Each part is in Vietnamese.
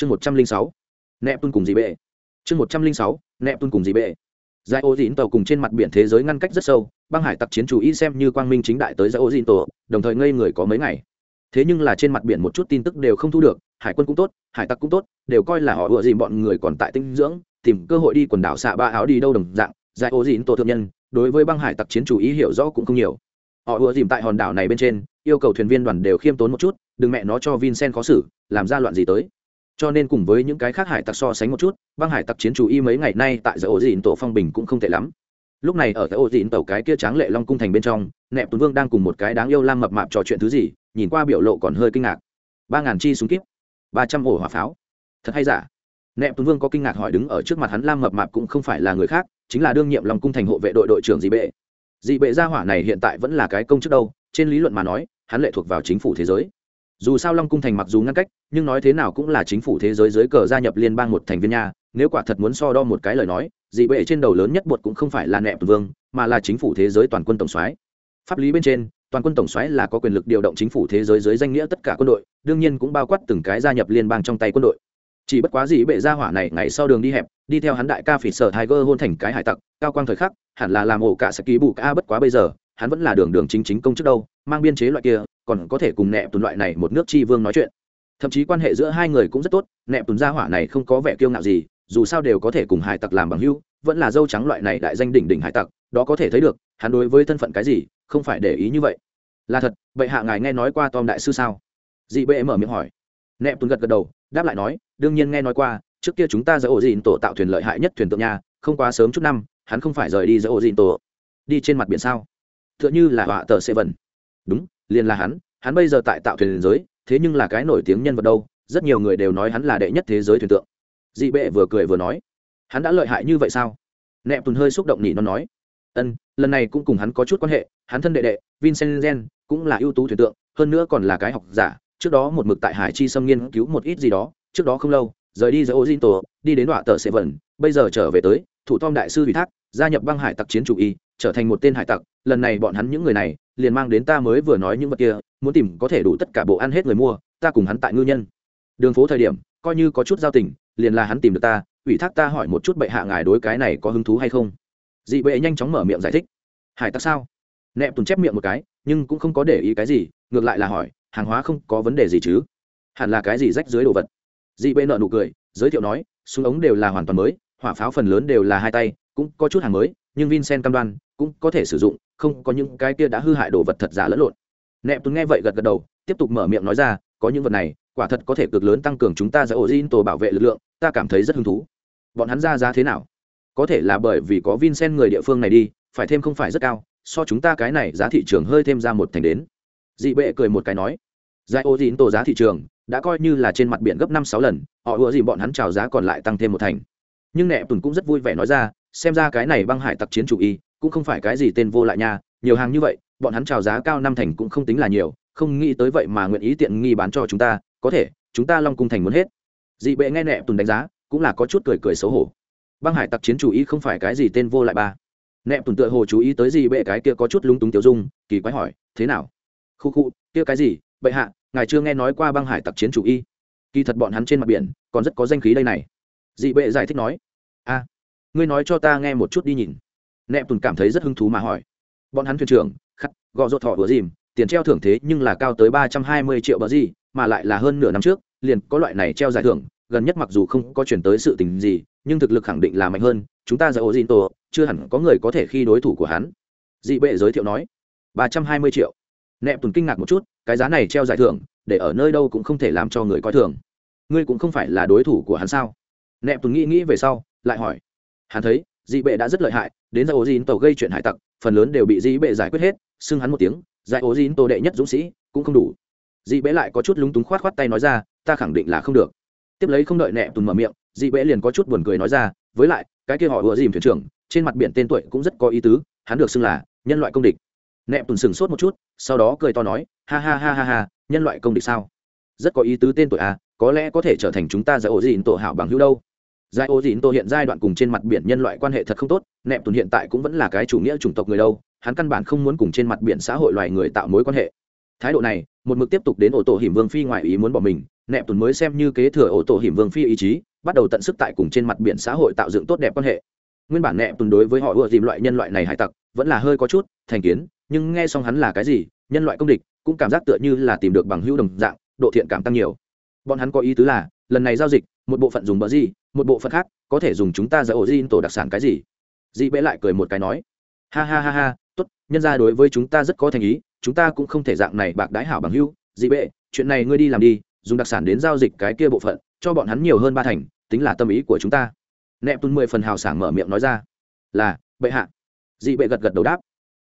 chương một trăm linh sáu nẹp tuân cùng dị bệ. Chương một trăm linh sáu nẹp tuân cùng dị bệ. Giải ô dịn tàu cùng trên mặt biển thế giới ngăn cách rất sâu, băng hải tặc chiến chủ y xem như quang minh chính đại tới giải ô dịn tổ đồng thời ngây người có mấy ngày. Thế nhưng là trên mặt biển một chút tin tức đều không thu được, hải quân cũng tốt, hải tặc cũng tốt, đều coi là họ ựa dìm bọn người còn tại tinh dưỡng, tìm cơ hội đi quần đảo xạ ba áo đi đâu đồng dạng, giải ô dịn tổ thượng nhân, đối với băng hải tặc chiến chủ ý hiểu rõ cũng không nhiều. Họ ùa dìm tại hòn đảo này bên trên, yêu cầu thuyền viên đoàn đều khiêm tốn một chút, đừng mẹ nó cho vincent khó xử, làm ra loạn gì tới cho nên cùng với những cái khác hải tặc so sánh một chút, băng hải tặc chiến chủ y mấy ngày nay tại giải ổ dịn tổ phong bình cũng không tệ lắm. Lúc này ở giải ổ dịn tàu cái kia tráng lệ long cung thành bên trong, nẹp tuấn vương đang cùng một cái đáng yêu lam mập mạp trò chuyện thứ gì, nhìn qua biểu lộ còn hơi kinh ngạc. Ba ngàn chi súng kíp, ba trăm ổ hỏa pháo. Thật hay giả? Nẹp tuấn vương có kinh ngạc hỏi đứng ở trước mặt hắn lam mập mạp cũng không phải là người khác, chính là đương nhiệm long cung thành hộ vệ đội đội trưởng dị bệ. Dị bệ gia hỏa này hiện tại vẫn là cái công chức đâu, trên lý luận mà nói, hắn lệ thuộc vào chính phủ thế giới dù sao long cung thành mặc dù ngăn cách, nhưng nói thế nào cũng là chính phủ thế giới dưới cờ gia nhập liên bang một thành viên nha. Nếu quả thật muốn so đo một cái lời nói, dị bệ trên đầu lớn nhất bột cũng không phải là nẹp vương, mà là chính phủ thế giới toàn quân tổng soái. Pháp lý bên trên, toàn quân tổng soái là có quyền lực điều động chính phủ thế giới dưới danh nghĩa tất cả quân đội, đương nhiên cũng bao quát từng cái gia nhập liên bang trong tay quân đội. Chỉ bất quá dị bệ gia hỏa này ngày sau đường đi hẹp, đi theo hắn đại ca phỉ sở tiger hôn thành cái hải tặc, cao quang thời khắc, hẳn là làm ổ cả sẽ ký bù ca bất quá bây giờ, hắn vẫn là đường đường chính chính công chức đâu, mang biên chế loại kia còn có thể cùng nẹp tùn loại này một nước tri vương nói chuyện. Thậm chí quan hệ giữa hai người cũng rất tốt nẹp tùn gia hỏa này không có vẻ kiêu ngạo gì, dù sao đều có thể cùng hải tặc làm bằng hưu vẫn là dâu trắng loại này đại danh đỉnh đỉnh hải tặc, đó có thể thấy được, hắn đối với thân phận cái gì, không phải để ý như vậy. Là thật vậy hạ ngài nghe nói qua tom đại sư sao? Dị bệ mở miệng hỏi. Nẹp tùn gật gật đầu, đáp lại nói, đương nhiên nghe nói qua, trước kia chúng ta giữa ổ dịn tổ tạo thuyền lợi hại nhất thuyền tượng nhà, không quá sớm chút năm, hắn không phải rời đi giữa ổ dịn tổ. Đi trên mặt biển sao? T h ư ợ n h ư là họa tờ xê vần đúng liền là hắn hắn bây giờ tại tạo thuyền giới, thế nhưng là cái nổi tiếng nhân vật đâu, rất nhiều người đều nói hắn là đệ nhất thế giới thuyền tượng. Dị bệ vừa cười vừa nói, hắn đã lợi hại như vậy sao? Nẹp tùn hơi xúc động nhỉ nó nói, ân, lần này cũng cùng hắn có chút quan hệ, hắn thân đệ đệ, vincent gen, cũng là ưu tú thuyền tượng, hơn nữa còn là cái học giả, trước đó một mực tại hải chi xâm nghiên cứu một ít gì đó, trước đó không lâu, rời đi giữa ô dinh tổ đi đến đoạn tờ sệ vẩn bây giờ trở về tới, thủ tom đại sư ủy thác, gia nhập băng hải tặc chiến chủ y trở thành một tên hải tặc, lần này bọn hắn những người này, liền mang đến ta mới vừa nói những vật kia, muốn tìm có thể đủ tất cả bộ ăn hết người mua, ta cùng hắn tại ngư nhân. Đường phố thời điểm, coi như có chút giao tình, liền là hắn tìm được ta, ủy thác ta hỏi một chút bệ hạ ngài đối cái này có hứng thú hay không. Dị bệ nhanh chóng mở miệng giải thích. Hải tặc sao? Nẹp tùn chép miệng một cái, nhưng cũng không có để ý cái gì, ngược lại là hỏi, hàng hóa không có vấn đề gì chứ? Hẳn là cái gì rách dưới đồ vật? Dị bệ nợ nụ cười, giới thiệu nói, súng ống đều là hoàn toàn mới, hỏa pháo phần lớn đều là hai tay, cũng có chút hàng mới nhưng vincent cam đoan, cũng có thể sử dụng, không có những cái kia đã hư hại đồ vật thật giả lẫn lộn. Nẹp tuấn nghe vậy gật gật đầu, tiếp tục mở miệng nói ra, có những vật này, quả thật có thể cực lớn tăng cường chúng ta giải ổ zin tổ bảo vệ lực lượng, ta cảm thấy rất hứng thú. Bọn hắn ra giá thế nào? Có thể là bởi vì có vincent người địa phương này đi, phải thêm không phải rất cao, so chúng ta cái này giá thị trường hơi thêm ra một thành đến. Dị bệ cười một cái nói, giải ô zin tổ giá thị trường, đã coi như là trên mặt biển gấp năm sáu lần, họ ùa gì bọn hắn trào giá còn lại tăng thêm một thành nhưng nẹp tùn cũng rất vui vẻ nói ra, xem ra cái này băng hải tặc chiến chủ y, cũng không phải cái gì tên vô lại nha, nhiều hàng như vậy, bọn hắn trào giá cao năm thành cũng không tính là nhiều, không nghĩ tới vậy mà nguyện ý tiện nghi bán cho chúng ta, có thể, chúng ta long cung thành muốn hết. Dị bệ nghe nẹp tùn đánh giá, cũng là có chút cười cười xấu hổ. Băng hải tặc chiến chủ y không phải cái gì tên vô lại ba. Nẹp tùn tựa hồ chú ý tới dị bệ cái kia có chút lúng túng tiêu dung, kỳ quái hỏi, thế nào? Khu khu, kia cái gì? Bệ hạ, ngài chưa nghe nói qua băng hải tặc chiến chủ y? Kỳ thật bọn hắn trên mặt biển, còn rất có danh khí đây này dị bệ giải thích nói, a, ngươi nói cho ta nghe một chút đi nhìn. Nẹp tùn cảm thấy rất hứng thú mà hỏi, bọn hắn thuyền trưởng, khắc gò rột thọ vừa dìm tiền treo thưởng thế nhưng là cao tới ba trăm hai mươi triệu bờ gì, mà lại là hơn nửa năm trước, liền có loại này treo giải thưởng, gần nhất mặc dù không có chuyển tới sự tình gì, nhưng thực lực khẳng định là mạnh hơn, chúng ta giải ô dìn tổ, chưa hẳn có người có thể khi đối thủ của hắn. Dị bệ giới thiệu nói, ba trăm hai mươi triệu. Nẹp tùn kinh ngạc một chút, cái giá này treo giải thưởng, để ở nơi đâu cũng không thể làm cho người coi thường. Ngươi cũng không phải là đối thủ của hắn sao? Nẹp tùng nghĩ nghĩ về sau, lại hỏi. Hắn thấy, dị bệ đã rất lợi hại, đến giải ố dín tổ gây chuyện hải tặc, phần lớn đều bị dị bệ giải quyết hết, xưng hắn một tiếng, giải ố dín tổ đệ nhất dũng sĩ, cũng không đủ. Dị bệ lại có chút lúng túng khoát khoát tay nói ra, ta khẳng định là không được. Tiếp lấy không đợi nẹp tùng mở miệng, dị bệ liền có chút buồn cười nói ra, với lại, cái kia họ ùa dìm thuyền trưởng, trên mặt biển tên tuổi cũng rất có ý tứ, hắn được xưng là nhân loại công địch. Nẹp tùng sừng sốt một chút, sau đó cười to nói, ha ha ha ha ha, nhân loại công địch sao? Rất có ý tứ tên tuổi à có lẽ có thể trở thành chúng ta giải ổ dịn tổ hảo bằng hữu đâu giải ô dìn tô hiện giai đoạn cùng trên mặt biển nhân loại quan hệ thật không tốt, nẹp tùn hiện tại cũng vẫn là cái chủ nghĩa chủng tộc người đâu, hắn căn bản không muốn cùng trên mặt biển xã hội loài người tạo mối quan hệ. Thái độ này, một mực tiếp tục đến ổ tổ hiểm vương phi ngoại ý muốn bỏ mình, nẹp tùn mới xem như kế thừa ổ tổ hiểm vương phi ý chí, bắt đầu tận sức tại cùng trên mặt biển xã hội tạo dựng tốt đẹp quan hệ. Nguyên bản nẹp tùn đối với họ ưa dìm loại nhân loại này hải tặc, vẫn là hơi có chút thành kiến, nhưng nghe xong hắn là cái gì, nhân loại công địch, cũng cảm giác tựa như là tìm được bằng hữu đồng dạng, độ thiện cảm tăng nhiều. Bọn hắn có ý tứ là, lần này giao dịch, một bộ phận dùng bờ gì một bộ phận khác, có thể dùng chúng ta ra ổ tổ đặc sản cái gì? Dị bệ lại cười một cái nói, ha ha ha ha, tốt, nhân ra đối với chúng ta rất có thành ý, chúng ta cũng không thể dạng này bạc đái hảo bằng hữu. Dị bệ, chuyện này ngươi đi làm đi, dùng đặc sản đến giao dịch cái kia bộ phận, cho bọn hắn nhiều hơn ba thành, tính là tâm ý của chúng ta. Nẹp tuân mười phần hào sảng mở miệng nói ra, là, bệ hạ. Dị bệ gật gật đầu đáp.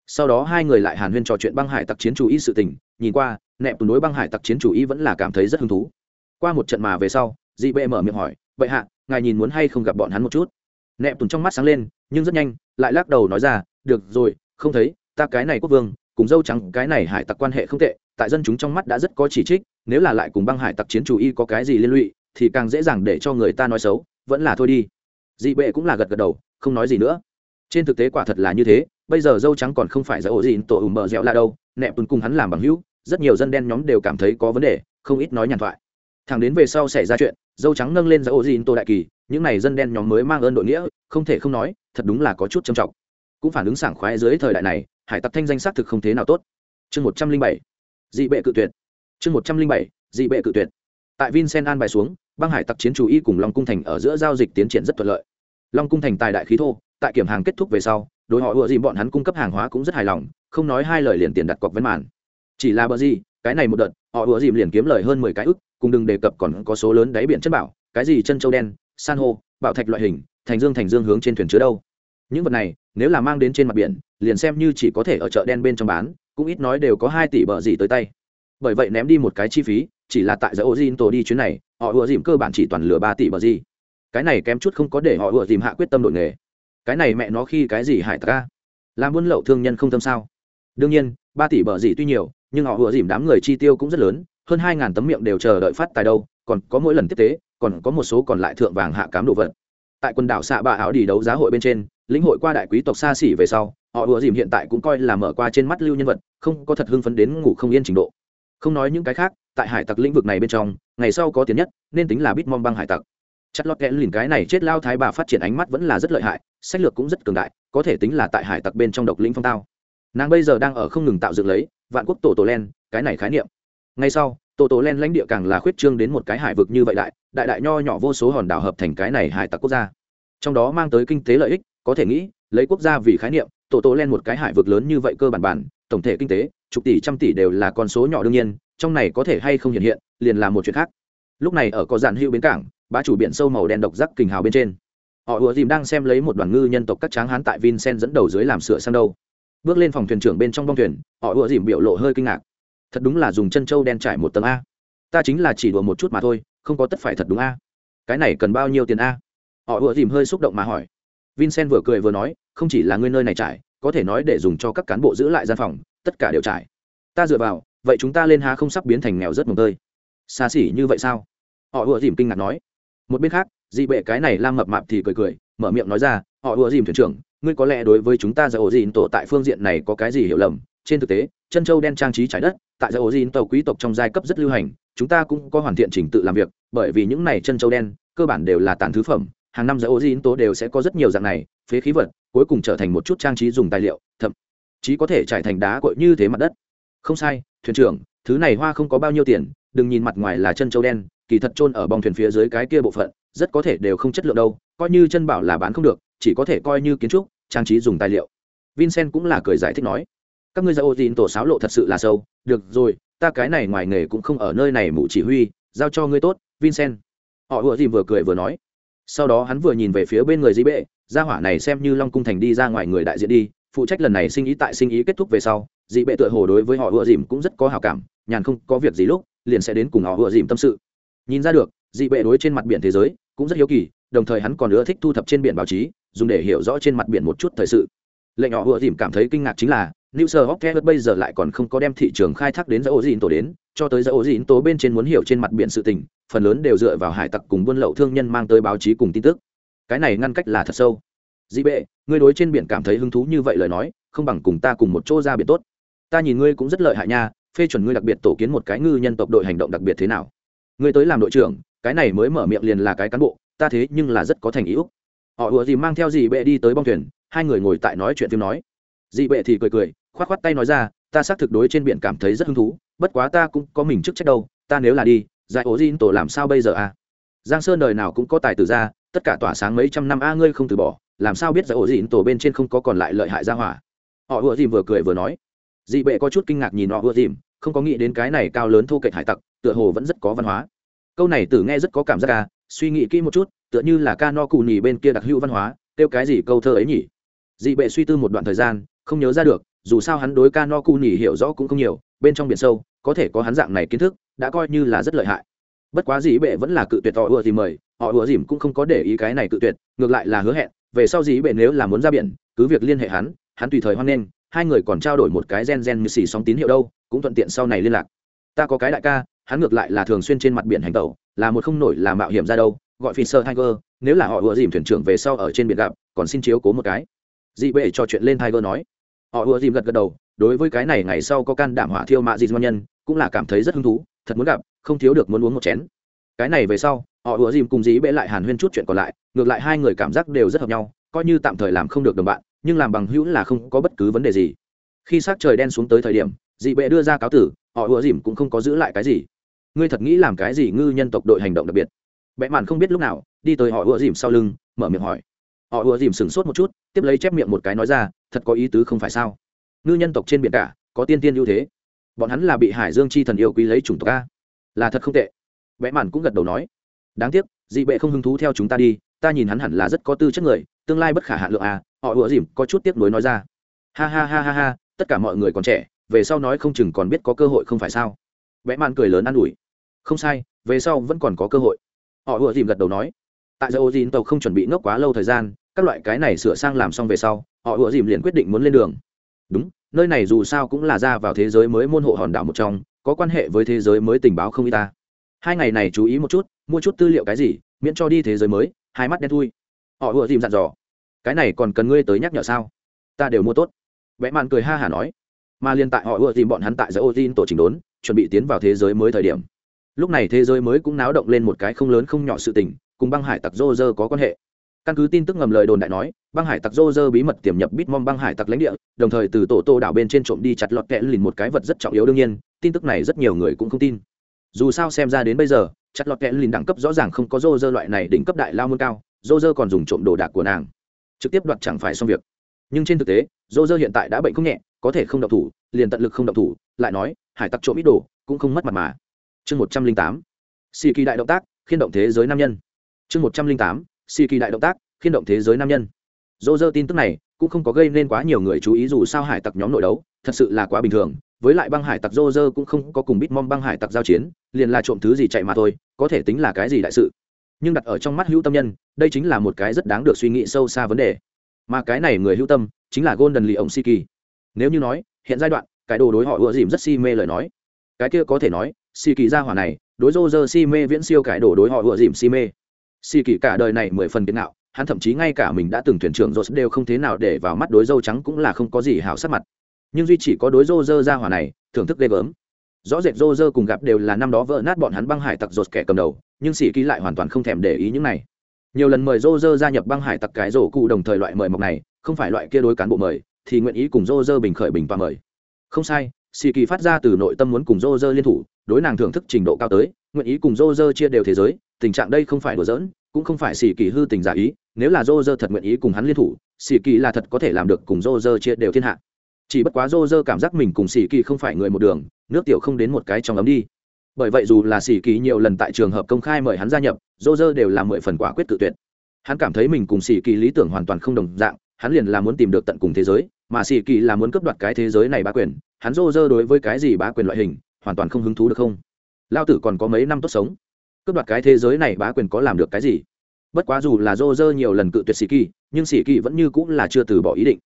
Sau đó hai người lại hàn huyên trò chuyện băng hải tặc chiến chủ ý sự tình, nhìn qua, nẹp tuân đối băng hải tặc chiến chủ ý vẫn là cảm thấy rất hứng thú. Qua một trận mà về sau dị bệ mở miệng hỏi, bệ hạ ngài nhìn muốn hay không gặp bọn hắn một chút. Nẹp tuân trong mắt sáng lên, nhưng rất nhanh, lại lắc đầu nói ra, được rồi, không thấy, ta cái này quốc vương, cùng dâu trắng cái này hải tặc quan hệ không tệ, tại dân chúng trong mắt đã rất có chỉ trích, nếu là lại cùng băng hải tặc chiến chủ y có cái gì liên lụy, thì càng dễ dàng để cho người ta nói xấu, vẫn là thôi đi. Dị bệ cũng là gật gật đầu, không nói gì nữa. Trên thực tế quả thật là như thế, bây giờ dâu trắng còn không phải giải ổ gì, tổ ủng bờ dẻo là đâu, nẹp tuần cùng hắn làm bằng hữu, rất nhiều dân đen nhóm đều cảm thấy có vấn đề, không ít nói nhàn thoại thằng đến về sau xảy ra chuyện, dâu trắng nâng lên giải ô dìn tô đại kỳ, những này dân đen nhóm mới mang ơn đội nghĩa, không thể không nói, thật đúng là có chút trầm trọng. Cũng phản ứng sảng khoái dưới thời đại này, hải tặc thanh danh xác thực không thế nào tốt. Chương một trăm linh bảy, dị bệ cự tuyệt. Chương một trăm linh bảy, dị bệ cự tuyệt. Tại vincent an bài xuống, băng hải tặc chiến chủ y cùng long cung thành ở giữa giao dịch tiến triển rất thuận lợi. Long cung thành tài đại khí thô, tại kiểm hàng kết thúc về sau, đối họ ựa dìm bọn hắn cung cấp hàng hóa cũng rất hài lòng, không nói hai lời liền tiền đặt cọc vấn màn. Chỉ là bờ gì, cái này một đợt, họ ựa dìm liền kiếm lời hơn mười cái ức cùng đừng đề cập còn có số lớn đáy biển chất bảo, cái gì chân châu đen, san hô, bảo thạch loại hình, thành dương thành dương hướng trên thuyền chứa đâu. Những vật này, nếu là mang đến trên mặt biển, liền xem như chỉ có thể ở chợ đen bên trong bán, cũng ít nói đều có hai tỷ bờ gì tới tay. Bởi vậy ném đi một cái chi phí, chỉ là tại giải ô tổ đi chuyến này, họ ùa dìm cơ bản chỉ toàn lừa ba tỷ bờ gì. Cái này kém chút không có để họ ùa dìm hạ quyết tâm đội nghề. Cái này mẹ nó khi cái gì hải tặc ca làm buôn lậu thương nhân không tâm sao? Đương nhiên, ba tỷ bờ gì tuy nhiều, nhưng họ ùa dìm đám người chi tiêu cũng rất lớn hơn hai ngàn tấm miệng đều chờ đợi phát tài đâu, còn có mỗi lần tiếp tế, còn có một số còn lại thượng vàng hạ cám đồ vật. Tại quần đảo xạ bạ áo đi đấu giá hội bên trên, lĩnh hội qua đại quý tộc xa xỉ về sau, họ ùa dìm hiện tại cũng coi là mở qua trên mắt lưu nhân vật, không có thật hưng phấn đến ngủ không yên trình độ. Không nói những cái khác, tại hải tặc lĩnh vực này bên trong, ngày sau có tiền nhất, nên tính là bitmom băng hải tặc. Chất lót kẽ lìn cái này chết lao thái bà phát triển ánh mắt vẫn là rất lợi hại, sách lược cũng rất cường đại, có thể tính là tại hải tặc bên trong độc lĩnh phong tao. Nàng bây giờ đang ở không ngừng tạo dựng lấy, vạn quốc tổ tổ len, cái này khái niệm ngay sau tổ tổ len lãnh địa càng là khuyết trương đến một cái hải vực như vậy đại đại đại nho nhỏ vô số hòn đảo hợp thành cái này hải tặc quốc gia. Trong đó mang tới kinh tế lợi ích, có thể nghĩ, lấy quốc gia vì khái niệm tổ tổ len một cái hải vực lớn như vậy cơ bản bản, tổng thể kinh tế, chục tỷ trăm tỷ đều là con số nhỏ đương nhiên, trong này có thể hay không hiện hiện, liền là một chuyện khác. Lúc này ở có dàn hữu bến cảng, bá chủ biển sâu màu đen độc giác kình hào bên trên. Họ ùa dìm đang xem lấy một đoàn ngư nhân tộc các tráng hán tại vincent dẫn đầu dưới làm sửa sang đâu. Bước lên phòng thuyền trưởng bên trong bong thuyền, họ ùa dìm biểu lộ hơi kinh ngạc thật đúng là dùng chân trâu đen trải một tầng a. Ta chính là chỉ đùa một chút mà thôi, không có tất phải thật đúng a. Cái này cần bao nhiêu tiền a? Họ ùa dìm hơi xúc động mà hỏi. Vincent vừa cười vừa nói, không chỉ là ngươi nơi này trải, có thể nói để dùng cho các cán bộ giữ lại gian phòng, tất cả đều trải. Ta dựa vào, vậy chúng ta lên há không sắp biến thành nghèo rất mồng tơi. Xa xỉ như vậy sao? Họ ùa dìm kinh ngạc nói. Một bên khác, dị bệ cái này lam mập mạp thì cười cười, mở miệng nói ra, họ ùa dìm thuyền trưởng, ngươi có lẽ đối với chúng ta giờ ổ dìn tổ tại phương diện này có cái gì hiểu lầm trên thực tế, chân châu đen trang trí trái đất, tại dầu dìn tàu quý tộc trong giai cấp rất lưu hành, chúng ta cũng có hoàn thiện trình tự làm việc, bởi vì những này chân châu đen, cơ bản đều là tàn thứ phẩm, hàng năm dầu dìn tố đều sẽ có rất nhiều dạng này, phế khí vật, cuối cùng trở thành một chút trang trí dùng tài liệu, thậm chí có thể trải thành đá cội như thế mặt đất. Không sai, thuyền trưởng, thứ này hoa không có bao nhiêu tiền, đừng nhìn mặt ngoài là chân châu đen, kỳ thật trôn ở bong thuyền phía dưới cái kia bộ phận, rất có thể đều không chất lượng đâu, coi như chân bảo là bán không được, chỉ có thể coi như kiến trúc, trang trí dùng tài liệu. Vincent cũng là cười giải thích nói các ngươi ra ô tin tổ sáo lộ thật sự là sâu. Được rồi, ta cái này ngoài nghề cũng không ở nơi này mụ chỉ huy, giao cho ngươi tốt, vincent. Họ vừa gì vừa cười vừa nói. Sau đó hắn vừa nhìn về phía bên người Di bệ, gia hỏa này xem như long cung thành đi ra ngoài người đại diện đi, phụ trách lần này sinh ý tại sinh ý kết thúc về sau dị bệ tựa hồ đối với họ ùa dìm cũng rất có hào cảm, nhàn không có việc gì lúc, liền sẽ đến cùng họ ùa dìm tâm sự. Nhìn ra được dị bệ đối trên mặt biển thế giới cũng rất hiếu kỳ, đồng thời hắn còn ưa thích thu thập trên biển báo chí, dùng để hiểu rõ trên mặt biển một chút thời sự. Lệnh họ ùa dìm cảm thấy kinh ngạc chính là New Sir Hawkeye bây giờ lại còn không có đem thị trường khai thác đến dãy dìn tổ đến, cho tới dãy dìn tổ bên trên muốn hiểu trên mặt biển sự tình, phần lớn đều dựa vào hải tặc cùng buôn lậu thương nhân mang tới báo chí cùng tin tức. Cái này ngăn cách là thật sâu. Dị bệ, ngươi đối trên biển cảm thấy hứng thú như vậy lời nói, không bằng cùng ta cùng một chỗ ra biển tốt ta nhìn ngươi cũng rất lợi hại nha phê chuẩn ngươi đặc biệt tổ kiến một cái ngư nhân tộc đội hành động đặc biệt thế nào ngươi tới làm đội trưởng cái này mới mở miệng liền là cái cán bộ ta thế nhưng là rất có thành ý úc họ vừa gì mang theo dị bệ đi tới bong thuyền hai người ngồi tại nói chuyện phim nói dị bệ thì cười cười khoát khoát tay nói ra ta xác thực đối trên biển cảm thấy rất hứng thú bất quá ta cũng có mình chức trách đâu ta nếu là đi giải ổ dinh tổ làm sao bây giờ à? Giang sơn đời nào cũng có tài tử ra tất cả tỏa sáng mấy trăm năm a ngươi không từ bỏ làm sao biết giải ổ dinh tổ bên trên không có còn lại lợi hại ra hỏa? Họ ùa dìm vừa cười vừa nói. Dị bệ có chút kinh ngạc nhìn họ ùa dìm không có nghĩ đến cái này cao lớn thô kệch hải tặc tựa hồ vẫn rất có văn hóa. Câu này tử nghe rất có cảm giác ca à, suy nghĩ kỹ một chút tựa như là ca no cù nhì bên kia đặc hữu văn hóa kêu cái gì câu thơ ấy nhỉ? Dị bệ suy tư một đoạn thời gian không nhớ ra được dù sao hắn đối ca no cu nhì hiểu rõ cũng không nhiều, bên trong biển sâu, có thể có hắn dạng này kiến thức, đã coi như là rất lợi hại. Bất quá Dĩ bệ vẫn là cự tuyệt họ ùa dìm mời, họ ùa dìm cũng không có để ý cái này cự tuyệt, ngược lại là hứa hẹn, về sau Dĩ bệ nếu là muốn ra biển, cứ việc liên hệ hắn hắn tùy thời hoan nghênh, hai người còn trao đổi một cái gen gen như xì sóng tín hiệu đâu, cũng thuận tiện sau này liên lạc. Ta có cái đại ca, hắn ngược lại là thường xuyên trên mặt biển hành tẩu, là một không nổi là mạo hiểm ra đâu, gọi phi sơ tiger, nếu là họ ùa dìm thuyền trưởng về sau ở trên biển gặp, còn xin chiếu cố một cái. Dị bệ trò chuyện lên tiger nói họ ùa dìm gật gật đầu, đối với cái này ngày sau có can đảm hỏa thiêu mạ dị ngon nhân, cũng là cảm thấy rất hứng thú, thật muốn gặp, không thiếu được muốn uống một chén. Cái này về sau, họ ùa dìm cùng dí bệ lại hàn huyên chút chuyện còn lại, ngược lại hai người cảm giác đều rất hợp nhau, coi như tạm thời làm không được đồng bạn, nhưng làm bằng hữu là không có bất cứ vấn đề gì. Khi s trời đen xuống tới thời điểm dị bệ đưa ra cáo tử, họ ùa dìm cũng không có giữ lại cái gì. Ngươi thật nghĩ làm cái gì ngư nhân tộc đội hành động đặc biệt? Bẽ mạn không biết lúc nào, đi tới họ ùa dìm sau lưng, mở miệng hỏi họ ùa dìm sửng sốt một chút, tiếp lấy chép miệng một cái nói ra, thật có ý tứ không phải sao? Ngư nhân tộc trên biển cả, có tiên tiên ưu thế. Bọn hắn là bị hải dương chi thần yêu quý lấy chủng tộc a. Là thật không tệ. Vẽ màn cũng gật đầu nói. Đáng tiếc, dị bệ không hứng thú theo chúng ta đi, ta nhìn hắn hẳn là rất có tư chất người, tương lai bất khả hạ lượng à họ ùa dìm có chút tiếc nuối nói ra. Ha ha ha ha ha, tất cả mọi người còn trẻ, về sau nói không chừng còn biết có cơ hội không phải sao? Vẽ màn cười lớn an ủi. Không sai, về sau vẫn còn có cơ hội. Họ ùa dìm gật đầu nói. Tại giờ ô dìn tàu không chuẩn bị ngốc quá lâu thời gian các loại cái này sửa sang làm xong về sau, họ ủa dìm liền quyết định muốn lên đường. Đúng, nơi này dù sao cũng là ra vào thế giới mới môn hộ hòn đảo một trong, có quan hệ với thế giới mới tình báo không y ta. Hai ngày này chú ý một chút, mua chút tư liệu cái gì, miễn cho đi thế giới mới, hai mắt đen thui. Họ ủa dìm dặn dò. Cái này còn cần ngươi tới nhắc nhở sao? Ta đều mua tốt. Vẽ mạn cười ha hả nói. Mà liên tại họ ủa dìm bọn hắn tại giới ô tin tổ trình đốn, chuẩn bị tiến vào thế giới mới thời điểm. Lúc này thế giới mới cũng náo động lên một cái không lớn không nhỏ sự tình, cùng băng hải tặc rô rơ có quan hệ căn cứ tin tức ngầm lời đồn đại nói, băng hải tặc rô rơ bí mật tiềm nhập bitmom băng hải tặc lãnh địa, đồng thời từ tổ tô đảo bên trên trộm đi chặt lọt kẽ lìn một cái vật rất trọng yếu đương nhiên, tin tức này rất nhiều người cũng không tin. Dù sao xem ra đến bây giờ, chặt lọt kẽ lìn đẳng cấp rõ ràng không có rô rơ loại này đỉnh cấp đại lao môn cao rô rơ còn dùng trộm đồ đạc của nàng. Trực tiếp đoạt chẳng phải xong việc. Nhưng trên thực tế rô rơ hiện tại đã bệnh không nhẹ, có thể không động thủ, liền tận lực không động thủ, lại nói, hải tặc trộm ít đồ, cũng không mất mặt mà. Chương một trăm linh tám. Xì kỳ đại động tác, khiên động thế giới nam nhân. Chương một trăm linh tám xì kỳ đại động tác, khiên động thế giới nam nhân. Dô dơ tin tức này cũng không có gây nên quá nhiều người chú ý dù sao hải tặc nhóm nội đấu, thật sự là quá bình thường. Với lại băng hải tặc dô dơ cũng không có cùng bít mong băng hải tặc giao chiến, liền là trộm thứ gì chạy mà thôi, có thể tính là cái gì đại sự. Nhưng đặt ở trong mắt hữu tâm nhân, đây chính là một cái rất đáng được suy nghĩ sâu xa vấn đề. Mà cái này người hữu tâm chính là golden lì ổng si kỳ nếu như nói, hiện giai đoạn, cái đồ đối họ ựa dìm rất si mê lời nói. Cái kia có thể nói si kỳ ra hỏa này, đối dô dơ si mê viễn siêu cải đổ đối họ ựa dìm si mê si kỳ cả đời này mười phần biến nạo hắn thậm chí ngay cả mình đã từng thuyền trưởng rột đều không thế nào để vào mắt đối dâu trắng cũng là không có gì hảo sắc mặt. Nhưng duy chỉ có đối dô dơ ra hỏa này, thưởng thức ghê gớm. Rõ rệt dô dơ cùng gặp đều là năm đó vỡ nát bọn hắn băng hải tặc rột kẻ cầm đầu, nhưng sĩ kỳ lại hoàn toàn không thèm để ý những này. Nhiều lần mời dô dơ gia nhập băng hải tặc cái rổ cụ đồng thời loại mời mộc này, không phải loại kia đối cán bộ mời, thì nguyện ý cùng dô dơ bình khởi bình và mời. Không sai xì kỳ phát ra từ nội tâm muốn cùng dô liên thủ, đối nàng thưởng thức trình độ cao tới, nguyện ý cùng dô chia đều thế giới, tình trạng đây không phải đùa giỡn, cũng không phải xì kỳ hư tình giả ý, nếu là dô thật nguyện ý cùng hắn liên thủ, xì kỳ là thật có thể làm được cùng dô chia đều thiên hạ. Chỉ bất quá dô cảm giác mình cùng xì kỳ không phải người một đường, nước tiểu không đến một cái trong ấm đi. Bởi vậy dù là xì kỳ nhiều lần tại trường hợp công khai mời hắn gia nhập dô đều là mười phần quả quyết tự tuyệt. Hắn cảm thấy mình cùng xì kỳ lý tưởng hoàn toàn không đồng dạng, hắn liền là muốn tìm được tận cùng thế giới, mà xì kỳ là muốn cướp đoạt cái thế giới này bá quyền hắn rô rơ đối với cái gì bá quyền loại hình, hoàn toàn không hứng thú được không? Lao tử còn có mấy năm tốt sống. Cướp đoạt cái thế giới này bá quyền có làm được cái gì? Bất quá dù là rô rơ nhiều lần cự tuyệt sĩ kỳ, nhưng sĩ kỳ vẫn như cũng là chưa từ bỏ ý định.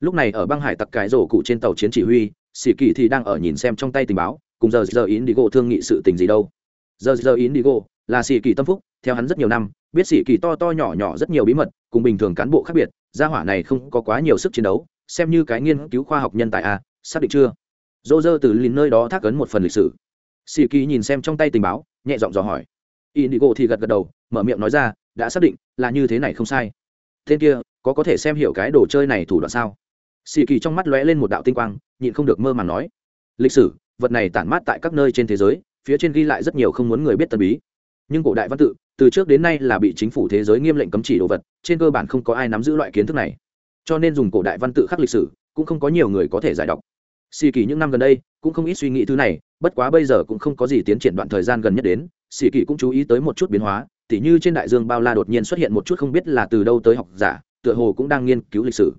Lúc này ở băng hải tặc cái rổ cụ trên tàu chiến chỉ huy, sĩ kỳ thì đang ở nhìn xem trong tay tình báo, cùng giờ giờ ý đi gỗ thương nghị sự tình gì đâu. Giờ giờ ý đi gỗ là sĩ kỳ tâm phúc, theo hắn rất nhiều năm, biết sĩ kỳ to to nhỏ nhỏ rất nhiều bí mật, cùng bình thường cán bộ khác biệt, gia hỏa này không có quá nhiều sức chiến đấu, xem như cái nghiên cứu khoa học nhân tài a, xác định chưa? Dô dơ từ lìn nơi đó thác ấn một phần lịch sử. Sĩ kỳ nhìn xem trong tay tình báo, nhẹ giọng dò hỏi. Indigo thì gật gật đầu, mở miệng nói ra, đã xác định là như thế này không sai. Tên kia, có có thể xem hiểu cái đồ chơi này thủ đoạn sao? Xì kỳ trong mắt lóe lên một đạo tinh quang, nhịn không được mơ màng nói. Lịch sử, vật này tản mát tại các nơi trên thế giới, phía trên ghi lại rất nhiều không muốn người biết tân bí. Nhưng cổ đại văn tự, từ trước đến nay là bị chính phủ thế giới nghiêm lệnh cấm chỉ đồ vật, trên cơ bản không có ai nắm giữ loại kiến thức này. Cho nên dùng cổ đại văn tự khắc lịch sử, cũng không có nhiều người có thể giải đọc xì kỳ những năm gần đây cũng không ít suy nghĩ thứ này, bất quá bây giờ cũng không có gì tiến triển đoạn thời gian gần nhất đến, xì kỳ cũng chú ý tới một chút biến hóa, tỉ như trên đại dương bao la đột nhiên xuất hiện một chút không biết là từ đâu tới học giả, tựa hồ cũng đang nghiên cứu lịch sử.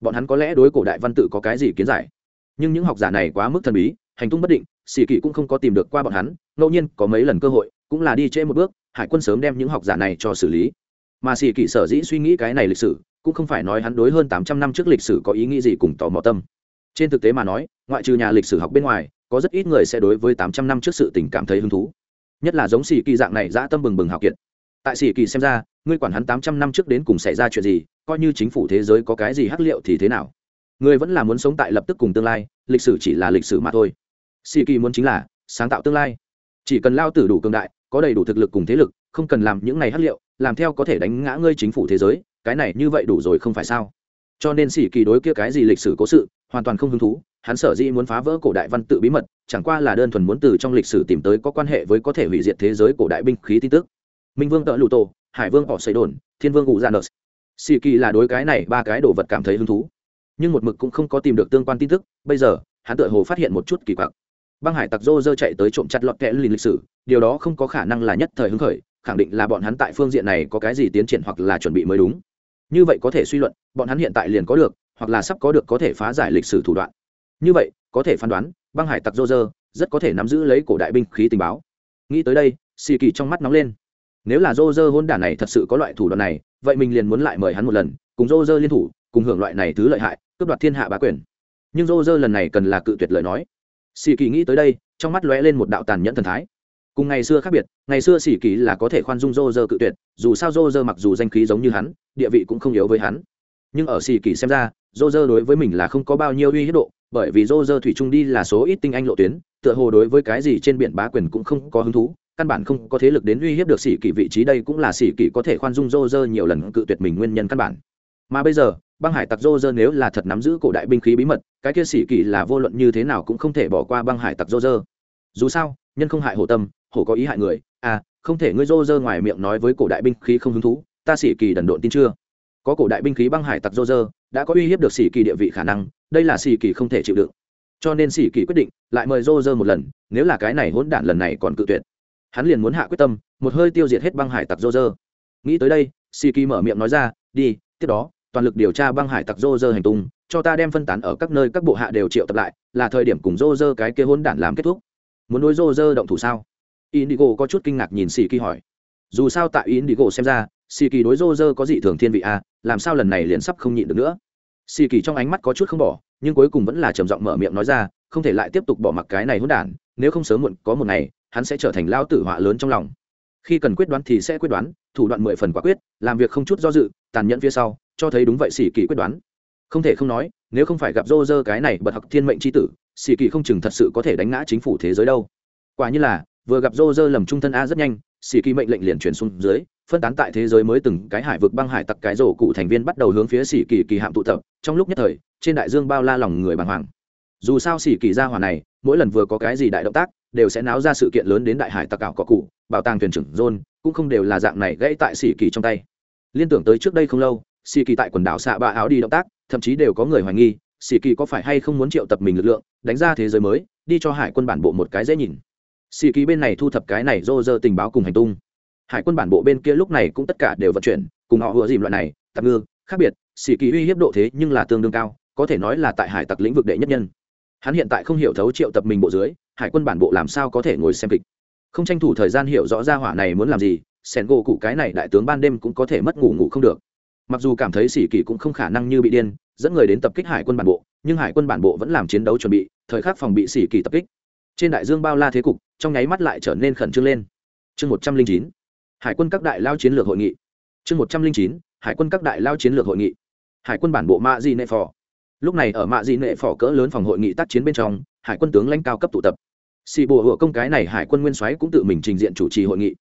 Bọn hắn có lẽ đối cổ đại văn tự có cái gì kiến giải. Nhưng những học giả này quá mức thần bí, hành tung bất định, xì kỳ cũng không có tìm được qua bọn hắn, ngẫu nhiên có mấy lần cơ hội, cũng là đi trễ một bước, hải quân sớm đem những học giả này cho xử lý. Mà xì kỳ sở dĩ suy nghĩ cái này lịch sử, cũng không phải nói hắn đối hơn tám trăm năm trước lịch sử có ý nghĩ gì cùng tò mò tâm. Trên thực tế mà nói ngoại trừ nhà lịch sử học bên ngoài, có rất ít người sẽ đối với tám trăm năm trước sự tình cảm thấy hứng thú. Nhất là giống xì kỳ dạng này dã tâm bừng bừng hào kiệt. Tại xì kỳ xem ra, ngươi quản hắn tám trăm năm trước đến cùng xảy ra chuyện gì, coi như chính phủ thế giới có cái gì hắc liệu thì thế nào? Ngươi vẫn là muốn sống tại lập tức cùng tương lai, lịch sử chỉ là lịch sử mà thôi. Xì kỳ muốn chính là sáng tạo tương lai. Chỉ cần lao tử đủ cường đại, có đầy đủ thực lực cùng thế lực, không cần làm những này hắc liệu, làm theo có thể đánh ngã ngươi chính phủ thế giới, cái này như vậy đủ rồi không phải sao? Cho nên xì kỳ đối kia cái gì lịch sử cố sự, hoàn toàn không hứng thú hắn sở dĩ muốn phá vỡ cổ đại văn tự bí mật, chẳng qua là đơn thuần muốn từ trong lịch sử tìm tới có quan hệ với có thể hủy diệt thế giới cổ đại binh khí tin tức. Minh vương tợ lụ tổ, hải vương họ xây đồn, thiên vương ngụ gia nợ xì kỳ là đối cái này ba cái đồ vật cảm thấy hứng thú. Nhưng một mực cũng không có tìm được tương quan tin tức, bây giờ, hắn tự hồ phát hiện một chút kỳ quặc. Băng hải tặc dô dơ chạy tới trộm chặt lọt kẽ lìn lịch sử, điều đó không có khả năng là nhất thời hứng khởi, khẳng định là bọn hắn tại phương diện này có cái gì tiến triển hoặc là chuẩn bị mới đúng. Như vậy có thể suy luận, bọn hắn hiện tại liền có được, hoặc là sắp có được có thể phá giải lịch sử thủ đoạn như vậy, có thể phán đoán, băng hải tặc dô dơ rất có thể nắm giữ lấy cổ đại binh khí tình báo. Nghĩ tới đây xì kỳ trong mắt nóng lên. Nếu là dô dơ hôn đản này thật sự có loại thủ đoạn này, vậy mình liền muốn lại mời hắn một lần, cùng dô dơ liên thủ, cùng hưởng loại này thứ lợi hại, cướp đoạt thiên hạ bá quyền. Nhưng dô dơ lần này cần là cự tuyệt lời nói. Xì kỳ nghĩ tới đây, trong mắt lóe lên một đạo tàn nhẫn thần thái. Cùng ngày xưa khác biệt, ngày xưa xì kỳ là có thể khoan dung dô dơ cự tuyệt, dù sao dô dơ mặc dù danh khí giống như hắn, địa vị cũng không yếu với hắn nhưng ở xì kỳ xem ra dô dơ đối với mình là không có bao nhiêu uy hiếp độ, bởi vì dô dơ thủy trung đi là số ít tinh anh lộ tuyến, tựa hồ đối với cái gì trên biển bá quyền cũng không có hứng thú, căn bản không có thế lực đến uy hiếp được sĩ kỳ vị trí đây cũng là sĩ kỳ có thể khoan dung dô dơ nhiều lần cự tuyệt mình nguyên nhân căn bản. Mà bây giờ, băng hải tặc dô dơ nếu là thật nắm giữ cổ đại binh khí bí mật, cái kia sĩ kỳ là vô luận như thế nào cũng không thể bỏ qua băng hải tặc dô dơ dù sao, nhân không hại hổ tâm, hổ có ý hại người. À không thể ngươi dô dơ ngoài miệng nói với cổ đại binh khí không hứng thú, ta sĩ kỳ đần độn tin chưa? Có cổ đại binh khí băng hải tặc dô dơ, đã có uy hiếp được sĩ kỳ địa vị khả năng, đây là sĩ kỳ không thể chịu đựng. Cho nên sĩ kỳ quyết định lại mời dô dơ một lần, nếu là cái này hỗn đản lần này còn cự tuyệt. Hắn liền muốn hạ quyết tâm, một hơi tiêu diệt hết băng hải tặc dô dơ. Nghĩ tới đây sĩ kỳ mở miệng nói ra, đi, tiếp đó, toàn lực điều tra băng hải tặc dô dơ hành tung, cho ta đem phân tán ở các nơi các bộ hạ đều triệu tập lại, là thời điểm cùng dô dơ cái kia hỗn đản làm kết thúc. Muốn đối dô dơ động thủ sao? Indigo có chút kinh ngạc nhìn sĩ kỳ hỏi. Dù sao tại indigo xem ra Xì kỳ đối dô có dị thường thiên vị a à, làm sao lần này liền sắp không nhịn được nữa? Xì kỳ trong ánh mắt có chút không bỏ nhưng cuối cùng vẫn là trầm giọng mở miệng nói ra không thể lại tiếp tục bỏ mặc cái này hỗn đản nếu không sớm muộn có một ngày hắn sẽ trở thành lao tử họa lớn trong lòng. Khi cần quyết đoán thì sẽ quyết đoán thủ đoạn mười phần quả quyết làm việc không chút do dự tàn nhẫn phía sau cho thấy đúng vậy xì kỳ quyết đoán. Không thể không nói nếu không phải gặp dô cái này bật học thiên mệnh c tử xì kỳ không chừng thật sự có thể đánh ngã chính phủ thế giới đâu. Quả như là vừa gặp dô lầm trung thân a rất nhanh xì kỳ mệnh lệnh liền chuyển xuống dưới, phân tán tại thế giới mới từng cái hải vực băng hải tặc cái rổ cụ thành viên bắt đầu hướng phía xỉ kỳ kỳ hạm tụ tập, trong lúc nhất thời, trên đại dương bao la lòng người bàng hoàng. Dù sao xỉ kỳ gia hỏa này, mỗi lần vừa có cái gì đại động tác, đều sẽ náo ra sự kiện lớn đến đại hải tặc ảo cỏ cụ, bảo tàng thuyền trưởng john, cũng không đều là dạng này gãy tại xỉ kỳ trong tay. Liên tưởng tới trước đây không lâu xỉ kỳ tại quần đảo xạ ba áo đi động tác, thậm chí đều có người hoài nghi xỉ kỳ có phải hay không muốn triệu tập mình lực lượng, đánh ra thế giới mới, đi cho hải quân bản bộ một cái dễ nhìn xỉ kỳ bên này thu thập cái này rô rơ tình báo cùng hành tung. Hải quân bản bộ bên kia lúc này cũng tất cả đều vận chuyển, cùng họ vừa dìm loại này tạm ngư, khác biệt sĩ kỳ uy hiếp độ thế nhưng là tương đương cao, có thể nói là tại hải tặc lĩnh vực đệ nhất nhân. Hắn hiện tại không hiểu thấu triệu tập mình bộ dưới, hải quân bản bộ làm sao có thể ngồi xem kịch. Không tranh thủ thời gian hiểu rõ ra hỏa này muốn làm gì sẻn gỗ cụ cái này đại tướng ban đêm cũng có thể mất ngủ ngủ không được. Mặc dù cảm thấy xỉ kỳ cũng không khả năng như bị điên, dẫn người đến tập kích hải quân bản bộ, nhưng hải quân bản bộ vẫn làm chiến đấu chuẩn bị, thời khắc phòng bị xỉ kỳ tập kích trên đại dương bao la thế cục, trong nháy mắt lại trở nên khẩn trương lên. Chương một trăm linh chín, hải quân các đại lao chiến lược hội nghị. Chương một trăm linh chín, hải quân các đại lao chiến lược hội nghị. Hải quân bản bộ mạ di nệ phò. Lúc này ở mạ di nệ phò cỡ lớn phòng hội nghị tác chiến bên trong, hải quân tướng lãnh cao cấp tụ tập. Xì bùa hựa công cái này hải quân nguyên soái cũng tự mình trình diện chủ trì hội nghị.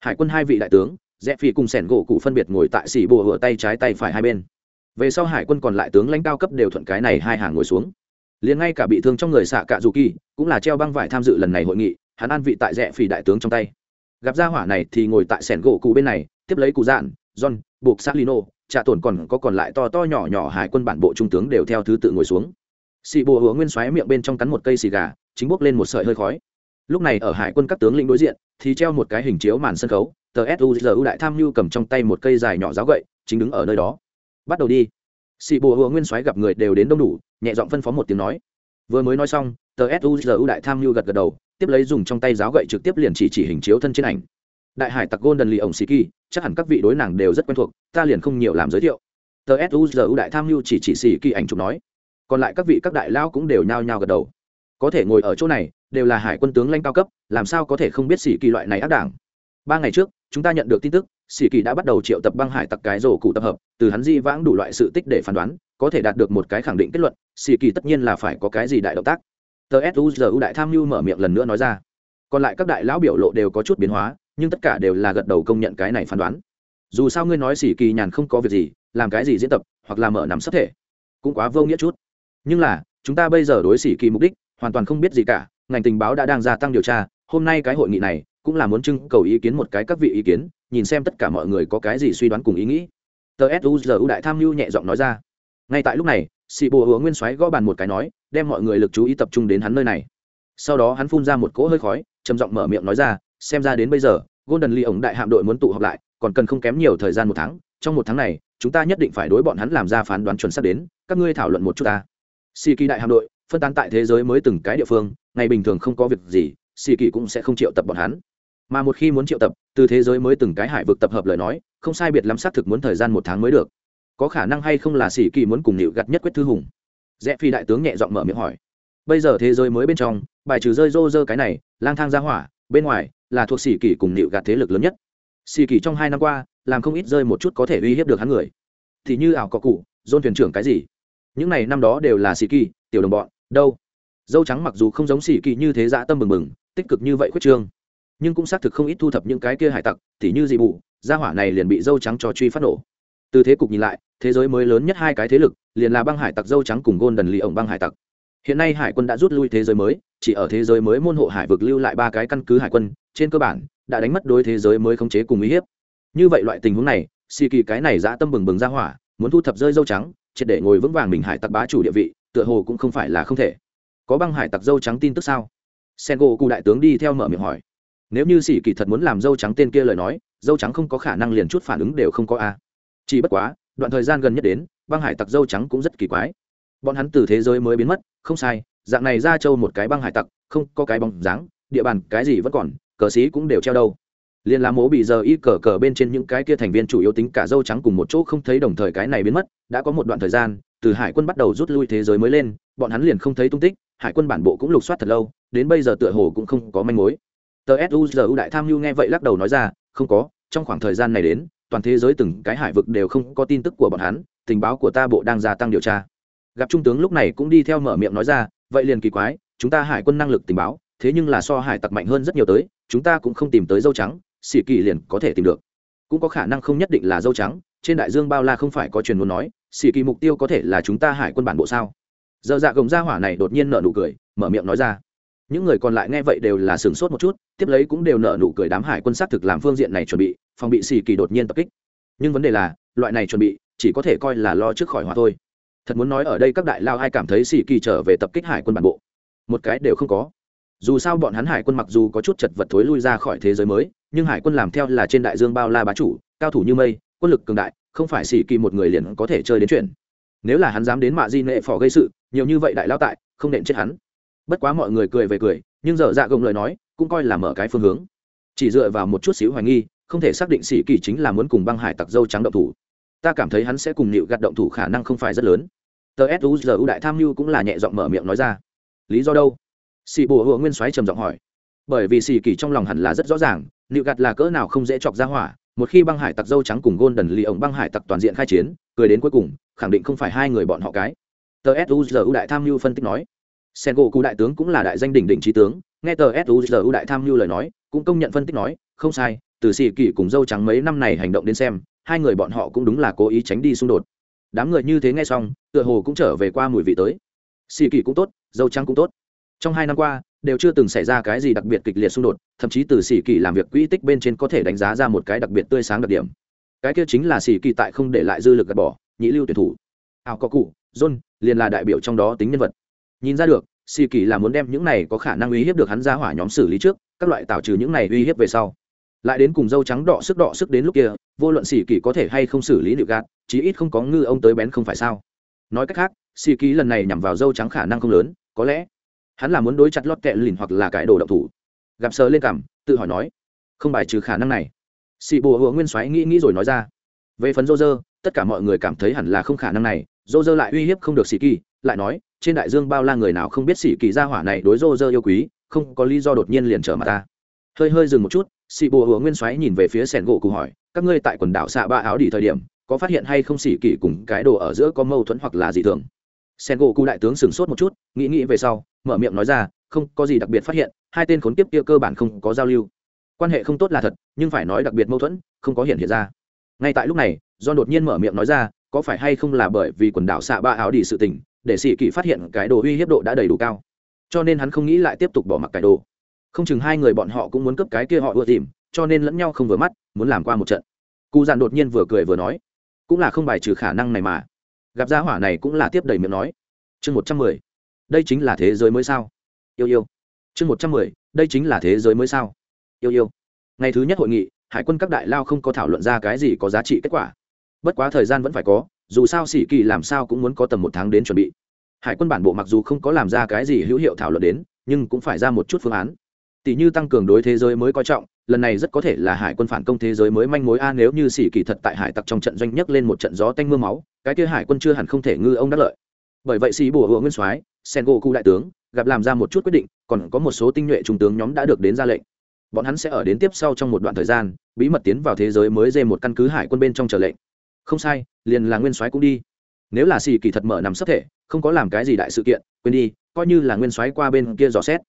Hải quân hai vị đại tướng rẽ phi cùng sẻn gỗ cụ phân biệt ngồi tại xì bùa hựa tay trái tay phải hai bên. Về sau hải quân còn lại tướng lãnh cao cấp đều thuận cái này hai hàng ngồi xuống liền ngay cả bị thương trong người xạ cạ dù kỳ cũng là treo băng vải tham dự lần này hội nghị, hắn an vị tại rẽ phi đại tướng trong tay. Gặp gia hỏa này thì ngồi tại sẻn gỗ cụ bên này, tiếp lấy cụ dạn, john, buộc salino trà tổn còn có còn lại to to nhỏ nhỏ hải quân bản bộ trung tướng đều theo thứ tự ngồi xuống. Xì bùa hứa nguyên xoáy miệng bên trong cắn một cây xì gà, chính bốc lên một sợi hơi khói. Lúc này ở hải quân các tướng lĩnh đối diện, thì treo một cái hình chiếu màn sân khấu, tờ suzu đại tham mưu cầm trong tay một cây dài nhỏ giáo gậy, chính đứng ở nơi đó. Bắt đầu đi. Sĩ bồ hứa nguyên Soái gặp người đều đến đông đủ, nhẹ giọng phân phó một tiếng nói. Vừa mới nói xong, tờ suzu đại tham mưu gật gật đầu, tiếp lấy dùng trong tay giáo gậy trực tiếp liền chỉ chỉ hình chiếu thân trên ảnh. Đại hải tặc golden lì ổng sĩ kỳ, chắc hẳn các vị đối nàng đều rất quen thuộc, ta liền không nhiều làm giới thiệu. Tờ suzu đại tham mưu chỉ chỉ sĩ kỳ ảnh chụp nói. Còn lại các vị các đại lao cũng đều nhao nhao gật đầu. Có thể ngồi ở chỗ này, đều là hải quân tướng lãnh cao cấp, làm sao có thể không biết sĩ kỳ loại này ác đảng? Ba ngày trước, chúng ta nhận được tin tức sĩ kỳ đã bắt đầu triệu tập băng hải tặc cái rổ cụ tập hợp, từ hắn di vãng đủ loại sự tích để phán đoán, có thể đạt được một cái khẳng định kết luận, sĩ kỳ tất nhiên là phải có cái gì đại động tác. Tờ suzu đại tham mưu mở miệng lần nữa nói ra. Còn lại các đại lão biểu lộ đều có chút biến hóa, nhưng tất cả đều là gật đầu công nhận cái này phán đoán. Dù sao ngươi nói xỉ kỳ nhàn không có việc gì, làm cái gì diễn tập, hoặc là mở nằm sắp thể, cũng quá vô nghĩa chút. Nhưng là, chúng ta bây giờ đối xỉ kỳ mục đích, hoàn toàn không biết gì cả, ngành tình báo đã đang gia tăng điều tra, hôm nay cái hội nghị này cũng là muốn trưng cầu ý kiến một cái các vị ý kiến, nhìn xem tất cả mọi người có cái gì suy đoán cùng ý nghĩ. Tờ suzu đại tham mưu nhẹ giọng nói ra. Ngay tại lúc này, sĩ bùa hứa nguyên soái gõ bàn một cái nói, đem mọi người lực chú ý tập trung đến hắn nơi này. Sau đó hắn phun ra một cỗ hơi khói, trầm giọng mở miệng nói ra, xem ra đến bây giờ, golden lee ổng đại hạm đội muốn tụ họp lại, còn cần không kém nhiều thời gian một tháng, trong một tháng này, chúng ta nhất định phải đối bọn hắn làm ra phán đoán chuẩn xác đến, các ngươi thảo luận một chút ta. Sĩ kỳ đại hạm đội, phân tán tại thế giới mới từng cái địa phương, ngày bình thường không có việc gì, sĩ kỳ cũng sẽ không triệu tập bọn hắn mà một khi muốn triệu tập, từ thế giới mới từng cái hải vực tập hợp lời nói, không sai biệt lắm xác thực muốn thời gian một tháng mới được. Có khả năng hay không là sĩ kỳ muốn cùng nịu gặt nhất quyết thư hùng? Rẽ phi đại tướng nhẹ giọng mở miệng hỏi. Bây giờ thế giới mới bên trong, bài trừ rơi rô rơ cái này, lang thang ra hỏa, bên ngoài, là thuộc sĩ kỳ cùng nịu gạt thế lực lớn nhất. Sĩ kỳ trong hai năm qua, làm không ít rơi một chút có thể uy hiếp được hắn người. Thì như ảo có cụ, dôn thuyền trưởng cái gì? Những này năm đó đều là sĩ kỳ, tiểu đồng bọn, đâu? Dâu trắng mặc dù không giống sĩ kỳ như thế dã tâm bừng bừng, tích cực như vậy khuyết trương nhưng cũng xác thực không ít thu thập những cái kia hải tặc, tỉ như dị bụ gia hỏa này liền bị dâu trắng cho truy phát nổ. Từ thế cục nhìn lại, thế giới mới lớn nhất hai cái thế lực, liền là băng hải tặc dâu trắng cùng gôn đần lì ổng băng hải tặc. Hiện nay hải quân đã rút lui thế giới mới, chỉ ở thế giới mới môn hộ hải vực lưu lại ba cái căn cứ hải quân, trên cơ bản, đã đánh mất đối thế giới mới khống chế cùng uy hiếp. Như vậy loại tình huống này xì kỳ cái này dã tâm bừng bừng ra hỏa, muốn thu thập rơi dâu trắng, triệt để ngồi vững vàng mình hải tặc bá chủ địa vị, tựa hồ cũng không phải là không thể. Có băng hải tặc dâu trắng tin tức sao? Sen gỗ cụ đại tướng đi theo mở miệng hỏi nếu như sĩ kỳ thật muốn làm dâu trắng tên kia lời nói, dâu trắng không có khả năng liền chút phản ứng đều không có a. Chỉ bất quá, đoạn thời gian gần nhất đến, băng hải tặc dâu trắng cũng rất kỳ quái. Bọn hắn từ thế giới mới biến mất, không sai, dạng này ra châu một cái băng hải tặc, không có cái bóng dáng, địa bàn, cái gì vẫn còn, cờ sĩ cũng đều treo đâu. Liên lá mố bị giờ y cờ cờ bên trên những cái kia thành viên chủ yếu tính cả dâu trắng cùng một chỗ không thấy đồng thời cái này biến mất, đã có một đoạn thời gian, từ hải quân bắt đầu rút lui thế giới mới lên, bọn hắn liền không thấy tung tích, hải quân bản bộ cũng lục soát thật lâu, đến bây giờ tựa hồ cũng không có manh mối tờ suzu đại tham mưu nghe vậy lắc đầu nói ra, không có, trong khoảng thời gian này đến, toàn thế giới từng cái hải vực đều không có tin tức của bọn hắn, tình báo của ta bộ đang gia tăng điều tra. Gặp trung tướng lúc này cũng đi theo mở miệng nói ra, vậy liền kỳ quái, chúng ta hải quân năng lực tình báo, thế nhưng là so hải tặc mạnh hơn rất nhiều tới, chúng ta cũng không tìm tới dâu trắng, xỉ kỳ liền có thể tìm được. Cũng có khả năng không nhất định là dâu trắng, trên đại dương bao la không phải có truyền muốn nói, xỉ kỳ mục tiêu có thể là chúng ta hải quân bản bộ sao? Giờ dạ gồng ra hỏa này đột nhiên nợ nụ cười, mở miệng nói ra những người còn lại nghe vậy đều là sửng sốt một chút, tiếp lấy cũng đều nợ nụ cười đám hải quân xác thực làm phương diện này chuẩn bị, phòng bị xì kỳ đột nhiên tập kích. Nhưng vấn đề là, loại này chuẩn bị chỉ có thể coi là lo trước khỏi hỏa thôi. Thật muốn nói ở đây các đại lao ai cảm thấy xì kỳ trở về tập kích hải quân bản bộ? Một cái đều không có. Dù sao bọn hắn hải quân mặc dù có chút chật vật thối lui ra khỏi thế giới mới, nhưng hải quân làm theo là trên đại dương bao la bá chủ, cao thủ như mây, quân lực cường đại, không phải xì kỳ một người liền có thể chơi đến chuyện. Nếu là hắn dám đến mạ di nệ phò gây sự, nhiều như vậy đại lao tại, không nện chết hắn bất quá mọi người cười về cười, nhưng dở dạ gồng lời nói, cũng coi là mở cái phương hướng. Chỉ dựa vào một chút xíu hoài nghi, không thể xác định sĩ kỳ chính là muốn cùng băng hải tặc dâu trắng động thủ. Ta cảm thấy hắn sẽ cùng nịu gạt động thủ khả năng không phải rất lớn. Tờ suzu đại tham mưu cũng là nhẹ giọng mở miệng nói ra. Lý do đâu? Sĩ bùa hùa nguyên soái trầm giọng hỏi. Bởi vì sĩ kỳ trong lòng hẳn là rất rõ ràng, nịu gạt là cỡ nào không dễ chọc ra hỏa, một khi băng hải tặc dâu trắng cùng gôn đần lì ổng băng hải tặc toàn diện khai chiến, cười đến cuối cùng, khẳng định không phải hai người bọn họ cái. Tờ suzu đại tham mưu phân tích nói sen gỗ cụ đại tướng cũng là đại danh đỉnh đỉnh trí tướng, nghe tờ suzu đại tham mưu lời nói, cũng công nhận phân tích nói, không sai, từ xì kỳ cùng dâu trắng mấy năm này hành động đến xem, hai người bọn họ cũng đúng là cố ý tránh đi xung đột. Đám người như thế nghe xong, tựa hồ cũng trở về qua mùi vị tới. Xì kỳ cũng tốt, dâu trắng cũng tốt. Trong hai năm qua, đều chưa từng xảy ra cái gì đặc biệt kịch liệt xung đột, thậm chí từ xì kỳ làm việc quỹ tích bên trên có thể đánh giá ra một cái đặc biệt tươi sáng đặc điểm. Cái kia chính là xì kỳ tại không để lại dư lực gạt bỏ, nhị lưu tuyển thủ. Ảo có cụ john liền là đại biểu trong đó tính nhân vật nhìn ra được, xì kỳ là muốn đem những này có khả năng uy hiếp được hắn ra hỏa nhóm xử lý trước, các loại tạo trừ những này uy hiếp về sau. Lại đến cùng dâu trắng đỏ sức đỏ sức đến lúc kia, vô luận xì kỳ có thể hay không xử lý liệu gạt, chí ít không có ngư ông tới bén không phải sao. Nói cách khác, xì kỳ lần này nhằm vào dâu trắng khả năng không lớn, có lẽ hắn là muốn đối chặt lót kẹ lìn hoặc là cải đồ động thủ. Gặp sờ lên cảm, tự hỏi nói, không bài trừ khả năng này. Xì bùa hùa nguyên soái nghĩ nghĩ rồi nói ra, về phần dô dơ, tất cả mọi người cảm thấy hẳn là không khả năng này dô dơ lại uy hiếp không được xì kỳ, lại nói trên đại dương bao la người nào không biết sĩ kỳ gia hỏa này đối rô rơ yêu quý, không có lý do đột nhiên liền trở mặt ta. Hơi hơi dừng một chút sĩ bùa hùa nguyên xoáy nhìn về phía sẻn gỗ cụ hỏi, các ngươi tại quần đảo xạ ba áo đi thời điểm, có phát hiện hay không sĩ kỳ cùng cái đồ ở giữa có mâu thuẫn hoặc là gì thường? Sen gỗ cụ đại tướng sửng sốt một chút, nghĩ nghĩ về sau, mở miệng nói ra, không có gì đặc biệt phát hiện, hai tên khốn kiếp kia cơ bản không có giao lưu. Quan hệ không tốt là thật, nhưng phải nói đặc biệt mâu thuẫn, không có hiện hiện ra. Ngay tại lúc này do đột nhiên mở miệng nói ra, có phải hay không là bởi vì quần đảo xạ ba áo đi sự tình để sĩ kỳ phát hiện cái đồ uy hiếp độ đã đầy đủ cao. Cho nên hắn không nghĩ lại tiếp tục bỏ mặc cái đồ. Không chừng hai người bọn họ cũng muốn cấp cái kia họ ưa tìm, cho nên lẫn nhau không vừa mắt, muốn làm qua một trận. Cụ dàn đột nhiên vừa cười vừa nói, cũng là không bài trừ khả năng này mà. Gặp gia hỏa này cũng là tiếp đầy miệng nói. Chương một trăm mười, đây chính là thế giới mới sao? Yêu yêu. Chương một trăm mười, đây chính là thế giới mới sao? Yêu yêu. Ngày thứ nhất hội nghị, hải quân các đại lao không có thảo luận ra cái gì có giá trị kết quả. Bất quá thời gian vẫn phải có dù sao sĩ kỳ làm sao cũng muốn có tầm một tháng đến chuẩn bị. Hải quân bản bộ mặc dù không có làm ra cái gì hữu hiệu thảo luận đến, nhưng cũng phải ra một chút phương án. Tỷ như tăng cường đối thế giới mới coi trọng, lần này rất có thể là hải quân phản công thế giới mới manh mối a, nếu như sĩ kỳ thật tại hải tặc trong trận doanh nhất lên một trận gió tanh mưa máu, cái kia hải quân chưa hẳn không thể ngư ông đắc lợi. Bởi vậy sĩ bùa hùa nguyên soái, sen gỗ cụ đại tướng, gặp làm ra một chút quyết định, còn có một số tinh nhuệ trung tướng nhóm đã được đến ra lệnh. Bọn hắn sẽ ở đến tiếp sau trong một đoạn thời gian, bí mật tiến vào thế giới mới dê một căn cứ hải quân bên trong chờ lệnh không sai, liền là nguyên soái cũng đi. Nếu là xì kỳ thật mở nằm sắp thể, không có làm cái gì đại sự kiện, quên đi, coi như là nguyên soái qua bên kia dò xét.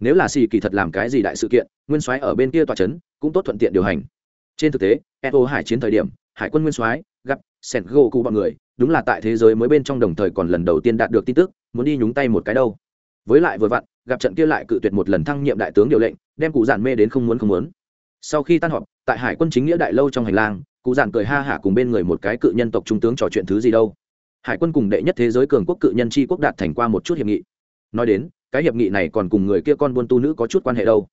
Nếu là xì kỳ thật làm cái gì đại sự kiện, nguyên soái ở bên kia tòa trấn, cũng tốt thuận tiện điều hành. Trên thực tế eto hải chiến thời điểm, hải quân nguyên soái, gặp sẻn gô cụ bọn người, đúng là tại thế giới mới bên trong đồng thời còn lần đầu tiên đạt được tin tức, muốn đi nhúng tay một cái đâu. Với lại vừa vặn, gặp trận kia lại cự tuyệt một lần thăng nhiệm đại tướng điều lệnh, đem cụ giản mê đến không muốn không muốn sau khi tan họp, tại hải quân chính nghĩa đại lâu trong hành lang, cụ giản cười ha hả cùng bên người một cái cự nhân tộc trung tướng trò chuyện thứ gì đâu. Hải quân cùng đệ nhất thế giới cường quốc cự nhân tri quốc đạt thành qua một chút hiệp nghị. Nói đến, cái hiệp nghị này còn cùng người kia con buôn tu nữ có chút quan hệ đâu.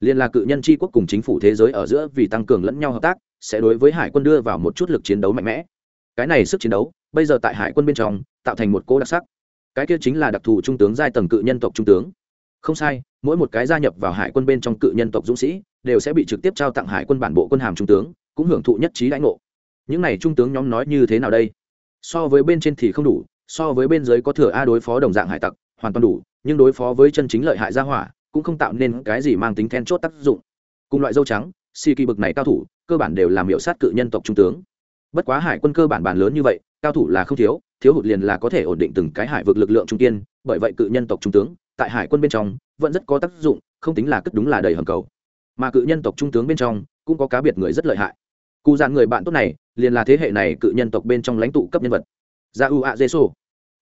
Liên là cự nhân tri quốc cùng chính phủ thế giới ở giữa vì tăng cường lẫn nhau hợp tác, sẽ đối với hải quân đưa vào một chút lực chiến đấu mạnh mẽ. Cái này sức chiến đấu, bây giờ tại hải quân bên trong, tạo thành một cô đặc sắc. Cái kia chính là đặc thù trung tướng giai tầng cự nhân tộc trung tướng. Không sai mỗi một cái gia nhập vào hải quân bên trong cự nhân tộc dũng sĩ đều sẽ bị trực tiếp trao tặng hải quân bản bộ quân hàm trung tướng, cũng hưởng thụ nhất trí lãnh ngộ. Những này trung tướng nhóm nói như thế nào đây? So với bên trên thì không đủ, so với bên dưới có thừa a đối phó đồng dạng hải tặc, hoàn toàn đủ, nhưng đối phó với chân chính lợi hại gia hỏa, cũng không tạo nên cái gì mang tính then chốt tác dụng. Cùng loại dâu trắng, si kỳ bực này cao thủ, cơ bản đều làm hiệu sát cự nhân tộc trung tướng. Bất quá hải quân cơ bản bàn lớn như vậy, cao thủ là không thiếu thiếu hụt liền là có thể ổn định từng cái hải vực lực lượng trung tiên bởi vậy cự nhân tộc trung tướng tại hải quân bên trong vẫn rất có tác dụng, không tính là cất đúng là đầy hầm cầu. Mà cự nhân tộc trung tướng bên trong cũng có cá biệt người rất lợi hại. Cụ dạn người bạn tốt này, liền là thế hệ này cự nhân tộc bên trong lãnh tụ cấp nhân vật. Gia u a dê sô.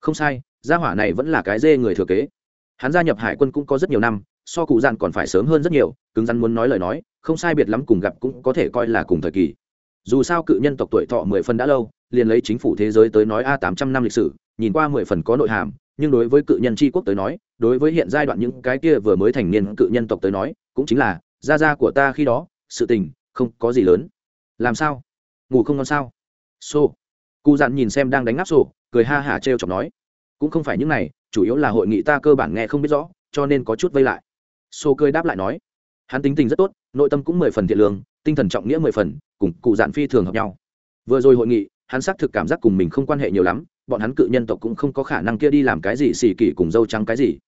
Không sai, gia hỏa này vẫn là cái dê người thừa kế. Hắn gia nhập hải quân cũng có rất nhiều năm, so cụ dạn còn phải sớm hơn rất nhiều, cứng rắn muốn nói lời nói, không sai biệt lắm cùng gặp cũng có thể coi là cùng thời kỳ. Dù sao cự nhân tộc tuổi thọ mười phân đã lâu, liền lấy chính phủ thế giới tới nói a tám trăm năm lịch sử nhìn qua mười phần có nội hàm, nhưng đối với cự nhân tri quốc tới nói, đối với hiện giai đoạn những cái kia vừa mới thành niên cự nhân tộc tới nói, cũng chính là, gia gia của ta khi đó, sự tình, không có gì lớn. Làm sao? Ngủ không ngon sao? Xô. Cụ dặn nhìn xem đang đánh ngáp sổ cười ha hả t r e o chọc nói. Cũng không phải những này, chủ yếu là hội nghị ta cơ bản nghe không biết rõ, cho nên có chút vây lại. Xô cười đáp lại nói. Hắn tính tình rất tốt, nội tâm cũng mười phần thiện lương, tinh thần trọng nghĩa mười phần, cùng cụ dạn phi thường hợp nhau. Vừa rồi hội nghị, hắn xác thực cảm giác cùng mình không quan hệ nhiều lắm bọn hắn cự nhân tộc cũng không có khả năng kia đi làm cái gì xì kỳ cùng dâu trắng cái gì.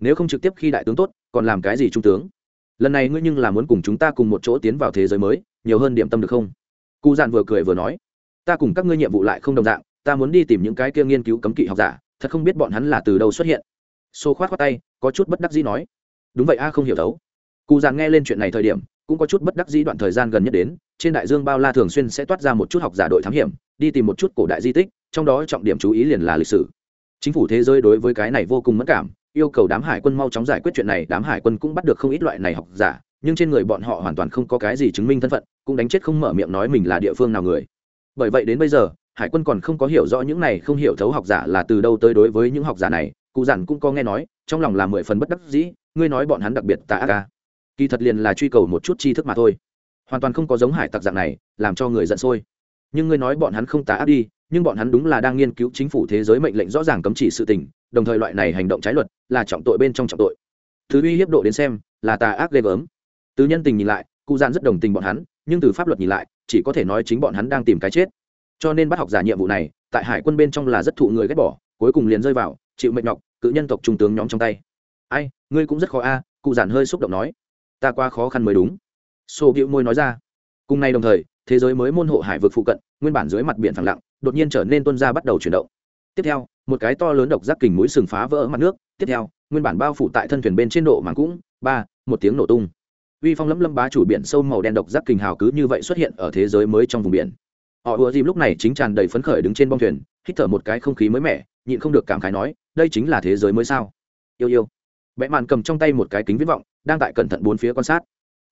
Nếu không trực tiếp khi đại tướng tốt, còn làm cái gì trung tướng? Lần này ngươi nhưng là muốn cùng chúng ta cùng một chỗ tiến vào thế giới mới, nhiều hơn điểm tâm được không? Cụ dạn vừa cười vừa nói, ta cùng các ngươi nhiệm vụ lại không đồng dạng, ta muốn đi tìm những cái kia nghiên cứu cấm kỵ học giả, thật không biết bọn hắn là từ đâu xuất hiện. Xô khoát khoát tay, có chút bất đắc dĩ nói, đúng vậy a, không hiểu thấu. Cụ dạn nghe lên chuyện này thời điểm, cũng có chút bất đắc dĩ đoạn thời gian gần nhất đến, trên đại dương bao la thường xuyên sẽ toát ra một chút học giả đội thám hiểm, đi tìm một chút cổ đại di tích trong đó trọng điểm chú ý liền là lịch sử. Chính phủ thế giới đối với cái này vô cùng mất cảm, yêu cầu đám hải quân mau chóng giải quyết chuyện này, đám hải quân cũng bắt được không ít loại này học giả, nhưng trên người bọn họ hoàn toàn không có cái gì chứng minh thân phận, cũng đánh chết không mở miệng nói mình là địa phương nào người. Bởi vậy đến bây giờ, hải quân còn không có hiểu rõ những này, không hiểu thấu học giả là từ đâu tới đối với những học giả này, cụ giản cũng có nghe nói, trong lòng là mười phần bất đắc dĩ, ngươi nói bọn hắn đặc biệt tà ác ca kỳ thật liền là truy cầu một chút tri thức mà thôi. Hoàn toàn không có giống hải tặc dạng này, làm cho người giận sôi. Nhưng ngươi nói bọn hắn không tà ác đi nhưng bọn hắn đúng là đang nghiên cứu chính phủ thế giới mệnh lệnh rõ ràng cấm chỉ sự tình, đồng thời loại này hành động trái luật là trọng tội bên trong trọng tội. Thứ uy hiếp độ đến xem là tà ác ghê gớm. Từ nhân tình nhìn lại, cụ giản rất đồng tình bọn hắn, nhưng từ pháp luật nhìn lại, chỉ có thể nói chính bọn hắn đang tìm cái chết. Cho nên bắt học giả nhiệm vụ này, tại hải quân bên trong là rất thụ người ghét bỏ, cuối cùng liền rơi vào, chịu mệnh nhọc, cự nhân tộc trung tướng nhóm trong tay. Ai, ngươi cũng rất khó a, cụ giản hơi xúc động nói. Ta qua khó khăn mới đúng. Sô bịu môi nói ra. Cùng nay đồng thời, thế giới mới môn hộ hải vực phụ cận, nguyên bản dưới mặt biển phẳng lặng đột nhiên trở nên tuân ra bắt đầu chuyển động. Tiếp theo, một cái to lớn độc giác kình mũi sừng phá vỡ mặt nước. Tiếp theo, nguyên bản bao phủ tại thân thuyền bên trên độ màng cũng, ba, một tiếng nổ tung. Uy phong lẫm lâm bá chủ biển sâu màu đen độc giác kình hào cứ như vậy xuất hiện ở thế giới mới trong vùng biển. Họ ùa dìm lúc này chính tràn đầy phấn khởi đứng trên bong thuyền, hít thở một cái không khí mới mẻ, nhịn không được cảm khái nói, đây chính là thế giới mới sao? Yêu yêu. Vẽ màn cầm trong tay một cái kính viết vọng, đang tại cẩn thận bốn phía quan sát.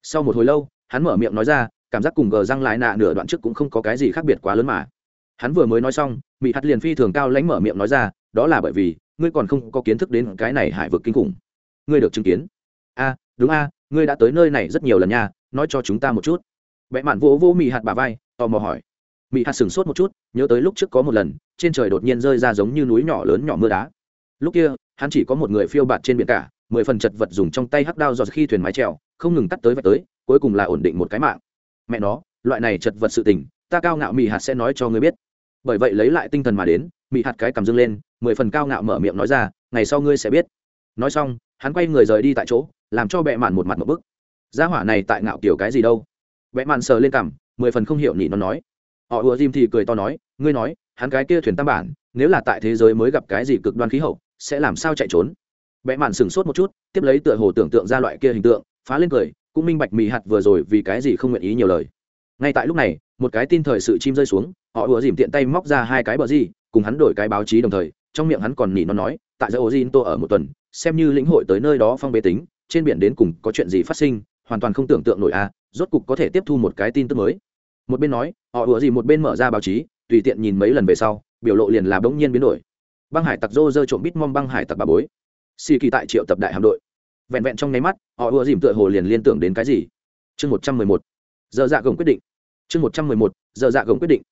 Sau một hồi lâu, hắn mở miệng nói ra, cảm giác cùng gờ răng lại nạ nửa đoạn trước cũng không có cái gì khác biệt quá lớn mà hắn vừa mới nói xong mỹ hạt liền phi thường cao lãnh mở miệng nói ra, đó là bởi vì, ngươi còn không có kiến thức đến cái này hải vực kinh khủng. Ngươi được chứng kiến. A, đúng a, ngươi đã tới nơi này rất nhiều lần nha, nói cho chúng ta một chút. Vẽ mạn vỗ vỗ mỹ hạt bà vai, tò mò hỏi. Mỹ hạt sửng sốt một chút, nhớ tới lúc trước có một lần, trên trời đột nhiên rơi ra giống như núi nhỏ lớn nhỏ mưa đá. Lúc kia, hắn chỉ có một người phiêu bạt trên biển cả, mười phần chật vật dùng trong tay hắc đao giọt khi thuyền mái trèo không ngừng tắt tới vạch tới, cuối cùng là ổn định một cái mạng. Mẹ nó, loại này chật vật sự tình, ta cao ngạo mỹ hạt sẽ nói cho ngươi biết bởi vậy lấy lại tinh thần mà đến, mị hạt cái cầm dưng lên, mười phần cao ngạo mở miệng nói ra, ngày sau ngươi sẽ biết. Nói xong, hắn quay người rời đi tại chỗ, làm cho bệ mạn một mặt một bức. Gia hỏa này tại ngạo kiểu cái gì đâu? Bệ mạn sờ lên cằm, mười phần không hiểu nhị nó nói. Họ ùa dìm thì cười to nói, ngươi nói, hắn cái kia thuyền tam bản, nếu là tại thế giới mới gặp cái gì cực đoan khí hậu, sẽ làm sao chạy trốn? Bệ mạn sửng sốt một chút, tiếp lấy tựa hồ tưởng tượng ra loại kia hình tượng, phá lên cười, cũng minh bạch mì hạt vừa rồi vì cái gì không nguyện ý nhiều lời. Ngay tại lúc này, một cái tin thời sự chim rơi xuống họ ùa dìm tiện tay móc ra hai cái bờ gì cùng hắn đổi cái báo chí đồng thời trong miệng hắn còn nỉ nó nói tại giữa ô dìn tô ở một tuần xem như lĩnh hội tới nơi đó phong bế tính trên biển đến cùng có chuyện gì phát sinh hoàn toàn không tưởng tượng nổi a à, rốt cục có thể tiếp thu một cái tin tức mới. Một bên nói họ ùa gì một bên mở ra báo chí tùy tiện nhìn mấy lần về sau biểu lộ liền là bỗng nhiên biến đổi. Băng hải tặc rô rơ trộm bít mong băng hải tặc bà bối. Xì kỳ tại triệu tập đại hạm đội. Vẹn vẹn trong nháy mắt họ ùa dìm tựa hồ liền liên tưởng đến cái gì? Chương một trăm mười một. Giờ dạ gồng quyết định. Chương một trăm mười một. Giờ dạ gồng quyết định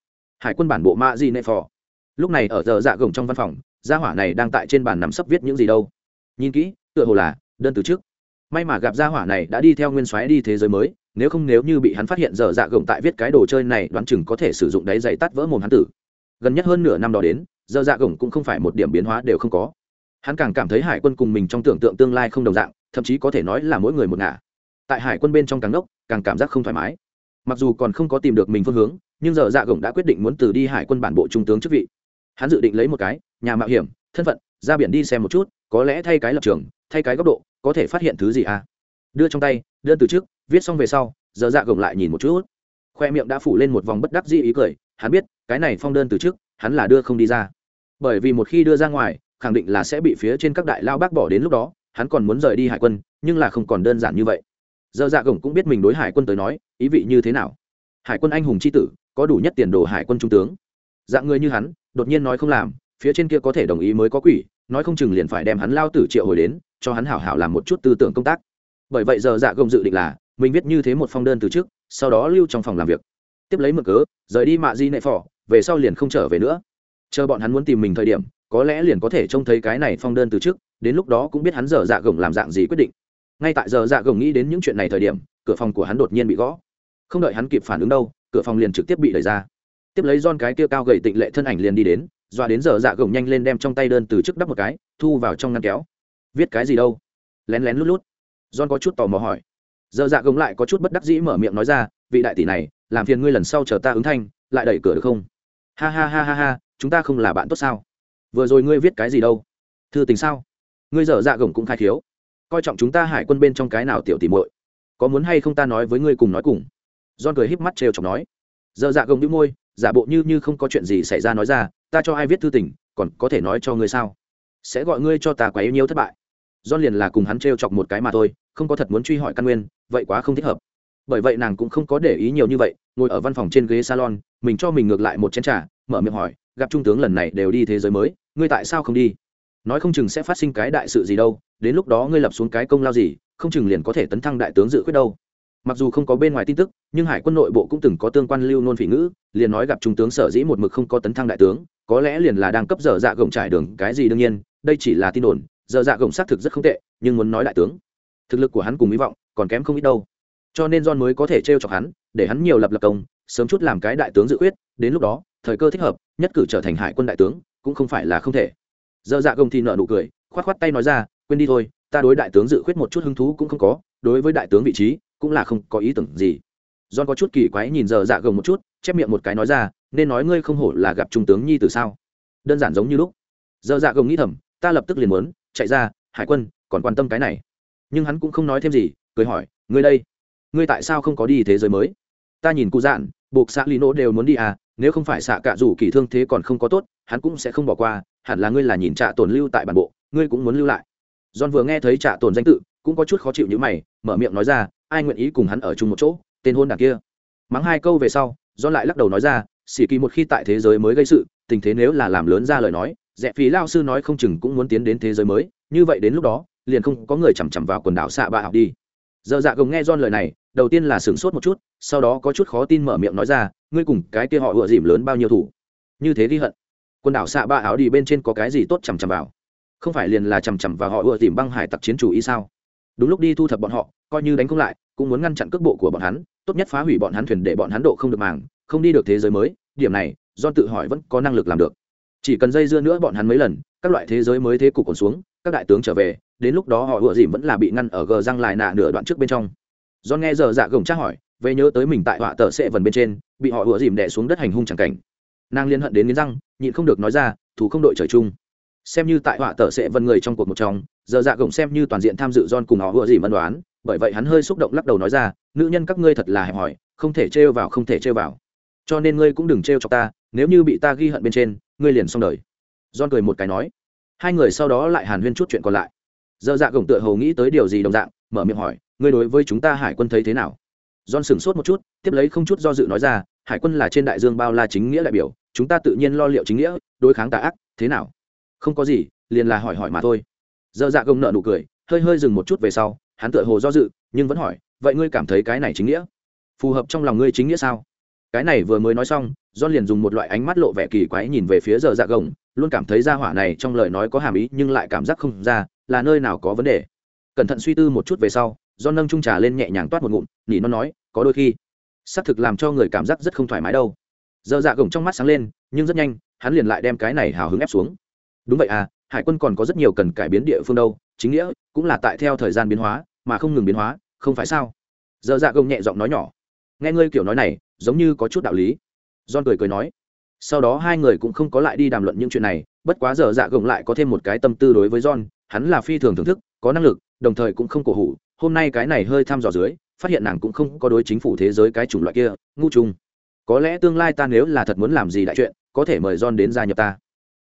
hải quân bản bộ ma di nệ phò. Lúc này ở giờ dạ gồng trong văn phòng, gia hỏa này đang tại trên bàn nằm sấp viết những gì đâu. Nhìn kỹ, tựa hồ là đơn từ trước. May mà gặp gia hỏa này đã đi theo nguyên soái đi thế giới mới, nếu không nếu như bị hắn phát hiện giờ dạ gồng tại viết cái đồ chơi này, đoán chừng có thể sử dụng đáy dày tắt vỡ mồm hắn tử. Gần nhất hơn nửa năm đó đến, giờ dạ gồng cũng không phải một điểm biến hóa đều không có. Hắn càng cảm thấy hải quân cùng mình trong tưởng tượng tương lai không đồng dạng, thậm chí có thể nói là mỗi người một ngả. Tại hải quân bên trong càng ngốc, càng cảm giác không thoải mái. Mặc dù còn không có tìm được mình phương hướng nhưng giờ dạ gồng đã quyết định muốn từ đi hải quân bản bộ trung tướng chức vị. Hắn dự định lấy một cái, nhà mạo hiểm, thân phận, ra biển đi xem một chút, có lẽ thay cái lập trường, thay cái góc độ, có thể phát hiện thứ gì à? Đưa trong tay đơn từ trước, viết xong về sau, giờ dạ gồng lại nhìn một chút. Khoe miệng đã phủ lên một vòng bất đắc dĩ ý cười, hắn biết, cái này phong đơn từ trước, hắn là đưa không đi ra. Bởi vì một khi đưa ra ngoài, khẳng định là sẽ bị phía trên các đại lao bác bỏ đến lúc đó, hắn còn muốn rời đi hải quân, nhưng là không còn đơn giản như vậy. Giờ dạ gồng cũng biết mình đối hải quân tới nói, ý vị như thế nào. Hải quân anh hùng c h i tử có đủ nhất tiền đồ hải quân trung tướng. Dạng người như hắn, đột nhiên nói không làm, phía trên kia có thể đồng ý mới có quỷ, nói không chừng liền phải đem hắn lao tử triệu hồi đến, cho hắn hảo hảo làm một chút tư tưởng công tác. Bởi vậy giờ dạ gồng dự định là, mình viết như thế một phong đơn từ trước, sau đó lưu trong phòng làm việc. Tiếp lấy mực cớ, rời đi mạ di nệ phỏ về sau liền không trở về nữa. Chờ bọn hắn muốn tìm mình thời điểm, có lẽ liền có thể trông thấy cái này phong đơn từ trước, đến lúc đó cũng biết hắn giờ dạ gồng làm dạng gì quyết định. Ngay tại giờ dạ gồng nghĩ đến những chuyện này thời điểm, cửa phòng của hắn đột nhiên bị gõ không đợi hắn kịp phản ứng đâu, cửa phòng liền trực tiếp bị đẩy ra. Tiếp lấy don cái kia cao gầy tịnh lệ thân ảnh liền đi đến doa đến giờ dạ gồng nhanh lên đem trong tay đơn từ trước đắp một cái, thu vào trong ngăn kéo. Viết cái gì đâu? Lén lén lút lút. Don có chút tò mò hỏi. Giờ dạ gồng lại có chút bất đắc dĩ mở miệng nói ra, vị đại tỷ này, làm phiền ngươi lần sau chờ ta ứng thanh, lại đẩy cửa được không? Ha ha ha ha ha, chúng ta không là bạn tốt sao? Vừa rồi ngươi viết cái gì đâu? Thư tình sao? Ngươi dở dạ gồng cũng khai thiếu coi trọng chúng ta hải quân bên trong cái nào tiểu tỉ muội? Có muốn hay không ta nói với ngươi cùng nói cùng? John cười híp mắt trêu chọc nói, giờ dạ gồng đĩu môi, giả bộ như như không có chuyện gì xảy ra nói ra, ta cho ai viết thư tình, còn có thể nói cho ngươi sao? Sẽ gọi ngươi cho ta quá yêu nhiều thất bại. John liền là cùng hắn trêu chọc một cái mà thôi, không có thật muốn truy hỏi căn nguyên, vậy quá không thích hợp. Bởi vậy nàng cũng không có để ý nhiều như vậy, ngồi ở văn phòng trên ghế salon, mình cho mình ngược lại một chén trà, mở miệng hỏi, gặp trung tướng lần này đều đi thế giới mới, ngươi tại sao không đi? Nói không chừng sẽ phát sinh cái đại sự gì đâu, đến lúc đó ngươi lập xuống cái công lao gì, không chừng liền có thể tấn thăng đại tướng dự quyết đâu mặc dù không có bên ngoài tin tức, nhưng hải quân nội bộ cũng từng có tương quan lưu nôn phỉ ngữ, liền nói gặp trung tướng sở dĩ một mực không có tấn thăng đại tướng, có lẽ liền là đang cấp dở dạ gồng trải đường, cái gì đương nhiên, đây chỉ là tin đồn, dở dạ gồng xác thực rất không tệ, nhưng muốn nói đại tướng, thực lực của hắn cùng hy vọng còn kém không ít đâu. Cho nên john mới có thể t chọc hắn, để hắn nhiều lập lập công, sớm chút làm cái đại tướng dự quyết đến lúc đó, thời cơ thích hợp, nhất cử trở thành hải quân đại tướng, cũng không phải là không thể. Dở dạ gồng thì nợ nụ cười, khoát khoát tay nói ra, quên đi thôi, ta đối đại tướng dự khuyết một chút hứng thú cũng không có, đối với đại tướng vị trí cũng là không có ý tưởng gì. John có chút kỳ quái nhìn giờ dạ gồng một chút, chép miệng một cái nói ra, nên nói ngươi không hổ là gặp trung tướng nhi từ sao? Đơn giản giống như lúc. Giờ dạ gồng nghĩ thầm, ta lập tức liền muốn chạy ra, hải quân, còn quan tâm cái này. Nhưng hắn cũng không nói thêm gì, cười hỏi, ngươi đây, ngươi tại sao không có đi thế giới mới? Ta nhìn cụ dạn buộc xã lý nỗ đều muốn đi à nếu không phải xạ cạ rủ kỳ thương thế còn không có tốt, hắn cũng sẽ không bỏ qua, hẳn là ngươi là nhìn trạ tồn lưu tại bản bộ, ngươi cũng muốn lưu lại. John vừa nghe thấy trạ tồn danh tự, cũng có chút khó chịu như mày, mở miệng nói ra ai nguyện ý cùng hắn ở chung một chỗ, tên hôn đảng kia. Mắng hai câu về sau do lại lắc đầu nói ra xỉ kỳ một khi tại thế giới mới gây sự, tình thế nếu là làm lớn ra lời nói rẽ phí lao sư nói không chừng cũng muốn tiến đến thế giới mới, như vậy đến lúc đó, liền không có người chằm chằm vào quần đảo xạ bạ học đi. Giờ dạ gồng nghe don lời này, đầu tiên là sửng sốt một chút, sau đó có chút khó tin mở miệng nói ra, ngươi cùng cái kia họ ựa dìm lớn bao nhiêu thủ? Như thế ghi hận. Quần đảo xạ ba áo đi bên trên có cái gì tốt chằm chằm vào? Không phải liền là chằm chằm vào họ ựa dìm băng hải tặc chiến chủ ý sao? Đúng lúc đi thu thập bọn họ, coi như đánh không lại, cũng muốn ngăn chặn cước bộ của bọn hắn, tốt nhất phá hủy bọn hắn thuyền để bọn hắn độ không được màng, không đi được thế giới mới, điểm này, John tự hỏi vẫn có năng lực làm được. Chỉ cần dây dưa nữa bọn hắn mấy lần, các loại thế giới mới thế cục còn xuống, các đại tướng trở về, đến lúc đó họ ủa dìm vẫn là bị ngăn ở gờ răng lại nạ nửa đoạn trước bên trong. Do nghe giờ dạ gồng tra hỏi, về nhớ tới mình tại họa tờ sệ vần bên trên, bị họ ủa dìm đẻ xuống đất hành hung chẳng cảnh. Nàng liên hận đến nghiến răng, nhịn không được nói ra thú không đội trời chung. Xem như tại họa tờ sệ vần người trong cuộc một trong giờ dạ gồng xem như toàn diện tham dự don cùng họ vừa dìm ân đoán, bởi vậy hắn hơi xúc động lắc đầu nói ra, nữ nhân các ngươi thật là hẹp hòi, không thể trêu vào, không thể trêu vào. Cho nên ngươi cũng đừng trêu cho ta, nếu như bị ta ghi hận bên trên, ngươi liền xong đời. Don cười một cái nói. Hai người sau đó lại hàn huyên chút chuyện còn lại. Giờ dạ gồng tựa hầu nghĩ tới điều gì đồng dạng, mở miệng hỏi, ngươi đối với chúng ta hải quân thấy thế nào? Don sửng sốt một chút, tiếp lấy không chút do dự nói ra, hải quân là trên đại dương bao la chính nghĩa đại biểu, chúng ta tự nhiên lo liệu chính nghĩa, đối kháng tà ác, thế nào? Không có gì, liền là hỏi hỏi mà thôi dơ dạ gồng nợ nụ cười, hơi hơi dừng một chút về sau, hắn tựa hồ do dự, nhưng vẫn hỏi, vậy ngươi cảm thấy cái này chính nghĩa phù hợp trong lòng ngươi chính nghĩa sao? Cái này vừa mới nói xong, john liền dùng một loại ánh mắt lộ vẻ kỳ quái nhìn về phía giờ dạ gồng, luôn cảm thấy ra hỏa này trong lời nói có hàm ý nhưng lại cảm giác không ra là nơi nào có vấn đề. Cẩn thận suy tư một chút về sau do nâng trung trà lên nhẹ nhàng toát một ngụm, nỉ nó nói, có đôi khi, xác thực làm cho người cảm giác rất không thoải mái đâu. Giờ dạ gồng trong mắt sáng lên, nhưng rất nhanh, hắn liền lại đem cái này hào hứng ép xuống. Đúng vậy à hải quân còn có rất nhiều cần cải biến địa phương đâu, chính nghĩa cũng là tại theo thời gian biến hóa, mà không ngừng biến hóa, không phải sao? Dơ dạ gông nhẹ giọng nói nhỏ. Nghe ngươi kiểu nói này, giống như có chút đạo lý. John cười cười nói. Sau đó hai người cũng không có lại đi đàm luận những chuyện này, bất quá giờ dạ gồng lại có thêm một cái tâm tư đối với john, hắn là phi thường thưởng thức, có năng lực, đồng thời cũng không cổ hủ, hôm nay cái này hơi thăm dò dưới, phát hiện nàng cũng không có đối chính phủ thế giới cái chủng loại kia, ngu chung. Có lẽ tương lai ta nếu là thật muốn làm gì đại chuyện, có thể mời john đến gia nhập ta.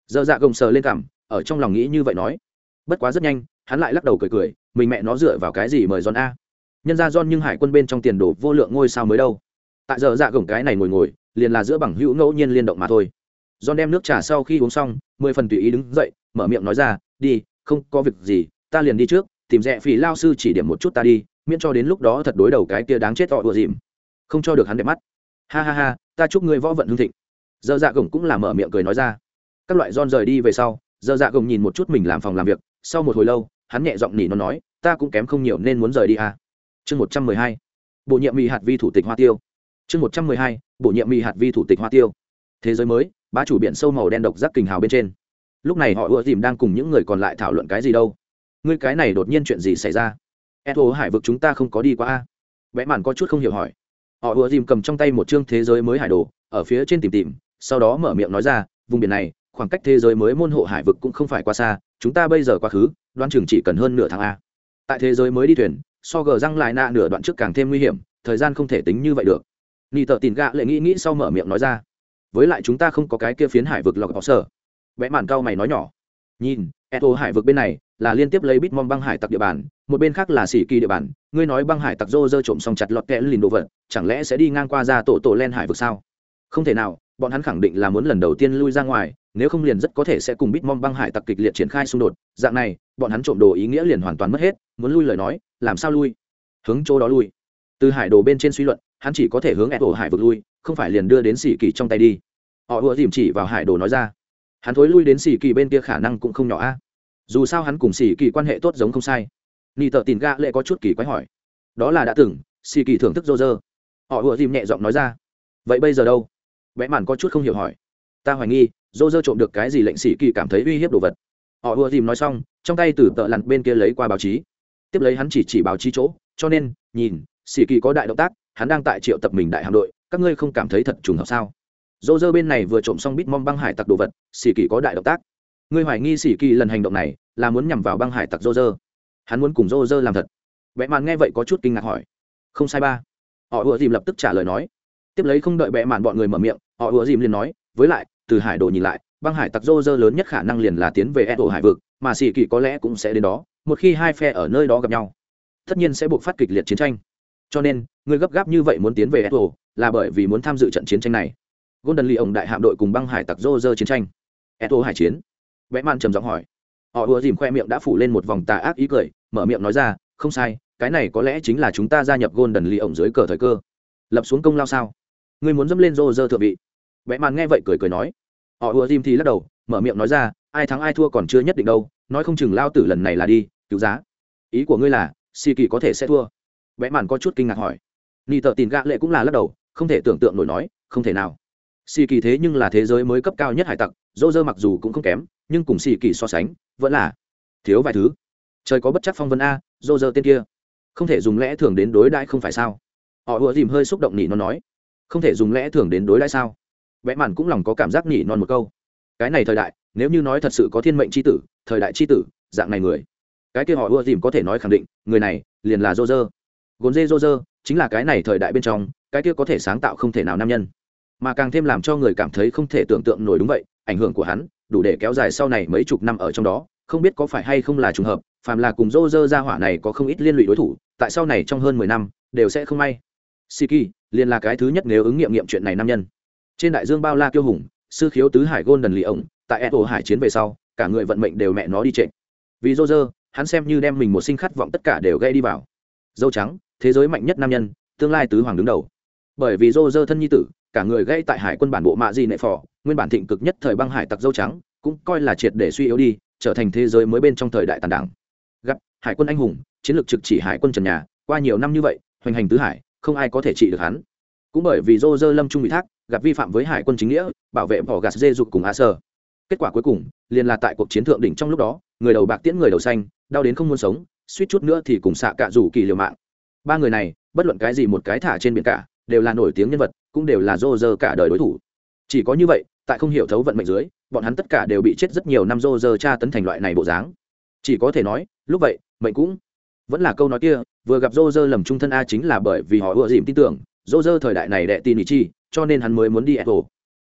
Dơ dạ gồng sờ lên cảm ở trong lòng nghĩ như vậy nói. Bất quá rất nhanh, hắn lại lắc đầu cười cười, mình mẹ nó dựa vào cái gì mời john a? Nhân ra john nhưng hải quân bên trong tiền đồ vô lượng ngôi sao mới đâu. Tại giờ dạ gồng cái này ngồi ngồi, liền là giữa bằng hữu ngẫu nhiên liên động mà thôi. John đem nước trà sau khi uống xong, mười phần tùy ý đứng dậy, mở miệng nói ra, đi, không có việc gì, ta liền đi trước, tìm rẽ phỉ lao sư chỉ điểm một chút ta đi, miễn cho đến lúc đó thật đối đầu cái kia đáng chết tọ ùa dìm. Không cho được hắn đẹp mắt. Ha ha ha, ta chúc người võ vận hương thịnh. Giờ dạ gồng cũng là mở miệng cười nói ra. Các loại don rời đi về sau giờ dạ gồng nhìn một chút mình làm phòng làm việc, sau một hồi lâu, hắn nhẹ giọng nỉ nó nói, ta cũng kém không nhiều nên muốn rời đi à. chương một trăm mười hai bộ nhiệm mỹ hạt vi thủ tịch hoa tiêu. Chương một trăm mười hai bộ nhiệm mỹ hạt vi thủ tịch hoa tiêu. Thế giới mới ba chủ biển sâu màu đen độc giác kình hào bên trên. Lúc này họ ưa dìm đang cùng những người còn lại thảo luận cái gì đâu. Ngươi cái này đột nhiên chuyện gì xảy ra? E hải vực chúng ta không có đi qua a? Vẽ màn có chút không hiểu hỏi. Họ ưa dìm cầm trong tay một chương thế giới mới hải đồ, ở phía trên tìm tìm, sau đó mở miệng nói ra, vùng biển này khoảng cách thế giới mới môn hộ hải vực cũng không phải quá xa, chúng ta bây giờ quá khứ Đoan chừng chỉ cần hơn nửa tháng a. Tại thế giới mới đi thuyền, so gờ răng lại nạ nửa đoạn trước càng thêm nguy hiểm, thời gian không thể tính như vậy được. Nị tờ tìm gạ lệ nghĩ nghĩ sau mở miệng nói ra. Với lại chúng ta không có cái kia phiến hải vực lọc họ sở. Vẽ màn cao mày nói nhỏ. Nhìn, eto hải vực bên này là liên tiếp lấy bít mong băng hải tặc địa bàn, một bên khác là xỉ kỳ địa bàn. Ngươi nói băng hải tặc rô rơ trộm xong chặt lọt kẽ lìn đồ vật, chẳng lẽ sẽ đi ngang qua ra tổ tổ len hải vực sao? Không thể nào bọn hắn khẳng định là muốn lần đầu tiên lui ra ngoài, nếu không liền rất có thể sẽ cùng bít mong băng hải tặc kịch liệt triển khai xung đột. Dạng này, bọn hắn trộm đồ ý nghĩa liền hoàn toàn mất hết, muốn lui lời nói, làm sao lui? Hướng chỗ đó lui. Từ hải đồ bên trên suy luận, hắn chỉ có thể hướng ép hải vực lui, không phải liền đưa đến xỉ kỳ trong tay đi. Họ ùa dìm chỉ vào hải đồ nói ra. Hắn thối lui đến xỉ kỳ bên kia khả năng cũng không nhỏ a. Dù sao hắn cùng xỉ kỳ quan hệ tốt giống không sai. Ni tờ tìm gạ lệ có chút kỳ quái hỏi. Đó là đã từng xỉ kỳ thưởng thức dô dơ họ ùa dìm nhẹ giọng nói ra. Vậy bây giờ đâu? Vẽ màn có chút không hiểu hỏi. Ta hoài nghi rô rơ trộm được cái gì lệnh sĩ kỳ cảm thấy uy hiếp đồ vật. Họ ùa dìm nói xong, trong tay từ tợ lặn bên kia lấy qua báo chí. Tiếp lấy hắn chỉ chỉ báo chí chỗ, cho nên, nhìn, sĩ kỳ có đại động tác, hắn đang tại triệu tập mình đại hạm đội, các ngươi không cảm thấy thật trùng hợp sao? Dô dơ bên này vừa trộm xong bít mong băng hải tặc đồ vật, sĩ kỳ có đại động tác. Ngươi hoài nghi sĩ kỳ lần hành động này, là muốn nhằm vào băng hải tặc dô dơ. Hắn muốn cùng dô dơ làm thật. Vẽ màn nghe vậy có chút kinh ngạc hỏi. Không sai ba. Họ ùa dìm lập tức trả lời nói tiếp lấy không đợi bẽ mạn bọn người mở miệng, họ ùa dìm liền nói, với lại, từ hải đồ nhìn lại, băng hải tặc rô rơ lớn nhất khả năng liền là tiến về e ổ hải vực, mà xì kỳ có lẽ cũng sẽ đến đó, một khi hai phe ở nơi đó gặp nhau, tất nhiên sẽ buộc phát kịch liệt chiến tranh. Cho nên, người gấp gáp như vậy muốn tiến về eto là bởi vì muốn tham dự trận chiến tranh này. Golden lee ổng đại hạm đội cùng băng hải tặc rô rơ chiến tranh. Eto hải chiến? Vẽ man trầm giọng hỏi. Họ ùa dìm khoe miệng đã phủ lên một vòng tà ác ý cười, mở miệng nói ra, không sai, cái này có lẽ chính là chúng ta gia nhập golden lee ổng dưới cờ thời cơ. Lập xuống công lao sao? Ngươi muốn dẫm lên rô rơ thượng vị. Vẽ man nghe vậy cười cười nói. Họ ùa dìm thì lắc đầu, mở miệng nói ra, ai thắng ai thua còn chưa nhất định đâu, nói không chừng lao tử lần này là đi, cứu giá. Ý của ngươi là, si kỳ có thể sẽ thua. Vẽ màn có chút kinh ngạc hỏi. Ni tờ tin gạ lệ cũng là lắc đầu, không thể tưởng tượng nổi nói, không thể nào. Xì kỳ thế nhưng là thế giới mới cấp cao nhất hải tặc dô dơ mặc dù cũng không kém, nhưng cùng xì kỳ so sánh, vẫn là thiếu vài thứ. Trời có bất chắc phong vân a dô dơ tên kia. Không thể dùng lẽ thường đến đối đãi không phải sao? Họ ùa dìm hơi xúc động nỉ nó nói không thể dùng lẽ thường đến đối đãi sao? Vẽ màn cũng lòng có cảm giác nỉ non một câu. Cái này thời đại, nếu như nói thật sự có thiên mệnh c h i tử, thời đại c h i tử, dạng này người. Cái kia họ ưa dìm có thể nói khẳng định, người này, liền là dô dơ gồn dê dô dơ chính là cái này thời đại bên trong, cái kia có thể sáng tạo không thể nào nam nhân. Mà càng thêm làm cho người cảm thấy không thể tưởng tượng nổi đúng vậy, ảnh hưởng của hắn, đủ để kéo dài sau này mấy chục năm ở trong đó, không biết có phải hay không là trùng hợp, phàm là cùng dô dơ ra hỏa này có không ít liên lụy đối thủ, tại sau này trong hơn mười năm, đều sẽ không may. Siki liền là cái thứ nhất nếu ứng nghiệm nghiệm chuyện này nam nhân. Trên đại dương bao la kiêu hùng, sư khiếu tứ hải gôn đần lì ổng tại eto hải chiến về sau, cả người vận mệnh đều mẹ nó đi trệ. Vì roger, hắn xem như đem mình một sinh khát vọng tất cả đều gây đi vào. Dâu trắng, thế giới mạnh nhất nam nhân, tương lai tứ hoàng đứng đầu. Bởi vì roger thân nhi tử, cả người gây tại hải quân bản bộ mạ di nệ phò, nguyên bản thịnh cực nhất thời băng hải tặc dâu trắng, cũng coi là triệt để suy yếu đi, trở thành thế giới mới bên trong thời đại tàn đảng. Gặp, hải quân anh hùng, chiến lược trực chỉ hải quân trần nhà, qua nhiều năm như vậy, hoành hành tứ hải không ai có thể trị được hắn. Cũng bởi vì dô dơ lâm trung ủy thác gặp vi phạm với hải quân chính nghĩa, bảo vệ bỏ gạt dê dục cùng a sơ. Kết quả cuối cùng, liền là tại cuộc chiến thượng đỉnh trong lúc đó, người đầu bạc tiễn người đầu xanh, đau đến không muốn sống, suýt chút nữa thì cùng xạ cạ rủ kỳ liều mạng. Ba người này, bất luận cái gì một cái thả trên biển cả, đều là nổi tiếng nhân vật, cũng đều là dô dơ cả đời đối thủ. Chỉ có như vậy, tại không hiểu thấu vận mệnh dưới, bọn hắn tất cả đều bị chết rất nhiều năm dô dơ tra tấn thành loại này bộ dáng. Chỉ có thể nói, lúc vậy, mệnh cũng vẫn là câu nói kia, vừa gặp rô rơ lầm trung thân a chính là bởi vì họ ưa dìm tin tưởng, rô rơ thời đại này đệ tin ý chi, cho nên hắn mới muốn đi apple.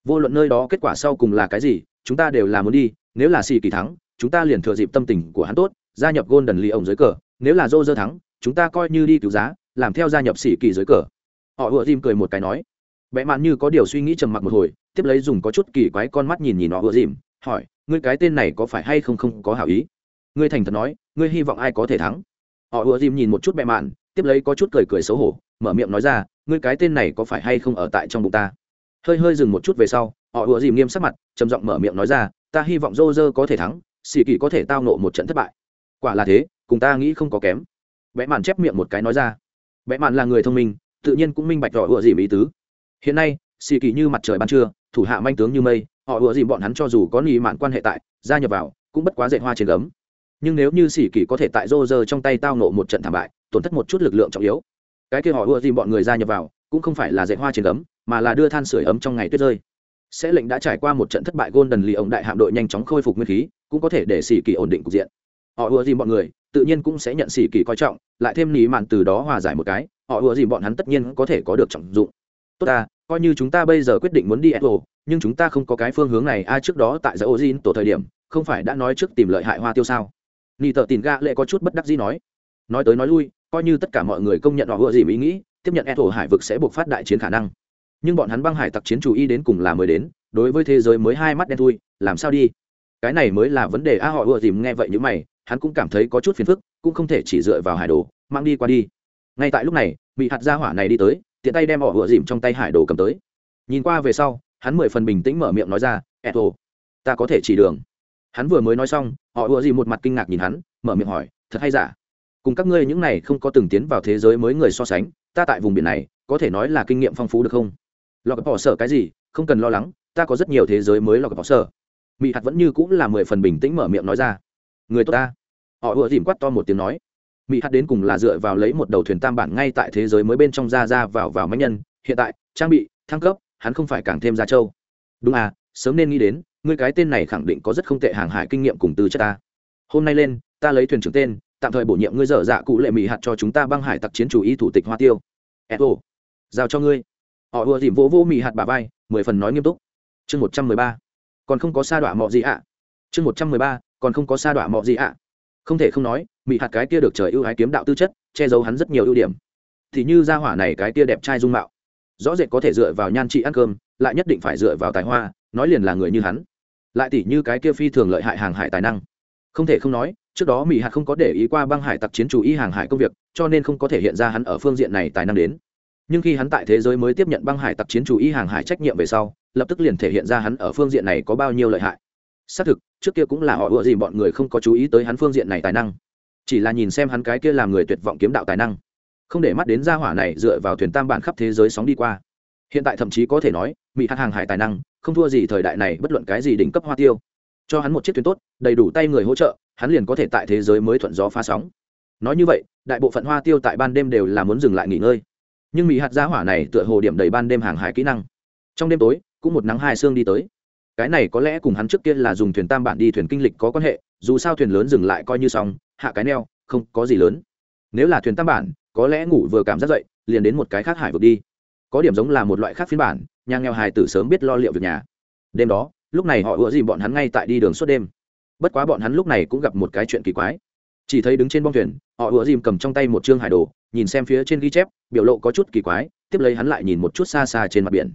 Vô luận nơi đó kết quả sau cùng là cái gì, chúng ta đều là muốn đi, nếu là xì kỳ thắng, chúng ta liền thừa dịp tâm tình của hắn tốt, gia nhập golden lee ổng dưới cờ, nếu là rô rơ thắng, chúng ta coi như đi cứu giá, làm theo gia nhập sĩ kỳ dưới cờ. Họ ưa dìm cười một cái nói. Vẽ mạn như có điều suy nghĩ trầm mặc một hồi, tiếp lấy dùng có chút kỳ quái con mắt nhìn nhìn họ ưa dìm hỏi, ngươi cái tên này có phải hay không không có hảo ý? Ngươi thành thật nói, ngươi hy vọng ai có thể thắng? Họ ùa dìm nhìn một chút mẹ mạn, tiếp lấy có chút cười cười xấu hổ, mở miệng nói ra, ngươi cái tên này có phải hay không ở tại trong bụng ta? Hơi hơi dừng một chút về sau, họ ùa dìm nghiêm sắc mặt, trầm giọng mở miệng nói ra, ta hy vọng rô rơ có thể thắng xì kỳ có thể tao nộ một trận thất bại. Quả là thế, cùng ta nghĩ không có kém. Vẽ mạn chép miệng một cái nói ra. Vẽ mạn là người thông minh, tự nhiên cũng minh bạch rõ ùa dìm ý tứ. Hiện nay xì kỳ như mặt trời ban trưa, thủ hạ manh tướng như mây, họ ùa dìm bọn hắn cho dù có nghị mạn quan hệ tại, gia nhập vào, cũng bất quá dạy hoa trên gấm nhưng nếu như sĩ kỳ có thể tại rô rơ trong tay tao nộ một trận thảm bại tổn thất một chút lực lượng trọng yếu. Cái kia họ ựa tìm bọn người ra nhập vào cũng không phải là dạy hoa trên gấm mà là đưa than sửa ấm trong ngày tuyết rơi. Sẽ lệnh đã trải qua một trận thất bại gôn đần lì ông đại hạm đội nhanh chóng khôi phục nguyên khí cũng có thể để sĩ kỳ ổn định cục diện. Họ ùa tìm bọn người tự nhiên cũng sẽ nhận sĩ kỳ coi trọng lại thêm nỉ mạn từ đó hòa giải một cái họ ùa dìm bọn hắn tất nhiên có thể có được trọng dụng. Tốt ta coi như chúng ta bây giờ quyết định muốn đi Apple, nhưng chúng ta không có cái phương hướng này a trước đó tại giải Ozin tổ thời điểm, không phải đã nói trước tìm lợi hại hoa tiêu sao? Nị tợ tìn gạ lệ có chút bất đắc dĩ nói. Nói tới nói lui, coi như tất cả mọi người công nhận họ vừa gì ý nghĩ, tiếp nhận Apple hải vực sẽ buộc phát đại chiến khả năng. Nhưng bọn hắn băng hải tặc chiến chủ y đến cùng là mới đến, đối với thế giới mới hai mắt đen thui, làm sao đi? Cái này mới là vấn đề a họ vừa dìm nghe vậy như mày, hắn cũng cảm thấy có chút phiền phức, cũng không thể chỉ dựa vào hải đồ, mang đi qua đi. Ngay tại lúc này, bị hạt gia hỏa này đi tới, tiện tay đem họ vừa dìm trong tay hải đồ cầm tới nhìn qua về sau hắn mười phần bình tĩnh mở miệng nói ra eto ta có thể chỉ đường hắn vừa mới nói xong, họ ùa gì một mặt kinh ngạc nhìn hắn, mở miệng hỏi, thật hay giả? Cùng các ngươi những này không có từng tiến vào thế giới mới người so sánh, ta tại vùng biển này, có thể nói là kinh nghiệm phong phú được không? Lọc bỏ sở cái gì? Không cần lo lắng, ta có rất nhiều thế giới mới lọc bỏ sở mỹ hạt vẫn như cũng là mười phần bình tĩnh mở miệng nói ra. Người tốt ta. Họ ùa dìm quát to một tiếng nói. Mỹ hạt đến cùng là dựa vào lấy một đầu thuyền tam bản ngay tại thế giới mới bên trong ra ra vào vào máy nhân. Hiện tại, trang bị, thăng cấp, hắn không phải càng thêm ra châu đúng à sớm nên nghĩ đến ngươi cái tên này khẳng định có rất không tệ hàng hải kinh nghiệm cùng tư chất ta. Hôm nay lên, ta lấy thuyền trưởng tên, tạm thời bổ nhiệm ngươi dở dạ cụ lệ mỹ hạt cho chúng ta băng hải tặc chiến chủ y thủ tịch hoa tiêu. Eto giao cho ngươi. Họ ùa dìm vỗ vỗ mỹ hạt bà vai, mười phần nói nghiêm túc. Chương một trăm mười ba. Còn không có sa đọa mọ gì ạ? Chương một trăm mười ba, còn không có sa đọa mọ gì ạ? Không thể không nói mỹ hạt cái kia được trời ưu ái kiếm đạo tư chất, che giấu hắn rất nhiều ưu điểm. Thì như gia hỏa này cái kia đẹp trai dung mạo. Rõ rệt có thể dựa vào nhan trị ăn cơm, lại nhất định phải dựa vào tài hoa nói liền là người như hắn. Lại tỷ như cái kia phi thường lợi hại hàng hải tài năng. Không thể không nói, trước đó mỹ hạt không có để ý qua băng hải tặc chiến chủ y hàng hải công việc, cho nên không có thể hiện ra hắn ở phương diện này tài năng đến. Nhưng khi hắn tại thế giới mới tiếp nhận băng hải tặc chiến chủ y hàng hải trách nhiệm về sau, lập tức liền thể hiện ra hắn ở phương diện này có bao nhiêu lợi hại. Xác thực, trước kia cũng là họ ựa gì bọn người không có chú ý tới hắn phương diện này tài năng. Chỉ là nhìn xem hắn cái kia làm người tuyệt vọng kiếm đạo tài năng. Không để mắt đến gia hỏa này dựa vào thuyền tam bản khắp thế giới sóng đi qua. Hiện tại thậm chí có thể nói mỹ hạt hàng hải tài năng không thua gì thời đại này bất luận cái gì đỉnh cấp hoa tiêu. Cho hắn một chiếc thuyền tốt, đầy đủ tay người hỗ trợ, hắn liền có thể tại thế giới mới thuận gió phá sóng. Nói như vậy, đại bộ phận hoa tiêu tại ban đêm đều là muốn dừng lại nghỉ ngơi. Nhưng mỹ hạt gia hỏa này tựa hồ điểm đầy ban đêm hàng hải kỹ năng. Trong đêm tối, cũng một nắng hai sương đi tới. Cái này có lẽ cùng hắn trước kia là dùng thuyền tam bản đi thuyền kinh lịch có quan hệ, dù sao thuyền lớn dừng lại coi như xong, hạ cái neo, không có gì lớn. Nếu là thuyền tam bản, có lẽ ngủ vừa cảm giác dậy, liền đến một cái khác hải vực đi có điểm giống là một loại khác phiên bản, nhà nghèo hài tử sớm biết lo liệu việc nhà. Đêm đó, lúc này họ ủa gì bọn hắn ngay tại đi đường suốt đêm. Bất quá bọn hắn lúc này cũng gặp một cái chuyện kỳ quái. Chỉ thấy đứng trên bong thuyền, họ ủa dìm cầm trong tay một chương hải đồ, nhìn xem phía trên ghi chép, biểu lộ có chút kỳ quái, tiếp lấy hắn lại nhìn một chút xa xa trên mặt biển.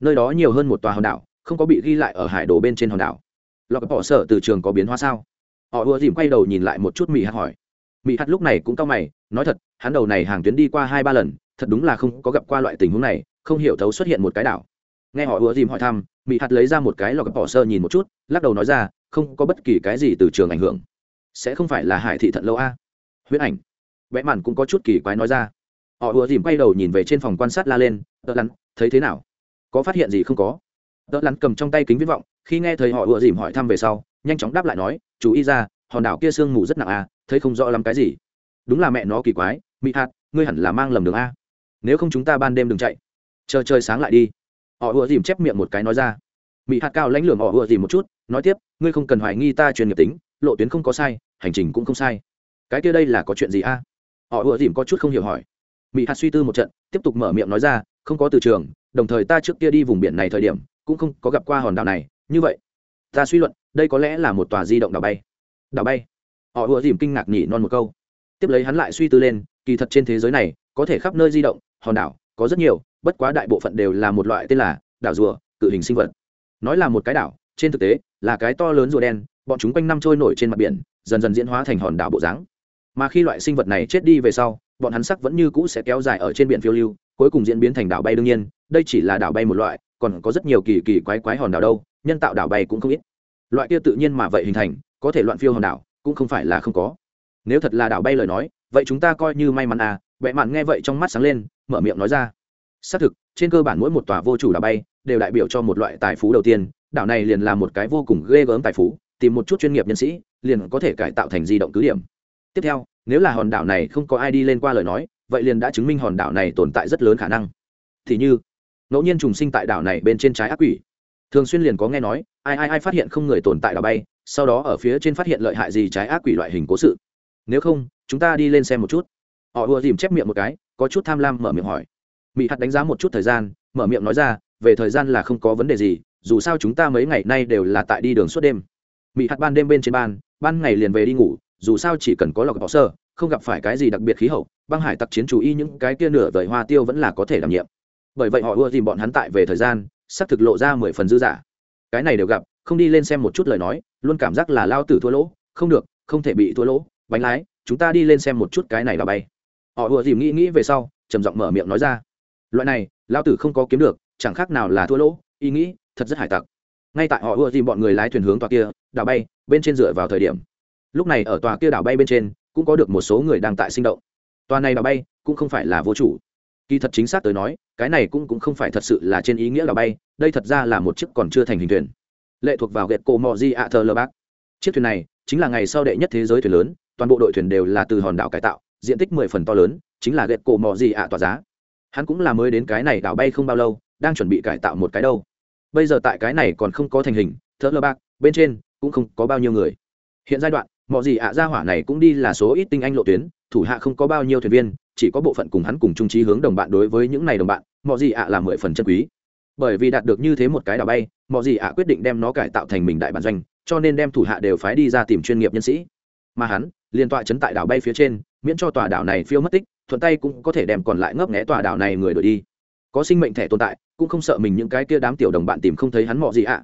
Nơi đó nhiều hơn một tòa hòn đảo, không có bị ghi lại ở hải đồ bên trên hòn đảo. Lọc bỏ sở từ trường có biến hóa sao? Họ ủa dìm quay đầu nhìn lại một chút mỹ hạt hỏi. Mỹ hạt lúc này cũng cau mày, nói thật, hắn đầu này hàng tuyến đi qua hai ba lần thật đúng là không có gặp qua loại tình huống này, không hiểu thấu xuất hiện một cái đảo. Nghe họ ùa dìm hỏi thăm mỹ hạt lấy ra một cái lọc bỏ sơ nhìn một chút, lắc đầu nói ra, không có bất kỳ cái gì từ trường ảnh hưởng. Sẽ không phải là hải thị thận lâu a? À? huyết ảnh. Vẽ màn cũng có chút kỳ quái nói ra. Họ ùa dìm quay đầu nhìn về trên phòng quan sát la lên đỡ lắn, thấy thế nào? Có phát hiện gì không có? Đỡ lắn cầm trong tay kính viễn vọng, khi nghe thấy họ ùa dìm hỏi thăm về sau, nhanh chóng đáp lại nói, chú ý ra, hòn đảo kia sương mù rất nặng à thấy không rõ lắm cái gì. Đúng là mẹ nó kỳ quái mỹ hạt ngươi hẳn là mang lầm đường a nếu không chúng ta ban đêm đừng chạy. Chờ trời sáng lại đi. Họ ùa dìm chép miệng một cái nói ra. Mỹ hạt cao lãnh lường họ ùa dìm một chút, nói tiếp, ngươi không cần hoài nghi ta truyền nghiệp tính, lộ tuyến không có sai, hành trình cũng không sai. Cái kia đây là có chuyện gì a? Họ ùa dìm có chút không hiểu hỏi. Mỹ hạt suy tư một trận, tiếp tục mở miệng nói ra, không có từ trường, đồng thời ta trước kia đi vùng biển này thời điểm, cũng không có gặp qua hòn đảo này, như vậy, ta suy luận, đây có lẽ là một tòa di động đảo bay. Đảo bay? Họ ùa dìm kinh ngạc nhỉ non một câu. Tiếp lấy hắn lại suy tư lên, kỳ thật trên thế giới này, có thể khắp nơi di động hòn đảo, có rất nhiều, bất quá đại bộ phận đều là một loại tên là đảo rùa, cự hình sinh vật. Nói là một cái đảo, trên thực tế, là cái to lớn rùa đen, bọn chúng quanh năm trôi nổi trên mặt biển, dần dần diễn hóa thành hòn đảo bộ dáng. Mà khi loại sinh vật này chết đi về sau, bọn hắn sắc vẫn như cũ sẽ kéo dài ở trên biển phiêu lưu, cuối cùng diễn biến thành đảo bay đương nhiên. Đây chỉ là đảo bay một loại, còn có rất nhiều kỳ kỳ quái quái hòn đảo đâu, nhân tạo đảo bay cũng không ít. Loại kia tự nhiên mà vậy hình thành, có thể loạn phiêu hòn đảo, cũng không phải là không có. Nếu thật là đảo bay lời nói, vậy chúng ta coi như may mắn à vẽ mạn nghe vậy trong mắt sáng lên mở miệng nói ra. Xác thực, trên cơ bản mỗi một tòa vô chủ đảo bay đều đại biểu cho một loại tài phú đầu tiên, đảo này liền là một cái vô cùng ghê gớm tài phú, tìm một chút chuyên nghiệp nhân sĩ, liền có thể cải tạo thành di động cứ điểm. Tiếp theo, nếu là hòn đảo này không có ai đi lên qua lời nói, vậy liền đã chứng minh hòn đảo này tồn tại rất lớn khả năng. Thì như, ngẫu nhiên trùng sinh tại đảo này bên trên trái ác quỷ. Thường xuyên liền có nghe nói, ai ai ai phát hiện không người tồn tại đảo bay, sau đó ở phía trên phát hiện lợi hại gì trái ác quỷ loại hình cố sự. Nếu không, chúng ta đi lên xem một chút. Họ ùa dìm chép miệng một cái có chút tham lam mở miệng hỏi. Mỹ hạt đánh giá một chút thời gian, mở miệng nói ra, về thời gian là không có vấn đề gì, dù sao chúng ta mấy ngày nay đều là tại đi đường suốt đêm. Mỹ hạt ban đêm bên trên ban ban ngày liền về đi ngủ, dù sao chỉ cần có lọc bỏ sơ, không gặp phải cái gì đặc biệt khí hậu, băng hải tặc chiến chủ y những cái kia nửa vời hoa tiêu vẫn là có thể đảm nhiệm. Bởi vậy họ ưa tìm bọn hắn tại về thời gian sắp thực lộ ra mười phần dư giả cái này đều gặp, không đi lên xem một chút lời nói, luôn cảm giác là lao tử thua lỗ, không được, không thể bị thua lỗ, bánh lái, chúng ta đi lên xem một chút cái này là bay họ ùa dìm nghĩ nghĩ về sau, trầm giọng mở miệng nói ra. Loại này lao tử không có kiếm được, chẳng khác nào là thua lỗ, ý nghĩ, thật rất hải tặc. Ngay tại họ ùa dìm bọn người lái thuyền hướng tòa kia, đảo bay, bên trên dựa vào thời điểm. Lúc này ở tòa kia đảo bay bên trên, cũng có được một số người đang tại sinh động. Tòa này đảo bay, cũng không phải là vô chủ. Kỳ thật chính xác tới nói, cái này cũng cũng không phải thật sự là trên ý nghĩa đảo bay, đây thật ra là một chiếc còn chưa thành hình thuyền. Lệ thuộc vào ghẹt cổ mò di ạ thờ lơ bác. Chiếc thuyền này, chính là ngày sau đệ nhất thế giới thuyền lớn, toàn bộ đội thuyền đều là từ hòn đảo cải tạo diện tích mười phần to lớn, chính là ghẹt cổ mò gì ạ tỏa giá. Hắn cũng là mới đến cái này đảo bay không bao lâu, đang chuẩn bị cải tạo một cái đâu. Bây giờ tại cái này còn không có thành hình, thợ lơ bạc, bên trên cũng không có bao nhiêu người. Hiện giai đoạn mọi gì ạ gia hỏa này cũng đi là số ít tinh anh lộ tuyến, thủ hạ không có bao nhiêu thuyền viên, chỉ có bộ phận cùng hắn cùng trung trí hướng đồng bạn đối với những này đồng bạn mọi gì ạ là mười phần chân quý. Bởi vì đạt được như thế một cái đảo bay mọi gì ạ quyết định đem nó cải tạo thành mình đại bản doanh, cho nên đem thủ hạ đều phái đi ra tìm chuyên nghiệp nhân sĩ. Mà hắn liên tọa chấn tại đảo bay phía trên miễn cho tòa đảo này phiêu mất tích, thuận tay cũng có thể đem còn lại ngấp nghẽ tòa đảo này người đổi đi. Có sinh mệnh thẻ tồn tại, cũng không sợ mình những cái kia đám tiểu đồng bạn tìm không thấy hắn mọ gì ạ.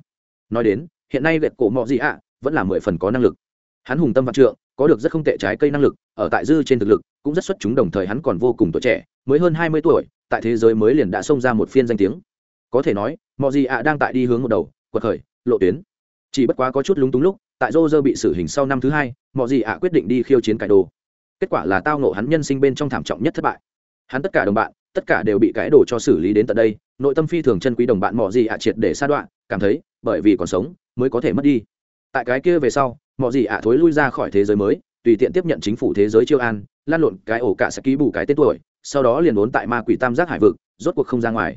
Nói đến, hiện nay vẹt cổ mọ gì ạ, vẫn là mười phần có năng lực. Hắn hùng tâm vạn trượng, có được rất không tệ trái cây năng lực, ở tại dư trên thực lực, cũng rất xuất chúng đồng thời hắn còn vô cùng tuổi trẻ, mới hơn hai mươi tuổi, tại thế giới mới liền đã xông ra một phiên danh tiếng. Có thể nói, mọ gì ạ đang tại đi hướng một đầu, quật khởi, lộ tuyến. Chỉ bất quá có chút lúng túng lúc, tại rô rơ bị xử hình sau năm thứ hai, mọ gì ạ quyết định đi khiêu chiến cải đồ kết quả là tao nộ hắn nhân sinh bên trong thảm trọng nhất thất bại. Hắn tất cả đồng bạn, tất cả đều bị cái đồ cho xử lý đến tận đây, nội tâm phi thường chân quý đồng bạn mò gì ạ triệt để sa đoạn, cảm thấy, bởi vì còn sống, mới có thể mất đi. Tại cái kia về sau mò gì ạ thối lui ra khỏi thế giới mới, tùy tiện tiếp nhận chính phủ thế giới chiêu an, lan lộn cái ổ cả sẽ ký bù cái tên tuổi, sau đó liền vốn tại ma quỷ tam giác hải vực, rốt cuộc không ra ngoài.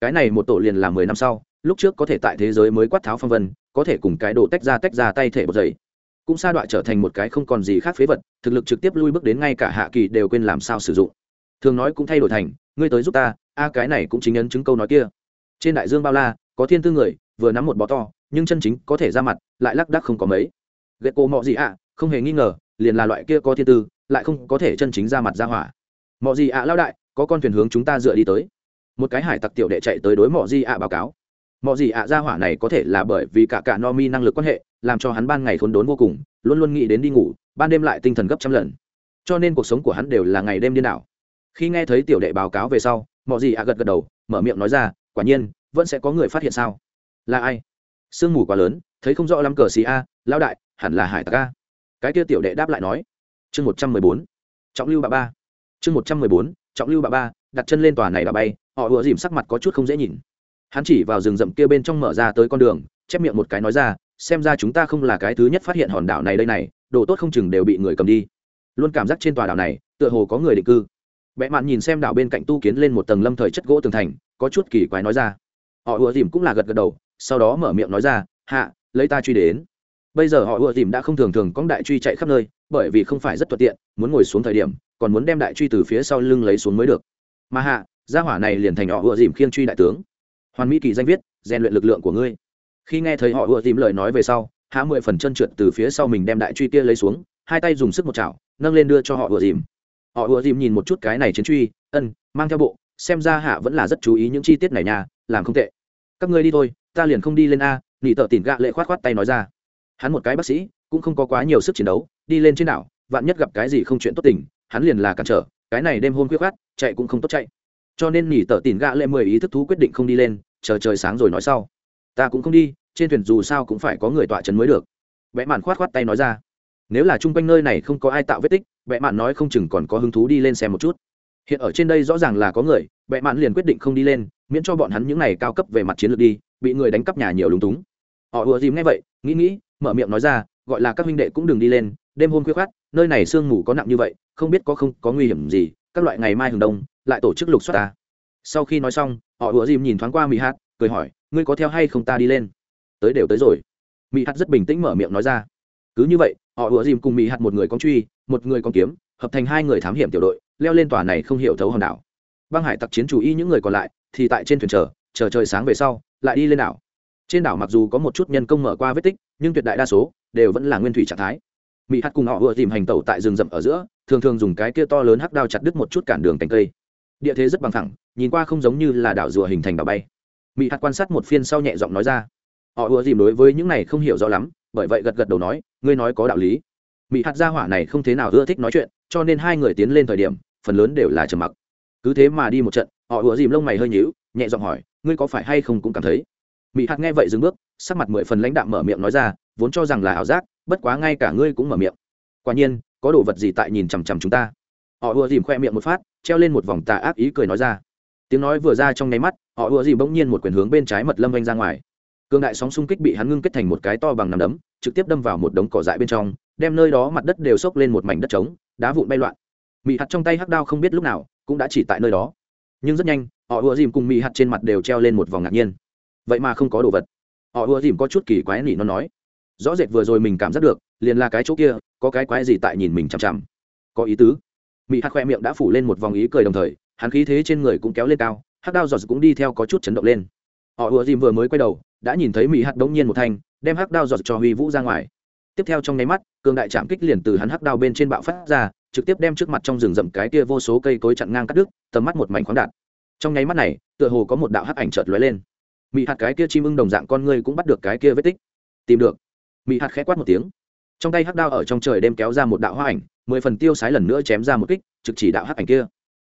Cái này một tổ liền là mười năm sau, lúc trước có thể tại thế giới mới quát tháo phong vân, có thể cùng cái đồ tách ra tách ra tay thể bột dày cũng sa đọa trở thành một cái không còn gì khác phế vật, thực lực trực tiếp lui bước đến ngay cả hạ kỳ đều quên làm sao sử dụng. Thường nói cũng thay đổi thành, ngươi tới giúp ta, a, cái này cũng chính ấn chứng câu nói kia. Trên đại dương bao la, có thiên tư người, vừa nắm một bó to, nhưng chân chính có thể ra mặt, lại lắc đắc không có mấy. Gẹt cô mọ gì ạ, không hề nghi ngờ, liền là loại kia có thiên tư, lại không có thể chân chính ra mặt ra hỏa. Mọ gì ạ lao đại, có con thuyền hướng chúng ta dựa đi tới. Một cái hải tặc tiểu đệ chạy tới đối mọ gì ạ báo cáo. Mọ gì ạ ra hỏa này có thể là bởi vì cả cả no mi năng lực quan hệ làm cho hắn ban ngày khốn đốn vô cùng, luôn luôn nghĩ đến đi ngủ, ban đêm lại tinh thần gấp trăm lần. Cho nên cuộc sống của hắn đều là ngày đêm điên đảo. Khi nghe thấy tiểu đệ báo cáo về sau, mọi gì ạ gật gật đầu, mở miệng nói ra, quả nhiên, vẫn sẽ có người phát hiện sao? Là ai? Sương mù quá lớn, thấy không rõ lắm cờ xì a, lão đại, hẳn là hải tặc a. Cái kia tiểu đệ đáp lại nói. Chương một trăm mười bốn, trọng lưu bà ba. Chương một trăm mười bốn, trọng lưu bà ba, đặt chân lên tòa này bà bay, họ ùa dìm sắc mặt có chút không dễ nhìn. Hắn chỉ vào rừng rậm kia bên trong mở ra tới con đường, chép miệng một cái nói ra xem ra chúng ta không là cái thứ nhất phát hiện hòn đảo này đây này, đồ tốt không chừng đều bị người cầm đi. Luôn cảm giác trên tòa đảo này, tựa hồ có người định cư. Vẽ mạn nhìn xem đảo bên cạnh tu kiến lên một tầng lâm thời chất gỗ tường thành, có chút kỳ quái nói ra. Họ ùa dìm cũng là gật gật đầu, sau đó mở miệng nói ra, hạ, lấy ta truy đến. Bây giờ họ ùa dìm đã không thường thường có đại truy chạy khắp nơi, bởi vì không phải rất thuận tiện, muốn ngồi xuống thời điểm, còn muốn đem đại truy từ phía sau lưng lấy xuống mới được. Mà hạ, gia hỏa này liền thành họ ùa dìm khiêng truy đại tướng. Hoàn mỹ kỳ danh viết, rèn luyện lực lượng của ngươi khi nghe thấy họ ùa dìm lời nói về sau, hạ mười phần chân trượt từ phía sau mình đem đại truy kia lấy xuống, hai tay dùng sức một chảo, nâng lên đưa cho họ ùa dìm họ ùa dìm nhìn một chút cái này chiến truy, ân, mang theo bộ, xem ra hạ vẫn là rất chú ý những chi tiết này nha, làm không tệ. Các ngươi đi thôi, ta liền không đi lên a, nỉ tợ tỉn gạ lệ khoát khoát tay nói ra. Hắn một cái bác sĩ, cũng không có quá nhiều sức chiến đấu, đi lên trên đảo, vạn nhất gặp cái gì không chuyện tốt tình, hắn liền là cản trở, cái này đêm hôm quyết khát chạy cũng không tốt chạy. Cho nên nỉ tợ tỉn gạ lệ mười ý thức thú quyết định không đi lên, chờ trời sáng rồi nói sau ta cũng không đi, trên thuyền dù sao cũng phải có người tọa trấn mới được. Vẽ mạn khoát khoát tay nói ra. Nếu là chung quanh nơi này không có ai tạo vết tích vẽ mạn nói không chừng còn có hứng thú đi lên xem một chút. Hiện ở trên đây rõ ràng là có người vẽ mạn liền quyết định không đi lên, miễn cho bọn hắn những này cao cấp về mặt chiến lược đi, bị người đánh cắp nhà nhiều lúng túng. Họ ùa dìm nghe vậy, nghĩ nghĩ, mở miệng nói ra, gọi là các huynh đệ cũng đừng đi lên, đêm hôm khuya khoát nơi này sương mù có nặng như vậy, không biết có không, có nguy hiểm gì, các loại ngày mai hừng đông, lại tổ chức lục soát ta. Sau khi nói xong, họ ùa dìm nhìn thoáng qua mỹ hát cười hỏi ngươi có theo hay không ta đi lên? Tới đều tới rồi. Mỹ hạt rất bình tĩnh mở miệng nói ra. Cứ như vậy, họ ùa dìm cùng mỹ hạt một người con truy, một người con kiếm, hợp thành hai người thám hiểm tiểu đội, leo lên tòa này không hiểu thấu hòn đảo. Băng hải tặc chiến chủ y những người còn lại thì tại trên thuyền chờ chờ trời sáng về sau, lại đi lên đảo. Trên đảo mặc dù có một chút nhân công mở qua vết tích, nhưng tuyệt đại đa số đều vẫn là nguyên thủy trạng thái. Mỹ hạt cùng họ vừa dìm hành tẩu tại rừng rậm ở giữa, thường thường dùng cái kia to lớn hắc đao chặt đứt một chút cản đường cành cây. Địa thế rất bằng thẳng nhìn qua không giống như là đảo rùa hình thành đảo bay mỹ hạt quan sát một phiên sau nhẹ giọng nói ra. Họ ùa dìm đối với những này không hiểu rõ lắm, bởi vậy gật gật đầu nói, ngươi nói có đạo lý. Mỹ hạt gia hỏa này không thế nào ưa thích nói chuyện, cho nên hai người tiến lên thời điểm, phần lớn đều là trầm mặc. Cứ thế mà đi một trận, họ ùa dìm lông mày hơi nhíu, nhẹ giọng hỏi, ngươi có phải hay không cũng cảm thấy? Mỹ hạt nghe vậy dừng bước, sắc mặt mười phần lãnh đạm mở miệng nói ra, vốn cho rằng là ảo giác, bất quá ngay cả ngươi cũng mở miệng. Quả nhiên, có đồ vật gì tại nhìn chằm chằm chúng ta? Họ ùa dìm khoe miệng một phát, treo lên một vòng tà ác ý cười nói ra tiếng nói vừa ra trong nháy mắt, họ ùa dìm bỗng nhiên một quyền hướng bên trái mật lâm vanh ra ngoài. Cương đại sóng xung kích bị hắn ngưng kết thành một cái to bằng nằm đấm, trực tiếp đâm vào một đống cỏ dại bên trong, đem nơi đó mặt đất đều xốc lên một mảnh đất trống, đá vụn bay loạn. Mị hạt trong tay hắc đao không biết lúc nào cũng đã chỉ tại nơi đó. Nhưng rất nhanh, họ ùa dìm cùng mị hạt trên mặt đều treo lên một vòng ngạc nhiên. Vậy mà không có đồ vật. Họ ùa dìm có chút kỳ quái nỉ nó nói. Rõ rệt vừa rồi mình cảm giác được, liền là cái chỗ kia, có cái quái gì tại nhìn mình chằm chằm. Có ý tứ. Mị hạt khoe miệng đã phủ lên một vòng ý cười đồng thời hắn khí thế trên người cũng kéo lên cao hắc đao giọt cũng đi theo có chút chấn động lên. Họ ùa dìm vừa mới quay đầu, đã nhìn thấy mỹ hạt đống nhiên một thanh, đem hắc đao giọt cho huy vũ ra ngoài. Tiếp theo trong nháy mắt, cường đại chạm kích liền từ hắn hắc đao bên trên bạo phát ra, trực tiếp đem trước mặt trong rừng rậm cái kia vô số cây cối chặn ngang cắt đứt, tầm mắt một mảnh khoáng đạt. Trong nháy mắt này, tựa hồ có một đạo hắc ảnh chợt lóe lên. Mỹ hạt cái kia chim ưng đồng dạng con người cũng bắt được cái kia vết tích. Tìm được. Mỹ hạt khẽ quát một tiếng. Trong tay hắc đao ở trong trời đem kéo ra một đạo hoa ảnh, mười phần tiêu sái lần nữa chém ra một kích, trực chỉ đạo hắc ảnh kia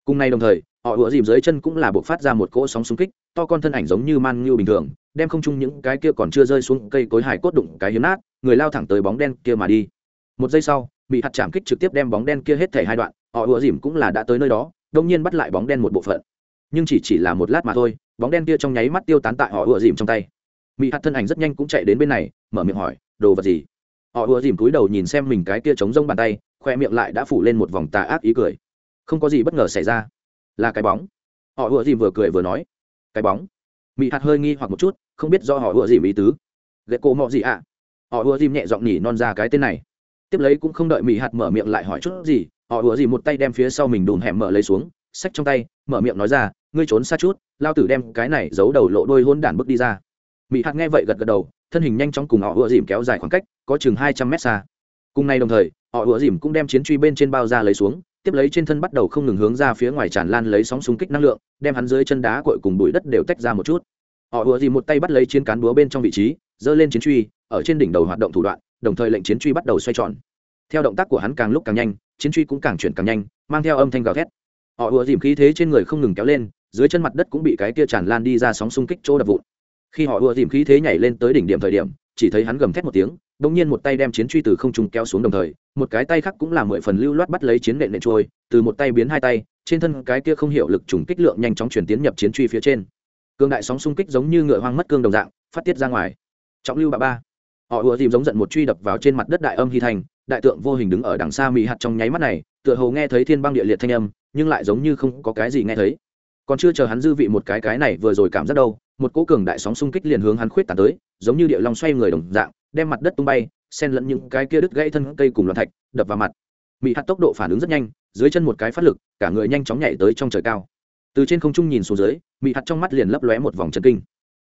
cùng nay đồng thời, họ ủa dìm dưới chân cũng là buộc phát ra một cỗ sóng xung kích, to con thân ảnh giống như man ngưu bình thường, đem không chung những cái kia còn chưa rơi xuống cây cối hải cốt đụng cái hiếm nát, người lao thẳng tới bóng đen kia mà đi. Một giây sau bị hạt chạm kích trực tiếp đem bóng đen kia hết thể hai đoạn, họ ủa dìm cũng là đã tới nơi đó đông nhiên bắt lại bóng đen một bộ phận. Nhưng chỉ chỉ là một lát mà thôi, bóng đen kia trong nháy mắt tiêu tán tại họ ủa dìm trong tay. Mỹ hạt thân ảnh rất nhanh cũng chạy đến bên này, mở miệng hỏi, đồ vật gì? Họ ủa dìm cúi đầu nhìn xem mình cái kia trống rông bàn tay, khoe miệng lại đã phủ lên một vòng tà ác ý cười không có gì bất ngờ xảy ra. Là cái bóng. Họ ủa dìm vừa cười vừa nói. Cái bóng. Mỹ hạt hơi nghi hoặc một chút, không biết do họ ủa dìm ý tứ. Ghệ cổ mọ gì ạ? À? họ ủa dìm nhẹ giọng nhỉ non ra cái tên này. Tiếp lấy cũng không đợi mỹ hạt mở miệng lại hỏi chút gì, họ ủa dìm một tay đem phía sau mình đùn hẻm mở lấy xuống, xách trong tay, mở miệng nói ra, ngươi trốn xa chút, lao tử đem cái này giấu đầu lộ đôi hôn đản bước đi ra. Mỹ hạt nghe vậy gật gật đầu, thân hình nhanh chóng cùng họ ủa dìm kéo dài khoảng cách, có chừng hai trăm mét xa. Cùng nay đồng thời, họ ủa dìm cũng đem chiến truy bên trên bao ra lấy xuống tiếp lấy trên thân bắt đầu không ngừng hướng ra phía ngoài tràn lan lấy sóng xung kích năng lượng, đem hắn dưới chân đá cội cùng bụi đất đều tách ra một chút. Họ ùa dìm một tay bắt lấy chiến cán búa bên trong vị trí, giơ lên chiến truy, ở trên đỉnh đầu hoạt động thủ đoạn, đồng thời lệnh chiến truy bắt đầu xoay tròn. Theo động tác của hắn càng lúc càng nhanh, chiến truy cũng càng chuyển càng nhanh, mang theo âm thanh gào thét. Họ ùa dìm khí thế trên người không ngừng kéo lên, dưới chân mặt đất cũng bị cái kia tràn lan đi ra sóng xung kích chỗ đập vụn. Khi họ ùa dìm khí thế nhảy lên tới đỉnh điểm thời điểm, chỉ thấy hắn gầm thét một tiếng bỗng nhiên một tay đem chiến truy từ không trung kéo xuống đồng thời, một cái tay khác cũng là mười phần lưu loát bắt lấy chiến nện nện trôi, từ một tay biến hai tay, trên thân cái kia không hiệu lực trùng kích lượng nhanh chóng chuyển tiến nhập chiến truy phía trên. Cương đại sóng xung kích giống như ngựa hoang mất cương đồng dạng, phát tiết ra ngoài. Trọng lưu bà ba. Họ ùa dìm giống giận một truy đập vào trên mặt đất đại âm hy thành, đại tượng vô hình đứng ở đằng xa mỹ hạt trong nháy mắt này, tựa hồ nghe thấy thiên băng địa liệt thanh âm, nhưng lại giống như không có cái gì nghe thấy. Còn chưa chờ hắn dư vị một cái cái này vừa rồi cảm giác đâu, một cỗ cường đại sóng xung kích liền hướng hắn khuyết tàn tới, giống như địa long xoay người đồng dạng đem mặt đất tung bay, xen lẫn những cái kia đứt gãy thân cây cùng loạn thạch, đập vào mặt. Mỹ hạt tốc độ phản ứng rất nhanh, dưới chân một cái phát lực, cả người nhanh chóng nhảy tới trong trời cao. Từ trên không trung nhìn xuống dưới mỹ hạt trong mắt liền lấp lóe một vòng chân kinh.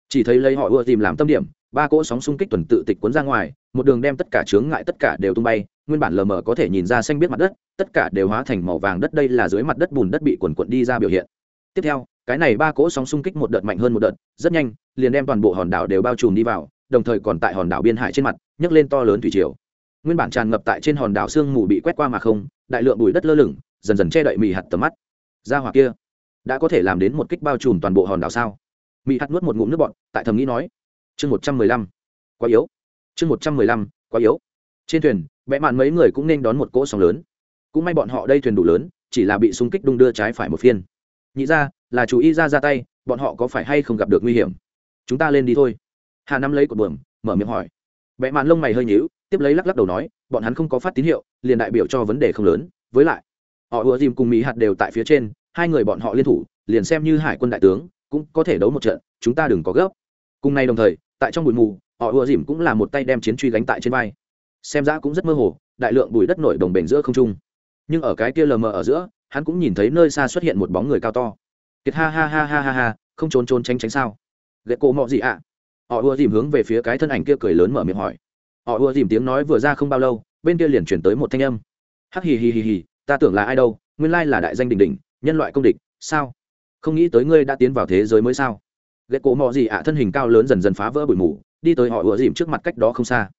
Chỉ thấy lấy họ ưa tìm làm tâm điểm, ba cỗ sóng xung kích tuần tự tịch cuốn ra ngoài, một đường đem tất cả chướng ngại tất cả đều tung bay, nguyên bản lờ mờ có thể nhìn ra xanh biết mặt đất, tất cả đều hóa thành màu vàng đất đây là dưới mặt đất bùn đất bị quần quận đi ra biểu hiện. Tiếp theo, cái này ba cỗ sóng xung kích một đợt mạnh hơn một đợt, rất nhanh, liền đem toàn bộ hòn đảo đều bao trùm đi vào đồng thời còn tại hòn đảo biên hải trên mặt, nhấc lên to lớn thủy triều. Nguyên bản tràn ngập tại trên hòn đảo sương mù bị quét qua mà không, đại lượng bụi đất lơ lửng, dần dần che đậy mì hạt tầm mắt. Ra hỏa kia, đã có thể làm đến một kích bao trùm toàn bộ hòn đảo sao? Mì hạt nuốt một ngụm nước bọn tại thầm nghĩ nói, chương một trăm mười lăm, quá yếu. Chương một trăm mười lăm, quá yếu. Trên thuyền vẽ mạn mấy người cũng nên đón một cỗ sóng lớn. Cũng may bọn họ đây thuyền đủ lớn, chỉ là bị xung kích đung đưa trái phải một phiên. Nhị ra là chú ý ra ra tay, bọn họ có phải hay không gặp được nguy hiểm? Chúng ta lên đi thôi hà năm lấy cột buồm, mở miệng hỏi. Vẽ mạn lông mày hơi nhíu, tiếp lấy lắc lắc đầu nói, bọn hắn không có phát tín hiệu, liền đại biểu cho vấn đề không lớn. Với lại, họ ùa dìm cùng mỹ hạt đều tại phía trên, hai người bọn họ liên thủ, liền xem như hải quân đại tướng, cũng có thể đấu một trận, chúng ta đừng có gấp. Cùng nay đồng thời, tại trong bụi mù, họ ùa dìm cũng là một tay đem chiến truy gánh tại trên vai. Xem ra cũng rất mơ hồ, đại lượng bụi đất nổi đồng bền giữa không trung. Nhưng ở cái kia lờ mờ ở giữa, hắn cũng nhìn thấy nơi xa xuất hiện một bóng người cao to. Kiệt ha ha ha ha ha ha, không trốn trốn tránh tránh sao. Ghệ cổ mọ gì ạ? Họ ùa dìm hướng về phía cái thân ảnh kia cười lớn mở miệng hỏi. Họ ùa dìm tiếng nói vừa ra không bao lâu, bên kia liền chuyển tới một thanh âm. Hắc hì hì hì hì, ta tưởng là ai đâu, nguyên lai là đại danh đình đình nhân loại công địch, sao? Không nghĩ tới ngươi đã tiến vào thế giới mới sao? Ghét cổ mọ gì ạ, thân hình cao lớn dần dần phá vỡ bụi mù, đi tới họ ùa dìm trước mặt cách đó không xa.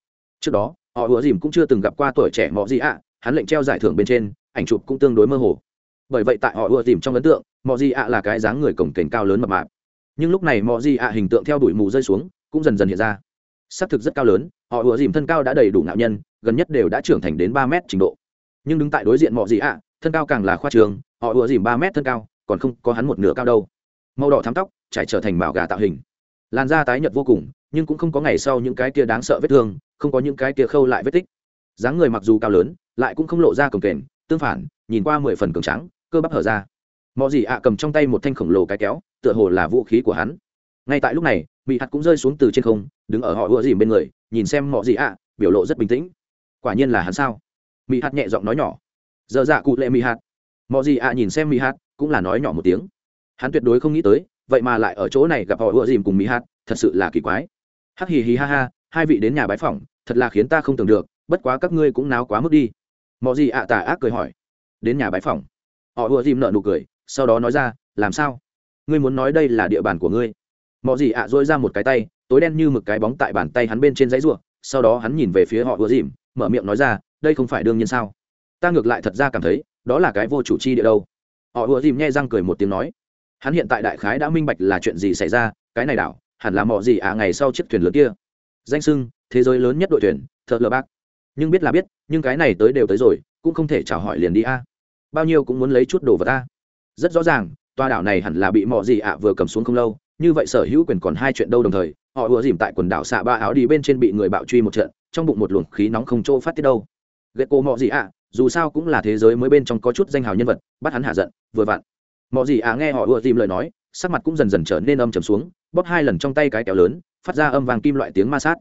Trước đó, họ ùa dìm cũng chưa từng gặp qua tuổi trẻ mọ gì ạ, hắn lệnh treo giải thưởng bên trên, ảnh chụp cũng tương đối mơ hồ. Bởi vậy tại họ ùa dìm trong ấn tượng, mọ gì ạ là cái dáng người cổng kềnh cao lớn mập mạp. Nhưng lúc này mọ gì ạ hình tượng theo đuổi mù rơi xuống cũng dần dần hiện ra. Xác thực rất cao lớn, họ ùa dìm thân cao đã đầy đủ ngạo nhân, gần nhất đều đã trưởng thành đến ba mét trình độ. Nhưng đứng tại đối diện mọ gì ạ, thân cao càng là khoa trường, họ ùa dìm ba mét thân cao, còn không có hắn một nửa cao đâu. Màu đỏ thắm tóc, trải trở thành mạo gà tạo hình. Làn da tái nhợt vô cùng, nhưng cũng không có ngày sau những cái kia đáng sợ vết thương, không có những cái kia khâu lại vết tích. Dáng người mặc dù cao lớn, lại cũng không lộ ra cồng kềnh, tương phản, nhìn qua mười phần cường trắng cơ bắp hở ra. Mọi gì ạ cầm trong tay một thanh khổng lồ cái kéo, tựa hồ là vũ khí của hắn. Ngay tại lúc này Mị hạt cũng rơi xuống từ trên không, đứng ở họ ùa dìm bên người, nhìn xem mọi gì ạ, biểu lộ rất bình tĩnh. Quả nhiên là hắn sao? Mỹ hạt nhẹ giọng nói nhỏ. Giờ dạ cụ lệ mỹ hạt. Mọi gì ạ nhìn xem mỹ hạt, cũng là nói nhỏ một tiếng. Hắn tuyệt đối không nghĩ tới, vậy mà lại ở chỗ này gặp họ ùa dìm cùng mỹ hạt, thật sự là kỳ quái. Hắc hì hì ha ha, hai vị đến nhà bái phỏng, thật là khiến ta không tưởng được, bất quá các ngươi cũng náo quá mức đi. Mọi gì ạ tà ác cười hỏi. Đến nhà bái phỏng. Họ ùa dìm nợ nụ cười, sau đó nói ra, làm sao? Ngươi muốn nói đây là địa bàn của ngươi mọi gì ạ dỗi ra một cái tay, tối đen như mực cái bóng tại bàn tay hắn bên trên giấy ruộng sau đó hắn nhìn về phía họ ùa dìm, mở miệng nói ra, đây không phải đương nhiên sao? Ta ngược lại thật ra cảm thấy, đó là cái vô chủ chi địa đâu. Họ ùa dìm nghe răng cười một tiếng nói, hắn hiện tại đại khái đã minh bạch là chuyện gì xảy ra, cái này đảo, hẳn là mọi gì ạ ngày sau chiếc thuyền lớn kia. Danh sưng thế giới lớn nhất đội thuyền, thợ lờ bác nhưng biết là biết, nhưng cái này tới đều tới rồi, cũng không thể chào hỏi liền đi a. Bao nhiêu cũng muốn lấy chút đồ vật a. Rất rõ ràng toa đảo này hẳn là bị mọi gì ạ vừa cầm xuống không lâu như vậy sở hữu quyền còn hai chuyện đâu đồng thời, họ ùa dìm tại quần đảo xạ ba áo đi bên trên bị người bạo truy một trận, trong bụng một luồng khí nóng không chỗ phát tiết đâu. Ghệ cô mọi gì ạ, dù sao cũng là thế giới mới bên trong có chút danh hào nhân vật, bắt hắn hạ giận, vừa vặn. Mọi gì ạ nghe họ ùa dìm lời nói, sắc mặt cũng dần dần trở nên âm trầm xuống, bóp hai lần trong tay cái kéo lớn, phát ra âm vàng kim loại tiếng ma sát.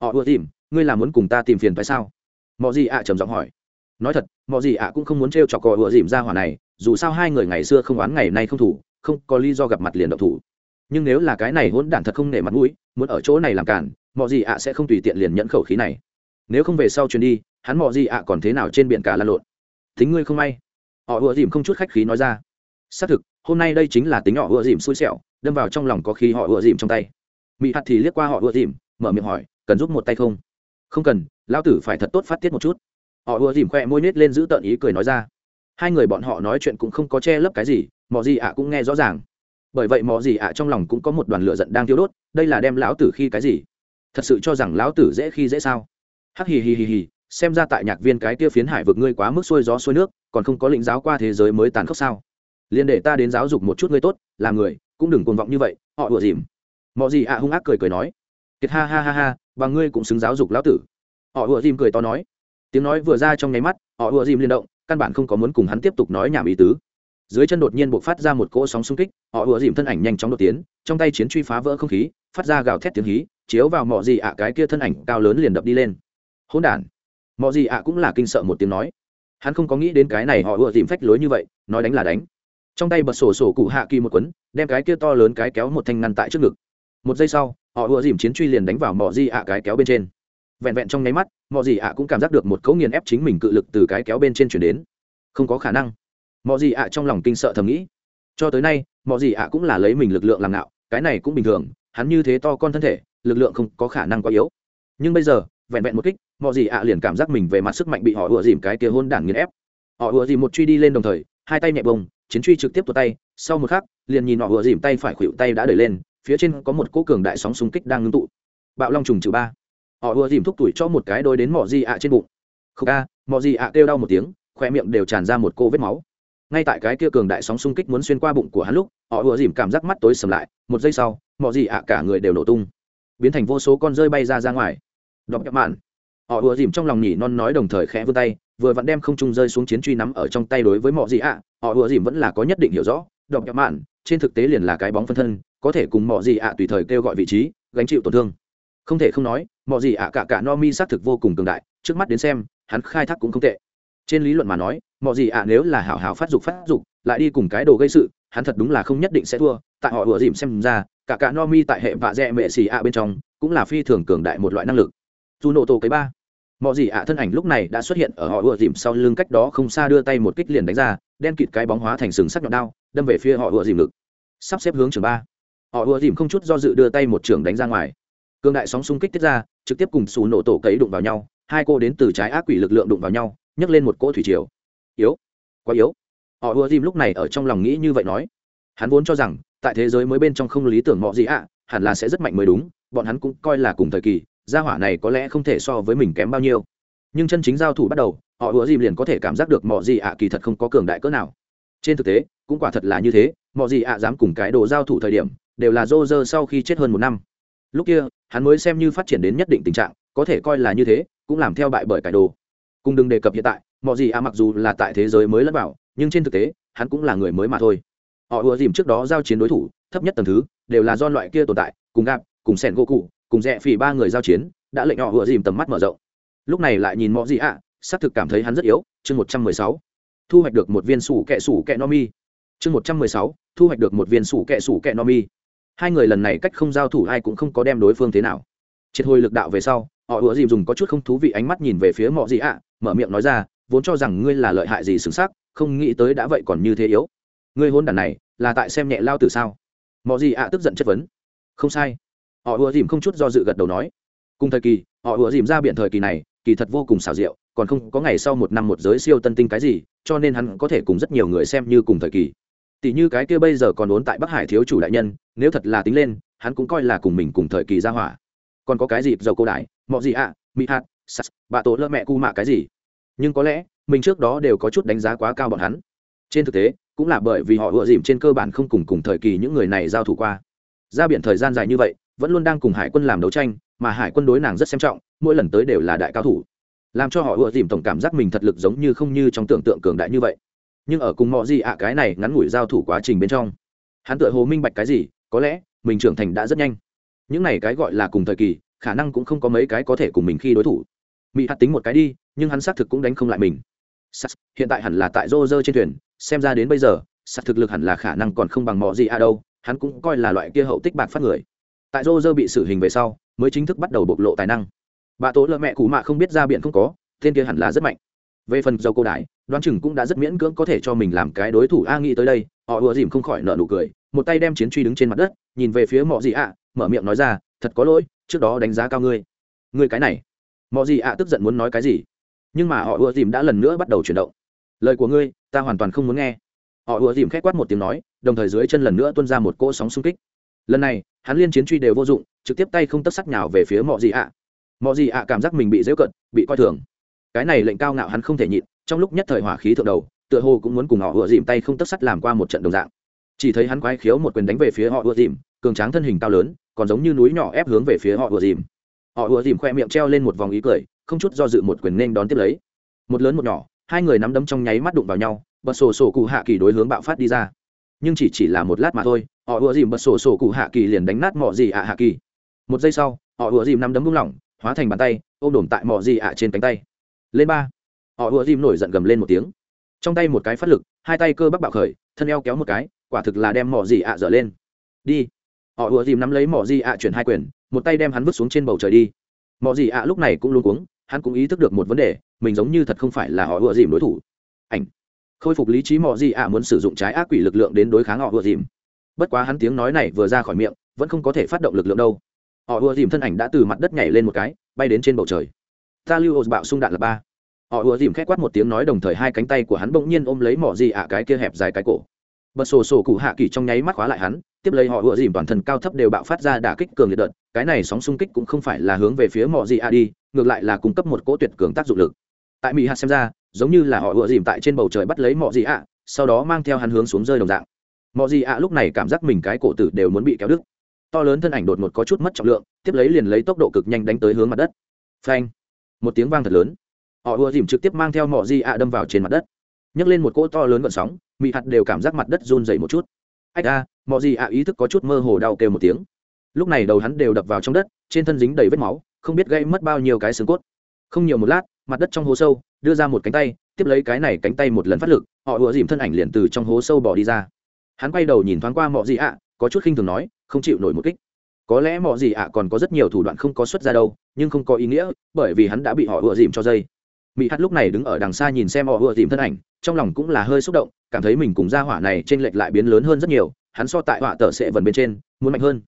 Họ ùa dìm, ngươi là muốn cùng ta tìm phiền phải sao? Mọi gì ạ trầm giọng hỏi. Nói thật mọi gì ạ cũng không muốn trêu chọc cò ùa dìm ra hỏa này, dù sao hai người ngày xưa không oán ngày nay không thủ, không có lý do gặp mặt liền động thủ nhưng nếu là cái này hỗn đản thật không nể mặt mũi, muốn ở chỗ này làm cản mọi gì ạ sẽ không tùy tiện liền nhẫn khẩu khí này. Nếu không về sau chuyến đi, hắn mọi gì ạ còn thế nào trên biển cả lan lộn. Tính ngươi không may. Họ ùa dìm không chút khách khí nói ra. Xác thực, hôm nay đây chính là tính họ ùa dìm xui xẻo, đâm vào trong lòng có khi họ ùa dìm trong tay. Mỹ hạt thì liếc qua họ ùa dìm, mở miệng hỏi, cần giúp một tay không? Không cần, lão tử phải thật tốt phát tiết một chút. Họ ùa dìm khoe môi nết lên giữ tợn ý cười nói ra. Hai người bọn họ nói chuyện cũng không có che lấp cái gì mọi gì ạ cũng nghe rõ ràng bởi vậy mò gì ạ trong lòng cũng có một đoàn lửa giận đang tiêu đốt, đây là đem lão tử khi cái gì? Thật sự cho rằng lão tử dễ khi dễ sao? Hắc hì hì hì hì, xem ra tại nhạc viên cái tia phiến hải vực ngươi quá mức xuôi gió xuôi nước, còn không có lĩnh giáo qua thế giới mới tàn khốc sao? Liền để ta đến giáo dục một chút ngươi tốt, làm người, cũng đừng cuồng vọng như vậy, họ ủa dìm. Mò gì ạ hung ác cười cười nói. Kiệt ha ha ha ha, và ngươi cũng xứng giáo dục lão tử. Họ ủa dìm cười to nói. Tiếng nói vừa ra trong nháy mắt, họ ủa dìm liên động, căn bản không có muốn cùng hắn tiếp tục nói nhảm ý tứ dưới chân đột nhiên bộc phát ra một cỗ sóng xung kích, họ ùa dìm thân ảnh nhanh chóng đột tiến, trong tay chiến truy phá vỡ không khí, phát ra gào thét tiếng hí, chiếu vào mọi gì ạ cái kia thân ảnh cao lớn liền đập đi lên. Hỗn đản. Mọi gì ạ cũng là kinh sợ một tiếng nói. Hắn không có nghĩ đến cái này họ ùa dìm phách lối như vậy, nói đánh là đánh. Trong tay bật sổ sổ cụ hạ kỳ một quấn đem cái kia to lớn cái kéo một thanh ngăn tại trước ngực. Một giây sau, họ ùa dìm chiến truy liền đánh vào mọi gì ạ cái kéo bên trên. Vẹn vẹn trong nháy mắt mọi gì ạ cũng cảm giác được một cấu nghiền ép chính mình cự lực từ cái kéo bên trên chuyển đến. Không có khả năng mọi gì ạ trong lòng kinh sợ thầm nghĩ. Cho tới nay mọi gì ạ cũng là lấy mình lực lượng làm ngạo, cái này cũng bình thường, hắn như thế to con thân thể, lực lượng không có khả năng quá yếu. Nhưng bây giờ, vẹn vẹn một kích mọi gì ạ liền cảm giác mình về mặt sức mạnh bị họ ùa dìm cái kia hôn đản nghiền ép. Họ ùa dìm một truy đi lên đồng thời, hai tay nhẹ bông chiến truy trực tiếp tuột tay, sau một khắc, liền nhìn họ ùa dìm tay phải khuỵu tay đã đẩy lên, phía trên có một cỗ cường đại sóng xung kích đang ngưng tụ. Bạo long trùng trừ ba. Họ ùa dìm thúc tuổi cho một cái đôi đến mọi gì ạ trên bụng. Không ca mọi gì ạ kêu đau một tiếng, khoe miệng đều tràn ra một cô vết máu ngay tại cái kia cường đại sóng xung kích muốn xuyên qua bụng của hắn lúc, họ ùa dìm cảm giác mắt tối sầm lại, một giây sau mọi gì ạ cả người đều nổ tung. Biến thành vô số con rơi bay ra ra ngoài. Đọc nhậm mạn. Họ ùa dìm trong lòng nhỉ non nói đồng thời khẽ vươn tay, vừa vặn đem không trung rơi xuống chiến truy nắm ở trong tay đối với mọi gì ạ. Họ ùa dìm vẫn là có nhất định hiểu rõ đọc nhậm mạn, trên thực tế liền là cái bóng phân thân, có thể cùng mọi gì ạ tùy thời kêu gọi vị trí, gánh chịu tổn thương. Không thể không nói mọi gì ạ cả cả no mi xác thực vô cùng cường đại, trước mắt đến xem, hắn khai thác cũng không tệ. Trên lý luận mà nói mọi gì ạ à, nếu là hảo hảo phát dục phát dục, lại đi cùng cái đồ gây sự, hắn thật đúng là không nhất định sẽ thua. Tại họ ủa dìm xem ra, cả cả no mi tại hệ vạ dẹ mệ xì ạ bên trong, cũng là phi thường cường đại một loại năng lực. Dù nổ tổ cái ba. Mọi gì ạ à, thân ảnh lúc này đã xuất hiện ở họ ủa dìm sau lưng cách đó không xa đưa tay một kích liền đánh ra, đen kịt cái bóng hóa thành sừng sắc nhọn đao, đâm về phía họ ủa dìm ngực. Sắp xếp hướng trường ba. Họ ủa dìm không chút do dự đưa tay một trường đánh ra ngoài. Cường đại sóng xung kích tiết ra, trực tiếp cùng xù nổ tổ cấy đụng vào nhau, hai cô đến từ trái ác quỷ lực lượng đụng vào nhau, nhấc lên một cỗ thủy triều yếu, quá yếu. Họ ùa dìm lúc này ở trong lòng nghĩ như vậy nói. Hắn vốn cho rằng, tại thế giới mới bên trong không lý tưởng mọi gì ạ, hẳn là sẽ rất mạnh mới đúng, bọn hắn cũng coi là cùng thời kỳ, gia hỏa này có lẽ không thể so với mình kém bao nhiêu. Nhưng chân chính giao thủ bắt đầu, họ ùa dìm liền có thể cảm giác được mọi gì ạ kỳ thật không có cường đại cỡ nào. Trên thực tế, cũng quả thật là như thế, mọi gì ạ dám cùng cái đồ giao thủ thời điểm, đều là rô rơ sau khi chết hơn một năm. Lúc kia, hắn mới xem như phát triển đến nhất định tình trạng, có thể coi là như thế, cũng làm theo bại bởi cải đồ. Cùng đừng đề cập hiện tại mọi gì à mặc dù là tại thế giới mới lẫn bảo nhưng trên thực tế hắn cũng là người mới mà thôi. Họ ùa dìm trước đó giao chiến đối thủ thấp nhất tầng thứ đều là do loại kia tồn tại cùng gạp cùng sẻn gỗ cụ cùng rẽ phỉ ba người giao chiến đã lệnh họ ùa dìm tầm mắt mở rộng. Lúc này lại nhìn mọi gì ạ à, xác thực cảm thấy hắn rất yếu. Chương một trăm mười sáu thu hoạch được một viên sủ kẹ sủ kẹ no mi. Chương một trăm mười sáu thu hoạch được một viên sủ kẹ sủ kẹ no mi. Hai người lần này cách không giao thủ ai cũng không có đem đối phương thế nào. Triệt hồi lực đạo về sau họ ùa dìm dùng có chút không thú vị ánh mắt nhìn về phía mọi gì ạ mở miệng nói ra vốn cho rằng ngươi là lợi hại gì xứng xác không nghĩ tới đã vậy còn như thế yếu. Ngươi hôn đàn này là tại xem nhẹ lao từ sao? Mọi gì ạ tức giận chất vấn. Không sai. Họ ùa dìm không chút do dự gật đầu nói. Cùng thời kỳ họ ùa dìm ra biện thời kỳ này kỳ thật vô cùng xảo diệu còn không có ngày sau một năm một giới siêu tân tinh cái gì cho nên hắn có thể cùng rất nhiều người xem như cùng thời kỳ. Tỷ như cái kia bây giờ còn ốn tại bắc hải thiếu chủ đại nhân nếu thật là tính lên hắn cũng coi là cùng mình cùng thời kỳ ra hỏa. Còn có cái gì dầu cô đại mọi gì ạ à, mỹ hạt sas bà tổ lỡ mẹ cu mạ cái gì? Nhưng có lẽ, mình trước đó đều có chút đánh giá quá cao bọn hắn. Trên thực tế, cũng là bởi vì họ ựa dìm trên cơ bản không cùng cùng thời kỳ những người này giao thủ qua. Ra biển thời gian dài như vậy, vẫn luôn đang cùng hải quân làm đấu tranh, mà hải quân đối nàng rất xem trọng, mỗi lần tới đều là đại cao thủ. Làm cho họ ựa dìm tổng cảm giác mình thật lực giống như không như trong tưởng tượng cường đại như vậy. Nhưng ở cùng mọi gì ạ à, cái này ngắn ngủi giao thủ quá trình bên trong, hắn tựa hồ minh bạch cái gì, có lẽ, mình trưởng thành đã rất nhanh. Những này cái gọi là cùng thời kỳ, khả năng cũng không có mấy cái có thể cùng mình khi đối thủ mỹ hạt tính một cái đi nhưng hắn xác thực cũng đánh không lại mình. Sắt, hiện tại hẳn là tại rô rơ trên thuyền xem ra đến bây giờ sắt thực lực hẳn là khả năng còn không bằng mọi gì à đâu hắn cũng coi là loại kia hậu tích bạc phát người. Tại rô rơ bị xử hình về sau mới chính thức bắt đầu bộc lộ tài năng. Bà tố lợ mẹ cụ mạ không biết ra biển không có tên kia hẳn là rất mạnh. Về phần dầu cô đại đoán chừng cũng đã rất miễn cưỡng có thể cho mình làm cái đối thủ a nghĩ tới đây họ ùa dìm không khỏi nợ nụ cười một tay đem chiến truy đứng trên mặt đất nhìn về phía mọi gì ạ mở miệng nói ra thật có lỗi trước đó đánh giá cao ngươi. Ngươi cái này mọi gì ạ tức giận muốn nói cái gì? Nhưng mà họ ùa dìm đã lần nữa bắt đầu chuyển động. Lời của ngươi, ta hoàn toàn không muốn nghe. Họ ùa dìm khét quát một tiếng nói, đồng thời dưới chân lần nữa tuôn ra một cỗ sóng xung kích. Lần này, hắn liên chiến truy đều vô dụng, trực tiếp tay không tất sắc nhào về phía mọi gì ạ. Mọi gì ạ cảm giác mình bị dễu cận, bị coi thường. Cái này lệnh cao ngạo hắn không thể nhịn, trong lúc nhất thời hỏa khí thượng đầu, tựa hồ cũng muốn cùng họ ùa dìm tay không tất sắt làm qua một trận đồng dạng. Chỉ thấy hắn quái khiếu một quyền đánh về phía họ ùa dìm, cường tráng thân hình cao lớn, còn giống như núi nhỏ ép hướng về phía họ ùa dìm họ ùa dìm khoe miệng treo lên một vòng ý cười, không chút do dự một quyền nên đón tiếp lấy. Một lớn một nhỏ, hai người nắm đấm trong nháy mắt đụng vào nhau, bật sổ sổ cụ hạ kỳ đối hướng bạo phát đi ra. Nhưng chỉ chỉ là một lát mà thôi, họ ùa dìm bật sổ sổ cụ hạ kỳ liền đánh nát mỏ gì ạ hạ kỳ. Một giây sau, họ ùa dìm nắm đấm bung lỏng, hóa thành bàn tay, ôm đổm tại mỏ gì ạ trên cánh tay. Lên ba. Họ ùa dìm nổi giận gầm lên một tiếng. Trong tay một cái phát lực, hai tay cơ bắp bạo khởi, thân eo kéo một cái, quả thực là đem mỏ gì ạ dở lên. Đi. Họ ùa dìm nắm lấy mỏ gì ạ chuyển hai quyền một tay đem hắn vứt xuống trên bầu trời đi. Mỏ gì ạ lúc này cũng luôn cuống, hắn cũng ý thức được một vấn đề, mình giống như thật không phải là họ ùa dìm đối thủ. Ảnh. Khôi phục lý trí mỏ gì ạ muốn sử dụng trái ác quỷ lực lượng đến đối kháng họ ùa dìm. Bất quá hắn tiếng nói này vừa ra khỏi miệng, vẫn không có thể phát động lực lượng đâu. Họ ùa dìm thân ảnh đã từ mặt đất nhảy lên một cái, bay đến trên bầu trời. Ta lưu hồ bạo xung đạn là ba. Họ ùa dìm k h é quát một tiếng nói đồng thời hai cánh tay của hắn bỗng nhiên ôm lấy mỏ gì ạ cái kia hẹp dài cái cổ. Bật sổ sổ cụ hạ kỳ trong nháy mắt khóa lại hắn tiếp lấy họ ủa dìm toàn thân cao thấp đều bạo phát ra đả kích cường liệt đợt cái này sóng xung kích cũng không phải là hướng về phía mọi gì a đi ngược lại là cung cấp một cỗ tuyệt cường tác dụng lực. Tại mỹ hạt xem ra giống như là họ ủa dìm tại trên bầu trời bắt lấy mọi gì a, sau đó mang theo hắn hướng xuống rơi đồng dạng. Mọi gì a lúc này cảm giác mình cái cổ tử đều muốn bị kéo đứt. To lớn thân ảnh đột ngột có chút mất trọng lượng tiếp lấy liền lấy tốc độ cực nhanh đánh tới hướng mặt đất. Phanh! Một tiếng vang thật lớn. Họ ùa dìm trực tiếp mang theo mọi di ạ đâm vào trên mặt đất. Nhấc lên một cỗ to lớn vận sóng mị hạt đều cảm giác mặt đất run dày một chút. Ách a mọi gì ạ ý thức có chút mơ hồ đau kêu một tiếng. Lúc này đầu hắn đều đập vào trong đất, trên thân dính đầy vết máu, không biết gây mất bao nhiêu cái xương cốt. Không nhiều một lát, mặt đất trong hố sâu, đưa ra một cánh tay, tiếp lấy cái này cánh tay một lần phát lực, họ ùa dìm thân ảnh liền từ trong hố sâu bỏ đi ra. Hắn quay đầu nhìn thoáng qua mọi gì ạ, có chút khinh thường nói, không chịu nổi một kích. Có lẽ mọi gì ạ còn có rất nhiều thủ đoạn không có xuất ra đâu, nhưng không có ý nghĩa, bởi vì hắn đã bị họ ùa dìm cho dây. Mỹ hát lúc này đứng ở đằng xa nhìn xem họ ùa dìm thân ảnh trong lòng cũng là hơi xúc động, cảm thấy mình cùng gia hỏa này trên lệch lại biến lớn hơn rất nhiều, hắn so tại họa tờ sẽ vần bên trên, muốn mạnh hơn.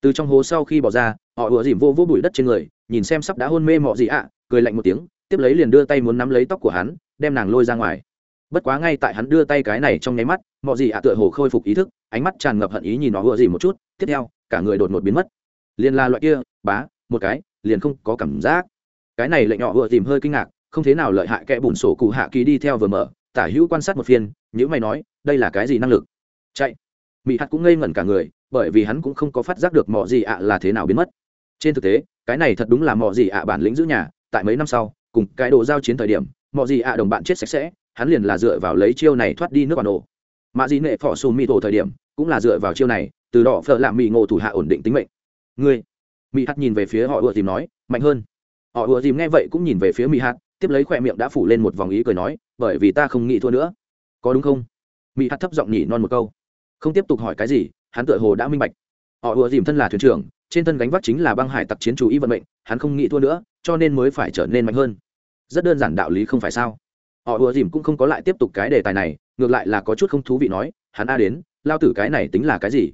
Từ trong hố sau khi bỏ ra, họ ùa dìm vô vô bụi đất trên người, nhìn xem sắp đã hôn mê mọ gì ạ, cười lạnh một tiếng, tiếp lấy liền đưa tay muốn nắm lấy tóc của hắn, đem nàng lôi ra ngoài. Bất quá ngay tại hắn đưa tay cái này trong nháy mắt, mọ gì ạ tựa hồ khôi phục ý thức, ánh mắt tràn ngập hận ý nhìn họ ùa dìm một chút, tiếp theo, cả người đột ngột biến mất. Liền là loại kia, bá, một cái, liền không có cảm giác. Cái này lệnh họ ùa dìm hơi kinh ngạc, không thế nào lợi hại kẽ bùn sổ cụ hạ kỳ đi theo vừa mở tả hữu quan sát một phiên, nhữ mày nói, đây là cái gì năng lực? Chạy. Mỹ hạt cũng ngây ngẩn cả người, bởi vì hắn cũng không có phát giác được mọi gì ạ là thế nào biến mất. Trên thực tế, cái này thật đúng là mọi gì ạ bản lĩnh giữ nhà, tại mấy năm sau, cùng cái đồ giao chiến thời điểm mọi gì ạ đồng bạn chết sạch sẽ, hắn liền là dựa vào lấy chiêu này thoát đi nước bản đồ mạ dị nệ phỏ xù mỹ tổ thời điểm, cũng là dựa vào chiêu này, từ đỏ phở làm mỹ ngộ thủ hạ ổn định tính mệnh. Ngươi. Mỹ hạt nhìn về phía họ ùa tìm nói, mạnh hơn. Họ ùa tìm nghe vậy cũng nhìn về phía mỹ hạt, tiếp lấy khoe miệng đã phủ lên một vòng ý cười nói bởi vì ta không nghĩ thua nữa. Có đúng không? Mỹ hạt thấp giọng nhỉ non một câu. Không tiếp tục hỏi cái gì, hắn tựa hồ đã minh bạch. Họ ùa dìm thân là thuyền trưởng, trên thân gánh vác chính là băng hải tặc chiến chủ y vận mệnh, hắn không nghĩ thua nữa, cho nên mới phải trở nên mạnh hơn. Rất đơn giản đạo lý không phải sao? Họ ùa dìm cũng không có lại tiếp tục cái đề tài này, ngược lại là có chút không thú vị nói, hắn a đến, lao tử cái này tính là cái gì?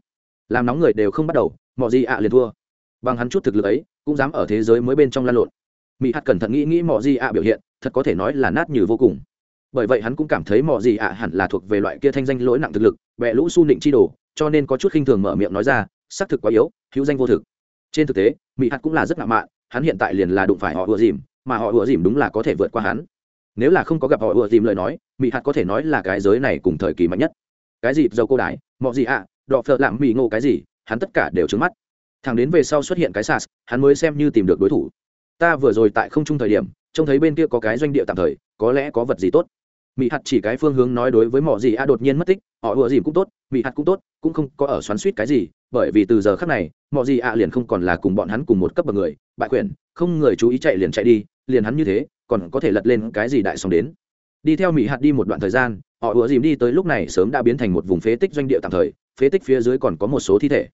Làm nóng người đều không bắt đầu, mọi gì ạ liền thua. Bằng hắn chút thực lực ấy, cũng dám ở thế giới mới bên trong lan lộn. Mỹ hạt cẩn thận nghĩ nghĩ mọi gì ạ biểu hiện, thật có thể nói là nát như vô cùng bởi vậy hắn cũng cảm thấy mọi gì ạ hẳn là thuộc về loại kia thanh danh lỗi nặng thực lực vẽ lũ su nịnh chi đồ, cho nên có chút khinh thường mở miệng nói ra, xác thực quá yếu, hữu danh vô thực. Trên thực tế mỹ hạt cũng là rất ngạo mạn, hắn hiện tại liền là đụng phải họ ùa dìm, mà họ ùa dìm đúng là có thể vượt qua hắn. Nếu là không có gặp họ ùa dìm lời nói mỹ hạt có thể nói là cái giới này cùng thời kỳ mạnh nhất. Cái gì, dầu cô đái mọi gì ạ, đọ phợ lạm mỹ ngộ cái gì, hắn tất cả đều trứng mắt. Thằng đến về sau xuất hiện cái sas hắn mới xem như tìm được đối thủ. Ta vừa rồi tại không trung thời điểm, trông thấy bên kia có cái doanh địa tạm thời, có lẽ có vật gì tốt mỹ hạt chỉ cái phương hướng nói đối với mọi gì a đột nhiên mất tích, họ ùa dìm cũng tốt mỹ hạt cũng tốt, cũng không có ở xoắn suýt cái gì, bởi vì từ giờ khác này mọi gì a liền không còn là cùng bọn hắn cùng một cấp bậc người, bại quyền, không người chú ý chạy liền chạy đi, liền hắn như thế, còn có thể lật lên cái gì đại sóng đến. Đi theo mỹ hạt đi một đoạn thời gian, họ ùa dìm đi tới lúc này sớm đã biến thành một vùng phế tích doanh địa tạm thời, phế tích phía dưới còn có một số thi thể.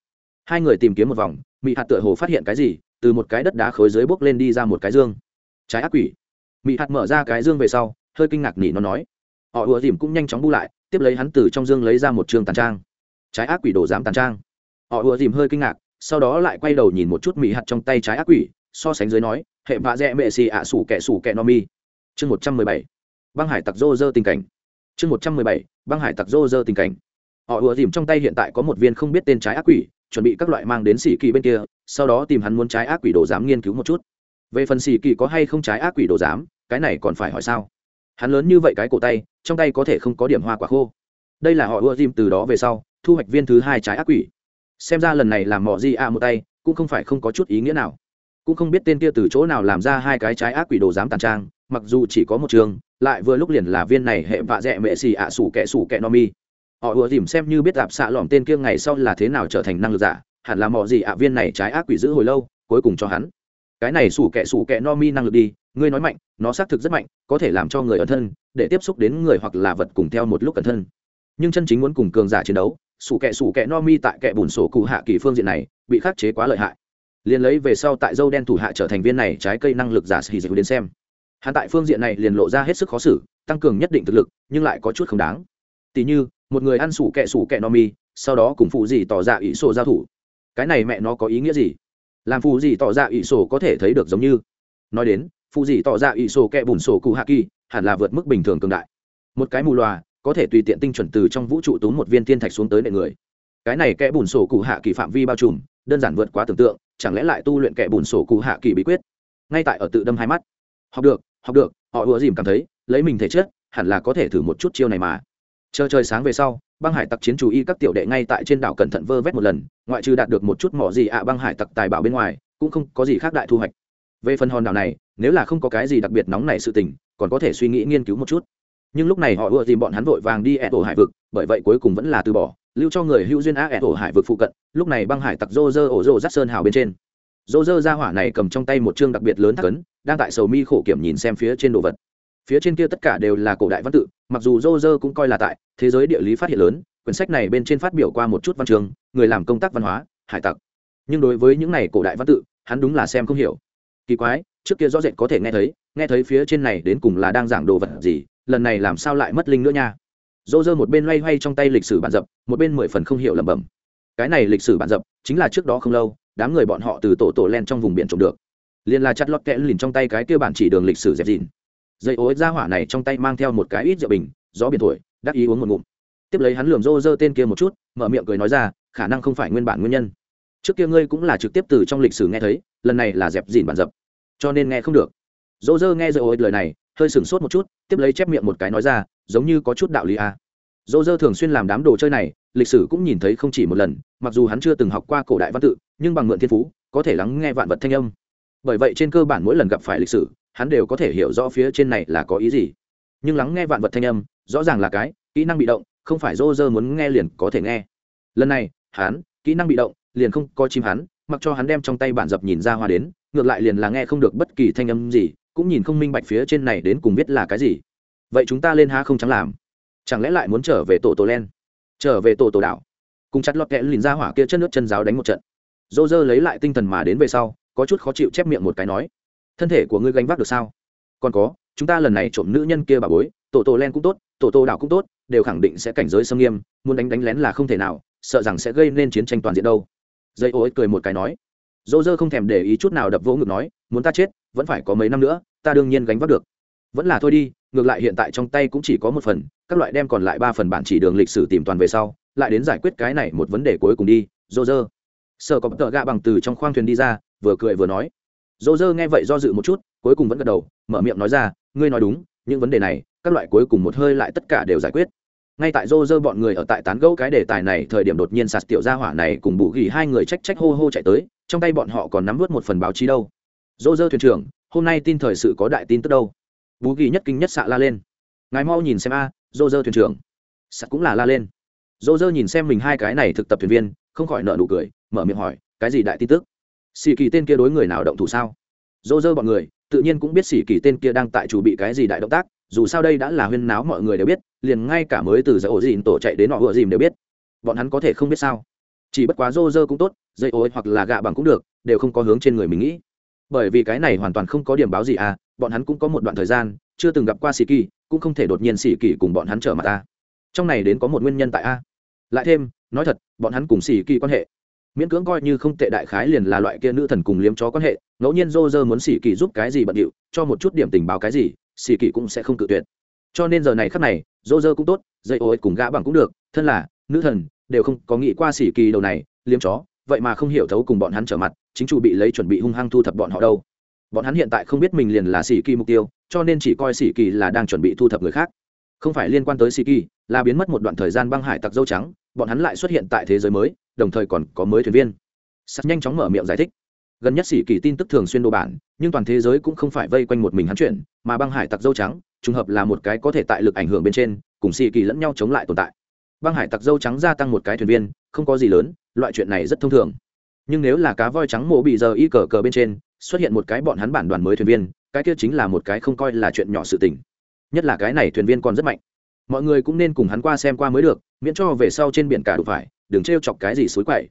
Hai người tìm kiếm một vòng mỹ hạt tựa hồ phát hiện cái gì, từ một cái đất đá khối dưới bốc lên đi ra một cái dương. Trái ác quỷ. Mỹ hạt mở ra cái dương về sau hơi kinh ngạc nỉ nó nói. Họ ùa dìm cũng nhanh chóng bu lại, tiếp lấy hắn từ trong dương lấy ra một trường tàn trang. Trái ác quỷ đồ dám tàn trang. Họ ùa dìm hơi kinh ngạc, sau đó lại quay đầu nhìn một chút mỹ hạt trong tay trái ác quỷ, so sánh dưới nói, hệ vạ dẹ mệ xì ạ sủ kẻ sủ kẻ no mi. Chương một trăm mười bảy. Băng hải tặc rô rơ tình cảnh. Chương một trăm mười bảy. Băng hải tặc rô rơ tình cảnh. Họ ùa dìm trong tay hiện tại có một viên không biết tên trái ác quỷ, chuẩn bị các loại mang đến xỉ kỳ bên kia, sau đó tìm hắn muốn trái ác quỷ đồ dám nghiên cứu một chút. Về phần xỉ kỳ có hay không trái ác quỷ đồ dám, cái này còn phải hỏi sao? Hắn lớn như vậy cái cổ tay, trong tay có thể không có điểm hoa quả khô. Đây là họ ưa dìm từ đó về sau, thu hoạch viên thứ hai trái ác quỷ. Xem ra lần này làm mỏ di a một tay, cũng không phải không có chút ý nghĩa nào. Cũng không biết tên kia từ chỗ nào làm ra hai cái trái ác quỷ đồ dám tàn trang, mặc dù chỉ có một trường, lại vừa lúc liền là viên này hệ vạ dẹ mệ xì ạ sủ kẻ sủ kẻ no mi. Họ ùa dìm xem như biết đạp xạ lỏm tên kia ngày sau là thế nào trở thành năng lực giả, hẳn là mỏ gì ạ viên này trái ác quỷ giữ hồi lâu, cuối cùng cho hắn. Cái này sủ kẻ sủ kẻ no mi năng lực đi ngươi nói mạnh, nó xác thực rất mạnh, có thể làm cho người ẩn thân, để tiếp xúc đến người hoặc là vật cùng theo một lúc ẩn thân. Nhưng chân chính muốn cùng cường giả chiến đấu, sủ kẹ sủ kẹ no mi tại kẹ bùn sổ cụ hạ kỳ phương diện này, bị khắc chế quá lợi hại. Liền lấy về sau tại dâu đen thủ hạ trở thành viên này trái cây năng lực giả sĩ dịu đến xem. Hắn tại phương diện này liền lộ ra hết sức khó xử, tăng cường nhất định thực lực, nhưng lại có chút không đáng. Tỉ như, một người ăn sủ kẹ sủ kẹ no mi, sau đó cùng phụ gì tỏ ra ỷ sổ giao thủ. Cái này mẹ nó có ý nghĩa gì? Làm phụ gì tỏ ra ỷ sổ có thể thấy được giống như. Nói đến phụ gì tỏ ra ỷ sổ kẹ bùn sổ cụ hạ kỳ, hẳn là vượt mức bình thường cường đại. Một cái mù loà, có thể tùy tiện tinh chuẩn từ trong vũ trụ túm một viên thiên thạch xuống tới nệ người. Cái này kẽ bùn sổ cụ hạ kỳ phạm vi bao trùm, đơn giản vượt quá tưởng tượng, chẳng lẽ lại tu luyện kẻ bùn sổ cụ hạ kỳ bí quyết? Ngay tại ở tự đâm hai mắt. Học được học được, họ ùa dìm cảm thấy, lấy mình thể chất, hẳn là có thể thử một chút chiêu này mà. Chờ trời sáng về sau, băng hải tặc chiến chủ y các tiểu đệ ngay tại trên đảo cẩn thận vơ vét một lần, ngoại trừ đạt được một chút mỏ gì ạ, băng hải tặc tài bảo bên ngoài, cũng không có gì khác đại thu hoạch. Về phần hòn đảo này nếu là không có cái gì đặc biệt nóng này sự tình, còn có thể suy nghĩ nghiên cứu một chút. Nhưng lúc này họ ưa tìm bọn hắn vội vàng đi ẹn tổ hải vực, bởi vậy cuối cùng vẫn là từ bỏ, lưu cho người hữu duyên ẹn ổ hải vực phụ cận, lúc này băng hải tặc rô rơ ổ rô rắt sơn hào bên trên. Rô rơ ra hỏa này cầm trong tay một chương đặc biệt lớn thắc ấn, đang tại sầu mi khổ kiểm nhìn xem phía trên đồ vật. Phía trên kia tất cả đều là cổ đại văn tự, mặc dù rô rơ cũng coi là tại, thế giới địa lý phát hiện lớn, quyển sách này bên trên phát biểu qua một chút văn trường người làm công tác văn hóa, hải tặc. Nhưng đối với những này cổ đại văn tự, hắn đúng là xem không hiểu. Kỳ quái trước kia rõ rệt có thể nghe thấy nghe thấy phía trên này đến cùng là đang giảng đồ vật gì, lần này làm sao lại mất linh nữa nha. Dô dơ một bên loay hoay trong tay lịch sử bản dập, một bên mười phần không hiểu lẩm bẩm. Cái này lịch sử bản dập, chính là trước đó không lâu, đám người bọn họ từ tổ tổ len trong vùng biển trộm được. Liền là chặt lót kẽ lìn trong tay cái kia bản chỉ đường lịch sử dẹp dìn. Dây ối ra hỏa này trong tay mang theo một cái ít rượu bình, gió biển thổi, đắc ý uống một ngụm. Tiếp lấy hắn lườm rô rơ tên kia một chút, mở miệng cười nói ra, khả năng không phải nguyên bản nguyên nhân. Trước kia ngươi cũng là trực tiếp từ trong lịch sử nghe thấy, lần này là dẹp dìn bản dập cho nên nghe không được. Dỗ dơ nghe dây ối lời này, hơi sửng sốt một chút, tiếp lấy chép miệng một cái nói ra, giống như có chút đạo lý à. dỗ dơ thường xuyên làm đám đồ chơi này, lịch sử cũng nhìn thấy không chỉ một lần, mặc dù hắn chưa từng học qua cổ đại văn tự, nhưng bằng mượn thiên phú, có thể lắng nghe vạn vật thanh âm. Bởi vậy trên cơ bản mỗi lần gặp phải lịch sử, hắn đều có thể hiểu rõ phía trên này là có ý gì. Nhưng lắng nghe vạn vật thanh âm, rõ ràng là cái, kỹ năng bị động, không phải dô dơ muốn nghe liền có thể nghe. Lần này, hắn, kỹ năng bị động, liền không có chim hắn, mặc cho hắn đem trong tay bản dập nhìn ra hoa đến ngược lại liền là nghe không được bất kỳ thanh âm gì, cũng nhìn không minh bạch phía trên này đến cùng biết là cái gì. Vậy chúng ta lên ha không chẳng làm? Chẳng lẽ lại muốn trở về tổ tổ len? Trở về tổ tổ đảo. Cùng chặt lọt kẽ lìn ra hỏa kia chân nước chân giáo đánh một trận. Dô dơ lấy lại tinh thần mà đến về sau, có chút khó chịu chép miệng một cái nói, thân thể của ngươi gánh vác được sao? Còn có, chúng ta lần này trộm nữ nhân kia bà bối, tổ tổ len cũng tốt, tổ tổ đảo cũng tốt, đều khẳng định sẽ cảnh giới xâm nghiêm, muốn đánh đánh lén là không thể nào, sợ rằng sẽ gây nên chiến tranh toàn diện đâu. Dây ô cười một cái nói dô dơ không thèm để ý chút nào đập vỗ ngực nói, muốn ta chết, vẫn phải có mấy năm nữa, ta đương nhiên gánh vác được. Vẫn là thôi đi, ngược lại hiện tại trong tay cũng chỉ có một phần, các loại đem còn lại ba phần bản chỉ đường lịch sử tìm toàn về sau, lại đến giải quyết cái này một vấn đề cuối cùng đi. Dô dơ. Sợ có tợ gạ bằng từ trong khoang thuyền đi ra, vừa cười vừa nói. Dô dơ nghe vậy do dự một chút, cuối cùng vẫn gật đầu, mở miệng nói ra, ngươi nói đúng, những vấn đề này, các loại cuối cùng một hơi lại tất cả đều giải quyết. Ngay tại dô dơ bọn người ở tại tán gẫu cái đề tài này, thời điểm đột nhiên sạt tiểu gia hỏa này cùng bù gỉ hai người trách trách hô hô chạy tới trong tay bọn họ còn nắm vớt một phần báo chí đâu. Dô dơ thuyền trưởng hôm nay tin thời sự có đại tin tức đâu. Bú ghi nhất kinh nhất xạ la lên. Ngài mau nhìn xem a à, dô dơ thuyền trưởng. Xạ cũng là la lên. Dô dơ nhìn xem mình hai cái này thực tập thuyền viên không khỏi nợ nụ cười mở miệng hỏi cái gì đại tin tức? Xì kỳ tên kia đối người nào động thủ sao? Dô dơ bọn người tự nhiên cũng biết xì kỳ tên kia đang tại chủ bị cái gì đại động tác dù sao đây đã là huyên náo mọi người đều biết liền ngay cả mới từ dạy ổ dìn tổ chạy đến họ vừa dìm đều biết. Bọn hắn có thể không biết sao? Chỉ bất quá rô rơ cũng tốt, dây ối hoặc là gạ bằng cũng được, đều không có hướng trên người mình nghĩ. Bởi vì cái này hoàn toàn không có điểm báo gì à bọn hắn cũng có một đoạn thời gian, chưa từng gặp qua sĩ kỳ, cũng không thể đột nhiên sĩ kỳ cùng bọn hắn trở mặt ta. Trong này đến có một nguyên nhân tại a. Lại thêm, nói thật, bọn hắn cùng sĩ kỳ quan hệ. Miễn cưỡng coi như không tệ đại khái liền là loại kia nữ thần cùng liếm chó quan hệ, ngẫu nhiên rô rơ muốn sĩ kỳ giúp cái gì bận điệu, cho một chút điểm tình báo cái gì sĩ kỳ cũng sẽ không cự tuyệt. Cho nên giờ này khắc này, rô rơ cũng tốt, dây ối cùng gã bằng cũng được, thân là nữ thần đều không có nghĩ qua sỉ kỳ đầu này, liếm chó, vậy mà không hiểu thấu cùng bọn hắn trở mặt, chính chủ bị lấy chuẩn bị hung hăng thu thập bọn họ đâu. Bọn hắn hiện tại không biết mình liền là sỉ kỳ mục tiêu, cho nên chỉ coi sỉ kỳ là đang chuẩn bị thu thập người khác. Không phải liên quan tới sỉ kỳ, là biến mất một đoạn thời gian băng hải tặc dâu trắng, bọn hắn lại xuất hiện tại thế giới mới, đồng thời còn có mới thuyền viên. Sắt nhanh chóng mở miệng giải thích. Gần nhất xỉ kỳ tin tức thường xuyên đồ bản, nhưng toàn thế giới cũng không phải vây quanh một mình hắn chuyển mà băng hải tặc dâu trắng, trùng hợp là một cái có thể tại lực ảnh hưởng bên trên, cùng xỉ kỳ lẫn nhau chống lại tồn tại băng hải tặc dâu trắng gia tăng một cái thuyền viên, không có gì lớn, loại chuyện này rất thông thường. Nhưng nếu là cá voi trắng mộ bị giờ y cờ cờ bên trên, xuất hiện một cái bọn hắn bản đoàn mới thuyền viên, cái kia chính là một cái không coi là chuyện nhỏ sự tình. Nhất là cái này thuyền viên còn rất mạnh. Mọi người cũng nên cùng hắn qua xem qua mới được, miễn cho về sau trên biển cả đủ phải, đừng t chọc cái gì xối quậy.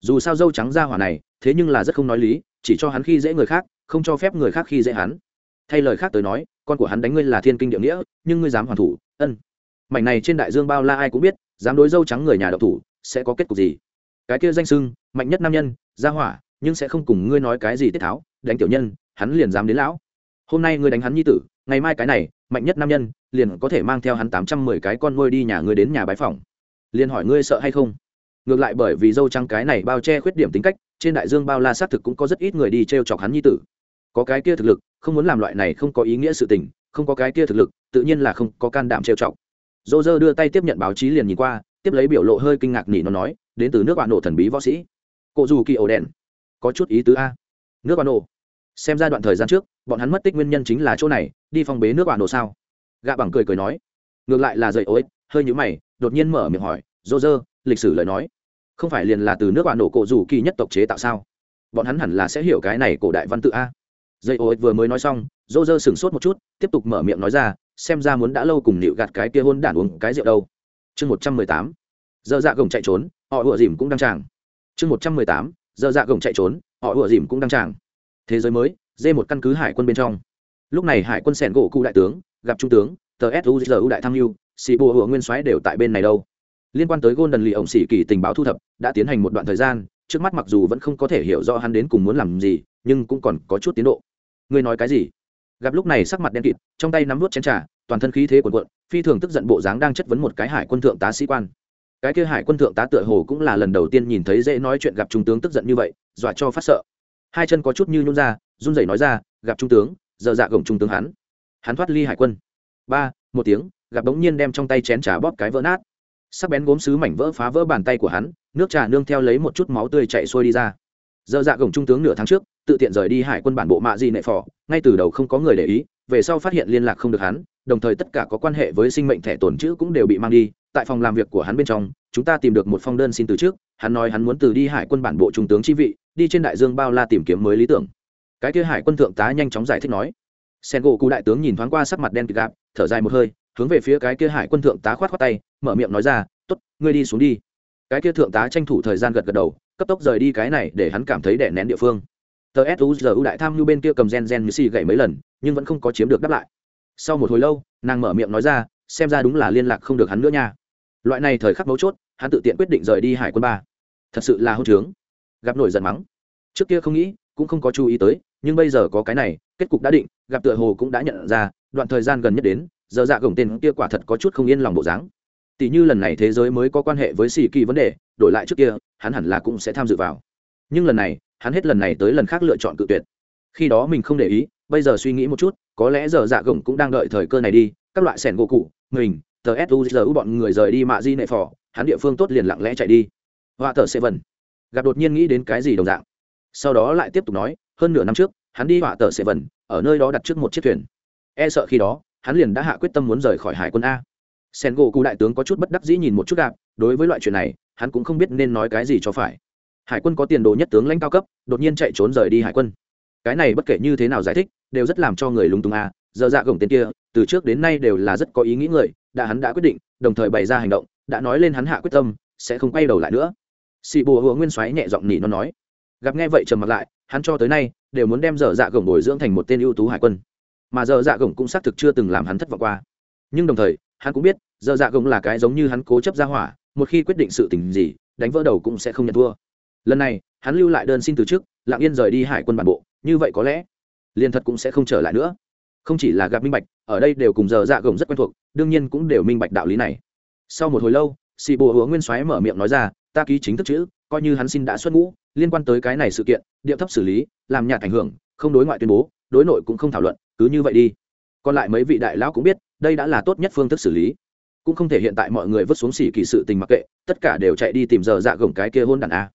Dù sao dâu trắng ra hỏa này, thế nhưng là rất không nói lý, chỉ cho hắn khi dễ người khác, không cho phép người khác khi dễ hắn. Thay lời khác tới nói, con của hắn đánh ngươi là thiên kinh địa nghĩa, nhưng ngươi dám hoàn thủ, ân mảnh này trên đại dương bao la ai cũng biết, dám đối dâu trắng người nhà đậu thủ, sẽ có kết cục gì? Cái kia danh sưng, mạnh nhất nam nhân ra hỏa, nhưng sẽ không cùng ngươi nói cái gì tiết tháo, đánh tiểu nhân, hắn liền dám đến lão. Hôm nay ngươi đánh hắn nhi tử, ngày mai cái này, mạnh nhất nam nhân, liền có thể mang theo hắn tám trăm mười cái con nuôi đi nhà ngươi đến nhà bái phòng liền hỏi ngươi sợ hay không? Ngược lại bởi vì dâu trắng cái này bao che khuyết điểm tính cách, trên đại dương bao la xác thực cũng có rất ít người đi t r e o chọc hắn nhi tử. Có cái kia thực lực, không muốn làm loại này không có ý nghĩa sự tình, không có cái kia thực lực, tự nhiên là không có can đảm trêu chọc dô dơ đưa tay tiếp nhận báo chí liền nhìn qua, tiếp lấy biểu lộ hơi kinh ngạc nỉ nó nói, đến từ nước bạn nổ thần bí võ sĩ. Cụ dù kỳ ổ đèn. Có chút ý tứ a. Nước bạn nổ. Xem ra đoạn thời gian trước, bọn hắn mất tích nguyên nhân chính là chỗ này, đi phong bế nước bạn nổ sao? Gạ bằng cười cười nói. Ngược lại là dậy ối hơi nhũ mày, đột nhiên mở miệng hỏi, dô dơ, lịch sử lời nói, không phải liền là từ nước bạn nổ cộ rủ kỳ nhất tộc chế tạo sao? Bọn hắn hẳn là sẽ hiểu cái này cổ đại văn tự a. Dây ô vừa mới nói xong, dô dơ sửng sốt một chút, tiếp tục mở miệng nói ra xem ra muốn đã lâu cùng nịu gạt cái kia hôn đản uống cái rượu đâu. Chương một trăm mười tám, giờ dạ gồng chạy trốn, họ ủa dìm cũng đăng tràng. Chương một trăm mười tám, giờ dạ gồng chạy trốn, họ ủa dìm cũng đăng tràng. Thế giới mới, dê một căn cứ hải quân bên trong. Lúc này hải quân sẻn gỗ cụ đại tướng, gặp trung tướng, tờ suzu đại tham mưu sĩ bộ hựa nguyên soái đều tại bên này đâu. Liên quan tới golden lì ổng sĩ kỳ tình báo thu thập, đã tiến hành một đoạn thời gian, trước mắt mặc dù vẫn không có thể hiểu rõ hắn đến cùng muốn làm gì, nhưng cũng còn có chút tiến độ. Ngươi nói cái gì? Gặp lúc này sắc mặt đen kịt, trong tay nắm vút chén trà, toàn thân khí thế cuộn cuộn, phi thường tức giận bộ dáng đang chất vấn một cái hải quân thượng tá sĩ quan. Cái kia hải quân thượng tá tựa hồ cũng là lần đầu tiên nhìn thấy dễ nói chuyện gặp trung tướng tức giận như vậy, dọa cho phát sợ. Hai chân có chút như nhún ra, run rẩy nói ra, gặp trung tướng, giờ dạ gồng trung tướng hắn. Hắn thoát ly hải quân. Ba, một tiếng, gặp đống nhiên đem trong tay chén trà bóp cái vỡ nát. Sắc bén gốm sứ mảnh vỡ phá vỡ bàn tay của hắn, nước trà nương theo lấy một chút máu tươi chạy xuôi đi ra. Giờ dạ gồng trung tướng nửa tháng trước tự tiện rời đi hải quân bản bộ mạ di nệ phò. Ngay từ đầu không có người để ý, về sau phát hiện liên lạc không được hắn, đồng thời tất cả có quan hệ với sinh mệnh thẻ tổn chữ cũng đều bị mang đi. Tại phòng làm việc của hắn bên trong, chúng ta tìm được một phong đơn xin từ trước, hắn nói hắn muốn từ đi hải quân bản bộ trung tướng chi vị, đi trên đại dương bao la tìm kiếm mới lý tưởng. Cái kia hải quân thượng tá nhanh chóng giải thích nói. Sen gỗ cụ đại tướng nhìn thoáng qua sắc mặt đen kịt gạp, thở dài một hơi, hướng về phía cái kia hải quân thượng tá khoát khoát tay, mở miệng nói ra t ố t ngươi đi xuống đi. Cái kia thượng tá tranh thủ thời gian gật gật đầu, cấp tốc rời đi cái này để hắn cảm thấy đẻ nén địa phương tờ suzu đại tham như bên kia cầm gen gen như xì gậy mấy lần, nhưng vẫn không có chiếm được đáp lại. Sau một hồi lâu, nàng mở miệng nói ra, xem ra đúng là liên lạc không được hắn nữa nha. Loại này thời khắc mấu chốt, hắn tự tiện quyết định rời đi hải quân ba. Thật sự là hôn trướng. Gặp nổi giận mắng. Trước kia không nghĩ, cũng không có chú ý tới, nhưng bây giờ có cái này, kết cục đã định, gặp tựa hồ cũng đã nhận ra, đoạn thời gian gần nhất đến, giờ dạ gồng tên kia quả thật có chút không yên lòng bộ dáng. Tỷ như lần này thế giới mới có quan hệ với xì kỳ vấn đề, đổi lại trước kia, hắn hẳn là cũng sẽ tham dự vào. Nhưng lần này hắn hết lần này tới lần khác lựa chọn cự tuyệt. Khi đó mình không để ý, bây giờ suy nghĩ một chút, có lẽ giờ dạ gồng cũng đang đợi thời cơ này đi, các loại sẻn gỗ cụ, mình, tờ suzu bọn người rời đi mạ di nệ phò, hắn địa phương tốt liền lặng lẽ chạy đi. Họa tờ sẽ vần gặp đột nhiên nghĩ đến cái gì đồng dạng. Sau đó lại tiếp tục nói, hơn nửa năm trước, hắn đi họa tờ sẽ vần ở nơi đó đặt trước một chiếc thuyền. E sợ khi đó, hắn liền đã hạ quyết tâm muốn rời khỏi hải quân a. Sen gỗ cụ đại tướng có chút bất đắc dĩ nhìn một chút đạp đối với loại chuyện này, hắn cũng không biết nên nói cái gì cho phải hải quân có tiền đồ nhất tướng lãnh cao cấp, đột nhiên chạy trốn rời đi hải quân. Cái này bất kể như thế nào giải thích, đều rất làm cho người lung tung à giờ dạ gồng tên kia, từ trước đến nay đều là rất có ý nghĩ người, đã hắn đã quyết định, đồng thời bày ra hành động, đã nói lên hắn hạ quyết tâm, sẽ không quay đầu lại nữa. Xị bùa hùa nguyên xoáy nhẹ giọng nỉ nó nói. Gặp nghe vậy trầm mặt lại, hắn cho tới nay, đều muốn đem dở dạ gồng bồi dưỡng thành một tên ưu tú hải quân. Mà dở dạ gồng cũng xác thực chưa từng làm hắn thất vọng qua. Nhưng đồng thời, hắn cũng biết dở dạ gồng là cái giống như hắn cố chấp ra hỏa, một khi quyết định sự tình gì, đánh vỡ đầu cũng sẽ không nhận thua lần này, hắn lưu lại đơn xin từ chức, lặng yên rời đi hải quân bản bộ, như vậy có lẽ, liền thật cũng sẽ không trở lại nữa. Không chỉ là gặp minh bạch, ở đây đều cùng giờ dạ gồng rất quen thuộc, đương nhiên cũng đều minh bạch đạo lý này. Sau một hồi lâu xì bùa hứa nguyên soái mở miệng nói ra, ta ký chính thức chữ, coi như hắn xin đã xuất ngũ, liên quan tới cái này sự kiện, điệu thấp xử lý, làm nhạt ảnh hưởng, không đối ngoại tuyên bố, đối nội cũng không thảo luận, cứ như vậy đi. Còn lại mấy vị đại lão cũng biết, đây đã là tốt nhất phương thức xử lý. Cũng không thể hiện tại mọi người vứt xuống xỉ kỳ sự tình mặc kệ, tất cả đều chạy đi tìm giờ dạ gồng cái kia hôn đàn a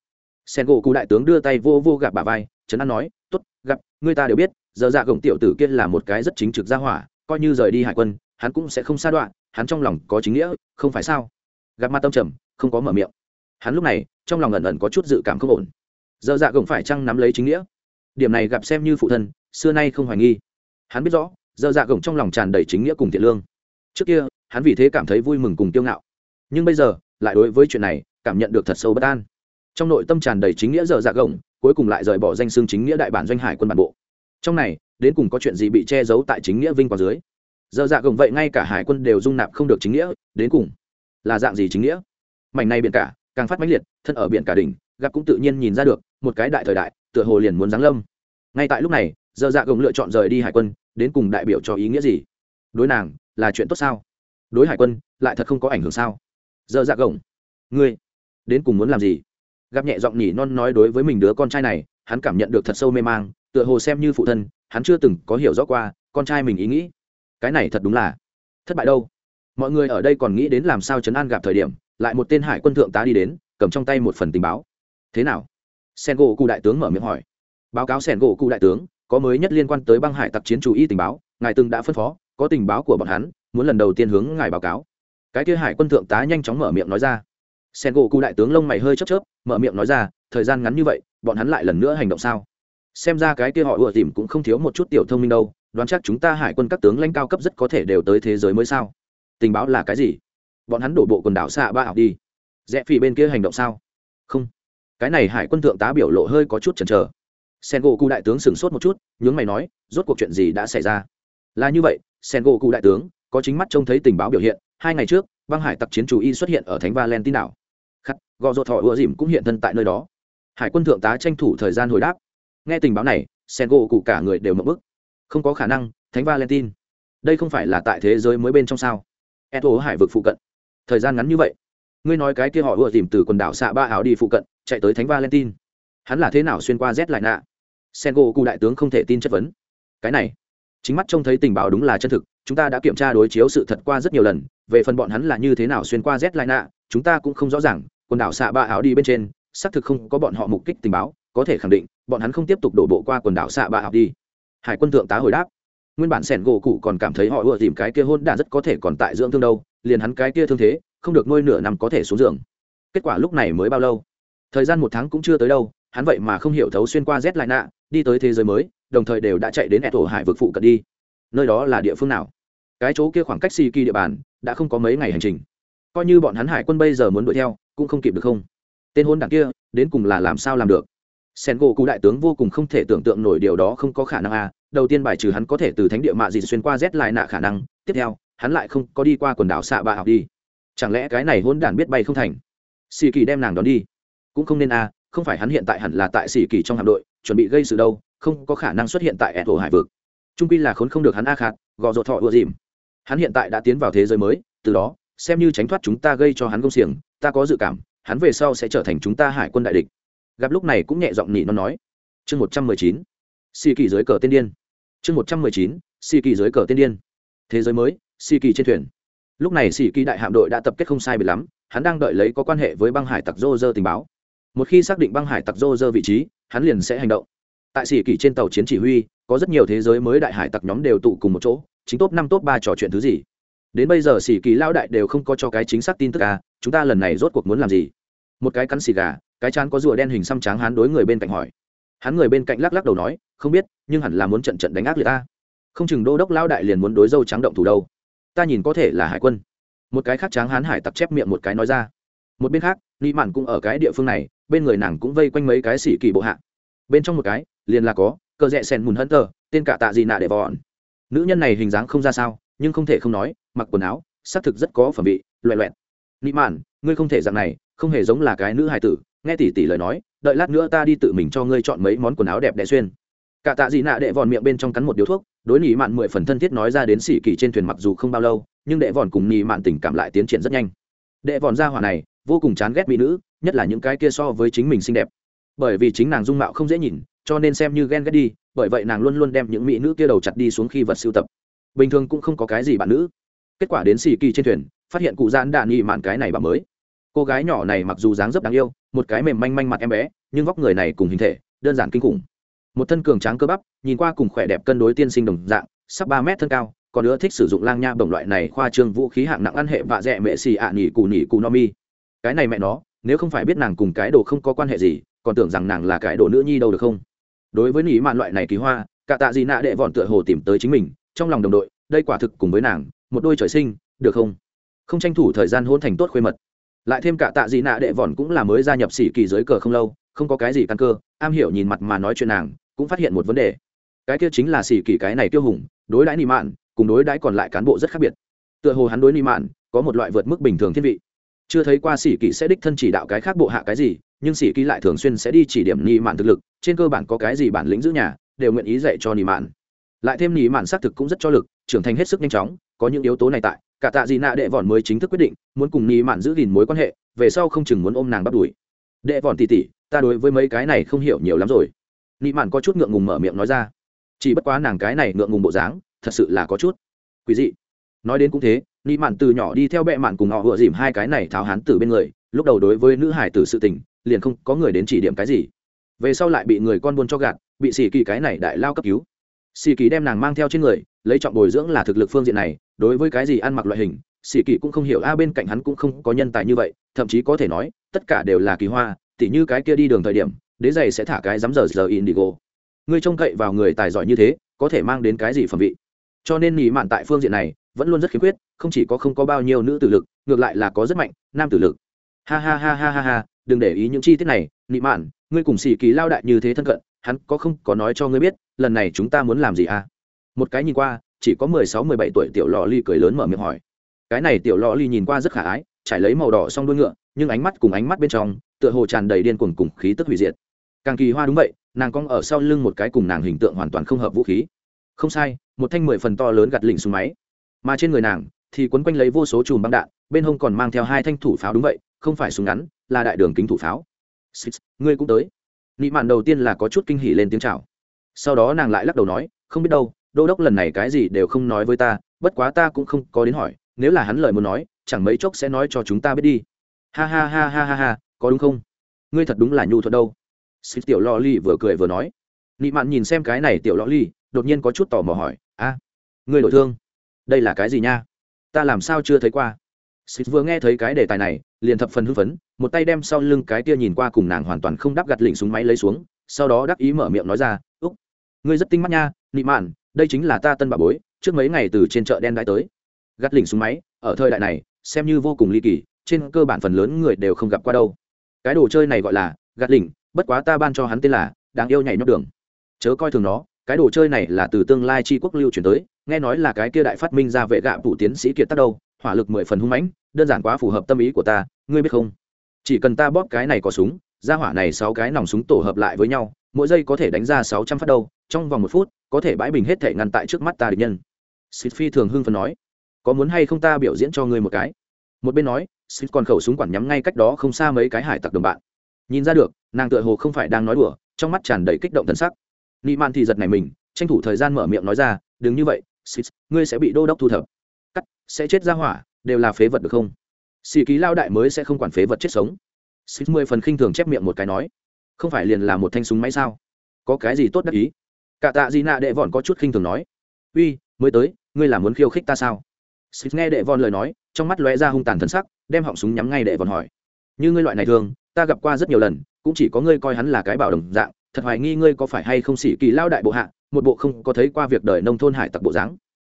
sen gỗ cụ đại tướng đưa tay vô vô gặp bà vai, trấn an nói t ố t gặp người ta đều biết, giờ dạ gồng tiểu tử kia là một cái rất chính trực ra hỏa, coi như rời đi hải quân, hắn cũng sẽ không xa đoạn hắn trong lòng có chính nghĩa, không phải sao? Gặp mặt tâm trầm, không có mở miệng. Hắn lúc này, trong lòng ẩn ẩn có chút dự cảm không ổn. Giờ dạ gồng phải chăng nắm lấy chính nghĩa? Điểm này gặp xem như phụ thân, xưa nay không hoài nghi. Hắn biết rõ, giờ dạ gồng trong lòng tràn đầy chính nghĩa cùng thiện lương. Trước kia, hắn vì thế cảm thấy vui mừng cùng kiêu ngạo. Nhưng bây giờ, lại đối với chuyện này, cảm nhận được thật sâu bất an trong nội tâm tràn đầy chính nghĩa giờ dạ gồng, cuối cùng lại rời bỏ danh xương chính nghĩa đại bản doanh hải quân bản bộ. Trong này, đến cùng có chuyện gì bị che giấu tại chính nghĩa vinh quang dưới? Giờ dạ gồng vậy ngay cả hải quân đều dung nạp không được chính nghĩa, đến cùng là dạng gì chính nghĩa? Mảnh này biển cả, càng phát mãnh liệt, thân ở biển cả đỉnh, gặp cũng tự nhiên nhìn ra được, một cái đại thời đại, tựa hồ liền muốn giáng lâm. Ngay tại lúc này giờ dạ gồng lựa chọn rời đi hải quân, đến cùng đại biểu cho ý nghĩa gì? Đối nàng, là chuyện tốt sao? Đối hải quân, lại thật không có ảnh hưởng sao? Giờ dạ gồng, ngươi đến cùng muốn làm gì? Gặp nhẹ giọng nhỉ non nói đối với mình đứa con trai này, hắn cảm nhận được thật sâu mê mang, tựa hồ xem như phụ thân, hắn chưa từng có hiểu rõ qua con trai mình ý nghĩ. Cái này thật đúng là thất bại đâu. Mọi người ở đây còn nghĩ đến làm sao trấn an gặp thời điểm, lại một tên hải quân thượng tá đi đến, cầm trong tay một phần tình báo. Thế nào? Sen gỗ cụ đại tướng mở miệng hỏi. Báo cáo sen gỗ cụ đại tướng, có mới nhất liên quan tới băng hải tặc chiến chủ y tình báo, ngài từng đã phân phó, có tình báo của bọn hắn, muốn lần đầu tiên hướng ngài báo cáo. Cái kia hải quân thượng tá nhanh chóng mở miệng nói ra sen gỗ cụ đại tướng lông mày hơi chớp chớp, mở miệng nói ra, thời gian ngắn như vậy, bọn hắn lại lần nữa hành động sao? Xem ra cái kia họ ùa tìm cũng không thiếu một chút tiểu thông minh đâu, đoán chắc chúng ta hải quân các tướng lãnh cao cấp rất có thể đều tới thế giới mới sao? Tình báo là cái gì? Bọn hắn đổ bộ quần đảo xạ ba học đi. Rẽ phi bên kia hành động sao? Không. Cái này hải quân thượng tá biểu lộ hơi có chút chần chờ. Sen gỗ cụ đại tướng sửng sốt một chút, nhướng mày nói, rốt cuộc chuyện gì đã xảy ra? Là như vậy, sen gỗ cụ đại tướng, có chính mắt trông thấy tình báo biểu hiện, hai ngày trước băng hải tặc chiến chủ y xuất hiện ở thánh valentine đảo. Khắc, gò rột thọ ùa dìm cũng hiện thân tại nơi đó. Hải quân thượng tá tranh thủ thời gian hồi đáp. Nghe tình báo này sen gỗ cụ cả người đều mập bức. Không có khả năng, thánh valentine. Đây không phải là tại thế giới mới bên trong sao? Eto hải vực phụ cận. Thời gian ngắn như vậy. Ngươi nói cái kia họ ùa dìm từ quần đảo xạ ba áo đi phụ cận, chạy tới thánh valentine. Hắn là thế nào xuyên qua z lại nạ? Sen gỗ cụ đại tướng không thể tin chất vấn. Cái này, chính mắt trông thấy tình báo đúng là chân thực. Chúng ta đã kiểm tra đối chiếu sự thật qua rất nhiều lần về phần bọn hắn là như thế nào xuyên qua z lại nạ chúng ta cũng không rõ ràng, quần đảo xạ ba áo đi bên trên, xác thực không có bọn họ mục kích tình báo, có thể khẳng định, bọn hắn không tiếp tục đổ bộ qua quần đảo xạ ba áo đi. Hải quân thượng tá hồi đáp, nguyên bản sẻn gỗ cụ còn cảm thấy họ ưa tìm cái kia hôn đản rất có thể còn tại dưỡng thương đâu, liền hắn cái kia thương thế, không được nuôi nửa năm có thể xuống giường. Kết quả lúc này mới bao lâu? Thời gian một tháng cũng chưa tới đâu, hắn vậy mà không hiểu thấu xuyên qua z lại nạ đi tới thế giới mới, đồng thời đều đã chạy đến ẹ tổ hải vực phụ cận đi. Nơi đó là địa phương nào? Cái chỗ kia khoảng cách si kỳ địa bàn đã không có mấy ngày hành trình. Coi như bọn hắn hải quân bây giờ muốn đuổi theo, cũng không kịp được không? Tên hôn đảng kia, đến cùng là làm sao làm được? Sen gỗ cụ đại tướng vô cùng không thể tưởng tượng nổi điều đó không có khả năng à đầu tiên bài trừ hắn có thể từ thánh địa mạ gì xuyên qua rét lại nạ khả năng, tiếp theo, hắn lại không có đi qua quần đảo xạ bạ học đi. Chẳng lẽ cái này hôn đản biết bay không thành? Xì kỳ đem nàng đón đi. Cũng không nên à không phải hắn hiện tại hẳn là tại xì kỳ trong hạm đội, chuẩn bị gây sự đâu, không có khả năng xuất hiện tại ẻn hồ hải vực. Trung quy là khốn không được hắn a khát, gò rột thọ ùa dìm hắn hiện tại đã tiến vào thế giới mới, từ đó, xem như tránh thoát chúng ta gây cho hắn công xiềng, ta có dự cảm, hắn về sau sẽ trở thành chúng ta hải quân đại địch. Gặp lúc này cũng nhẹ giọng nỉ nó nói. Chương một trăm mười chín, xì kỳ dưới cờ tiên điên. Chương một trăm mười chín, xì kỳ dưới cờ tiên điên. Thế giới mới, xì kỳ trên thuyền. Lúc này xì kỳ đại hạm đội đã tập kết không sai bị lắm, hắn đang đợi lấy có quan hệ với băng hải tặc dô dơ tình báo. Một khi xác định băng hải tặc dô dơ vị trí, hắn liền sẽ hành động. Tại xì kỳ trên tàu chiến chỉ huy, có rất nhiều thế giới mới đại hải tặc nhóm đều tụ cùng một chỗ chính top năm top ba trò chuyện thứ gì? Đến bây giờ xì kỳ lão đại đều không có cho cái chính xác tin tức à chúng ta lần này rốt cuộc muốn làm gì? Một cái cắn xì gà, cái chán có rùa đen hình xăm tráng hắn đối người bên cạnh hỏi. Hắn người bên cạnh lắc lắc đầu nói, không biết, nhưng hẳn là muốn trận trận đánh ác liệt ta. Không chừng đô đốc lão đại liền muốn đối dâu trắng động thủ đâu. Ta nhìn có thể là hải quân. Một cái khác tráng hán hải tặc chép miệng một cái nói ra. Một bên khác, nị mạn cũng ở cái địa phương này, bên người nàng cũng vây quanh mấy cái xỉ kỳ bộ hạ. Bên trong một cái, liền là có, cờ rẽ sen mùn hân tờ tên cả tạ gì nạ để vòn nữ nhân này hình dáng không ra sao, nhưng không thể không nói, mặc quần áo xác thực rất có phẩm vị loẹ loẹt. Nị mạn, ngươi không thể dạng này, không hề giống là cái nữ hài tử. Nghe tỷ tỷ lời nói, đợi lát nữa ta đi tự mình cho ngươi chọn mấy món quần áo đẹp đẽ xuyên. Cả tạ dị nạ đệ vòn miệng bên trong cắn một điếu thuốc, đối nị mạn mười phần thân thiết nói ra đến xỉ kỳ trên thuyền mặc dù không bao lâu, nhưng đệ vòn cùng nị mạn tình cảm lại tiến triển rất nhanh. Đệ vòn ra hỏa này, vô cùng chán ghét mỹ nữ, nhất là những cái kia so với chính mình xinh đẹp. Bởi vì chính nàng dung mạo không dễ nhìn, cho nên xem như ghen ghét đi bởi vậy nàng luôn luôn đem những mỹ nữ kia đầu chặt đi xuống khi vật sưu tập. Bình thường cũng không có cái gì bạn nữ. Kết quả đến xì kỳ trên thuyền, phát hiện cụ giãn đạn nghị mạn cái này bà mới. Cô gái nhỏ này mặc dù dáng dấp đáng yêu, một cái mềm manh manh mặt em bé, nhưng vóc người này cùng hình thể, đơn giản kinh khủng. Một thân cường tráng cơ bắp, nhìn qua cùng khỏe đẹp cân đối tiên sinh đồng dạng, sắp ba mét thân cao, còn nữa thích sử dụng lang nha bổng loại này khoa trương vũ khí hạng nặng ăn hệ vạ dẹ mẹ xì ạ à nỉ cù nỉ cù no mi. Cái này mẹ nó, nếu không phải biết nàng cùng cái đồ không có quan hệ gì, còn tưởng rằng nàng là cái đồ nữ nhi đâu được không? Đối với nỉ mạn loại này kỳ hoa, cả tạ gì nạ đệ vọn tựa hồ tìm tới chính mình, trong lòng đồng đội, đây quả thực cùng với nàng, một đôi trời sinh, được không? Không tranh thủ thời gian hôn thành tốt khuê mật. Lại thêm cả tạ gì nạ đệ vọn cũng là mới gia nhập sĩ kỳ giới cờ không lâu, không có cái gì căn cơ, am hiểu nhìn mặt mà nói chuyện nàng, cũng phát hiện một vấn đề. Cái kia chính là sĩ kỳ cái này tiêu hùng, đối đãi nị mạn, cùng đối đãi còn lại cán bộ rất khác biệt. Tựa hồ hắn đối nị mạn, có một loại vượt mức bình thường thiên vị. Chưa thấy qua sĩ kỳ sẽ đích thân chỉ đạo cái khác bộ hạ cái gì nhưng sĩ kỳ lại thường xuyên sẽ đi chỉ điểm nị mạn thực lực, trên cơ bản có cái gì bản lĩnh giữ nhà, đều nguyện ý dạy cho nị mạn. Lại thêm nị mạn xác thực cũng rất cho lực, trưởng thành hết sức nhanh chóng, có những yếu tố này tại, cả tạ gì nạ đệ vòn mới chính thức quyết định, muốn cùng nị mạn giữ gìn mối quan hệ, về sau không chừng muốn ôm nàng bắt đuổi. Đệ vòn tỉ tỉ ta đối với mấy cái này không hiểu nhiều lắm rồi. Nị mạn có chút ngượng ngùng mở miệng nói ra. Chỉ bất quá nàng cái này ngượng ngùng bộ dáng, thật sự là có chút quý dị. Nói đến cũng thế, nị mạn từ nhỏ đi theo bệ mạn cùng họ vừa dìm hai cái này tháo hán từ bên người, lúc đầu đối với nữ hải tử sự tình liền không có người đến chỉ điểm cái gì. Về sau lại bị người con buôn cho gạt, bị xì kỳ cái này đại lao cấp cứu. Xì kỳ đem nàng mang theo trên người, lấy trọng bồi dưỡng là thực lực phương diện này, đối với cái gì ăn mặc loại hình, xì kỳ cũng không hiểu. A, bên cạnh hắn cũng không có nhân tài như vậy, thậm chí có thể nói, tất cả đều là kỳ hoa, tỉ như cái kia đi đường thời điểm, đế giày sẽ thả cái dám giờ giờ indigo. Ngươi trông cậy vào người tài giỏi như thế, có thể mang đến cái gì phẩm vị? Cho nên nghỉ mạn tại phương diện này, vẫn luôn rất khiếm khuyết, không chỉ có không có bao nhiêu nữ tử lực, ngược lại là có rất mạnh nam tử lực. Ha ha ha ha ha ha đừng để ý những chi tiết này, nị mạn, ngươi cùng xì kỳ lao đại như thế thân cận, hắn có không có nói cho ngươi biết, lần này chúng ta muốn làm gì à? Một cái nhìn qua, chỉ có mười sáu, mười bảy tuổi tiểu lò ly cười lớn mở miệng hỏi. Cái này tiểu lò ly nhìn qua rất khả ái, trải lấy màu đỏ xong đuôi ngựa, nhưng ánh mắt cùng ánh mắt bên trong, tựa hồ tràn đầy điên cuồng cùng khí tức hủy diệt. Càng kỳ hoa đúng vậy, nàng cong ở sau lưng một cái cùng nàng hình tượng hoàn toàn không hợp vũ khí. Không sai, một thanh mười phần to lớn gặt lỉnh xuống máy. Mà trên người nàng thì quấn quanh lấy vô số chùm băng đạn, bên hông còn mang theo hai thanh thủ pháo đúng vậy không phải súng ngắn là đại đường kính thủ pháo. Six, ngươi cũng tới. Nị mạn đầu tiên là có chút kinh hỉ lên tiếng chào. Sau đó nàng lại lắc đầu nói không biết đâu đô đốc lần này cái gì đều không nói với ta bất quá ta cũng không có đến hỏi nếu là hắn lời muốn nói chẳng mấy chốc sẽ nói cho chúng ta biết đi. Ha ha ha ha ha ha có đúng không? Ngươi thật đúng là nhu thuật đâu. Xích tiểu lo ly vừa cười vừa nói. Nị mạn nhìn xem cái này tiểu lo ly đột nhiên có chút tò mò hỏi a ngươi đổi thương? Đây là cái gì nha? Ta làm sao chưa thấy qua? Xích vừa nghe thấy cái đề tài này liền thập phần hưng phấn, một tay đem sau lưng cái tia nhìn qua cùng nàng hoàn toàn không đắp gặt lỉnh súng máy lấy xuống, sau đó đắc ý mở miệng nói ra, úc, ngươi rất tinh mắt nha, nị mạn, đây chính là ta tân bà bối, trước mấy ngày từ trên chợ đen đãi tới. Gắt lỉnh súng máy, ở thời đại này, xem như vô cùng ly kỳ, trên cơ bản phần lớn người đều không gặp qua đâu. Cái đồ chơi này gọi là gắt lỉnh bất quá ta ban cho hắn tên là đáng yêu nhảy nhót đường. Chớ coi thường nó, cái đồ chơi này là từ tương lai tri quốc lưu truyền tới, nghe nói là cái kia đại phát minh ra vệ gạ phụ tiến sĩ kiệt tác đâu hỏa lực mười phần hung mãnh đơn giản quá phù hợp tâm ý của ta ngươi biết không? Chỉ cần ta bóp cái này có súng ra hỏa này sáu cái nòng súng tổ hợp lại với nhau mỗi giây có thể đánh ra sáu trăm phát đâu trong vòng một phút có thể bãi bình hết thể ngăn tại trước mắt ta địch nhân. Sít phi thường hưng phần nói. Có muốn hay không ta biểu diễn cho ngươi một cái? Một bên nói Sít còn khẩu súng quản nhắm ngay cách đó không xa mấy cái hải tặc đồng bạn. Nhìn ra được nàng tựa hồ không phải đang nói đùa trong mắt tràn đầy kích động thân sắc. Nị man thì giật này mình tranh thủ thời gian mở miệng nói ra đừng như vậy Sít, ngươi sẽ bị đô đốc thu thập sẽ chết ra hỏa, đều là phế vật được không? Xì ký lao đại mới sẽ không quản phế vật chết sống. Xích mười phần khinh thường chép miệng một cái nói, không phải liền là một thanh súng máy sao? Có cái gì tốt đắc ý? Cả tạ gì nạ đệ vòn có chút khinh thường nói, uy, mới tới, ngươi là muốn khiêu khích ta sao? Xích nghe đệ vòn lời nói, trong mắt lóe ra hung tàn thân sắc, đem họng súng nhắm ngay đệ vòn hỏi, như ngươi loại này thường, ta gặp qua rất nhiều lần, cũng chỉ có ngươi coi hắn là cái bảo đồng dạng, thật hoài nghi ngươi có phải hay không xỉ kỳ lao đại bộ hạ, một bộ không có thấy qua việc đời nông thôn hải tặc bộ dáng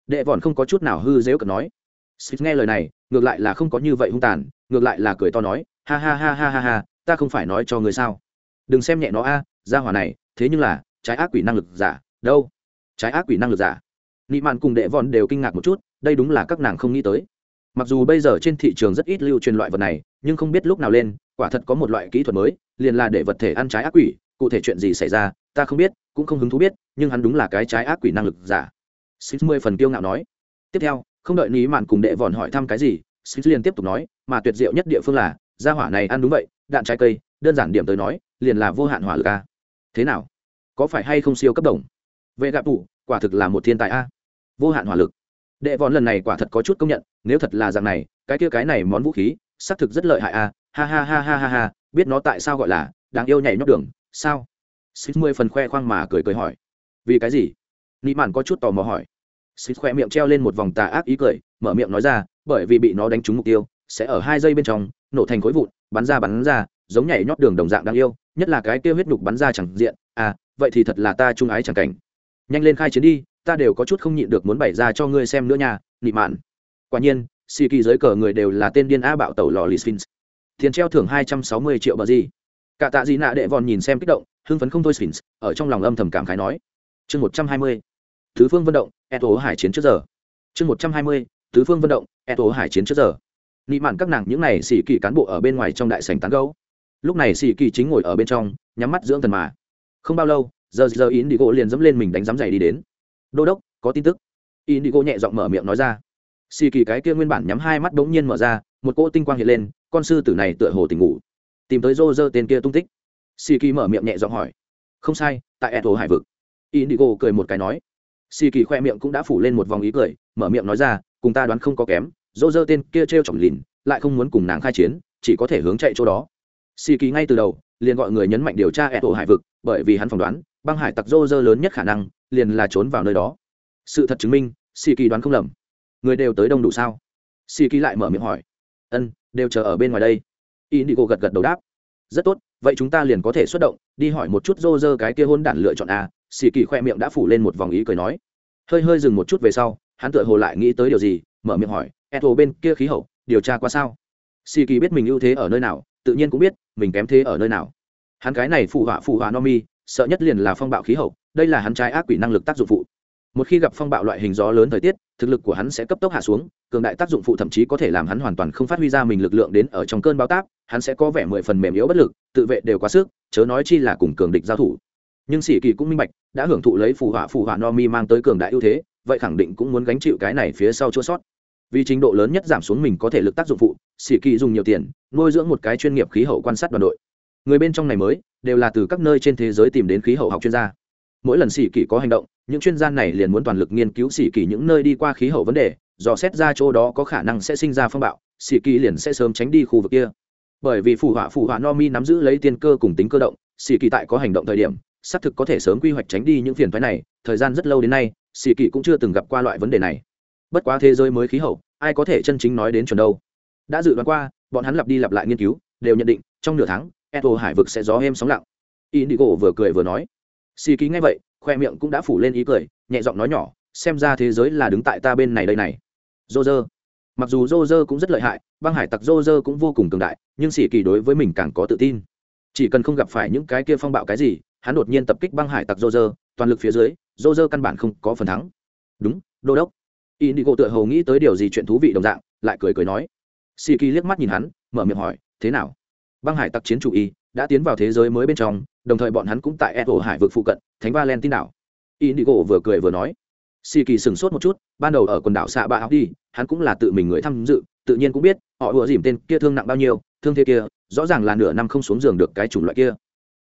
đệ vòn không có chút nào hư dễu cợt nói. Xích nghe lời này, ngược lại là không có như vậy hung tàn, ngược lại là cười to nói, ha ha ha ha ha ha, ta không phải nói cho người sao? Đừng xem nhẹ nó a ra hỏa này, thế nhưng là, trái ác quỷ năng lực giả, đâu? Trái ác quỷ năng lực giả. Nị mạn cùng đệ vòn đều kinh ngạc một chút, đây đúng là các nàng không nghĩ tới. Mặc dù bây giờ trên thị trường rất ít lưu truyền loại vật này, nhưng không biết lúc nào lên, quả thật có một loại kỹ thuật mới, liền là để vật thể ăn trái ác quỷ, cụ thể chuyện gì xảy ra, ta không biết, cũng không hứng thú biết, nhưng hắn đúng là cái trái ác quỷ năng lực giả six mười phần kiêu ngạo nói. Tiếp theo không đợi ní mạn cùng đệ vòn hỏi thăm cái gì six liền tiếp tục nói mà tuyệt diệu nhất địa phương là gia hỏa này ăn đúng vậy đạn trái cây đơn giản điểm tới nói liền là vô hạn hỏa lực a. Thế nào? Có phải hay không siêu cấp đồng? Vệ gạp tụ, quả thực là một thiên tài a. Vô hạn hỏa lực. Đệ vòn lần này quả thật có chút công nhận nếu thật là dạng này cái kia cái này món vũ khí xác thực rất lợi hại a. Ha ha ha ha ha ha biết nó tại sao gọi là đáng yêu nhảy nhót đường sao? Six mười phần khoe khoang mà cười cười hỏi. Vì cái gì? Nị mạn có chút tò mò hỏi. Xịt khoe miệng treo lên một vòng tà ác ý cười, mở miệng nói ra, bởi vì bị nó đánh trúng mục tiêu, sẽ ở hai giây bên trong, nổ thành khối vụn, bắn ra bắn ra, giống nhảy nhót đường đồng dạng đáng yêu, nhất là cái kia huyết nhục bắn ra chẳng diện. À vậy thì thật là ta trung ái chẳng cảnh. Nhanh lên khai chiến đi, ta đều có chút không nhịn được muốn bày ra cho ngươi xem nữa nha, nị mạn. Quả nhiên xì kỳ giới cờ người đều là tên điên a bạo tẩu lò lì sphinx. Tiền treo thưởng hai trăm sáu mươi triệu bờ gì. Cả tạ gì nạ đệ vòn nhìn xem kích động, hưng phấn không thôi sphinx, ở trong lòng âm thầm cảm khái nói. Chương một trăm hai mươi thứ phương vận động e tố hải chiến trước giờ. Chương một trăm hai mươi thứ phương vận động e tố hải chiến trước giờ. Nị mạn các nàng, những n à y xì kỳ cán bộ ở bên ngoài trong đại sành tán gấu lúc này xì kỳ chính ngồi ở bên trong, nhắm mắt dưỡng thần mà. Không bao lâu, giờ giờ in đi gỗ liền dẫm lên mình đánh dám dày đi đến. Đô đốc, có tin tức. In đi gỗ nhẹ giọng mở miệng nói ra. Xì kỳ cái kia nguyên bản nhắm hai mắt bỗng nhiên mở ra, một cỗ tinh quang hiện lên, con sư tử này tựa hồ tỉnh ngủ. Tìm tới rô rơ tên kia tung tích. Xì kỳ mở miệng nhẹ giọng hỏi. Không sai, tại eto hải vực. In đi gỗ cười một cái nói xì kỳ khoe miệng cũng đã phủ lên một vòng ý cười, mở miệng nói ra, cùng ta đoán không có kém rô rơ tên kia t r e o chỏng lìn, lại không muốn cùng nàng khai chiến, chỉ có thể hướng chạy chỗ đó. Xì kỳ ngay từ đầu, liền gọi người nhấn mạnh điều tra ẹ tổ hải vực, bởi vì hắn phỏng đoán, băng hải tặc rô rơ lớn nhất khả năng liền là trốn vào nơi đó. Sự thật chứng minh, xì kỳ đoán không lầm. Người đều tới đông đủ sao? Xì kỳ lại mở miệng hỏi. Ân, đều chờ ở bên ngoài đây. Indigo gật gật đầu đáp. Rất tốt, vậy chúng ta liền có thể xuất động, đi hỏi một chút rô rơ cái kia hôn đản lựa chọn a xì kỳ khoe miệng đã phủ lên một vòng ý cười nói. Hơi hơi dừng một chút về sau, hắn tựa hồ lại nghĩ tới điều gì, mở miệng hỏi, eto bên kia khí hậu, điều tra qua sao? Xì kỳ biết mình ưu thế ở nơi nào, tự nhiên cũng biết mình kém thế ở nơi nào. Hắn cái này phụ họa phụ họa no mi, sợ nhất liền là phong bạo khí hậu, đây là hắn trái ác quỷ năng lực tác dụng phụ. Một khi gặp phong bạo loại hình gió lớn thời tiết, thực lực của hắn sẽ cấp tốc hạ xuống, cường đại tác dụng phụ thậm chí có thể làm hắn hoàn toàn không phát huy ra mình lực lượng đến ở trong cơn bão táp, hắn sẽ có vẻ mười phần mềm yếu bất lực, tự vệ đều quá sức, chớ nói chi là cùng cường địch giao thủ nhưng sĩ kỳ cũng minh bạch, đã hưởng thụ lấy phù họa phù họa no mi mang tới cường đại ưu thế, vậy khẳng định cũng muốn gánh chịu cái này phía sau chua sót. Vì trình độ lớn nhất giảm xuống mình có thể lực tác dụng phụ, sĩ kỳ dùng nhiều tiền, nuôi dưỡng một cái chuyên nghiệp khí hậu quan sát đoàn đội. Người bên trong này mới, đều là từ các nơi trên thế giới tìm đến khí hậu học chuyên gia. Mỗi lần sĩ kỳ có hành động, những chuyên gia này liền muốn toàn lực nghiên cứu sĩ kỳ những nơi đi qua khí hậu vấn đề, dò xét ra chỗ đó có khả năng sẽ sinh ra phong bạo, sĩ kỳ liền sẽ sớm tránh đi khu vực kia. Bởi vì phù họa phù họa no mi nắm giữ lấy tiên cơ cùng tính cơ động, sĩ kỳ tại có hành động thời điểm xác thực có thể sớm quy hoạch tránh đi những phiền phái này, thời gian rất lâu đến nay xì kỳ cũng chưa từng gặp qua loại vấn đề này. Bất quá thế giới mới khí hậu, ai có thể chân chính nói đến chuẩn đâu. Đã dự đoán qua, bọn hắn lặp đi lặp lại nghiên cứu, đều nhận định, trong nửa tháng, eto hải vực sẽ gió êm sóng lặng. Indigo vừa cười vừa nói. Xì kỵ ngay vậy, khoe miệng cũng đã phủ lên ý cười, nhẹ giọng nói nhỏ, xem ra thế giới là đứng tại ta bên này đây này. Dô dơ mặc dù dô dơ cũng rất lợi hại, băng hải tặc dô dơ cũng vô cùng cường đại, nhưng xì kỳ đối với mình càng có tự tin. Chỉ cần không gặp phải những cái kia phong bạo cái gì hắn đột nhiên tập kích băng hải tặc dô dơ toàn lực phía dưới dô dơ căn bản không có phần thắng. Đúng, đô đốc. Indigo tựa hồ nghĩ tới điều gì chuyện thú vị đồng dạng, lại cười cười nói. Siki kỳ liếc mắt nhìn hắn, mở miệng hỏi, thế nào? Băng hải tặc chiến chủ y đã tiến vào thế giới mới bên trong, đồng thời bọn hắn cũng tại eo hải vực phụ cận, thánh valentine đảo. Indigo vừa cười vừa nói. Siki kỳ sửng sốt một chút, ban đầu ở quần đảo xạ ba học đi hắn cũng là tự mình người tham dự, tự nhiên cũng biết, họ ùa dìm tên kia thương nặng bao nhiêu, thương thế kia, rõ ràng là nửa năm không xuống giường được cái chủng loại kia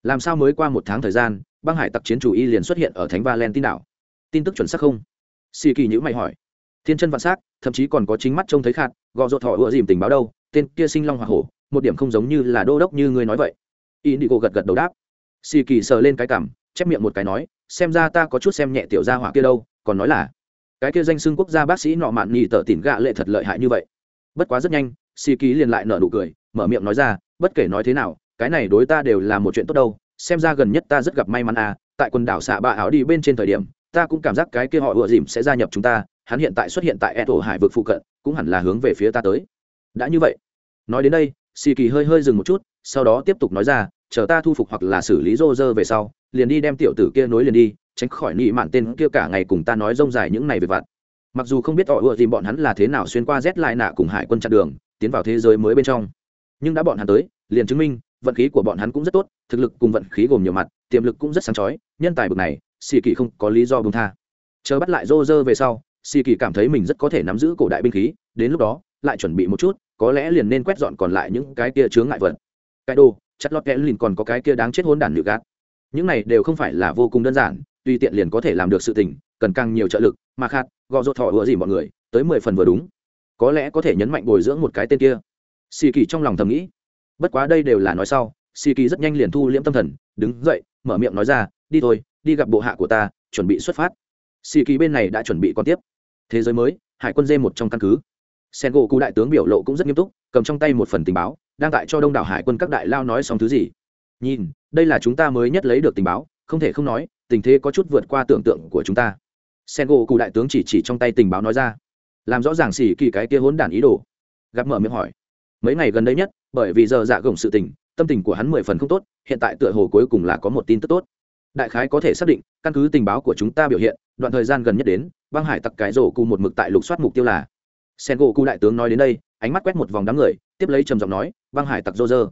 làm sao mới qua một tháng thời gian, băng hải tặc chiến chủ y liền xuất hiện ở thánh valentine đảo? Tin tức chuẩn xác không? Xì kỳ nhữ mày hỏi. Thiên chân vạn s á c thậm chí còn có chính mắt trông thấy khạt, gò rột thọ ựa dìm tình báo đâu, tên kia sinh long hoa hổ, một điểm không giống như là đô đốc như ngươi nói vậy. Y đi cô gật gật đầu đáp. Xì kỳ sờ lên cái cảm, chép miệng một cái nói, xem ra ta có chút xem nhẹ tiểu gia hỏa kia đâu, còn nói là, cái kia danh xưng quốc gia bác sĩ nọ mạn nhì tờ tỉn gạ lệ thật lợi hại như vậy. Bất quá rất nhanh, xì kỳ liền lại nở nụ cười, mở miệng nói ra, bất kể nói thế nào cái này đối ta đều là một chuyện tốt đâu, xem ra gần nhất ta rất gặp may mắn à tại quần đảo xạ bạ áo đi bên trên thời điểm, ta cũng cảm giác cái kia họ ựa dìm sẽ gia nhập chúng ta, hắn hiện tại xuất hiện tại e tổ hải vực phụ cận, cũng hẳn là hướng về phía ta tới. Đã như vậy, nói đến đây, xì kỳ hơi hơi dừng một chút, sau đó tiếp tục nói ra, chờ ta thu phục hoặc là xử lý rô rơ về sau, liền đi đem tiểu tử kia nối liền đi, tránh khỏi nị mạn tên kia cả ngày cùng ta nói rông dài những này về vặt. Mặc dù không biết họ ựa dìm bọn hắn là thế nào xuyên qua rét lại nạ cùng hải quân chặn đường, tiến vào thế giới mới bên trong, nhưng đã bọn hắn tới, liền chứng minh vận khí của bọn hắn cũng rất tốt, thực lực cùng vận khí gồm nhiều mặt, tiềm lực cũng rất sáng chói, nhân tài bực này xì kỳ không có lý do bông tha. Chờ bắt lại rô rơ về sau xì kỳ cảm thấy mình rất có thể nắm giữ cổ đại binh khí, đến lúc đó, lại chuẩn bị một chút, có lẽ liền nên quét dọn còn lại những cái kia chướng ngại vật. Cái đồ chất lót kẽ lìn còn có cái kia đáng chết hôn đản nhự gạt. Những này đều không phải là vô cùng đơn giản tuy tiện liền có thể làm được sự tình, cần càng nhiều trợ lực, mà khát gò rột thọ vừa gì mọi người, tới mười phần vừa đúng. Có lẽ có thể nhấn mạnh bồi dưỡng một cái tên kia. Xì kỳ trong lòng thầm nghĩ bất quá đây đều là nói sau xì kỳ rất nhanh liền thu liễm tâm thần, đứng dậy, mở miệng nói ra, đi thôi, đi gặp bộ hạ của ta, chuẩn bị xuất phát. Xì kỳ bên này đã chuẩn bị con tiếp. Thế giới mới, hải quân dê một trong căn cứ. Sen gỗ cụ đại tướng biểu lộ cũng rất nghiêm túc, cầm trong tay một phần tình báo, đang tại cho đông đảo hải quân các đại lao nói xong thứ gì. Nhìn, đây là chúng ta mới nhất lấy được tình báo, không thể không nói, tình thế có chút vượt qua tưởng tượng của chúng ta. Sen gỗ cụ đại tướng chỉ chỉ trong tay tình báo nói ra. Làm rõ ràng xỉ kỳ cái kia hỗn đản ý đồ. Gặp mở miệng hỏi, mấy ngày gần đây nhất bởi vì giờ dạ gồng sự tình, tâm tình của hắn mười phần không tốt, hiện tại tựa hồ cuối cùng là có một tin tức tốt. Đại khái có thể xác định, căn cứ tình báo của chúng ta biểu hiện, đoạn thời gian gần nhất đến, băng hải tặc cái rổ cụ một mực tại lục soát mục tiêu là. Sen gỗ cụ đại tướng nói đến đây, ánh mắt quét một vòng đám người, tiếp lấy trầm giọng nói, băng hải tặc rô rơ.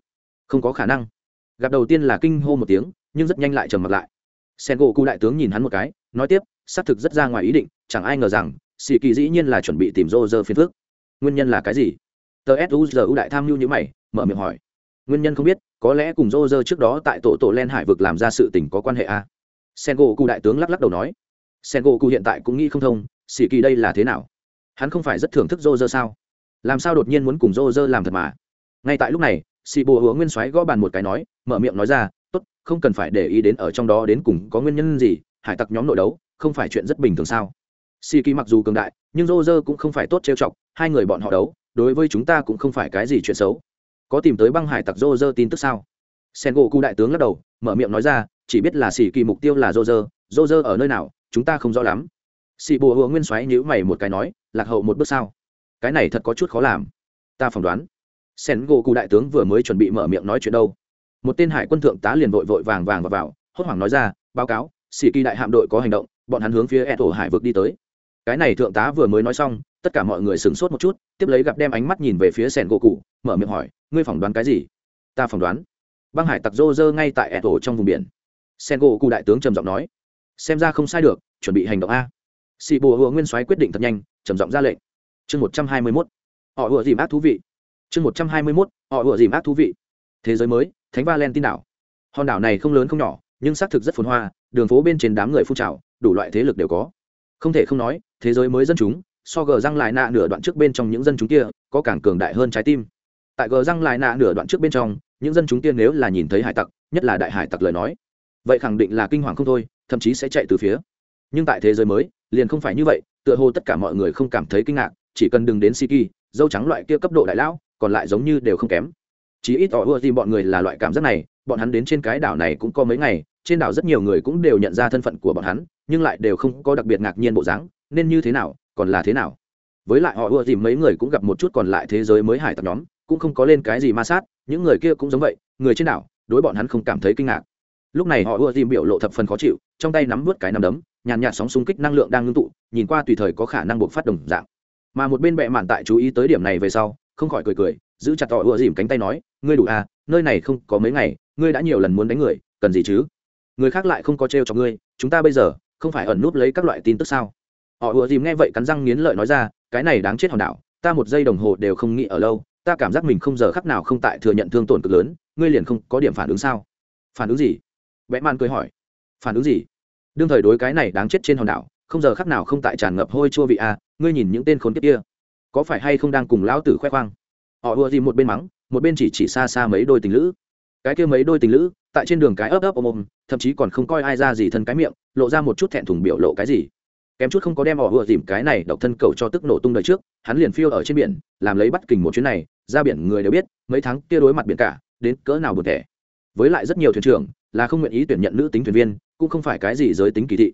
Không có khả năng. Gặp đầu tiên là kinh hô một tiếng, nhưng rất nhanh lại trầm mặt lại. Sen gỗ cụ đại tướng nhìn hắn một cái, nói tiếp, xác thực rất ra ngoài ý định, chẳng ai ngờ rằng, sĩ kỳ dĩ nhiên là chuẩn bị tìm rô rơ phiền phước nguyên nhân là cái gì? Tờ suzu đại tham mưu như mày mở miệng hỏi. Nguyên nhân không biết, có lẽ cùng rô rơ trước đó tại tổ tổ len hải vực làm ra sự tình có quan hệ a à? sen gỗ cụ đại tướng lắc lắc đầu nói. Sen gỗ cụ hiện tại cũng nghĩ không thông, sĩ kỳ đây là thế nào? Hắn không phải rất thưởng thức rô rơ sao? Làm sao đột nhiên muốn cùng rô rơ làm thật mà? Ngay tại lúc này, sĩ bồ hứa nguyên soái gõ bàn một cái nói, mở miệng nói ra, tốt, không cần phải để ý đến ở trong đó đến cùng có nguyên nhân gì, hải tặc nhóm nội đấu, không phải chuyện rất bình thường sao? Sĩ kỳ mặc dù cường đại, nhưng rô rơ cũng không phải tốt trêu chọc, hai người bọn họ đấu, đối với chúng ta cũng không phải cái gì chuyện xấu có tìm tới băng hải tặc dô dơ tin tức sao? Sen gỗ cụ đại tướng lắc đầu mở miệng nói ra chỉ biết là xỉ kỳ mục tiêu là dô dơ dô dơ ở nơi nào chúng ta không rõ lắm. Xỉ bùa hùa nguyên xoáy nhữ mày một cái nói lạc hậu một bước sao? Cái này thật có chút khó làm. Ta phỏng đoán sen gỗ cụ đại tướng vừa mới chuẩn bị mở miệng nói chuyện đâu. Một tên hải quân thượng tá liền vội vội vàng vàng vào, vào hốt hoảng nói ra báo cáo xỉ kỳ đại hạm đội có hành động bọn hắn hướng phía e tổ hải vực đi tới. Cái này thượng tá vừa mới nói xong tất cả mọi người sửng sốt một chút tiếp lấy gặp đem ánh mắt nhìn về phía sẻn gỗ cụ mở miệng hỏi ngươi phỏng đoán cái gì? Ta phỏng đoán, băng hải tặc rô rơ ngay tại ẹ tổ trong vùng biển. Sen gỗ cụ đại tướng trầm giọng nói, xem ra không sai được, chuẩn bị hành động a. Xì bùa hùa nguyên soái quyết định thật nhanh, trầm giọng ra lệnh. Chương một trăm hai mươi mốt, họ hựa dìm ác thú vị. Chương một trăm hai mươi mốt, họ hựa dìm ác thú vị. Thế giới mới, thánh va tin đảo. Hòn đảo này không lớn không nhỏ, nhưng xác thực rất phồn hoa, đường phố bên trên đám người phun trào, đủ loại thế lực đều có. Không thể không nói, thế giới mới dân chúng, so gờ răng lại nạ nửa đoạn trước bên trong những dân chúng kia, có càng cường đại hơn trái tim tại gờ răng lại nạ nửa đoạn trước bên trong, những dân chúng tiên nếu là nhìn thấy hải tặc, nhất là đại hải tặc lời nói, vậy khẳng định là kinh hoàng không thôi, thậm chí sẽ chạy từ phía. Nhưng tại thế giới mới, liền không phải như vậy, tựa hồ tất cả mọi người không cảm thấy kinh ngạc, chỉ cần đừng đến siki, dâu trắng loại kia cấp độ đại lão, còn lại giống như đều không kém. Chí ít họ ưa tìm bọn người là loại cảm giác này, bọn hắn đến trên cái đảo này cũng có mấy ngày, trên đảo rất nhiều người cũng đều nhận ra thân phận của bọn hắn, nhưng lại đều không có đặc biệt ngạc nhiên bộ dáng, nên như thế nào, còn là thế nào. Với lại họ ưa tìm mấy người cũng gặp một chút còn lại thế giới mới hải tặc nhóm cũng không có lên cái gì ma sát, những người kia cũng giống vậy, người trên đảo, đối bọn hắn không cảm thấy kinh ngạc. Lúc này họ ưa tìm biểu lộ thập phần khó chịu, trong tay nắm vớt cái nắm đấm, nhàn nhạt sóng xung kích năng lượng đang ngưng tụ, nhìn qua tùy thời có khả năng buộc phát đồng dạng. Mà một bên bệ mạn tại chú ý tới điểm này về sau, không khỏi cười cười, giữ chặt họ ưa dìm cánh tay nói, ngươi đủ à nơi này không có mấy ngày, ngươi đã nhiều lần muốn đánh người, cần gì chứ? Người khác lại không có trêu cho ngươi, chúng ta bây giờ không phải ẩn núp lấy các loại tin tức sao? Họ ùa dìm nghe vậy cắn răng nghiến lợi nói ra, cái này đáng chết hòn đảo, ta một giây đồng hồ đều không nghĩ ở lâu ta cảm giác mình không giờ khắc nào không tại thừa nhận thương tổn cực lớn ngươi liền không có điểm phản ứng sao? Phản ứng gì? Vẽ man cười hỏi. Phản ứng gì? Đương thời đối cái này đáng chết trên hòn đảo không giờ khắc nào không tại tràn ngập hôi chua vị a à, ngươi nhìn những tên khốn kiếp kia có phải hay không đang cùng lão tử khoe khoang? Họ ùa gì một bên mắng một bên chỉ chỉ xa xa mấy đôi tình lữ. Cái kia mấy đôi tình lữ tại trên đường cái ấp ấp ôm ôm thậm chí còn không coi ai ra gì thân cái miệng lộ ra một chút thẹn thùng biểu lộ cái gì kém chút không có đem họ vừa dìm cái này độc thân cầu cho tức nổ tung đời trước, hắn liền phiêu ở trên biển, làm lấy bắt kình một chuyến này, ra biển người đều biết, mấy tháng kia đối mặt biển cả, đến cỡ nào buồn thẻ. Với lại rất nhiều thuyền trưởng, là không nguyện ý tuyển nhận nữ tính thuyền viên, cũng không phải cái gì giới tính kỳ thị.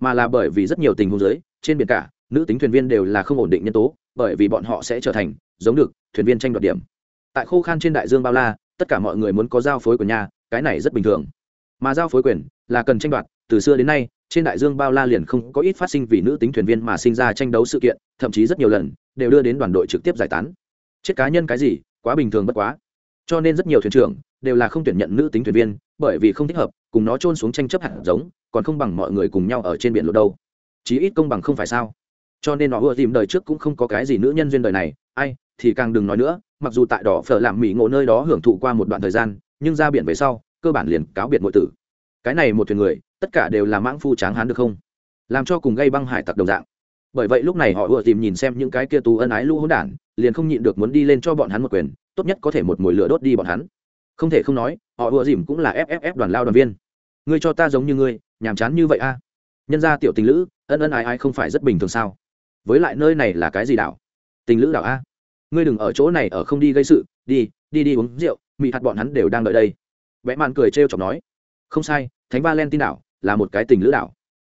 Mà là bởi vì rất nhiều tình huống giới trên biển cả, nữ tính thuyền viên đều là không ổn định nhân tố, bởi vì bọn họ sẽ trở thành, giống được, thuyền viên tranh đoạt điểm. Tại khô khan trên đại dương bao la, tất cả mọi người muốn có giao phối của nhà, cái này rất bình thường. Mà giao phối quyền là cần tranh đoạt, từ xưa đến nay trên đại dương bao la liền không có ít phát sinh vì nữ tính thuyền viên mà sinh ra tranh đấu sự kiện, thậm chí rất nhiều lần, đều đưa đến đoàn đội trực tiếp giải tán. Chết cá nhân cái gì, quá bình thường bất quá. Cho nên rất nhiều thuyền trưởng đều là không tuyển nhận nữ tính thuyền viên, bởi vì không thích hợp, cùng nó trôn xuống tranh chấp hạt giống, còn không bằng mọi người cùng nhau ở trên biển lộ đâu. Chí ít công bằng không phải sao? Cho nên nó ưa tìm đời trước cũng không có cái gì nữ nhân duyên đời này. Ai, thì càng đừng nói nữa, mặc dù tại đỏ phở làm mỹ ngộ nơi đó hưởng thụ qua một đoạn thời gian, nhưng ra biển về sau, cơ bản liền cáo biệt mọi tử. Cái này một thuyền người tất cả đều là mãng phu tráng hán được không? Làm cho cùng gây băng hải tặc đồng dạng. Bởi vậy lúc này họ ùa tìm nhìn xem những cái kia tù ân ái lũ hỗn đản, liền không nhịn được muốn đi lên cho bọn hắn một quyền, tốt nhất có thể một mồi lửa đốt đi bọn hắn. Không thể không nói, họ ùa dìm cũng là fff đoàn lao đoàn viên. Ngươi cho ta giống như ngươi, nhàm chán như vậy a. Nhân ra tiểu tình lữ, ân ân ái ái không phải rất bình thường sao? Với lại nơi này là cái gì đảo? Tình lữ đảo a. Ngươi đừng ở chỗ này ở không đi gây sự, đi đi đi uống rượu, mị hạt bọn hắn đều đang đợi đây. Vẽ màn cười trêu chọc nói. Không sai, thánh va len tin đảo là một cái tình lữ đảo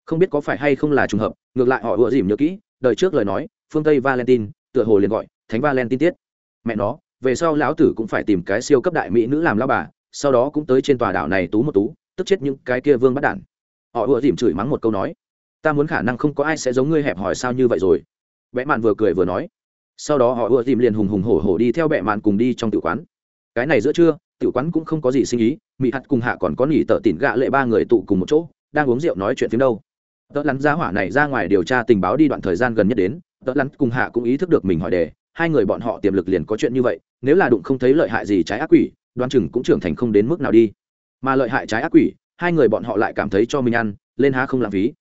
không biết có phải hay không là trùng hợp, ngược lại họ ựa dìm nhớ kỹ, đời trước lời nói, phương tây valentine, tựa hồ liền gọi thánh valentine tiết. Mẹ nó, về sau lão tử cũng phải tìm cái siêu cấp đại mỹ nữ làm lao bà, sau đó cũng tới trên tòa đảo này tú một tú, tức chết những cái kia vương bắt đản. Họ ựa dìm chửi mắng một câu nói, ta muốn khả năng không có ai sẽ giống ngươi hẹp hỏi sao như vậy rồi. Vẽ mạn vừa cười vừa nói. Sau đó họ ưa tìm liền hùng hùng hổ hổ đi theo bệ mạn cùng đi trong tử quán. Cái này giữa trưa Tiểu quán cũng không có gì sinh ý mỹ hạt cùng hạ còn có nghỉ tợ tỉn gạ lệ ba người tụ cùng một chỗ, đang uống rượu nói chuyện phim đâu. Tớ lắn giá hỏa này ra ngoài điều tra tình báo đi đoạn thời gian gần nhất đến tớ lắn cùng hạ cũng ý thức được mình hỏi đề, hai người bọn họ tiềm lực liền có chuyện như vậy, nếu là đụng không thấy lợi hại gì trái ác quỷ, đoan chừng cũng trưởng thành không đến mức nào đi. Mà lợi hại trái ác quỷ, hai người bọn họ lại cảm thấy cho mình ăn, lên há không lãng phí.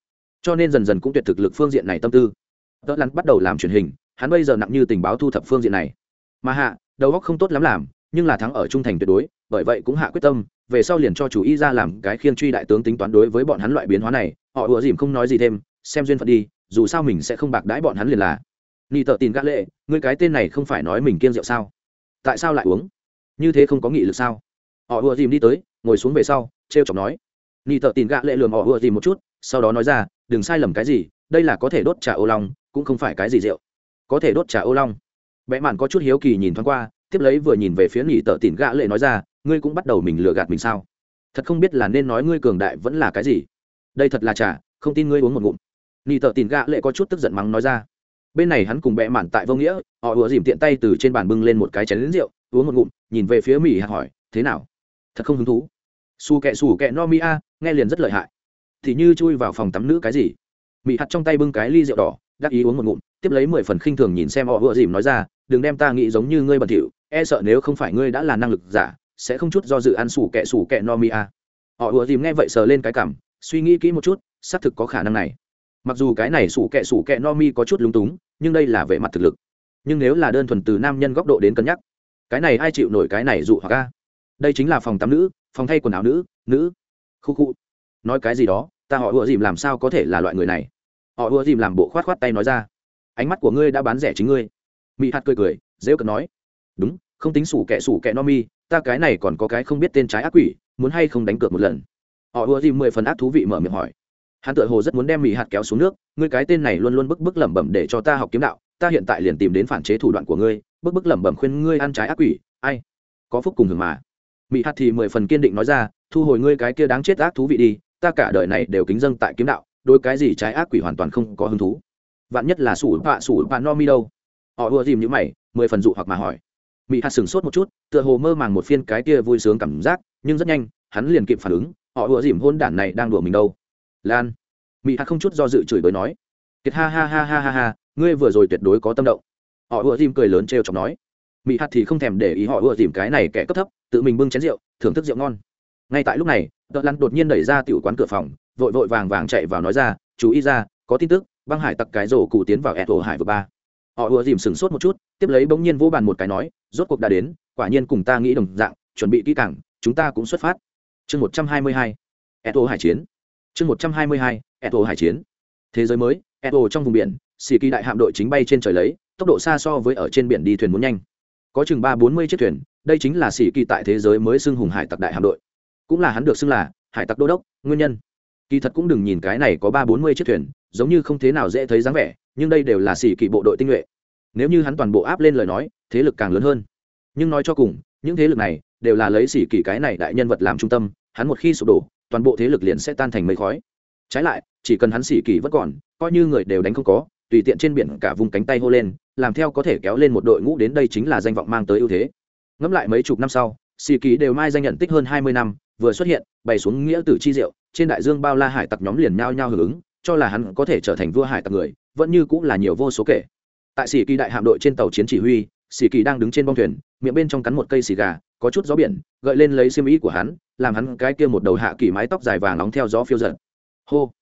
Cho nên dần dần cũng tuyệt thực lực phương diện này tâm tư. Tớ lắn bắt đầu làm truyền hình, hắn bây giờ nặng như tình báo thu thập phương diện này. Mà hạ, đầu óc không tốt lắm làm nhưng là thắng ở trung thành tuyệt đối, bởi vậy cũng hạ quyết tâm, về sau liền cho chủ y ra làm cái khiên truy đại tướng tính toán đối với bọn hắn loại biến hóa này, họ ùa dìm không nói gì thêm, xem duyên phận đi, dù sao mình sẽ không bạc đãi bọn hắn liền là. Ni tợ tin gã lệ người cái tên này không phải nói mình kiêng rượu sao? Tại sao lại uống? Như thế không có nghị lực sao? Họ ùa dìm đi tới, ngồi xuống về sau treo chọc nói. Ni tợ tin gã lệ lườm họ ùa dìm một chút, sau đó nói ra, đừng sai lầm cái gì, đây là có thể đốt trà ô long, cũng không phải cái gì rượu. Có thể đốt trà ô long? Vẽ mạn có chút hiếu kỳ nhìn thoáng qua tiếp lấy vừa nhìn về phía nghỉ tợ tỉn gã lệ nói ra, ngươi cũng bắt đầu mình lừa gạt mình sao? Thật không biết là nên nói ngươi cường đại vẫn là cái gì? Đây thật là trà không tin ngươi uống một ngụm. Nghỉ tợ tỉn gã lệ có chút tức giận mắng nói ra. Bên này hắn cùng bẽ mạn tại vô nghĩa, họ ùa dìm tiện tay từ trên bàn bưng lên một cái chén lính rượu, uống một ngụm, nhìn về phía mỹ hạt hỏi, thế nào? Thật không hứng thú? Xù kẹ xù kẹ, no mi a, nghe liền rất lợi hại. Thì như chui vào phòng tắm nữ cái gì? Mỹ hạt trong tay bưng cái ly rượu đỏ, đắc ý uống một ngụm, tiếp lấy mười phần khinh thường nhìn xem họ ùa dìm nói ra, đừng đem ta nghĩ giống như ngươi bẩn thỉu e sợ nếu không phải ngươi đã là năng lực giả, sẽ không chút do dự ăn sủ kẹ sủ kẹ no mi a. Họ ùa dìm nghe vậy sờ lên cái cảm, suy nghĩ kỹ một chút, xác thực có khả năng này. Mặc dù cái này sủ kẹ sủ kẹ no mi có chút lúng túng, nhưng đây là về mặt thực lực. Nhưng nếu là đơn thuần từ nam nhân góc độ đến cân nhắc, cái này ai chịu nổi cái này dụ hoặc a? Đây chính là phòng tắm nữ, phòng thay quần áo nữ nữ. Khu khu. Nói cái gì đó, ta họ ùa dìm làm sao có thể là loại người này? Họ ùa dìm làm bộ khoát khoát tay nói ra. Ánh mắt của ngươi đã bán rẻ chính ngươi. Mỹ hạt cười cười, dễ cận nói. Đúng không tính sủ kẻ sủ kẻ no mi, ta cái này còn có cái không biết tên trái ác quỷ, muốn hay không đánh cược một lần. Họ ùa dìm mười phần ác thú vị mở miệng hỏi. Hắn tự hồ rất muốn đem mì hạt kéo xuống nước, ngươi cái tên này luôn luôn bức bức lẩm bẩm để cho ta học kiếm đạo, ta hiện tại liền tìm đến phản chế thủ đoạn của ngươi, bức bức lẩm bẩm khuyên ngươi ăn trái ác quỷ, ai? Có phúc cùng hưởng mà. Mỹ hạt thì mười phần kiên định nói ra, thu hồi ngươi cái kia đáng chết ác thú vị đi, ta cả đời này đều kính dâng tại kiếm đạo đôi cái gì trái ác quỷ hoàn toàn không có hứng thú. Vạn nhất là sủ vạ sủ vạ no mi đâu. Họ ùa dìm như mày, mười phần dụ hoặc mà hỏi mỹ hạt sửng sốt một chút, tựa hồ mơ màng một phiên cái kia vui sướng cảm giác, nhưng rất nhanh, hắn liền kịp phản ứng, họ ùa dìm hôn đản này đang đùa mình đâu. Lan. Mỹ hạt không chút do dự chửi bới nói. Kiệt ha ha ha ha ha ha, ngươi vừa rồi tuyệt đối có tâm động. Họ ùa dìm cười lớn trêu chọc nói. Mỹ hạt thì không thèm để ý họ ùa dìm cái này kẻ cấp thấp, tự mình bưng chén rượu, thưởng thức rượu ngon. Ngay tại lúc này, đợt lăn đột nhiên đẩy ra tiểu quán cửa phòng, vội vội vàng vàng chạy vào nói ra, chú ý ra, có tin tức, băng hải tặc cái rổ cụ tiến vào ẹt hồ hải vừa ba họ ùa dìm sừng sốt một chút, tiếp lấy bỗng nhiên vỗ bàn một cái nói, rốt cuộc đã đến, quả nhiên cùng ta nghĩ đồng dạng, chuẩn bị kỹ càng, chúng ta cũng xuất phát. Chương một trăm hai mươi hai, Eto hải chiến. Chương một trăm hai mươi hai, Eto hải chiến. Thế giới mới, Eto trong vùng biển xì kỳ đại hạm đội chính bay trên trời lấy, tốc độ xa so với ở trên biển đi thuyền muốn nhanh. Có chừng ba bốn mươi chiếc thuyền, đây chính là xì kỳ tại thế giới mới xưng hùng hải tặc đại hạm đội. Cũng là hắn được xưng là hải tặc đô đốc, nguyên nhân kỳ thật cũng đừng nhìn cái này có ba bốn mươi chiếc thuyền, giống như không thế nào dễ thấy dáng vẻ, nhưng đây đều là xỉ kỳ bộ đội tinh nhuệ. Nếu như hắn toàn bộ áp lên lời nói, thế lực càng lớn hơn. Nhưng nói cho cùng, những thế lực này đều là lấy xỉ kỳ cái này đại nhân vật làm trung tâm, hắn một khi sụp đổ, toàn bộ thế lực liền sẽ tan thành mây khói. Trái lại, chỉ cần hắn xỉ kỳ vẫn còn, coi như người đều đánh không có, tùy tiện trên biển cả vùng cánh tay hô lên, làm theo có thể kéo lên một đội ngũ đến đây chính là danh vọng mang tới ưu thế. Ngẫm lại mấy chục năm sau xì kỳ đều mai danh nhận tích hơn hai mươi năm, vừa xuất hiện, bày xuống nghĩa tử chi diệu, trên đại dương bao la hải tặc nhóm liền nhao nhao hưởng ứng, cho là hắn có thể trở thành vua hải tặc người, vẫn như cũng là nhiều vô số kể. Tại sĩ kỳ đại hạm đội trên tàu chiến chỉ huy sĩ kỳ đang đứng trên bong thuyền, miệng bên trong cắn một cây xì gà, có chút gió biển, gợi lên lấy xiêm ý của hắn, làm hắn cái kia một đầu hạ kỳ mái tóc dài vàng nóng theo gió phiêu giật hô!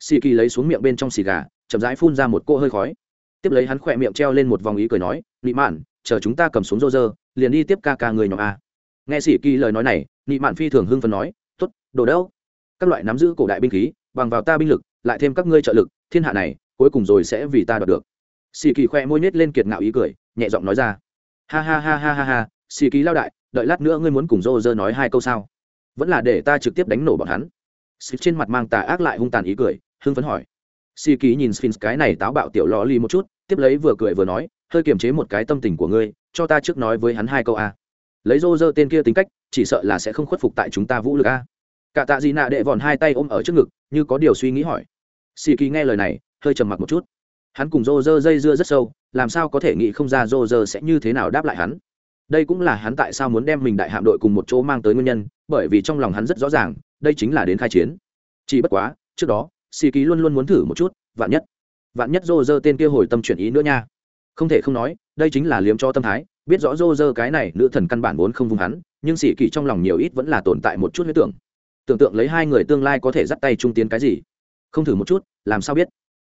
Sĩ kỳ lấy xuống miệng bên trong xì gà, chậm rãi phun ra một cỗ hơi khói. Tiếp lấy hắn khỏe miệng treo lên một vòng ý cười nói, nị mạn, chờ chúng ta cầm xuống rô rơ, liền đi tiếp ca ca người nhỏ a nghe sĩ kỳ lời nói này, nị mạn phi thường hưng phấn nói t ố t đồ đâu? Các loại nắm giữ cổ đại binh khí, bằng vào ta binh lực, lại thêm các ngươi trợ lực, thiên hạ này, cuối cùng rồi sẽ vì ta đoạt được. Sĩ kỳ khoe môi nhét lên kiệt ngạo ý cười, nhẹ giọng nói ra, ha ha ha ha ha ha, sĩ kỳ lao đại, đợi lát nữa ngươi muốn cùng rô rơ nói hai câu sao? Vẫn là để ta trực tiếp đánh nổ bọn hắn. Sĩ trên mặt mang tà ác lại hung tàn ý cười, hưng phấn hỏi. Sĩ kỳ nhìn sphinx cái này táo bạo tiểu lò ly một chút, tiếp lấy vừa cười vừa nói, hơi kiềm chế một cái tâm tình của ngươi, cho ta trước nói với hắn hai câu a lấy rô rơ tên kia tính cách, chỉ sợ là sẽ không khuất phục tại chúng ta vũ lực a. Cả tạ dị nạ đệ vòn hai tay ôm ở trước ngực, như có điều suy nghĩ hỏi. Xì kỳ nghe lời này, hơi trầm mặc một chút. Hắn cùng rô rơ dây dưa rất sâu, làm sao có thể nghĩ không ra rô rơ sẽ như thế nào đáp lại hắn. Đây cũng là hắn tại sao muốn đem mình đại hạm đội cùng một chỗ mang tới nguyên nhân, bởi vì trong lòng hắn rất rõ ràng, đây chính là đến khai chiến. Chỉ bất quá, trước đó xì kỳ luôn luôn muốn thử một chút, vạn nhất. Vạn nhất rô rơ tên kia hồi tâm chuyển ý nữa nha. Không thể không nói, đây chính là liếm cho tâm thái biết rõ rô rơ cái này nữ thần căn bản vốn không vùng hắn, nhưng sĩ kỳ trong lòng nhiều ít vẫn là tồn tại một chút huyết tưởng. Tưởng tượng lấy hai người tương lai có thể dắt tay trung tiến cái gì? Không thử một chút, làm sao biết?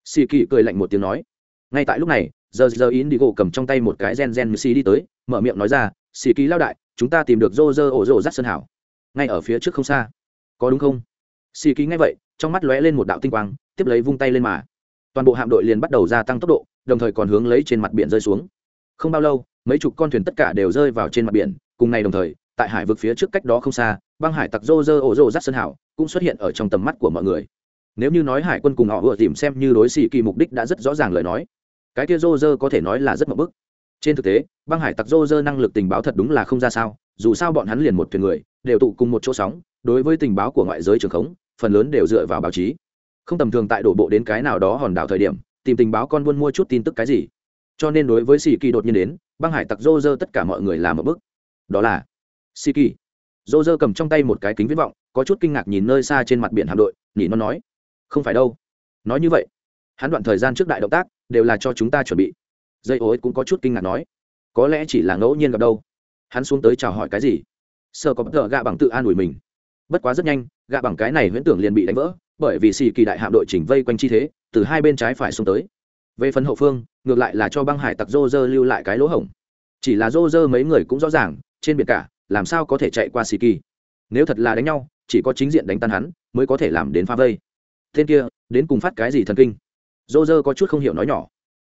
Sĩ kỳ cười lạnh một tiếng nói. Ngay tại lúc này giờ giờ in đi gỗ cầm trong tay một cái gen gen xì đi tới, mở miệng nói ra sĩ kỳ lao đại, chúng ta tìm được rô rơ ổ rô rắt sơn hảo. Ngay ở phía trước không xa. Có đúng không? Sĩ kỳ ngay vậy, trong mắt lóe lên một đạo tinh quang, tiếp lấy vung tay lên mà. Toàn bộ hạm đội liền bắt đầu gia tăng tốc độ, đồng thời còn hướng lấy trên mặt biển rơi xuống. Không bao lâu mấy chục con thuyền tất cả đều rơi vào trên mặt biển, cùng ngày đồng thời, tại hải vực phía trước cách đó không xa, băng hải tặc rô rơ ổ rô rắt sơn hảo cũng xuất hiện ở trong tầm mắt của mọi người. Nếu như nói hải quân cùng họ vừa tìm xem như đối xì kỳ mục đích đã rất rõ ràng lời nói, cái kia rô rơ có thể nói là rất mậu bức. Trên thực tế, băng hải tặc rô rơ năng lực tình báo thật đúng là không ra sao, dù sao bọn hắn liền một thuyền người, đều tụ cùng một chỗ sóng, đối với tình báo của ngoại giới trường khống, phần lớn đều dựa vào báo chí. Không tầm thường tại đổ bộ đến cái nào đó hòn đảo thời điểm, tìm tình báo con buôn mua chút tin tức cái gì? Cho nên đối với xì kỳ đột nhiên đến, băng hải tặc rô rơ tất cả mọi người làm một bức. Đó là xì kỳ rô rơ cầm trong tay một cái kính viễn vọng, có chút kinh ngạc nhìn nơi xa trên mặt biển hạm đội, nhỉ nó nói, không phải đâu. Nói như vậy, hắn đoạn thời gian trước đại động tác đều là cho chúng ta chuẩn bị. Dây ối cũng có chút kinh ngạc nói, có lẽ chỉ là ngẫu nhiên gặp đâu. Hắn xuống tới chào hỏi cái gì? Sơ có bất ngờ gạ bằng tự an ủi mình. Bất quá rất nhanh, gạ bằng cái này huyễn tưởng liền bị đánh vỡ, bởi vì xì kỳ đại hạm đội chỉnh vây quanh chi thế, từ hai bên trái phải xuống tới về phần hậu phương, ngược lại là cho băng hải tặc rô rơ lưu lại cái lỗ hổng. Chỉ là rô rơ mấy người cũng rõ ràng, trên biển cả, làm sao có thể chạy qua xì kỳ nếu thật là đánh nhau, chỉ có chính diện đánh tan hắn, mới có thể làm đến phá vây. Tên kia, đến cùng phát cái gì thần kinh? Rô rơ có chút không hiểu nói nhỏ.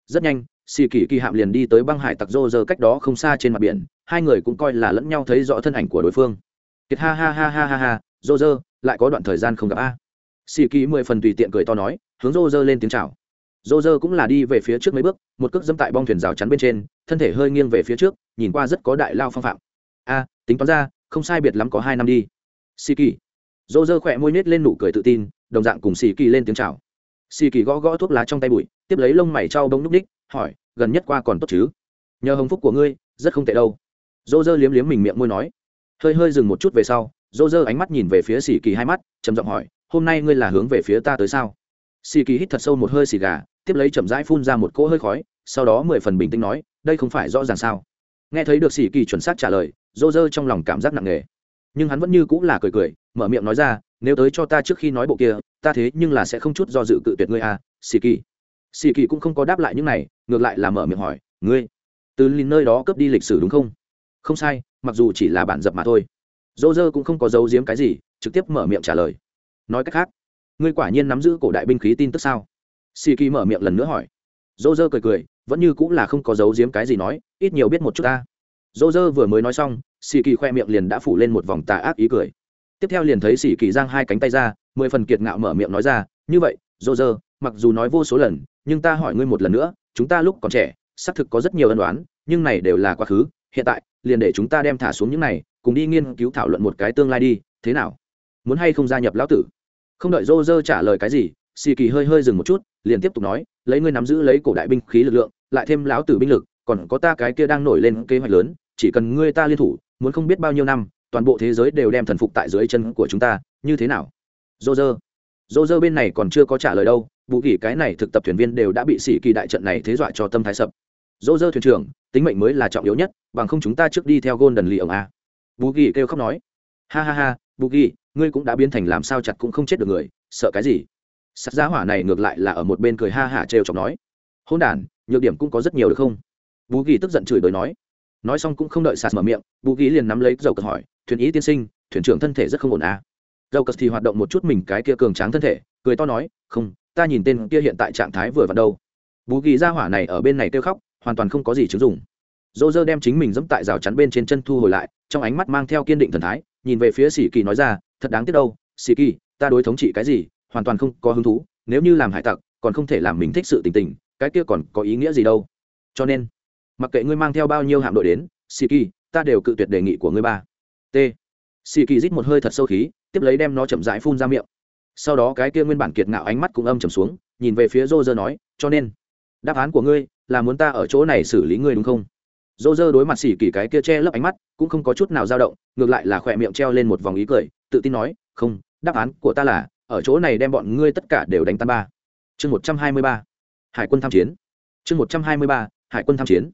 Rất nhanh xì kỳ kỳ hạm liền đi tới băng hải tặc rô rơ cách đó không xa trên mặt biển, hai người cũng coi là lẫn nhau thấy rõ thân ảnh của đối phương. Kiệt ha ha ha ha ha ha rô rơ lại có đoạn thời gian không gặp a. Xì kỳ mười phần tùy tiện cười to nói, hướng rô rơ lên tiếng chào dô dơ cũng là đi về phía trước mấy bước, một cước dẫm tại bong thuyền rào chắn bên trên, thân thể hơi nghiêng về phía trước, nhìn qua rất có đại lao phong phạm. A, tính toán ra, không sai biệt lắm có hai năm đi. Xì kỳ dô dơ khỏe môi nết lên nụ cười tự tin, đồng dạng cùng xì kỳ lên tiếng chào. Xì kỳ gõ gõ thuốc lá trong tay bụi, tiếp lấy lông mày trao bông núc ních, hỏi, gần nhất qua còn tốt chứ? Nhờ hồng phúc của ngươi, rất không tệ đâu. Dô dơ liếm liếm mình miệng môi nói. Hơi hơi dừng một chút về sau, dô dơ ánh mắt nhìn về phía xì kỳ hai mắt, trầm giọng hỏi, hôm nay ngươi là hướng về phía ta tới sao? Xì kỳ hít thật sâu một hơi xì gà tiếp lấy chậm rãi phun ra một cỗ hơi khói, sau đó mười phần bình tĩnh nói, đây không phải rõ ràng sao? Nghe thấy được xì kỳ chuẩn xác trả lời, dô dơ trong lòng cảm giác nặng nề. Nhưng hắn vẫn như cũng là cười cười, mở miệng nói ra, nếu tới cho ta trước khi nói bộ kia, ta thế nhưng là sẽ không chút do dự cự tuyệt ngươi à xì kỳ. Xì kỳ cũng không có đáp lại những này, ngược lại là mở miệng hỏi, ngươi, từ lìn nơi đó cướp đi lịch sử đúng không? Không sai, mặc dù chỉ là bản dập mà thôi. Dô dơ cũng không có giấu giếm cái gì, trực tiếp mở miệng trả lời. Nói cách khác, ngươi quả nhiên nắm giữ cổ đại binh khí tin tức sao? Xì kỳ mở miệng lần nữa hỏi. Dô dơ cười cười, vẫn như cũng là không có giấu giếm cái gì nói, ít nhiều biết một chút ta. Dô dơ vừa mới nói xong, xì kỳ khoe miệng liền đã phủ lên một vòng tà ác ý cười. Tiếp theo liền thấy xì kỳ giang hai cánh tay ra, mười phần kiệt ngạo mở miệng nói ra, như vậy, dô dơ, mặc dù nói vô số lần, nhưng ta hỏi ngươi một lần nữa, chúng ta lúc còn trẻ, xác thực có rất nhiều ân đoán nhưng này đều là quá khứ, hiện tại, liền để chúng ta đem thả xuống những này, cùng đi nghiên cứu thảo luận một cái tương lai đi, thế nào? Muốn hay không gia nhập lão tử? Không đợi dô dơ trả lời cái gì xì kỳ hơi hơi dừng một chút, liền tiếp tục nói, lấy ngươi nắm giữ lấy cổ đại binh khí lực lượng, lại thêm lão tử binh lực, còn có ta cái kia đang nổi lên kế hoạch lớn, chỉ cần ngươi ta liên thủ, muốn không biết bao nhiêu năm, toàn bộ thế giới đều đem thần phục tại dưới chân của chúng ta, như thế nào? Dô dơ. Dô dơ bên này còn chưa có trả lời đâu vụ kỳ cái này thực tập thuyền viên đều đã bị sĩ kỳ đại trận này thế dọa cho tâm thái sập. Dô dơ thuyền trưởng, tính mệnh mới là trọng yếu nhất, bằng không chúng ta trước đi theo golden lì ông a bù kỳ kêu khóc nói. Ha ha ha bù kỳ ngươi cũng đã biến thành làm sao chặt cũng không chết được người, sợ cái gì? Sắt giá hỏa này ngược lại là ở một bên cười ha hả trêu chọc nói hôn đản, nhược điểm cũng có rất nhiều được không? Bú kỳ tức giận chửi đời nói. Nói xong cũng không đợi sạt mở miệng, Bú kỳ liền nắm lấy dầu cờ hỏi, thuyền ý tiên sinh, thuyền trưởng thân thể rất không ổn à? Dầu cờ thì hoạt động một chút mình cái kia cường tráng thân thể, cười to nói, không, ta nhìn tên kia hiện tại trạng thái vừa vặn đâu. Bú kỳ ra hỏa này ở bên này kêu khóc, hoàn toàn không có gì chứng dùng dô dơ đem chính mình dẫm tại rào chắn bên trên chân thu hồi lại, trong ánh mắt mang theo kiên định thần thái, nhìn về phía sĩ kỳ nói ra, thật đáng tiếc đâu sĩ kỳ, ta đối thống trị cái gì hoàn toàn không có hứng thú, nếu như làm hải tặc, còn không thể làm mình thích sự tình tình, cái kia còn có ý nghĩa gì đâu. Cho nên, mặc kệ ngươi mang theo bao nhiêu hạm đội đến sĩ kỳ ta đều cự tuyệt đề nghị của ngươi ba. T. Sĩ kỳ rít một hơi thật sâu khí, tiếp lấy đem nó chậm rãi phun ra miệng. Sau đó cái kia nguyên bản kiệt ngạo ánh mắt cũng âm trầm xuống, nhìn về phía rô rơ nói, cho nên, đáp án của ngươi là muốn ta ở chỗ này xử lý ngươi đúng không? Rô rơ đối mặt xỉ kỳ cái kia che lấp ánh mắt, cũng không có chút nào dao động, ngược lại là khỏe miệng treo lên một vòng ý cười, tự tin nói, không, đáp án của ta là ở chỗ này đem bọn ngươi tất cả đều đánh tan ba. Chương một trăm hai mươi ba, hải quân tham chiến. Chương một trăm hai mươi ba, hải quân tham chiến.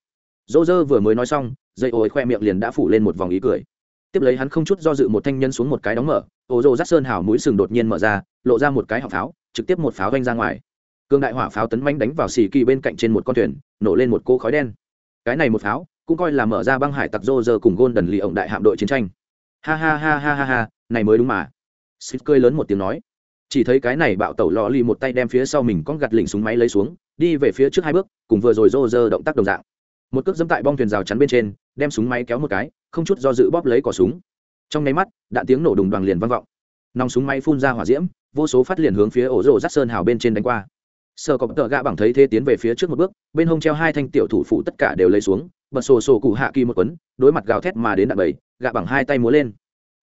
Dỗ dơ vừa mới nói xong, dây ối khoe miệng liền đã phủ lên một vòng ý cười. Tiếp lấy hắn không chút do dự một thanh nhân xuống một cái đóng mở, ô rô rát sơn hào mũi sừng đột nhiên mở ra, lộ ra một cái họng pháo, trực tiếp một pháo vanh ra ngoài. Cương đại hỏa pháo tấn manh đánh vào xì kỳ bên cạnh trên một con thuyền, nổ lên một cô khói đen. Cái này một pháo, cũng coi là mở ra băng hải tặc rô rơ cùng gôn đần lì ổng đại hạm đội chiến tranh. Ha ha ha ha ha ha, này mới đúng mà. Xịt cười lớn một tiếng nói chỉ thấy cái này bạo tẩu lò lì một tay đem phía sau mình con gặt lỉnh súng máy lấy xuống, đi về phía trước hai bước, cùng vừa rồi rô rơ động tác đồng dạng. Một cước dẫm tại bong thuyền rào chắn bên trên, đem súng máy kéo một cái, không chút do dự bóp lấy cỏ súng. Trong nháy mắt đạn tiếng nổ đùng đoàn liền vang vọng. Nòng súng máy phun ra hỏa diễm, vô số phát liền hướng phía ổ rộ rắt sơn hào bên trên đánh qua. Sơ có tờ gạ bằng thấy thế tiến về phía trước một bước, bên hông treo hai thanh tiểu thủ phụ tất cả đều lấy xuống, bật sổ sổ cụ hạ kỳ một quấn, đối mặt gào thét mà đến đạn bầy, gạ bằng hai tay múa lên.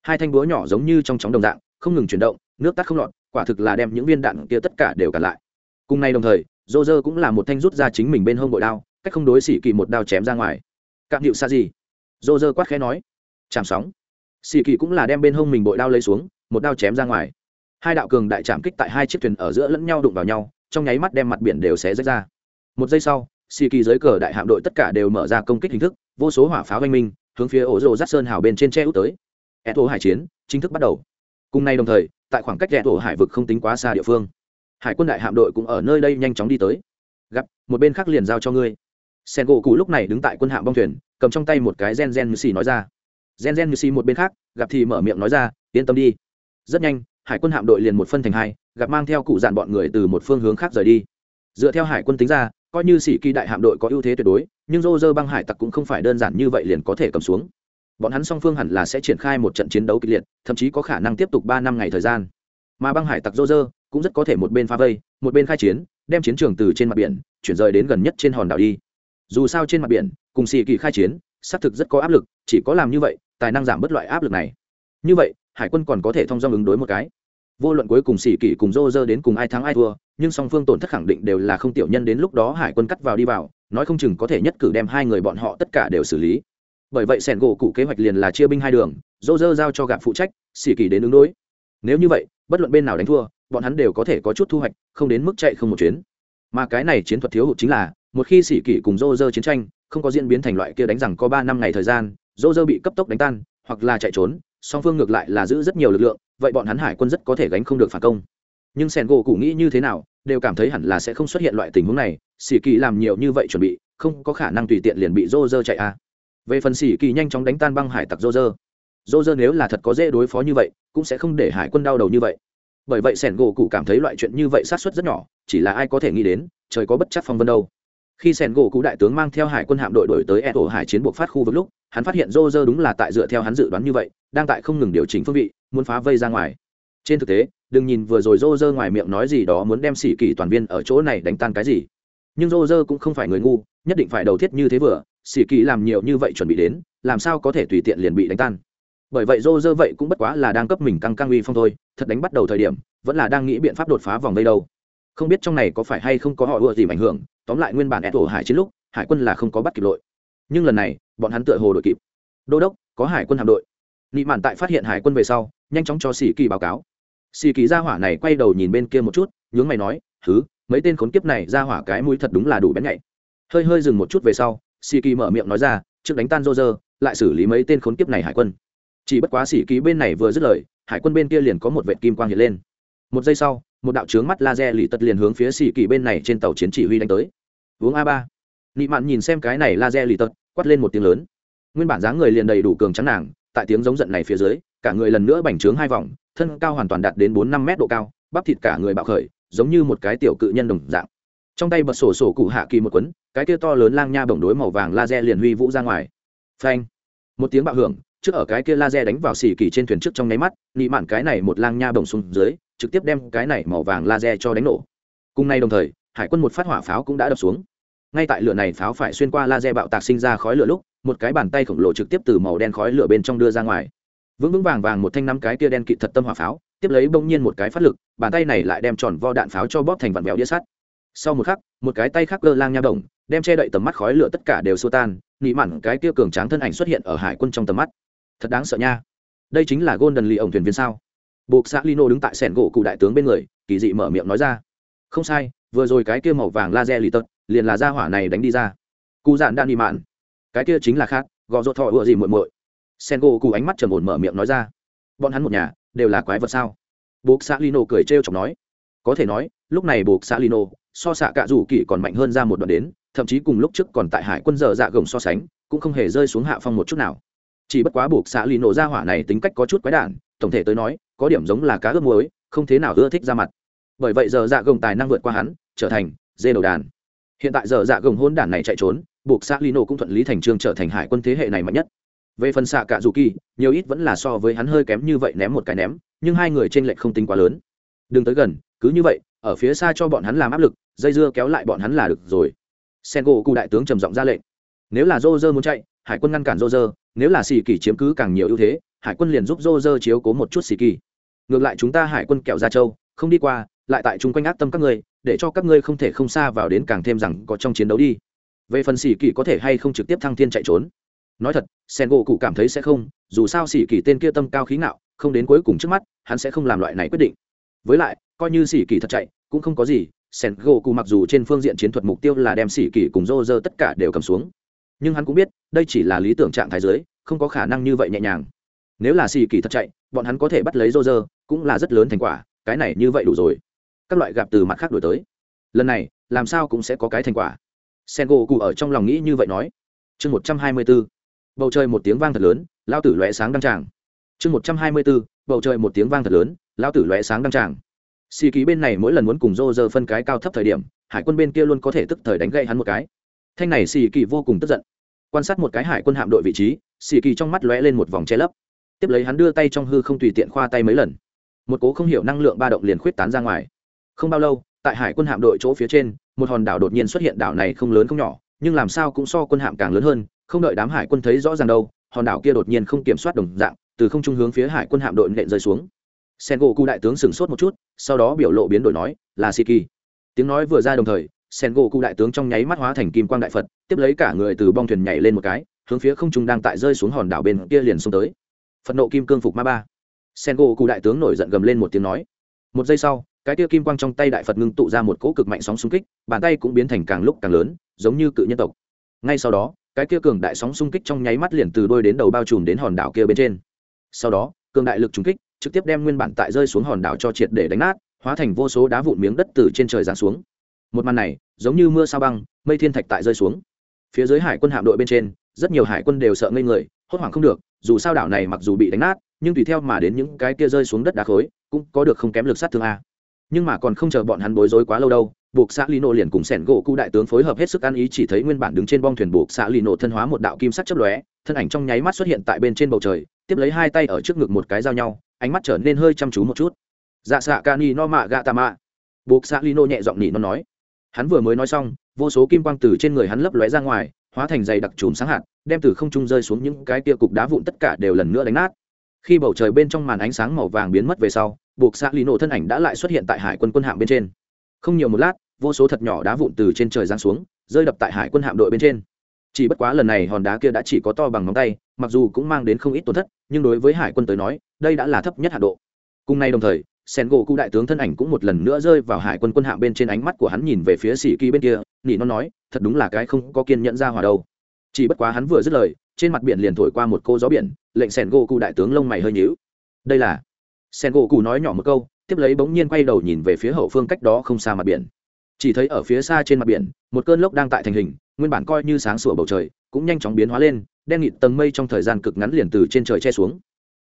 Hai thanh búa nhỏ giống như trong chóng đồng dạng, không ngừng chuyển động, nước tắt không lọt quả thực là đem những viên đạn kia tất cả đều cản lại. Cùng nay đồng thời dô dơ cũng là một thanh rút ra chính mình bên hông bội đao, cách không đối xỉ kỳ một đao chém ra ngoài. Cạm hiệu xa gì? Dô dơ quát khẽ nói. Chạm sóng. Xỉ kỳ cũng là đem bên hông mình bội đao lấy xuống, một đao chém ra ngoài. Hai đạo cường đại chạm kích tại hai chiếc thuyền ở giữa lẫn nhau đụng vào nhau, trong nháy mắt đem mặt biển đều xé rách ra. Một giây sau xì kỳ dưới cờ đại hạm đội tất cả đều mở ra công kích hình thức, vô số hỏa pháo oanh minh, hướng phía ổ rồ rát sơn hào bên trên tre út tới. Ed hải chiến, chính thức bắt đầu cùng nay đồng thời, tại khoảng cách ed hải vực không tính quá xa địa phương, hải quân đại hạm đội cũng ở nơi đây nhanh chóng đi tới. Gặp, một bên khác liền giao cho ngươi. Sen gỗ cụ lúc này đứng tại quân hạm bong thuyền, cầm trong tay một cái gen gen như xì nói ra. Gen gen như xì một bên khác, gặp thì mở miệng nói ra, yên tâm đi. Rất nhanh, hải quân hạm đội liền một phân thành hai, gặp mang theo cụ dạn bọn người từ một phương hướng khác rời đi. Dựa theo hải quân tính ra, coi như sĩ kỳ đại hạm đội có ưu thế tuyệt đối, nhưng rô rơ băng hải tặc cũng không phải đơn giản như vậy liền có thể cầm xuống bọn hắn song phương hẳn là sẽ triển khai một trận chiến đấu kịch liệt, thậm chí có khả năng tiếp tục ba năm ngày thời gian. Mà băng hải tặc dô dơ cũng rất có thể một bên phá vây, một bên khai chiến, đem chiến trường từ trên mặt biển chuyển rời đến gần nhất trên hòn đảo đi. Dù sao trên mặt biển, cùng sĩ kỳ khai chiến, xác thực rất có áp lực, chỉ có làm như vậy, tài năng giảm bớt loại áp lực này. Như vậy, hải quân còn có thể thông dong ứng đối một cái. Vô luận cuối cùng xì kỳ cùng rô rơ đến cùng ai thắng ai thua, nhưng song phương tổn thất khẳng định đều là không tiểu nhân đến lúc đó hải quân cắt vào đi vào, nói không chừng có thể nhất cử đem hai người bọn họ tất cả đều xử lý bởi vậy sẻn gỗ cụ kế hoạch liền là chia binh hai đường rô rơ giao cho gạp phụ trách, xỉ kỳ đến ứng đối. Nếu như vậy, bất luận bên nào đánh thua, bọn hắn đều có thể có chút thu hoạch, không đến mức chạy không một chuyến. Mà cái này chiến thuật thiếu hụt chính là, một khi xỉ kỳ cùng rô rơ chiến tranh, không có diễn biến thành loại kia đánh rằng có ba năm ngày thời gian rô rơ bị cấp tốc đánh tan, hoặc là chạy trốn, song phương ngược lại là giữ rất nhiều lực lượng, vậy bọn hắn hải quân rất có thể gánh không được phản công. Nhưng sẻn gỗ cụ nghĩ như thế nào, đều cảm thấy hẳn là sẽ không xuất hiện loại tình huống này, xỉ kỳ làm nhiều như vậy chuẩn bị, không có khả năng tùy tiện liền bị rô rơ chạy a. à về phần sĩ kỳ nhanh chóng đánh tan băng hải tặc dô dơ dô dơ nếu là thật có dễ đối phó như vậy, cũng sẽ không để hải quân đau đầu như vậy. Bởi vậy sẻn gỗ cụ cảm thấy loại chuyện như vậy sát xuất rất nhỏ, chỉ là ai có thể nghĩ đến, trời có bất chắc phong vân đâu. Khi sẻn gỗ cụ đại tướng mang theo hải quân hạm đội đổi tới e tổ hải chiến buộc phát khu vực lúc, hắn phát hiện dô dơ đúng là tại dựa theo hắn dự đoán như vậy, đang tại không ngừng điều chỉnh phương vị, muốn phá vây ra ngoài. Trên thực tế, đừng nhìn vừa rồi dô dơ ngoài miệng nói gì đó muốn đem xỉ kỳ toàn viên ở chỗ này đánh tan cái gì. Nhưng dô dơ cũng không phải người ngu, nhất định phải đầu thiết như thế vừa sĩ kỳ làm nhiều như vậy chuẩn bị đến, làm sao có thể tùy tiện liền bị đánh tan? Bởi vậy dô dơ vậy cũng bất quá là đang cấp mình căng căng uy phong thôi, thật đánh bắt đầu thời điểm, vẫn là đang nghĩ biện pháp đột phá vòng đây đâu. Không biết trong này có phải hay không có họ ưa gì ảnh hưởng, tóm lại nguyên bản ép tổ hải chiến lúc, hải quân là không có bắt kịp lội nhưng lần này, bọn hắn tựa hồ đội kịp. Đô đốc, có hải quân hạm đội. Nị mạn tại phát hiện hải quân về sau, nhanh chóng cho sĩ kỳ báo cáo. Sĩ kỳ ra hỏa này quay đầu nhìn bên kia một chút, nhướng mày nói thứ mấy tên khốn kiếp này ra hỏa cái mũi thật đúng là đủ bén nhạy. Hơi hơi dừng một chút về sau sĩ kỳ mở miệng nói ra, trước đánh tan rô rơ lại xử lý mấy tên khốn kiếp này hải quân. Chỉ bất quá sĩ kỳ bên này vừa dứt lời, hải quân bên kia liền có một vệ kim quang hiện lên. Một giây sau, một đạo trướng mắt laser lì tật liền hướng phía sĩ kỳ bên này trên tàu chiến chỉ huy đánh tới. Uống a ba. Nị mạn nhìn xem cái này laser lì tật, quát lên một tiếng lớn. Nguyên bản dáng người liền đầy đủ cường trắng nàng, tại tiếng giống giận này phía dưới, cả người lần nữa bành trướng hai vòng, thân cao hoàn toàn đạt đến bốn năm mét độ cao, bắp thịt cả người bạo khởi, giống như một cái tiểu cự nhân đồng dạng trong tay bật sổ sổ cụ hạ kỳ một quấn cái kia to lớn lang nha bổng đối màu vàng laser liền huy vũ ra ngoài. Phanh. Một tiếng bạo hưởng, trước ở cái kia laser đánh vào xỉ kỳ trên thuyền trước trong nháy mắt, nị mạn cái này một lang nha bổng xuống dưới, trực tiếp đem cái này màu vàng laser cho đánh nổ. Cùng nay đồng thời, hải quân một phát hỏa pháo cũng đã đập xuống. Ngay tại lửa này pháo phải xuyên qua laser bạo tạc sinh ra khói lửa lúc, một cái bàn tay khổng lồ trực tiếp từ màu đen khói lửa bên trong đưa ra ngoài. Vững vững vàng vàng một thanh năm cái kia đen kịt thật tâm hỏa pháo, tiếp lấy bỗng nhiên một cái phát lực, bàn tay này lại đem tròn vo đạn pháo cho bóp thành vặn vẹo đĩa sắt sau một khắc, một cái tay khác cơ lang nha đồng đem che đậy tầm mắt khói lửa tất cả đều xô tan nị mặn cái kia cường tráng thân ảnh xuất hiện ở hải quân trong tầm mắt. Thật đáng sợ nha. Đây chính là golden lì ổng thuyền viên sao? Buộc xã lino đứng tại sẻn gỗ cụ đại tướng bên người, kỳ dị mở miệng nói ra. Không sai, vừa rồi cái kia màu vàng laser lì tật, liền là ra hỏa này đánh đi ra. Cụ dạn đạn đi mạn. Cái kia chính là khác, gò rột thọ ựa gì muội muội. Sen gỗ cụ ánh mắt trầm ổn mở miệng nói ra. Bọn hắn một nhà, đều là quái vật sao? Buộc xã lino cười trêu chọc nói có thể nói, lúc này buộc xã lino, so xạ cạ rủ kỳ còn mạnh hơn ra một đoạn đến, thậm chí cùng lúc trước còn tại hải quân dở dạ gồng so sánh, cũng không hề rơi xuống hạ phong một chút nào. Chỉ bất quá buộc xã lino ra hỏa này tính cách có chút quái đản, tổng thể tới nói, có điểm giống là cá ướp muối, không thế nào ưa thích ra mặt. Bởi vậy giờ dạ gồng tài năng vượt qua hắn, trở thành dê đầu đàn. Hiện tại giờ dạ gồng hôn đản này chạy trốn, buộc xã lino cũng thuận lý thành trương trở thành hải quân thế hệ này mạnh nhất. Về phần xạ cả dù kỳ, nhiều ít vẫn là so với hắn hơi kém như vậy ném một cái ném, nhưng hai người trên lệch không tính quá lớn. Đừng tới gần cứ như vậy, ở phía xa cho bọn hắn làm áp lực, dây dưa kéo lại bọn hắn là được rồi. Sen gỗ cụ đại tướng trầm giọng ra lệnh. Nếu là dô dơ muốn chạy, hải quân ngăn cản dô dơ nếu là xì kỳ chiếm cứ càng nhiều ưu thế, hải quân liền giúp dô dơ chiếu cố một chút xì kỳ ngược lại chúng ta hải quân kẹo ra châu, không đi qua, lại tại chung quanh ác tâm các ngươi, để cho các ngươi không thể không xa vào đến càng thêm rằng có trong chiến đấu đi. Về phần xì kỳ có thể hay không trực tiếp thăng thiên chạy trốn? Nói thật sen gỗ cụ cảm thấy sẽ không, dù sao xì kỳ tên kia tâm cao khí ngạo, không đến cuối cùng trước mắt, hắn sẽ không làm loại này quyết định. Với lại coi như sĩ kỳ thật chạy, cũng không có gì, sen gỗ cụ mặc dù trên phương diện chiến thuật mục tiêu là đem sĩ kỳ cùng rô rơ tất cả đều cầm xuống. Nhưng hắn cũng biết, đây chỉ là lý tưởng trạng thái giới, không có khả năng như vậy nhẹ nhàng. Nếu là sĩ kỳ thật chạy, bọn hắn có thể bắt lấy rô rơ cũng là rất lớn thành quả, cái này như vậy đủ rồi. Các loại gặp từ mặt khác đổi tới. Lần này, làm sao cũng sẽ có cái thành quả. Sen gỗ cụ ở trong lòng nghĩ như vậy nói. Chương một trăm hai mươi b ố bầu trời một tiếng vang thật lớn lao tử lóe sáng đăng tràng. Chương một trăm hai mươi b ố bầu trời một tiếng vang thật lớn lao tử lóe sáng đăng tràng xì kỳ bên này mỗi lần muốn cùng rô rơ phân cái cao thấp thời điểm, hải quân bên kia luôn có thể tức thời đánh gậy hắn một cái. Thanh này xì kỳ vô cùng tức giận. Quan sát một cái hải quân hạm đội vị trí, xì kỳ trong mắt lóe lên một vòng che lấp. Tiếp lấy hắn đưa tay trong hư không tùy tiện khoa tay mấy lần. Một cố không hiểu năng lượng ba động liền khuyết tán ra ngoài. Không bao lâu, tại hải quân hạm đội chỗ phía trên, một hòn đảo đột nhiên xuất hiện đảo này không lớn không nhỏ, nhưng làm sao cũng so quân hạm càng lớn hơn, không đợi đám hải quân thấy rõ ràng đâu, hòn đảo kia đột nhiên không kiểm soát đồng dạng, từ không trung hướng phía hải quân hạm đội nện rơi xuống sen gỗ cụ đại tướng sửng sốt một chút, sau đó biểu lộ biến đổi nói, là siki. Tiếng nói vừa ra đồng thời sen gỗ cụ đại tướng trong nháy mắt hóa thành kim quang đại phật, tiếp lấy cả người từ bong thuyền nhảy lên một cái, hướng phía không trung đang tại rơi xuống hòn đảo bên kia liền xuống tới. Phật nộ kim cương phục ma ba. Sen gỗ cụ đại tướng nổi giận gầm lên một tiếng nói. Một giây sau, cái tia kim quang trong tay đại phật ngưng tụ ra một cỗ cực mạnh sóng xung kích, bàn tay cũng biến thành càng lúc càng lớn, giống như cự nhân tộc. Ngay sau đó, cái kia cường đại sóng xung kích trong nháy mắt liền từ đôi đến đầu bao trùm đến hòn đảo kia bên trên. Sau đó, cường đại lực trùng kích trực tiếp đem nguyên bản tại rơi xuống hòn đảo cho triệt để đánh nát, hóa thành vô số đá vụn miếng đất từ trên trời giáng xuống. Một màn này, giống như mưa sao băng, mây thiên thạch tại rơi xuống. Phía dưới hải quân hạm đội bên trên, rất nhiều hải quân đều sợ ngây người, hốt hoảng không được, dù sao đảo này mặc dù bị đánh nát, nhưng tùy theo mà đến những cái kia rơi xuống đất đá khối, cũng có được không kém lực sát thương a. Nhưng mà còn không chờ bọn hắn bối rối quá lâu đâu, buộc xã lino liền cùng sẻn gỗ cụ đại tướng phối hợp hết sức ăn ý chỉ thấy nguyên bản đứng trên bong thuyền buộc xã lino thân hóa một đạo kim sắc chấp lóe, thân ảnh trong nháy mắt xuất hiện tại bên trên bầu trời, tiếp lấy hai tay ở trước ngực một cái giao nhau ánh mắt trở nên hơi chăm chú một chút. Dạ xạ ca ni no mạ gạ tà mạ buộc xã lino nhẹ giọng nỉ nó nói. Hắn vừa mới nói xong, vô số kim quang từ trên người hắn lấp lóe ra ngoài, hóa thành dày đặc chùm sáng hạt, đem từ không trung rơi xuống những cái tia cục đá vụn tất cả đều lần nữa đánh nát. Khi bầu trời bên trong màn ánh sáng màu vàng biến mất về sau, buộc xạ lino thân ảnh đã lại xuất hiện tại hải quân quân hạm bên trên. Không nhiều một lát, vô số thật nhỏ đá vụn từ trên trời giáng xuống, rơi đập tại hải quân hạm đội bên trên. Chỉ bất quá lần này hòn đá kia đã chỉ có to bằng ngón tay, mặc dù cũng mang đến không ít tổn thất, nhưng đối với hải quân tới nói đây đã là thấp nhất hạ độ. Cùng nay đồng thời sen gỗ cụ đại tướng thân ảnh cũng một lần nữa rơi vào hải quân quân hạm bên trên ánh mắt của hắn nhìn về phía sĩ kỳ bên kia, nỉ nó nói, thật đúng là cái không có kiên nhẫn ra hòa đâu. Chỉ bất quá hắn vừa dứt lời, trên mặt biển liền thổi qua một cô gió biển, lệnh sen gỗ cụ đại tướng lông mày hơi nhíu. Đây là sen gỗ cụ nói nhỏ một câu, tiếp lấy bỗng nhiên quay đầu nhìn về phía hậu phương cách đó không xa mặt biển. Chỉ thấy ở phía xa trên mặt biển, một cơn lốc đang tại thành hình, nguyên bản coi như sáng sủa bầu trời, cũng nhanh chóng biến hóa lên, đen nghịt tầng mây trong thời gian cực ngắn liền từ trên trời che xuống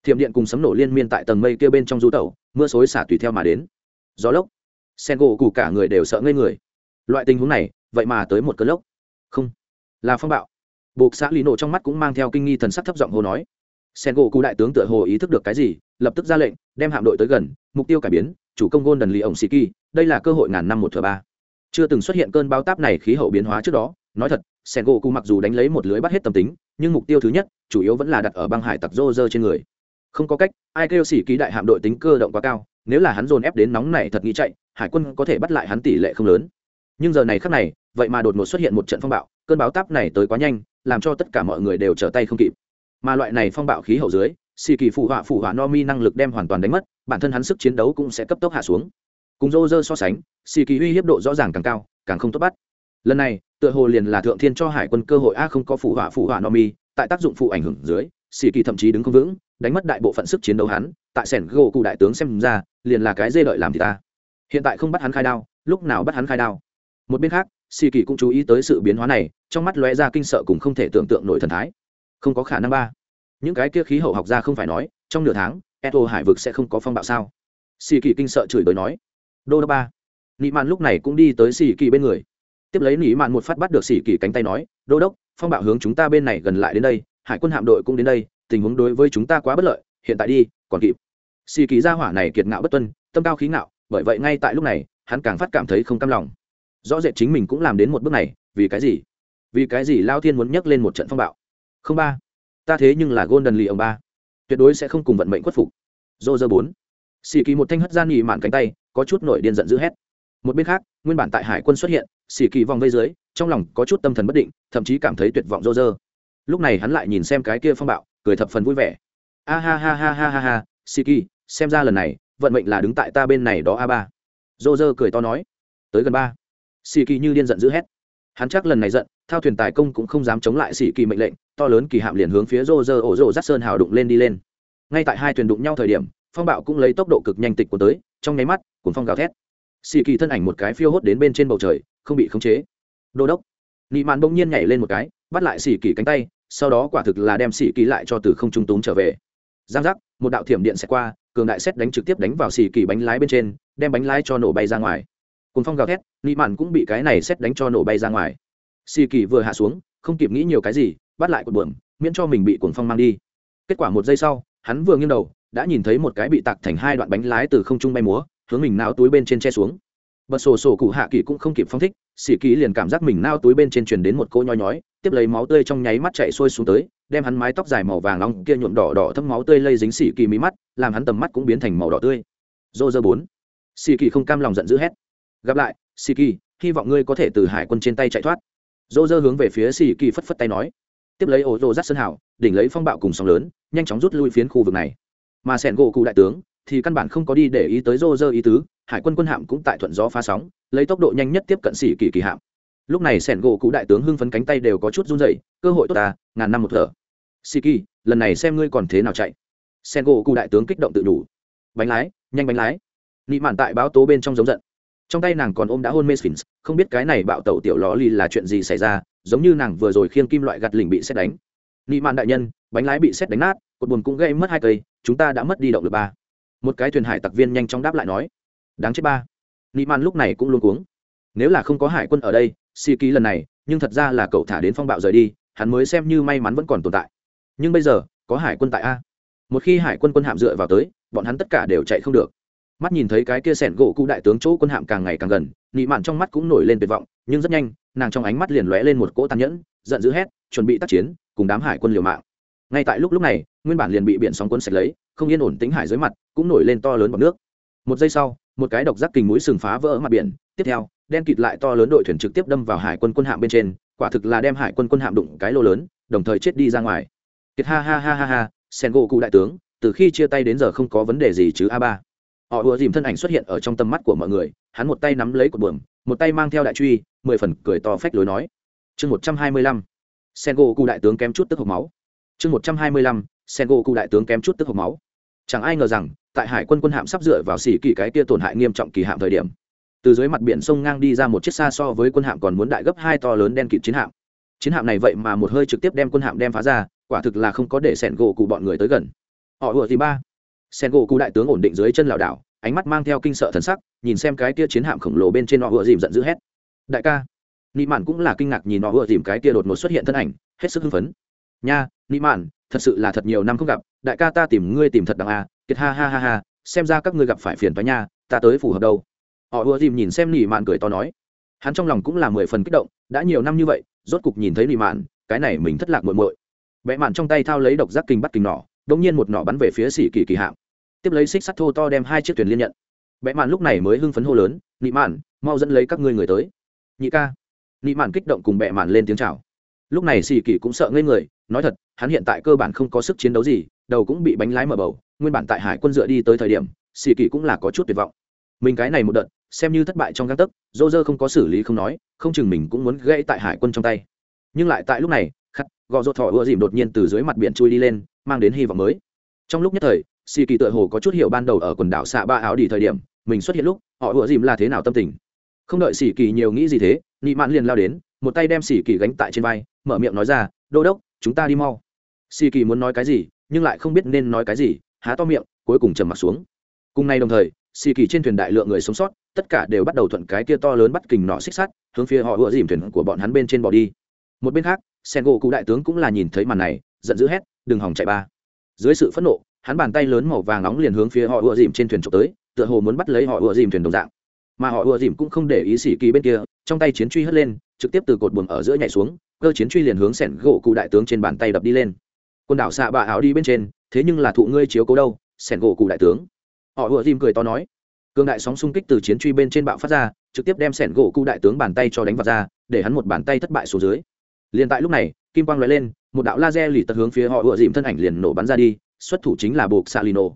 thiểm điện cùng sấm nổ liên miên tại tầng mây kia bên trong du tẩu, mưa xối xả tùy theo mà đến. Gió lốc, sen gỗ cụ cả người đều sợ ngây người. Loại tình huống này, vậy mà tới một cơn lốc. Không, là phong bạo. Buộc xã lý nổ trong mắt cũng mang theo kinh nghi thần sắc thấp giọng hô nói. Sen gỗ cụ đại tướng tựa hồ ý thức được cái gì, lập tức ra lệnh, đem hạm đội tới gần, mục tiêu cải biến, chủ công gôn đần lì ổng xì kỳ, đây là cơ hội ngàn năm một thừa ba. Chưa từng xuất hiện cơn bao táp này khí hậu biến hóa trước đó, nói thật, sen gỗ cụ mặc dù đánh lấy một lưới bắt hết tâm tính, nhưng mục tiêu thứ nhất, chủ yếu vẫn là đặt ở băng hải tặc rô rơ trên người không có cách, ai kêu xỉ ký đại hạm đội tính cơ động quá cao, nếu là hắn dồn ép đến nóng này thật nghĩ chạy, hải quân có thể bắt lại hắn tỷ lệ không lớn. Nhưng giờ này khác này, vậy mà đột ngột xuất hiện một trận phong bạo, cơn báo táp này tới quá nhanh, làm cho tất cả mọi người đều trở tay không kịp. Mà loại này phong bạo khí hậu dưới xì kỳ phụ họa phụ họa no mi năng lực đem hoàn toàn đánh mất, bản thân hắn sức chiến đấu cũng sẽ cấp tốc hạ xuống. Cùng rô rơ so sánh xì kỳ uy hiếp độ rõ ràng càng cao, càng không tốt bắt. Lần này, tựa hồ liền là thượng thiên cho hải quân cơ hội a không có phụ họa phụ họa no mi, tại tác dụng phụ ảnh hưởng dưới xì kỳ thậm chí đứng không vững, đánh mất đại bộ phận sức chiến đấu hắn, tại sẻn gỗ cụ đại tướng xem ra, liền là cái dê đợi làm thì ta. Hiện tại không bắt hắn khai đao, lúc nào bắt hắn khai đao? Một bên khác xì kỳ cũng chú ý tới sự biến hóa này, trong mắt lóe ra kinh sợ cùng không thể tưởng tượng nổi thần thái. Không có khả năng ba. Những cái kia khí hậu học ra không phải nói, trong nửa tháng, eto hải vực sẽ không có phong bạo sao? Xì kỳ kinh sợ chửi bới nói. Đô đốc ba. Nị mạn lúc này cũng đi tới xì kỳ bên người. Tiếp lấy nị mạn một phát bắt được xì kỳ cánh tay nói, đô đốc, phong bạo hướng chúng ta bên này gần lại đến đây hải quân hạm đội cũng đến đây, tình huống đối với chúng ta quá bất lợi, hiện tại đi, còn kịp. Xì kỳ gia hỏa này kiệt ngạo bất tuân, tâm cao khí ngạo, bởi vậy ngay tại lúc này, hắn càng phát cảm thấy không cam lòng. Rõ rệt chính mình cũng làm đến một bước này, vì cái gì? Vì cái gì lao thiên muốn nhắc lên một trận phong bạo? Không ba, ta thế nhưng là golden lì ông ba. Tuyệt đối sẽ không cùng vận mệnh khuất phục. Dô dơ bốn. Xì kỳ một thanh hất gian nhị mạn cánh tay, có chút nổi điên giận dữ hét. Một bên khác, nguyên bản tại hải quân xuất hiện, xì kỳ vòng vây dưới, trong lòng có chút tâm thần bất định, thậm chí cảm thấy tuyệt vọng dô dơ lúc này hắn lại nhìn xem cái kia phong bạo, cười thập phần vui vẻ. A ha ha ha ha ha ha, siki, xem ra lần này, vận mệnh là đứng tại ta bên này đó a ba. Dô dơ cười to nói. Tới gần ba. Siki kỳ như điên giận dữ hét. Hắn chắc lần này giận, thao thuyền tài công cũng không dám chống lại sĩ kỳ mệnh lệnh, to lớn kỳ hạm liền hướng phía rô rơ ổ rộ rát sơn hào đụng lên đi lên. Ngay tại hai thuyền đụng nhau thời điểm, phong bạo cũng lấy tốc độ cực nhanh tịch của tới, trong nháy mắt cuốn phong gào thét. Sĩ kỳ thân ảnh một cái phiêu hốt đến bên trên bầu trời, không bị khống chế. Đô đốc. Nị mạn bỗng nhiên nhảy lên một cái, bắt lại sĩ kỳ cánh tay sau đó quả thực là đem xì kỳ lại cho từ không trung túng trở về. Giang giác, một đạo thiểm điện xẹt qua, cường đại xét đánh trực tiếp đánh vào xì kỳ bánh lái bên trên, đem bánh lái cho nổ bay ra ngoài. Cùng phong gào thét, nị mạn cũng bị cái này xét đánh cho nổ bay ra ngoài. Xì kỳ vừa hạ xuống, không kịp nghĩ nhiều cái gì, bắt lại cột buồm, miễn cho mình bị cuồng phong mang đi. Kết quả một giây sau, hắn vừa nghiêng đầu, đã nhìn thấy một cái bị tạc thành hai đoạn bánh lái từ không trung bay múa, hướng mình náo túi bên trên che xuống bật sổ sổ cụ hạ kỳ cũng không kịp phong thích xì kỳ liền cảm giác mình nao túi bên trên truyền đến một cỗ nhoi nhói, tiếp lấy máu tươi trong nháy mắt chạy sôi xuống tới, đem hắn mái tóc dài màu vàng nóng kia nhuộm đỏ đỏ thấm máu tươi lây dính xì kỳ mí mắt, làm hắn tầm mắt cũng biến thành màu đỏ tươi. Dô dơ bốn. Xì kỳ không cam lòng giận dữ hét. Gặp lại xì kỳ hy vọng ngươi có thể từ hải quân trên tay chạy thoát. Dô dơ hướng về phía xì kỳ phất phất tay nói. Tiếp lấy ô dô dắt sơn hảo đỉnh lấy phong bạo cùng sóng lớn, nhanh chóng rút lui phiến khu vực này. Mà sẻn gỗ cụ đại tướng thì căn bản không có đi để ý tới rô rơ ý tứ hải quân quân hạm cũng tại thuận gió phá sóng, lấy tốc độ nhanh nhất tiếp cận xỉ kỳ kỳ hạm. Lúc này sẻn gỗ cụ đại tướng hưng phấn cánh tay đều có chút run dậy cơ hội tốt ta, ngàn năm một thở. Xỉ kỳ, lần này xem ngươi còn thế nào chạy. Sẻn gỗ cụ đại tướng kích động tự đủ. Bánh lái, nhanh bánh lái. Nị mạn tại báo tố bên trong giống giận. Trong tay nàng còn ôm đã hôn mê sphinx, không biết cái này bạo tẩu tiểu lò ly là chuyện gì xảy ra, giống như nàng vừa rồi khiêng kim loại gặt lình bị xét đánh. Nị mạn đại nhân, bánh lái bị xét đánh nát, cột buồn cũng gây mất hai cây, chúng ta đã mất đi động lực ba. Một cái thuyền hải tặc viên nhanh chóng đáp lại nói đáng chết ba. Nị mạn lúc này cũng luôn cuống. Nếu là không có hải quân ở đây si ký lần này, nhưng thật ra là cậu thả đến phong bạo rời đi, hắn mới xem như may mắn vẫn còn tồn tại. Nhưng bây giờ, có hải quân tại a. Một khi hải quân quân hạm dựa vào tới, bọn hắn tất cả đều chạy không được. Mắt nhìn thấy cái kia sẻn gỗ cụ đại tướng chỗ quân hạm càng ngày càng gần nị mạn trong mắt cũng nổi lên tuyệt vọng, nhưng rất nhanh, nàng trong ánh mắt liền lóe lên một cỗ tàn nhẫn, giận dữ hét, chuẩn bị tác chiến, cùng đám hải quân liều mạng. Ngay tại lúc lúc này, nguyên bản liền bị biển sóng cuốn sạch lấy, không yên ổn tính hải dưới mặt, cũng nổi lên to lớn bằng nước. Một giây sau một cái độc giác kình mũi sừng phá vỡ mặt biển. Tiếp theo, đen kịt lại to lớn đội thuyền trực tiếp đâm vào hải quân quân hạm bên trên, quả thực là đem hải quân quân hạm đụng cái lô lớn, đồng thời chết đi ra ngoài. Kiệt ha ha ha ha ha, sen gỗ cụ đại tướng, từ khi chia tay đến giờ không có vấn đề gì chứ a ba. Họ ùa dìm thân ảnh xuất hiện ở trong tầm mắt của mọi người, hắn một tay nắm lấy cột buồm, một tay mang theo đại truy, mười phần cười to phách lối nói. Chương một trăm hai mươi lăm, sen gỗ cụ đại tướng kém chút tức hộp máu. Chương một trăm hai mươi lăm, sen gỗ cụ đại tướng kém chút tức hộp máu chẳng ai ngờ rằng, tại hải quân quân hạm sắp dựa vào xỉ kỳ cái kia tổn hại nghiêm trọng kỳ hạm thời điểm, từ dưới mặt biển sông ngang đi ra một chiếc xa so với quân hạm còn muốn đại gấp hai to lớn đen kịt chiến hạm. Chiến hạm này vậy mà một hơi trực tiếp đem quân hạm đem phá ra, quả thực là không có để sẻn gỗ cụ bọn người tới gần. Họ ùa thì ba. Sen gỗ cụ đại tướng ổn định dưới chân lảo đảo, ánh mắt mang theo kinh sợ thần sắc, nhìn xem cái kia chiến hạm khổng lồ bên trên họ ùa dìm giận dữ hét. Đại ca. Nị mạn cũng là kinh ngạc nhìn họ ùa dìm cái kia đột ngột xuất hiện thân ảnh, hết sức hưng phấn. Nha, nị mạn thật sự là thật nhiều năm không gặp, đại ca ta tìm ngươi tìm thật đằng à kiệt ha ha ha ha, xem ra các ngươi gặp phải phiền toái nha, ta tới phù hợp đâu. Họ ùa dìm nhìn xem nị mạn cười to nói. Hắn trong lòng cũng là mười phần kích động, đã nhiều năm như vậy, rốt cục nhìn thấy nị mạn, cái này mình thất lạc muội muội. Vẽ mạn trong tay thao lấy độc giác kinh bắt kinh nỏ đột nhiên một nỏ bắn về phía sĩ kỳ kỳ hạm tiếp lấy xích sắt thô to đem hai chiếc thuyền liên nhận. Vẽ mạn lúc này mới hưng phấn hô lớn nị mạn, mau dẫn lấy các ngươi người tới. Nhị ca. Nị mạn kích động cùng bẹ mạn lên tiếng chào lúc này xì kỳ cũng sợ ngây người, nói thật, hắn hiện tại cơ bản không có sức chiến đấu gì, đầu cũng bị bánh lái mở bầu, nguyên bản tại hải quân dựa đi tới thời điểm xì kỳ cũng là có chút tuyệt vọng. Mình cái này một đợt, xem như thất bại trong găng tấc, dô dơ không có xử lý không nói, không chừng mình cũng muốn gãy tại hải quân trong tay. Nhưng lại tại lúc này, khắc, gò rột thỏ ưa dìm đột nhiên từ dưới mặt biển chui đi lên, mang đến hy vọng mới. Trong lúc nhất thời xì kỳ tựa hồ có chút hiểu ban đầu ở quần đảo xạ ba áo đi thời điểm, mình xuất hiện lúc, họ ưa dìm là thế nào tâm tình. Không đợi xì kỳ nhiều nghĩ gì thế, nị mạn liền lao đến, một tay đem xì kỳ gánh tại trên vai mở miệng nói ra, đô đốc, chúng ta đi mau. Xì kỳ muốn nói cái gì, nhưng lại không biết nên nói cái gì, há to miệng, cuối cùng trầm mặt xuống. Cùng nay đồng thời, xì kỳ trên thuyền đại lượng người sống sót, tất cả đều bắt đầu thuận cái kia to lớn bắt kình nọ xích sắt, hướng phía họ ựa dìm thuyền của bọn hắn bên trên bỏ đi. Một bên khác sen gỗ cụ đại tướng cũng là nhìn thấy màn này, giận dữ hét, đừng hòng chạy ba. Dưới sự phẫn nộ, hắn bàn tay lớn màu vàng nóng liền hướng phía họ ựa dìm trên thuyền trộm tới, tựa hồ muốn bắt lấy họ ựa dìm thuyền đồng dạng. Mà họ ùa dìm cũng không để ý xỉ kỳ bên kia trong tay chiến truy hất lên, trực tiếp từ cột buồng ở giữa nhảy xuống, cơ chiến truy liền hướng sẻn gỗ cụ đại tướng trên bàn tay đập đi lên. Quần đảo xạ bạ áo đi bên trên, thế nhưng là thụ ngươi chiếu cố đâu, sẻn gỗ cụ đại tướng. Họ vừa tìm cười to nói. Cương đại sóng xung kích từ chiến truy bên trên bạo phát ra, trực tiếp đem sẻn gỗ cụ đại tướng bàn tay cho đánh vào ra, để hắn một bàn tay thất bại xuống dưới. Liền tại lúc này, kim quang lóe lên, một đạo laser lì tật hướng phía họ vừa dìm thân ảnh liền nổ bắn ra đi, xuất thủ chính là buộc xạ lín nổ.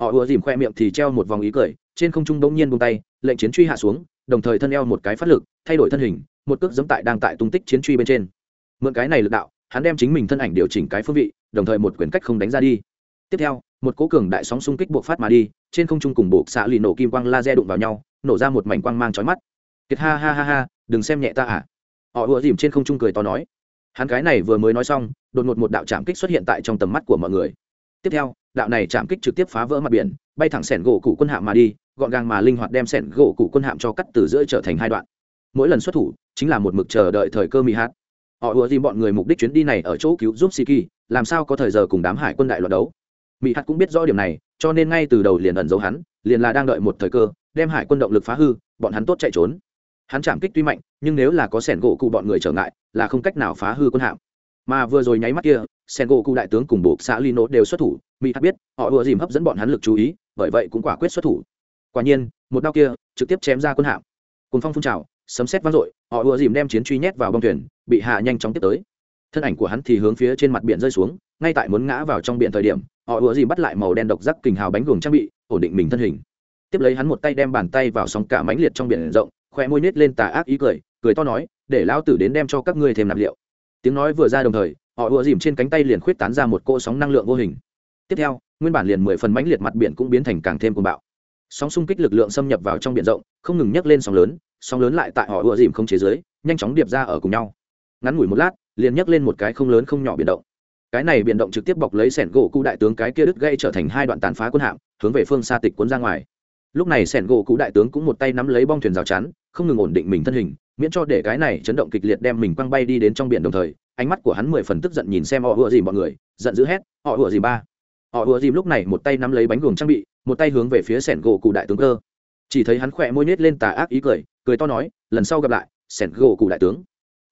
họ vừa dìm khoe miệng thì treo một vòng ý cười, trên không trung bỗng nhiên buông tay, lệnh chiến truy hạ xuống đồng thời thân eo một cái phát lực, thay đổi thân hình, một cước dẫm tại đang tại tung tích chiến truy bên trên. Mượn cái này lực đạo, hắn đem chính mình thân ảnh điều chỉnh cái phương vị, đồng thời một quyển cách không đánh ra đi. Tiếp theo, một cố cường đại sóng xung kích buộc phát mà đi, trên không trung cùng buộc xạ lì nổ kim quang laser đụng vào nhau, nổ ra một mảnh quang mang chói mắt. Kiệt ha ha ha ha, đừng xem nhẹ ta à. Họ ùa dìm trên không trung cười to nói. Hắn cái này vừa mới nói xong, đột ngột một đạo chạm kích xuất hiện tại trong tầm mắt của mọi người. Tiếp theo đạo này chạm kích trực tiếp phá vỡ mặt biển, bay thẳng sẻn gỗ cụ quân hạm mà đi, gọn gàng mà linh hoạt đem sẻn gỗ cụ quân hạm cho cắt từ giữa trở thành hai đoạn. Mỗi lần xuất thủ, chính là một mực chờ đợi thời cơ mỹ hát họ ùa tìm bọn người mục đích chuyến đi này ở chỗ cứu giúp siki, làm sao có thời giờ cùng đám hải quân đại loạt đấu. Mỹ hát cũng biết rõ điểm này, cho nên ngay từ đầu liền ẩn giấu hắn, liền là đang đợi một thời cơ, đem hải quân động lực phá hư, bọn hắn tốt chạy trốn. Hắn chạm kích tuy mạnh, nhưng nếu là có sẻn gỗ cụ bọn người trở ngại, là không cách nào phá hư quân hạm. Mà vừa rồi nháy mắt kia sen gỗ cụ đại tướng cùng bộ xã lino đều xuất thủ mỹ hát biết, họ ùa dìm hấp dẫn bọn hắn lực chú ý, bởi vậy cũng quả quyết xuất thủ. Quả nhiên, một đao kia trực tiếp chém ra quân hạm. Cùng phong phun trào, sấm xét vang dội, họ ùa dìm đem chiến truy nhét vào bông thuyền, bị hạ nhanh chóng tiếp tới. Thân ảnh của hắn thì hướng phía trên mặt biển rơi xuống, ngay tại muốn ngã vào trong biển thời điểm, họ ùa dìm bắt lại màu đen độc rắc kình hào bánh gồm trang bị, ổn định mình thân hình. Tiếp lấy hắn một tay đem bàn tay vào sóng cả mãnh liệt trong biển rộng khoe môi nết lên tà ác ý cười cười to nói, để lão tử đến đem cho các ngươi thêm nạp liệu. Tiếng nói vừa ra đồng thời họ ùa dìm trên cánh tay liền khuyết tán ra một cỗ sóng năng lượng vô hình. Tiếp theo nguyên bản liền mười phần mãnh liệt mặt biển cũng biến thành càng thêm cuồng bạo. Sóng xung kích lực lượng xâm nhập vào trong biển rộng không ngừng nhấc lên sóng lớn sóng lớn lại tại họ ùa dìm không chế dưới, nhanh chóng điệp ra ở cùng nhau. Ngắn ngủi một lát liền nhấc lên một cái không lớn không nhỏ biển động. Cái này biển động trực tiếp bọc lấy sẻn gỗ cụ đại tướng cái kia đứt gây trở thành hai đoạn tàn phá quân hạm hướng về phương xa tịch cuốn ra ngoài. Lúc này sẻn gỗ cụ đại tướng cũng một tay nắm lấy bong thuyền rào chắn không ngừng ổn định mình thân hình miễn cho để cái này chấn động kịch liệt đem mình quăng bay đi đến trong biển đồng thời ánh mắt của hắn mười phần tức giận nhìn xem họ ùa dìm mọi người, giận dữ hét, họ ùa dìm ba. Họ ùa dìm lúc này một tay nắm lấy bánh guồng trang bị, một tay hướng về phía sẻn gỗ cụ đại tướng cơ. Chỉ thấy hắn khỏe môi nết lên tà ác ý cười cười to nói, lần sau gặp lại, sẻn gỗ cụ đại tướng.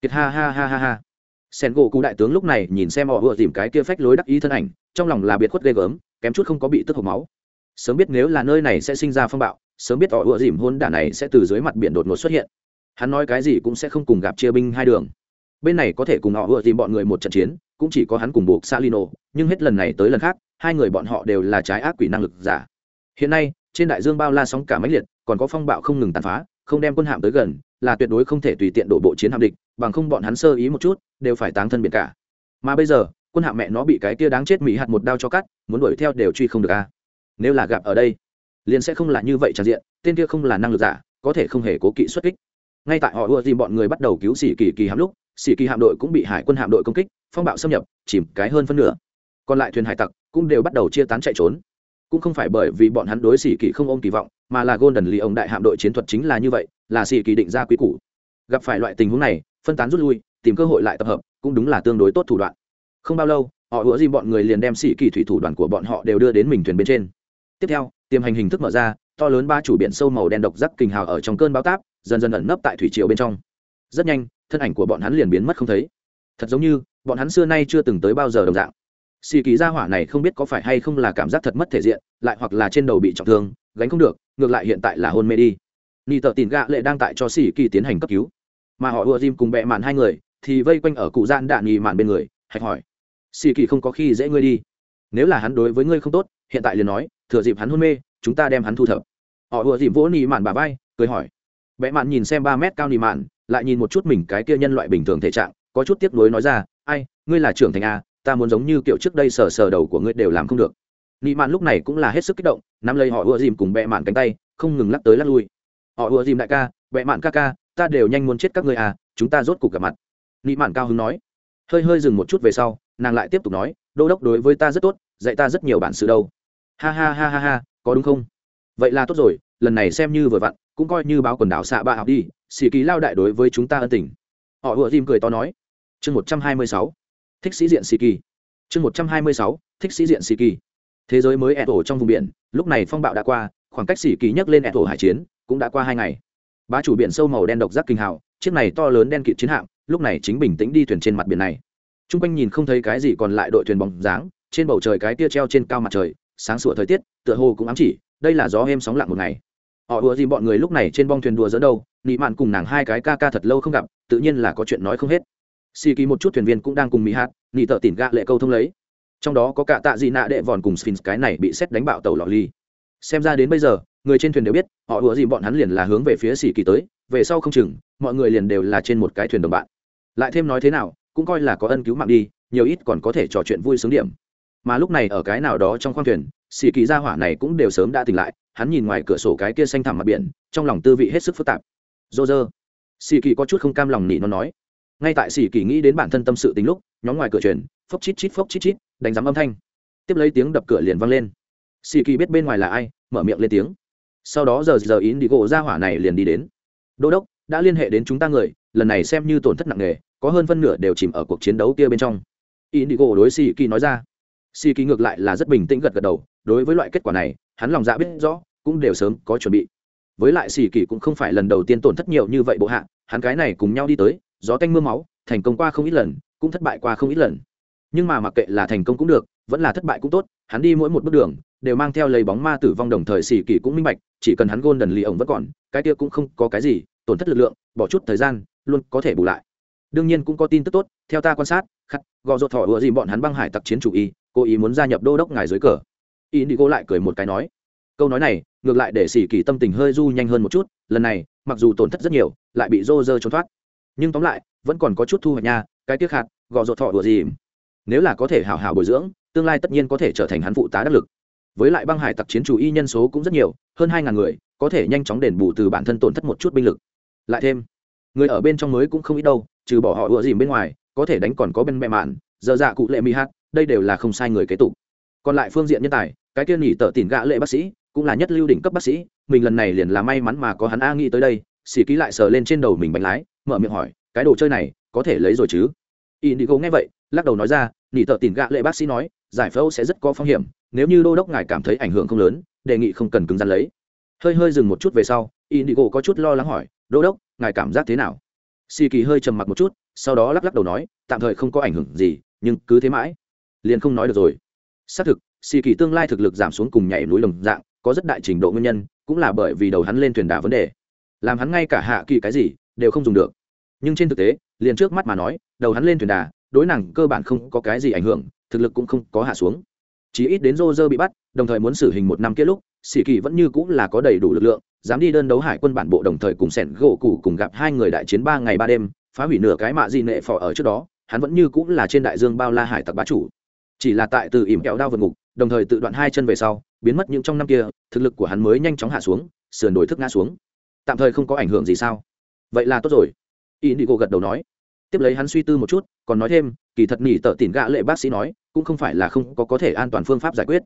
Kiệt ha ha ha ha ha. Sẻn gỗ cụ đại tướng lúc này nhìn xem họ ùa dìm cái kia phách lối đắc ý thân ảnh, trong lòng là biệt khuất ghê gớm, kém chút không có bị tức hộc máu. Sớm biết nếu là nơi này sẽ sinh ra phong bạo, sớm biết họ ùa dìm hôn đả này sẽ từ dưới mặt biển đột ngột xuất hiện. Hắn nói cái gì cũng sẽ không cùng gặp chia binh hai đường bên này có thể cùng họ ùa tìm bọn người một trận chiến, cũng chỉ có hắn cùng buộc salino, nhưng hết lần này tới lần khác, hai người bọn họ đều là trái ác quỷ năng lực giả. Hiện nay, trên đại dương bao la sóng cả máy liệt, còn có phong bạo không ngừng tàn phá, không đem quân hạm tới gần, là tuyệt đối không thể tùy tiện đổ bộ chiến hạm địch, bằng không bọn hắn sơ ý một chút, đều phải táng thân biển cả. Mà bây giờ, quân hạm mẹ nó bị cái kia đáng chết mỹ hạt một đao cho cắt, muốn đuổi theo đều truy không được a. Nếu là gặp ở đây, liền sẽ không là như vậy tràn diện, tên kia không là năng lực giả, có thể không hề cố kỵ xuất kích. Ngay tại họ ưa tìm bọn người bắt đầu cứu sĩ kỳ kỳ hạm lúc sĩ kỳ hạm đội cũng bị hải quân hạm đội công kích, phong bạo xâm nhập, chìm cái hơn phân nửa. Còn lại thuyền hải tặc cũng đều bắt đầu chia tán chạy trốn. Cũng không phải bởi vì bọn hắn đối sĩ kỳ không ôm kỳ vọng, mà là golden lì ông đại hạm đội chiến thuật chính là như vậy, là sĩ kỳ định ra quý củ. Gặp phải loại tình huống này, phân tán rút lui, tìm cơ hội lại tập hợp, cũng đúng là tương đối tốt thủ đoạn. Không bao lâu, họ hứa gì bọn người liền đem sĩ kỳ thủy thủ đoàn của bọn họ đều đưa đến mình thuyền bên trên. Tiếp theo, tiềm hành hình thức mở ra, to lớn ba chủ biển sâu màu đen độc rắc kình hào ở trong cơn bão táp, dần dần ẩn nấp tại thủy triều bên trong rất nhanh, thân ảnh của bọn hắn liền biến mất không thấy. Thật giống như, bọn hắn xưa nay chưa từng tới bao giờ đồng dạng. Xì kỳ gia hỏa này không biết có phải hay không là cảm giác thật mất thể diện, lại hoặc là trên đầu bị trọng thương, gánh không được, ngược lại hiện tại là hôn mê đi. Ni tờ tìm gạ lệ đang tại cho xì kỳ tiến hành cấp cứu. Mà họ ùa dìm cùng bẹ mạn hai người, thì vây quanh ở cụ gian đạn nhì mạn bên người, hạch hỏi. Xì kỳ không có khi dễ ngươi đi. Nếu là hắn đối với ngươi không tốt, hiện tại liền nói, thừa dịp hắn hôn mê, chúng ta đem hắn thu thập. Họ ùa dìm vỗ nhì mạn bà vai, cười hỏi. Bẹ mạn nhìn xem ba mét cao nhì mạn lại nhìn một chút mình cái kia nhân loại bình thường thể trạng, có chút tiếc nuối nói ra, ai, ngươi là trưởng thành a, ta muốn giống như kiểu trước đây sờ sờ đầu của ngươi đều làm không được. Nị mạn lúc này cũng là hết sức kích động, nắm lấy họ ùa dìm cùng bẹ mạn cánh tay, không ngừng lắc tới lắc lui. Họ ùa dìm đại ca, bẹ mạn ca ca, ta đều nhanh muốn chết các ngươi à chúng ta rốt cục gặp mặt. Nị mạn cao hứng nói. Hơi hơi dừng một chút về sau, nàng lại tiếp tục nói, đô đốc đối với ta rất tốt, dạy ta rất nhiều bản sự đâu. Ha ha ha ha ha, có đúng không? Vậy là tốt rồi, lần này xem như vừa vặn cũng coi như báo quần đảo xạ ba học đi xì kỳ lao đại đối với chúng ta ân tình. Họ ùa dìm cười to nói. Chương một trăm hai mươi sáu. Thích sĩ diện xì kỳ. Chương một trăm hai mươi sáu. Thích sĩ diện xì kỳ. Thế giới mới ẹ tổ trong vùng biển, lúc này phong bạo đã qua, khoảng cách xì kỳ nhấc lên ẹ tổ hải chiến, cũng đã qua hai ngày. Bá chủ biển sâu màu đen độc giác kinh hào, chiếc này to lớn đen kịt chiến hạm, lúc này chính bình tĩnh đi thuyền trên mặt biển này. T r u n g quanh nhìn không thấy cái gì còn lại đội thuyền bóng dáng, trên bầu trời cái tia treo trên cao mặt trời, sáng sủa thời tiết, tựa hồ cũng ám chỉ, đây là gió êm sóng lặng một ngày họ ùa gì bọn người lúc này trên bong thuyền đùa dẫn đâu, nị mạn cùng nàng hai cái ca ca thật lâu không gặp, tự nhiên là có chuyện nói không hết. Xì kỳ một chút thuyền viên cũng đang cùng mỹ hát nị tợ tỉn gạ lệ câu thông lấy. Trong đó có cả tạ dị nạ đệ vòn cùng sphinx cái này bị xét đánh bạo tàu lò ly. Xem ra đến bây giờ, người trên thuyền đều biết, họ ùa gì bọn hắn liền là hướng về phía xì kỳ tới, về sau không chừng, mọi người liền đều là trên một cái thuyền đồng bạn. Lại thêm nói thế nào, cũng coi là có ân cứu mạng đi, nhiều ít còn có thể trò chuyện vui sướng điểm. Mà lúc này ở cái nào đó trong khoang thuyền, xì kỳ gia hỏa này cũng đều sớm đã tỉnh lại hắn nhìn ngoài cửa sổ cái kia xanh thẳm mặt biển, trong lòng tư vị hết sức phức tạp. Dô dơ xì kỳ có chút không cam lòng nỉ nó nói. Ngay tại xì kỳ nghĩ đến bản thân tâm sự tính lúc, nhóm ngoài cửa truyền, phốc chít chít phốc chít chít, đánh giám âm thanh. Tiếp lấy tiếng đập cửa liền vang lên. Xì kỳ biết bên ngoài là ai, mở miệng lên tiếng. Sau đó giờ giờ ý đi gỗ ra hỏa này liền đi đến. Đô đốc, đã liên hệ đến chúng ta người, lần này xem như tổn thất nặng nề, có hơn phân nửa đều chìm ở cuộc chiến đấu kia bên trong. Ý đi gỗ đối xì kỳ nói ra. Xì kỳ ngược lại là rất bình tĩnh gật gật đầu, đối với loại kết quả này, hắn lòng dạ biết rõ cũng đều sớm có chuẩn bị. Với lại xì kỳ cũng không phải lần đầu tiên tổn thất nhiều như vậy bộ hạ, hắn cái này cùng nhau đi tới, gió tanh mưa máu, thành công qua không ít lần, cũng thất bại qua không ít lần. Nhưng mà mặc kệ là thành công cũng được, vẫn là thất bại cũng tốt, hắn đi mỗi một bước đường, đều mang theo lấy bóng ma tử vong đồng thời xì kỳ cũng minh bạch, chỉ cần hắn gôn đần lì ổng vẫn còn, cái kia cũng không có cái gì, tổn thất lực lượng, bỏ chút thời gian, luôn có thể bù lại. Đương nhiên cũng có tin tức tốt, theo ta quan sát, khắc, gò ruột thỏ ựa gì bọn hắn băng hải tặc chiến chủ y, cố ý muốn gia nhập đô đốc ngài dưới cờ. Y đi cô lại cười một cái nói câu nói này ngược lại để xỉ kỳ tâm tình hơi du nhanh hơn một chút, lần này, mặc dù tổn thất rất nhiều, lại bị rô rơ trốn thoát. Nhưng tóm lại, vẫn còn có chút thu hoạch nha, cái tiếc hạt gò rột thọ đùa gì. Nếu là có thể hào hào bồi dưỡng, tương lai tất nhiên có thể trở thành hắn phụ tá đắc lực. Với lại băng hải tặc chiến chủ y nhân số cũng rất nhiều, hơn hai ngàn người, có thể nhanh chóng đền bù từ bản thân tổn thất một chút binh lực. Lại thêm, người ở bên trong mới cũng không ít đâu, trừ bỏ họ ựa dìm bên ngoài, có thể đánh còn có bên mẹ mạn, giờ dạ cụ lệ mi hát, đây đều là không sai người kế tục. Còn lại phương diện nhân tài, cái tiên nghỉ tờ tìm gã lệ bác sĩ cũng là nhất lưu đỉnh cấp bác sĩ, mình lần này liền là may mắn mà có hắn a nghĩ tới đây, xì ký lại sờ lên trên đầu mình bánh lái, mở miệng hỏi, cái đồ chơi này có thể lấy rồi chứ? Indigo nghe vậy, lắc đầu nói ra, nỉ tợ tìm gạ lệ bác sĩ nói, giải phẫu sẽ rất có phong hiểm, nếu như đô đốc ngài cảm thấy ảnh hưởng không lớn, đề nghị không cần cứng rắn lấy. Hơi hơi dừng một chút về sau, indigo có chút lo lắng hỏi, đô đốc, ngài cảm giác thế nào? Xì kỳ hơi trầm mặc một chút, sau đó lắc lắc đầu nói, tạm thời không có ảnh hưởng gì, nhưng cứ thế mãi, liền không nói được rồi. Xác thực, xì kỳ tương lai thực lực giảm xuống cùng nhảy núi đồng dạng có rất đại trình độ nguyên nhân, cũng là bởi vì đầu hắn lên thuyền đà vấn đề. Làm hắn ngay cả hạ kỳ cái gì, đều không dùng được. Nhưng trên thực tế, liền trước mắt mà nói, đầu hắn lên thuyền đà, đối nàng cơ bản không có cái gì ảnh hưởng, thực lực cũng không có hạ xuống. Chỉ ít đến rô rơ bị bắt, đồng thời muốn xử hình một năm kia lúc, sĩ kỳ vẫn như cũng là có đầy đủ lực lượng, dám đi đơn đấu hải quân bản bộ đồng thời cùng sẻn gỗ cụ cùng gặp hai người đại chiến ba ngày ba đêm, phá hủy nửa cái mạ di nệ phò ở trước đó, hắn vẫn như cũng là trên đại dương bao la hải tặc bá chủ. Chỉ là tại từ ỉm kẹo đao vượt ngục, đồng thời tự đoạn hai chân về sau biến mất những trong năm kia, thực lực của hắn mới nhanh chóng hạ xuống, sườn đổi thức ngã xuống. Tạm thời không có ảnh hưởng gì sao? Vậy là tốt rồi. Indigo gật đầu nói. Tiếp lấy hắn suy tư một chút, còn nói thêm, kỳ thật nỉ tợ tỉn gạ lệ bác sĩ nói, cũng không phải là không có có thể an toàn phương pháp giải quyết.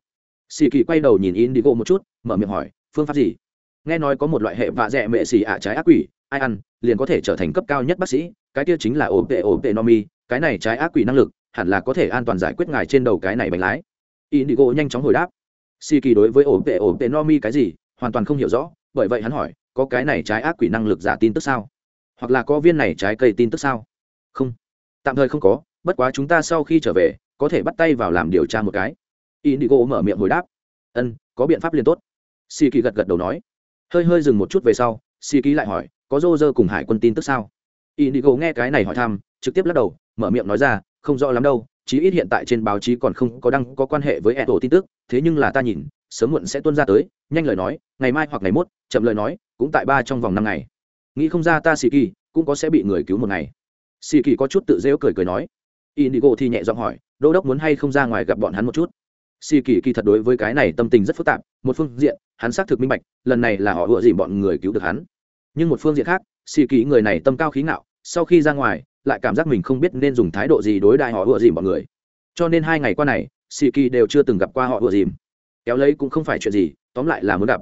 Xì kỳ quay đầu nhìn indigo một chút, mở miệng hỏi, phương pháp gì? Nghe nói có một loại hệ vạ dẹ mệ xì ạ trái ác quỷ, ai ăn, liền có thể trở thành cấp cao nhất bác sĩ, cái kia chính là ổ tệ ổ tệ nomi cái này trái ác quỷ năng lực, hẳn là có thể an toàn giải quyết ngài trên đầu cái này bánh lái. Indigo nhanh chóng hồi đáp si kỳ đối với ổn tệ ổn tệ nomi cái gì, hoàn toàn không hiểu rõ, bởi vậy hắn hỏi, có cái này trái ác quỷ năng lực giả tin tức sao? Hoặc là có viên này trái cây tin tức sao? Không. Tạm thời không có, bất quá chúng ta sau khi trở về, có thể bắt tay vào làm điều tra một cái. Indigo mở miệng hồi đáp. Ân, có biện pháp liên tốt. Si kỳ gật gật đầu nói. Hơi hơi dừng một chút về sau si Kỳ lại hỏi, có Roger cùng hải quân tin tức sao? Indigo nghe cái này hỏi thăm, trực tiếp lắc đầu, mở miệng nói ra, không rõ lắm đâu chí ít hiện tại trên báo chí còn không có đăng có quan hệ với eto tin tức, thế nhưng là ta nhìn, sớm muộn sẽ tuôn ra tới, nhanh lời nói, ngày mai hoặc ngày mốt, chậm lời nói, cũng tại ba trong vòng năm ngày. Nghĩ không ra ta xì kỳ cũng có sẽ bị người cứu một ngày. Xì kỳ có chút tự giễu cười cười nói. Indigo thì nhẹ giọng hỏi, đô đốc muốn hay không ra ngoài gặp bọn hắn một chút? Xì kỳ kỳ thật đối với cái này tâm tình rất phức tạp, một phương diện, hắn xác thực minh bạch, lần này là họ ựa dìm bọn người cứu được hắn. Nhưng một phương diện khác xì kỳ người này tâm cao khí ngạo, sau khi ra ngoài lại cảm giác mình không biết nên dùng thái độ gì đối đại họ ựa dìm mọi người. Cho nên hai ngày qua này xì kỳ đều chưa từng gặp qua họ ựa dìm. Kéo lấy cũng không phải chuyện gì, tóm lại là muốn gặp.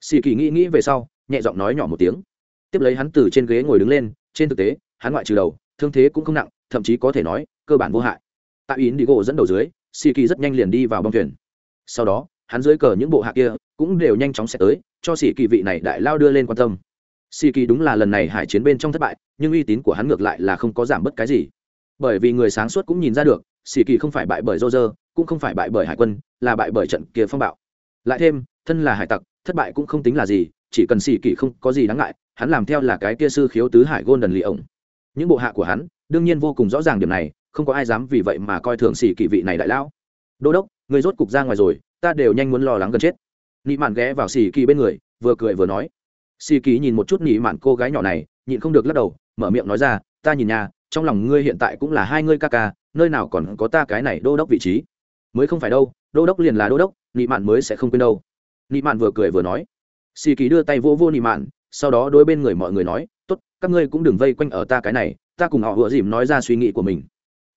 Xì kỳ nghĩ nghĩ về sau, nhẹ giọng nói nhỏ một tiếng. Tiếp lấy hắn từ trên ghế ngồi đứng lên, trên thực tế, hắn ngoại trừ đầu, thương thế cũng không nặng, thậm chí có thể nói, cơ bản vô hại. Tại ý đi gỗ dẫn đầu dưới xì kỳ rất nhanh liền đi vào bong thuyền. Sau đó, hắn dưới cờ những bộ hạ kia cũng đều nhanh chóng sẽ tới, cho xì kỳ vị này đại lao đưa lên quan tâm xì kỳ đúng là lần này hải chiến bên trong thất bại, nhưng uy tín của hắn ngược lại là không có giảm bất cái gì. Bởi vì người sáng suốt cũng nhìn ra được, xì kỳ không phải bại bởi dô dơ cũng không phải bại bởi hải quân, là bại bởi trận kia phong bạo. Lại thêm, thân là hải tặc, thất bại cũng không tính là gì, chỉ cần xì kỳ không có gì đáng ngại, hắn làm theo là cái kia sư khiếu tứ hải gôn đần lì ổng những bộ hạ của hắn, đương nhiên vô cùng rõ ràng điểm này, không có ai dám vì vậy mà coi thường xì kỳ vị này đại lão. Đô đốc, người rốt cục ra ngoài rồi, ta đều nhanh muốn lo lắng gần chết. Nị mạn ghé vào xì kỳ bên người, vừa cười vừa nói xì kỳ nhìn một chút nị mạn cô gái nhỏ này, nhịn không được lắc đầu, mở miệng nói ra, ta nhìn nhà trong lòng ngươi hiện tại cũng là hai ngươi ca ca, nơi nào còn có ta cái này đô đốc vị trí? Mới không phải đâu, đô đốc liền là đô đốc nị mạn mới sẽ không quên đâu. Nị mạn vừa cười vừa nói. Xì kỳ đưa tay vô vô nị mạn, sau đó đôi bên người mọi người nói, tốt, các ngươi cũng đừng vây quanh ở ta cái này, ta cùng họ vừa dìm nói ra suy nghĩ của mình.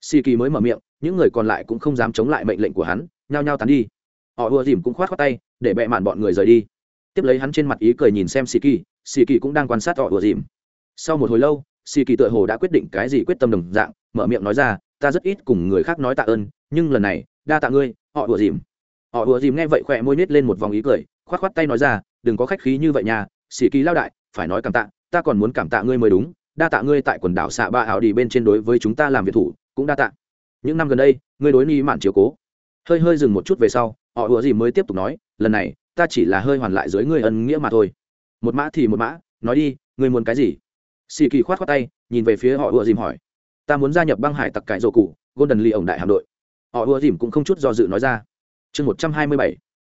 Xì kỳ mới mở miệng, những người còn lại cũng không dám chống lại mệnh lệnh của hắn, nhao nhao tán đi. Họ vừa dìm cũng khoát khoát tay, để bẹ mạn bọn người rời đi tiếp lấy hắn trên mặt ý cười nhìn xem xì kỳ xì kỳ cũng đang quan sát họ ùa dìm. Sau một hồi lâu xì kỳ tựa hồ đã quyết định cái gì quyết tâm đồng dạng, mở miệng nói ra, ta rất ít cùng người khác nói tạ ơn, nhưng lần này, đa tạ ngươi, họ ùa dìm. Họ ùa dìm nghe vậy khỏe môi nít lên một vòng ý cười, khoát khoát tay nói ra, đừng có khách khí như vậy nha xì kỳ lao đại, phải nói cảm tạ, ta còn muốn cảm tạ ngươi mới đúng, đa tạ ngươi tại quần đảo xạ ba ảo đi bên trên đối với chúng ta làm việc thủ, cũng đa tạ. Những năm gần đây, ngươi đối ni mạn chiếu cố. Hơi hơi dừng một chút về sau, họ ùa dìm mới tiếp tục nói, lần này ta chỉ là hơi hoàn lại dưới ngươi ân nghĩa mà thôi. Một mã thì một mã, nói đi, ngươi muốn cái gì? Xì kỳ khoát khoát tay, nhìn về phía họ ùa dìm hỏi. Ta muốn gia nhập băng hải tặc cải rổ cụ, golden lee ổng đại hạm đội. Họ ùa dìm cũng không chút do dự nói ra. Chương một trăm hai mươi bảy,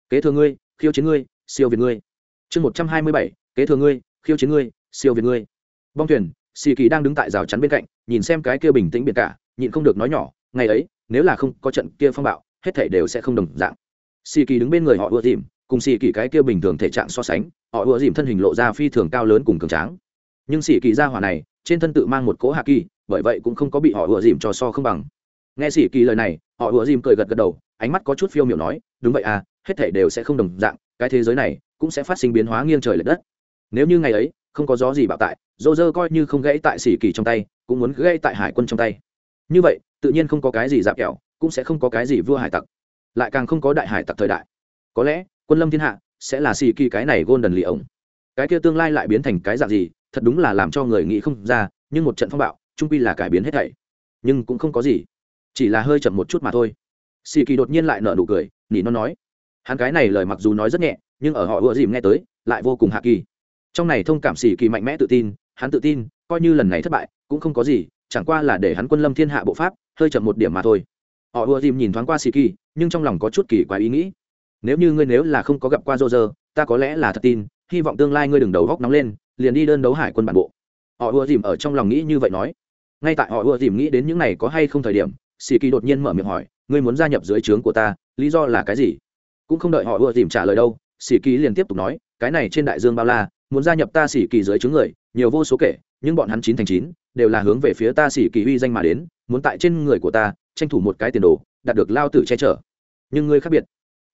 kế thừa ngươi, khiêu chiến ngươi, siêu việt ngươi. Chương một trăm hai mươi bảy, kế thừa ngươi, khiêu chiến ngươi, siêu việt ngươi. Bong thuyền xì kỳ đang đứng tại rào chắn bên cạnh, nhìn xem cái kia bình tĩnh biệt cả, nhịn không được nói nhỏ, ngày ấy, nếu là không có trận kia phong bạo, hết thảy đều sẽ không đồng dạng. Xì kỳ đứng bên người họ ưa dìm cùng xì kỳ cái kia bình thường thể trạng so sánh, họ ùa dìm thân hình lộ ra phi thường cao lớn cùng cường tráng. Nhưng xì kỳ ra hỏa này, trên thân tự mang một cỗ hạ kỳ, bởi vậy cũng không có bị họ ùa dìm cho so không bằng. Nghe xì kỳ lời này, họ ùa dìm cười gật gật đầu, ánh mắt có chút phiêu miểu nói, đúng vậy à hết thể đều sẽ không đồng dạng, cái thế giới này cũng sẽ phát sinh biến hóa nghiêng trời lệch đất. Nếu như ngày ấy, không có gió gì bạo tại dô dơ coi như không gãy tại xì kỳ trong tay, cũng muốn gãy tại hải quân trong tay. Như vậy, tự nhiên không có cái gì dạp kẹo, cũng sẽ không có cái gì vua hải tặc. Lại càng không có đại hải tặc thời đại. Có lẽ quân lâm thiên hạ, sẽ là xì kỳ cái này gôn đần lì ổng. Cái kia tương lai lại biến thành cái dạng gì, thật đúng là làm cho người nghĩ không ra, nhưng một trận phong bạo, trung quy là cải biến hết thảy. Nhưng cũng không có gì, chỉ là hơi chậm một chút mà thôi. Xì kỳ đột nhiên lại nở nụ cười, nỉ nó nói. Hắn cái này lời mặc dù nói rất nhẹ, nhưng ở họ ưa dìm nghe tới, lại vô cùng hạ kỳ. Trong này thông cảm xì kỳ mạnh mẽ tự tin, hắn tự tin, coi như lần này thất bại, cũng không có gì, chẳng qua là để hắn quân lâm thiên hạ bộ pháp, hơi chậm một điểm mà thôi. Họ ùa dìm nhìn thoáng qua xì kỳ, nhưng trong lòng có chút kỳ quái ý nghĩ nếu như ngươi nếu là không có gặp qua Roger, ta có lẽ là thật tin hy vọng tương lai ngươi đừng đầu góc nóng lên liền đi đơn đấu hải quân bản bộ. Họ ùa dìm ở trong lòng nghĩ như vậy nói. Ngay tại họ ùa dìm nghĩ đến những này có hay không thời điểm sĩ kỳ đột nhiên mở miệng hỏi ngươi muốn gia nhập dưới trướng của ta lý do là cái gì? Cũng không đợi họ ùa dìm trả lời đâu sĩ kỳ liền tiếp tục nói cái này trên đại dương bao la muốn gia nhập ta sĩ kỳ dưới trướng người nhiều vô số kể nhưng bọn hắn chín thành chín đều là hướng về phía ta sĩ kỳ uy danh mà đến muốn tại trên người của ta tranh thủ một cái tiền đồ đạt được lao tử che chở. Nhưng ngươi khác biệt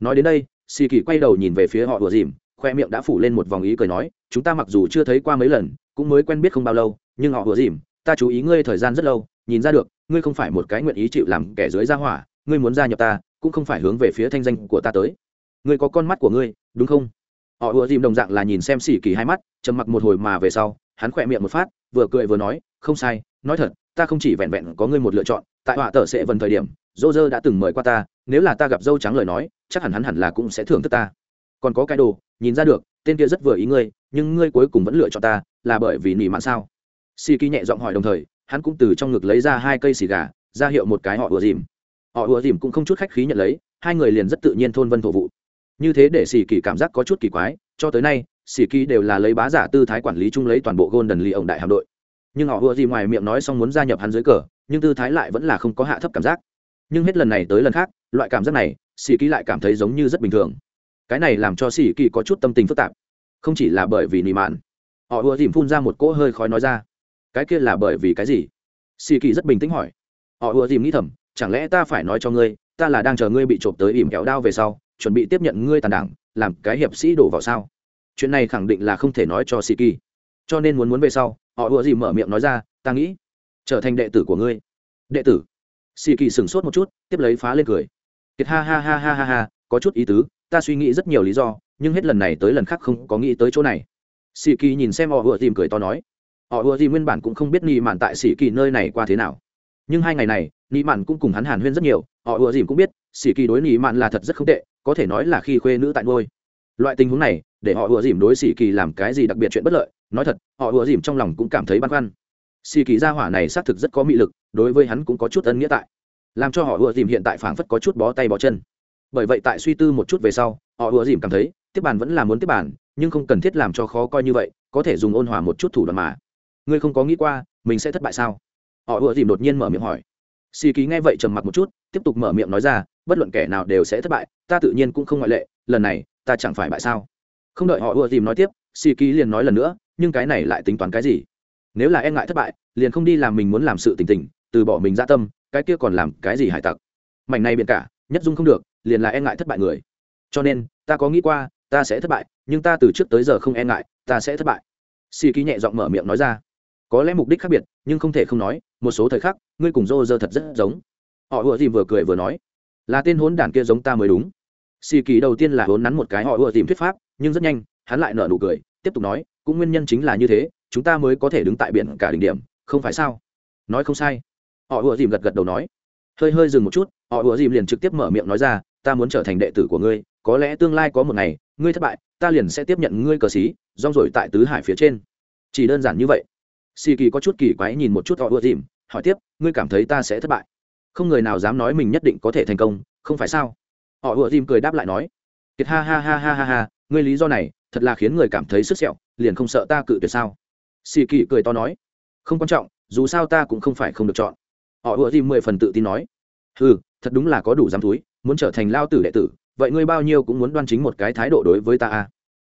nói đến đây, xì kỳ quay đầu nhìn về phía họ đùa dìm, khoe miệng đã phủ lên một vòng ý cười nói, chúng ta mặc dù chưa thấy qua mấy lần, cũng mới quen biết không bao lâu, nhưng họ đùa dìm, ta chú ý ngươi thời gian rất lâu, nhìn ra được, ngươi không phải một cái nguyện ý chịu làm kẻ dưới gia hỏa, ngươi muốn gia nhập ta, cũng không phải hướng về phía thanh danh của ta tới. Ngươi có con mắt của ngươi, đúng không? Họ ùa dìm đồng dạng là nhìn xem xì kỳ hai mắt, trầm mặc một hồi mà về sau, hắn khỏe miệng một phát, vừa cười vừa nói, không sai, nói thật, ta không chỉ vẹn vẹn có ngươi một lựa chọn, tại họa tờ sẽ vần thời điểm dô dơ đã từng mời qua ta nếu là ta gặp dâu trắng lời nói, chắc hẳn hắn hẳn là cũng sẽ thưởng thức ta. Còn có cái đồ, nhìn ra được, tên kia rất vừa ý ngươi, nhưng ngươi cuối cùng vẫn lựa chọn ta, là bởi vì nỉ mạn sao? Si kỳ nhẹ giọng hỏi đồng thời, hắn cũng từ trong ngực lấy ra hai cây xì gà, ra hiệu một cái họ ùa dìm. Họ ùa dìm cũng không chút khách khí nhận lấy, hai người liền rất tự nhiên thôn vân thổ vụ. Như thế để xì kỳ cảm giác có chút kỳ quái, cho tới nay xì kỳ đều là lấy bá giả tư thái quản lý chung lấy toàn bộ gôn đần lì ổng đại hạm đội. Nhưng họ ùa dìm ngoài miệng nói xong muốn gia nhập hắn dưới cờ, nhưng tư thái lại vẫn là không có hạ thấp cảm giác. Nhưng hết lần này tới lần khác loại cảm giác này, Sĩ kỳ lại cảm thấy giống như rất bình thường. Cái này làm cho Sĩ kỳ có chút tâm tình phức tạp. Không chỉ là bởi vì nị mạn họ ùa dìm phun ra một cỗ hơi khói nói ra. Cái kia là bởi vì cái gì? Sĩ kỳ rất bình tĩnh hỏi. Họ ùa dìm nghĩ thầm, chẳng lẽ ta phải nói cho ngươi, ta là đang chờ ngươi bị trộm tới ỉm kéo đao về sau, chuẩn bị tiếp nhận ngươi tàn đảng, làm cái hiệp sĩ đổ vào sao? Chuyện này khẳng định là không thể nói cho sĩ kỳ cho nên muốn muốn về sau, họ ùa dìm mở miệng nói ra, ta nghĩ, trở thành đệ tử của ngươi. Đệ tử. Sĩ kỳ sửng sốt một chút, tiếp lấy phá lên cười kiệt ha ha ha ha ha ha, có chút ý tứ, ta suy nghĩ rất nhiều lý do, nhưng hết lần này tới lần khác không có nghĩ tới chỗ này. Sĩ kỳ nhìn xem họ ùa dìm cười to nói. Họ ùa dìm nguyên bản cũng không biết nghi mạn tại sĩ kỳ nơi này qua thế nào. Nhưng hai ngày này nghi mạn cũng cùng hắn hàn huyên rất nhiều, họ ùa dìm cũng biết sĩ kỳ đối nghi mạn là thật rất không tệ, có thể nói là khi khuê nữ tại ngôi loại tình huống này, để họ ùa dìm đối sĩ kỳ làm cái gì đặc biệt chuyện bất lợi, nói thật, họ ùa dìm trong lòng cũng cảm thấy băn khoăn. Sĩ kỳ gia hỏa này xác thực rất có mị lực, đối với hắn cũng có chút ân nghĩa tại làm cho họ ùa dìm hiện tại phảng phất có chút bó tay bó chân. Bởi vậy tại suy tư một chút về sau, họ ùa dìm cảm thấy, tiếp bàn vẫn là muốn tiếp bàn, nhưng không cần thiết làm cho khó coi như vậy, có thể dùng ôn hòa một chút thủ đoạn mà. Ngươi không có nghĩ qua, mình sẽ thất bại sao? Họ ùa dìm đột nhiên mở miệng hỏi. Xì ký nghe vậy trầm mặc một chút, tiếp tục mở miệng nói ra, bất luận kẻ nào đều sẽ thất bại, ta tự nhiên cũng không ngoại lệ, lần này, ta chẳng phải bại sao? Không đợi họ ùa dìm nói tiếp, xì ký liền nói lần nữa, nhưng cái này lại tính toán cái gì? Nếu là e ngại thất bại, liền không đi làm mình muốn làm sự tình tình, từ bỏ mình ra tâm cái kia còn làm cái gì hải tặc? Mảnh này biển cả, nhất dung không được, liền là e ngại thất bại người. Cho nên, ta có nghĩ qua, ta sẽ thất bại, nhưng ta từ trước tới giờ không e ngại, ta sẽ thất bại. Si ký nhẹ giọng mở miệng nói ra. Có lẽ mục đích khác biệt, nhưng không thể không nói, một số thời khắc, ngươi cùng rô rơ thật rất giống. Họ ùa dìm vừa cười vừa nói, là tên hốn đản kia giống ta mới đúng. Xì kỳ đầu tiên là hốn nắn một cái họ ùa dìm thuyết pháp, nhưng rất nhanh, hắn lại nở nụ cười, tiếp tục nói, cũng nguyên nhân chính là như thế, chúng ta mới có thể đứng tại biển cả đỉnh điểm, không phải sao? Nói không sai họ ùa dìm gật gật đầu nói. Hơi hơi dừng một chút, họ ùa dìm liền trực tiếp mở miệng nói ra, ta muốn trở thành đệ tử của ngươi, có lẽ tương lai có một ngày, ngươi thất bại, ta liền sẽ tiếp nhận ngươi cờ xí, rong rồi tại tứ hải phía trên. Chỉ đơn giản như vậy. Xì kỳ có chút kỳ quái nhìn một chút họ ùa dìm, hỏi tiếp, ngươi cảm thấy ta sẽ thất bại? Không người nào dám nói mình nhất định có thể thành công, không phải sao? Họ ùa dìm cười đáp lại nói, kiệt ha ha ha ha ha ha, ngươi lý do này, thật là khiến người cảm thấy sức sẹo, liền không sợ ta cự tuyệt sao? Xì kỳ cười to nói, không quan trọng, dù sao ta cũng không phải không được chọn họ ùa dìm mười phần tự tin nói. Ừ thật đúng là có đủ dám túi muốn trở thành lao tử đệ tử, vậy ngươi bao nhiêu cũng muốn đoan chính một cái thái độ đối với ta à?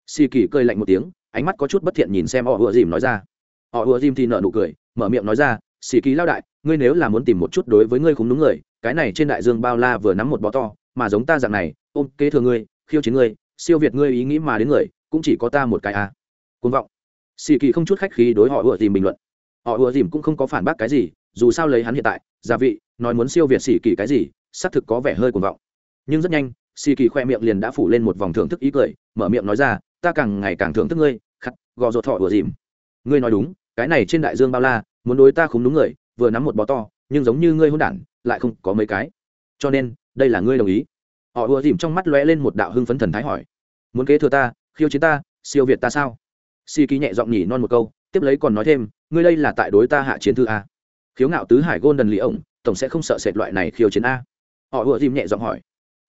Xì kỳ cười lạnh một tiếng, ánh mắt có chút bất thiện nhìn xem họ ùa dìm nói ra. Họ ùa dìm thì nợ nụ cười, mở miệng nói ra, xì kỳ lao đại, ngươi nếu là muốn tìm một chút đối với ngươi không đúng người, cái này trên đại dương bao la vừa nắm một bó to, mà giống ta dạng này, ôm kế thừa ngươi, khiêu chiến ngươi, siêu việt ngươi ý nghĩ mà đến người, cũng chỉ có ta một cái à. Côn vọng. Xì kỳ không chút khách khí đối họ ùa dìm bình luận. Họ ùa dìm cũng không có phản bác cái gì dù sao lấy hắn hiện tại, gia vị, nói muốn siêu việt xì kỳ cái gì, xác thực có vẻ hơi cuồng vọng. Nhưng rất nhanh xì kỳ khoe miệng liền đã phủ lên một vòng thưởng thức ý cười, mở miệng nói ra, ta càng ngày càng thưởng thức ngươi khắc gò ruột thọ vừa dìm. Ngươi nói đúng, cái này trên đại dương bao la, muốn đối ta không đúng người, vừa nắm một bó to, nhưng giống như ngươi hôn đản, lại không có mấy cái. Cho nên, đây là ngươi đồng ý. Họ ùa dìm trong mắt lóe lên một đạo hưng phấn thần thái hỏi, muốn kế thừa ta, khiêu chiến ta, siêu việt ta sao? Si ký nhẹ giọng nhỉ non một câu, tiếp lấy còn nói thêm, ngươi đây là tại đối ta hạ chiến thư a khiếu ngạo tứ hải gôn đần ổng tổng sẽ không sợ sệt loại này khiêu chiến a. Họ ùa dìm nhẹ giọng hỏi.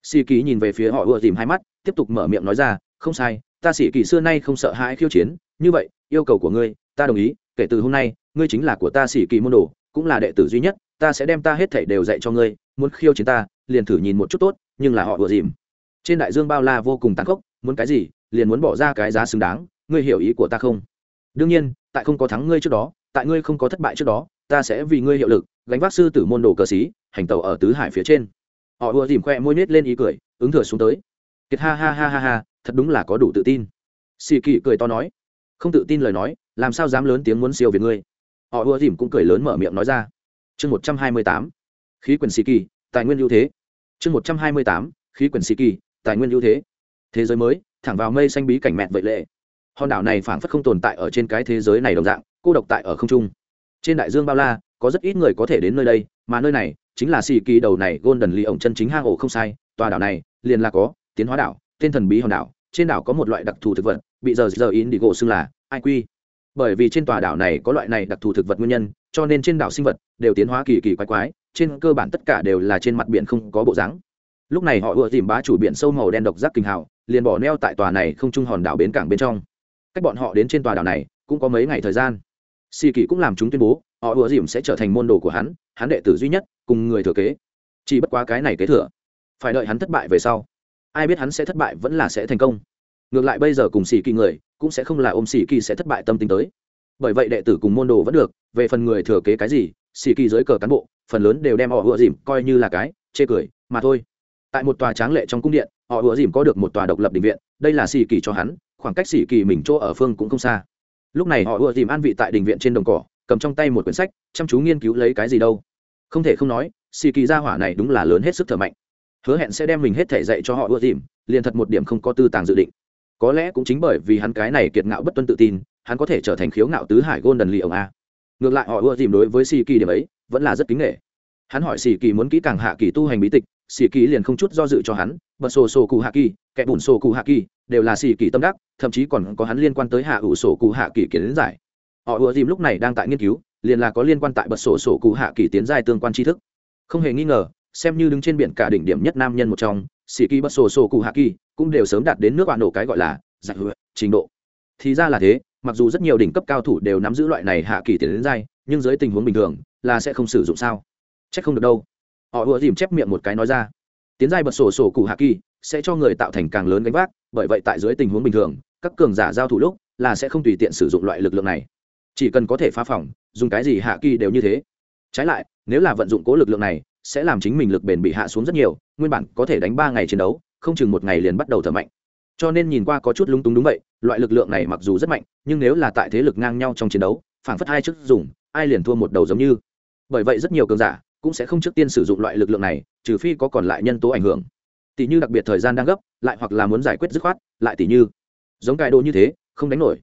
Si ký nhìn về phía họ ùa dìm hai mắt, tiếp tục mở miệng nói ra, không sai, ta sĩ kỳ xưa nay không sợ hãi khiêu chiến, như vậy, yêu cầu của ngươi, ta đồng ý, kể từ hôm nay, ngươi chính là của ta sĩ kỳ môn đồ, cũng là đệ tử duy nhất, ta sẽ đem ta hết thảy đều dạy cho ngươi, muốn khiêu chiến ta, liền thử nhìn một chút tốt, nhưng là họ ùa dìm. Trên đại dương bao la vô cùng tàn khốc, muốn cái gì, liền muốn bỏ ra cái giá xứng đáng, ngươi hiểu ý của ta không? Đương nhiên, tại không có thắng ngươi trước đó, tại ngươi không có thất bại trước đó ta sẽ vì ngươi hiệu lực, gánh vác sư tử môn đồ cờ xí, hành tàu ở tứ hải phía trên. Họ ùa dìm khoe môi nết lên ý cười, ứng thừa xuống tới. Kiệt ha ha ha ha ha, thật đúng là có đủ tự tin. Xì kỳ cười to nói. Không tự tin lời nói, làm sao dám lớn tiếng muốn siêu việt ngươi? Họ ùa dìm cũng cười lớn mở miệng nói ra. Chương một trăm hai mươi tám. Khí quyển xì kỳ tài nguyên ưu thế. Chương một trăm hai mươi tám. Khí quyển xì kỳ tài nguyên ưu thế. Thế giới mới, thẳng vào mây xanh bí cảnh mẹt vậy lệ. Hòn đảo này phảng phất không tồn tại ở trên cái thế giới này đồng dạng, cô độc tại ở không trung trên đại dương bao la, có rất ít người có thể đến nơi đây, mà nơi này chính là xì kỳ đầu này golden ly ổng chân chính hang ổ không sai, tòa đảo này liền là có tiến hóa đảo, tên thần bí hòn đảo, trên đảo có một loại đặc thù thực vật, bị giờ giờ in đi gỗ xưng là ai quy bởi vì trên tòa đảo này có loại này đặc thù thực vật nguyên nhân, cho nên trên đảo sinh vật đều tiến hóa kỳ kỳ quái quái, trên cơ bản tất cả đều là trên mặt biển không có bộ dáng. Lúc này họ ưa tìm bá chủ biển sâu màu đen độc giác kinh hào, liền bỏ neo tại tòa này không trung hòn đảo bến cảng bên trong. Cách bọn họ đến trên tòa đảo này cũng có mấy ngày thời gian xì kỳ cũng làm chúng tuyên bố, họ ùa dìm sẽ trở thành môn đồ của hắn hắn đệ tử duy nhất, cùng người thừa kế. Chỉ bất quá cái này kế thừa, phải đợi hắn thất bại về sau. Ai biết hắn sẽ thất bại vẫn là sẽ thành công. Ngược lại bây giờ cùng xì kỳ người, cũng sẽ không là ôm xì kỳ sẽ thất bại tâm tính tới. Bởi vậy đệ tử cùng môn đồ vẫn được, về phần người thừa kế cái gì, xì kỳ dưới cờ cán bộ, phần lớn đều đem họ ùa dìm coi như là cái, chê cười, mà thôi. Tại một tòa tráng lệ trong cung điện, họ ùa dìm có được một tòa độc lập định viện, đây là xì kỳ cho hắn, khoảng cách xì kỳ mình chỗ ở phương cũng không xa lúc này họ ùa dìm an vị tại đình viện trên đồng cỏ, cầm trong tay một quyển sách, chăm chú nghiên cứu lấy cái gì đâu. Không thể không nói, xì kỳ gia hỏa này đúng là lớn hết sức thở mạnh. Hứa hẹn sẽ đem mình hết thể dạy cho họ ùa dìm liền thật một điểm không có tư tàng dự định. Có lẽ cũng chính bởi vì hắn cái này kiệt ngạo bất tuân tự tin, hắn có thể trở thành khiếu ngạo tứ hải gôn đần lì ông a. Ngược lại, họ ùa dìm đối với xì kỳ điểm ấy, vẫn là rất kính nghệ hắn hỏi xì kỳ muốn kỹ càng hạ kỳ tu hành bí tịch, xì kỳ liền không chút do dự cho hắn, bật sổ sổ cụ hạ kỳ, kẻ bùn sổ cụ hạ kỳ, đều là xì kỳ tâm đắc, thậm chí còn có hắn liên quan tới hạ ủ sổ cụ hạ kỳ kiến giải. Họ ùa dìm lúc này đang tại nghiên cứu, liền là có liên quan tại bật sổ sổ cụ hạ kỳ tiến giai tương quan tri thức. Không hề nghi ngờ, xem như đứng trên biển cả đỉnh điểm nhất nam nhân một trong, xì kỳ bật sổ sổ cụ hạ kỳ cũng đều sớm đạt đến nước bạn nổ cái gọi là giải hựa trình độ. Thì ra là thế, mặc dù rất nhiều đỉnh cấp cao thủ đều nắm giữ loại này hạ kỳ tiến đến nhưng dưới tình huống bình thường, là sẽ không sử dụng sao? Chắc không được đâu. Họ ùa dìm chép miệng một cái nói ra. Tiến giai bật sổ sổ cụ hạ kỳ sẽ cho người tạo thành càng lớn gánh vác, bởi vậy tại dưới tình huống bình thường, các cường giả giao thủ lúc là sẽ không tùy tiện sử dụng loại lực lượng này. Chỉ cần có thể phá phòng, dùng cái gì hạ kỳ đều như thế. Trái lại, nếu là vận dụng cố lực lượng này, sẽ làm chính mình lực bền bị hạ xuống rất nhiều, nguyên bản có thể đánh ba ngày chiến đấu, không chừng một ngày liền bắt đầu thở mạnh. Cho nên nhìn qua có chút lúng túng đúng vậy, loại lực lượng này mặc dù rất mạnh, nhưng nếu là tại thế lực ngang nhau trong chiến đấu, phảng phất hai chức dùng, ai liền thua một đầu giống như. Bởi vậy rất nhiều cường giả cũng sẽ không trước tiên sử dụng loại lực lượng này, trừ phi có còn lại nhân tố ảnh hưởng. Tỷ như đặc biệt thời gian đang gấp, lại hoặc là muốn giải quyết dứt khoát, lại tỷ như, giống cài đồ như thế, không đánh nổi.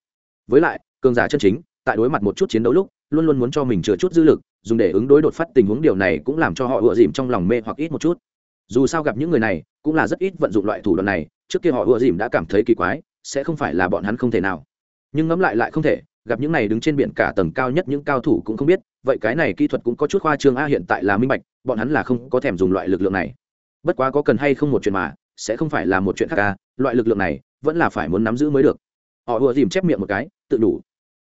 Với lại, cường giả chân chính, tại đối mặt một chút chiến đấu lúc, luôn luôn muốn cho mình chừa chút dư lực, dùng để ứng đối đột phát tình huống điều này cũng làm cho họ ựa dìm trong lòng mê hoặc ít một chút. Dù sao gặp những người này, cũng là rất ít vận dụng loại thủ đoạn này, trước kia họ ựa dìm đã cảm thấy kỳ quái, sẽ không phải là bọn hắn không thể nào. Nhưng ngẫm lại lại không thể gặp những này đứng trên biển cả tầng cao nhất những cao thủ cũng không biết, vậy cái này kỹ thuật cũng có chút khoa trương a, hiện tại là minh bạch, bọn hắn là không có thèm dùng loại lực lượng này. Bất quá có cần hay không một chuyện mà, sẽ không phải là một chuyện khác a, loại lực lượng này vẫn là phải muốn nắm giữ mới được. Họ ùa dìm chép miệng một cái, tự đủ.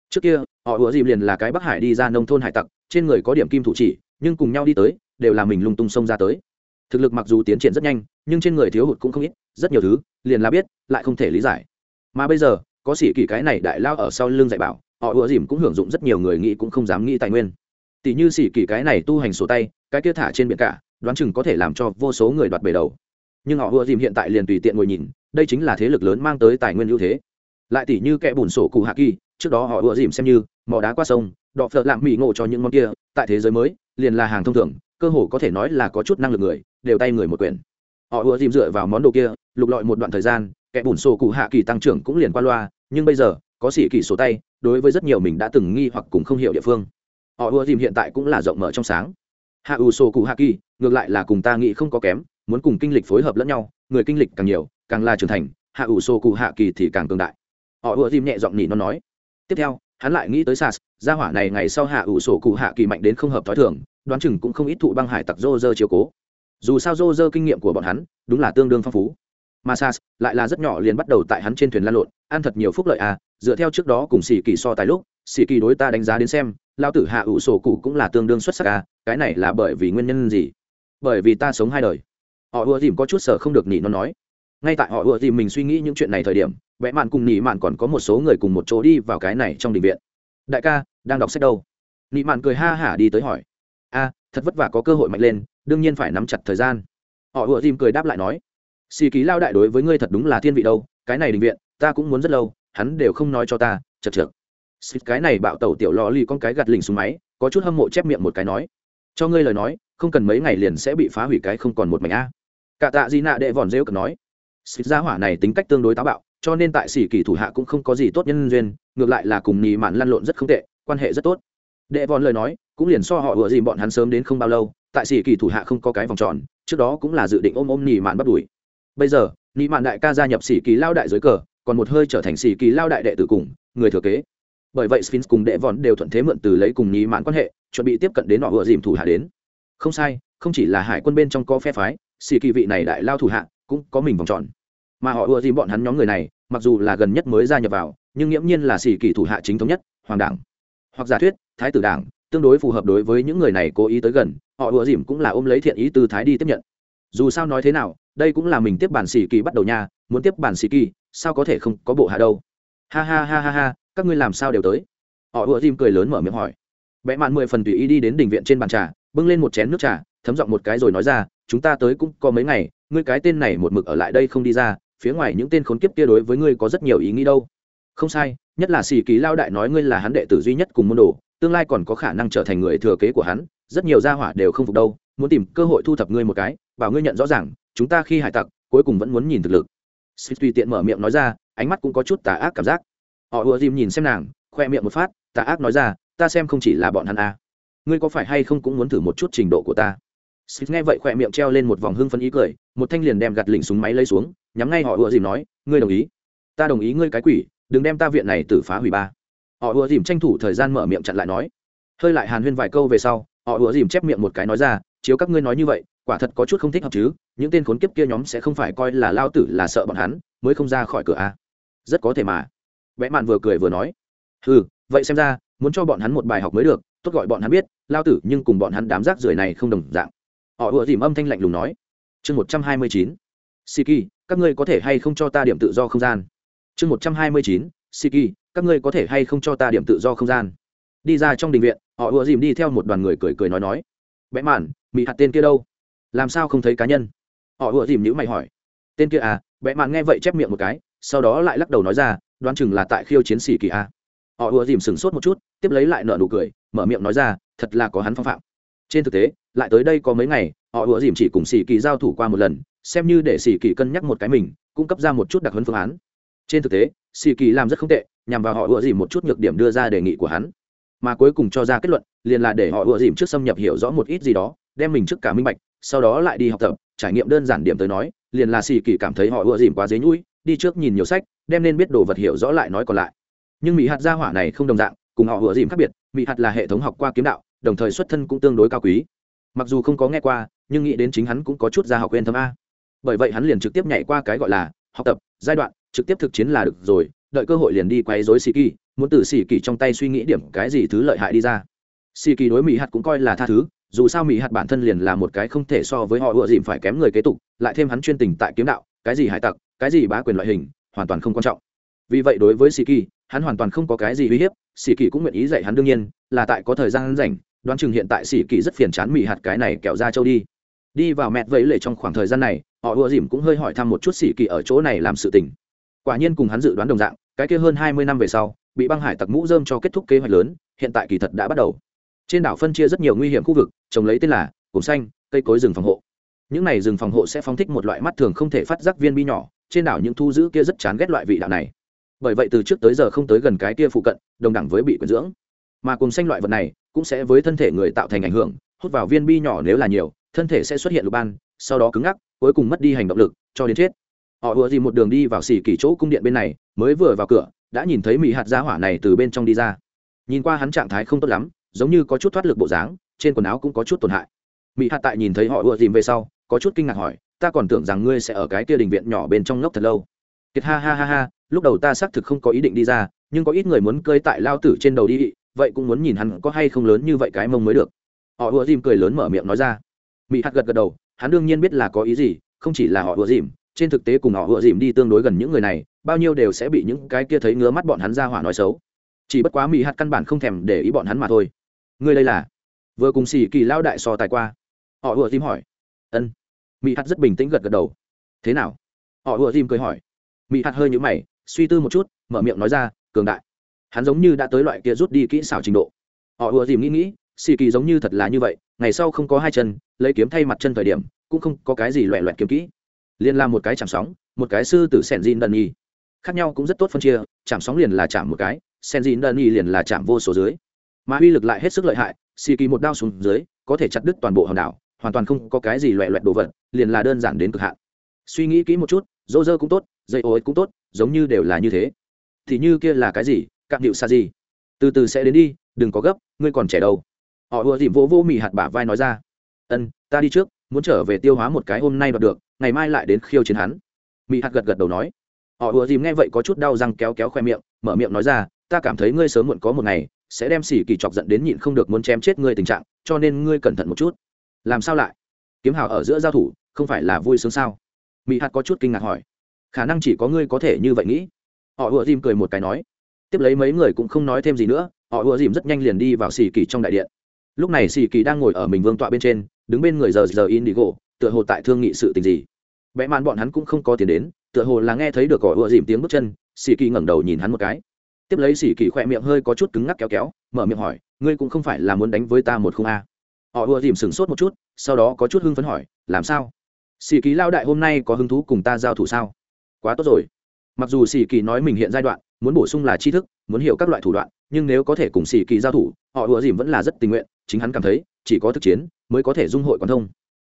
Trước kia, họ ùa dìm liền là cái bắc hải đi ra nông thôn hải tặc, trên người có điểm kim thủ chỉ, nhưng cùng nhau đi tới, đều là mình lung tung sông ra tới. Thực lực mặc dù tiến triển rất nhanh, nhưng trên người thiếu hụt cũng không ít, rất nhiều thứ, liền là biết, lại không thể lý giải. Mà bây giờ, có sĩ kỳ cái này đại lao ở sau lưng dạy bảo họ ùa dìm cũng hưởng dụng rất nhiều người nghĩ cũng không dám nghĩ tài nguyên. Tỷ như xỉ kỳ cái này tu hành sổ tay, cái kia thả trên biển cả, đoán chừng có thể làm cho vô số người đoạt bể đầu. Nhưng họ ùa dìm hiện tại liền tùy tiện ngồi nhìn, đây chính là thế lực lớn mang tới tài nguyên ưu thế. Lại tỷ như kẻ bùn sổ cụ hạ kỳ, trước đó họ ùa dìm xem như mỏ đá qua sông, đọ phợ lạm mỹ ngộ cho những món kia, tại thế giới mới, liền là hàng thông thường, cơ hồ có thể nói là có chút năng lực người, đều tay người một quyền. Họ ùa dìm dựa vào món đồ kia, lục lọi một đoạn thời gian, kẻ bùn sổ cụ hạ kỳ tăng trưởng cũng liền qua loa, nhưng bây giờ có sĩ kỳ sổ tay, đối với rất nhiều mình đã từng nghi hoặc cùng không hiểu địa phương. Họ ưa dìm hiện tại cũng là rộng mở trong sáng. Hạ ủ sổ cụ hạ kỳ, ngược lại là cùng ta nghĩ không có kém, muốn cùng kinh lịch phối hợp lẫn nhau, người kinh lịch càng nhiều, càng là trưởng thành, hạ ủ sổ cụ hạ kỳ thì càng cường đại. Họ ưa dìm nhẹ giọng nhỉ nó nói. Tiếp theo, hắn lại nghĩ tới sas gia hỏa này ngày sau hạ ủ sổ cụ hạ kỳ mạnh đến không hợp t h ó i thường, đoán chừng cũng không ít thụ băng hải tặc rô rơ chiều cố. Dù sao rô rơ kinh nghiệm của bọn hắn đúng là tương đương phong phú mà sas lại là rất nhỏ liền bắt đầu tại hắn trên thuyền lan lộn. Ăn thật nhiều phúc lợi à dựa theo trước đó cùng xì kỳ so tài lúc xì kỳ đối ta đánh giá đến xem lao tử hạ ủ sổ cụ cũng là tương đương xuất sắc à cái này là bởi vì nguyên nhân gì? Bởi vì ta sống hai đời. Họ ùa dìm có chút sở không được nhị nó nói. Ngay tại họ ùa dìm mình suy nghĩ những chuyện này thời điểm vẽ mạn cùng nhị mạn còn có một số người cùng một chỗ đi vào cái này trong đình viện. Đại ca, đang đọc sách đâu? Nhị mạn cười ha hả đi tới hỏi. A, thật vất vả có cơ hội mạnh lên, đương nhiên phải nắm chặt thời gian. Họ ùa dìm cười đáp lại nói xì ký lao đại đối với ngươi thật đúng là thiên vị đâu, cái này đình viện, ta cũng muốn rất lâu, hắn đều không nói cho ta, chật chược. Xịt cái này bạo tẩu tiểu lò lì con cái gạt lình xuống máy, có chút hâm mộ chép miệng một cái nói. Cho ngươi lời nói, không cần mấy ngày liền sẽ bị phá hủy cái không còn một mảnh a. Cả tạ gì nạ đệ vòn rêu cần nói. Xịt ra hỏa này tính cách tương đối táo bạo, cho nên tại sĩ kỳ thủ hạ cũng không có gì tốt nhân duyên, ngược lại là cùng nhì mạn lăn lộn rất không tệ, quan hệ rất tốt. Đệ vòn lời nói, cũng liền so họ vừa gì bọn hắn sớm đến không bao lâu, tại sĩ kỳ thủ hạ không có cái vòng tròn, trước đó cũng là dự định ôm ôm nhì mạn bắt đuổi bây giờ, nị mạn đại ca gia nhập sĩ kỳ lao đại dưới cờ, còn một hơi trở thành sĩ kỳ lao đại đệ tử cùng người thừa kế. Bởi vậy sphinx cùng đệ vòn đều thuận thế mượn từ lấy cùng nhì mạn quan hệ, chuẩn bị tiếp cận đến họ vừa dìm thủ hạ đến. Không sai, không chỉ là hải quân bên trong có phe phái, sĩ kỳ vị này đại lao thủ hạ cũng có mình vòng tròn. Mà họ ưa dìm bọn hắn nhóm người này, mặc dù là gần nhất mới gia nhập vào, nhưng nghiễm nhiên là sĩ kỳ thủ hạ chính thống nhất, hoàng đảng. Hoặc giả thuyết, thái tử đảng, tương đối phù hợp đối với những người này cố ý tới gần, họ ưa dìm cũng là ôm lấy thiện ý từ thái đi tiếp nhận. Dù sao nói thế nào đây cũng là mình tiếp bản sĩ kỳ bắt đầu nha, muốn tiếp bản sĩ kỳ, sao có thể không có bộ hạ đâu? Ha ha ha ha ha, các ngươi làm sao đều tới? Họ ùa dìm cười lớn mở miệng hỏi. Vẽ mạn mười phần tùy ý đi đến đình viện trên bàn trà, bưng lên một chén nước trà, thấm giọng một cái rồi nói ra, chúng ta tới cũng có mấy ngày, ngươi cái tên này một mực ở lại đây không đi ra, phía ngoài những tên khốn kiếp kia đối với ngươi có rất nhiều ý nghĩ đâu. Không sai, nhất là xì kỳ lao đại nói ngươi là hắn đệ tử duy nhất cùng môn đồ, tương lai còn có khả năng trở thành người thừa kế của hắn, rất nhiều gia hỏa đều không phục đâu, muốn tìm cơ hội thu thập ngươi một cái, bảo ngươi nhận rõ ràng chúng ta khi hải tặc, cuối cùng vẫn muốn nhìn thực lực. Smith tùy tiện mở miệng nói ra, ánh mắt cũng có chút tà ác cảm giác. Họ ùa dìm nhìn xem nàng, khoe miệng một phát, tà ác nói ra, ta xem không chỉ là bọn hắn à. ngươi có phải hay không cũng muốn thử một chút trình độ của ta? Smith nghe vậy khoe miệng treo lên một vòng hưng phấn ý cười, một thanh liền đem gạt lỉnh súng máy lấy xuống, nhắm ngay họ ùa dìm nói, ngươi đồng ý? Ta đồng ý, ngươi cái quỷ, đừng đem ta viện này tử phá hủy ba. Họ ùa dìm tranh thủ thời gian mở miệng chặn lại nói. Hơi lại hàn huyên vài câu về sau, họ ùa dìm chép miệng một cái nói ra, chiếu các ngươi nói như vậy quả thật có chút không thích hợp chứ, những tên khốn kiếp kia nhóm sẽ không phải coi là lao tử là sợ bọn hắn, mới không ra khỏi cửa a. Rất có thể mà. Vẽ mạn vừa cười vừa nói. Ừ vậy xem ra, muốn cho bọn hắn một bài học mới được, tốt gọi bọn hắn biết, lao tử nhưng cùng bọn hắn đám rác rưởi này không đồng dạng. Họ ùa dìm âm thanh lạnh lùng nói. Chương một trăm hai mươi chín. Siki, các ngươi có thể hay không cho ta điểm tự do không gian? Chương một trăm hai mươi chín. Siki, các ngươi có thể hay không cho ta điểm tự do không gian? Đi ra trong đình viện, họ ùa dìm đi theo một đoàn người cười cười nói nói. Vẽ mạn mỹ hạt tên kia đâu? Làm sao không thấy cá nhân? Họ ùa dìm nhữ mày hỏi. Tên kia à vẽ mạn nghe vậy chép miệng một cái, sau đó lại lắc đầu nói ra, đoán chừng là tại khiêu chiến sĩ kỳ a. Họ ùa dìm sửng sốt một chút, tiếp lấy lại nợ nụ cười, mở miệng nói ra, thật là có hắn phong phạm. Trên thực tế, lại tới đây có mấy ngày, họ ùa dìm chỉ cùng sĩ kỳ giao thủ qua một lần, xem như để sĩ kỳ cân nhắc một cái mình, cung cấp ra một chút đặc huấn phương án. Trên thực tế sĩ kỳ làm rất không tệ, nhằm vào họ ùa dìm một chút nhược điểm đưa ra đề nghị của hắn. Mà cuối cùng cho ra kết luận, liền là để họ ùa dìm trước xâm nhập hiểu rõ một ít gì đó, đem mình trước cả minh bạch sau đó lại đi học tập, trải nghiệm đơn giản điểm tới nói, liền là xì kỳ cảm thấy họ ưa dìm quá dế nhũi, đi trước nhìn nhiều sách, đem nên biết đồ vật hiểu rõ lại nói còn lại. Nhưng mỹ hạt gia hỏa này không đồng dạng, cùng họ ưa dìm khác biệt mỹ hạt là hệ thống học qua kiếm đạo, đồng thời xuất thân cũng tương đối cao quý. Mặc dù không có nghe qua, nhưng nghĩ đến chính hắn cũng có chút gia học quen thâm a. Bởi vậy hắn liền trực tiếp nhảy qua cái gọi là học tập giai đoạn, trực tiếp thực chiến là được rồi, đợi cơ hội liền đi quấy rối xì kỳ, muốn từ xì kỳ trong tay suy nghĩ điểm cái gì thứ lợi hại đi ra. Xì kỳ đối mỹ hạt cũng coi là tha thứ dù sao mỹ hạt bản thân liền là một cái không thể so với họ ựa dìm phải kém người kế tục, lại thêm hắn chuyên tình tại kiếm đạo, cái gì hải tặc, cái gì bá quyền loại hình, hoàn toàn không quan trọng. Vì vậy đối với sĩ kỳ hắn hoàn toàn không có cái gì uy hiếp sĩ kỳ cũng nguyện ý dạy hắn đương nhiên, là tại có thời gian hắn rảnh, đoán chừng hiện tại sĩ kỳ rất phiền chán mỹ hạt cái này kẹo ra châu đi. Đi vào mẹt vẫy lệ trong khoảng thời gian này, họ ùa dìm cũng hơi hỏi thăm một chút sĩ kỳ ở chỗ này làm sự tình. Quả nhiên cùng hắn dự đoán đồng dạng, cái kia hơn hai mươi năm về sau, bị băng hải tặc mũ dơm cho kết thúc kế hoạch lớn, hiện tại kỳ thật đã bắt đầu trên đảo phân chia rất nhiều nguy hiểm khu vực, trồng lấy tên là cồn xanh, cây cối rừng phòng hộ. Những này rừng phòng hộ sẽ phóng thích một loại mắt thường không thể phát giác viên bi nhỏ, trên đảo những thu giữ kia rất chán ghét loại vị đạo này. Bởi vậy từ trước tới giờ không tới gần cái kia phụ cận, đồng đẳng với bị quyển dưỡng. Mà cùng xanh loại vật này cũng sẽ với thân thể người tạo thành ảnh hưởng, hút vào viên bi nhỏ nếu là nhiều, thân thể sẽ xuất hiện lục ban, sau đó cứng ngắc, cuối cùng mất đi hành động lực, cho đến chết. Họ vừa gì một đường đi vào xỉ kỳ chỗ cung điện bên này, mới vừa vào cửa, đã nhìn thấy mỹ hạt gia hỏa này từ bên trong đi ra. Nhìn qua hắn trạng thái không tốt lắm giống như có chút thoát lực bộ dáng, trên quần áo cũng có chút tổn hại. Mỹ hạ tại nhìn thấy họ ùa dìm về sau, có chút kinh ngạc hỏi, ta còn tưởng rằng ngươi sẽ ở cái kia đình viện nhỏ bên trong ngốc thật lâu. Kiệt ha ha ha ha, lúc đầu ta xác thực không có ý định đi ra, nhưng có ít người muốn cơi tại lao tử trên đầu đi, vậy cũng muốn nhìn hắn có hay không lớn như vậy cái mông mới được. Họ ùa dìm cười lớn mở miệng nói ra. Mỹ hạt gật gật đầu, hắn đương nhiên biết là có ý gì, không chỉ là họ ùa dìm trên thực tế cùng họ ùa dìm đi tương đối gần những người này, bao nhiêu đều sẽ bị những cái kia thấy ngứa mắt bọn hắn ra hỏa nói xấu. Chỉ bất quá mỹ hạt căn bản không thèm để ý bọn hắn mà thôi ngươi đây là? Vừa cùng xì kỳ lao đại so tài qua. Họ ùa dìm hỏi. Ân. Mỹ hạt rất bình tĩnh gật gật đầu. Thế nào? Họ ùa dìm cười hỏi. Mỹ hạt hơi nhũ mày, suy tư một chút, mở miệng nói ra, cường đại. Hắn giống như đã tới loại kia rút đi kỹ xảo trình độ. Họ ùa dìm nghĩ nghĩ xì kỳ giống như thật là như vậy, ngày sau không có hai chân, lấy kiếm thay mặt chân thời điểm, cũng không có cái gì loẹ loẹt kiếm kỹ. Liên làm một cái chạm sóng, một cái sư tử sẻn dìn đần nhi. Khác nhau cũng rất tốt phân chia, chạm sóng liền là chạm một cái sẻn dìn đần nhi liền là chạm vô số dưới mà uy lực lại hết sức lợi hại, xì kỳ một đao xuống dưới, có thể chặt đứt toàn bộ hòn đảo, hoàn toàn không có cái gì loẹ loẹt đồ vật, liền là đơn giản đến cực hạn. Suy nghĩ kỹ một chút, dô dơ cũng tốt, dây ô cũng tốt, giống như đều là như thế. Thì như kia là cái gì? Cạm điệu xa gì từ từ sẽ đến đi, đừng có gấp, ngươi còn trẻ đâu. Họ ùa dìm vỗ vô mì hạt bả vai nói ra. Ân, ta đi trước, muốn trở về tiêu hóa một cái hôm nay đoạt được, ngày mai lại đến khiêu chiến hắn. Mì hạt gật gật đầu nói. Họ ùa dìm nghe vậy có chút đau răng kéo kéo khoe miệng, mở miệng nói ra, ta cảm thấy ngươi sớm muộn có một ngày sẽ đem xỉ kỳ chọc giận đến nhịn không được muốn chém chết ngươi tình trạng, cho nên ngươi cẩn thận một chút. Làm sao lại? Kiếm hào ở giữa giao thủ, không phải là vui sướng sao? Mỹ hạt có chút kinh ngạc hỏi. Khả năng chỉ có ngươi có thể như vậy nghĩ. Họ ùa dìm cười một cái nói. Tiếp lấy mấy người cũng không nói thêm gì nữa, họ ùa dìm rất nhanh liền đi vào xì kỳ trong đại điện. Lúc này xì kỳ đang ngồi ở mình vương tọa bên trên, đứng bên người giờ giờ in đi gỗ tựa hồ tại thương nghị sự tình gì. Vẽ màn bọn hắn cũng không có tiền đến, tựa hồ là nghe thấy được họ ùa dìm tiếng bước chân, xì kỳ ngẩng đầu nhìn hắn một cái tiếp lấy xỉ kỳ khỏe miệng hơi có chút cứng ngắc kéo kéo, mở miệng hỏi, ngươi cũng không phải là muốn đánh với ta một không a? Họ ùa dìm sửng sốt một chút, sau đó có chút hưng phấn hỏi, làm sao? Xỉ kỳ lao đại hôm nay có hứng thú cùng ta giao thủ sao? Quá tốt rồi. Mặc dù xỉ kỳ nói mình hiện giai đoạn, muốn bổ sung là tri thức, muốn hiểu các loại thủ đoạn, nhưng nếu có thể cùng xỉ kỳ giao thủ, họ ùa dìm vẫn là rất tình nguyện, chính hắn cảm thấy, chỉ có thực chiến mới có thể dung hội quan thông.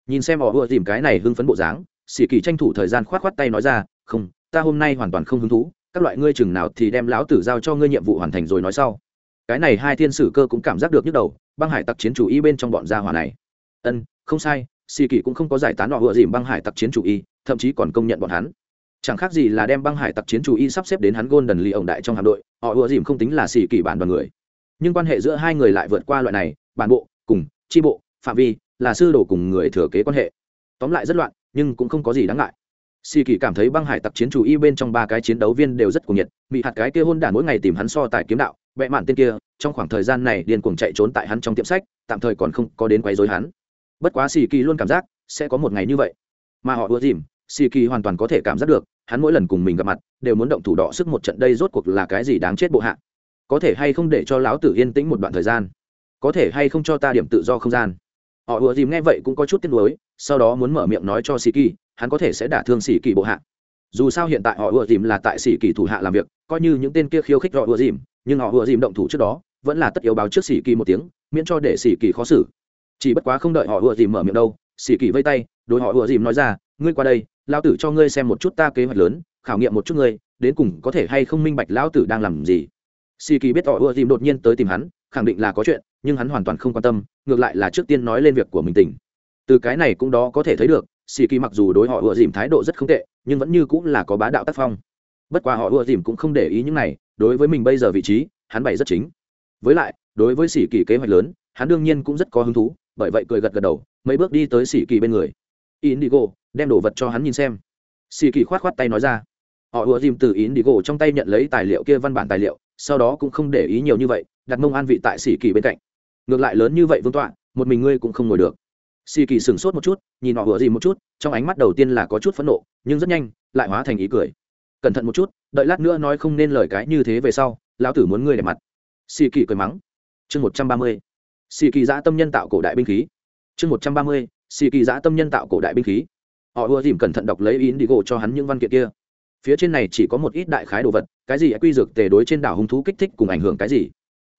Nhìn xem họ ùa dìm cái này hưng phấn bộ dáng, xỉ kỳ tranh thủ thời gian k h o á t k h o á t tay nói ra, không, ta hôm nay hoàn toàn không hứng thú các loại ngươi chừng nào thì đem lão tử giao cho ngươi nhiệm vụ hoàn thành rồi nói sau. Cái này hai thiên sử cơ cũng cảm giác được nhức đầu, băng hải tặc chiến chủ y bên trong bọn gia hỏa này. Ân, không sai, xì kỳ cũng không có giải tán họ vừa dìm băng hải tặc chiến chủ y, thậm chí còn công nhận bọn hắn. Chẳng khác gì là đem băng hải tặc chiến chủ y sắp xếp đến hắn gôn đần lì ổng đại trong hạm đội, họ vừa dìm không tính là xì kỳ bản đoàn người. Nhưng quan hệ giữa hai người lại vượt qua loại này, bản bộ, cùng tri bộ, phạm vi, là sư đồ cùng người thừa kế quan hệ. Tóm lại rất loạn, nhưng cũng không có gì đáng ngại xì kỳ cảm thấy băng hải tặc chiến chủ y bên trong ba cái chiến đấu viên đều rất cuồng nhiệt bị hạt cái kia hôn đản mỗi ngày tìm hắn so tài kiếm đạo vẽ mạn tên kia, trong khoảng thời gian này điên cuồng chạy trốn tại hắn trong tiệm sách, tạm thời còn không có đến quấy rối hắn. Bất quá xì kỳ luôn cảm giác, sẽ có một ngày như vậy. Mà họ ưa dìm, xì kỳ hoàn toàn có thể cảm giác được, hắn mỗi lần cùng mình gặp mặt, đều muốn động thủ đọ sức một trận đây rốt cuộc là cái gì đáng chết bộ hạ. Có thể hay không để cho lão tử yên tĩnh một đoạn thời gian? Có thể hay không cho ta điểm tự do không gian? Họ ùa dìm nghe vậy cũng có chút tiếc nuối, sau đó muốn mở miệng nói cho sĩ kỳ, hắn có thể sẽ đả thương sĩ kỳ bộ hạ. Dù sao hiện tại họ ùa dìm là tại sĩ kỳ thủ hạ làm việc, coi như những tên kia khiêu khích họ ùa dìm, nhưng họ ùa dìm động thủ trước đó, vẫn là tất yếu báo trước sĩ kỳ một tiếng, miễn cho để sĩ kỳ khó xử. Chỉ bất quá không đợi họ ùa dìm mở miệng đâu, sĩ kỳ vây tay, đối họ ùa dìm nói ra, ngươi qua đây lao tử cho ngươi xem một chút ta kế hoạch lớn, khảo nghiệm một chút ngươi, đến cùng có thể hay không minh bạch lão tử đang làm gì. Xì kỳ biết họ ùa dìm đột nhiên tới tìm hắn khẳng định là có chuyện, nhưng hắn hoàn toàn không quan tâm, ngược lại là trước tiên nói lên việc của mình tỉnh từ cái này cũng đó có thể thấy được xì kỳ mặc dù đối họ ùa dìm thái độ rất không tệ, nhưng vẫn như cũng là có bá đạo tác phong. Bất quá họ ùa dìm cũng không để ý những này, đối với mình bây giờ vị trí, hắn bày rất chính. Với lại, đối với xì kỳ kế hoạch lớn, hắn đương nhiên cũng rất có hứng thú, bởi vậy cười gật gật đầu, mấy bước đi tới xì kỳ bên người. Indigo, đem đồ vật cho hắn nhìn xem. Xì kỳ khoát khoát tay nói ra. Họ ùa dìm từ indigo trong tay nhận lấy tài liệu kia văn bản tài liệu, sau đó cũng không để ý nhiều như vậy đặt mông an vị tại sĩ kỳ bên cạnh. Ngược lại lớn như vậy vương tọa, một mình ngươi cũng không ngồi được. Sĩ kỳ sửng sốt một chút, nhìn họ ùa gì một chút, trong ánh mắt đầu tiên là có chút phẫn nộ, nhưng rất nhanh, lại hóa thành ý cười. Cẩn thận một chút, đợi lát nữa nói không nên lời cái như thế về sau, lão tử muốn ngươi đẹp mặt. Sĩ kỳ cười mắng. Chương một trăm ba mươi. Sĩ kỳ giã tâm nhân tạo cổ đại binh khí. Chương một trăm ba mươi sĩ kỳ giã tâm nhân tạo cổ đại binh khí. Họ ưa dìm cẩn thận đọc lấy in đi gỗ cho hắn những văn kiện kia. Phía trên này chỉ có một ít đại khái đồ vật, cái gì quy dược tề đối trên đảo hung thú kích thích cùng ảnh hưởng cái gì?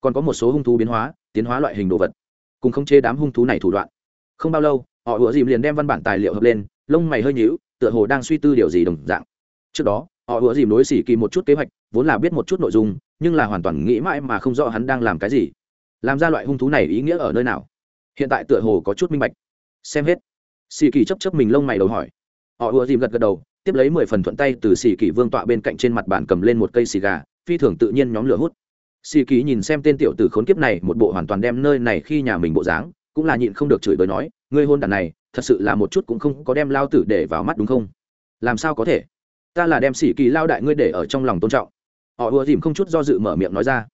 Còn có một số hung thú biến hóa, tiến hóa loại hình đồ vật, cùng không chế đám hung thú này thủ đoạn. Không bao lâu, họ ủa dìm liền đem văn bản tài liệu hợp lên, lông mày hơi nhíu, tựa hồ đang suy tư điều gì đồng dạng. Trước đó, họ ủa dìm đối xỉ kỳ một chút kế hoạch, vốn là biết một chút nội dung, nhưng là hoàn toàn nghĩ mãi mà không rõ hắn đang làm cái gì. Làm ra loại hung thú này ý nghĩa ở nơi nào? Hiện tại tựa hồ có chút minh bạch. Xem hết. Xì kỳ chấp chấp mình lông mày đầu hỏi. Họ ùa dìm gật gật đầu, tiếp lấy mười phần thuận tay từ xì kỳ vương tọa bên cạnh trên mặt bàn cầm lên một cây xì gà, phi thường tự nhiên nhóm lửa hút xì kỳ nhìn xem tên tiểu tử khốn kiếp này, một bộ hoàn toàn đem nơi này khi nhà mình bộ dáng, cũng là nhịn không được chửi bới nói, ngươi hôn đàn này, thật sự là một chút cũng không có đem lao tử để vào mắt đúng không? Làm sao có thể? Ta là đem xì kỳ lao đại ngươi để ở trong lòng tôn trọng. Họ ùa dìm không chút do dự mở miệng nói ra.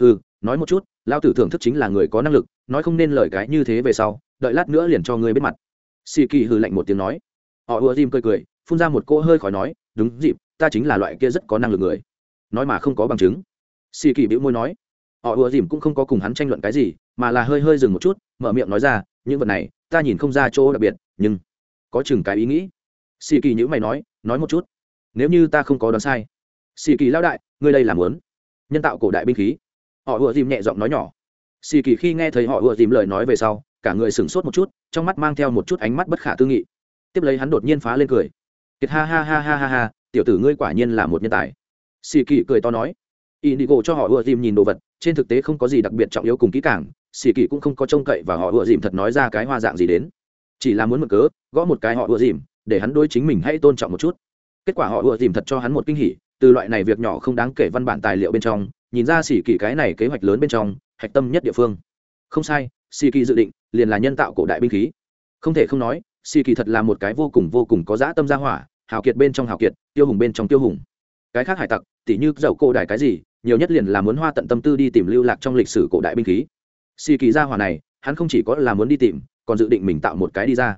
Ừ nói một chút, lao tử thưởng thức chính là người có năng lực, nói không nên lời cái như thế về sau, đợi lát nữa liền cho ngươi biết mặt. Xì kỳ hừ lạnh một tiếng nói. Họ ùa dìm cười cười, phun ra một cô hơi khói nói, đúng dịp, ta chính là loại kia rất có năng lực người. Nói mà không có bằng chứng xì kỳ bĩu môi nói, họ ùa dìm cũng không có cùng hắn tranh luận cái gì, mà là hơi hơi dừng một chút, mở miệng nói ra, những vật này, ta nhìn không ra chỗ đặc biệt, nhưng có chừng cái ý nghĩ. Xì kỳ nhữ mày nói nói một chút, nếu như ta không có đoán sai, xì kỳ lao đại, ngươi đây làm lớn nhân tạo cổ đại binh khí? Họ ùa dìm nhẹ giọng nói nhỏ. Xì kỳ khi nghe thấy họ ùa dìm lời nói về sau, cả người sửng sốt một chút, trong mắt mang theo một chút ánh mắt bất khả tư nghị. Tiếp lấy hắn đột nhiên phá lên cười. Kiệt ha ha ha ha ha ha, tiểu tử ngươi quả nhiên là một nhân tài. Xì kỳ cười to nói indigo cho họ ùa dìm nhìn đồ vật, trên thực tế không có gì đặc biệt trọng yếu cùng kỹ càng, xì kỳ cũng không có trông cậy và họ ùa dìm thật nói ra cái hoa dạng gì đến. Chỉ là muốn mượn cớ, gõ một cái họ ùa dìm, để hắn đối chính mình hãy tôn trọng một chút. Kết quả họ ùa dìm thật cho hắn một kinh hỉ, từ loại này việc nhỏ không đáng kể văn bản tài liệu bên trong, nhìn ra xì kỳ cái này kế hoạch lớn bên trong, hạch tâm nhất địa phương. Không sai, xì kỳ dự định, liền là nhân tạo cổ đại binh khí. Không thể không nói, xì kỳ thật là một cái vô cùng vô cùng có dã tâm gia hỏa, hào kiệt bên trong hào kiệt, tiêu hùng bên trong tiêu hùng. Cái khác hải tặc, tỉ như dầu cổ đại cái gì nhiều nhất liền là muốn hoa tận tâm tư đi tìm lưu lạc trong lịch sử cổ đại binh khí. Xì kỳ gia hỏa này, hắn không chỉ có là muốn đi tìm, còn dự định mình tạo một cái đi ra.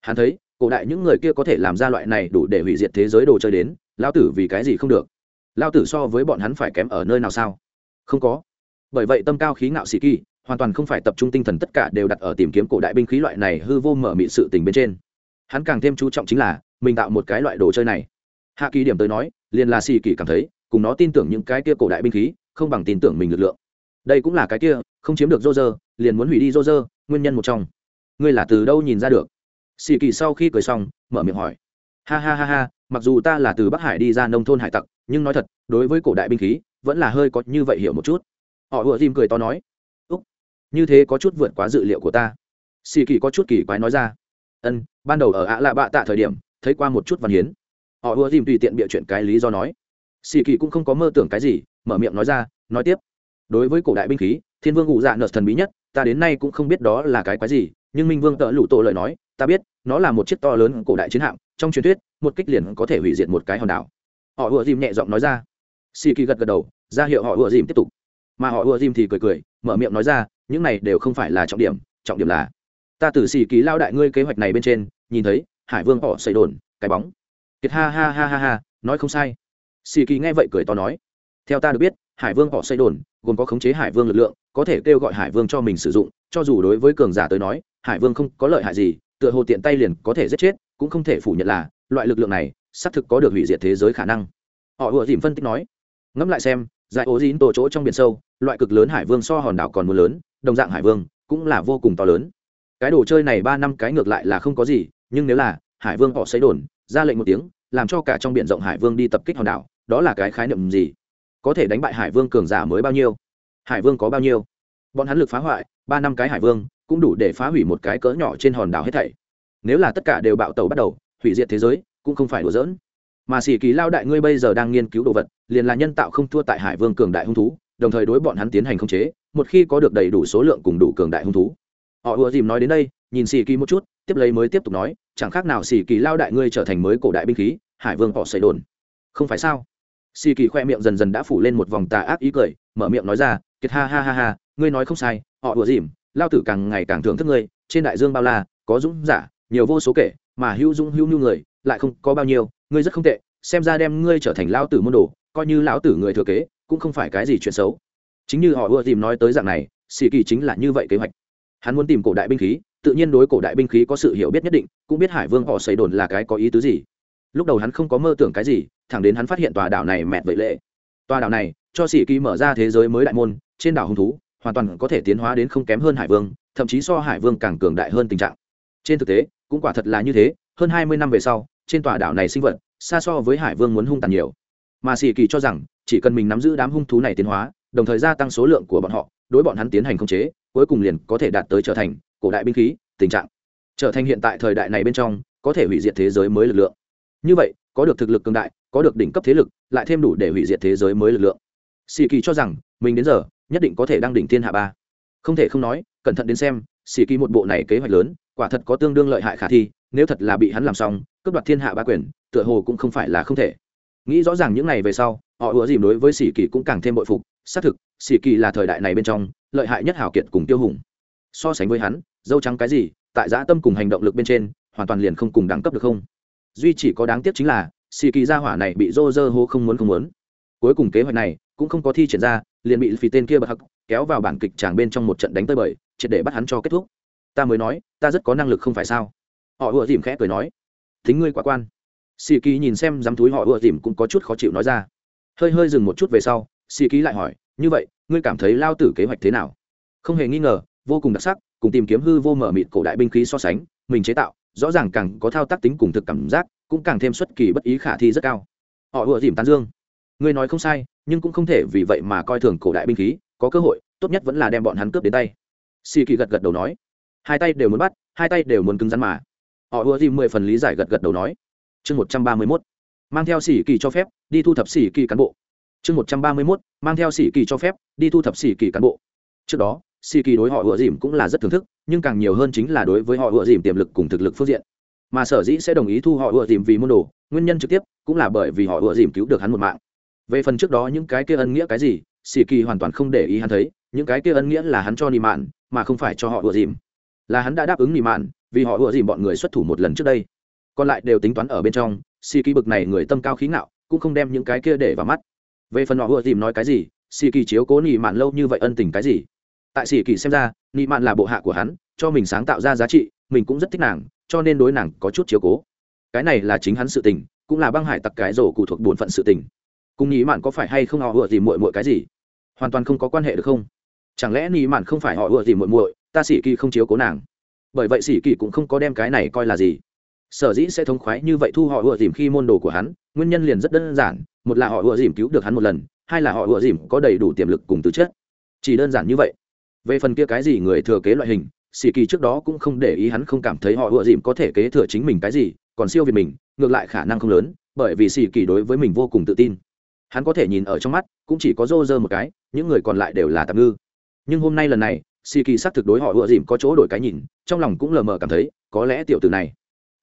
Hắn thấy, cổ đại những người kia có thể làm ra loại này đủ để hủy diệt thế giới đồ chơi đến lao tử vì cái gì không được? Lao tử so với bọn hắn phải kém ở nơi nào sao? Không có. Bởi vậy tâm cao khí ngạo sĩ kỳ, hoàn toàn không phải tập trung tinh thần tất cả đều đặt ở tìm kiếm cổ đại binh khí loại này hư vô mở mị sự tình bên trên. Hắn càng thêm chú trọng chính là, mình tạo một cái loại đồ chơi này. Hạ kỳ điểm tới nói, liền là xì kỳ cảm thấy cùng nó tin tưởng những cái kia cổ đại binh khí, không bằng tin tưởng mình lực lượng. Đây cũng là cái kia, không chiếm được dô dơ liền muốn hủy đi dô dơ nguyên nhân một trong. Ngươi là từ đâu nhìn ra được? Xì kỳ sau khi cười xong, mở miệng hỏi. Ha ha ha ha, mặc dù ta là từ bắc hải đi ra nông thôn hải tặc, nhưng nói thật, đối với cổ đại binh khí, vẫn là hơi có như vậy hiểu một chút. Họ vừa dìm cười to nói. Úc, như thế có chút vượt quá dự liệu của ta. Xì kỳ có chút kỳ quái nói ra. Ân, ban đầu ở ạ lạ bạ tạ thời điểm, thấy qua một chút văn hiến. Họ vừa dìm tùy tiện bịa chuyện cái lý do nói xì kỳ cũng không có mơ tưởng cái gì, mở miệng nói ra, nói tiếp. Đối với cổ đại binh khí, thiên vương ngụ dạ nợ thần bí nhất, ta đến nay cũng không biết đó là cái quái gì, nhưng minh vương tợ lụ tổ lời nói, ta biết, nó là một chiếc to lớn cổ đại chiến hạm, trong truyền thuyết, một kích liền có thể hủy diệt một cái hòn đảo. Họ ùa dìm nhẹ giọng nói ra. Xì kỳ gật gật đầu, ra hiệu họ ùa dìm tiếp tục. Mà họ ùa dìm thì cười cười, mở miệng nói ra, những này đều không phải là trọng điểm trọng điểm là, ta từ xì kỳ lao đại ngươi kế hoạch này bên trên, nhìn thấy, hải vương họ xây đồn, cái bóng. Kiệt ha ha ha ha ha, nói không sai xì kỳ nghe vậy cười to nói, theo ta được biết, hải vương họ xây đồn, gồm có khống chế hải vương lực lượng, có thể kêu gọi hải vương cho mình sử dụng, cho dù đối với cường giả tới nói, hải vương không có lợi hại gì, tựa hồ tiện tay liền có thể giết chết, cũng không thể phủ nhận là, loại lực lượng này, xác thực có được hủy diệt thế giới khả năng. Họ ùa dìm phân tích nói, ngẫm lại xem, giải ố dín tổ chỗ trong biển sâu, loại cực lớn hải vương so hòn đảo còn mưa lớn, đồng dạng hải vương cũng là vô cùng to lớn. Cái đồ chơi này ba năm cái ngược lại là không có gì, nhưng nếu là hải vương họ xấy đồn, ra lệnh một tiếng, làm cho cả trong biển rộng hải vương đi tập kích hòn đảo đó là cái khái niệm gì? Có thể đánh bại hải vương cường giả mới bao nhiêu? Hải vương có bao nhiêu? Bọn hắn lực phá hoại, ba năm cái hải vương, cũng đủ để phá hủy một cái cỡ nhỏ trên hòn đảo hết thảy. Nếu là tất cả đều bạo tàu bắt đầu, hủy diệt thế giới, cũng không phải đùa giỡn. Mà xỉ kỳ lao đại ngươi bây giờ đang nghiên cứu đồ vật, liền là nhân tạo không thua tại hải vương cường đại hung thú, đồng thời đối bọn hắn tiến hành khống chế, một khi có được đầy đủ số lượng cùng đủ cường đại hung thú. Họ ùa dìm nói đến đây, nhìn xì kỳ một chút, tiếp lấy mới tiếp tục nói, chẳng khác nào xì kỳ lao đại ngươi trở thành mới cổ đại binh khí, hải vương họ xây đồn. Không phải sao? Xì kỳ khoe miệng dần dần đã phủ lên một vòng tà ác ý cười, mở miệng nói ra, kiệt ha ha ha ha, ngươi nói không sai, họ ùa dìm, lao tử càng ngày càng thưởng thức ngươi, trên đại dương bao la, có dũng giả, nhiều vô số kể, mà hữu dũng hữu nhu người, lại không có bao nhiêu, ngươi rất không tệ, xem ra đem ngươi trở thành lao tử môn đồ, coi như lão tử người thừa kế, cũng không phải cái gì chuyện xấu. Chính như họ ưa tìm nói tới dạng này, xì kỳ chính là như vậy kế hoạch. Hắn muốn tìm cổ đại binh khí, tự nhiên đối cổ đại binh khí có sự hiểu biết nhất định, cũng biết hải vương họ xây đồn là cái có ý tứ gì lúc đầu hắn không có mơ tưởng cái gì, thẳng đến hắn phát hiện tòa đảo này mẹt vậy lệ. Tòa đảo này, cho sĩ kỳ mở ra thế giới mới đại môn, trên đảo hung thú, hoàn toàn có thể tiến hóa đến không kém hơn hải vương, thậm chí so hải vương càng cường đại hơn tình trạng. Trên thực tế, cũng quả thật là như thế, hơn hai mươi năm về sau, trên tòa đảo này sinh vật, xa so với hải vương muốn hung tàn nhiều. Mà sĩ kỳ cho rằng, chỉ cần mình nắm giữ đám hung thú này tiến hóa, đồng thời gia tăng số lượng của bọn họ, đối bọn hắn tiến hành khống chế, cuối cùng liền có thể đạt tới trở thành cổ đại binh khí, tình trạng. Trở thành hiện tại thời đại này bên trong, có thể hủy diệt thế giới mới lực lượng như vậy, có được thực lực cường đại, có được đỉnh cấp thế lực, lại thêm đủ để hủy diệt thế giới mới lực lượng. Sĩ kỳ cho rằng, mình đến giờ, nhất định có thể đăng đỉnh thiên hạ ba. Không thể không nói, cẩn thận đến xem, sĩ kỳ một bộ này kế hoạch lớn, quả thật có tương đương lợi hại khả thi, nếu thật là bị hắn làm xong, cướp đoạt thiên hạ ba quyền, tựa hồ cũng không phải là không thể. Nghĩ rõ ràng những này về sau, họ ủa dìm đối với sĩ kỳ cũng càng thêm bội phục, xác thực, sĩ kỳ là thời đại này bên trong, lợi hại nhất hảo kiệt cùng tiêu hùng. So sánh với hắn, dâu trắng cái gì, tại giã tâm cùng hành động lực bên trên, hoàn toàn liền không cùng đẳng cấp được không? Duy chỉ có đáng tiếc chính là, xì kỳ gia hỏa này bị rô rơ hô không muốn không muốn. Cuối cùng kế hoạch này cũng không có thi triển ra, liền bị phì tên kia bật hắc kéo vào bản kịch tràng bên trong một trận đánh tơi bời, triệt để bắt hắn cho kết thúc. Ta mới nói, ta rất có năng lực không phải sao? Họ ùa dìm khẽ cười nói. Thính ngươi quá quan. Xì kỳ nhìn xem dám túi họ ùa dìm cũng có chút khó chịu nói ra. Hơi hơi dừng một chút về sau, xì kỳ lại hỏi, như vậy, ngươi cảm thấy lao tử kế hoạch thế nào? Không hề nghi ngờ, vô cùng đặc sắc, cùng tìm kiếm hư vô mở mịt cổ đại binh khí so sánh, mình chế tạo rõ ràng càng có thao tác tính cùng thực cảm giác, cũng càng thêm xuất kỳ bất ý khả thi rất cao. Họ ùa dìm tán dương. Ngươi nói không sai, nhưng cũng không thể vì vậy mà coi thường cổ đại binh khí, có cơ hội, tốt nhất vẫn là đem bọn hắn cướp đến tay. Xì kỳ gật gật đầu nói. Hai tay đều muốn bắt, hai tay đều muốn cứng rắn mà. Họ ùa dìm mười phần lý giải gật gật đầu nói. Chương một trăm ba mươi mốt. Mang theo xì kỳ cho phép, đi thu thập xì kỳ cán bộ. Chương một trăm ba mươi mốt, mang theo xì kỳ cho phép, đi thu thập xì kỳ cán bộ. Trước đó xì kỳ đối họ ựa dìm cũng là rất thưởng thức, nhưng càng nhiều hơn chính là đối với họ ựa dìm tiềm lực cùng thực lực phương diện. Mà sở dĩ sẽ đồng ý thu họ ựa dìm vì môn đồ, nguyên nhân trực tiếp cũng là bởi vì họ ựa dìm cứu được hắn một mạng. Về phần trước đó những cái kia ân nghĩa cái gì, xì kỳ hoàn toàn không để ý hắn thấy, những cái kia ân nghĩa là hắn cho nị mạn, mà không phải cho họ ựa dìm. Là hắn đã đáp ứng nị mạn, vì họ ựa dìm bọn người xuất thủ một lần trước đây. Còn lại đều tính toán ở bên trong, xì kỳ bực này người tâm cao khí ngạo, cũng không đem những cái kia để vào mắt. Về phần họ ựa dìm nói cái gì, xì kỳ chiếu cố nị mạn lâu như vậy ân tình cái gì? Tại sĩ kỳ xem ra, nị mạn là bộ hạ của hắn, cho mình sáng tạo ra giá trị, mình cũng rất thích nàng, cho nên đối nàng có chút chiếu cố. Cái này là chính hắn sự tình, cũng là băng hải tặc cái rổ cụ thuộc bổn phận sự tình. Cùng nị mạn có phải hay không họ vừa gì muội muội cái gì? Hoàn toàn không có quan hệ được không? Chẳng lẽ nị mạn không phải họ vừa gì muội muội, ta sĩ kỳ không chiếu cố nàng? Bởi vậy sĩ kỳ cũng không có đem cái này coi là gì. Sở dĩ sẽ thống khoái như vậy thu họ ùa dìm khi môn đồ của hắn, nguyên nhân liền rất đơn giản, một là họ ùa dìm cứu được hắn một lần, hai là họ ùa dìm có đầy đủ tiềm lực cùng từ chất. Chỉ đơn giản như vậy về phần kia cái gì người thừa kế loại hình, sĩ kỳ trước đó cũng không để ý hắn không cảm thấy họ ựa dìm có thể kế thừa chính mình cái gì, còn siêu việt mình, ngược lại khả năng không lớn, bởi vì sĩ kỳ đối với mình vô cùng tự tin. Hắn có thể nhìn ở trong mắt, cũng chỉ có rô rơ một cái, những người còn lại đều là tạm ngư. Nhưng hôm nay lần này, sĩ kỳ xác thực đối họ ựa dìm có chỗ đổi cái nhìn, trong lòng cũng lờ mờ cảm thấy, có lẽ tiểu tử này,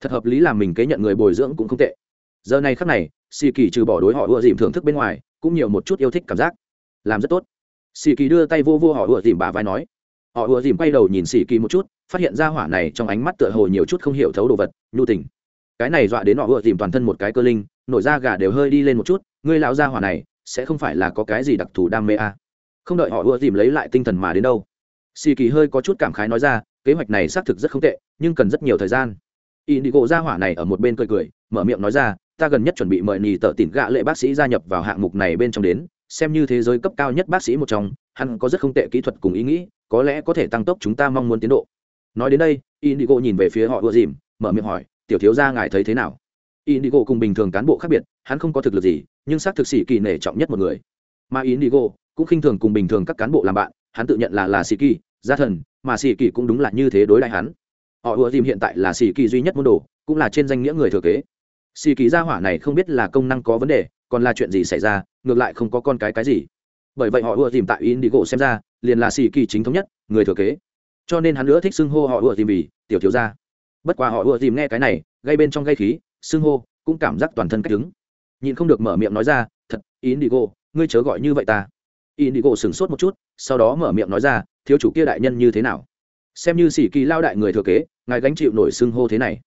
thật hợp lý làm mình kế nhận người bồi dưỡng cũng không tệ. Giờ này khắc này xì kỳ trừ bỏ đối họ ựa dìm thưởng thức bên ngoài, cũng nhiều một chút yêu thích cảm giác. Làm rất tốt xì kỳ đưa tay vô vô họ ưa dìm bà vai nói. Họ ưa dìm quay đầu nhìn xì kỳ một chút, phát hiện ra hỏa này trong ánh mắt tựa hồ nhiều chút không hiểu thấu đồ vật, nhu tình. Cái này dọa đến họ ưa dìm toàn thân một cái cơ linh, nổi da gà đều hơi đi lên một chút, ngươi lão gia hỏa này, sẽ không phải là có cái gì đặc thù đam mê à. không đợi họ ưa dìm lấy lại tinh thần mà đến đâu. Xì kỳ hơi có chút cảm khái nói ra, kế hoạch này xác thực rất không tệ, nhưng cần rất nhiều thời gian. Indigo gia hỏa này ở một bên cười cười, mở miệng nói ra, ta gần nhất chuẩn bị mời nhì tờ tỉn gạ lệ bác sĩ gia nhập vào hạng mục này bên trong đến xem như thế giới cấp cao nhất bác sĩ một trong, hắn có rất không tệ kỹ thuật cùng ý nghĩ, có lẽ có thể tăng tốc chúng ta mong muốn tiến độ. Nói đến đây, indigo nhìn về phía họ ưa dìm, mở miệng hỏi, tiểu thiếu gia ngài thấy thế nào? Indigo cùng bình thường cán bộ khác biệt, hắn không có thực lực gì, nhưng xác thực sĩ kỳ nể trọng nhất một người. Mà indigo cũng khinh thường cùng bình thường các cán bộ làm bạn, hắn tự nhận là là sĩ kỳ, gia thần, mà sĩ kỳ cũng đúng là như thế đối lại hắn. Họ ưa dìm hiện tại là sĩ kỳ duy nhất môn đồ, cũng là trên danh nghĩa người thừa kế. Sĩ kỳ gia hỏa này không biết là công năng có vấn đề, còn là chuyện gì xảy ra ngược lại không có con cái cái gì. Bởi vậy họ ùa dìm tại indigo xem ra, liền là xì kỳ chính thống nhất, người thừa kế. Cho nên hắn nữa thích xưng hô họ ùa dìm vì tiểu thiếu gia. Bất quá họ ùa dìm nghe cái này, gây bên trong gây khí, xưng hô cũng cảm giác toàn thân cách đứng nhìn không được mở miệng nói ra, thật, indigo, ngươi chớ gọi như vậy ta. Indigo sửng sốt một chút, sau đó mở miệng nói ra, thiếu chủ kia đại nhân như thế nào? Xem như sĩ kỳ lao đại người thừa kế, ngài gánh chịu nổi xưng hô thế này.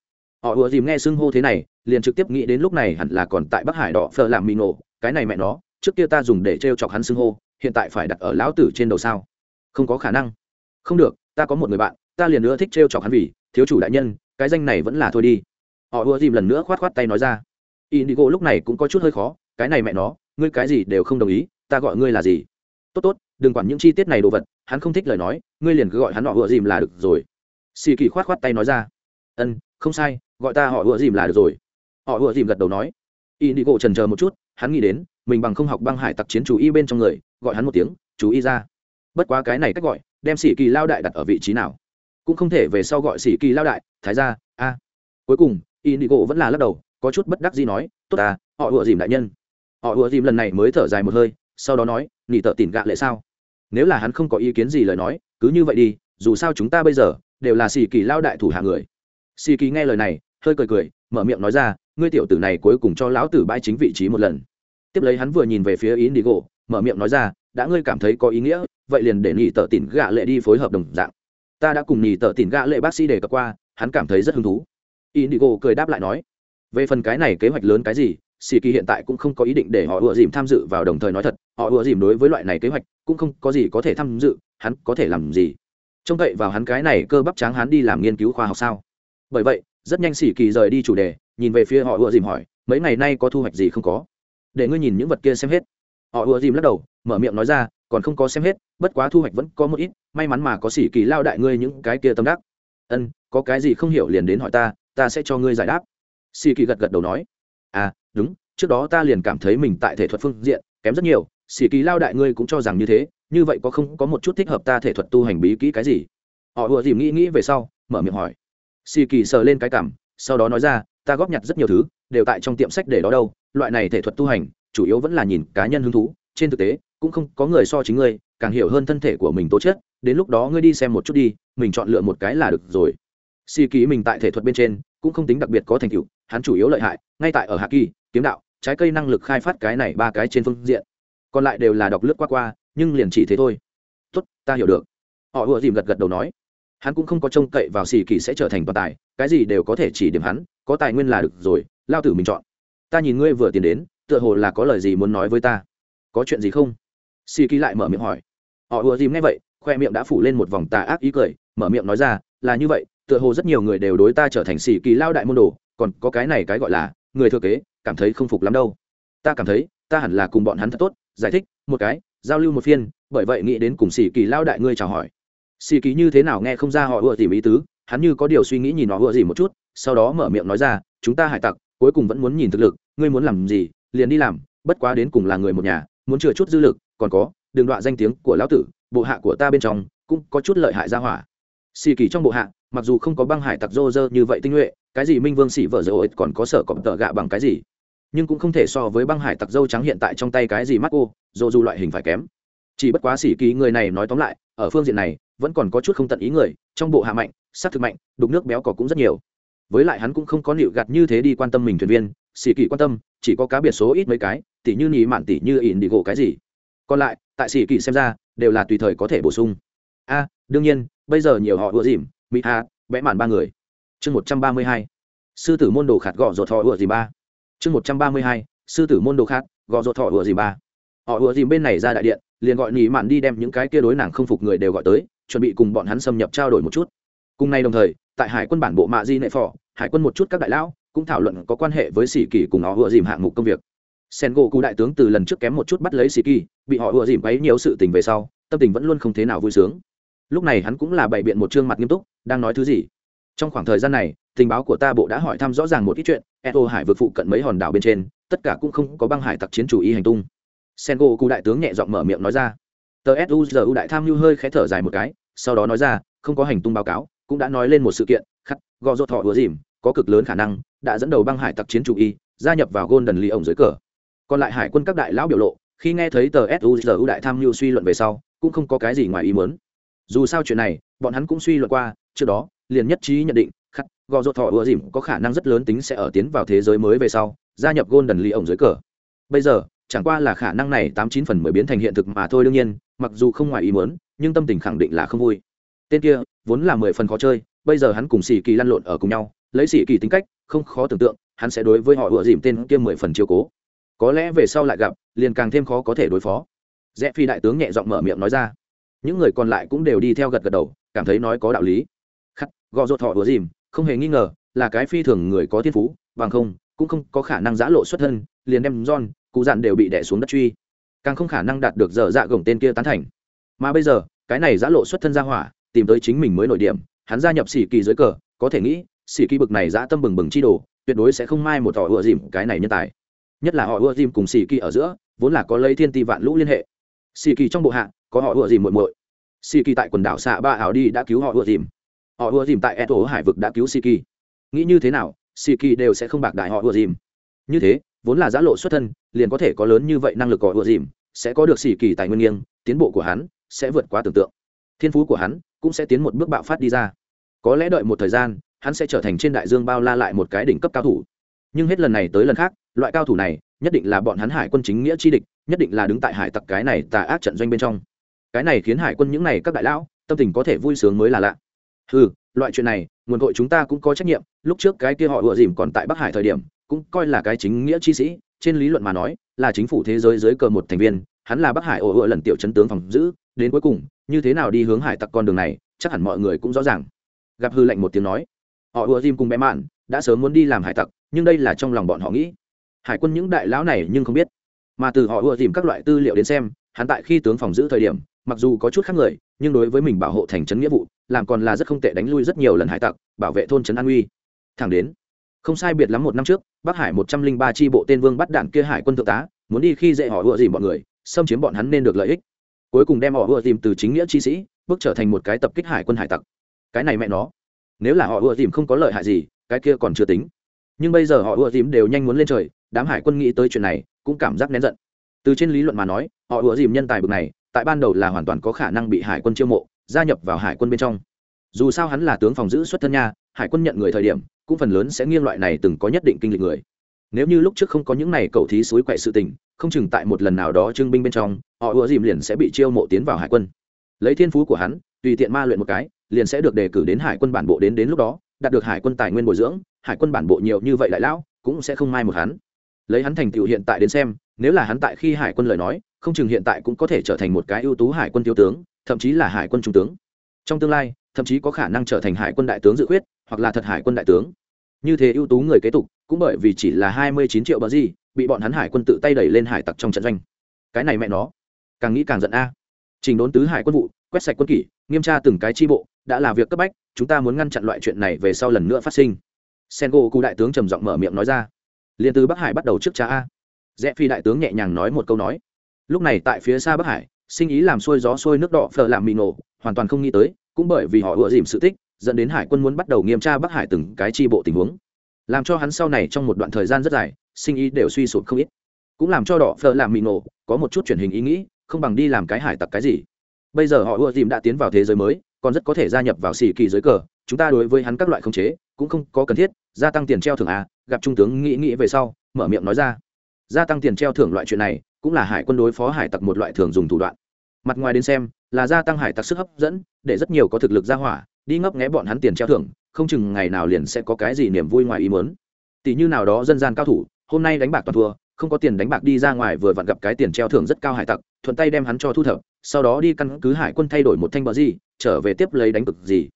Họ ùa dìm nghe xưng hô thế này, liền trực tiếp nghĩ đến lúc này hẳn là còn tại bắc hải đỏ phờ làm mì nổ cái này mẹ nó trước kia ta dùng để t r e o chọc hắn xưng hô, hiện tại phải đặt ở lão tử trên đầu sao? Không có khả năng. Không được, ta có một người bạn, ta liền nữa thích t r e o chọc hắn vì thiếu chủ đại nhân, cái danh này vẫn là thôi đi. Họ ùa dìm lần nữa khoát khoát tay nói ra. Indigo lúc này cũng có chút hơi khó, cái này mẹ nó, ngươi cái gì đều không đồng ý, ta gọi ngươi là gì? Tốt tốt, đừng quản những chi tiết này đồ vật, hắn không thích lời nói, ngươi liền cứ gọi hắn họ ùa dìm là được rồi. Xì kỳ khoát khoát tay nói ra. Ân, không sai, gọi ta họ ùa dìm là được rồi. Họ ùa dìm gật đầu nói. Y đi gỗ trần chờ một chút, hắn nghĩ đến mình bằng không học băng hải tặc chiến chú y bên trong người, gọi hắn một tiếng chú y ra. Bất quá cái này cách gọi, đem sĩ kỳ lao đại đặt ở vị trí nào? Cũng không thể về sau gọi sĩ kỳ lao đại, thái ra a. Cuối cùng y đi gỗ vẫn là lắc đầu, có chút bất đắc gì nói, tốt à họ ủa dìm đại nhân. Họ ủa dìm lần này mới thở dài một hơi, sau đó nói, nỉ tợ tỉn gạ lệ sao? Nếu là hắn không có ý kiến gì lời nói, cứ như vậy đi, dù sao chúng ta bây giờ, đều là sĩ kỳ lao đại thủ hạ người. Sĩ kỳ nghe lời này, hơi cười cười, mở miệng nói ra, ngươi tiểu tử này cuối cùng cho lão tử bãi chính vị trí một lần tiếp lấy hắn vừa nhìn về phía indigo mở miệng nói ra, đã ngươi cảm thấy có ý nghĩa, vậy liền để nhị tờ tỉn gạ lệ đi phối hợp đồng dạng. Ta đã cùng nhị tờ tỉn gạ lệ bác sĩ đề cập qua, hắn cảm thấy rất hứng thú. Indigo cười đáp lại nói, về phần cái này kế hoạch lớn cái gì sĩ kỳ hiện tại cũng không có ý định để họ ùa dìm tham dự vào đồng thời nói thật, họ ùa dìm đối với loại này kế hoạch cũng không có gì có thể tham dự, hắn có thể làm gì? Trông cậy vào hắn cái này cơ bắp tráng hắn đi làm nghiên cứu khoa học sao? Bởi vậy, rất nhanh sĩ kỳ rời đi chủ đề, nhìn về phía họ ùa dìm hỏi, mấy ngày nay có thu hoạch gì không có? Để ngươi nhìn những vật kia xem hết. Họ ùa dìm lắc đầu, mở miệng nói ra, còn không có xem hết, bất quá thu hoạch vẫn có một ít, may mắn mà có sĩ kỳ lao đại ngươi những cái kia tâm đắc. Ân, có cái gì không hiểu liền đến hỏi ta ta sẽ cho ngươi giải đáp. Sĩ kỳ gật gật đầu nói à đúng, trước đó ta liền cảm thấy mình tại thể thuật phương diện kém rất nhiều sĩ kỳ lao đại ngươi cũng cho rằng như thế, như vậy có không có một chút thích hợp ta thể thuật tu hành bí kỹ cái gì? Họ ùa dìm nghĩ nghĩ về sau, mở miệng hỏi. Sĩ kỳ sờ lên cái cảm, sau đó nói ra, ta góp nhặt rất nhiều thứ đều tại trong tiệm sách để đó đâu, loại này thể thuật tu hành, chủ yếu vẫn là nhìn cá nhân hứng thú. Trên thực tế, cũng không có người so chính ngươi, càng hiểu hơn thân thể của mình tố chất, đến lúc đó ngươi đi xem một chút đi, mình chọn lựa một cái là được rồi. Si ký mình tại thể thuật bên trên, cũng không tính đặc biệt có thành tựu, hắn chủ yếu lợi hại, ngay tại ở hạ kỳ, kiếm đạo, trái cây năng lực khai phát cái này ba cái trên phương diện. Còn lại đều là đọc lướt qua qua, nhưng liền chỉ thế thôi. Tốt, ta hiểu được. Họ ùa dìm gật gật đầu nói. Hắn cũng không có trông cậy vào xì kỳ sẽ trở thành toàn tài, cái gì đều có thể chỉ điểm hắn, có tài nguyên là được rồi lao tử mình chọn. Ta nhìn ngươi vừa tiến đến, tựa hồ là có lời gì muốn nói với ta. Có chuyện gì không? Xì kỳ lại mở miệng hỏi. Họ ùa dìm nghe vậy, khoe miệng đã phủ lên một vòng tà ác ý cười, mở miệng nói ra, là như vậy, tựa hồ rất nhiều người đều đối ta trở thành xì kỳ lao đại môn đồ, còn có cái này cái gọi là, người thừa kế, cảm thấy không phục lắm đâu. Ta cảm thấy, ta hẳn là cùng bọn hắn thật tốt, giải thích, một cái, giao lưu một phiên, bởi vậy nghĩ đến cùng xì kỳ lao đại ngươi chào hỏi. Xì kỳ như thế nào nghe không ra họ ùa dìm ý tứ, hắn như có điều suy nghĩ nhìn họ ùa dìm một chút, sau đó mở miệng nói ra, chúng ta hải tặc cuối cùng vẫn muốn nhìn thực lực, ngươi muốn làm gì, liền đi làm, bất quá đến cùng là người một nhà, muốn chừa chút dư lực, còn có đường đoạn danh tiếng của lão tử, bộ hạ của ta bên trong, cũng có chút lợi hại ra hỏa. Xì kỳ trong bộ hạ, mặc dù không có băng hải tặc rô rơ như vậy tinh nhuệ, cái gì minh vương xỉ vợ dầu ích còn có sở cọp tợ gạ bằng cái gì? Nhưng cũng không thể so với băng hải tặc dâu trắng hiện tại trong tay cái gì mắt cô dù dù loại hình phải kém. Chỉ bất quá xỉ kỳ người này nói tóm lại, ở phương diện này, vẫn còn có chút không tận ý người, trong bộ hạ mạnh, sát thực mạnh, đục nước béo cỏ cũng rất nhiều với lại hắn cũng không có nịu gạt như thế đi quan tâm mình thuyền viên xì kỳ quan tâm, chỉ có cá biệt số ít mấy cái, tỉ như nỉ mạn, tỉ như ỉn đi gỗ cái gì. Còn lại, tại xì kỳ xem ra, đều là tùy thời có thể bổ sung. A, đương nhiên, bây giờ nhiều họ ưa dìm mỹ hạ vẽ mạn ba người. Chương một trăm ba mươi hai, sư tử môn đồ khạt gõ ruột thọ ưa dìm ba. Chương một trăm ba mươi hai, sư tử môn đồ khát gõ ruột thọ ùa dìm ba. Họ ùa dìm bên này ra đại điện, liền gọi nỉ mạn đi đem những cái kia đối nàng không phục người đều gọi tới, chuẩn bị cùng bọn hắn xâm nhập trao đổi một chút. Cùng nay đồng thời tại hải quân bản bộ mạ di nệ phò, hải quân một chút các đại lão cũng thảo luận có quan hệ với sĩ kỳ cùng họ ưa dìm hạng mục công việc. Sen gỗ cụ đại tướng từ lần trước kém một chút bắt lấy sĩ kỳ, bị họ ưa dìm bấy nhiều sự tình về sau, tâm tình vẫn luôn không thế nào vui sướng. Lúc này hắn cũng là bày biện một trương mặt nghiêm túc, đang nói thứ gì? Trong khoảng thời gian này, tình báo của ta bộ đã hỏi thăm rõ ràng một ít chuyện, eto hải vượt phụ cận mấy hòn đảo bên trên, tất cả cũng không có băng hải tặc chiến chủ ý hành tung. Sen gỗ cụ đại tướng nhẹ giọng mở miệng nói ra. Tờ suzu đại tham mưu hơi khẽ thở dài một cái, sau đó nói ra, không có hành tung báo cáo cũng đã nói lên một sự kiện, khắc, gò rột thọ ứa dìm, có cực lớn khả năng, đã dẫn đầu băng hải tặc chiến chủ y, gia nhập vào golden lee ổng dưới cờ. Còn lại hải quân các đại lão biểu lộ, khi nghe thấy tờ suzu đại tham mưu suy luận về sau, cũng không có cái gì ngoài ý muốn. Dù sao chuyện này, bọn hắn cũng suy luận qua, trước đó, liền nhất trí nhận định, khắc, gò rột thọ ứa dìm có khả năng rất lớn tính sẽ ở tiến vào thế giới mới về sau, gia nhập golden lee ổng dưới cờ. Bây giờ, chẳng qua là khả năng này tám chín phần mới biến thành hiện thực mà thôi đương nhiên, mặc dù không ngoài ý muốn, nhưng tâm tình khẳng định là không vui tên kia vốn là mười phần khó chơi, bây giờ hắn cùng xì kỳ lăn lộn ở cùng nhau, lấy xì kỳ tính cách, không khó tưởng tượng, hắn sẽ đối với họ ựa dìm tên kia mười phần chiều cố. Có lẽ về sau lại gặp, liền càng thêm khó có thể đối phó. Rẽ phi đại tướng nhẹ giọng mở miệng nói ra. Những người còn lại cũng đều đi theo gật gật đầu, cảm thấy nói có đạo lý. Khắc, gò rột họ ựa dìm, không hề nghi ngờ, là cái phi thường người có thiên phú, bằng không, cũng không có khả năng giã lộ xuất thân, liền đem john, cụ dặn đều bị đẻ xuống đất truy. Càng không khả năng đạt được dở dạ gồng tên kia tán thành. Mà bây giờ, cái này giã lộ xuất thân ra hỏa tìm tới chính mình mới nổi điểm, hắn gia nhập sĩ kỳ dưới cờ, có thể nghĩ sĩ kỳ bực này dã tâm bừng bừng chi đồ, tuyệt đối sẽ không mai một họ ưa dìm cái này nhân tài. Nhất là họ ưa dìm cùng sĩ kỳ ở giữa, vốn là có lấy thiên ti vạn lũ liên hệ. Sĩ kỳ trong bộ hạ, có họ ưa dìm muội muội. Sĩ kỳ tại quần đảo xạ ba ảo đi đã cứu họ ưa dìm. Họ ưa dìm tại eto hải vực đã cứu sĩ kỳ. Nghĩ như thế nào sĩ kỳ đều sẽ không bạc đại họ ưa dìm. Như thế, vốn là giã lộ xuất thân, liền có thể có lớn như vậy năng lực họ ưa dìm, sẽ có được sĩ kỳ tài nguyên nghiêng, tiến bộ của hắn sẽ vượt quá tưởng tượng thiên phú của hắn cũng sẽ tiến một bước bạo phát đi ra. Có lẽ đợi một thời gian, hắn sẽ trở thành trên đại dương bao la lại một cái đỉnh cấp cao thủ. Nhưng hết lần này tới lần khác, loại cao thủ này nhất định là bọn hắn hải quân chính nghĩa chi địch, nhất định là đứng tại hải tặc cái này tà ác trận doanh bên trong. Cái này khiến hải quân những này các đại lão, tâm tình có thể vui sướng mới là lạ. Ừ loại chuyện này, nguồn hội chúng ta cũng có trách nhiệm, lúc trước cái kia họ ựa dìm còn tại bắc hải thời điểm, cũng coi là cái chính nghĩa chi sĩ, trên lý luận mà nói, là chính phủ thế giới dưới cờ một thành viên, hắn là bắc hải ổ ựa lần tiểu chấn tướng phòng giữ đến cuối cùng, như thế nào đi hướng hải tặc con đường này, chắc hẳn mọi người cũng rõ ràng. Gặp hư lệnh một tiếng nói, họ ùa dìm cùng bé mạn đã sớm muốn đi làm hải tặc, nhưng đây là trong lòng bọn họ nghĩ. Hải quân những đại lão này nhưng không biết. Mà từ họ ùa dìm các loại tư liệu đến xem, hắn tại khi tướng phòng giữ thời điểm, mặc dù có chút khác người, nhưng đối với mình bảo hộ thành trấn nghĩa vụ, làm còn là rất không tệ đánh lui rất nhiều lần hải tặc, bảo vệ thôn trấn an uy. Thẳng đến, không sai biệt lắm một năm trước, bắc hải một trăm linh ba tri bộ tên vương bắt đạn kia hải quân thượng tá, muốn đi khi dễ họ ùa dìm bọn người, xâm chiếm bọn hắn nên được lợi ích cuối cùng đem họ ưa dìm từ chính nghĩa chi sĩ, bước trở thành một cái tập kích hải quân hải tặc. Cái này mẹ nó. Nếu là họ ưa dìm không có lợi hại gì, cái kia còn chưa tính. Nhưng bây giờ họ ưa dìm đều nhanh muốn lên trời, đám hải quân nghĩ tới chuyện này, cũng cảm giác nén giận. Từ trên lý luận mà nói, họ ưa dìm nhân tài bực này, tại ban đầu là hoàn toàn có khả năng bị hải quân chiêu mộ, gia nhập vào hải quân bên trong. Dù sao hắn là tướng phòng giữ xuất thân nha, hải quân nhận người thời điểm, cũng phần lớn sẽ nghiêng loại này từng có nhất định kinh lịch người. Nếu như lúc trước không có những này cầu thí suối quậy sự tình không chừng tại một lần nào đó trưng binh bên trong, họ ùa dìm liền sẽ bị chiêu mộ tiến vào hải quân. Lấy thiên phú của hắn, tùy tiện ma luyện một cái, liền sẽ được đề cử đến hải quân bản bộ đến đến lúc đó, đạt được hải quân tài nguyên bồi dưỡng, hải quân bản bộ nhiều như vậy đại lão, cũng sẽ không mai một hắn. Lấy hắn thành tựu hiện tại đến xem, nếu là hắn tại khi hải quân lời nói, không chừng hiện tại cũng có thể trở thành một cái ưu tú hải quân thiếu tướng, thậm chí là hải quân trung tướng. Trong tương lai, thậm chí có khả năng trở thành hải quân đại tướng dự khuyết, hoặc là thật hải quân đại tướng. Như thế ưu tú người kế tục, cũng bởi vì chỉ là hai mươi chín triệu bờ gì bị bọn hắn hải quân tự tay đẩy lên hải tặc trong trận doanh. Cái này mẹ nó, càng nghĩ càng giận a. Trình đốn tứ hải quân vụ, quét sạch quân kỷ, nghiêm tra từng cái tri bộ, đã là việc cấp bách, chúng ta muốn ngăn chặn loại chuyện này về sau lần nữa phát sinh. Sen gỗ cụ đại tướng trầm giọng mở miệng nói ra. Liền từ bắc hải bắt đầu trước cha a. Rẽ phi đại tướng nhẹ nhàng nói một câu nói. Lúc này tại phía xa bắc hải, sinh ý làm xuôi gió xuôi nước đỏ phở làm mì nổ, hoàn toàn không nghĩ tới, cũng bởi vì họ ựa dìm sự tích, dẫn đến hải quân muốn bắt đầu nghiêm tra bắc hải từng cái tri bộ tình huống làm cho hắn sau này trong một đoạn thời gian rất dài, sinh ý đều suy sụp không ít. Cũng làm cho đỏ phở làm mì nổ, có một chút truyền hình ý nghĩ, không bằng đi làm cái hải tặc cái gì. Bây giờ họ ưa dìm đã tiến vào thế giới mới, còn rất có thể gia nhập vào xì kỳ giới cờ, chúng ta đối với hắn các loại khống chế, cũng không có cần thiết, gia tăng tiền treo thưởng à gặp trung tướng nghĩ nghĩ về sau, mở miệng nói ra. Gia tăng tiền treo thưởng loại chuyện này, cũng là hải quân đối phó hải tặc một loại thường dùng thủ đoạn. Mặt ngoài đến xem, là gia tăng hải tặc sức hấp dẫn, để rất nhiều có thực lực ra hỏa, đi ngấp nghé bọn hắn tiền treo thưởng không chừng ngày nào liền sẽ có cái gì niềm vui ngoài ý muốn. tỷ như nào đó dân gian cao thủ, hôm nay đánh bạc toàn thua, không có tiền đánh bạc đi ra ngoài vừa vặn gặp cái tiền treo thưởng rất cao hải tặc, thuận tay đem hắn cho thu thập, sau đó đi căn cứ hải quân thay đổi một thanh bờ gì, trở về tiếp lấy đánh cực gì.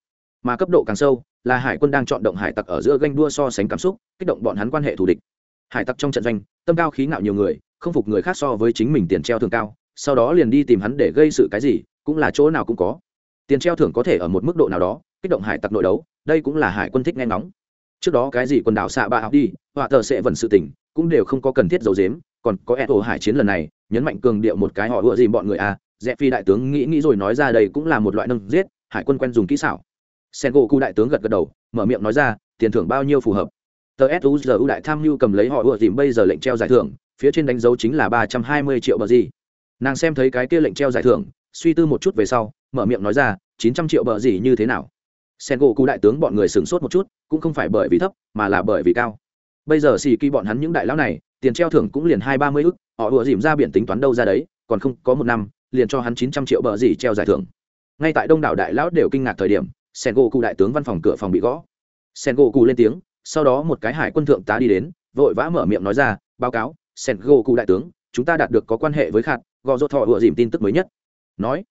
Mà cấp độ càng sâu, là hải quân đang chọn động hải tặc ở giữa ganh đua so sánh cảm xúc, kích động bọn hắn quan hệ thù địch. Hải tặc trong trận doanh, tâm cao khí ngạo nhiều người, không phục người khác so với chính mình tiền treo thưởng cao, sau đó liền đi tìm hắn để gây sự cái gì, cũng là chỗ nào cũng có. Tiền treo thưởng có thể ở một mức độ nào đó kích động hải tặc nội đấu, đây cũng là hải quân thích nghe nóng trước đó cái gì quần đảo xạ bạ học đi, họa tờ sẽ vần sự tỉnh cũng đều không có cần thiết giấu dếm còn có ép hải chiến lần này, nhấn mạnh cường điệu một cái họ ựa gì bọn người à. rẽ phi đại tướng nghĩ nghĩ rồi nói ra đây cũng là một loại nâng giết, hải quân quen dùng kỹ xảo. Sen gỗ cụ đại tướng gật gật đầu, mở miệng nói ra, tiền thưởng bao nhiêu phù hợp? Tờ suzu đại tham mưu cầm lấy họ ựa dìm bây giờ lệnh treo giải thưởng, phía trên đánh dấu chính là ba trăm hai mươi triệu bờ gì. Nàng xem thấy cái kia lệnh treo giải thưởng, suy tư một chút về sau, mở miệng nói ra, chín trăm triệu bờ gì như thế nào? Sen gỗ cụ đại tướng bọn người sửng sốt một chút, cũng không phải bởi vì thấp, mà là bởi vì cao. Bây giờ xì kỳ bọn hắn những đại lão này, tiền treo thưởng cũng liền hai ba mươi ức, họ ùa dìm ra biển tính toán đâu ra đấy, còn không có một năm, liền cho hắn chín trăm triệu bờ gì treo giải thưởng. Ngay tại đông đảo đại lão đều kinh ngạc thời điểm, sen gỗ cụ đại tướng văn phòng cửa phòng bị gõ. Sen gỗ cụ lên tiếng, sau đó một cái hải quân thượng tá đi đến, vội vã mở miệng nói ra, báo cáo, sen gỗ cụ đại tướng, chúng ta đạt được có quan hệ với khạt, gò rốt thọ ùa dìm tin tức mới nhất. Nói,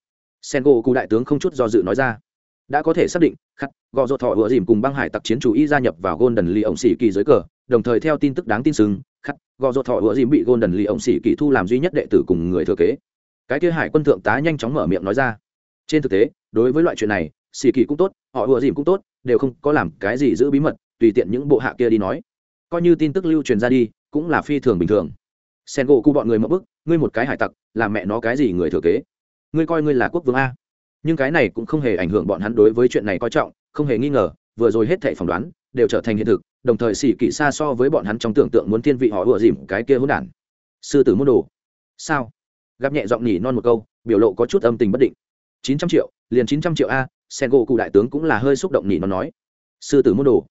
sen gỗ cụ đại tướng không chút do dự nói ra, đã có thể xác định khắc, gò rột thọ ựa dìm cùng băng hải tặc chiến chủ y gia nhập vào golden lee ổng xỉ kỳ dưới cờ, đồng thời theo tin tức đáng tin sừng, khắc, gò rột thọ ựa dìm bị golden lee ổng xỉ kỳ thu làm duy nhất đệ tử cùng người thừa kế. Cái kia hải quân thượng tá nhanh chóng mở miệng nói ra. Trên thực tế, đối với loại chuyện này xỉ kỳ cũng tốt, họ ựa dìm cũng tốt, đều không có làm cái gì giữ bí mật, tùy tiện những bộ hạ kia đi nói. Coi như tin tức lưu truyền ra đi, cũng là phi thường bình thường. Sen gỗ cu bọn người mậu bức, ngươi một cái hải tặc, làm mẹ nó cái gì người thừa kế? Ngươi coi ngươi là quốc vương a nhưng cái này cũng không hề ảnh hưởng bọn hắn đối với chuyện này coi trọng, không hề nghi ngờ, vừa rồi hết thảy phỏng đoán, đều trở thành hiện thực, đồng thời xỉ kỵ xa so với bọn hắn trong tưởng tượng muốn thiên vị họ ủa dìm cái kia hỗn đản. Sư tử môn đồ. Sao? Gặp nhẹ giọng nhỉ non một câu, biểu lộ có chút âm tình bất định. Chín trăm triệu, liền chín trăm triệu a, sen gỗ cụ đại tướng cũng là hơi xúc động nhỉ non nói. Sư tử môn đồ.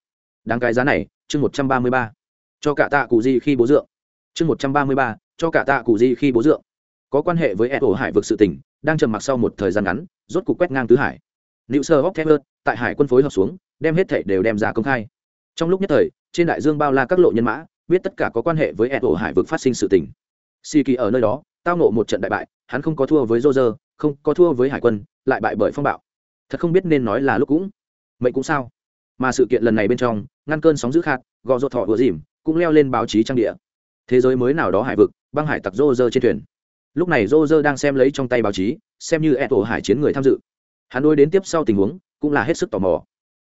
Đáng cái giá này, chương một trăm ba mươi ba. Cho cả tạ cụ di khi bố dượng. Chương một trăm ba mươi ba, cho cả tạ cụ di khi bố dượng có quan hệ với ed hải vực sự tỉnh đang trầm mặc sau một thời gian ngắn, rốt cục quét ngang tứ hải. Nữ sơ hóc thép hơn tại hải quân phối hợp xuống, đem hết thể đều đem ra công khai. Trong lúc nhất thời, trên đại dương bao la các lộ nhân mã, biết tất cả có quan hệ với ed hải vực phát sinh sự tình. Si kỳ ở nơi đó, tao nộ một trận đại bại, hắn không có thua với dô dơ không có thua với hải quân, lại bại bởi phong bạo. Thật không biết nên nói là lúc cũng. Mệnh cũng sao? Mà sự kiện lần này bên trong, ngăn cơn sóng giữ khát gò rột thọ vừa dìm, cũng leo lên báo chí trang địa. Thế giới mới nào đó hải vực, băng hải tặc rô rơ trên thuyền lúc này rô rơ đang xem lấy trong tay báo chí, xem như e tổ hải chiến người tham dự. Hắn đôi đến tiếp sau tình huống, cũng là hết sức tò mò.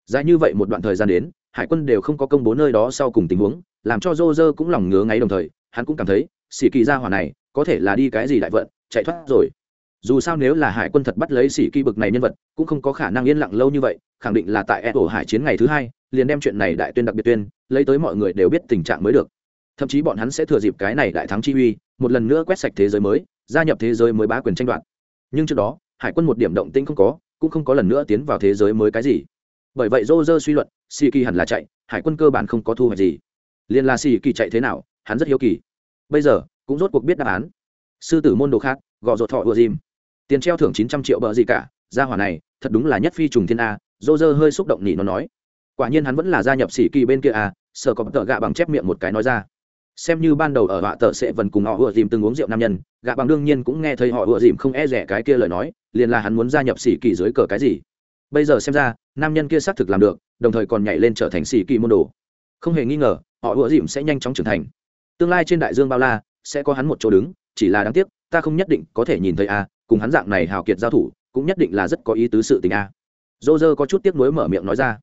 Dài như vậy một đoạn thời gian đến, hải quân đều không có công bố nơi đó sau cùng tình huống, làm cho rô rơ cũng lòng ngứa ngáy đồng thời, hắn cũng cảm thấy sĩ kỳ gia hỏa này, có thể là đi cái gì đại vận, chạy thoát rồi. Dù sao nếu là hải quân thật bắt lấy sĩ kỳ bực này nhân vật, cũng không có khả năng yên lặng lâu như vậy, khẳng định là tại e tổ hải chiến ngày thứ hai, liền đem chuyện này đại tuyên đặc biệt tuyên, lấy tới mọi người đều biết tình trạng mới được. Thậm chí bọn hắn sẽ thừa dịp cái này đại thắng chi uy, một lần nữa quét sạch thế giới mới gia nhập thế giới mới bá quyền tranh đoạt. Nhưng trước đó, hải quân một điểm động tĩnh không có, cũng không có lần nữa tiến vào thế giới mới cái gì. Bởi vậy dô dơ suy luận si kỳ hẳn là chạy, hải quân cơ bản không có thu hoạch gì. Liền là si kỳ chạy thế nào, hắn rất hiếu kỳ. Bây giờ, cũng rốt cuộc biết đáp án. Sư tử môn đồ khác, gò ruột thọ ùa dìm. Tiền treo thưởng chín trăm triệu bờ gì cả, gia hỏa này, thật đúng là nhất phi trùng thiên a dô dơ hơi xúc động nhỉ nó nói. Quả nhiên hắn vẫn là gia nhập xì kỳ bên kia à sợ có tợ gạ bằng chép miệng một cái nói ra xem như ban đầu ở họa tợ sẽ vần cùng họ ùa dìm từng uống rượu nam nhân gạ bằng đương nhiên cũng nghe thấy họ ùa dìm không e rẻ cái kia lời nói, liền là hắn muốn gia nhập sĩ kỳ dưới cờ cái gì. Bây giờ xem ra, nam nhân kia xác thực làm được, đồng thời còn nhảy lên trở thành sĩ kỳ môn đồ. Không hề nghi ngờ, họ ùa dìm sẽ nhanh chóng trưởng thành. Tương lai trên đại dương bao la, sẽ có hắn một chỗ đứng, chỉ là đáng tiếc, ta không nhất định có thể nhìn thấy a, cùng hắn dạng này hào kiệt giao thủ, cũng nhất định là rất có ý tứ sự tình a. Dô dơ có chút tiếc nuối mở miệng nói ra.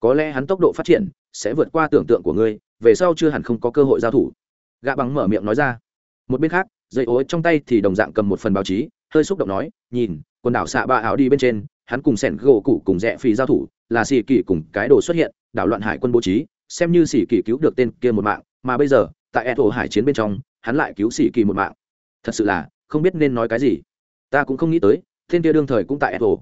Có lẽ hắn tốc độ phát triển sẽ vượt qua tưởng tượng của ngươi, về sau chưa hẳn không có cơ hội giao thủ. Gạ bằng mở miệng nói ra. Một bên khác dây ối trong tay thì đồng dạng cầm một phần báo chí, hơi xúc động nói, nhìn, quần đảo xạ ba áo đi bên trên, hắn cùng sẻn gỗ cụ cùng rẽ phì giao thủ, là xì kỳ cùng cái đồ xuất hiện, đảo loạn hải quân bố trí, xem như xì kỳ cứu được tên kia một mạng, mà bây giờ, tại e thổ hải chiến bên trong, hắn lại cứu xì kỳ một mạng. Thật sự là, không biết nên nói cái gì. Ta cũng không nghĩ tới, tên kia đương thời cũng tại e thổ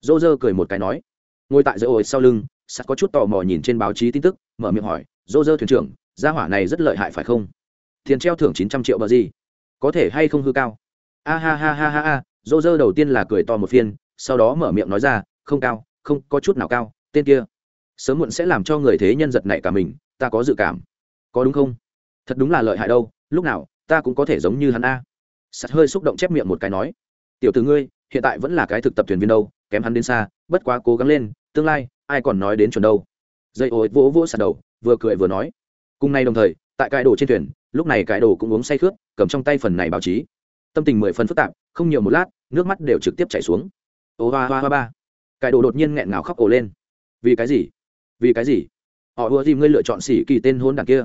dô dơ cười một cái nói. Ngồi tại dây ối sau lưng sắt có chút tò mò nhìn trên báo chí tin tức, mở miệng hỏi, dô dơ thuyền trưởng, gia hỏa này rất lợi hại phải không? Tiền treo thưởng chín trăm triệu bờ gì? Có thể hay không hư cao? A ha ha ha ha ha, dô dơ đầu tiên là cười to một phiên, sau đó mở miệng nói ra, không cao, không, có chút nào cao, tên kia sớm muộn sẽ làm cho người thế nhân giật này cả mình, ta có dự cảm. Có đúng không? Thật đúng là lợi hại đâu, lúc nào, ta cũng có thể giống như hắn a. Sắt hơi xúc động chép miệng một cái nói, tiểu từ ngươi, hiện tại vẫn là cái thực tập thuyền viên đâu, kém hắn đến xa, bất quá cố gắng lên, tương lai ai còn nói đến chuẩn đâu. Dây ối vỗ vỗ sạt đầu, vừa cười vừa nói. Cùng nay đồng thời, tại cái đồ trên thuyền, lúc này cái đồ cũng uống say khướt, cầm trong tay phần này báo chí. Tâm tình mười phần phức tạp, không nhiều một lát, nước mắt đều trực tiếp chảy xuống. Ô hoa hoa hoa ba. Cái đồ đột nhiên nghẹn ngào khóc ồ lên. Vì cái gì? Vì cái gì? Họ ùa gì ngươi lựa chọn xỉ kỳ tên hôn đảng kia?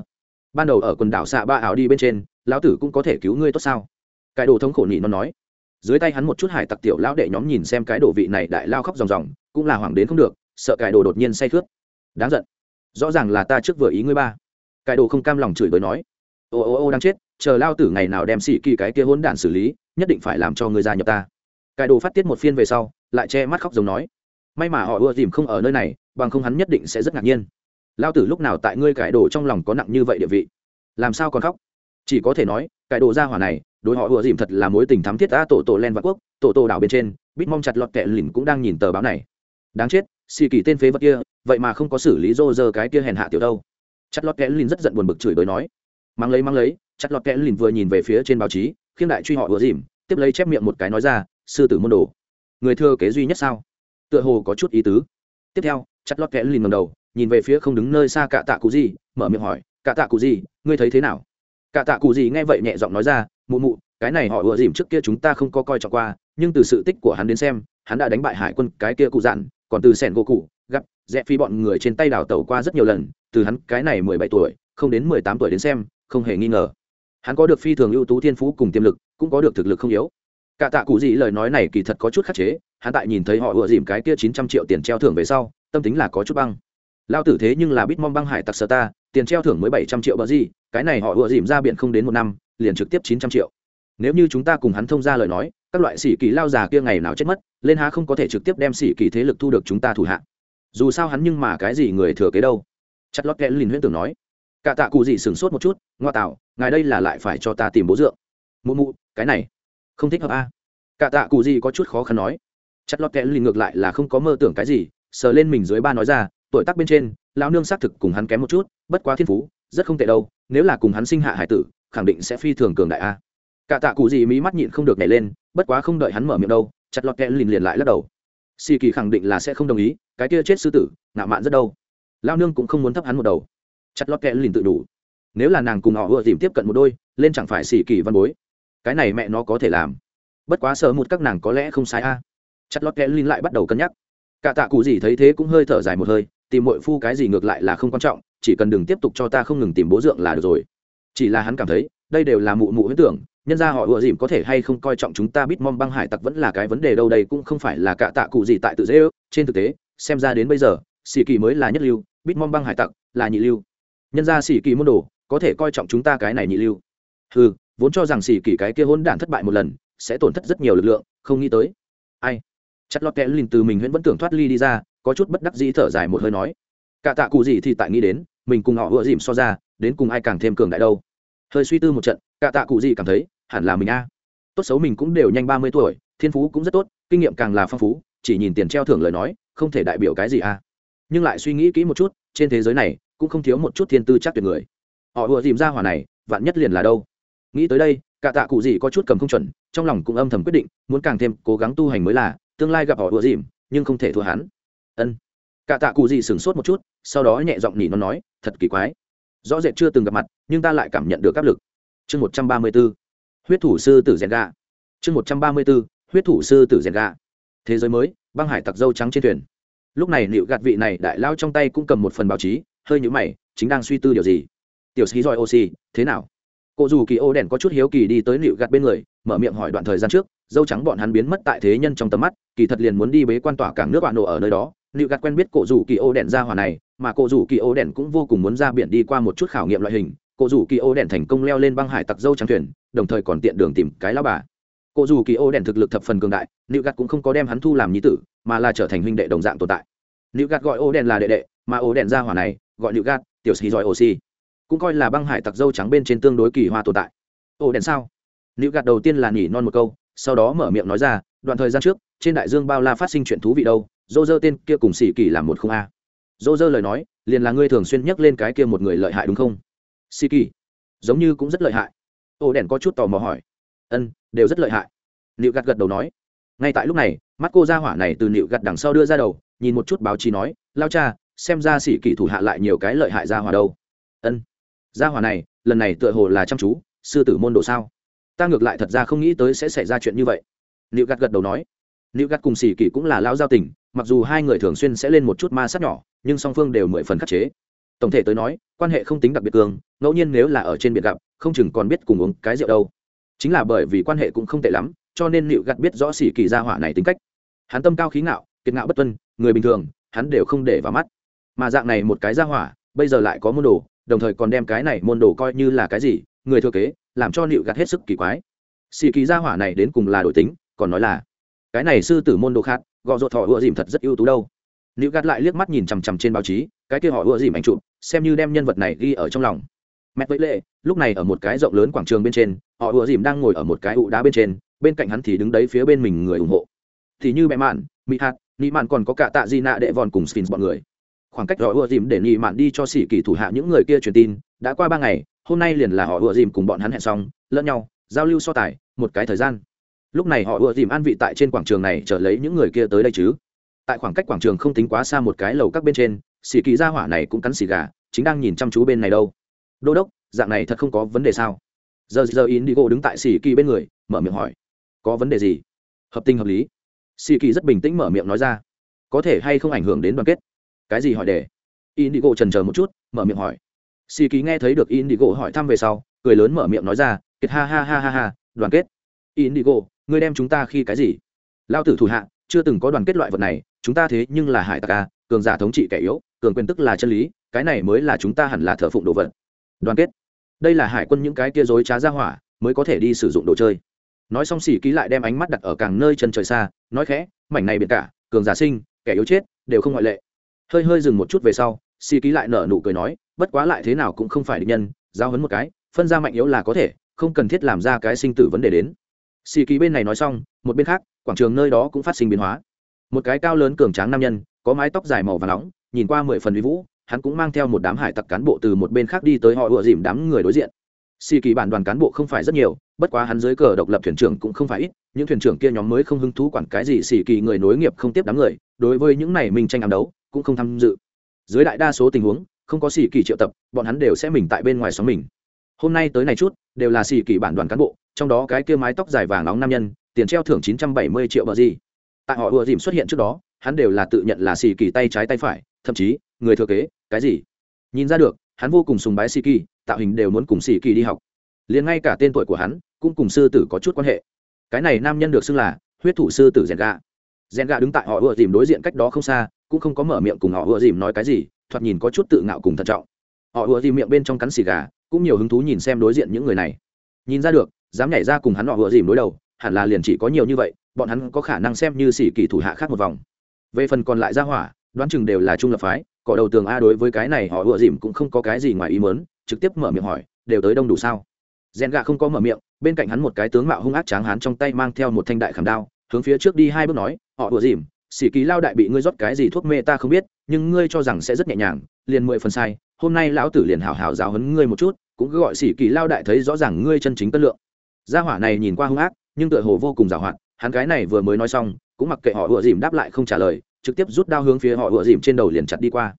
Ban đầu ở quần đảo xạ ba ảo đi bên trên, lão tử cũng có thể cứu ngươi tốt sao? Cái đồ thống khổ nhị nó nói. Dưới tay hắn một chút hải tặc tiểu lão đệ nhóm nhìn xem cái đồ vị này đại lao khóc ròng ròng, cũng là hoảng đến không được sợ cải đồ đột nhiên say khướt. Đáng giận. Rõ ràng là ta trước vừa ý ngươi ba. Cải đồ không cam lòng chửi bới nói. Ô ô ô đang chết, chờ lao tử ngày nào đem xỉ kỳ cái kia hỗn đản xử lý, nhất định phải làm cho ngươi gia nhập ta. Cải đồ phát tiết một phiên về sau, lại che mắt khóc giống nói. May mà họ ưa tìm không ở nơi này, bằng không hắn nhất định sẽ rất ngạc nhiên. Lao tử lúc nào tại ngươi cải đồ trong lòng có nặng như vậy địa vị? Làm sao còn khóc? Chỉ có thể nói, cải đồ ra hỏa này, đối họ ưa dìm thật là mối tình thắm thiết ta tổ tổ len vạn quốc, tổ tổ đảo bên trên, bít mong chặt lọt kẹ lìn cũng đang nhìn tờ báo này đáng chết, xì kỳ tên phế vật kia, vậy mà không có xử lý rô rơ cái kia hèn hạ tiểu đâu. Chặt lọt kẽ lìn rất giận buồn bực chửi bới nói. Mang lấy mang lấy, chặt lọt kẽ lìn vừa nhìn về phía trên báo chí, khiêm đại truy họ vừa dìm, tiếp lấy chép miệng một cái nói ra, sư tử môn đồ, người thừa kế duy nhất sao? Tựa hồ có chút ý tứ. Tiếp theo, chặt lọt kẽ lìn ngầm đầu, nhìn về phía không đứng nơi xa cả tạ cụ gì mở miệng hỏi cả tạ cụ gì ngươi thấy thế nào? Cả tạ cụ gì nghe vậy nhẹ giọng nói ra, mụ mụ, cái này họ ùa dìm trước kia chúng ta không có coi trọng qua, nhưng từ sự tích của hắn đến xem, hắn đã đánh bại hải quân cái kia cụ dặn còn từ sẻn gỗ cụ, gặp rẽ phi bọn người trên tay đào tẩu qua rất nhiều lần, từ hắn cái này mười bảy tuổi, không đến mười tám tuổi đến xem, không hề nghi ngờ. Hắn có được phi thường ưu tú thiên phú cùng tiềm lực, cũng có được thực lực không yếu. Cả tạ cụ gì lời nói này kỳ thật có chút khắc chế, hắn tại nhìn thấy họ ựa dìm cái kia chín trăm triệu tiền treo thưởng về sau, tâm tính là có chút băng. Lao tử thế nhưng là bít mong băng hải tặc sơ ta, tiền treo thưởng mới bảy trăm triệu bờ gì, cái này họ ựa dìm ra biển không đến một năm, liền trực tiếp chín trăm triệu. Nếu như chúng ta cùng hắn thông ra lời nói các loại sĩ kỳ lao già kia ngày nào chết mất, lên há không có thể trực tiếp đem sĩ kỳ thế lực thu được chúng ta thủ hạ. Dù sao hắn nhưng mà cái gì người thừa kế đâu. Chặt lót kẽ lìn huyễn tưởng nói. Cả tạ cụ gì sửng sốt một chút, ngoa tạo, ngài đây là lại phải cho ta tìm bố dượng. Mụ mụ, cái này, không thích hợp a. À. cả tạ cụ gì có chút khó khăn nói. Chặt lót kẽ lìn ngược lại là không có mơ tưởng cái gì, sờ lên mình dưới ba nói ra, tuổi tác bên trên, lão nương xác thực cùng hắn kém một chút, bất quá thiên phú, rất không tệ đâu, nếu là cùng hắn sinh hạ hải tử, khẳng định sẽ phi thường cường đại a. Cả tạ cụ gì mỹ mắt nhịn không được nhảy lên bất quá không đợi hắn mở miệng đâu, chặt lọt kẽ lìn liền lại lắc đầu. Xì kỳ khẳng định là sẽ không đồng ý, cái kia chết sư tử, ngạo mạn rất đâu. Lao nương cũng không muốn thấp hắn một đầu. Chặt lọt kẽ lìn tự đủ. Nếu là nàng cùng họ vừa tìm tiếp cận một đôi, lên chẳng phải xì kỳ văn bối. Cái này mẹ nó có thể làm. Bất quá sợ một các nàng có lẽ không sai a. Chặt lọt kẽ lìn lại bắt đầu cân nhắc. Cả tạ cụ gì thấy thế cũng hơi thở dài một hơi, tìm mọi phu cái gì ngược lại là không quan trọng, chỉ cần đừng tiếp tục cho ta không ngừng tìm bố dượng là được rồi. Chỉ là hắn cảm thấy, đây đều là mụ mụ huyết tưởng nhân ra họ ùa dìm có thể hay không coi trọng chúng ta biết mong băng hải tặc vẫn là cái vấn đề đâu, đây cũng không phải là cả tạ cụ gì tại tự dễ ước. Trên thực tế, xem ra đến bây giờ xì kỳ mới là nhất lưu biết mong băng hải tặc là nhị lưu. Nhân ra xì kỳ môn đồ, có thể coi trọng chúng ta cái này nhị lưu. Ừ vốn cho rằng xì kỳ cái kia hôn đản thất bại một lần, sẽ tổn thất rất nhiều lực lượng, không nghĩ tới. Ai? Chất lót kẽ lìn từ mình huyễn vẫn tưởng thoát ly đi ra, có chút bất đắc dĩ thở dài một hơi nói. Cả tạ cụ gì thì tại nghĩ đến, mình cùng họ ùa dìm so ra, đến cùng ai càng thêm cường đại đâu? Hơi suy tư một trận, cả tạ cụ gì cảm thấy, hẳn là mình a. Tốt xấu mình cũng đều nhanh ba mươi tuổi, thiên phú cũng rất tốt, kinh nghiệm càng là phong phú, chỉ nhìn tiền treo thưởng lời nói, không thể đại biểu cái gì a. Nhưng lại suy nghĩ kỹ một chút, trên thế giới này, cũng không thiếu một chút thiên tư chắc tuyệt người. Họ vừa dìm ra hỏa này, vạn nhất liền là đâu? Nghĩ tới đây, cả tạ cụ gì có chút cầm không chuẩn, trong lòng cũng âm thầm quyết định, muốn càng thêm cố gắng tu hành mới là, tương lai gặp họ vừa dìm, nhưng không thể thua hắn. Ân. Cả tạ cụ gì sửng sốt một chút, sau đó nhẹ giọng nhỉ nó nói, thật kỳ quái rõ rệt chưa từng gặp mặt, nhưng ta lại cảm nhận được áp lực. Chương một trăm ba mươi b ố huyết thủ sư tử rèn gà. Chương một trăm ba mươi b ố huyết thủ sư tử rèn gà. Thế giới mới, băng hải tặc dâu trắng trên thuyền. Lúc này liệu gạt vị này đại lao trong tay cũng cầm một phần báo chí, hơi nhũ mày, chính đang suy tư điều gì? Tiểu sĩ giỏi oxy thế nào? Cô dù kỳ ô đèn có chút hiếu kỳ đi tới liệu gạt bên người, mở miệng hỏi đoạn thời gian trước, dâu trắng bọn hắn biến mất tại thế nhân trong tầm mắt, kỳ thật liền muốn đi bế quan tỏa cảng nước bạn nổ ở nơi đó liệu gạt quen biết cổ rủ kỳ ô đèn ra hỏa này, mà cổ rủ kỳ ô đèn cũng vô cùng muốn ra biển đi qua một chút khảo nghiệm loại hình. Cổ rủ kỳ ô đèn thành công leo lên băng hải tặc dâu trắng thuyền, đồng thời còn tiện đường tìm cái lao bà. Cổ rủ kỳ ô đèn thực lực thập phần cường đại, liệu gạt cũng không có đem hắn thu làm nhi tử, mà là trở thành huynh đệ đồng dạng tồn tại. Liệu gạt gọi ô đèn là đệ đệ, mà ô đèn ra hỏa này, gọi liệu gạt, tiểu sĩ giỏi oxy cũng coi là băng hải tặc dâu trắng bên trên tương đối kỳ hoa tồn tại. Ô đèn sao? Liệu gạt đầu tiên là nhỉ non một câu, sau đó mở miệng nói ra, đoạn thời gian trước, trên đại dương bao la phát sinh chuyện thú vị đâu dô dơ tên kia cùng xì kỳ làm một không a. Dô dơ lời nói, liền là ngươi thường xuyên nhắc lên cái kia một người lợi hại đúng không? Xì kỳ giống như cũng rất lợi hại. Ô đèn có chút tò mò hỏi. Ân, đều rất lợi hại. Liệu gạt gật đầu nói. Ngay tại lúc này, mắt cô ra hỏa này từ liệu gạt đằng sau đưa ra đầu, nhìn một chút báo chí nói, lao cha, xem ra xỉ kỳ thủ hạ lại nhiều cái lợi hại ra hỏa đâu. Ân. Ra hỏa này, lần này tựa hồ là chăm chú, sư tử môn đồ sao? Ta ngược lại thật ra không nghĩ tới sẽ xảy ra chuyện như vậy. Liệu gạt gật đầu nói. Liệu gạt cùng xỉ kỳ cũng là lao giao tình mặc dù hai người thường xuyên sẽ lên một chút ma sát nhỏ, nhưng song phương đều mười phần khắc chế. Tổng thể tới nói, quan hệ không tính đặc biệt cường, ngẫu nhiên nếu là ở trên biệt gặp, không chừng còn biết cùng uống cái rượu đâu. Chính là bởi vì quan hệ cũng không tệ lắm, cho nên liệu gạt biết rõ xỉ kỳ gia hỏa này tính cách. Hắn tâm cao khí ngạo, kiệt ngạo bất tuân, người bình thường, hắn đều không để vào mắt. Mà dạng này một cái gia hỏa, bây giờ lại có môn đồ, đồng thời còn đem cái này môn đồ coi như là cái gì, người thừa kế, làm cho liệu gạt hết sức kỳ quái. Xì kỳ gia hỏa này đến cùng là đổi tính, còn nói là cái này sư tử môn đồ khác, gọ rột họ ựa dìm thật rất ưu tú đâu. Nữ gạt lại liếc mắt nhìn chằm chằm trên báo chí, cái kia họ ựa dìm ảnh chụp, xem như đem nhân vật này ghi ở trong lòng. Mẹ vẫy lệ, lúc này ở một cái rộng lớn quảng trường bên trên, họ ựa dìm đang ngồi ở một cái ụ đá bên trên, bên cạnh hắn thì đứng đấy phía bên mình người ủng hộ. Thì như mẹ mạn mỹ hạt, nị mạn còn có cả tạ di nạ đệ vòn cùng sphinx bọn người. Khoảng cách họ ựa dìm để nị mạn đi cho sĩ kỳ thủ hạ những người kia truyền tin, đã qua ba ngày, hôm nay liền là họ ựa dìm cùng bọn hắn hẹn xong, lẫn nhau, giao lưu so tài, một cái thời gian lúc này họ ùa dìm an vị tại trên quảng trường này chờ lấy những người kia tới đây chứ. Tại khoảng cách quảng trường không tính quá xa một cái lầu các bên trên, xì kỳ ra hỏa này cũng cắn xì gà, chính đang nhìn chăm chú bên này đâu. Đô đốc, dạng này thật không có vấn đề sao? Giờ giờ in đi gỗ đứng tại xì kỳ bên người, mở miệng hỏi. Có vấn đề gì? Hợp tình hợp lý. Xì kỳ rất bình tĩnh mở miệng nói ra. Có thể hay không ảnh hưởng đến đoàn kết? Cái gì hỏi đề? In đi gỗ trần chờ một chút, mở miệng hỏi. Xì kỳ nghe thấy được in đi gỗ hỏi thăm về sau, cười lớn mở miệng nói ra, kiệt, ha ha ha ha ha, đoàn kết. In đi gỗ ngươi đem chúng ta khi cái gì? Lao tử thủ hạ, chưa từng có đoàn kết loại vật này, chúng ta thế nhưng là hải tặc a cường giả thống trị kẻ yếu, cường quyền tức là chân lý, cái này mới là chúng ta hẳn là thờ phụng đồ vật. Đoàn kết. Đây là hải quân những cái kia dối trá ra hỏa, mới có thể đi sử dụng đồ chơi. Nói xong xỉ ký lại đem ánh mắt đặt ở càng nơi chân trời xa, nói khẽ, mảnh này biển cả, cường giả sinh, kẻ yếu chết, đều không ngoại lệ. Hơi hơi dừng một chút về sau, xỉ ký lại nở nụ cười nói, bất quá lại thế nào cũng không phải định nhân, giao hấn một cái, phân ra mạnh yếu là có thể, không cần thiết làm ra cái sinh tử vấn đề đến xì kỳ bên này nói xong, một bên khác, quảng trường nơi đó cũng phát sinh biến hóa. Một cái cao lớn cường tráng nam nhân, có mái tóc dài màu và nóng, nhìn qua mười phần uy vũ, hắn cũng mang theo một đám hải tặc cán bộ từ một bên khác đi tới họ ựa dìm đám người đối diện. Xì kỳ bản đoàn cán bộ không phải rất nhiều, bất quá hắn dưới cờ độc lập thuyền trưởng cũng không phải ít, những thuyền trưởng kia nhóm mới không hứng thú quản cái gì xì kỳ người nối nghiệp không tiếp đám người, đối với những này mình tranh ám đấu, cũng không tham dự. Dưới đại đa số tình huống, không có xì kỳ triệu tập, bọn hắn đều sẽ mình tại bên ngoài xóm mình. Hôm nay tới này chút, đều là xì kỳ bản đoàn cán bộ trong đó cái kia mái tóc dài vàng nóng nam nhân, tiền treo thưởng chín trăm bảy mươi triệu bờ gì. Tại họ ùa dìm xuất hiện trước đó, hắn đều là tự nhận là xì kỳ tay trái tay phải, thậm chí, người thừa kế, cái gì? Nhìn ra được, hắn vô cùng sùng bái xì kỳ, tạo hình đều muốn cùng xì kỳ đi học. Liền ngay cả tên tuổi của hắn, cũng cùng sư tử có chút quan hệ. Cái này nam nhân được xưng là huyết thủ sư tử rèn gà rèn gà đứng tại họ ùa dìm đối diện cách đó không xa, cũng không có mở miệng cùng họ ùa dìm nói cái gì, thoạt nhìn có chút tự ngạo cùng thận trọng. Họ ùa dìm miệng bên trong cắn xì gà, cũng nhiều hứng thú nhìn xem đối diện những người này. Nhìn ra được dám nhảy ra cùng hắn họ vừa dìm đối đầu, hẳn là liền chỉ có nhiều như vậy, bọn hắn có khả năng xem như xỉ kỳ thủ hạ khác một vòng. Về phần còn lại ra hỏa, đoán chừng đều là trung lập phái, cỏ đầu tường a đối với cái này họ ùa dìm cũng không có cái gì ngoài ý mớn trực tiếp mở miệng hỏi, đều tới đông đủ sao? Rèn gạ không có mở miệng, bên cạnh hắn một cái tướng mạo hung ác tráng hắn trong tay mang theo một thanh đại khảm đao, hướng phía trước đi hai bước nói, họ ùa dìm xỉ kỳ lao đại bị ngươi rót cái gì thuốc mê ta không biết, nhưng ngươi cho rằng sẽ rất nhẹ nhàng, liền mười phần sai, hôm nay lão tử liền hào hào giáo hấn ngươi một chút, cũng cứ gọi sĩ kỳ lao đại thấy rõ ràng ngươi chân chính cân lượng gia hỏa này nhìn qua hung ác, nhưng tựa hồ vô cùng giảo hoạt, hắn cái này vừa mới nói xong, cũng mặc kệ họ ủa dìm đáp lại không trả lời, trực tiếp rút đao hướng phía họ ủa dìm trên đầu liền chặt đi qua.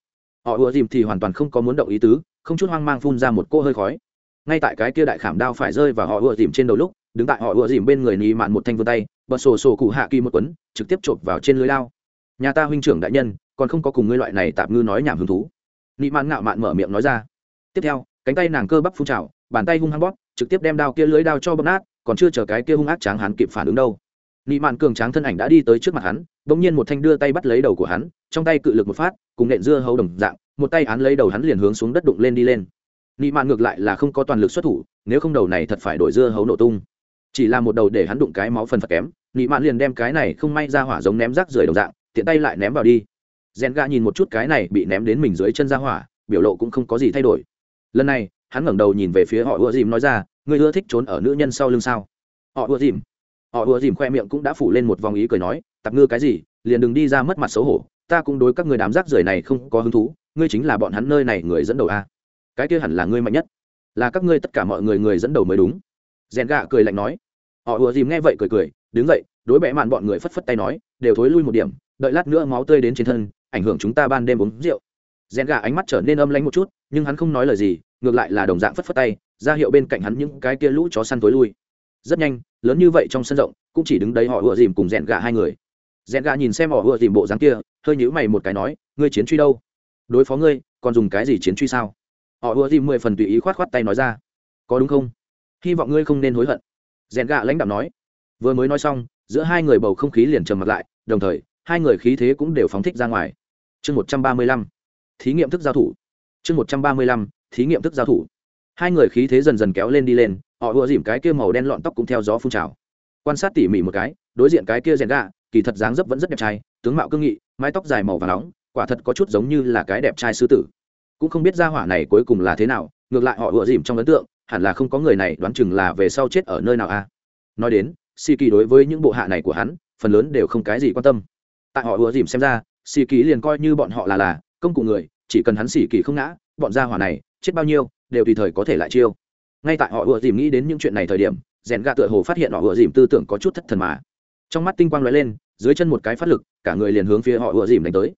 Họ ủa dìm thì hoàn toàn không có muốn động ý tứ, không chút hoang mang phun ra một cô hơi khói. Ngay tại cái kia đại khảm đao phải rơi vào họ ủa dìm trên đầu lúc, đứng tại họ ủa dìm bên người nì mạn một thanh vươn tay, bật sổ sổ cụ hạ kỳ một quấn, trực tiếp chộp vào trên lưới lao nhà ta huynh trưởng đại nhân, còn không có cùng ngươi loại này tạm ngư nói nhảm hứng thú. Nị mạn ngạo mạn mở miệng nói ra. Tiếp theo, cánh tay nàng cơ bắp phun trào bàn tay hung hăng bóp, trực tiếp đem đao kia lưới đao cho bóp nát, còn chưa chờ cái kia hung ác tráng hắn kịp phản ứng đâu. Nị mạn cường tráng thân ảnh đã đi tới trước mặt hắn, bỗng nhiên một thanh đưa tay bắt lấy đầu của hắn, trong tay cự lực một phát, cùng nện dưa hấu đồng dạng, một tay án lấy đầu hắn liền hướng xuống đất đụng lên đi lên. Nị mạn ngược lại là không có toàn lực xuất thủ, nếu không đầu này thật phải đổi dưa hấu nổ tung. Chỉ là một đầu để hắn đụng cái máu phần phật kém, nị mạn liền đem cái này không may ra hỏa giống ném rác rưởi đồng dạng, tiện tay lại ném vào đi. Rèn gà nhìn một chút cái này bị ném đến mình dưới chân ra hỏa, biểu lộ cũng không có gì thay đổi. Lần này hắn ngẩng đầu nhìn về phía họ ưa dìm nói ra người ưa thích trốn ở nữ nhân sau lưng sao? Họ ưa dìm. Họ ưa dìm khoe miệng cũng đã phủ lên một vòng ý cười nói, tạp ngư cái gì, liền đừng đi ra mất mặt xấu hổ, ta cũng đối các người đám rác rưởi này không có hứng thú, ngươi chính là bọn hắn nơi này người dẫn đầu a. Cái kia hẳn là ngươi mạnh nhất, là các ngươi tất cả mọi người người dẫn đầu mới đúng. Rèn gạ cười lạnh nói. Họ ùa dìm nghe vậy cười cười, đứng dậy, đối bẽ mạn bọn người phất phất tay nói, đều thối lui một điểm, đợi lát nữa máu tươi đến trên thân, ảnh hưởng chúng ta ban đêm uống rượu. Rèn gà ánh mắt trở nên âm lánh một chút, nhưng hắn không nói lời gì ngược lại là đồng dạng phất phất tay, ra hiệu bên cạnh hắn những cái kia lũ chó săn tối lui. Rất nhanh, lớn như vậy trong sân rộng, cũng chỉ đứng đấy họ ùa dìm cùng rèn gà hai người. Rèn gà nhìn xem họ ùa dìm bộ dáng kia, hơi nhữ mày một cái nói, ngươi chiến truy đâu? Đối phó ngươi, còn dùng cái gì chiến truy sao? Họ ùa dìm mười phần tùy ý khoát khoát tay nói ra, có đúng không? Hy vọng ngươi không nên hối hận. Rèn gà lãnh đạo nói. Vừa mới nói xong, giữa hai người bầu không khí liền trầm mặt lại, đồng thời, hai người khí thế cũng đều phóng thích ra ngoài. Chương một trăm ba mươi lăm, thí nghiệm thức giao thủ. Chương một trăm ba mươi lăm thí nghiệm thức giao thủ. Hai người khí thế dần dần kéo lên đi lên, họ ùa dìm cái kia màu đen lọn tóc cũng theo gió phun trào. Quan sát tỉ mỉ một cái, đối diện cái kia rèn gà, kỳ thật dáng dấp vẫn rất đẹp trai, tướng mạo cương nghị, mái tóc dài màu và nóng, quả thật có chút giống như là cái đẹp trai sư tử. Cũng không biết ra hỏa này cuối cùng là thế nào, ngược lại họ ùa dìm trong ấn tượng, hẳn là không có người này đoán chừng là về sau chết ở nơi nào a. Nói đến si kỳ đối với những bộ hạ này của hắn, phần lớn đều không cái gì quan tâm. Tại họ ùa dìm xem ra xì kỳ liền coi như bọn họ là là, công cụ người, chỉ cần hắn xì kỳ không ngã, bọn gia hỏa này chết bao nhiêu, đều tùy thời có thể lại chiêu. Ngay tại họ ùa dìm nghĩ đến những chuyện này thời điểm, rèn gà tựa hồ phát hiện họ ùa dìm tư tưởng có chút thất thần mà. Trong mắt tinh quang lóe lên, dưới chân một cái phát lực, cả người liền hướng phía họ ùa dìm đánh tới.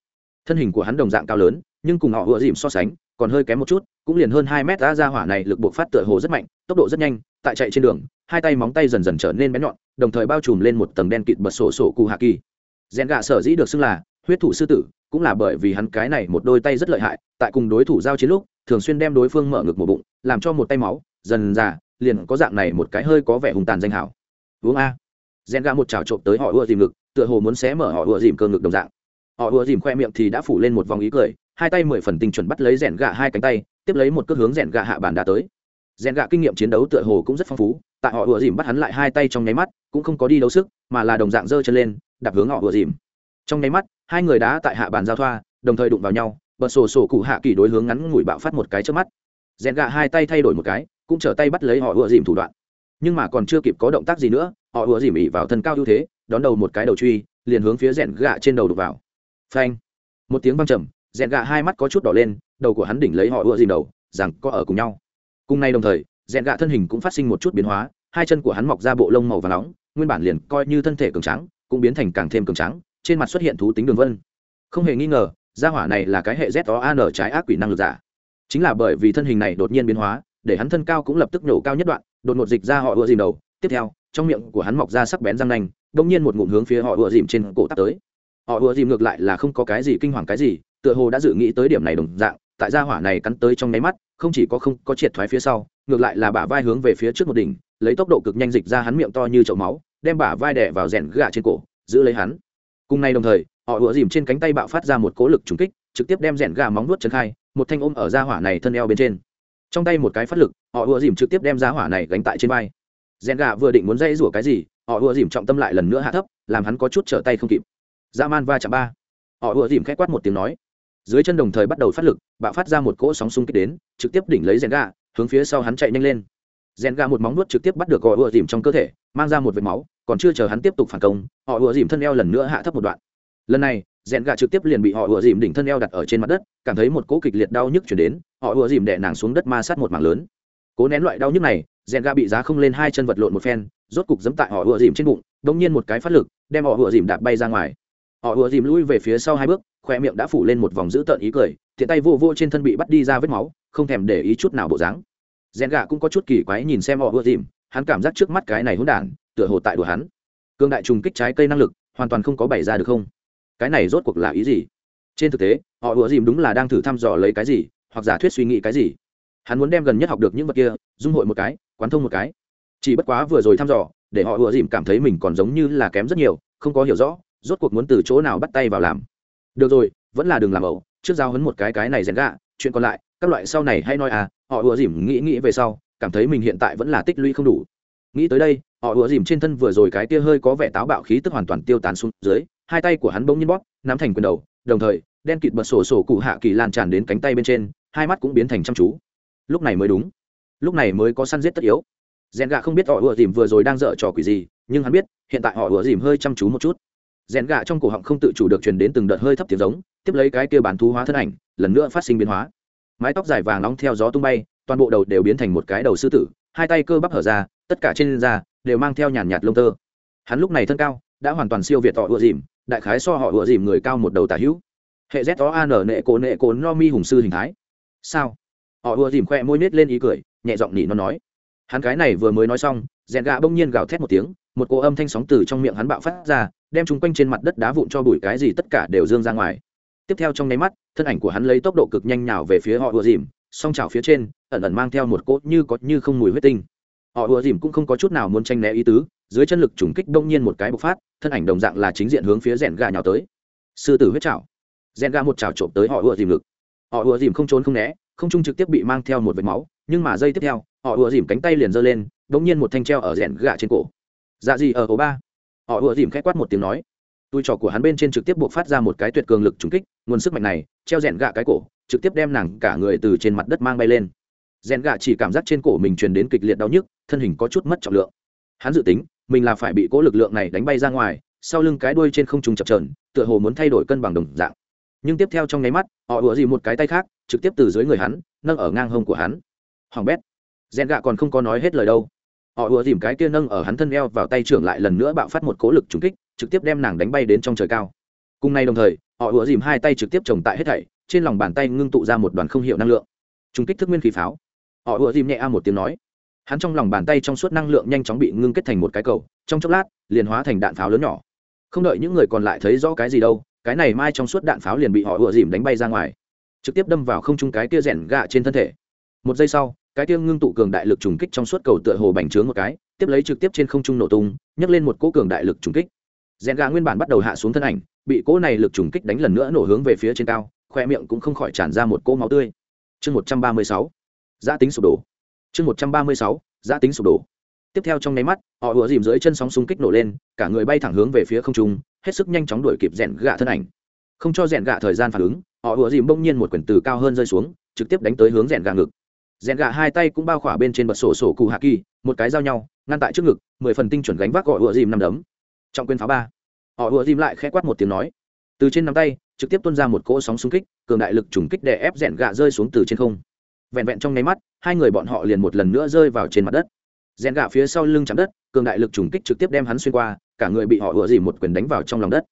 Thân hình của hắn đồng dạng cao lớn, nhưng cùng họ ùa dìm so sánh, còn hơi kém một chút, cũng liền hơn hai mét ra ra hỏa này lực buộc phát tựa hồ rất mạnh, tốc độ rất nhanh, tại chạy trên đường, hai tay móng tay dần dần trở nên bén nhọn, đồng thời bao trùm lên một tầng đen kịt bật sổ sổ cụ hạ kỳ. Rèn gà sở dĩ được xưng là huyết thủ sư tử, cũng là bởi vì hắn cái này một đôi tay rất lợi hại, tại cùng đối thủ giao chiến lúc thường xuyên đem đối phương mở ngực một bụng, làm cho một tay máu, dần già liền có dạng này một cái hơi có vẻ hùng tàn danh hảo. Uống a. Rèn gà một chảo trộm tới họ ưa dìm ngực, tựa hồ muốn xé mở họ ưa dìm cơ ngực đồng dạng. Họ ưa dìm khoe miệng thì đã phủ lên một vòng ý cười, hai tay mười phần tinh chuẩn bắt lấy rèn gà hai cánh tay, tiếp lấy một cước hướng rèn gà hạ bàn đã tới. Rèn gà kinh nghiệm chiến đấu tựa hồ cũng rất phong phú, tại họ ùa dìm bắt hắn lại hai tay trong nháy mắt, cũng không có đi đấu sức, mà là đồng dạng giơ chân lên, đạp hướng họ ùa dìm. Trong nháy mắt, hai người đã tại hạ bàn giao thoa, đồng thời đụng vào nhau bật sổ sổ cụ hạ kỳ đối hướng ngắn ngủi bạo phát một cái trước mắt. Rèn gạ hai tay thay đổi một cái, cũng trở tay bắt lấy họ ùa dìm thủ đoạn. Nhưng mà còn chưa kịp có động tác gì nữa, họ ùa dìm ỉ vào thân cao ưu thế, đón đầu một cái đầu truy, liền hướng phía rèn gạ trên đầu đục vào. Phanh! Một tiếng văng trầm, rèn gạ hai mắt có chút đỏ lên, đầu của hắn đỉnh lấy họ ùa dìm đầu, rằng có ở cùng nhau. Cùng nay đồng thời, rèn gạ thân hình cũng phát sinh một chút biến hóa, hai chân của hắn mọc ra bộ lông màu và nóng, nguyên bản liền coi như thân thể cường trắng cũng biến thành càng thêm cường trắng trên mặt xuất hiện thú tính đường vân. Không hề nghi ngờ gia hỏa này là cái hệ z o an trái ác quỷ năng lực giả. Chính là bởi vì thân hình này đột nhiên biến hóa, để hắn thân cao cũng lập tức nhổ cao nhất đoạn, đột ngột dịch ra họ ựa dìm đầu. Tiếp theo, trong miệng của hắn mọc ra sắc bén răng nanh, đông nhiên một ngụm hướng phía họ ựa dìm trên cổ tắt tới. Họ ựa dìm ngược lại là không có cái gì kinh hoàng cái gì, tựa hồ đã dự nghĩ tới điểm này đồng dạng, tại gia hỏa này cắn tới trong nháy mắt, không chỉ có không có triệt thoái phía sau, ngược lại là bả vai hướng về phía trước một đỉnh, lấy tốc độ cực nhanh dịch ra hắn miệng to như chậu máu, đem bả vai đè vào rèn gà trên cổ, giữ lấy hắn. Cùng nay đồng thời họ ùa dìm trên cánh tay bạo phát ra một cố lực trùng kích, trực tiếp đem rẽn gà móng nuốt chân khai, một thanh ôm ở da hỏa này thân eo bên trên. Trong tay một cái phát lực, họ ùa dìm trực tiếp đem da hỏa này gánh tại trên vai. Rẽn gà vừa định muốn dây rủa cái gì, họ ùa dìm trọng tâm lại lần nữa hạ thấp, làm hắn có chút trở tay không kịp. Dã man va chạm ba. Họ ùa dìm khẽ quát một tiếng nói. Dưới chân đồng thời bắt đầu phát lực, bạo phát ra một cỗ sóng xung kích đến, trực tiếp đỉnh lấy rèn gà, hướng phía sau hắn chạy nhanh lên. Rèn gà một móng nuốt trực tiếp bắt được họ ùa dìm trong cơ thể, mang ra một vệt máu, còn chưa chờ hắn tiếp tục phản công, họ ùa dìm thân eo lần nữa hạ thấp một đoạn lần này rèn gà trực tiếp liền bị họ ùa dìm đỉnh thân eo đặt ở trên mặt đất, cảm thấy một cỗ kịch liệt đau nhức chuyển đến, họ ùa dìm đè nàng xuống đất ma sát một mảng lớn. Cố nén loại đau nhức này rèn gà bị giá không lên hai chân vật lộn một phen, rốt cục dẫm tại họ ùa dìm trên bụng, đống nhiên một cái phát lực, đem họ ùa dìm đạp bay ra ngoài. Họ ùa dìm lui về phía sau hai bước, khoe miệng đã phủ lên một vòng dữ tợn ý cười thiện tay vô vô trên thân bị bắt đi ra vết máu, không thèm để ý chút nào bộ dáng. Rèn gà cũng có chút kỳ quái nhìn xem họ ùa dìm, hắn cảm giác trước mắt cái này hỗn đản, tựa hồ tại đùa hắn. Cương đại trùng kích trái cây năng lực, hoàn toàn không có bày ra được không? Cái này rốt cuộc là ý gì? Trên thực tế, họ ủa dìm đúng là đang thử thăm dò lấy cái gì, hoặc giả thuyết suy nghĩ cái gì. Hắn muốn đem gần nhất học được những vật kia, dung hội một cái, quán thông một cái. Chỉ bất quá vừa rồi thăm dò, để họ ủa dìm cảm thấy mình còn giống như là kém rất nhiều, không có hiểu rõ, rốt cuộc muốn từ chỗ nào bắt tay vào làm. Được rồi, vẫn là đừng làm ẩu, trước giao hấn một cái cái này rèn gạ, chuyện còn lại, các loại sau này hay nói à họ ủa dìm nghĩ nghĩ về sau, cảm thấy mình hiện tại vẫn là tích lũy không đủ. Nghĩ tới đây, họ ủa dìm trên thân vừa rồi cái tia hơi có vẻ táo bạo khí tức hoàn toàn tiêu tán xuống dưới hai tay của hắn bỗng nhiên bóp, nắm thành quyền đầu, đồng thời, đen kịt bật sổ sổ cụ hạ kỳ lan tràn đến cánh tay bên trên, hai mắt cũng biến thành chăm chú. Lúc này mới đúng. Lúc này mới có săn giết tất yếu. Rèn gạ không biết họ ùa dìm vừa rồi đang dở trò quỷ gì, nhưng hắn biết, hiện tại họ ùa dìm hơi chăm chú một chút. Rèn gạ trong cổ họng không tự chủ được truyền đến từng đợt hơi thấp tiếng giống, tiếp lấy cái kia bản thú hóa thân ảnh, lần nữa phát sinh biến hóa. Mái tóc dài vàng nóng theo gió tung bay, toàn bộ đầu đều biến thành một cái đầu sư tử, hai tay cơ bắp hở ra, tất cả trên da đều mang theo nhàn nhạt lông tơ. Hắn lúc này thân cao, đã hoàn toàn siêu việt họ ùa dìm đại khái so họ ủa dìm người cao một đầu tả hữu. Hệ z o an nệ cổ nệ cổ no mi hùng sư hình thái. Sao? Họ ùa dìm khoe môi nết lên ý cười, nhẹ giọng nỉ nó nói. Hắn cái này vừa mới nói xong, rèn gà bỗng nhiên gào thét một tiếng, một cô âm thanh sóng từ trong miệng hắn bạo phát ra, đem chung quanh trên mặt đất đá vụn cho bụi cái gì tất cả đều dương ra ngoài. Tiếp theo trong nháy mắt, thân ảnh của hắn lấy tốc độ cực nhanh nào về phía họ ùa dìm, song trào phía trên, ẩn ẩn mang theo một cốt như có như không mùi huyết tinh. Họ ùa dìm cũng không có chút nào muốn tranh né ý tứ dưới chân lực trùng kích đông nhiên một cái bộc phát, thân ảnh đồng dạng là chính diện hướng phía rèn gà nhào tới. Sư tử huyết trào rèn gà một trào trộm tới họ ùa dìm lực họ ùa dìm không trốn không né, không trung trực tiếp bị mang theo một vệt máu, nhưng mà giây tiếp theo, họ ùa dìm cánh tay liền giơ lên đống nhiên một thanh treo ở rèn gà trên cổ. Dạ gì ở ổ ba? Họ ùa dìm k h á quát một tiếng nói. Tôi trò của hắn bên trên trực tiếp buộc phát ra một cái tuyệt cường lực trùng kích, nguồn sức mạnh này, treo rèn gạ cái cổ, trực tiếp đem nàng cả người từ trên mặt đất mang bay lên. Rèn gạ chỉ cảm giác trên cổ mình truyền đến kịch liệt đau nhức, thân hình có chút mất trọng lượng. Hắn dự tính mình là phải bị cố lực lượng này đánh bay ra ngoài, sau lưng cái đuôi trên không trung chập trờn tựa hồ muốn thay đổi cân bằng đồng dạng. Nhưng tiếp theo trong nháy mắt, họ ủa gì một cái tay khác, trực tiếp từ dưới người hắn, nâng ở ngang hông của hắn. Hoàng bét rèn gạ còn không có nói hết lời đâu. Họ ùa dìm cái kia nâng ở hắn thân eo vào tay trưởng lại lần nữa bạo phát một cố lực trúng kích, trực tiếp đem nàng đánh bay đến trong trời cao. Cùng nay đồng thời, họ ùa dìm hai tay trực tiếp trồng tại hết thảy, trên lòng bàn tay ngưng tụ ra một đoàn không hiệu năng lượng. Trúng kích thức nguyên khí pháo. Họ ùa dìm nhẹ a một tiếng nói hắn trong lòng bàn tay trong suốt năng lượng nhanh chóng bị ngưng kết thành một cái cầu, trong chốc lát, liền hóa thành đạn pháo lớn nhỏ. Không đợi những người còn lại thấy rõ cái gì đâu, cái này mai trong suốt đạn pháo liền bị họ ựa dìm đánh bay ra ngoài, trực tiếp đâm vào không trung cái kia rẻn gạ trên thân thể. Một giây sau, cái kia ngưng tụ cường đại lực trùng kích trong suốt cầu tựa hồ bành trướng một cái, tiếp lấy trực tiếp trên không trung nổ tung, nhấc lên một cỗ cường đại lực trùng kích. Rèn gà nguyên bản bắt đầu hạ xuống thân ảnh, bị cỗ này lực trùng kích đánh lần nữa nổ hướng về phía trên cao, khoe miệng cũng không khỏi tràn ra một cỗ máu tươi. Chương một trăm ba mươi sáu, giã tính sụp đổ chương một trăm ba mươi sáu, giã tính sụp đổ. Tiếp theo trong nháy mắt, họ vừa dìm dưới chân sóng xung kích nổ lên, cả người bay thẳng hướng về phía không trung, hết sức nhanh chóng đuổi kịp rèn gạ thân ảnh. Không cho rèn gạ thời gian phản ứng, họ vừa dìm bỗng nhiên một quyển từ cao hơn rơi xuống, trực tiếp đánh tới hướng rèn gạ ngực. Rèn gạ hai tay cũng bao khỏa bên trên bật sổ sổ cụ hạ kỳ, một cái dao nhau, ngăn tại trước ngực, mười phần tinh chuẩn gánh vác gọi ùa dìm nằm đấm. Trọng quyền pháo ba, họ ùa dìm lại khẽ quát một tiếng nói. Từ trên nắm tay, trực tiếp tuôn ra một cỗ sóng xung kích, cường đại lực trùng kích để ép rèn gạ rơi xuống từ trên không. Vẹn vẹn trong nháy mắt hai người bọn họ liền một lần nữa rơi vào trên mặt đất. Rèn gạ phía sau lưng chạm đất, cường đại lực trùng kích trực tiếp đem hắn xuyên qua, cả người bị họ ùa dìm một quyền đánh vào trong lòng đất.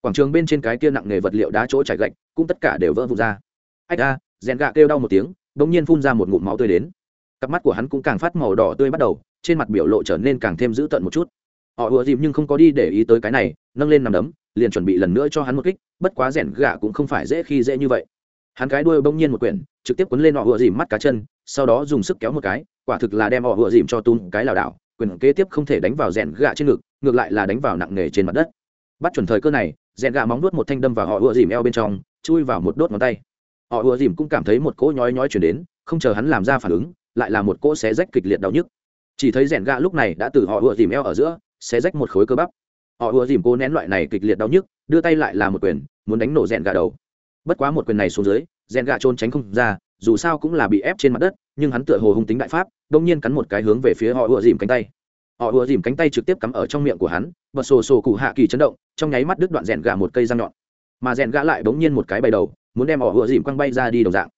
Quảng trường bên trên cái kia nặng nghề vật liệu đá chỗ chảy gạch, cũng tất cả đều vỡ vụt ra. Ách a rèn gạ kêu đau một tiếng bỗng nhiên phun ra một ngụm máu tươi đến. Cặp mắt của hắn cũng càng phát màu đỏ tươi bắt đầu, trên mặt biểu lộ trở nên càng thêm dữ tợn một chút. Họ ùa dìm nhưng không có đi để ý tới cái này, nâng lên nằm đấm, liền chuẩn bị lần nữa cho hắn một kích, bất quá rèn gạ cũng không phải dễ khi dễ như vậy hắn cái đuôi bỗng nhiên một quyển, trực tiếp quấn lên họ vừa dìm mắt cá chân, sau đó dùng sức kéo một cái, quả thực là đem họ vừa dìm cho tung cái lảo đảo, quyền kế tiếp không thể đánh vào rèn gạ trên ngực, ngược lại là đánh vào nặng nề trên mặt đất. Bắt chuẩn thời cơ này, rèn gạ móng nuốt một thanh đâm vào họ ùa dìm eo bên trong, chui vào một đốt ngón tay. Họ ùa dìm cũng cảm thấy một cỗ nhói nhói chuyển đến, không chờ hắn làm ra phản ứng, lại là một cỗ xé rách kịch liệt đau nhức. Chỉ thấy rèn gạ lúc này đã từ họ ùa dìm eo ở giữa, xé rách một khối cơ bắp. Họ ùa dìm cố nén loại này kịch liệt đau nhức, đưa tay lại là một quyền, muốn đánh nổ rèn gạ đầu bất quá một quyền này xuống dưới rèn gạ trôn tránh không ra, dù sao cũng là bị ép trên mặt đất, nhưng hắn tựa hồ hung tính đại pháp, đông nhiên cắn một cái hướng về phía họ ùa dìm cánh tay. Họ ùa dìm cánh tay trực tiếp cắm ở trong miệng của hắn bật sổ sổ cụ hạ kỳ chấn động, trong nháy mắt đứt đoạn rèn gà một cây răng nhọn. Mà rèn gã lại bỗng nhiên một cái bày đầu, muốn đem họ ùa dìm quăng bay ra đi đồng dạng.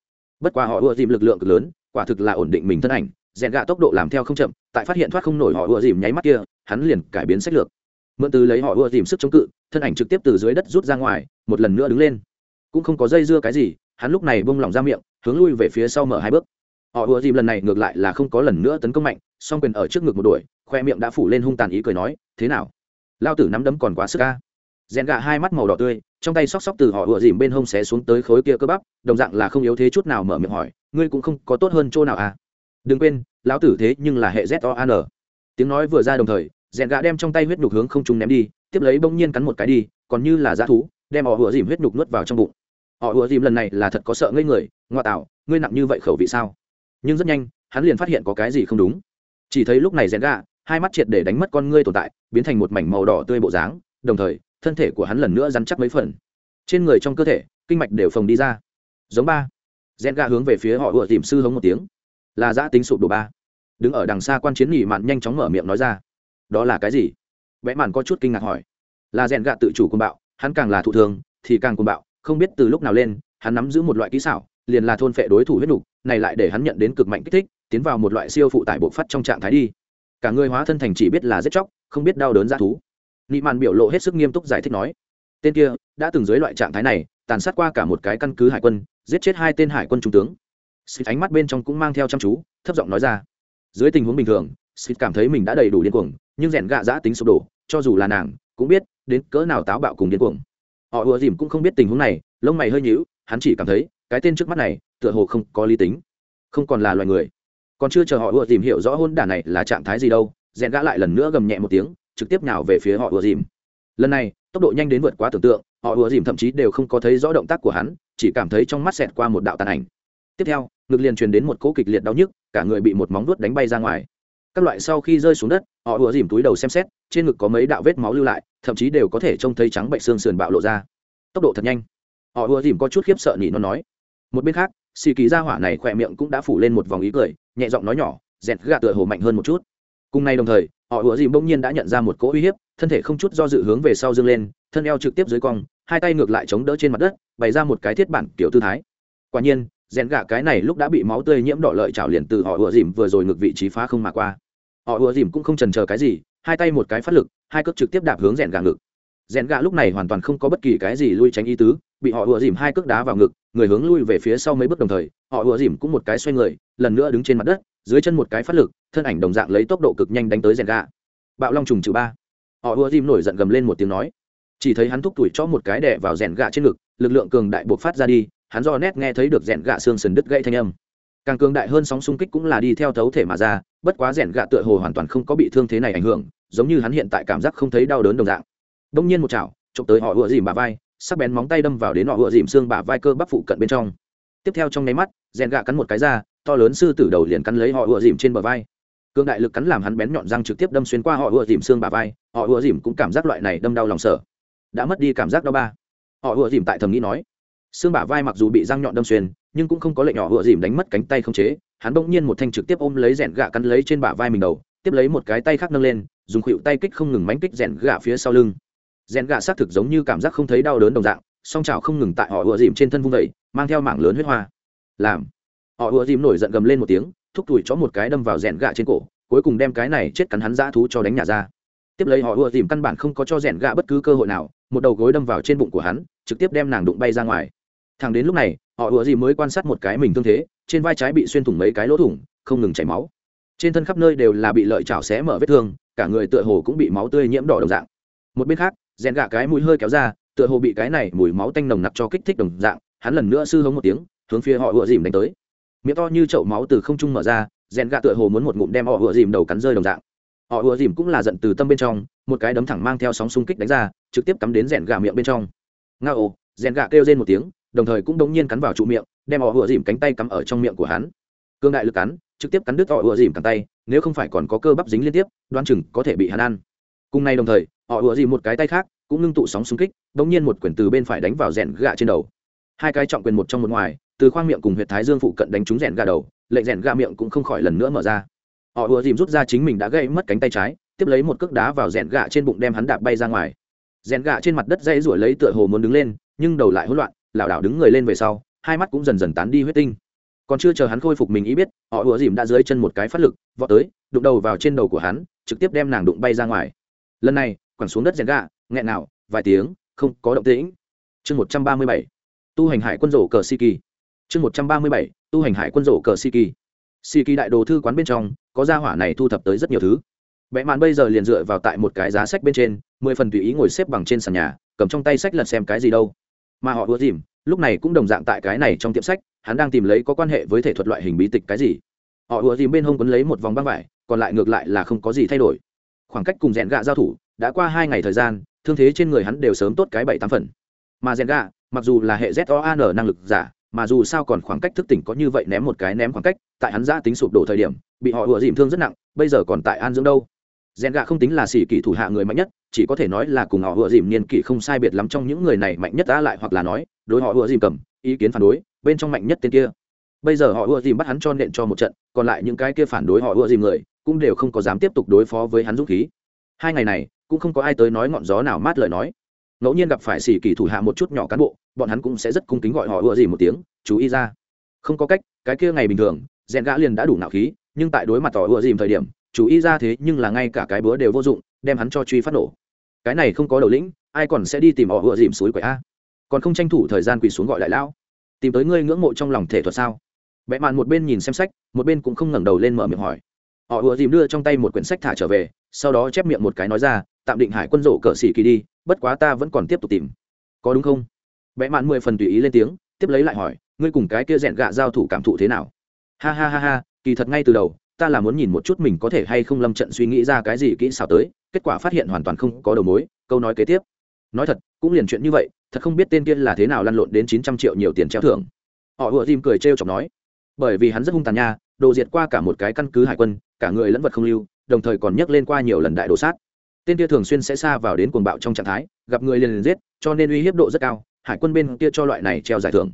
Bất quá họ ùa dìm lực lượng cực lớn, quả thực là ổn định mình thân ảnh rèn gã tốc độ làm theo không chậm, tại phát hiện thoát không nổi họ ùa dìm nháy mắt kia, hắn liền cải biến sách lược. Mượn từ lấy họ ùa dìm sức chống cự, thân ảnh trực tiếp từ dưới đất rút ra ngoài, một lần nữa đứng lên cũng không có dây dưa cái gì, hắn lúc này bông lỏng ra miệng, hướng lui về phía sau mở hai bước. Họ ùa dìm lần này ngược lại là không có lần nữa tấn công mạnh, song quyền ở trước ngực một đuổi, khoe miệng đã phủ lên hung tàn ý cười nói, thế nào? Lao tử nắm đấm còn quá sức ca rèn gạ hai mắt màu đỏ tươi, trong tay xóc xóc từ họ ùa dìm bên hông xé xuống tới khối kia cơ bắp, đồng dạng là không yếu thế chút nào mở miệng hỏi, ngươi cũng không có tốt hơn chỗ nào à? Đừng quên, lão tử thế nhưng là hệ z o an tiếng nói vừa ra đồng thời, rèn gạ đem trong tay huyết nhục hướng không trung ném đi, tiếp lấy bỗng nhiên cắn một cái đi, còn như là dã thú, đem họ ùa dìm huyết nhục nuốt vào trong bụng họ ùa dìm lần này là thật có sợ ngây người, ngoa tạo, ngươi nặng như vậy khẩu vị sao? Nhưng rất nhanh, hắn liền phát hiện có cái gì không đúng. Chỉ thấy lúc này rèn gạ hai mắt triệt để đánh mất con ngươi tồn tại, biến thành một mảnh màu đỏ tươi bộ dáng, đồng thời, thân thể của hắn lần nữa rắn chắc mấy phần. Trên người trong cơ thể, kinh mạch đều phồng đi ra. Giống ba. Rèn gạ hướng về phía họ ùa tìm sư hống một tiếng. Là giã tính sụp đổ ba. Đứng ở đằng xa quan chiến nghỉ mạn nhanh chóng mở miệng nói ra. Đó là cái gì? Vẽ mạn có chút kinh ngạc hỏi. Là rèn gạ tự chủ côn bạo, hắn càng là thụ thường thì càng côn bạo không biết từ lúc nào lên, hắn nắm giữ một loại kỹ xảo, liền là thôn phệ đối thủ huyết nục, này lại để hắn nhận đến cực mạnh kích thích, tiến vào một loại siêu phụ tải bộ phát trong trạng thái đi. Cả người hóa thân thành chỉ biết là giết chóc, không biết đau đớn ra thú. Nị mạn biểu lộ hết sức nghiêm túc giải thích nói, tên kia đã từng dưới loại trạng thái này, tàn sát qua cả một cái căn cứ hải quân, giết chết hai tên hải quân trung tướng. Xịt ánh mắt bên trong cũng mang theo chăm chú, thấp giọng nói ra, dưới tình huống bình thường xịt cảm thấy mình đã đầy đủ điên cuồng, nhưng rèn gạ giã tính sụp đổ, cho dù là nàng, cũng biết đến cỡ nào táo bạo cùng điên cuồng họ ùa dìm cũng không biết tình huống này, lông mày hơi nhíu, hắn chỉ cảm thấy, cái tên trước mắt này, tựa hồ không có lý tính. Không còn là loài người. Còn chưa chờ họ ùa Dìm hiểu rõ hôn đả này là trạng thái gì đâu rèn gã lại lần nữa gầm nhẹ một tiếng, trực tiếp nào về phía họ ùa dìm. Lần này, tốc độ nhanh đến vượt quá tưởng tượng, họ ùa dìm thậm chí đều không có thấy rõ động tác của hắn, chỉ cảm thấy trong mắt xẹt qua một đạo tàn ảnh. Tiếp theo, ngực liền truyền đến một cỗ kịch liệt đau nhức, cả người bị một móng vuốt đánh bay ra ngoài. Các loại sau khi rơi xuống đất họ ùa dìm túi đầu xem xét, trên ngực có mấy đạo vết máu lưu lại, thậm chí đều có thể trông thấy trắng bệnh xương sườn bạo lộ ra. Tốc độ thật nhanh. Họ ùa dìm có chút khiếp sợ nhỉ nó nói. Một bên khác, xì kỳ ra hỏa này khỏe miệng cũng đã phủ lên một vòng ý cười, nhẹ giọng nói nhỏ, dẹt gạ tựa hồ mạnh hơn một chút. Cùng ngày đồng thời, họ ùa dìm bỗng nhiên đã nhận ra một cỗ uy hiếp, thân thể không chút do dự hướng về sau dâng lên, thân eo trực tiếp dưới cong, hai tay ngược lại chống đỡ trên mặt đất, bày ra một cái thiết bản kiểu tư thái. Quả nhiên rèn gạ cái này lúc đã bị máu tươi nhiễm đỏ lợi trào liền từ họ ùa dìm vừa rồi ngược vị trí phá không mà qua họ ùa dìm cũng không trần chờ cái gì, hai tay một cái phát lực, hai cước trực tiếp đạp hướng rèn gạ ngực. Rèn gạ lúc này hoàn toàn không có bất kỳ cái gì lui tránh ý tứ, bị họ ùa dìm hai cước đá vào ngực, người hướng lui về phía sau mấy bước đồng thời, họ ùa dìm cũng một cái xoay người, lần nữa đứng trên mặt đất, dưới chân một cái phát lực, thân ảnh đồng dạng lấy tốc độ cực nhanh đánh tới rèn gạ bạo long trùng trừ ba. Họ ùa dìm nổi giận gầm lên một tiếng nói. Chỉ thấy hắn thúc tuổi cho một cái đè vào rèn gạ trên ngực, lực lượng cường đại buộc phát ra đi, hắn do nét nghe thấy được rèn gạ xương sần đứt gãy thanh âm càng cường đại hơn sóng xung kích cũng là đi theo thấu thể mà ra, bất quá rèn gạ tựa hồ hoàn toàn không có bị thương thế này ảnh hưởng, giống như hắn hiện tại cảm giác không thấy đau đớn đồng dạng. Đông nhiên một chảo, chụp tới họ ựa dìm bà vai, sắc bén móng tay đâm vào đến họ ựa dìm xương bả vai cơ bắp phụ cận bên trong. Tiếp theo trong nháy mắt, rèn gạ cắn một cái ra, to lớn sư tử đầu liền cắn lấy họ ựa dìm trên bờ vai. Cương đại lực cắn làm hắn bén nhọn răng trực tiếp đâm xuyên qua họ ựa dìm xương bả vai, họ ựa dìm cũng cảm giác loại này đâm đau lòng sợ. Đã mất đi cảm giác đau ba. Họ ựa dìm tại thầm nghĩ nói xương bả vai mặc dù bị răng nhọn đâm xuyên, nhưng cũng không có lệnh nhỏ ùa dìm đánh mất cánh tay không chế. Hắn bỗng nhiên một thanh trực tiếp ôm lấy rèn gạ cắn lấy trên bả vai mình đầu, tiếp lấy một cái tay khác nâng lên, dùng khuỵu tay kích không ngừng mánh kích rèn gạ phía sau lưng. Rèn gạ xác thực giống như cảm giác không thấy đau đớn đồng dạng, song trào không ngừng tại họ ùa dìm trên thân vung vẩy mang theo mảng lớn huyết hoa. Làm. Họ ùa dìm nổi giận gầm lên một tiếng, thúc tủi chó một cái đâm vào rèn gạ trên cổ, cuối cùng đem cái này chết cắn hắn dã thú cho đánh nhà ra. Tiếp lấy họ ùa dìm căn bản không có cho rèn gạ bất cứ cơ hội nào, một đầu gối đâm vào trên bụng của hắn, trực tiếp đem nàng đụng bay ra ngoài thằng đến lúc này, họ ùa dìm mới quan sát một cái mình thương thế, trên vai trái bị xuyên thủng mấy cái lỗ thủng, không ngừng chảy máu. Trên thân khắp nơi đều là bị lợi chảo xé mở vết thương, cả người tựa hồ cũng bị máu tươi nhiễm đỏ đồng dạng. Một bên khác, rèn gạ cái mũi hơi kéo ra, tựa hồ bị cái này mùi máu tanh nồng nặc cho kích thích đồng dạng, hắn lần nữa sư hống một tiếng, hướng phía họ ùa dìm đánh tới. Miệng to như chậu máu từ không trung mở ra, rèn gạ tựa hồ muốn một ngụm đem họ ùa dìm đầu cắn rơi đồng dạng. Họ ùa dìm cũng là giận từ tâm bên trong, một cái đấm thẳng mang theo sóng xung kích đánh ra, trực tiếp cắm đến rèn gạ miệng bên trong. Nga ồ rèn gạ kêu lên một tiếng đồng thời cũng đống nhiên cắn vào trụ miệng, đem họ vừa dìm cánh tay cắm ở trong miệng của hắn. Cương đại lực cắn, trực tiếp cắn đứt họ vừa dìm cánh tay, nếu không phải còn có cơ bắp dính liên tiếp, đoan chừng có thể bị hắn ăn. Cùng nay đồng thời, họ vừa dìm một cái tay khác, cũng ngưng tụ sóng xung kích, đống nhiên một quyển từ bên phải đánh vào rèn gạ trên đầu. Hai cái trọng quyền một trong một ngoài, từ khoang miệng cùng huyệt thái dương phụ cận đánh trúng rèn gạ đầu, lệnh rèn gạ miệng cũng không khỏi lần nữa mở ra. Họ ùa dìm rút ra chính mình đã gây mất cánh tay trái, tiếp lấy một cước đá vào rèn gạ trên bụng đem hắn đạp bay ra ngoài. Rèn gạ trên mặt đất dây rủi lấy tựa hồ muốn đứng lên, nhưng đầu lại hỗn loạn lảo đảo đứng người lên về sau, hai mắt cũng dần dần tán đi huyết tinh. Còn chưa chờ hắn khôi phục mình ý biết, họ ùa dìm đã dưới chân một cái phát lực, vọt tới, đụng đầu vào trên đầu của hắn, trực tiếp đem nàng đụng bay ra ngoài. Lần này, quẳng xuống đất rèn gà nghẹn nào, vài tiếng, không có động tĩnh. Chương một trăm ba mươi bảy, tu hành hải quân rổ cờ si kỳ chương một trăm ba mươi bảy, tu hành hải quân rổ cờ si kỳ si kỳ đại đồ thư quán bên trong, có gia hỏa này thu thập tới rất nhiều thứ. Vẽ mạn bây giờ liền dựa vào tại một cái giá sách bên trên, mười phần tùy ý ngồi xếp bằng trên sàn nhà, cầm trong tay sách lật xem cái gì đâu mà họ ưa dìm, lúc này cũng đồng dạng tại cái này trong tiệm sách, hắn đang tìm lấy có quan hệ với thể thuật loại hình bí tịch cái gì. Họ ưa dìm bên hông quấn lấy một vòng băng vải, còn lại ngược lại là không có gì thay đổi. Khoảng cách cùng rèn gạ giao thủ, đã qua hai ngày thời gian, thương thế trên người hắn đều sớm tốt cái bảy tám phần. Mà rèn gạ mặc dù là hệ z o an năng lực giả, mà dù sao còn khoảng cách thức tỉnh có như vậy ném một cái ném khoảng cách, tại hắn giã tính sụp đổ thời điểm, bị họ ủa dìm thương rất nặng, bây giờ còn tại an dưỡng đâu. Rèn gạ không tính là xỉ kỷ thủ hạ người mạnh nhất chỉ có thể nói là cùng họ vừa dìm niên kỷ không sai biệt lắm trong những người này mạnh nhất đã lại hoặc là nói, đối họ vừa dìm cầm, ý kiến phản đối, bên trong mạnh nhất tên kia. Bây giờ họ ủa dìm bắt hắn cho nện cho một trận, còn lại những cái kia phản đối họ ủa dìm người, cũng đều không có dám tiếp tục đối phó với hắn dũng khí. Hai ngày này, cũng không có ai tới nói ngọn gió nào mát lời nói. Ngẫu nhiên gặp phải xỉ kỳ thủ hạ một chút nhỏ cán bộ, bọn hắn cũng sẽ rất cung kính gọi họ ủa dìm một tiếng, chú ý ra. Không có cách, cái kia ngày bình thường, rèn gã liền đã đủ nạo khí, nhưng tại đối mặt tỏ ủa dìm thời điểm, chú ý ra thế nhưng là ngay cả cái bữa đều vô dụng, đem hắn cho truy phát nổ cái này không có đầu lĩnh, ai còn sẽ đi tìm họ ủa dìm suối quậy a? Còn không tranh thủ thời gian quỳ xuống gọi lại lão. Tìm tới ngươi ngưỡng mộ trong lòng thể thuật sao? Vẽ mạn một bên nhìn xem sách, một bên cũng không ngẩng đầu lên mở miệng hỏi. Họ ùa dìm đưa trong tay một quyển sách thả trở về, sau đó chép miệng một cái nói ra, tạm định hải quân rổ cờ xỉ kỳ đi, bất quá ta vẫn còn tiếp tục tìm. Có đúng không? Vẽ mạn mười phần tùy ý lên tiếng, tiếp lấy lại hỏi, ngươi cùng cái kia rẽn gạ giao thủ cảm thụ thế nào? Ha ha ha ha, kỳ thật ngay từ đầu ta là muốn nhìn một chút mình có thể hay không lâm trận suy nghĩ ra cái gì kỹ xảo tới, kết quả phát hiện hoàn toàn không có đầu mối, câu nói kế tiếp. Nói thật, cũng liền chuyện như vậy, thật không biết tên kia là thế nào lăn lộn đến chín trăm triệu nhiều tiền treo thưởng. Họ vừa tìm cười trêu chọc nói, bởi vì hắn rất hung tàn nha, đồ diệt qua cả một cái căn cứ hải quân, cả người lẫn vật không lưu, đồng thời còn nhắc lên qua nhiều lần đại đồ sát. Tên kia thường xuyên sẽ xa vào đến cuồng bạo trong trạng thái, gặp người liền liền giết, cho nên uy hiếp độ rất cao, hải quân bên kia cho loại này treo giải thưởng.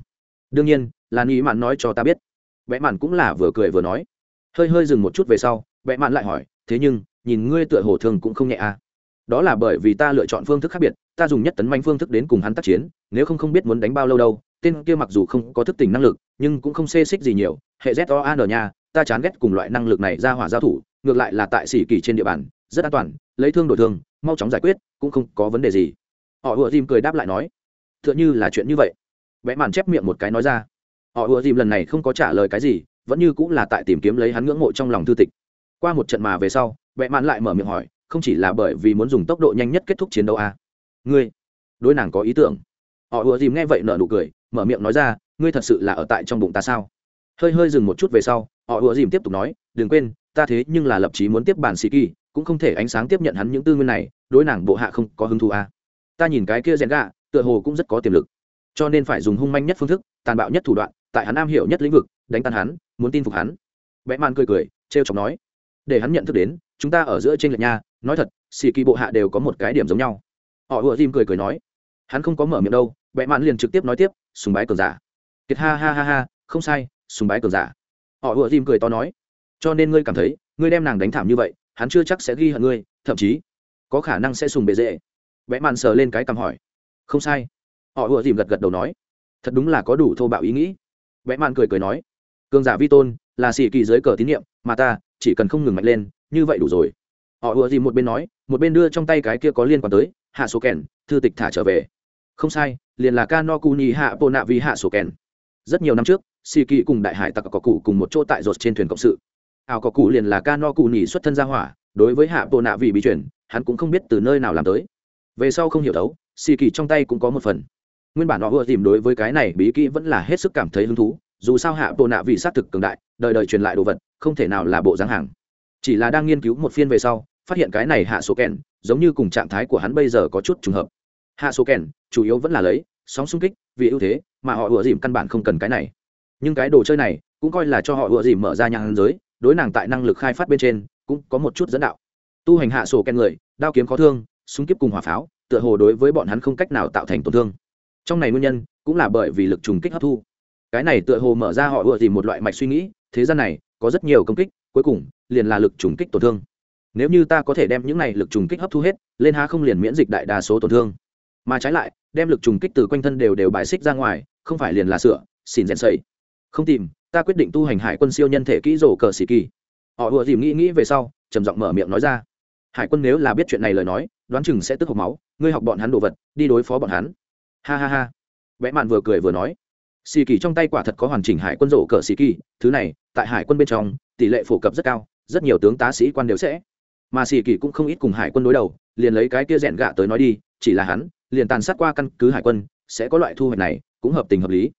Đương nhiên, là nghĩ mạn nói cho ta biết. Vẽ mạn cũng là vừa cười vừa nói hơi hơi dừng một chút về sau vẽ mạn lại hỏi, thế nhưng, nhìn ngươi tựa hồ thường cũng không nhẹ à? Đó là bởi vì ta lựa chọn phương thức khác biệt, ta dùng nhất tấn manh phương thức đến cùng hắn tác chiến, nếu không không biết muốn đánh bao lâu đâu, tên kia mặc dù không có thức tỉnh năng lực, nhưng cũng không xê xích gì nhiều, hệ z o a n nha, ta chán ghét cùng loại năng lực này ra hỏa giao thủ, ngược lại là tại xỉ kỳ trên địa bàn, rất an toàn, lấy thương đổi thương, mau chóng giải quyết, cũng không có vấn đề gì. Họ ùa dìm cười đáp lại nói t h ư ợ n h ư là chuyện như vậy. Vẽ màn chép miệng một cái nói ra, họ ùa dìm lần này không có trả lời cái gì vẫn như cũng là tại tìm kiếm lấy hắn ngưỡng mộ trong lòng thư tịch qua một trận mà về sau vẽ mạn lại mở miệng hỏi, không chỉ là bởi vì muốn dùng tốc độ nhanh nhất kết thúc chiến đấu à. ngươi, đối nàng có ý tưởng họ ùa dìm nghe vậy nở nụ cười, mở miệng nói ra, ngươi thật sự là ở tại trong bụng ta sao hơi hơi dừng một chút về sau, họ ùa dìm tiếp tục nói, đừng quên, ta thế nhưng là lập chí muốn tiếp bản sĩ kỳ, cũng không thể ánh sáng tiếp nhận hắn những tư nguyên này, đối nàng bộ hạ không có hứng thú à. ta nhìn cái kia rèn gạ, tựa hồ cũng rất có tiềm lực cho nên phải dùng hung manh nhất phương thức, tàn bạo nhất thủ đoạn, tại hắn am hiểu nhất lĩnh vực đánh tan hắn, muốn tin phục hắn. Vẽ man cười cười t r e o chọc nói, để hắn nhận thức đến, chúng ta ở giữa trên lệch nha, nói thật, xì kỳ bộ hạ đều có một cái điểm giống nhau. Họ ùa tim cười cười nói, hắn không có mở miệng đâu. Vẽ man liền trực tiếp nói tiếp, sùng bái cường giả. Kiệt ha ha ha ha, không sai, sùng bái cường giả. Họ ùa tim cười to nói, cho nên ngươi cảm thấy, ngươi đem nàng đánh thảm như vậy, hắn chưa chắc sẽ ghi hận ngươi, thậm chí, có khả năng sẽ sùng bề dễ. Vẽ man sờ lên cái cằm hỏi, không sai. Họ ùa dìm gật gật đầu nói, thật đúng là có đủ thô bạo ý nghĩ. Vẽ man cười cười nói cường giả vi tôn, là xì kỳ dưới cờ tín nhiệm, mà ta chỉ cần không ngừng mạnh lên, như vậy đủ rồi. Họ ùa gì một bên nói, một bên đưa trong tay cái kia có liên quan tới, hạ số kèn, thư tịch thả trở về. Không sai, liền là ca no cu ni hạ bộ nạ vì hạ số kèn. Rất nhiều năm trước xì kỳ cùng đại hải tặc có cụ cùng một chỗ tại rột trên thuyền cộng sự. Ảo có cụ liền là ca no cụ nhỉ xuất thân ra hỏa, đối với hạ bộ nạ vì bị chuyển hắn cũng không biết từ nơi nào làm tới. Về sau không hiểu đấu xì kỳ trong tay cũng có một phần. Nguyên bản họ vừa tìm đối với cái này bí kỹ vẫn là hết sức cảm thấy hứng thú dù sao hạ bộ nạ vị xác thực cường đại, đời đời truyền lại đồ vật, không thể nào là bộ dáng hàng. Chỉ là đang nghiên cứu một phiên về sau, phát hiện cái này hạ số kèn, giống như cùng trạng thái của hắn bây giờ có chút trùng hợp. Hạ số kèn, chủ yếu vẫn là lấy, sóng xung kích, vì ưu thế, mà họ ủa dìm căn bản không cần cái này. Nhưng cái đồ chơi này, cũng coi là cho họ ủa dìm mở ra nhãn giới, đối nàng tại năng lực khai phát bên trên, cũng có một chút dẫn đạo. Tu hành hạ sổ kèn người, đao kiếm khó thương, súng kiếp cùng hỏa pháo, tựa hồ đối với bọn hắn không cách nào tạo thành tổn thương. Trong này nguyên nhân, cũng là bởi vì lực trùng kích hấp thu cái này tựa hồ mở ra họ ưa tìm một loại mạch suy nghĩ, thế gian này, có rất nhiều công kích, cuối cùng, liền là lực trùng kích tổn thương. Nếu như ta có thể đem những này lực trùng kích hấp thu hết, lên há không liền miễn dịch đại đa số tổn thương. Mà trái lại, đem lực trùng kích từ quanh thân đều đều bài xích ra ngoài, không phải liền là sửa xin rèn sầy không tìm, ta quyết định tu hành hải quân siêu nhân thể kỹ rổ cờ xì kỳ. Họ ùa dìm nghĩ nghĩ về sau, trầm giọng mở miệng nói ra. Hải quân nếu là biết chuyện này lời nói, đoán chừng sẽ tức hộc máu, ngươi học bọn hắn đồ vật, đi đối phó bọn hắn. Ha ha ha. Vẽ mạn vừa cười vừa nói xì kỳ trong tay quả thật có hoàn chỉnh hải quân rổ cờ xì kỳ, thứ này, tại hải quân bên trong, tỷ lệ phổ cập rất cao, rất nhiều tướng tá sĩ quan đều sẽ. Mà xì kỳ cũng không ít cùng hải quân đối đầu, liền lấy cái kia rẽn gạ tới nói đi, chỉ là hắn, liền tàn sát qua căn cứ hải quân, sẽ có loại thu hoạch này, cũng hợp tình hợp lý.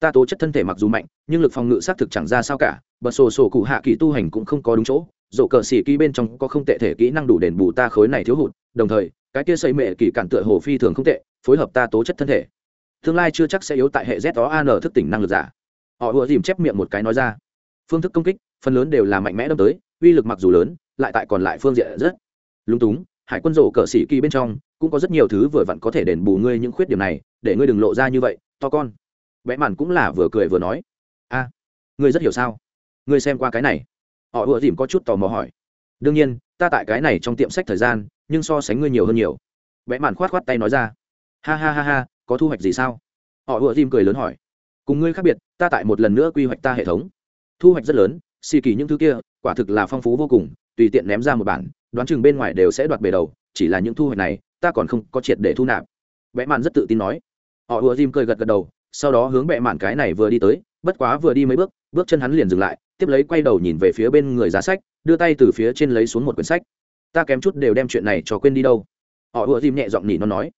Ta tố chất thân thể mặc dù mạnh, nhưng lực phòng ngự xác thực chẳng ra sao cả, bật sổ sổ cụ hạ kỳ tu hành cũng không có đúng chỗ dỗ cờ xì kỳ bên trong có không tệ thể kỹ năng đủ đền bù ta khối này thiếu hụt, đồng thời, cái kia xây mệ kỳ cản tựa hồ phi thường không tệ, phối hợp ta tố chất thân thể tương lai chưa chắc sẽ yếu tại hệ z đó an thức tỉnh năng lực giả. Họ ùa dìm chép miệng một cái nói ra. Phương thức công kích, phần lớn đều là mạnh mẽ đâm tới, uy lực mặc dù lớn, lại tại còn lại phương diện rất lúng túng, hải quân rổ cờ sĩ kỳ bên trong, cũng có rất nhiều thứ vừa vặn có thể đền bù ngươi những khuyết điểm này, để ngươi đừng lộ ra như vậy, to con. Vẽ màn cũng là vừa cười vừa nói. A, ngươi rất hiểu sao? Ngươi xem qua cái này. Họ ùa dìm có chút tò mò hỏi. Đương nhiên, ta tại cái này trong tiệm sách thời gian, nhưng so sánh ngươi nhiều hơn nhiều. Vẽ màn khoát khoát tay nói ra. Ha ha ha ha có thu hoạch gì sao? Họ ùa dìm cười lớn hỏi. Cùng ngươi khác biệt, ta tại một lần nữa quy hoạch ta hệ thống. Thu hoạch rất lớn, xì kỳ những thứ kia, quả thực là phong phú vô cùng, tùy tiện ném ra một bản, đoán chừng bên ngoài đều sẽ đoạt bề đầu, chỉ là những thu hoạch này, ta còn không có triệt để thu nạp. Vẽ mạn rất tự tin nói. Họ ùa dìm cười gật gật đầu, sau đó hướng bệ mạn cái này vừa đi tới, bất quá vừa đi mấy bước bước chân hắn liền dừng lại, tiếp lấy quay đầu nhìn về phía bên người giá sách, đưa tay từ phía trên lấy xuống một quyển sách. Ta kém chút đều đem chuyện này cho quên đi đâu. Họ ùa dìm nhẹ giọng nhỉ nó nói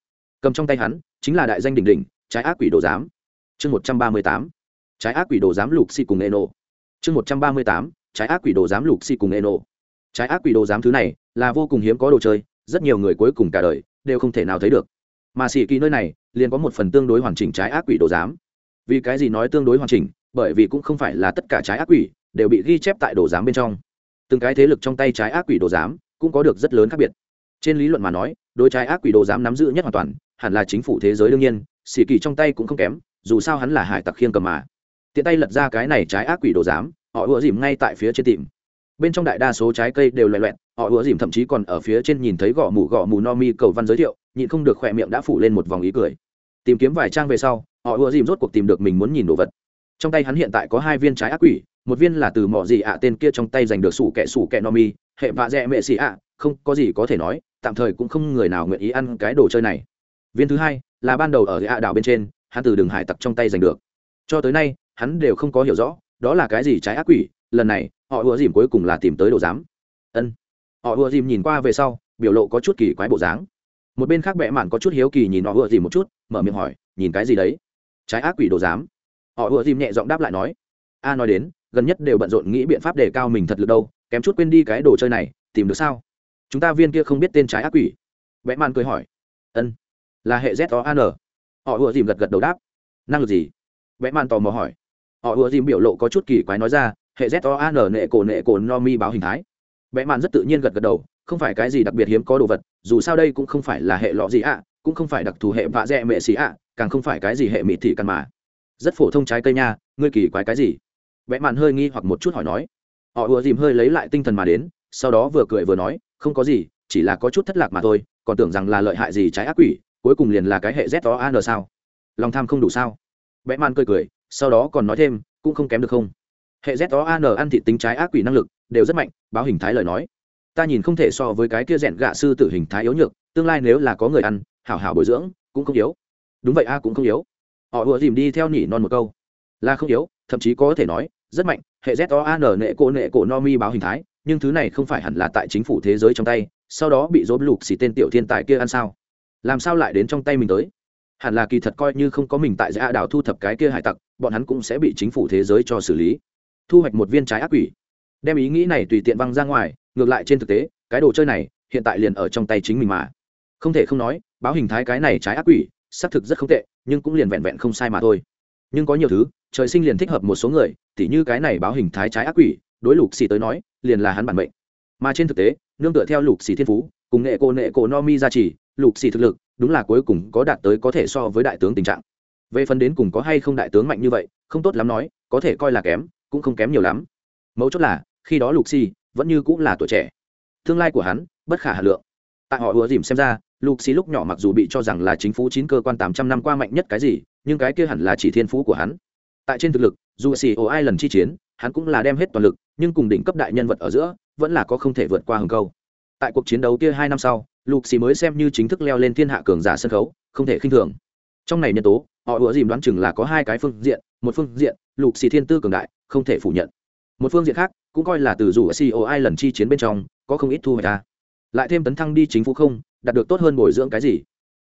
cầm trong tay hắn, chính là đại danh đỉnh đỉnh, trái ác quỷ đồ giám. Chương một trăm ba mươi tám. Trái ác quỷ đồ giám lục xì cùng eno. Chương một trăm ba mươi tám. Trái ác quỷ đồ giám lục xì cùng eno. Trái ác quỷ đồ giám thứ này là vô cùng hiếm có đồ chơi, rất nhiều người cuối cùng cả đời đều không thể nào thấy được. Mà xì kỳ nơi này liền có một phần tương đối hoàn chỉnh trái ác quỷ đồ giám. Vì cái gì nói tương đối hoàn chỉnh? Bởi vì cũng không phải là tất cả trái ác quỷ đều bị ghi chép tại đồ giám bên trong. Từng cái thế lực trong tay trái ác quỷ đồ giám cũng có được rất lớn khác biệt. Trên lý luận mà nói, đối trái ác quỷ đồ giám nắm giữ nhất hoàn toàn hẳn là chính phủ thế giới đương nhiên xì kỳ trong tay cũng không kém dù sao hắn là hải tặc khiêng cầm mà. Tiện tay lật ra cái này trái ác quỷ đồ giám họ ùa dìm ngay tại phía trên tìm. Bên trong đại đa số trái cây đều loẹ loẹt, họ ùa dìm thậm chí còn ở phía trên nhìn thấy gõ mù gõ mù no mi cầu văn giới thiệu nhịn không được khỏe miệng đã phủ lên một vòng ý cười. Tìm kiếm vài trang về sau họ ùa dìm rốt cuộc tìm được mình muốn nhìn đồ vật. Trong tay hắn hiện tại có hai viên trái ác quỷ một viên là từ mỏ gì ạ tên kia trong tay giành được sủ kẹ sủ kẹ no mi hệ vạ dẹ mẹ xì ạ không có gì có thể nói tạm thời cũng không người nào nguyện ý ăn cái đồ chơi này viên thứ hai là ban đầu ở hạ đảo bên trên, hắn từ đường hải tặc trong tay giành được. Cho tới nay, hắn đều không có hiểu rõ, đó là cái gì trái ác quỷ, lần này, họ ùa dìm cuối cùng là tìm tới đồ giám. Ân. Họ ùa dìm nhìn qua về sau, biểu lộ có chút kỳ quái bộ dáng. Một bên khác bệ mạn có chút hiếu kỳ nhìn họ ùa dìm một chút, mở miệng hỏi, nhìn cái gì đấy? Trái ác quỷ đồ giám? Họ ùa dìm nhẹ giọng đáp lại nói, a nói đến, gần nhất đều bận rộn nghĩ biện pháp để cao mình thật lực đâu, kém chút quên đi cái đồ chơi này, tìm được sao? Chúng ta viên kia không biết tên trái ác quỷ. Bẽ mạn cười hỏi, ân là hệ z o an họ ùa dìm gật gật đầu đáp. Năng lực gì? Vẽ man tò mò hỏi. Họ ùa dìm biểu lộ có chút kỳ quái nói ra, hệ z o an nệ cổ nệ cổ no mi báo hình thái. Vẽ man rất tự nhiên gật gật đầu, không phải cái gì đặc biệt hiếm có đồ vật, dù sao đây cũng không phải là hệ lọ gì ạ, cũng không phải đặc thù hệ vạ dẹ mệ xì ạ, càng không phải cái gì hệ mịt thị căn mà. Rất phổ thông trái cây nha, ngươi kỳ quái cái gì? Vẽ màn hơi nghi hoặc một chút hỏi nói. Họ ùa dìm hơi lấy lại tinh thần mà đến, sau đó vừa cười vừa nói, không có gì, chỉ là có chút thất lạc mà thôi, còn tưởng rằng là lợi hại gì trái ác quỷ cuối cùng liền là cái hệ z đó an sao? Lòng tham không đủ sao? Vẽ man cười cười, sau đó còn nói thêm, cũng không kém được không? Hệ z đó an ăn thị tính trái ác quỷ năng lực, đều rất mạnh, báo hình thái lời nói. Ta nhìn không thể so với cái kia rẽn gạ sư tử hình thái yếu nhược, tương lai nếu là có người ăn, hảo hảo bồi dưỡng, cũng không yếu. Đúng vậy a, cũng không yếu. Họ ùa dìm đi theo nhỉ non một câu. Là không yếu, thậm chí có thể nói, rất mạnh, hệ z o an nệ cổ nệ cổ no mi báo hình thái, nhưng thứ này không phải hẳn là tại chính phủ thế giới trong tay, sau đó bị dốt lục xì tên tiểu thiên tài kia ăn sao? Làm sao lại đến trong tay mình tới? Hẳn là kỳ thật coi như không có mình tại giã đảo thu thập cái kia hải tặc, bọn hắn cũng sẽ bị chính phủ thế giới cho xử lý. Thu hoạch một viên trái ác quỷ. Đem ý nghĩ này tùy tiện văng ra ngoài, ngược lại trên thực tế, cái đồ chơi này, hiện tại liền ở trong tay chính mình mà. Không thể không nói, báo hình thái cái này trái ác quỷ, xác thực rất không tệ, nhưng cũng liền vẹn vẹn không sai mà thôi. Nhưng có nhiều thứ, trời sinh liền thích hợp một số người, tỉ như cái này báo hình thái trái ác quỷ, đối lục xì tới nói, liền là hắn bản mệnh. Mà trên thực tế, nương tựa theo lục xì thiên phú, cùng nghệ cô nệ cổ no mi ra trì lục xì thực lực, đúng là cuối cùng có đạt tới có thể so với đại tướng tình trạng. Về phần đến cùng có hay không đại tướng mạnh như vậy, không tốt lắm nói, có thể coi là kém, cũng không kém nhiều lắm. Mấu chốt là, khi đó lục xì vẫn như cũng là tuổi trẻ. Tương lai của hắn, bất khả hà lượng. Tại họ ùa dìm xem ra, lục xì lúc nhỏ mặc dù bị cho rằng là chính phủ chín cơ quan tám trăm năm qua mạnh nhất cái gì, nhưng cái kia hẳn là chỉ thiên phú của hắn. Tại trên thực lực, dù xì ồ ai lần chi chiến, hắn cũng là đem hết toàn lực, nhưng cùng đỉnh cấp đại nhân vật ở giữa, vẫn là có không thể vượt qua hừng câu tại cuộc chiến đấu kia hai năm sau, lục xì mới xem như chính thức leo lên thiên hạ cường giả sân khấu, không thể khinh thường. Trong này nhân tố, họ ủa dìm đoán chừng là có hai cái phương diện, một phương diện, lục xì thiên tư cường đại, không thể phủ nhận. Một phương diện khác, cũng coi là từ dù ở co ai lần chi chiến bên trong, có không ít thu hoạch ta lại thêm tấn thăng đi chính phủ không, đạt được tốt hơn bồi dưỡng cái gì?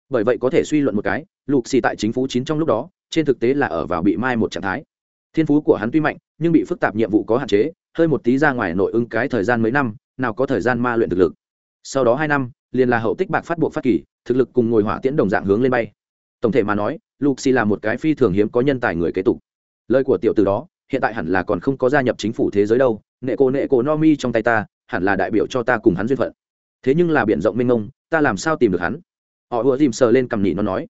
Bởi vậy có thể suy luận một cái, lục xì tại chính phủ chín trong lúc đó, trên thực tế là ở vào bị mai một trạng thái. Thiên phú của hắn tuy mạnh, nhưng bị phức tạp nhiệm vụ có hạn chế, hơi một tí ra ngoài nội ứng cái thời gian mấy năm, nào có thời gian ma luyện thực lực sau đó hai năm, liền là hậu tích bạc phát buộc phát kỳ, thực lực cùng ngồi hỏa tiễn đồng dạng hướng lên bay. Tổng thể mà nói, luxi là một cái phi thường hiếm có nhân tài người kế tục. Lời của tiểu từ đó, hiện tại hẳn là còn không có gia nhập chính phủ thế giới đâu, nệ cổ nệ cổ no mi trong tay ta, hẳn là đại biểu cho ta cùng hắn duyên phận. Thế nhưng là biển rộng mênh mông, ta làm sao tìm được hắn? Họ ùa dìm sờ lên cằm nỉ nó nói.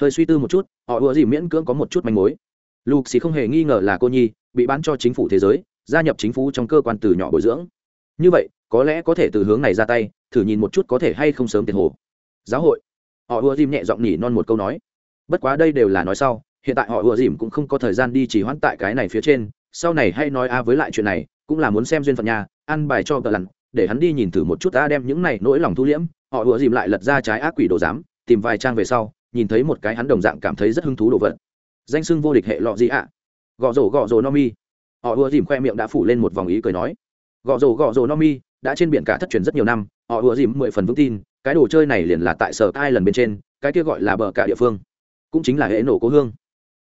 Hơi suy tư một chút, họ ùa dìm miễn cưỡng có một chút manh mối. Luxi không hề nghi ngờ là cô nhi, bị bán cho chính phủ thế giới, gia nhập chính phủ trong cơ quan từ nhỏ bồi dưỡng. Như vậy, có lẽ có thể từ hướng này ra tay thử nhìn một chút có thể hay không sớm tiền hồ. Giáo hội. Họ ùa dìm nhẹ giọng nhỉ non một câu nói. Bất quá đây đều là nói sau, hiện tại họ ùa dìm cũng không có thời gian đi chỉ hoãn tại cái này phía trên. Sau này hay nói a với lại chuyện này, cũng là muốn xem duyên phận nhà, ăn bài cho cờ lặn, để hắn đi nhìn thử một chút ta đem những này nỗi lòng thu liễm. Họ ùa dìm lại lật ra trái ác quỷ đồ giám, tìm vài trang về sau, nhìn thấy một cái hắn đồng dạng cảm thấy rất hứng thú đồ vật. Danh sưng vô địch hệ lọ gì ạ? Gõ rổ gõ rổ no mi. Họ ùa dìm khoe miệng đã phủ lên một vòng ý cười nói. Gõ rổ gõ rổ no mi đã trên biển cả thất truyền rất nhiều năm, họ ùa dìm mười phần vững tin, cái đồ chơi này liền là tại sở ai lần bên trên, cái kia gọi là bờ cả địa phương. Cũng chính là hệ nổ cố hương.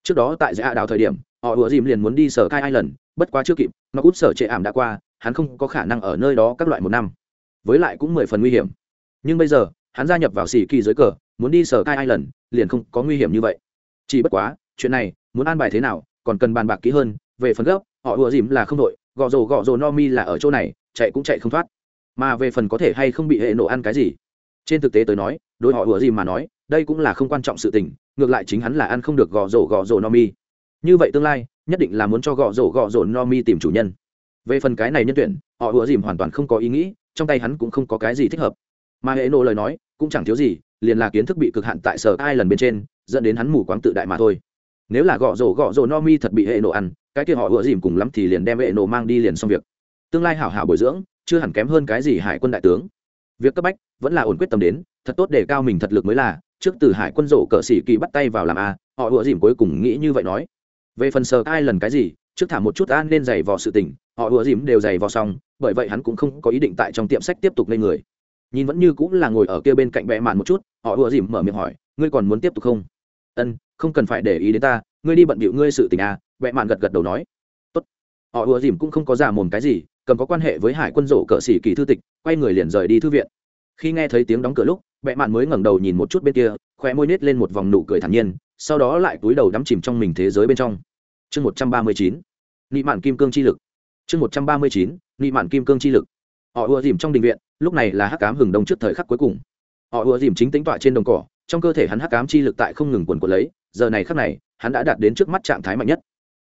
Trước đó tại dạ đào thời điểm, họ ùa dìm liền muốn đi sở kai lần bất quá chưa kịp, nó cút sở trệ ảm đã qua, hắn không có khả năng ở nơi đó các loại một năm. Với lại cũng mười phần nguy hiểm. Nhưng bây giờ, hắn gia nhập vào xỉ kỳ dưới cờ, muốn đi sở kai lần liền không có nguy hiểm như vậy. Chỉ bất quá, chuyện này, muốn an bài thế nào, còn cần bàn bạc kỹ hơn, về phần gốc, họ ùa dìm là không đội, gọ rồ gọ rồ no mi là ở chỗ này chạy cũng chạy không thoát. Mà về phần có thể hay không bị hệ nổ ăn cái gì? Trên thực tế tới nói đôi họ ủa dìm mà nói, đây cũng là không quan trọng sự tình, ngược lại chính hắn là ăn không được gò rổ gò rổ no mi. Như vậy tương lai, nhất định là muốn cho gò rổ gò rổ no mi tìm chủ nhân. Về phần cái này nhân tuyển, họ ủa dìm hoàn toàn không có ý nghĩ, trong tay hắn cũng không có cái gì thích hợp. Mà hệ nổ lời nói, cũng chẳng thiếu gì, liền là kiến thức bị cực hạn tại sở ai lần bên trên, dẫn đến hắn mù quáng tự đại mà thôi. Nếu là gò rổ gò rổ no mi thật bị hệ nổ ăn, cái kia họ ủa dìm cùng lắm thì liền đem hệ nổ mang đi liền xong việc tương lai hảo hảo bồi dưỡng, chưa hẳn kém hơn cái gì hải quân đại tướng. Việc cấp bách, vẫn là ổn quyết tâm đến, thật tốt để cao mình thật lực mới là, trước từ hải quân rộ cờ sĩ kỳ bắt tay vào làm a, họ ủa dìm cuối cùng nghĩ như vậy nói. Về phần sờ ai lần cái gì, trước thả một chút an nên giày vò sự tình, họ ủa dìm đều giày vò xong, bởi vậy hắn cũng không có ý định tại trong tiệm sách tiếp tục lên người. Nhìn vẫn như cũng là ngồi ở kia bên cạnh bệ mạn một chút, họ ủa dìm mở miệng hỏi, ngươi còn muốn tiếp tục không? Ân, không cần phải để ý đến ta, ngươi đi bận bịu ngươi sự tình à bệ mạn gật gật đầu nói. Tốt. Họ ủa dìm cũng không có giả mồm cái gì cầm có quan hệ với hải quân rổ cờ xỉ kỳ thư tịch, quay người liền rời đi thư viện. Khi nghe thấy tiếng đóng cửa lúc, bệ mạn mới ngẩng đầu nhìn một chút bên kia, khoe môi nết lên một vòng nụ cười thản nhiên, sau đó lại túi đầu đắm chìm trong mình thế giới bên trong. Chương một trăm ba mươi chín, nị mạn kim cương chi lực. Chương một trăm ba mươi chín, nị mạn kim cương chi lực. Họ ùa dìm trong đình viện, lúc này là hắc cám hừng đông trước thời khắc cuối cùng. Họ ùa dìm chính tính tọa trên đồng cỏ, trong cơ thể hắn hắc cám chi lực tại không ngừng quần quần lấy, giờ này khắc này, hắn đã đạt đến trước mắt trạng thái mạnh nhất.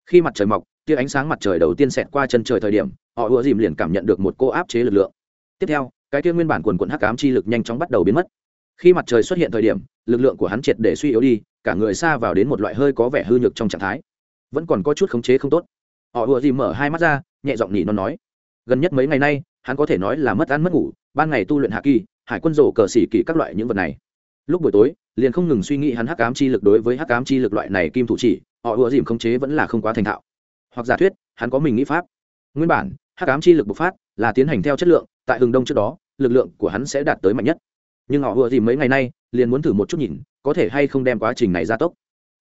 Khi mặt trời mọc, tia ánh sáng mặt trời đầu tiên xẹt qua chân trời thời điểm họ ùa dìm liền cảm nhận được một cô áp chế lực lượng. Tiếp theo, cái kia nguyên bản quần quần hắc ám chi lực nhanh chóng bắt đầu biến mất. Khi mặt trời xuất hiện thời điểm, lực lượng của hắn triệt để suy yếu đi, cả người xa vào đến một loại hơi có vẻ hư nhược trong trạng thái. Vẫn còn có chút khống chế không tốt. Họ ùa dìm mở hai mắt ra, nhẹ giọng nhị nó nói. Gần nhất mấy ngày nay, hắn có thể nói là mất ăn mất ngủ, ban ngày tu luyện hạ kỳ, hải quân rổ cờ xỉ kỳ các loại những vật này. Lúc buổi tối, liền không ngừng suy nghĩ hắn hắc ám chi lực đối với hắc ám chi lực loại này kim thủ chỉ, họ ùa dìm khống chế vẫn là không quá thành thạo. Hoặc giả thuyết, hắn có mình nghĩ pháp. Nguyên bản hắc ám chi lực bộc phát, là tiến hành theo chất lượng, tại hừng đông trước đó, lực lượng của hắn sẽ đạt tới mạnh nhất. Nhưng họ vừa gì mấy ngày nay, liền muốn thử một chút nhìn, có thể hay không đem quá trình này ra tốc.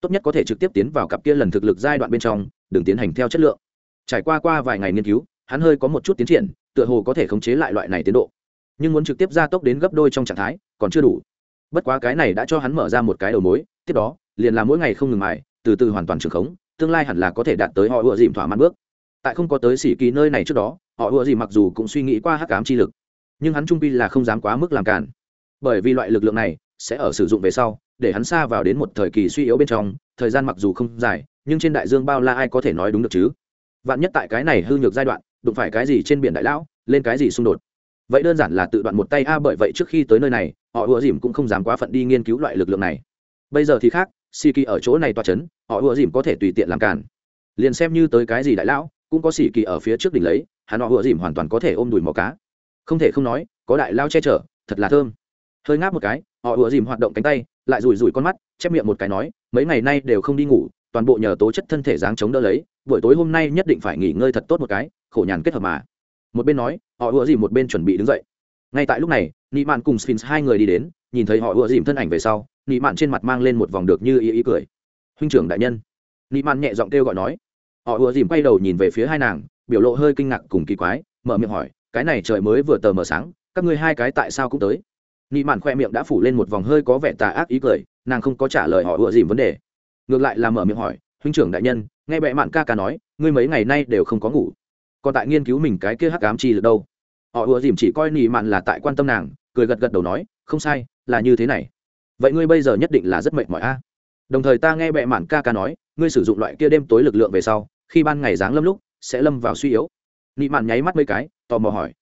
Tốt nhất có thể trực tiếp tiến vào cặp kia lần thực lực giai đoạn bên trong, đừng tiến hành theo chất lượng. Trải qua qua vài ngày nghiên cứu, hắn hơi có một chút tiến triển, tựa hồ có thể khống chế lại loại này tiến độ. Nhưng muốn trực tiếp gia tốc đến gấp đôi trong trạng thái, còn chưa đủ. Bất quá cái này đã cho hắn mở ra một cái đầu mối, tiếp đó, liền là mỗi ngày không ngừng mài, từ từ hoàn toàn trường khống, tương lai hẳn là có thể đạt tới họ ựa dìm thỏa mãn bước tại không có tới sĩ kỳ nơi này trước đó, họ ùa gì mặc dù cũng suy nghĩ qua hắc cám chi lực, nhưng hắn trung pi là không dám quá mức làm cản bởi vì loại lực lượng này sẽ ở sử dụng về sau, để hắn xa vào đến một thời kỳ suy yếu bên trong, thời gian mặc dù không dài, nhưng trên đại dương bao la ai có thể nói đúng được chứ? Vạn nhất tại cái này hư nhược giai đoạn, đụng phải cái gì trên biển đại lão, lên cái gì xung đột? Vậy đơn giản là tự đoạn một tay a, bởi vậy trước khi tới nơi này, họ ùa dìm cũng không dám quá phận đi nghiên cứu loại lực lượng này. Bây giờ thì khác si kỳ ở chỗ này toa c h ấ n họ ùa dìm có thể tùy tiện làm cản liền xem như tới cái gì đại lão cũng có xỉ kỳ ở phía trước đỉnh lấy, hắn họ ùa dìm hoàn toàn có thể ôm đùi mò cá. Không thể không nói, có đại lao che chở, thật là thơm. Hơi ngáp một cái, họ ùa dìm hoạt động cánh tay, lại rủi rủi con mắt, chép miệng một cái nói, mấy ngày nay đều không đi ngủ, toàn bộ nhờ tố chất thân thể dáng chống đỡ lấy, buổi tối hôm nay nhất định phải nghỉ ngơi thật tốt một cái, khổ nhàn kết hợp mà. Một bên nói, họ ùa dìm một bên chuẩn bị đứng dậy. Ngay tại lúc này, nị mạn cùng sphinx hai người đi đến, nhìn thấy họ ùa dìm thân ảnh về sau, nị mạn trên mặt mang lên một vòng được như ý ý cười. Huynh trưởng đại nhân. Nị mạn nhẹ giọng kêu gọi nói họ ùa dìm quay đầu nhìn về phía hai nàng, biểu lộ hơi kinh ngạc cùng kỳ quái, mở miệng hỏi, cái này trời mới vừa tờ mờ sáng, các ngươi hai cái tại sao cũng tới? Nị mạn khoe miệng đã phủ lên một vòng hơi có vẻ tà ác ý cười, nàng không có trả lời họ ùa dìm vấn đề. Ngược lại là mở miệng hỏi, huynh trưởng đại nhân, nghe bệ mạn ca ca nói, ngươi mấy ngày nay đều không có ngủ. Còn tại nghiên cứu mình cái kia hắc ám chi được đâu. Họ ùa dìm chỉ coi nị mạn là tại quan tâm nàng, cười gật gật đầu nói, không sai, là như thế này. Vậy ngươi bây giờ nhất định là rất mệt mỏi a. Đồng thời ta nghe bệ mạn ca ca nói, ngươi sử dụng loại kia đêm tối lực lượng về sau khi ban ngày dáng lâm lúc, sẽ lâm vào suy yếu. Nị mạn nháy mắt mấy cái, tò mò hỏi.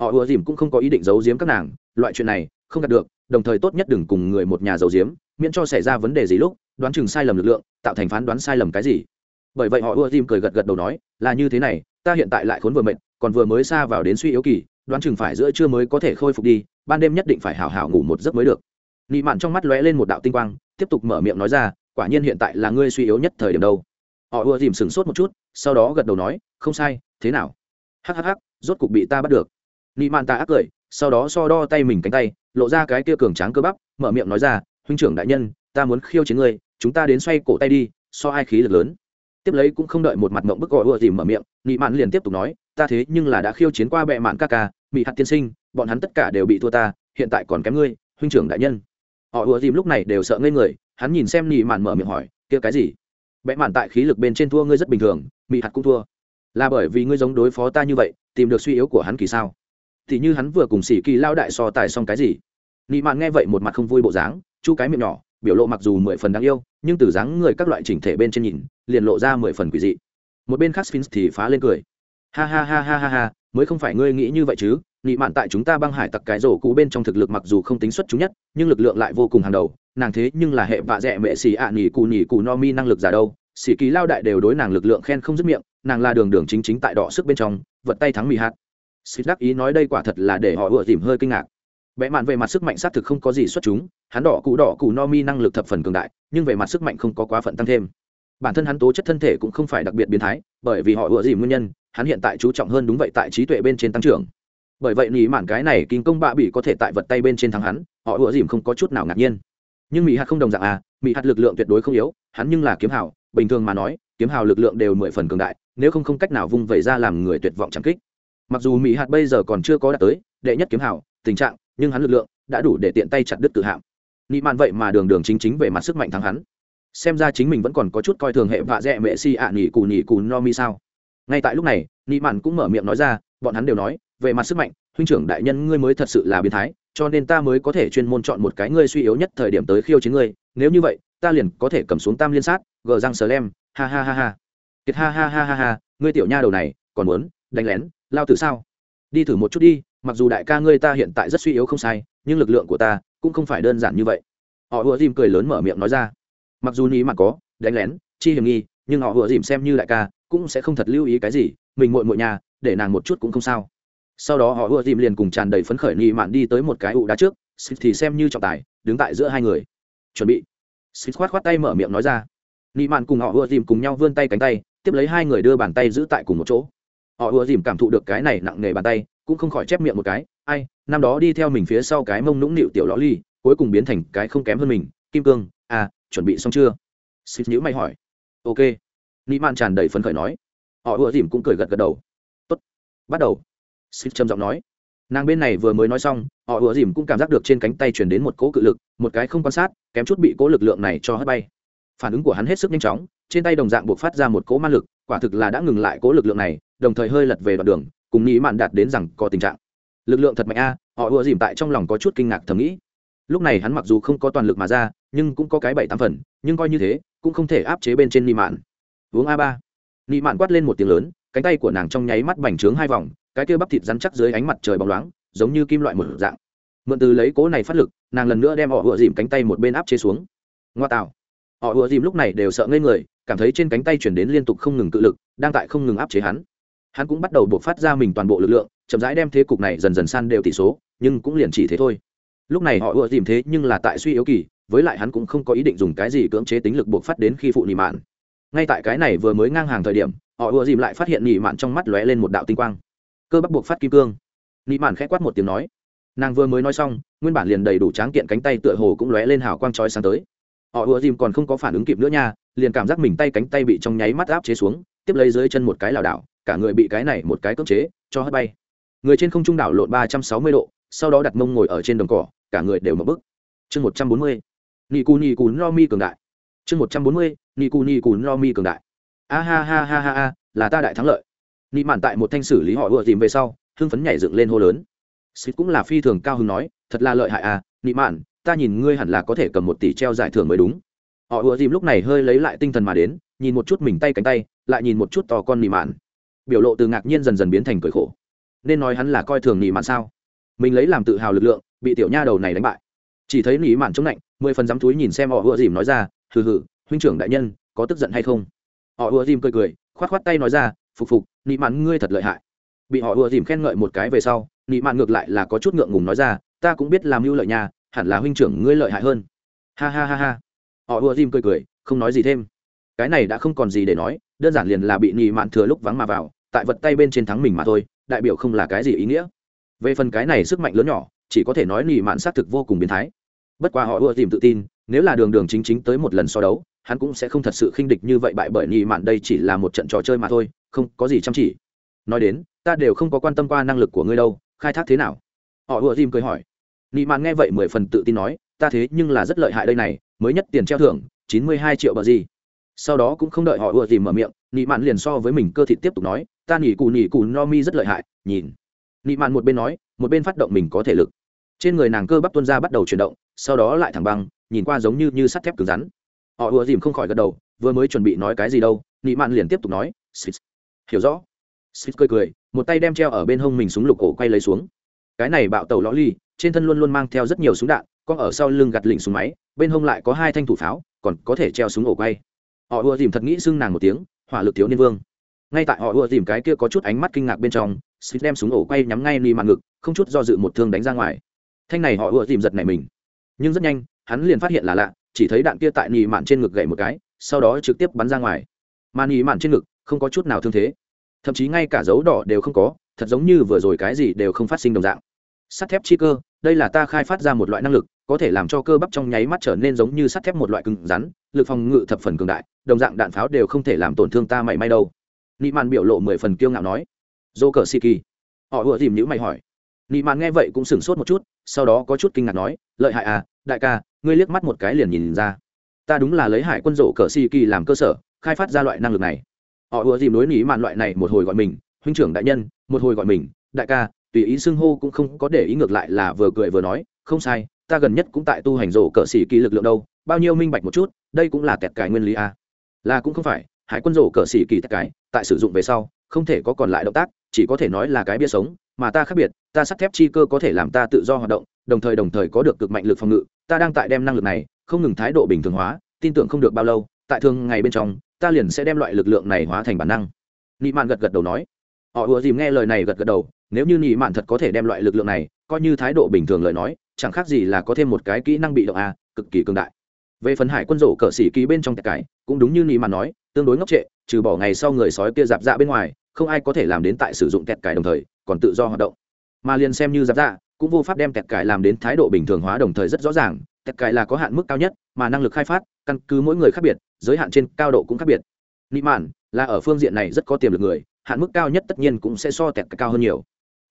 Họ ùa dìm cũng không có ý định giấu giếm các nàng, loại chuyện này, không đạt được, đồng thời tốt nhất đừng cùng người một nhà giấu giếm, miễn cho xảy ra vấn đề gì lúc, đoán chừng sai lầm lực lượng, tạo thành phán đoán sai lầm cái gì. Bởi vậy họ ùa dìm cười gật gật đầu nói, là như thế này, ta hiện tại lại khốn vừa mệt, còn vừa mới xa vào đến suy yếu kỳ, đoán chừng phải giữa trưa mới có thể khôi phục đi, ban đêm nhất định phải hào hào ngủ một giấc mới được. Nị mạn trong mắt lóe lên một đạo tinh quang, tiếp tục mở miệng nói ra, quả nhiên hiện tại là ngươi suy yếu nhất thời điểm đâu họ ùa dìm sừng sốt một chút, sau đó gật đầu nói, không sai, thế nào? Hhh rốt cục bị ta bắt được. Nị mạn ta ác cười, sau đó so đo tay mình cánh tay, lộ ra cái kia cường tráng cơ bắp, mở miệng nói ra, huynh trưởng đại nhân, ta muốn khiêu chiến ngươi, chúng ta đến xoay cổ tay đi, so ai khí lực lớn. Tiếp lấy cũng không đợi một mặt mộng bức gọi ùa dìm mở miệng, nị mạn liền tiếp tục nói, ta thế nhưng là đã khiêu chiến qua bệ mạn ca ca bị hạt tiên sinh, bọn hắn tất cả đều bị thua ta, hiện tại còn kém ngươi, huynh trưởng đại nhân. Họ ùa dìm lúc này đều sợ ngây người, hắn nhìn xem nị mạn mở miệng hỏi, kia cái gì? Bẽ mạn tại khí lực bên trên thua ngươi rất bình thường, mị hạt cũng thua. Là bởi vì ngươi giống đối phó ta như vậy, tìm được suy yếu của hắn kỳ sao? Thì như hắn vừa cùng sĩ kỳ lao đại so tài xong cái gì? Nị mạn nghe vậy một mặt không vui bộ dáng, chu cái miệng nhỏ, biểu lộ mặc dù mười phần đáng yêu, nhưng từ dáng người các loại chỉnh thể bên trên nhìn, liền lộ ra mười phần quỷ dị. Một bên khác sphinx thì phá lên cười. Ha ha ha ha ha ha, mới không phải ngươi nghĩ như vậy chứ nị mạn tại chúng ta băng hải tặc cái rổ cũ bên trong thực lực mặc dù không tính xuất chúng nhất, nhưng lực lượng lại vô cùng hàng đầu. Nàng thế nhưng là hệ vạ dẹ mệ xì ạ à nỉ cù nỉ cù no mi năng lực giả đâu. Xì ký lao đại đều đối nàng lực lượng khen không dứt miệng, nàng là đường đường chính chính tại đỏ sức bên trong, vật tay thắng mì hạt. Xịt đắc ý nói đây quả thật là để họ ựa tìm hơi kinh ngạc. Vẽ mạn về mặt sức mạnh xác thực không có gì xuất chúng, hắn đỏ cụ đỏ cụ no mi năng lực thập phần cường đại, nhưng về mặt sức mạnh không có quá phận tăng thêm. Bản thân hắn tố chất thân thể cũng không phải đặc biệt biến thái, bởi vì họ ựa dìm nguyên nhân, hắn hiện tại chú trọng hơn đúng vậy tại trí tuệ bên trên tăng trưởng bởi vậy nỉ mạn cái này kinh công bạ bị có thể tại vật tay bên trên thắng hắn, họ ủa dìm không có chút nào ngạc nhiên. Nhưng mỹ hạt không đồng dạng à mỹ hạt lực lượng tuyệt đối không yếu, hắn nhưng là kiếm hào, bình thường mà nói, kiếm hào lực lượng đều mười phần cường đại, nếu không không cách nào vung vẩy ra làm người tuyệt vọng chẳng kích. Mặc dù mỹ hạt bây giờ còn chưa có đạt tới đệ nhất kiếm hào, tình trạng, nhưng hắn lực lượng đã đủ để tiện tay chặt đứt tự hạm. Nị mạn vậy mà đường đường chính chính về mặt sức mạnh thắng hắn. Xem ra chính mình vẫn còn có chút coi thường hệ vạ dẹ mẹ si ạ à nỉ cù nỉ cù no mi sao. Ngay tại lúc này nị mạn cũng mở miệng nói ra, bọn hắn đều nói về mặt sức mạnh, huynh trưởng đại nhân ngươi mới thật sự là biến thái, cho nên ta mới có thể chuyên môn chọn một cái ngươi suy yếu nhất thời điểm tới khiêu chiến ngươi. Nếu như vậy, ta liền có thể cầm xuống tam liên sát, gờ răng sờ lem, ha ha ha ha. Kiệt ha ha ha ha ha, ngươi tiểu nha đầu này, còn muốn đánh lén, lao từ sao? Đi thử một chút đi, mặc dù đại ca ngươi ta hiện tại rất suy yếu không sai, nhưng lực lượng của ta cũng không phải đơn giản như vậy. Họ ùa dìm cười lớn mở miệng nói ra. Mặc dù ní mà có, đánh lén, chi hiểm nghi, nhưng họ ùa dìm xem như đại ca cũng sẽ không thật lưu ý cái gì, mình muội muội nhà, để nàng một chút cũng không sao sau đó họ ưa dìm liền cùng tràn đầy phấn khởi nghi mạn đi tới một cái ụ đá trước thì xem như trọng tài, đứng tại giữa hai người. Chuẩn bị. Xịt khoát khoát tay mở miệng nói ra. Nghi mạn cùng họ ưa dìm cùng nhau vươn tay cánh tay, tiếp lấy hai người đưa bàn tay giữ tại cùng một chỗ. Họ ưa dìm cảm thụ được cái này nặng nề bàn tay, cũng không khỏi chép miệng một cái. Ai, năm đó đi theo mình phía sau cái mông nũng nịu tiểu lõ ly, cuối cùng biến thành cái không kém hơn mình. Kim cương à chuẩn bị xong chưa? Xịt nhữ mày hỏi. Ok. Nghi mạn tràn đầy phấn khởi nói. Họ ùa dìm cũng cười gật gật đầu. Tốt. Bắt đầu. Sít trầm giọng nói. Nàng bên này vừa mới nói xong, họ ùa dìm cũng cảm giác được trên cánh tay truyền đến một cỗ cự lực, một cái không quan sát, kém chút bị cỗ lực lượng này cho hất bay. Phản ứng của hắn hết sức nhanh chóng, trên tay đồng dạng buộc phát ra một cỗ ma lực, quả thực là đã ngừng lại cỗ lực lượng này, đồng thời hơi lật về đoạn đường, cùng nghĩ mạn đạt đến rằng có tình trạng. Lực lượng thật mạnh a, họ ùa dìm tại trong lòng có chút kinh ngạc thầm nghĩ. Lúc này hắn mặc dù không có toàn lực mà ra, nhưng cũng có cái bảy tám phần, nhưng coi như thế, cũng không thể áp chế bên trên ni mạn. Uống a ba. Ni mạn quát lên một tiếng lớn, cánh tay của nàng trong nháy mắt bành trướng hai vòng cái kia bắp thịt rắn chắc dưới ánh mặt trời bóng loáng, giống như kim loại một dạng. Mượn từ lấy cố này phát lực, nàng lần nữa đem họ vừa dìm cánh tay một bên áp chế xuống. Ngoa tạo. Họ vừa dìm lúc này đều sợ ngây người, cảm thấy trên cánh tay chuyển đến liên tục không ngừng cự lực, đang tại không ngừng áp chế hắn. Hắn cũng bắt đầu buộc phát ra mình toàn bộ lực lượng, chậm rãi đem thế cục này dần dần san đều tỷ số, nhưng cũng liền chỉ thế thôi. Lúc này họ ùa dìm thế nhưng là tại suy yếu kỳ, với lại hắn cũng không có ý định dùng cái gì cưỡng chế tính lực buộc phát đến khi phụ nị mạn. Ngay tại cái này vừa mới ngang hàng thời điểm, họ ùa dìm lại phát hiện nị mạn trong mắt lóe lên một đạo tinh quang cơ bắp buộc phát kim cương. Nị mạn khẽ quát một tiếng nói. Nàng vừa mới nói xong, nguyên bản liền đầy đủ tráng kiện cánh tay tựa hồ cũng lóe lên hào quang trói sáng tới. Họ ùa dìm còn không có phản ứng kịp nữa nha, liền cảm giác mình tay cánh tay bị trong nháy mắt áp chế xuống, tiếp lấy dưới chân một cái lảo đảo, cả người bị cái này một cái cưỡng chế, cho hất bay. Người trên không trung đảo lộn ba trăm sáu mươi độ, sau đó đặt mông ngồi ở trên đồng cỏ, cả người đều mập bức. Chương một trăm bốn mươi. Nị cù nị cù no mi cường đại. Chương một trăm bốn mươi. Nị cù nị cù no mi cường đại. A ha ha ha ha ha, là ta đại thắng lợi nị mạn tại một thanh xử lý họ ùa tìm về sau, hưng phấn nhảy dựng lên hô lớn. Xịt cũng là phi thường cao hứng nói, thật là lợi hại à nị mạn, ta nhìn ngươi hẳn là có thể cầm một tỷ treo giải thưởng mới đúng. Họ ùa tìm lúc này hơi lấy lại tinh thần mà đến, nhìn một chút mình tay cánh tay, lại nhìn một chút to con nị mạn. Biểu lộ từ ngạc nhiên dần dần biến thành cười khổ. Nên nói hắn là coi thường nị mạn sao? Mình lấy làm tự hào lực lượng, bị tiểu nha đầu này đánh bại. Chỉ thấy nị mạn chống lạnh, mười phần dám túi nhìn xem họ ùa dìm nói ra, hừ hừ, huynh trưởng đại nhân, có tức giận hay không? Họ ùa dìm cười cười, khoát khoát tay nói ra, phục phục nị mạn ngươi thật lợi hại. Bị họ ùa dìm khen ngợi một cái về sau, nị mạn ngược lại là có chút ngượng ngùng nói ra, ta cũng biết làm mưu lợi nhà, hẳn là huynh trưởng ngươi lợi hại hơn. Ha ha ha ha. Họ ùa dìm cười cười, không nói gì thêm. Cái này đã không còn gì để nói, đơn giản liền là bị nị mạn thừa lúc vắng mà vào, tại vật tay bên trên thắng mình mà thôi, đại biểu không là cái gì ý nghĩa. Về phần cái này sức mạnh lớn nhỏ, chỉ có thể nói nị mạn xác thực vô cùng biến thái. Bất quá họ ùa dìm tự tin, nếu là đường đường chính chính tới một lần so đấu hắn cũng sẽ không thật sự khinh địch như vậy bại bởi nhị mạn, đây chỉ là một trận trò chơi mà thôi, không có gì chăm chỉ. Nói đến, ta đều không có quan tâm qua năng lực của ngươi đâu, khai thác thế nào? Họ ùa dìm cười hỏi. Nhị mạn nghe vậy mười phần tự tin nói, ta thế nhưng là rất lợi hại đây này, mới nhất tiền treo thưởng, chín mươi hai triệu bờ gì. Sau đó cũng không đợi họ ùa dìm mở miệng nhị mạn liền so với mình cơ thị tiếp tục nói, ta nhỉ cù nhỉ cù no mi rất lợi hại, nhìn. Nhị mạn một bên nói, một bên phát động mình có thể lực. Trên người nàng cơ bắp tuân ra bắt đầu chuyển động, sau đó lại thẳng băng, nhìn qua giống như như sắt thép cứng rắn họ ùa dìm không khỏi gật đầu, vừa mới chuẩn bị nói cái gì đâu, nị mạn liền tiếp tục nói Sít. hiểu rõ. Sít cười cười, một tay đem treo ở bên hông mình súng lục ổ quay lấy xuống. Cái này bạo tàu lõ ly, trên thân luôn luôn mang theo rất nhiều súng đạn con ở sau lưng gặt lỉnh súng máy, bên hông lại có hai thanh thủ pháo, còn có thể treo súng ổ quay. Họ ùa dìm thật nghĩ xưng nàng một tiếng, hỏa lực thiếu niên vương. Ngay tại họ ùa dìm cái kia có chút ánh mắt kinh ngạc bên trong Sít đem súng ổ quay nhắm ngay nị mạn ngực, không chút do dự một thương đánh ra ngoài. Thanh này họ ùa dìm giật này mình. Nhưng rất nhanh, hắn liền phát hiện là lạ chỉ thấy đạn kia tại nhì mạn trên ngực gậy một cái, sau đó trực tiếp bắn ra ngoài. Mà nhì mạn trên ngực, không có chút nào thương thế. Thậm chí ngay cả dấu đỏ đều không có, thật giống như vừa rồi cái gì đều không phát sinh đồng dạng. Sắt thép chi cơ, đây là ta khai phát ra một loại năng lực, có thể làm cho cơ bắp trong nháy mắt trở nên giống như sắt thép một loại cứng rắn, lực phòng ngự thập phần cường đại, đồng dạng đạn pháo đều không thể làm tổn thương ta mảy may đâu. Nị mạn biểu lộ mười phần kiêu ngạo nói. Dô cờ si kỳ họ ùa dìm nhữ mày hỏi. Nị mạn nghe vậy cũng sửng sốt một chút, sau đó có chút kinh ngạc nói, lợi hại à đại ca ngươi liếc mắt một cái liền nhìn ra. Ta đúng là lấy hải quân rổ cờ si kỳ làm cơ sở, khai phát ra loại năng lực này. Họ ùa dìm nối nỉ mạn loại này một hồi gọi mình, huynh trưởng đại nhân, một hồi gọi mình, đại ca, tùy ý xưng hô cũng không có để ý ngược lại là vừa cười vừa nói, không sai, ta gần nhất cũng tại tu hành rổ cờ xỉ kỳ lực lượng đâu, bao nhiêu minh bạch một chút, đây cũng là kẹt cái nguyên lý a. Là cũng không phải, hải quân rổ cờ xỉ kỳ tẹt cái tại sử dụng về sau, không thể có còn lại động tác, chỉ có thể nói là cái bia sống, mà ta khác biệt, ta sắt thép chi cơ có thể làm ta tự do hoạt động đồng thời đồng thời có được cực mạnh lực phòng ngự, ta đang tại đem năng lực này, không ngừng thái độ bình thường hóa, tin tưởng không được bao lâu, tại thường ngày bên trong, ta liền sẽ đem loại lực lượng này hóa thành bản năng. Nị mạn gật gật đầu nói. Họ ùa dìm nghe lời này gật gật đầu, nếu như nị mạn thật có thể đem loại lực lượng này, coi như thái độ bình thường lời nói, chẳng khác gì là có thêm một cái kỹ năng bị động a, cực kỳ cường đại. Về phần hải quân rổ cờ xỉ ký bên trong tẹt cái cũng đúng như nị mạn nói, tương đối ngốc trệ, trừ bỏ ngày sau người sói kia dạp dạ bên ngoài, không ai có thể làm đến tại sử dụng tẹt cải đồng thời, còn tự do hoạt động. Mà liền xem như giáp dạ cũng vô pháp đem tẹt cải làm đến thái độ bình thường hóa đồng thời rất rõ ràng, tẹt cải là có hạn mức cao nhất mà năng lực khai phát, căn cứ mỗi người khác biệt, giới hạn trên cao độ cũng khác biệt. Nị mạn là ở phương diện này rất có tiềm lực người, hạn mức cao nhất tất nhiên cũng sẽ so tẹt cao hơn nhiều.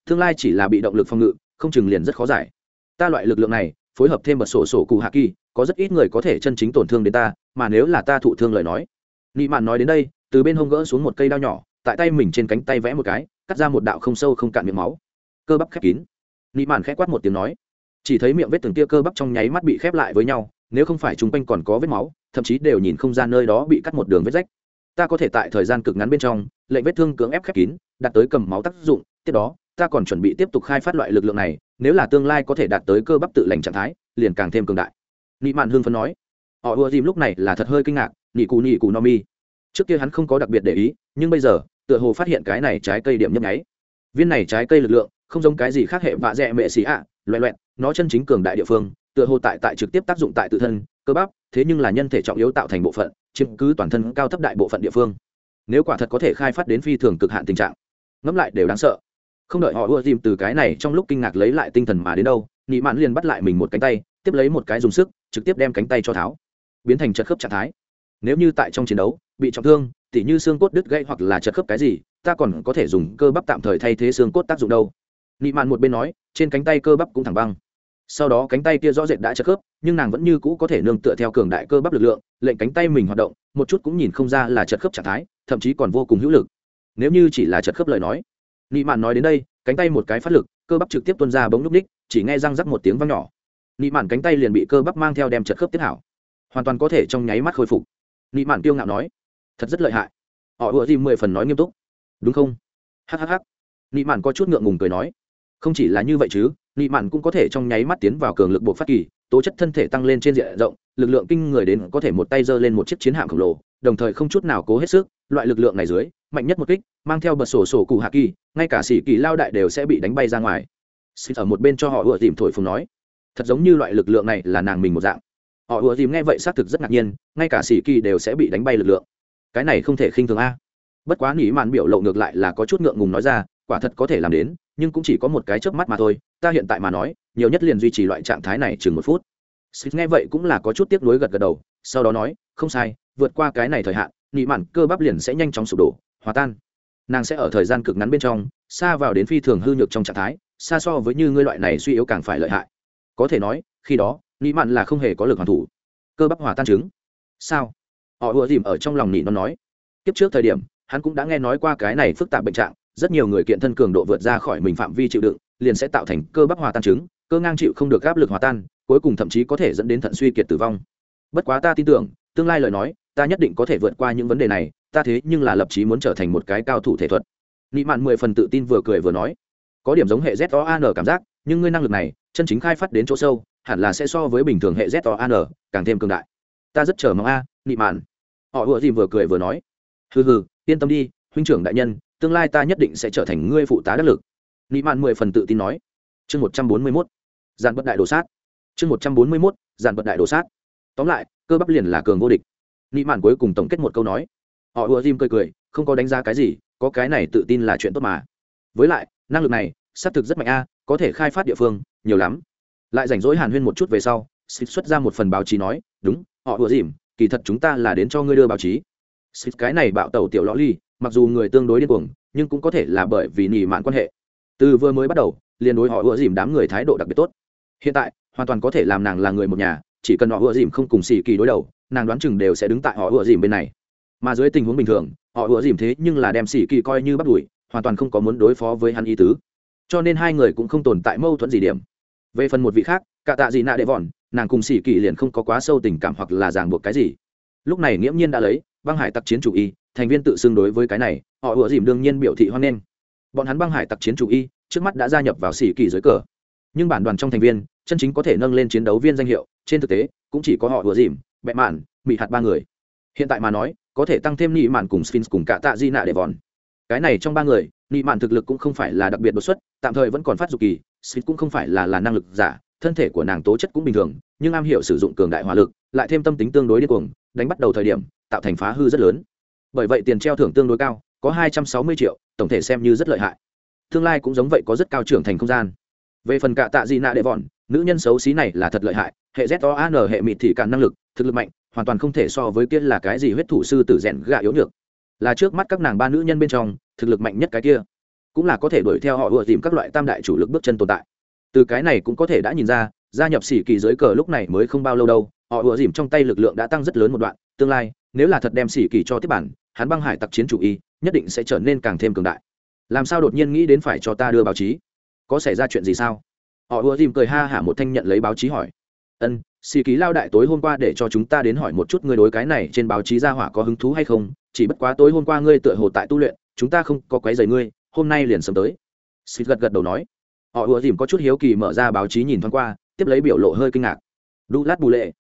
Tương lai chỉ là bị động lực phòng ngự, không chừng liền rất khó giải. Ta loại lực lượng này, phối hợp thêm một sổ sổ cụ hạ kỳ, có rất ít người có thể chân chính tổn thương đến ta, mà nếu là ta thụ thương lời nói. Nị mạn nói đến đây, từ bên hông gỡ xuống một cây đao nhỏ, tại tay mình trên cánh tay vẽ một cái, cắt ra một đạo không sâu không cạn miệng máu. Cơ bắp khép kín nị mạn khẽ quát một tiếng nói, chỉ thấy miệng vết từng tia cơ bắp trong nháy mắt bị khép lại với nhau, nếu không phải chung quanh còn có vết máu, thậm chí đều nhìn không ra nơi đó bị cắt một đường vết rách. Ta có thể tại thời gian cực ngắn bên trong, lệnh vết thương cưỡng ép khép kín, đạt tới cầm máu tác dụng, tiếp đó, ta còn chuẩn bị tiếp tục khai phát loại lực lượng này, nếu là tương lai có thể đạt tới cơ bắp tự lành trạng thái, liền càng thêm cường đại. Nị mạn hương phấn nói, họ ùa dìm lúc này là thật hơi kinh ngạc, nị cù nị cù no mi. Trước kia hắn không có đặc biệt để ý, nhưng bây giờ, tựa hồ phát hiện cái này trái cây điểm nhấp nháy. Viên này trái cây lực lượng không giống cái gì khác hệ vạ dẹ mệ xì ạ loẹ loẹt, nó chân chính cường đại địa phương, tựa hồ tại tại trực tiếp tác dụng tại tự thân, cơ bắp, thế nhưng là nhân thể trọng yếu tạo thành bộ phận, chiếm cứ toàn thân cao thấp đại bộ phận địa phương. Nếu quả thật có thể khai phát đến phi thường cực hạn tình trạng, ngẫm lại đều đáng sợ. Không đợi họ ưa tìm từ cái này trong lúc kinh ngạc lấy lại tinh thần mà đến đâu, nị mạn liền bắt lại mình một cánh tay, tiếp lấy một cái dùng sức, trực tiếp đem cánh tay cho tháo. Biến thành chật khớp trạng thái. Nếu như tại trong chiến đấu, bị trọng thương, tỉ như xương cốt đứt gãy hoặc là chật khớp cái gì, ta còn có thể dùng cơ bắp tạm thời thay thế xương cốt tác dụng đâu nị mạn một bên nói, trên cánh tay cơ bắp cũng thẳng băng. Sau đó cánh tay kia rõ rệt đã chật khớp, nhưng nàng vẫn như cũ có thể nương tựa theo cường đại cơ bắp lực lượng, lệnh cánh tay mình hoạt động, một chút cũng nhìn không ra là chật khớp trạng thái, thậm chí còn vô cùng hữu lực. Nếu như chỉ là chật khớp lời nói, nị mạn nói đến đây, cánh tay một cái phát lực, cơ bắp trực tiếp tuân ra bóng núp ních chỉ nghe răng rắc một tiếng vang nhỏ. Nị mạn cánh tay liền bị cơ bắp mang theo đem chật khớp tiếp hảo. Hoàn toàn có thể trong nháy mắt khôi phục. Nị mạn tiêu ngạo nói, thật rất lợi hại. Họ ùa gì mười phần nói nghiêm túc. Đúng không? Hhh nị mạn có chút ngượng ngùng cười nói không chỉ là như vậy chứ nị mạn cũng có thể trong nháy mắt tiến vào cường lực bộ phát kỳ, tố chất thân thể tăng lên trên diện rộng, lực lượng kinh người đến có thể một tay giơ lên một chiếc chiến hạm khổng lồ, đồng thời không chút nào cố hết sức, loại lực lượng này dưới, mạnh nhất một kích, mang theo bật sổ sổ cụ hạ kỳ, ngay cả sĩ kỳ lao đại đều sẽ bị đánh bay ra ngoài. Xịt ở một bên cho họ ùa dìm thổi phồng nói, thật giống như loại lực lượng này là nàng mình một dạng. Họ ùa dìm nghe vậy xác thực rất ngạc nhiên, ngay cả sĩ kỳ đều sẽ bị đánh bay lực lượng. Cái này không thể khinh thường a. Bất quá nỉ mạn biểu lộ ngược lại là có chút ngượng ngùng nói ra quả thật có thể làm đến, nhưng cũng chỉ có một cái chớp mắt mà thôi, ta hiện tại mà nói, nhiều nhất liền duy trì loại trạng thái này chừng một phút. Smith nghe vậy cũng là có chút tiếc nuối gật gật đầu, sau đó nói, không sai, vượt qua cái này thời hạn nị mạn cơ bắp liền sẽ nhanh chóng sụp đổ, hòa tan. Nàng sẽ ở thời gian cực ngắn bên trong, xa vào đến phi thường hư nhược trong trạng thái, xa so với như ngươi loại này suy yếu càng phải lợi hại. Có thể nói, khi đó nị mạn là không hề có lực hoàn thủ. Cơ bắp hòa tan chứng sao? Họ ùa dìm ở trong lòng nị nó nói. Tiếp trước thời điểm, hắn cũng đã nghe nói qua cái này phức tạp bệnh trạng rất nhiều người kiện thân cường độ vượt ra khỏi mình phạm vi chịu đựng, liền sẽ tạo thành cơ bắp hòa tan chứng, cơ ngang chịu không được áp lực hòa tan, cuối cùng thậm chí có thể dẫn đến thận suy kiệt tử vong. Bất quá ta tin tưởng, tương lai lời nói, ta nhất định có thể vượt qua những vấn đề này, ta thế nhưng là lập chí muốn trở thành một cái cao thủ thể thuật. Nị mạn mười phần tự tin vừa cười vừa nói, có điểm giống hệ z o an cảm giác, nhưng ngươi năng lực này, chân chính khai phát đến chỗ sâu, hẳn là sẽ so với bình thường hệ z o an càng thêm cường đại. Ta rất chờ mong a, nị mạn. Họ vừa gì vừa cười vừa nói, hừ hừ, yên tâm đi, huynh trưởng đại nhân tương lai ta nhất định sẽ trở thành ngươi phụ tá đắc lực. Nị mạn mười phần tự tin nói. Chương một trăm bốn mươi mốt. Giàn bất đại đồ sát. Chương một trăm bốn mươi mốt giàn bất đại đồ sát. Tóm lại, cơ bắp liền là cường vô địch. Nị mạn cuối cùng tổng kết một câu nói. Họ ùa dìm cười cười, không có đánh giá cái gì, có cái này tự tin là chuyện tốt mà. Với lại, năng lực này, xác thực rất mạnh a, có thể khai phát địa phương, nhiều lắm. Lại rảnh rỗi hàn huyên một chút về sau xịt xuất ra một phần báo chí nói, đúng, họ ùa dìm kỳ thật chúng ta là đến cho ngươi đưa báo chí. Xịt cái này bạo tàu tiểu lõ ly mặc dù người tương đối điên cuồng, nhưng cũng có thể là bởi vì nỉ mạn quan hệ. Từ vừa mới bắt đầu, liền đối họ ưa dìm đám người thái độ đặc biệt tốt. Hiện tại, hoàn toàn có thể làm nàng là người một nhà, chỉ cần họ ưa dìm không cùng xì kỳ đối đầu, nàng đoán chừng đều sẽ đứng tại họ ưa dìm bên này. Mà dưới tình huống bình thường, họ ưa dìm thế nhưng là đem xì kỳ coi như bắt đuổi, hoàn toàn không có muốn đối phó với hắn ý tứ. Cho nên hai người cũng không tồn tại mâu thuẫn gì điểm. Về phần một vị khác, cả tạ gì nạ đệ vòn, nàng cùng xì kỳ liền không có quá sâu tình cảm hoặc là ràng buộc cái gì. Lúc này nghiễm nhiên đã lấy băng hải tặc chiến chủ y, thành viên tự xưng đối với cái này, họ ủa dìm đương nhiên biểu thị hoan nghênh. Bọn hắn băng hải tặc chiến chủ y, trước mắt đã gia nhập vào xỉ kỳ dưới cờ. Nhưng bản đoàn trong thành viên, chân chính có thể nâng lên chiến đấu viên danh hiệu, trên thực tế, cũng chỉ có họ ủa dìm, bẹ mạn, mị hạt ba người. Hiện tại mà nói, có thể tăng thêm nị mạn cùng sphinx cùng cả tạ di nạ để vòn. Cái này trong ba người, nị mạn thực lực cũng không phải là đặc biệt đột xuất, tạm thời vẫn còn phát dục kỳ, sphinx cũng không phải là là năng lực giả, thân thể của nàng tố chất cũng bình thường, nhưng am hiểu sử dụng cường đại hỏa lực, lại thêm tâm tính tương đối điên cuồng, đánh bắt đầu thời điểm tạo thành phá hư rất lớn. Bởi vậy tiền treo thưởng tương đối cao, có hai trăm sáu mươi triệu, tổng thể xem như rất lợi hại. Tương lai cũng giống vậy có rất cao trưởng thành không gian. Về phần cả tạ gì nạ đệ vòn nữ nhân xấu xí này là thật lợi hại, hệ z o an hệ mịt thì cạn năng lực, thực lực mạnh, hoàn toàn không thể so với kia là cái gì huyết thủ sư tử rèn gạ yếu nhược. Là trước mắt các nàng ba nữ nhân bên trong, thực lực mạnh nhất cái kia. Cũng là có thể đuổi theo họ ùa tìm các loại tam đại chủ lực bước chân tồn tại. Từ cái này cũng có thể đã nhìn ra, gia nhập xỉ kỳ dưới cờ lúc này mới không bao lâu đâu, họ ùa dìm trong tay lực lượng đã tăng rất lớn một đoạn, tương lai nếu là thật đem xỉ kỳ cho tiếp bản, hắn băng hải tặc chiến chủ y, nhất định sẽ trở nên càng thêm cường đại. Làm sao đột nhiên nghĩ đến phải cho ta đưa báo chí? Có xảy ra chuyện gì sao? Họ ùa dìm cười ha hả một thanh nhận lấy báo chí hỏi. Ân xì ký lao đại tối hôm qua để cho chúng ta đến hỏi một chút ngươi đối cái này trên báo chí ra hỏa có hứng thú hay không? Chỉ bất quá tối hôm qua ngươi tựa hồ tại tu luyện, chúng ta không có quấy giày ngươi, hôm nay liền sớm tới. Sĩ gật gật đầu nói. Họ ùa dìm có chút hiếu kỳ mở ra báo chí nhìn thoáng qua, tiếp lấy biểu lộ hơi kinh ngạc. Đu lát bù lệ.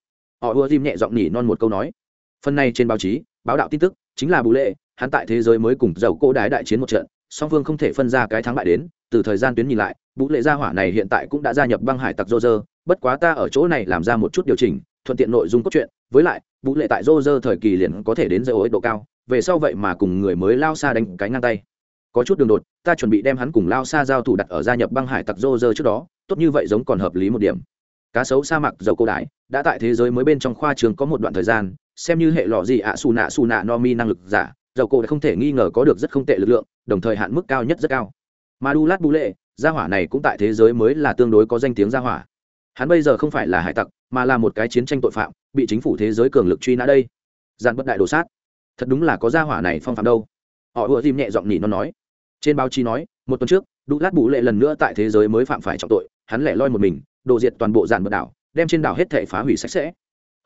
Họ ùa dìm nhẹ giọng nhỉ non một câu nói phần này trên báo chí, báo đạo tin tức, chính là bù lệ, hắn tại thế giới mới cùng dầu cỗ đái đại chiến một trận, song phương không thể phân ra cái thắng bại đến, từ thời gian tuyến nhìn lại, bù lệ gia hỏa này hiện tại cũng đã gia nhập băng hải tặc dô dơ bất quá ta ở chỗ này làm ra một chút điều chỉnh, thuận tiện nội dung cốt truyện, với lại, bù lệ tại dô dơ thời kỳ liền có thể đến dây ối độ cao, về sau vậy mà cùng người mới lao xa đánh cái ngang tay. Có chút đường đột, ta chuẩn bị đem hắn cùng lao xa giao thủ đặt ở gia nhập băng hải tặc dô dơ trước đó, tốt như vậy giống còn hợp lý một điểm. Cá sấu sa mạc dầu cô đái đã tại thế giới mới bên trong khoa trường có một đoạn thời gian xem như hệ lọ gì ạ, xù nạ xù nạ no mi năng lực giả, dầu cô đã không thể nghi ngờ có được rất không tệ lực lượng, đồng thời hạn mức cao nhất rất cao. Mà đu lát bú lệ, gia hỏa này cũng tại thế giới mới là tương đối có danh tiếng gia hỏa. Hắn bây giờ không phải là hải tặc, mà là một cái chiến tranh tội phạm, bị chính phủ thế giới cường lực truy nã đây. Dàn bất đại đồ sát. Thật đúng là có gia hỏa này phong phạm đâu. Họ ùa dìm nhẹ giọng nhỉ nó nói. Trên báo chí nói, một tuần trước, đu lát bú lệ lần nữa tại thế giới mới phạm phải trọng tội, hắn lẻ loi một mình đồ diệt toàn bộ dàn bất đảo, đem trên đảo hết thể phá hủy sạch sẽ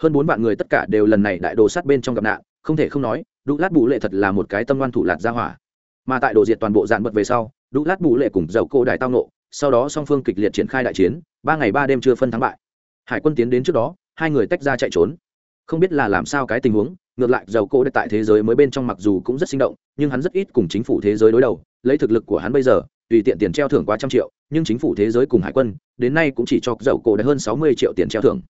hơn bốn vạn người tất cả đều lần này đại đồ sát bên trong gặp nạn, không thể không nói đu lát bù lệ thật là một cái tâm ngoan thủ lạt gia hỏa. Mà tại đồ diệt toàn bộ dạn bật về sau đu lát bù lệ cùng dầu cô đài tao nộ sau đó song phương kịch liệt triển khai đại chiến, ba ngày ba đêm chưa phân thắng bại. Hải quân tiến đến trước đó, hai người tách ra chạy trốn. Không biết là làm sao cái tình huống, ngược lại dầu cô tại thế giới mới bên trong mặc dù cũng rất sinh động, nhưng hắn rất ít cùng chính phủ thế giới đối đầu, lấy thực lực của hắn bây giờ, tùy tiện tiền treo thưởng quá trăm triệu, nhưng chính phủ thế giới cùng hải quân, đến nay cũng chỉ cho dầu cổ đã hơn sáu mươi triệu tiền treo thưởng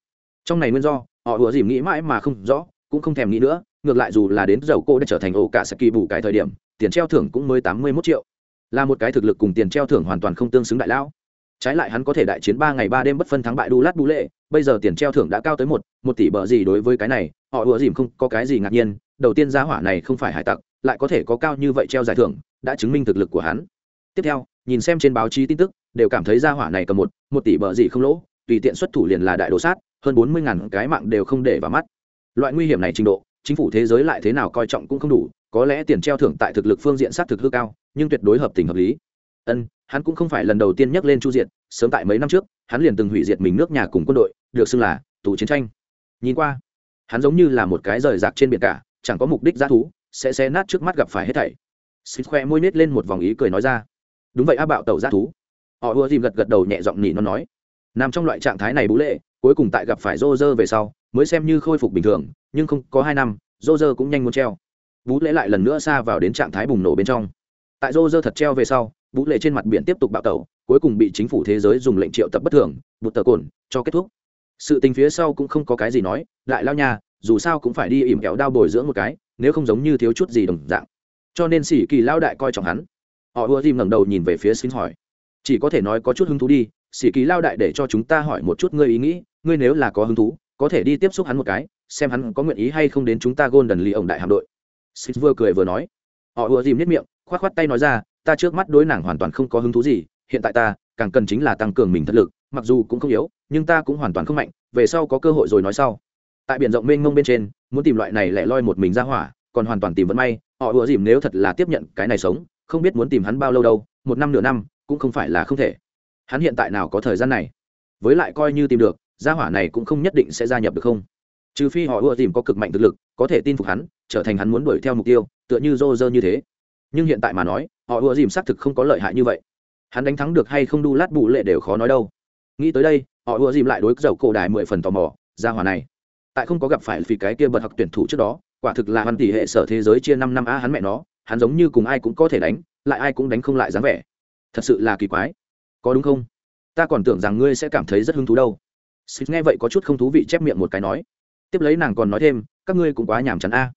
trong này nguyên do, họ ùa dìm nghĩ mãi mà không rõ, cũng không thèm nghĩ nữa, ngược lại dù là đến dầu cô đã trở thành ổ cả saki bù cái thời điểm, tiền treo thưởng cũng mới tám mươi mốt triệu. Là một cái thực lực cùng tiền treo thưởng hoàn toàn không tương xứng đại lão. Trái lại hắn có thể đại chiến ba ngày ba đêm bất phân thắng bại đu lát đu lệ, bây giờ tiền treo thưởng đã cao tới một một tỷ bờ gì đối với cái này, họ ùa dìm không có cái gì ngạc nhiên, đầu tiên giá hỏa này không phải hải tặc, lại có thể có cao như vậy treo giải thưởng, đã chứng minh thực lực của hắn. Tiếp theo, nhìn xem trên báo chí tin tức, đều cảm thấy gia hỏa này cầm một một tỷ bờ gì không lỗ, tùy tiện xuất thủ liền là đại đồ sát hơn bốn mươi ngàn cái mạng đều không để vào mắt. Loại nguy hiểm này trình độ, chính phủ thế giới lại thế nào coi trọng cũng không đủ, có lẽ tiền treo thưởng tại thực lực phương diện sát thực hư cao, nhưng tuyệt đối hợp tình hợp lý. Ân, hắn cũng không phải lần đầu tiên nhắc lên chu diện sớm tại mấy năm trước, hắn liền từng hủy diệt mình nước nhà cùng quân đội, được xưng là tù chiến tranh. Nhìn qua, hắn giống như là một cái rời rạc trên biển cả, chẳng có mục đích g thú, sẽ xé nát trước mắt gặp phải hết thảy. Xịt khoe môi nết lên một vòng ý cười nói ra. Đúng vậy a bạo tẩu g thú. Họ ưa dìm gật gật đầu nhẹ giọng nhỉ nó nói. Nằm trong loại trạng thái này bú lệ cuối cùng tại gặp phải rô rơ về sau, mới xem như khôi phục bình thường, nhưng không, có hai năm, rô rơ cũng nhanh muốn treo. Vũ lễ lại lần nữa xa vào đến trạng thái bùng nổ bên trong. Tại rô rơ thật treo về sau vũ lệ trên mặt biển tiếp tục bạo tẩu, cuối cùng bị chính phủ thế giới dùng lệnh triệu tập bất thường, bụt tờ cồn, cho kết thúc. Sự tình phía sau cũng không có cái gì nói lại lao nha, dù sao cũng phải đi ỉm kẹo đao bồi dưỡng một cái, nếu không giống như thiếu chút gì đồng dạng. Cho nên sĩ kỳ lao đại coi trọng hắn. Họ ùa dìm ngẩng đầu nhìn về phía xin hỏi. Chỉ có thể nói có chút hứng thú đi sĩ kỳ lao đại để cho chúng ta hỏi một chút ngươi ý nghĩ ngươi nếu là có hứng thú, có thể đi tiếp xúc hắn một cái, xem hắn có nguyện ý hay không đến chúng ta Golden đần lì ổng đại hạm đội. Xích vừa cười vừa nói. Họ ùa dìm nhếch miệng k h o á t k h o á t tay nói ra, ta trước mắt đối nàng hoàn toàn không có hứng thú gì, hiện tại ta, càng cần chính là tăng cường mình thất lực, mặc dù cũng không yếu, nhưng ta cũng hoàn toàn không mạnh, về sau có cơ hội rồi nói sau. Tại biển rộng mênh mông bên trên, muốn tìm loại này lẻ loi một mình ra hỏa, còn hoàn toàn tìm vẫn may, họ ùa dìm nếu thật là tiếp nhận cái này sống, không biết muốn tìm hắn bao lâu đâu, một năm nửa năm, cũng không phải là không thể. Hắn hiện tại nào có thời gian này? Với lại coi như tìm được gia hỏa này cũng không nhất định sẽ gia nhập được không? Trừ phi họ ưa tìm có cực mạnh thực lực, có thể tin phục hắn, trở thành hắn muốn đuổi theo mục tiêu, tựa như rô rơ như thế. Nhưng hiện tại mà nói, họ ưa dìm xác thực không có lợi hại như vậy. Hắn đánh thắng được hay không đu lát bù lệ đều khó nói đâu. Nghĩ tới đây, họ ưa dìm lại đối dầu cổ đài mười phần tò mò, gia hỏa này. Tại không có gặp phải vì cái kia bật học tuyển thủ trước đó, quả thực là hoàn tỷ hệ sở thế giới chia năm năm a hắn mẹ nó, hắn giống như cùng ai cũng có thể đánh, lại ai cũng đánh không lại dáng vẻ. Thật sự là kỳ quái. Có đúng không? Ta còn tưởng rằng ngươi sẽ cảm thấy rất hứng thú đâu. Xích nghe vậy có chút không thú vị chép miệng một cái nói tiếp lấy nàng còn nói thêm các ngươi cũng quá nhàm chán a.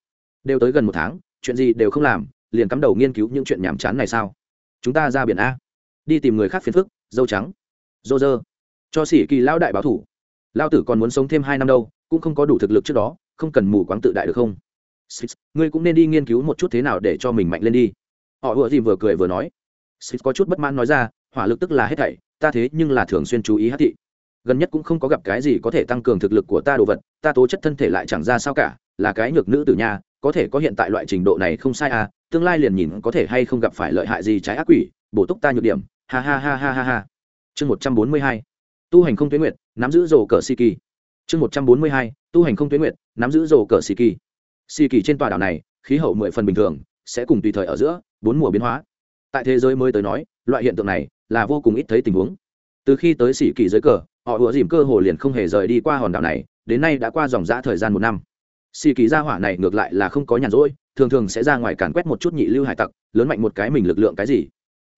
Đều tới gần một tháng chuyện gì đều không làm liền cắm đầu nghiên cứu những chuyện nhàm chán này sao? Chúng ta ra biển a. Đi tìm người khác phiền phức dâu trắng. Dô dơ. Cho sĩ kỳ lao đại báo thủ. Lao tử còn muốn sống thêm hai năm đâu cũng không có đủ thực lực trước đó không cần mù quáng tự đại được không? Six, ngươi cũng nên đi nghiên cứu một chút thế nào để cho mình mạnh lên đi. Họ vừa gì vừa cười vừa nói. Six có chút bất mãn nói ra hỏa lực tức là hết thảy ta thế nhưng là thường xuyên chú ý hát thị gần nhất cũng không có gặp cái gì có thể tăng cường thực lực của ta đồ vật ta tố chất thân thể lại chẳng ra sao cả là cái nhược nữ tử nha, có thể có hiện tại loại trình độ này không sai à tương lai liền nhìn có thể hay không gặp phải lợi hại gì trái ác quỷ bổ túc ta nhược điểm ha ha ha ha ha ha. Chương một trăm bốn mươi hai tu hành không tuyến nguyện, nắm giữ rổ cờ si kỳ chương một trăm bốn mươi hai tu hành không tuyến nguyện, nắm giữ rổ cờ si kỳ si kỳ trên tòa đảo này khí hậu mười phần bình thường sẽ cùng tùy thời ở giữa bốn mùa biến hóa. Tại thế giới mới tới nói loại hiện tượng này là vô cùng ít thấy tình huống. Từ khi tới sĩ kỳ dưới cờ họ ủa dìm cơ hồ liền không hề rời đi qua hòn đảo này, đến nay đã qua dòng giã thời gian một năm. Sĩ kỳ gia hỏa này ngược lại là không có nhàn rỗi, thường thường sẽ ra ngoài càn quét một chút nhị lưu hải tặc, lớn mạnh một cái mình lực lượng cái gì.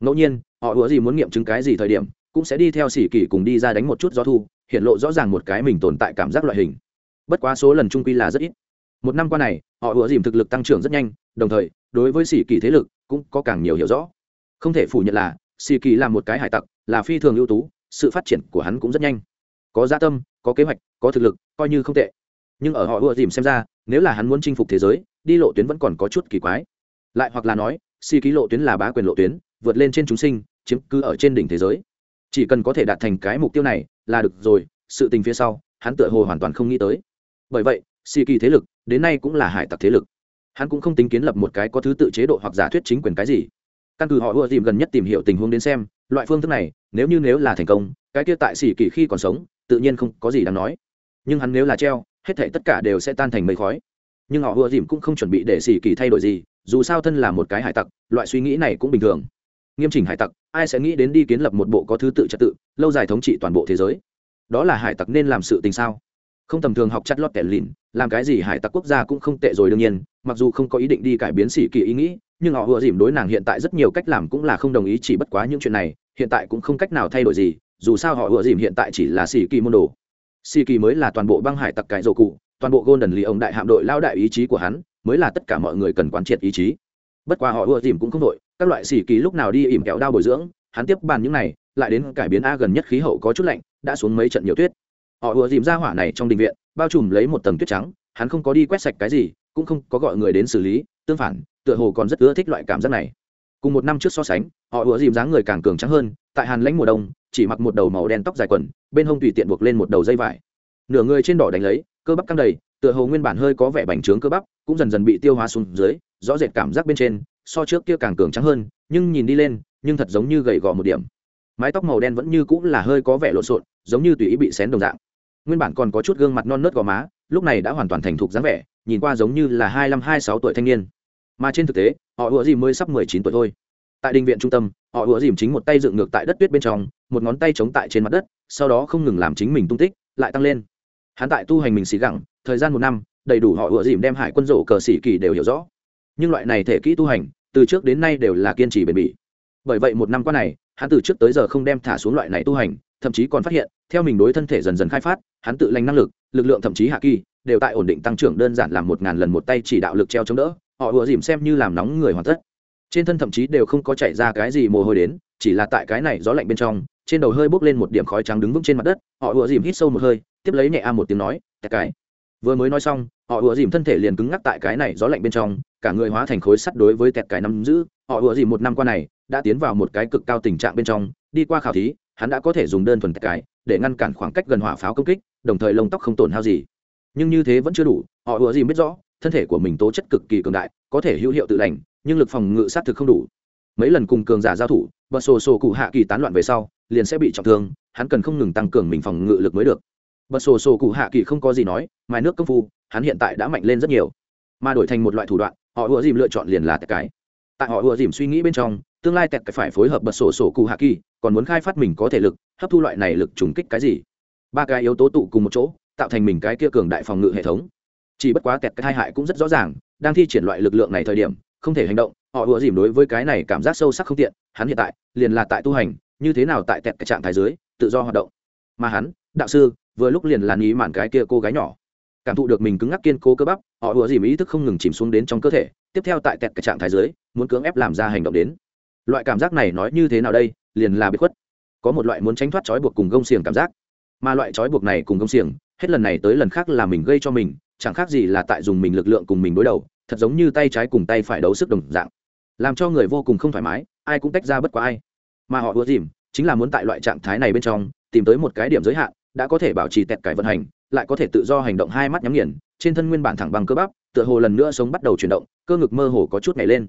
Ngẫu nhiên, họ ủa gì muốn nghiệm chứng cái gì thời điểm, cũng sẽ đi theo sĩ kỳ cùng đi ra đánh một chút gió thu, hiện lộ rõ ràng một cái mình tồn tại cảm giác loại hình. Bất quá số lần trung quy là rất ít. Một năm qua này, họ ủa dìm thực lực tăng trưởng rất nhanh, đồng thời, đối với sĩ kỳ thế lực cũng có càng nhiều hiểu rõ. Không thể phủ nhận là sĩ kỳ là một cái hải tặc, là phi thường ưu tú sự phát triển của hắn cũng rất nhanh. Có gia tâm, có kế hoạch, có thực lực, coi như không tệ. Nhưng ở họ ưa dìm xem ra, nếu là hắn muốn chinh phục thế giới, đi lộ tuyến vẫn còn có chút kỳ quái. Lại hoặc là nói, si ký lộ tuyến là bá quyền lộ tuyến, vượt lên trên chúng sinh, chiếm cứ ở trên đỉnh thế giới. Chỉ cần có thể đạt thành cái mục tiêu này là được rồi, sự tình phía sau, hắn tựa hồ hoàn toàn không nghĩ tới. Bởi vậy, si kỳ thế lực, đến nay cũng là hải tặc thế lực. Hắn cũng không tính kiến lập một cái có thứ tự chế độ hoặc giả thuyết chính quyền cái gì. Căn cứ họ ưa dìm gần nhất tìm hiểu tình huống đến xem, loại phương thức này nếu như nếu là thành công, cái kia tại xỉ kỳ khi còn sống, tự nhiên không có gì đáng nói. Nhưng hắn nếu là treo, hết thể tất cả đều sẽ tan thành mây khói. Nhưng họ ùa dìm cũng không chuẩn bị để xỉ kỳ thay đổi gì, dù sao thân là một cái hải tặc, loại suy nghĩ này cũng bình thường. Nghiêm chỉnh hải tặc, ai sẽ nghĩ đến đi kiến lập một bộ có thứ tự trật tự, lâu dài thống trị toàn bộ thế giới? Đó là hải tặc nên làm sự tình sao? Không tầm thường học chặt lót kẻ lìn làm cái gì hải tặc quốc gia cũng không tệ rồi đương nhiên, mặc dù không có ý định đi cải biến xỉ kỳ ý nghĩ nhưng họ ùa dìm đối nàng hiện tại rất nhiều cách làm cũng là không đồng ý chỉ bất quá những chuyện này, hiện tại cũng không cách nào thay đổi gì, dù sao họ ùa dìm hiện tại chỉ là xì kỳ môn đồ. Xì kỳ mới là toàn bộ băng hải tặc cải rổ cụ, toàn bộ golden lì ông đại hạm đội lao đại ý chí của hắn, mới là tất cả mọi người cần quán triệt ý chí. Bất quá họ ùa dìm cũng không đội các loại xì kỳ lúc nào đi ỉm kẹo đao bồi dưỡng, hắn tiếp bàn những này, lại đến cải biến a gần nhất khí hậu có chút lạnh, đã xuống mấy trận nhiều tuyết. Họ ùa dìm ra hỏa này trong đình viện, bao trùm lấy một tầng tuyết trắng, hắn không có đi quét sạch cái gì, cũng không có gọi người đến xử lý, tương phản tựa hồ còn rất ưa thích loại cảm giác này. Cùng một năm trước so sánh, họ ủa dìm dáng người càng cường trắng hơn, tại hàn lãnh mùa đông, chỉ mặc một đầu màu đen tóc dài quần, bên hông tùy tiện buộc lên một đầu dây vải. Nửa người trên đỏ đánh lấy, cơ bắp căng đầy, tựa hồ nguyên bản hơi có vẻ bành trướng cơ bắp, cũng dần dần bị tiêu hóa xuống dưới, rõ rệt cảm giác bên trên, so trước kia càng cường trắng hơn, nhưng nhìn đi lên, nhưng thật giống như gầy gò một điểm. Mái tóc màu đen vẫn như cũng là hơi có vẻ lộn xộn, giống như tùy ý bị xén đồng dạng. Nguyên bản còn có chút gương mặt non nớt gò má, lúc này đã hoàn toàn thành thục dáng vẻ, nhìn qua giống như là hai mươi hai sáu tuổi thanh niên mà trên thực tế, họ ủa dìm mới sắp mười chín tuổi thôi. Tại đình viện trung tâm, họ ủa dìm chính một tay dựng ngược tại đất tuyết bên trong, một ngón tay chống tại trên mặt đất, sau đó không ngừng làm chính mình tung tích, lại tăng lên. Hắn tại tu hành mình xì gẳng, thời gian một năm, đầy đủ họ ủa dìm đem hải quân rổ cờ xỉ kỳ đều hiểu rõ. Nhưng loại này thể kỹ tu hành, từ trước đến nay đều là kiên trì bền bỉ. Bởi vậy một năm qua này, hắn từ trước tới giờ không đem thả xuống loại này tu hành, thậm chí còn phát hiện, theo mình đối thân thể dần dần khai phát, hắn tự lành năng lực lực lượng thậm chí hạ kỳ, đều tại ổn định tăng trưởng đơn giản làm một ngàn lần một tay chỉ đạo lực treo chống đỡ họ ùa dìm xem như làm nóng người hoàn tất. Trên thân thậm chí đều không có chảy ra cái gì mồ hôi đến, chỉ là tại cái này gió lạnh bên trong, trên đầu hơi bốc lên một điểm khói trắng đứng vững trên mặt đất, họ ùa dìm hít sâu một hơi, tiếp lấy nhẹ a một tiếng nói tạc cái. Vừa mới nói xong, họ ùa dìm thân thể liền cứng ngắc tại cái này gió lạnh bên trong, cả người hóa thành khối sắt đối với tẹt cái nắm giữ. Họ ùa dìm một năm qua này, đã tiến vào một cái cực cao tình trạng bên trong, đi qua khảo thí, hắn đã có thể dùng đơn thuần tẹt cái, để ngăn cản khoảng cách gần hỏa pháo công kích, đồng thời lông tóc không tổn hao gì. Nhưng như thế vẫn chưa đủ, họ ùa dìm biết rõ thân thể của mình tố chất cực kỳ cường đại, có thể hữu hiệu tự lành, nhưng lực phòng ngự sát thực không đủ. Mấy lần cùng cường giả giao thủ bật sổ sổ cụ hạ kỳ tán loạn về sau, liền sẽ bị trọng thương, hắn cần không ngừng tăng cường mình phòng ngự lực mới được. Bật sổ sổ cụ hạ kỳ không có gì nói, mài nước công phu, hắn hiện tại đã mạnh lên rất nhiều. Mà đổi thành một loại thủ đoạn, họ ùa dìm lựa chọn liền là tẹt cái. Tại họ ùa dìm suy nghĩ bên trong, tương lai tẹt cái phải phối hợp bật sổ sổ cụ hạ kỳ, còn muốn khai phát mình có thể lực, hấp thu loại này lực trùng kích cái gì? Ba cái yếu tố tụ cùng một chỗ, tạo thành mình cái kia cường đại phòng ngự hệ thống chỉ bất quá kẹt cái hai hại cũng rất rõ ràng, đang thi triển loại lực lượng này thời điểm, không thể hành động, họ ùa dìm đối với cái này cảm giác sâu sắc không tiện, hắn hiện tại, liền là tại tu hành, như thế nào tại kẹt cái trạng thái dưới, tự do hoạt động. Mà hắn, đạo sư, vừa lúc liền là ý mản cái kia cô gái nhỏ. Cảm thụ được mình cứng ngắc kiên cố cơ bắp, họ ùa dìm ý thức không ngừng chìm xuống đến trong cơ thể, tiếp theo tại kẹt cái trạng thái dưới, muốn cưỡng ép làm ra hành động đến. Loại cảm giác này nói như thế nào đây, liền là bị khuất. Có một loại muốn tránh thoát trói buộc cùng gông xiềng cảm giác. Mà loại trói buộc này cùng gông xiềng, hết lần này tới lần khác là mình gây cho mình chẳng khác gì là tại dùng mình lực lượng cùng mình đối đầu, thật giống như tay trái cùng tay phải đấu sức đồng dạng. Làm cho người vô cùng không thoải mái, ai cũng tách ra bất quá ai. Mà họ ưa dìm, chính là muốn tại loại trạng thái này bên trong, tìm tới một cái điểm giới hạn, đã có thể bảo trì tẹt cải vận hành, lại có thể tự do hành động hai mắt nhắm nghiền, trên thân nguyên bản thẳng bằng cơ bắp, tựa hồ lần nữa sống bắt đầu chuyển động, cơ ngực mơ hồ có chút nhảy lên.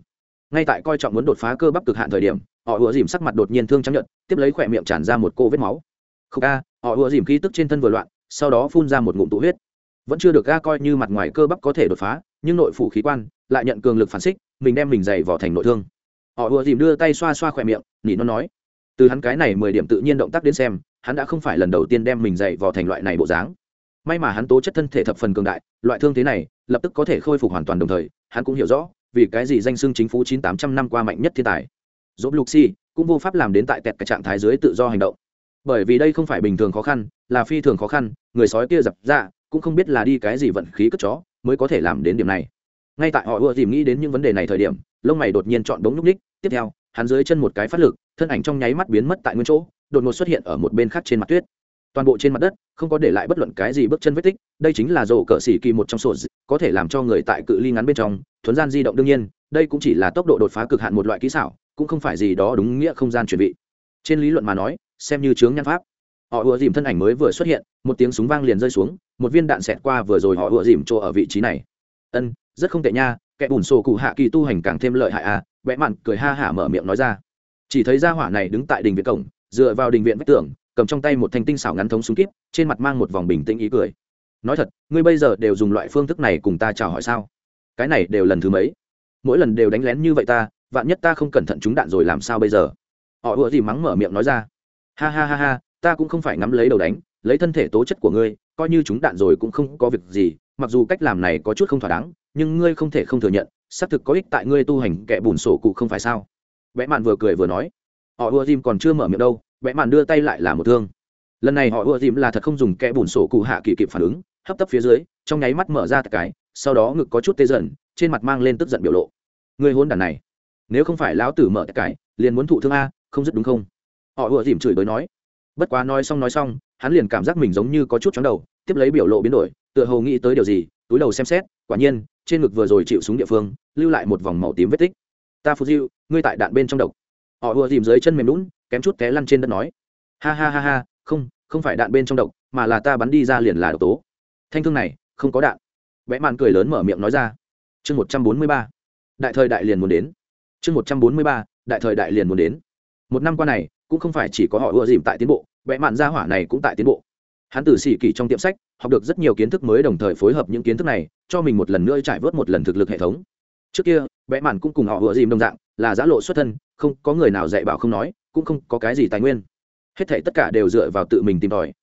Ngay tại coi trọng muốn đột phá cơ bắp cực hạn thời điểm, họ ùa dìm sắc mặt đột nhiên thương chấp nhận tiếp lấy khỏe miệng tràn ra một cô vết máu. Không ca họ ùa dìm khí tức trên thân vừa loạn, sau đó phun ra một ngụm tụ huyết vẫn chưa được ga coi như mặt ngoài cơ bắp có thể đột phá, nhưng nội phủ khí quan lại nhận cường lực phản xích, mình đem mình dày vào thành nội thương. Họ ùa dìm đưa tay xoa xoa khỏe miệng, nỉ nó nói, từ hắn cái này mười điểm tự nhiên động tác đến xem, hắn đã không phải lần đầu tiên đem mình dày vào thành loại này bộ dáng. May mà hắn tố chất thân thể thập phần cường đại, loại thương thế này lập tức có thể khôi phục hoàn toàn đồng thời, hắn cũng hiểu rõ, vì cái gì danh xưng chính phủ chín tám trăm năm qua mạnh nhất thiên tài. Dốt lục si cũng vô pháp làm đến tại tẹt cái trạng thái dưới tự do hành động. Bởi vì đây không phải bình thường khó khăn, là phi thường khó khăn, người sói kia dập ra cũng không biết là đi cái gì vận khí cất chó mới có thể làm đến điểm này. Ngay tại họ ưa tìm nghĩ đến những vấn đề này thời điểm, lông mày đột nhiên chọn bóng núp ních tiếp theo, hắn dưới chân một cái phát lực, thân ảnh trong nháy mắt biến mất tại nguyên chỗ, đột ngột xuất hiện ở một bên khác trên mặt tuyết. Toàn bộ trên mặt đất, không có để lại bất luận cái gì bước chân vết tích, đây chính là rổ cỡ xỉ kỳ một trong sổ có thể làm cho người tại cự ly ngắn bên trong, thuấn gian di động đương nhiên, đây cũng chỉ là tốc độ đột phá cực hạn một loại kỹ xảo, cũng không phải gì đó đúng nghĩa không gian chuẩn bị. Trên lý luận mà nói, xem như chướng nhan pháp họ ùa dìm thân ảnh mới vừa xuất hiện, một tiếng súng vang liền rơi xuống, một viên đạn xẹt qua vừa rồi họ ùa dìm chỗ ở vị trí này. Ân, rất không tệ nha, kẻ bùn sổ cụ hạ kỳ tu hành càng thêm lợi hại à vẽ mặn cười ha hả mở miệng nói ra. Chỉ thấy gia hỏa này đứng tại đình viện cổng, dựa vào đình viện vách tường, cầm trong tay một thanh tinh xảo ngắn thống súng kíp, trên mặt mang một vòng bình tĩnh ý cười. Nói thật, ngươi bây giờ đều dùng loại phương thức này cùng ta chào hỏi sao? Cái này đều lần thứ mấy? Mỗi lần đều đánh lén như vậy ta, vạn nhất ta không cẩn thận trúng đạn rồi làm sao bây giờ? Họ ùa gì mắng mở miệng nói ra. Ha ha ha ha ta cũng không phải ngắm lấy đầu đánh, lấy thân thể tố chất của ngươi, coi như chúng đạn rồi cũng không có việc gì, mặc dù cách làm này có chút không thỏa đáng, nhưng ngươi không thể không thừa nhận, xác thực có ích tại ngươi tu hành kẻ bùn sổ cụ không phải sao? Vẽ mạn vừa cười vừa nói. Họ ưa dìm còn chưa mở miệng đâu vẽ mạn đưa tay lại là một thương. Lần này họ ưa dìm là thật không dùng kẻ bùn sổ cụ hạ kỳ kịp phản ứng, hấp tấp phía dưới, trong nháy mắt mở ra tất cái, sau đó ngực có chút tê dần, trên mặt mang lên tức giận biểu lộ. Ngươi hôn đàn này, nếu không phải lão tử mở tất cái, liền muốn thụ thương a, không dứt đúng không? Họ ưa dìm chửi bới nói bất quá nói xong nói xong, hắn liền cảm giác mình giống như có chút chóng đầu, tiếp lấy biểu lộ biến đổi, tựa hồ nghĩ tới điều gì, túi đầu xem xét, quả nhiên, trên ngực vừa rồi chịu xuống địa phương, lưu lại một vòng màu tím vết tích. Ta phụ diệu ngươi tại đạn bên trong độc. Họ vừa dìm dưới chân mềm lún kém chút té lăn trên đất nói. Ha ha ha ha, không không phải đạn bên trong độc, mà là ta bắn đi ra liền là độc tố. Thanh thương này, không có đạn. Vẽ màn cười lớn mở miệng nói ra. Chương một trăm bốn mươi ba. Đại thời đại liền muốn đến. Chương một trăm bốn mươi ba, đại thời đại liền muốn đến. Một năm qua này cũng không phải chỉ có họ ưa dìm tại tiến bộ vẽ mạn gia hỏa này cũng tại tiến bộ. Hắn từ xỉ kỷ trong tiệm sách, học được rất nhiều kiến thức mới đồng thời phối hợp những kiến thức này, cho mình một lần nữa trải vớt một lần thực lực hệ thống. Trước kia vẽ mạn cũng cùng họ ưa dìm đồng dạng, là giã lộ xuất thân, không có người nào dạy bảo không nói, cũng không có cái gì tài nguyên. Hết thể tất cả đều dựa vào tự mình tìm tòi.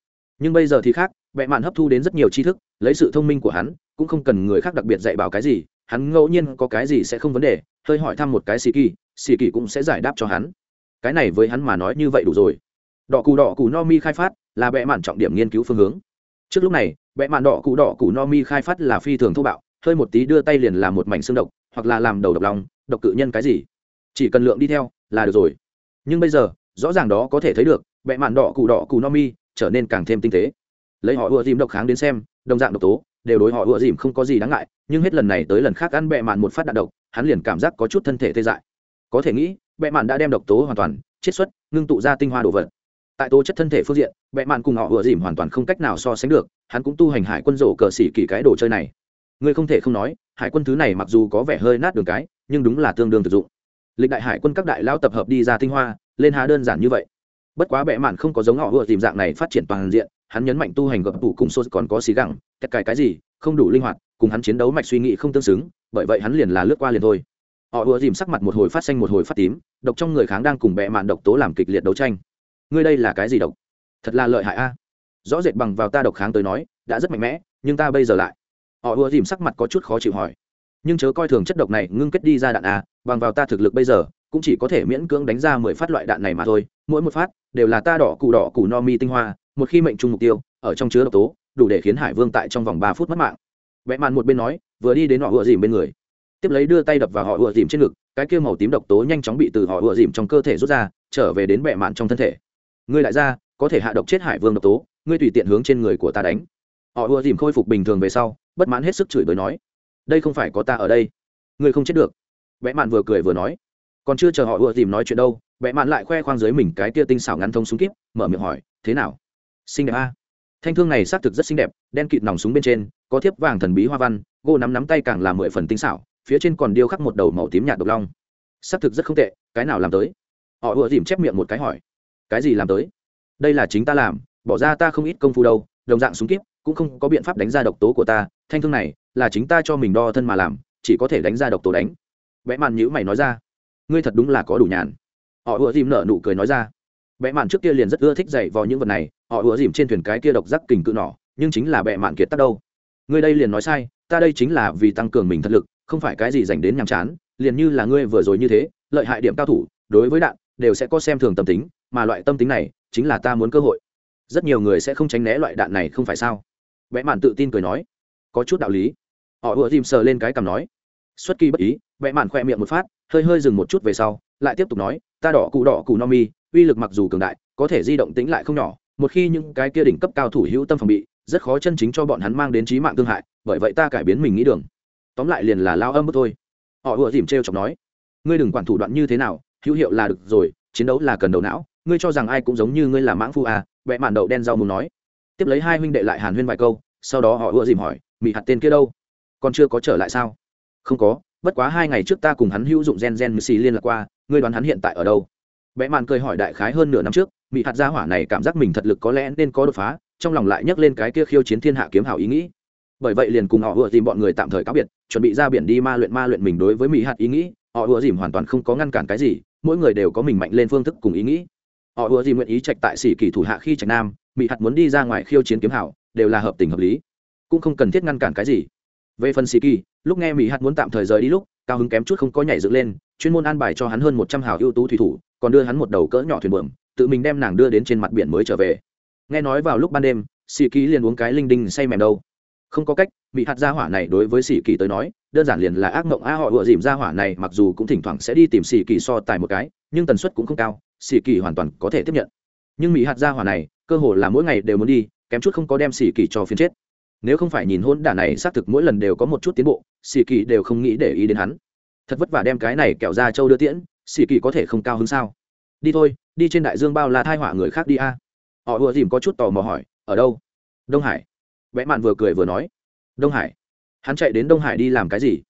Nhưng bây giờ thì khác vẽ mạn hấp thu đến rất nhiều tri thức, lấy sự thông minh của hắn, cũng không cần người khác đặc biệt dạy bảo cái gì, hắn ngẫu nhiên có cái gì sẽ không vấn đề, hơi hỏi thăm một cái xì kỳ xì kỳ cũng sẽ giải đáp cho hắn cái này với hắn mà nói như vậy đủ rồi. Đỏ cù đỏ cù no mi khai phát là bệ mạn trọng điểm nghiên cứu phương hướng. Trước lúc này, bệ mạn đỏ cù đỏ cù no mi khai phát là phi thường thô bạo, hơi một tí đưa tay liền làm một mảnh xương độc, hoặc là làm đầu độc lòng, độc cự nhân cái gì. Chỉ cần lượng đi theo là được rồi. Nhưng bây giờ, rõ ràng đó có thể thấy được, bệ mạn đỏ cù đỏ cù no mi trở nên càng thêm tinh tế. Lấy họ ưa dìm độc kháng đến xem, đồng dạng độc tố, đều đối họ ưa dìm không có gì đáng ngại, nhưng hết lần này tới lần khác ăn bệ mạn một phát đạn độc, hắn liền cảm giác có chút thân thể tê dại có thể nghĩ bệ mạn đã đem độc tố hoàn toàn, chiết xuất, ngưng tụ ra tinh hoa đồ vật. Tại tố chất thân thể phương diện bệ mạn cùng họ vừa dìm hoàn toàn không cách nào so sánh được, hắn cũng tu hành hải quân rổ cờ xỉ kỳ cái đồ chơi này. Ngươi không thể không nói, hải quân thứ này mặc dù có vẻ hơi nát đường cái, nhưng đúng là tương đương thực dụng. Lịch đại hải quân các đại lao tập hợp đi ra tinh hoa, lên há đơn giản như vậy. Bất quá bệ mạn không có giống họ vừa dìm dạng này phát triển toàn diện, hắn nhấn mạnh tu hành gập tủ cùng sô còn có xì gẳng, tất cả cái gì, không đủ linh hoạt, cùng hắn chiến đấu mạch suy nghĩ không tương xứng, bởi vậy hắn liền là lướt qua liền thôi họ ùa dìm sắc mặt một hồi phát xanh một hồi phát tím, độc trong người kháng đang cùng bệ mạn độc tố làm kịch liệt đấu tranh. Ngươi đây là cái gì độc? Thật là lợi hại a. Rõ rệt bằng vào ta độc kháng tới nói, đã rất mạnh mẽ, nhưng ta bây giờ lại. Họ ùa dìm sắc mặt có chút khó chịu hỏi. Nhưng chớ coi thường chất độc này, ngưng kết đi ra đạn a, bằng vào ta thực lực bây giờ, cũng chỉ có thể miễn cưỡng đánh ra mười phát loại đạn này mà thôi. Mỗi một phát, đều là ta đỏ cụ đỏ cụ no mi tinh hoa, một khi mệnh trung mục tiêu, ở trong chứa độc tố, đủ để khiến hải vương tại trong vòng ba phút mất mạng. Vẽ màn một bên nói, vừa đi đến họ ùa dìm bên người tiếp lấy đưa tay đập vào họ ùa dìm trên ngực, cái kia màu tím độc tố nhanh chóng bị từ họ ùa dìm trong cơ thể rút ra, trở về đến bệ mạn trong thân thể. Ngươi lại ra có thể hạ độc chết hải vương độc tố, ngươi tùy tiện hướng trên người của ta đánh. Họ ùa dìm khôi phục bình thường về sau, bất mãn hết sức chửi bới nói, đây không phải có ta ở đây. Ngươi không chết được. Bệ mạn vừa cười vừa nói, còn chưa chờ họ ùa dìm nói chuyện đâu. Bệ mạn lại khoe khoang dưới mình cái kia tinh xảo ngắn thông súng kíp, mở miệng hỏi, thế nào? Xinh đẹp a. Thanh thương này xác thực rất xinh đẹp, đen kịt nòng súng bên trên, có thiếp vàng thần bí hoa văn gô nắm nắm tay càng là mười phần tinh xảo phía trên còn điêu khắc một đầu màu tím nhạt độc long. Xác thực rất không tệ, cái nào làm tới? Họ ùa dìm chép miệng một cái hỏi. Cái gì làm tới? Đây là chính ta làm, bỏ ra ta không ít công phu đâu, đồng dạng súng kíp, cũng không có biện pháp đánh ra độc tố của ta, thanh thương này là chính ta cho mình đo thân mà làm, chỉ có thể đánh ra độc tố đánh. Vẽ màn nhữ mày nói ra. Ngươi thật đúng là có đủ nhàn. Họ ùa dìm nở nụ cười nói ra. Bệ màn trước kia liền rất ưa thích dạy vào những vật này, họ ùa dìm trên thuyền cái kia độc giác kình cự nỏ, nhưng chính là bệ màn kiệt tắt đâu. Ngươi đây liền nói sai, ta đây chính là vì tăng cường mình thật lực không phải cái gì dành đến nhàm chán, liền như là ngươi vừa rồi như thế, lợi hại điểm cao thủ, đối với đạn, đều sẽ có xem thường tâm tính, mà loại tâm tính này, chính là ta muốn cơ hội. Rất nhiều người sẽ không tránh né loại đạn này không phải sao? Vẽ mạn tự tin cười nói. Có chút đạo lý. Họ ùa dìm sờ lên cái cằm nói. Xuất kỳ bất ý, vẽ mạn khoe miệng một phát, hơi hơi dừng một chút về sau, lại tiếp tục nói, ta đỏ cụ đỏ cụ no mi, uy lực mặc dù cường đại, có thể di động tính lại không nhỏ, một khi những cái kia đỉnh cấp cao thủ hữu tâm phòng bị, rất khó chân chính cho bọn hắn mang đến trí mạng thương hại, bởi vậy ta cải biến mình nghĩ đường tóm lại liền là lao âm bức thôi. Họ ùa dìm t r e o chọc nói, ngươi đừng quản thủ đoạn như thế nào, hữu hiệu là được rồi, chiến đấu là cần đầu não, ngươi cho rằng ai cũng giống như ngươi là mãng phu à? Vẽ mạn đậu đen rau muốn nói. Tiếp lấy hai huynh đệ lại hàn huyên vài câu, sau đó họ ùa dìm hỏi, mị hạt tên kia đâu? Còn chưa có trở lại sao? Không có, bất quá hai ngày trước ta cùng hắn hữu dụng gen gen mười xì liên lạc qua, ngươi đoán hắn hiện tại ở đâu? Vẽ mạn cười hỏi đại khái hơn nửa năm trước, mị hạt gia hỏa này cảm giác mình thật lực có lẽ nên có đột phá, trong lòng lại nhấc lên cái kia khiêu chiến thiên hạ kiếm hảo ý nghĩ bởi vậy liền cùng họ ùa tìm bọn người tạm thời cáo biệt, chuẩn bị ra biển đi ma luyện ma luyện mình đối với mỹ hạt ý nghĩ, họ ùa dìm hoàn toàn không có ngăn cản cái gì, mỗi người đều có mình mạnh lên phương thức cùng ý nghĩ. Họ ùa dìm nguyện ý trạch tại sĩ kỳ thủ hạ khi trạch nam mỹ hạt muốn đi ra ngoài khiêu chiến kiếm hảo, đều là hợp tình hợp lý. Cũng không cần thiết ngăn cản cái gì. Về phần sĩ kỳ, lúc nghe mỹ hạt muốn tạm thời rời đi lúc, cao hứng kém chút không có nhảy dựng lên, chuyên môn an bài cho hắn hơn một trăm hào ưu tú thủy thủ, còn đưa hắn một đầu cỡ nhỏ thuyền buồm, tự mình đem nàng đưa đến trên mặt biển mới trở về. Nghe nói vào lúc ban đêm sĩ kỳ liền uống cái linh đinh say mềm đâu không có cách bị hạt gia hỏa này đối với sĩ kỳ tới nói, đơn giản liền là ác mộng a, họ ựa dìm gia hỏa này mặc dù cũng thỉnh thoảng sẽ đi tìm sĩ kỳ so tài một cái, nhưng tần suất cũng không cao sĩ kỳ hoàn toàn có thể tiếp nhận. Nhưng mỹ hạt gia hỏa này, cơ hồ là mỗi ngày đều muốn đi, kém chút không có đem sĩ kỳ cho phiên chết. Nếu không phải nhìn hôn đả này, xác thực mỗi lần đều có một chút tiến bộ sĩ kỳ đều không nghĩ để ý đến hắn. Thật vất vả đem cái này kẹo ra châu đưa tiễn sĩ kỳ có thể không cao hơn sao? Đi thôi, đi trên đại dương bao là thai họa người khác đi a. Họ ùa dìm có chút tò mò hỏi, ở đâu? Đông hải vẽ mạn vừa cười vừa nói. Đông hải. Hắn chạy đến đông hải đi làm cái gì?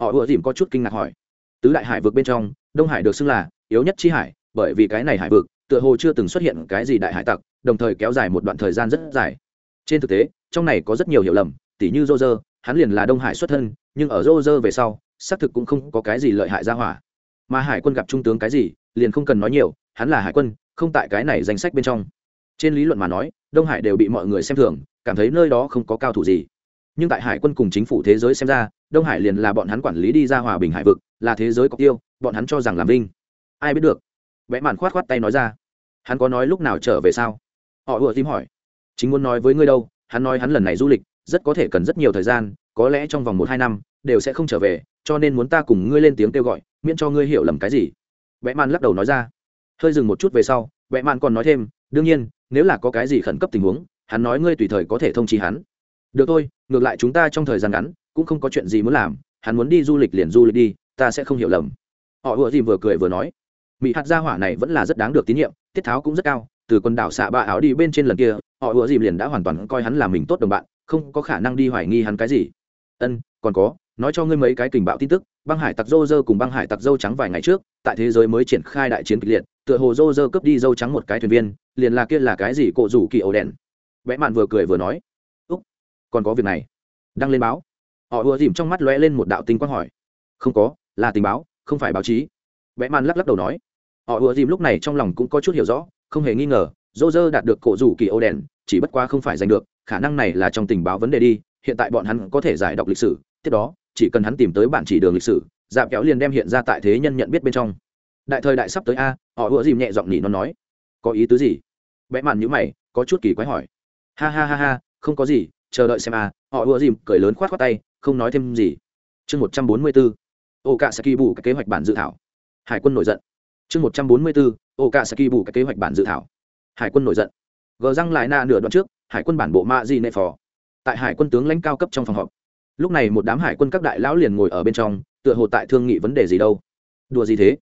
Họ ùa dìm có chút kinh ngạc hỏi. Tứ đại hải vực bên trong, đông hải được xưng là yếu nhất chi hải, bởi vì cái này hải vực, tựa hồ chưa từng xuất hiện cái gì đại hải tặc, đồng thời kéo dài một đoạn thời gian rất dài. Trên thực tế, trong này có rất nhiều hiểu lầm, tỉ như rô rơ hắn liền là đông hải xuất thân, nhưng ở rô rơ về sau, xác thực cũng không có cái gì lợi hại ra hỏa. Mà hải quân gặp trung tướng cái gì, liền không cần nói nhiều, hắn là hải quân, không tại cái này danh sách bên trong. Trên lý luận mà nói, đông hải đều bị mọi người xem thường cảm thấy nơi đó không có cao thủ gì. Nhưng tại hải quân cùng chính phủ thế giới xem ra, đông hải liền là bọn hắn quản lý đi ra hòa bình hải vực, là thế giới có tiêu, bọn hắn cho rằng làm vinh. Ai biết được? Vẽ màn khoát khoát tay nói ra. Hắn có nói lúc nào trở về sao? Họ vừa tìm hỏi. Chính muốn nói với ngươi đâu, hắn nói hắn lần này du lịch, rất có thể cần rất nhiều thời gian, có lẽ trong vòng một hai năm, đều sẽ không trở về, cho nên muốn ta cùng ngươi lên tiếng kêu gọi, miễn cho ngươi hiểu lầm cái gì. Vẽ màn lắc đầu nói ra. Hơi dừng một chút về sau, vẽ màn còn nói thêm, đương nhiên, nếu là có cái gì khẩn cấp tình huống hắn nói ngươi tùy thời có thể thông chi hắn. Được thôi, ngược lại chúng ta trong thời gian ngắn, cũng không có chuyện gì muốn làm, hắn muốn đi du lịch liền du lịch đi, ta sẽ không hiểu lầm. Họ vừa gì vừa cười vừa nói. Mỹ hạt gia hỏa này vẫn là rất đáng được tín nhiệm, tiết tháo cũng rất cao, từ quần đảo xạ ba áo đi bên trên lần kia, họ vừa gì liền đã hoàn toàn coi hắn là mình tốt đồng bạn, không có khả năng đi hoài nghi hắn cái gì. Ân, còn có, nói cho ngươi mấy cái tình bạo tin tức, băng hải tặc dô dơ cùng băng hải tặc dâu trắng vài ngày trước, tại thế giới mới triển khai đại chiến kịch liệt, tựa hồ dô dơ cướp đi dâu trắng một cái thuyền viên, liền là kia là cái gì cộ rủ kỳ ổ đèn vẽ mạn vừa cười vừa nói, úc, còn có việc này. Đăng lên báo. Họ ùa dìm trong mắt lóe lên một đạo tinh quang hỏi, không có, là tình báo, không phải báo chí. Vẽ mạn lắc lắc đầu nói. Họ ùa dìm lúc này trong lòng cũng có chút hiểu rõ, không hề nghi ngờ, dô dơ đạt được cổ rủ kỳ ô đèn, chỉ bất quá không phải giành được, khả năng này là trong tình báo vấn đề đi, hiện tại bọn hắn có thể giải đọc lịch sử, tiếp đó, chỉ cần hắn tìm tới bản chỉ đường lịch sử dạp kéo liền đem hiện ra tại thế nhân nhận biết bên trong. Đại thời đại sắp tới a, họ ùa dìm nhẹ giọng nhỉ nó nói, có ý tứ gì? Vẽ mạn nhữ mày, có chút kỳ quái hỏi ha ha ha ha, không có gì, chờ đợi xem à. họ ùa dìm cười lớn khoát khoát tay, không nói thêm gì. Chương một trăm bốn mươi bốn ô cạ saki bù cái kế hoạch bản dự thảo. Hải quân nổi giận. Chương một trăm bốn mươi bốn ô cạ saki bù cái kế hoạch bản dự thảo. Hải quân nổi giận. Gờ răng lại na nửa đoạn trước, hải quân bản bộ ma di nệ phò. Tại hải quân tướng lãnh cao cấp trong phòng họp. Lúc này một đám hải quân các đại lão liền ngồi ở bên trong, tựa hồ tại thương nghị vấn đề gì đâu. Đùa gì thế?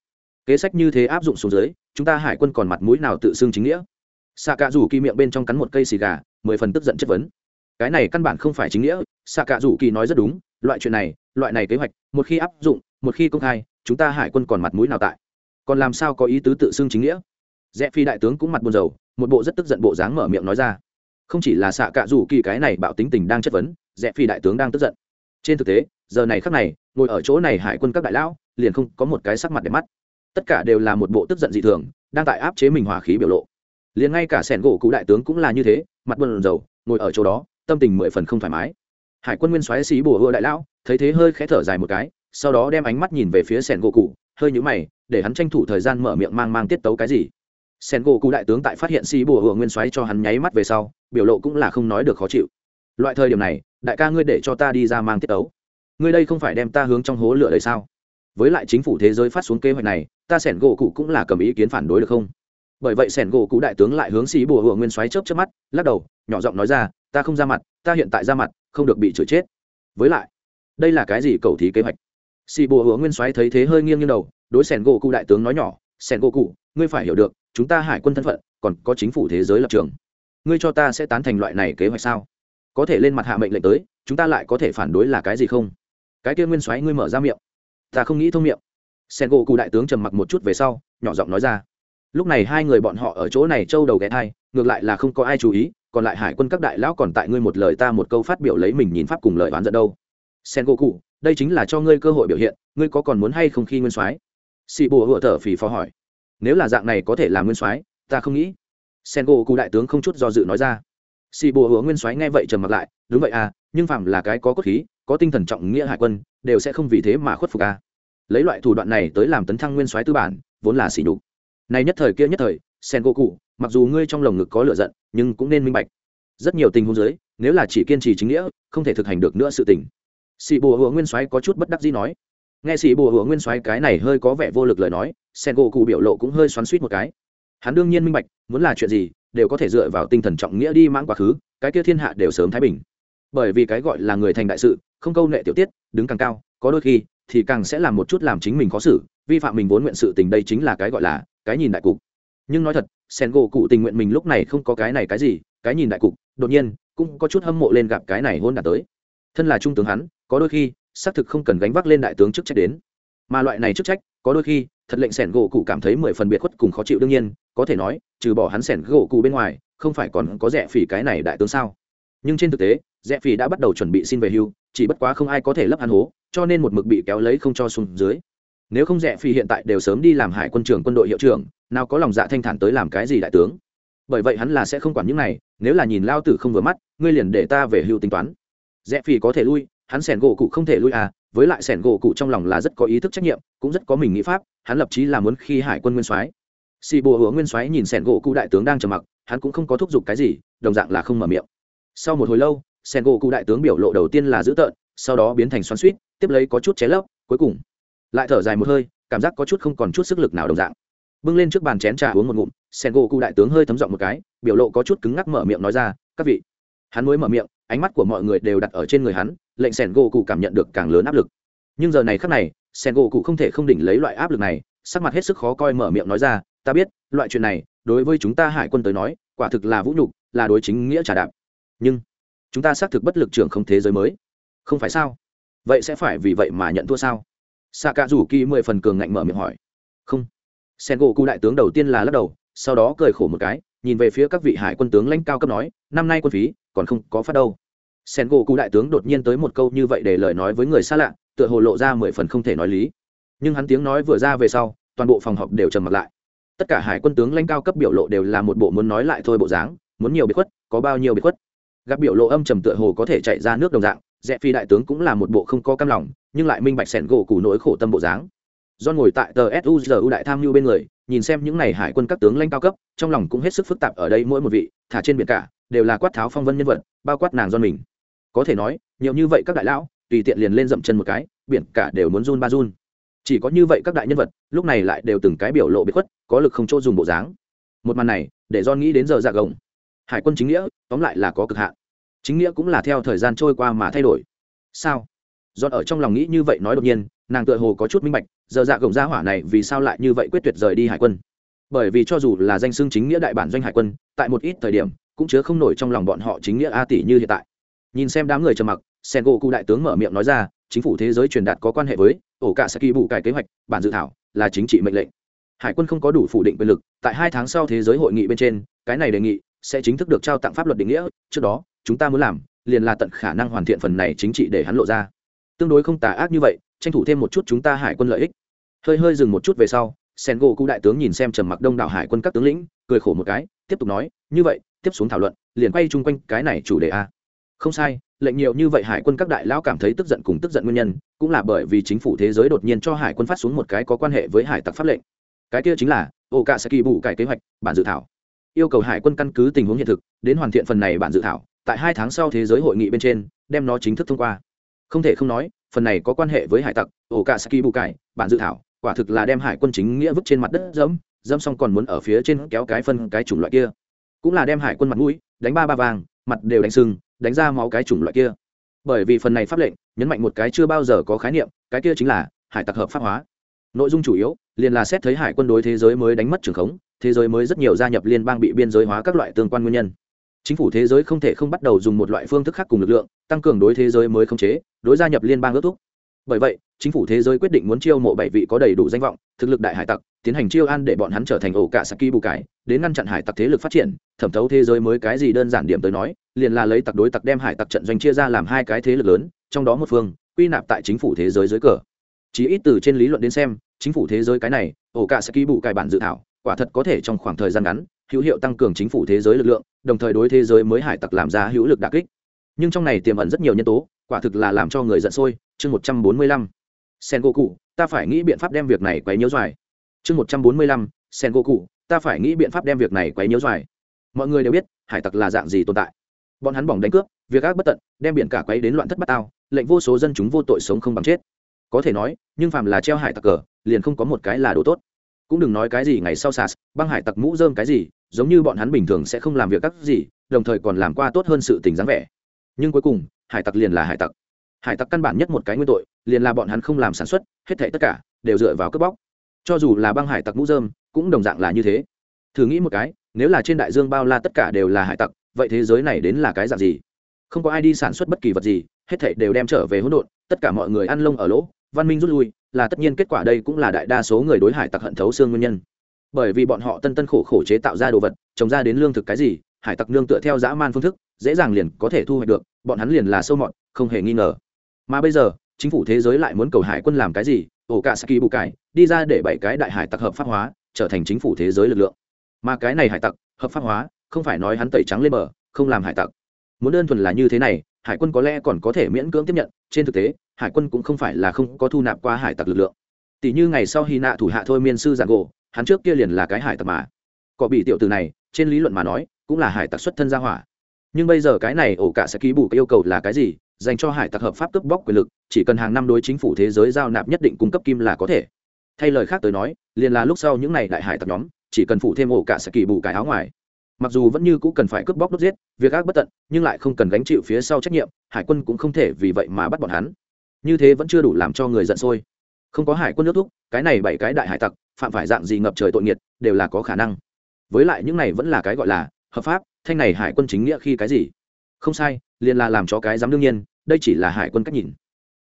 Kế sách như thế áp dụng xuống dưới, chúng ta hải quân còn mặt mũi nào tự xưng chính nghĩa? Xạ cạ rủ kỳ miệng bên trong cắn một cây xì gà, mười phần tức giận chất vấn. Cái này căn bản không phải chính nghĩa xạ cạ rủ kỳ nói rất đúng, loại chuyện này, loại này kế hoạch, một khi áp dụng, một khi công khai, chúng ta hải quân còn mặt mũi nào tại? Còn làm sao có ý tứ tự xưng chính nghĩa? Rẽ phi đại tướng cũng mặt buồn rầu, một bộ rất tức giận bộ dáng mở miệng nói ra. Không chỉ là xạ cạ rủ kỳ cái này bạo tính tình đang chất vấn rẽ phi đại tướng đang tức giận. Trên thực tế, giờ này khắc này, ngồi ở chỗ này hải quân các đại lão, liền không có một cái sắc mặt để mắt. Tất cả đều là một bộ tức giận dị thường, đang tại áp chế mình hỏa khí biểu lộ liền ngay cả sẻn gỗ cụ đại tướng cũng là như thế, mặt buồn rầu, ngồi ở chỗ đó, tâm tình mười phần không thoải mái. Hải quân nguyên soái xí bùa hựa đại lão, thấy thế hơi khẽ thở dài một cái, sau đó đem ánh mắt nhìn về phía sẻn gỗ cụ, hơi nhũ mày, để hắn tranh thủ thời gian mở miệng mang mang tiết tấu cái gì. Sen gỗ cụ đại tướng tại phát hiện xí bùa hựa nguyên soái cho hắn nháy mắt về sau, biểu lộ cũng là không nói được khó chịu. Loại thời điểm này, đại ca ngươi để cho ta đi ra mang tiết tấu. Ngươi đây không phải đem ta hướng trong hố lửa đấy sao? Với lại chính phủ thế giới phát xuống kế hoạch này, ta sẻn gỗ cụ cũng là cầm ý kiến phản đối được không? Bởi vậy sẻn gỗ cụ đại tướng lại hướng xì bùa hựa nguyên xoáy chớp chớp mắt, lắc đầu, nhỏ giọng nói ra, ta không ra mặt, ta hiện tại ra mặt, không được bị chửi chết. Với lại, đây là cái gì cầu thí kế hoạch? Xì bùa hựa nguyên xoáy thấy thế hơi nghiêng như đầu, đối sẻn gỗ cụ đại tướng nói nhỏ, sẻn gỗ cụ ngươi phải hiểu được, chúng ta hải quân thân phận, còn có chính phủ thế giới lập trường. Ngươi cho ta sẽ tán thành loại này kế hoạch sao? Có thể lên mặt hạ mệnh lệnh tới, chúng ta lại có thể phản đối là cái gì không? Cái kia nguyên soái ngươi mở ra miệng. Ta không nghĩ thông miệng. Sen gỗ cụ đại tướng trầm mặc một chút về sau, nhỏ giọng nói ra lúc này hai người bọn họ ở chỗ này trâu đầu ghé thai, ngược lại là không có ai chú ý, còn lại hải quân các đại lão còn tại ngươi một lời ta một câu phát biểu lấy mình nhìn pháp cùng lời oán giận đâu. Sen gỗ cụ đây chính là cho ngươi cơ hội biểu hiện, ngươi có còn muốn hay không khi nguyên soái? Xì bùa hựa thở phì phò hỏi. Nếu là dạng này có thể làm nguyên soái, ta không nghĩ. Sen gỗ cụ đại tướng không chút do dự nói ra. Xì bùa hựa nguyên soái nghe vậy trầm mặc lại, đúng vậy à nhưng phạm là cái có cốt khí, có tinh thần trọng nghĩa hải quân, đều sẽ không vì thế mà khuất phục à. lấy loại thủ đoạn này tới làm tấn thăng nguyên soái tư bản, vốn là xỉ nhục này nhất thời kia nhất thời, sen gỗ cụ mặc dù ngươi trong lồng ngực có lựa giận, nhưng cũng nên minh bạch. Rất nhiều tình huống giới nếu là chỉ kiên trì chính nghĩa, không thể thực hành được nữa sự tình. Sĩ bùa hựa nguyên soái có chút bất đắc dĩ nói. Nghe sĩ bùa hựa nguyên soái cái này hơi có vẻ vô lực lời nói, sen gỗ cụ biểu lộ cũng hơi xoắn suýt một cái. Hắn đương nhiên minh bạch, muốn là chuyện gì, đều có thể dựa vào tinh thần trọng nghĩa đi mãng quá khứ, cái kia thiên hạ đều sớm thái bình. Bởi vì cái gọi là người thành đại sự, không câu nệ tiểu tiết, đứng càng cao, có đôi khi thì càng sẽ làm một chút làm chính mình khó xử, vi phạm mình vốn nguyện sự tình đây chính là cái gọi là cái nhìn đại cục. Nhưng nói thật sen gỗ cụ tình nguyện mình lúc này không có cái này cái gì, cái nhìn đại cục, đột nhiên cũng có chút hâm mộ lên gặp cái này hôn đạt tới. Thân là trung tướng hắn, có đôi khi xác thực không cần gánh vác lên đại tướng chức trách đến. Mà loại này chức trách, có đôi khi, thật lệnh sẻn gỗ cụ cảm thấy mười phần biệt khuất cùng khó chịu. Đương nhiên, có thể nói, trừ bỏ hắn sẻn gỗ cụ bên ngoài, không phải còn có rẻ phỉ cái này đại tướng sao? Nhưng trên thực tế rẽ phỉ đã bắt đầu chuẩn bị xin về hưu chỉ bất quá không ai có thể lấp hắn hố, cho nên một mực bị kéo lấy không cho xuống dưới. Nếu không rẽ phi hiện tại đều sớm đi làm hải quân trưởng quân đội hiệu trưởng, nào có lòng dạ thanh thản tới làm cái gì đại tướng? Bởi vậy hắn là sẽ không quản những này, nếu là nhìn lao tử không vừa mắt, ngươi liền để ta về hưu tính toán. Rẽ phi có thể lui, hắn sẻn gỗ cụ không thể lui à với lại sẻn gỗ cụ trong lòng là rất có ý thức trách nhiệm, cũng rất có mình nghĩ pháp, hắn lập chí là muốn khi hải quân nguyên soái. Xì bùa hứa nguyên soái nhìn sẻn gỗ cụ đại tướng đang trầm mặc, hắn cũng không có thúc giục cái gì, đồng dạng là không mở miệng. Sau một hồi lâu sen gỗ cụ đại tướng biểu lộ đầu tiên là dữ tợn, sau đó biến thành xoắn suýt tiếp lấy có chút ché lấp, cuối cùng lại thở dài một hơi, cảm giác có chút không còn chút sức lực nào đồng dạng. Bưng lên trước bàn chén trà uống một ngụm, sen gỗ cụ đại tướng hơi thấm giọng một cái, biểu lộ có chút cứng ngắc mở miệng nói ra, các vị. Hắn mới mở miệng, ánh mắt của mọi người đều đặt ở trên người hắn, lệnh sen gỗ cụ cảm nhận được càng lớn áp lực. Nhưng giờ này khắc này, sen gỗ cụ không thể không đỉnh lấy loại áp lực này, sắc mặt hết sức khó coi mở miệng nói ra, ta biết, loại chuyện này, đối với chúng ta hải quân tới nói, quả thực là vũ nhục, là đối chính nghĩa trả đạp. Nhưng chúng ta xác thực bất lực trưởng không thế giới mới. Không phải sao? Vậy sẽ phải vì vậy mà nhận thua sao? Xạ cả rủ kỳ mười phần cường ngạnh mở miệng hỏi. Không. Sen gỗ cụ đại tướng đầu tiên là lắc đầu, sau đó cười khổ một cái, nhìn về phía các vị hải quân tướng lãnh cao cấp nói, năm nay quân phí còn không có phát đâu. Sen gỗ cụ đại tướng đột nhiên tới một câu như vậy để lời nói với người xa lạ, tựa hồ lộ ra mười phần không thể nói lý. Nhưng hắn tiếng nói vừa ra về sau, toàn bộ phòng họp đều trầm mặt lại. Tất cả hải quân tướng lãnh cao cấp biểu lộ đều là một bộ muốn nói lại thôi bộ dáng, muốn nhiều biệt khuất, có bao nhiêu biệt khuất gặp biểu lộ âm trầm tựa hồ có thể chạy ra nước đồng dạng rẽ phi đại tướng cũng là một bộ không có cam lòng, nhưng lại minh bạch sẻn gỗ củ nỗi khổ tâm bộ dáng. Do ngồi tại tờ suzu đại tham mưu bên người, nhìn xem những n à y hải quân các tướng lãnh cao cấp, trong lòng cũng hết sức phức tạp ở đây mỗi một vị, thả trên biển cả, đều là quát tháo phong vân nhân vật, bao quát nàng do mình. Có thể nói, nhiều như vậy các đại lão, tùy tiện liền lên dậm chân một cái, biển cả đều muốn run ba run. Chỉ có như vậy các đại nhân vật, lúc này lại đều từng cái biểu lộ bị khuất, có lực không chỗ dùng bộ dáng. Một màn này, để do nghĩ đến giờ dạ gồng hải quân chính nghĩa, tóm lại là có cực hạn. Chính nghĩa cũng là theo thời gian trôi qua mà thay đổi. Sao? Do ở trong lòng nghĩ như vậy nói đột nhiên, nàng tựa hồ có chút minh bạch, giờ dạ gồng gia hỏa này vì sao lại như vậy quyết tuyệt rời đi hải quân? Bởi vì cho dù là danh xưng chính nghĩa đại bản doanh hải quân, tại một ít thời điểm, cũng chứa không nổi trong lòng bọn họ chính nghĩa a tỷ như hiện tại. Nhìn xem đám người trầm mặc, sen gỗ cụ đại tướng mở miệng nói ra, chính phủ thế giới truyền đạt có quan hệ với ổ cả saki bù cải kế hoạch, bản dự thảo là chính trị mệnh lệnh. Hải quân không có đủ phủ định quyền lực, tại hai tháng sau thế giới hội nghị bên trên, cái này đề nghị sẽ chính thức được trao tặng pháp luật định nghĩa, trước đó, chúng ta muốn làm, liền là tận khả năng hoàn thiện phần này chính trị để hắn lộ ra. Tương đối không tà ác như vậy, tranh thủ thêm một chút chúng ta hải quân lợi ích. Hơi hơi dừng một chút về sau sen gỗ cụ đại tướng nhìn xem trầm mặc đông đảo hải quân các tướng lĩnh, cười khổ một cái, tiếp tục nói, như vậy, tiếp xuống thảo luận, liền quay chung quanh cái này chủ đề a. Không sai, lệnh nhiều như vậy hải quân các đại lão cảm thấy tức giận cùng tức giận nguyên nhân, cũng là bởi vì chính phủ thế giới đột nhiên cho hải quân phát xuống một cái có quan hệ với hải tặc pháp lệnh. Cái kia chính là ô cả sẽ kỳ bù cải kế hoạch, bản dự thảo yêu cầu hải quân căn cứ tình huống hiện thực, đến hoàn thiện phần này bản dự thảo, tại hai tháng sau thế giới hội nghị bên trên, đem nó chính thức thông qua. Không thể không nói, phần này có quan hệ với hải tặc ổ cả saki bù cải bản dự thảo, quả thực là đem hải quân chính nghĩa vứt trên mặt đất dẫm dẫm xong còn muốn ở phía trên kéo cái phân, cái chủng loại kia. Cũng là đem hải quân mặt mũi, đánh ba ba vàng, mặt đều đánh sưng đánh ra máu cái chủng loại kia. Bởi vì phần này pháp lệnh, nhấn mạnh một cái chưa bao giờ có khái niệm, cái kia chính là hải tặc hợp pháp hóa. Nội dung chủ yếu, liền là xét thấy hải quân đối thế giới mới đánh mất trường khống thế giới mới rất nhiều gia nhập liên bang bị biên giới hóa các loại tương quan nguyên nhân. Chính phủ thế giới không thể không bắt đầu dùng một loại phương thức khác cùng lực lượng, tăng cường đối thế giới mới không chế, đối gia nhập liên bang ước thúc. Bởi vậy, chính phủ thế giới quyết định muốn chiêu mộ bảy vị có đầy đủ danh vọng, thực lực đại hải tặc, tiến hành chiêu an để bọn hắn trở thành ổ cả saki bù cải, đến ngăn chặn hải tặc thế lực phát triển, thẩm thấu thế giới mới cái gì đơn giản điểm tới nói, liền là lấy tặc đối tặc đem hải tặc trận doanh chia ra làm hai cái thế lực lớn, trong đó một phương, quy nạp tại chính phủ thế giới dưới cờ. Chỉ ít từ trên lý luận đến xem, chính phủ thế giới cái này, ổ cả saki bù cải bản dự thảo quả thật có thể trong khoảng thời gian ngắn, hữu hiệu tăng cường chính phủ thế giới lực lượng, đồng thời đối thế giới mới hải tặc làm ra hữu lực đặc kích. Nhưng trong này tiềm ẩn rất nhiều nhân tố, quả thực là làm cho người giận sôi. Chương một trăm bốn mươi lăm sen gỗ cụ ta phải nghĩ biện pháp đem việc này quấy nhiễu dài. chương một trăm bốn mươi lăm sen gỗ cụ ta phải nghĩ biện pháp đem việc này quấy nhiễu dài. mọi người đều biết, hải tặc là dạng gì tồn tại. Bọn hắn bỏng đánh cướp, việc ác bất tận, đem biển cả quấy đến loạn thất bát tao, lệnh vô số dân chúng vô tội sống không bằng chết. Có thể nói, nhưng phàm là treo hải tặc cờ, liền không có một cái là đồ tốt cũng đừng nói cái gì ngày sau sas băng hải tặc mũ dơm cái gì, giống như bọn hắn bình thường sẽ không làm việc các gì, đồng thời còn làm qua tốt hơn sự tình dáng vẻ. Nhưng cuối cùng, hải tặc liền là hải tặc. Hải tặc căn bản nhất một cái nguyên tội, liền là bọn hắn không làm sản xuất, hết thảy tất cả đều dựa vào cướp bóc. Cho dù là băng hải tặc mũ dơm cũng đồng dạng là như thế. Thử nghĩ một cái, nếu là trên đại dương bao la tất cả đều là hải tặc, vậy thế giới này đến là cái dạng gì? Không có ai đi sản xuất bất kỳ vật gì, hết thảy đều đem trở về hỗn độn, tất cả mọi người ăn lông ở lỗ, văn minh rút lui là tất nhiên kết quả đây cũng là đại đa số người đối hải tặc hận thấu xương nguyên nhân. Bởi vì bọn họ tân tân khổ khổ chế tạo ra đồ vật, trồng ra đến lương thực cái gì, hải tặc nương tựa theo dã man phương thức, dễ dàng liền có thể thu hoạch được, bọn hắn liền là sâu mọt, không hề nghi ngờ. Mà bây giờ, chính phủ thế giới lại muốn cầu hải quân làm cái gì, ổ cả saki bù cải, đi ra để bảy cái đại hải tặc hợp pháp hóa, trở thành chính phủ thế giới lực lượng. Mà cái này hải tặc, hợp pháp hóa, không phải nói hắn tẩy trắng lên bờ, không làm hải tặc. Muốn đơn thuần là như thế này, hải quân có lẽ còn có thể miễn cưỡng tiếp nhận, trên thực tế hải quân cũng không phải là không có thu nạp qua hải tặc lực lượng. Tỷ như ngày sau hy nạ thủ hạ thôi miên sư giàn gỗ, hắn trước kia liền là cái hải tặc mà. Có bị tiểu từ này, trên lý luận mà nói, cũng là hải tặc xuất thân gia hỏa. Nhưng bây giờ cái này ổ cả sẽ ký bù cái yêu cầu là cái gì, dành cho hải tặc hợp pháp cướp bóc quyền lực, chỉ cần hàng năm đối chính phủ thế giới giao nạp nhất định cung cấp kim là có thể. Thay lời khác tới nói, liền là lúc sau những n à y đại hải tặc nhóm, chỉ cần phụ thêm ổ cả sẽ kỳ bù cái áo ngoài. Mặc dù vẫn như cũ cần phải cướp bóc đốt giết, việc ác bất tận, nhưng lại không cần gánh chịu phía sau trách nhiệm, hải quân cũng không thể vì vậy mà bắt bọn hắn như thế vẫn chưa đủ làm cho người giận sôi. Không có hải quân nước thúc, cái này bảy cái đại hải tặc, phạm phải dạng gì ngập trời tội nghiệt, đều là có khả năng. Với lại những này vẫn là cái gọi là hợp pháp, thanh này hải quân chính nghĩa khi cái gì? Không sai, liền là làm cho cái dám đương nhiên, đây chỉ là hải quân cách nhìn.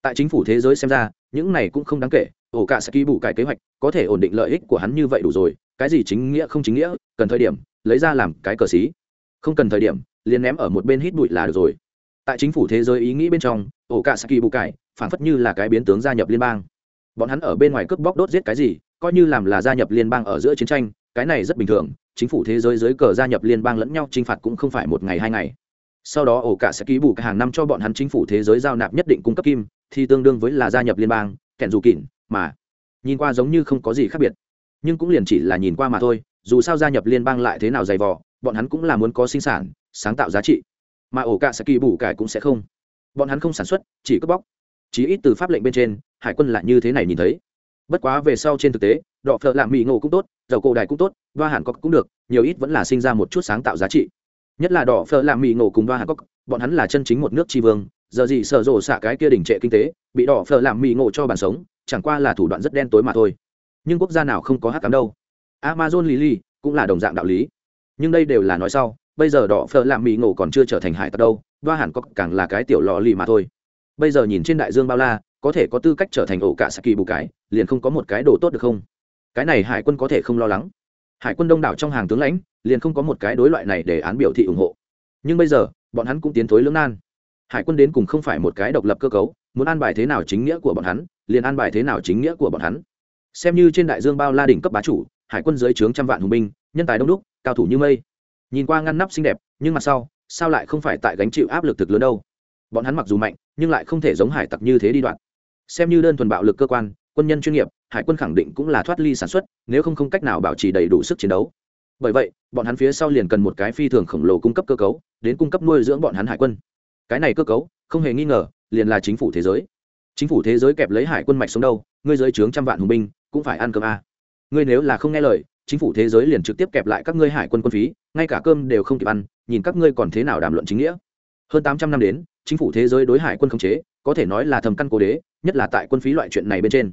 Tại chính phủ thế giới xem ra, những này cũng không đáng kể, ổ cả sẽ ký bù cải kế hoạch, có thể ổn định lợi ích của hắn như vậy đủ rồi, cái gì chính nghĩa không chính nghĩa, cần thời điểm, lấy ra làm cái cờ xí. Không cần thời điểm, liền ném ở một bên hít bụi là được rồi. Tại chính phủ thế giới ý nghĩ bên trong, ổ cả saki bù cải phản phất như là cái biến tướng gia nhập liên bang. Bọn hắn ở bên ngoài cướp bóc đốt giết cái gì, coi như làm là gia nhập liên bang ở giữa chiến tranh, cái này rất bình thường, chính phủ thế giới dưới cờ gia nhập liên bang lẫn nhau t r i n h phạt cũng không phải một ngày hai ngày. Sau đó ổ cả sẽ ký bù cả hàng năm cho bọn hắn chính phủ thế giới giao nạp nhất định cung cấp kim, thì tương đương với là gia nhập liên bang kẻn dù kỉn, mà nhìn qua giống như không có gì khác biệt. Nhưng cũng liền chỉ là nhìn qua mà thôi, dù sao gia nhập liên bang lại thế nào dày vò, bọn hắn cũng là muốn có sinh sản, sáng tạo giá trị. Mà ổ cả sẽ kỳ bù cải cũng sẽ không. Bọn hắn không sản xuất, chỉ cướp bóc chí ít từ pháp lệnh bên trên, hải quân lại như thế này nhìn thấy. Bất quá về sau trên thực tế, đọ phợ lạ mỹ ngộ cũng tốt, dầu cổ đài cũng tốt và hàn cốc cũng được, nhiều ít vẫn là sinh ra một chút sáng tạo giá trị. Nhất là đỏ phở làm mì ngộ cùng đoa hàn cốc, bọn hắn là chân chính một nước tri vương, giờ gì sợ rộ xạ cái kia đỉnh trệ kinh tế, bị đỏ phở làm mì ngộ cho bàn sống, chẳng qua là thủ đoạn rất đen tối mà thôi. Nhưng quốc gia nào không có hát cám đâu. Amazon lily cũng là đồng dạng đạo lý. Nhưng đây đều là nói sau, bây giờ đỏ phở làm mì ngộ còn chưa trở thành hải tặc đâu, đoa hàn cốc càng là cái tiểu lò lì mà thôi bây giờ nhìn trên đại dương bao la, có thể có tư cách trở thành ổ cả saki bù cái, liền không có một cái đồ tốt được không? Cái này hải quân có thể không lo lắng. Hải quân đông đảo trong hàng tướng lãnh, liền không có một cái đối loại này để án biểu thị ủng hộ. Nhưng bây giờ, bọn hắn cũng tiến thối lưỡng nan. Hải quân đến cùng không phải một cái độc lập cơ cấu, muốn an bài thế nào chính nghĩa của bọn hắn, liền an bài thế nào chính nghĩa của bọn hắn. Xem như trên đại dương bao la đỉnh cấp bá chủ, hải quân dưới trướng trăm vạn hùng binh, nhân tài đông đúc, cao thủ như mây. Nhìn qua ngăn nắp xinh đẹp, nhưng mặt sau, sao lại không phải tại gánh chịu áp lực thực lớn đâu? Bọn hắn mặc dù mạnh, nhưng lại không thể giống hải tặc như thế đi đoạn. Xem như đơn thuần bạo lực cơ quan, quân nhân chuyên nghiệp, hải quân khẳng định cũng là thoát ly sản xuất, nếu không không cách nào bảo trì đầy đủ sức chiến đấu. Bởi vậy, bọn hắn phía sau liền cần một cái phi thường khổng lồ cung cấp cơ cấu, đến cung cấp nuôi dưỡng bọn hắn hải quân. Cái này cơ cấu, không hề nghi ngờ, liền là chính phủ thế giới. Chính phủ thế giới kẹp lấy hải quân mạch xuống đâu, ngươi giới trướng trăm vạn hùng binh, cũng phải ăn cơm a ngươi nếu là không nghe lời, chính phủ thế giới liền trực tiếp kẹp lại các ngươi hải quân quân phí, ngay cả cơm đều không kịp ăn, nhìn các ngươi còn thế nào đàm luận chính nghĩa hơn tám trăm năm đến, chính phủ thế giới đối hải quân khống chế, có thể nói là thầm căn cố đế, nhất là tại quân phí loại chuyện này bên trên.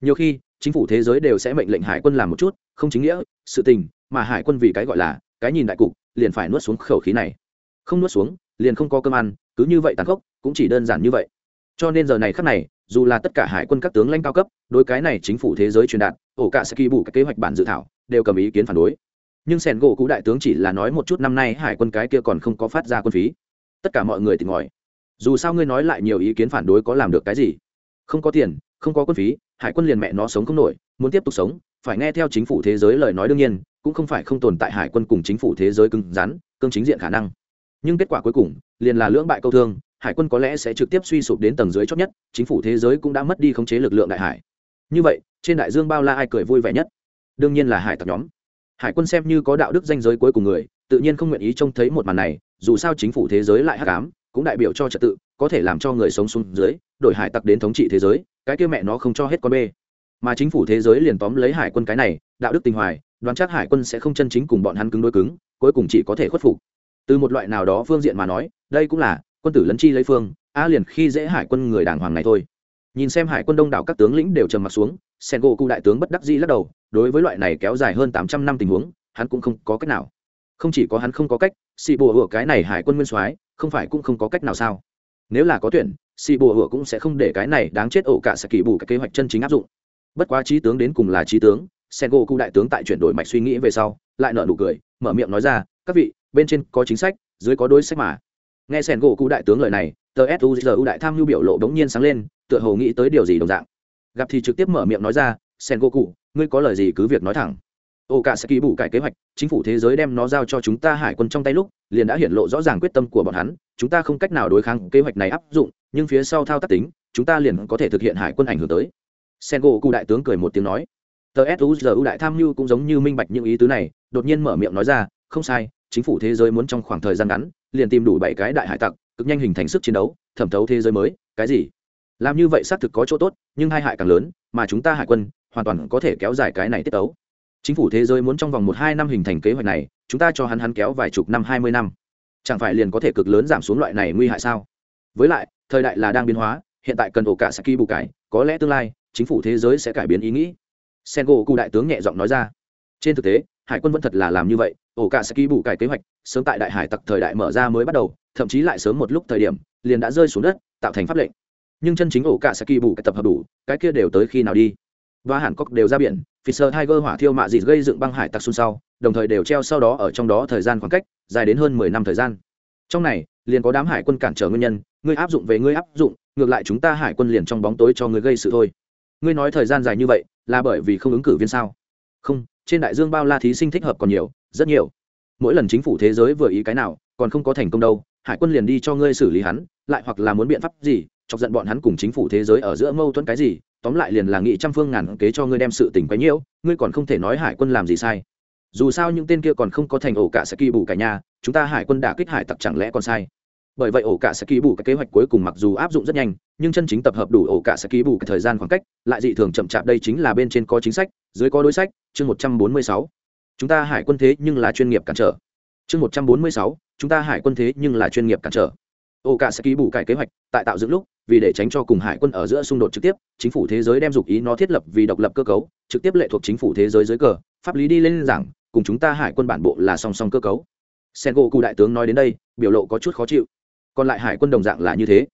Nhiều khi, chính phủ thế giới đều sẽ mệnh lệnh hải quân làm một chút, không chính nghĩa, sự tình, mà hải quân vì cái gọi là, cái nhìn đại cục, liền phải nuốt xuống khẩu khí này. Không nuốt xuống, liền không có cơm ăn, cứ như vậy tàn khốc, cũng chỉ đơn giản như vậy. Cho nên giờ này khắc này, dù là tất cả hải quân các tướng lãnh cao cấp, đối cái này chính phủ thế giới truyền đạt, ổ cả sẽ kỳ bù các kế hoạch bản dự thảo, đều cầm ý kiến phản đối. Nhưng sẻn gỗ cũ đại tướng chỉ là nói một chút năm nay hải quân cái kia còn không có phát ra quân phí tất cả mọi người tỉnh ngòi. Dù sao ngươi nói lại nhiều ý kiến phản đối có làm được cái gì? Không có tiền, không có quân phí, hải quân liền mẹ nó sống không nổi, muốn tiếp tục sống, phải nghe theo chính phủ thế giới lời nói đương nhiên, cũng không phải không tồn tại hải quân cùng chính phủ thế giới cứng rắn, cương chính diện khả năng. Nhưng kết quả cuối cùng, liền là lưỡng bại câu thương, hải quân có lẽ sẽ trực tiếp suy sụp đến tầng dưới chót nhất, chính phủ thế giới cũng đã mất đi khống chế lực lượng đại hải. Như vậy, trên đại dương bao la ai cười vui vẻ nhất? Đương nhiên là hải tặc nhóm. Hải quân xem như có đạo đức danh giới cuối cùng người, tự nhiên không nguyện ý trông thấy một màn này dù sao chính phủ thế giới lại hắc ám, cũng đại biểu cho trật tự, có thể làm cho người sống xuống dưới, đổi hải tặc đến thống trị thế giới, cái kia mẹ nó không cho hết con bê. Mà chính phủ thế giới liền tóm lấy hải quân cái này, đạo đức tình hoài, đoán chắc hải quân sẽ không chân chính cùng bọn hắn cứng đối cứng, cuối cùng chỉ có thể khuất phục. Từ một loại nào đó phương diện mà nói, đây cũng là quân tử lấn chi lấy phương, a liền khi dễ hải quân người đàng hoàng này thôi. Nhìn xem hải quân đông đảo các tướng lĩnh đều trầm mặt xuống sen gỗ cụ đại tướng bất đắc dĩ lắc đầu, đối với loại này kéo dài hơn tám trăm năm tình huống, hắn cũng không có cách nào không chỉ có hắn không có cách, xì bùa hựa cái này hải quân nguyên soái, không phải cũng không có cách nào sao? Nếu là có tuyển, xì bùa hựa cũng sẽ không để cái này đáng chết ổ cả sẽ kỳ bù cái kế hoạch chân chính áp dụng. Bất quá trí tướng đến cùng là trí tướng, sen gỗ cụ đại tướng tại chuyển đổi mạch suy nghĩ về sau, lại nợ nụ cười, mở miệng nói ra, các vị, bên trên có chính sách, dưới có đối sách mà. Nghe sen gỗ cụ đại tướng lời này, tờ suzu đại tham nhu biểu lộ bỗng nhiên sáng lên, tựa hồ nghĩ tới điều gì đồng dạng. Gặp thì trực tiếp mở miệng nói ra, sen gỗ cụ ngươi có lời gì cứ việc nói thẳng ô cả sẽ ký bù cải kế hoạch, chính phủ thế giới đem nó giao cho chúng ta hải quân trong tay lúc, liền đã hiện lộ rõ ràng quyết tâm của bọn hắn. Chúng ta không cách nào đối kháng kế hoạch này áp dụng, nhưng phía sau thao tác tính, chúng ta liền có thể thực hiện hải quân ảnh hưởng tới. Sen gỗ cụ đại tướng cười một tiếng nói. Tờ suzu đại tham mưu cũng giống như minh bạch những ý tứ này, đột nhiên mở miệng nói ra, không sai, chính phủ thế giới muốn trong khoảng thời gian ngắn, liền tìm đủ bảy cái đại hải tặc, cực nhanh hình thành sức chiến đấu, thẩm thấu thế giới mới, cái gì? Làm như vậy xác thực có chỗ tốt, nhưng hai hại càng lớn, mà chúng ta hải quân hoàn toàn có thể kéo dài cái này tiết tấu chính phủ thế giới muốn trong vòng một hai năm hình thành kế hoạch này, chúng ta cho hắn hắn kéo vài chục năm, hai mươi năm. Chẳng phải liền có thể cực lớn giảm xuống loại này nguy hại sao? Với lại, thời đại là đang biến hóa, hiện tại cần ổ cả saki bù cải, có lẽ tương lai, chính phủ thế giới sẽ cải biến ý nghĩ. Sen gỗ cụ đại tướng nhẹ giọng nói ra. Trên thực tế, hải quân vẫn thật là làm như vậy, ổ cả saki bù cải kế hoạch, sớm tại đại hải tặc thời đại mở ra mới bắt đầu, thậm chí lại sớm một lúc thời điểm, liền đã rơi xuống đất, tạo thành pháp lệnh. Nhưng chân chính ổ cả saki bù cải tập hợp đủ, cái kia đều tới khi nào đi? Và hàn cốc đều ra biển Fisher Tiger hỏa thiêu mạ dịt gây dựng băng hải tặc xung sau, đồng thời đều treo sau đó ở trong đó thời gian khoảng cách dài đến hơn mười năm thời gian. Trong này, liền có đám hải quân cản trở nguyên nhân, ngươi áp dụng về ngươi áp dụng, ngược lại chúng ta hải quân liền trong bóng tối cho ngươi gây sự thôi. Ngươi nói thời gian dài như vậy, là bởi vì không ứng cử viên sao? Không, trên đại dương bao la thí sinh thích hợp còn nhiều, rất nhiều. Mỗi lần chính phủ thế giới vừa ý cái nào, còn không có thành công đâu, hải quân liền đi cho ngươi xử lý hắn, lại hoặc là muốn biện pháp gì, chọc giận bọn hắn cùng chính phủ thế giới ở giữa mâu thuẫn cái gì, tóm lại liền là nghị trăm phương ngàn kế cho ngươi đem sự tình quấy nhiễu, ngươi còn không thể nói hải quân làm gì sai. Dù sao những tên kia còn không có thành ổ cả sẽ kỳ bù cả nhà, chúng ta hải quân đã kích hải tặc chẳng lẽ còn sai? Bởi vậy ổ cả sẽ kỳ bù cái kế hoạch cuối cùng mặc dù áp dụng rất nhanh, nhưng chân chính tập hợp đủ ổ cả sẽ kỳ bù cái thời gian khoảng cách, lại dị thường chậm chạp đây chính là bên trên có chính sách, dưới có đối sách, chương một trăm bốn mươi sáu. Chúng ta hải quân thế nhưng là chuyên nghiệp cản trở. Chương một trăm bốn mươi sáu, chúng ta hải quân thế nhưng là chuyên nghiệp cản trở. Ổ cả sẽ ký bù cải kế hoạch, tại tạo dựng lúc vì để tránh cho cùng hải quân ở giữa xung đột trực tiếp, chính phủ thế giới đem dục ý nó thiết lập vì độc lập cơ cấu, trực tiếp lệ thuộc chính phủ thế giới dưới cờ, pháp lý đi lên rằng cùng chúng ta hải quân bản bộ là song song cơ cấu. Sen gỗ cụ đại tướng nói đến đây, biểu lộ có chút khó chịu. Còn lại hải quân đồng dạng là như thế.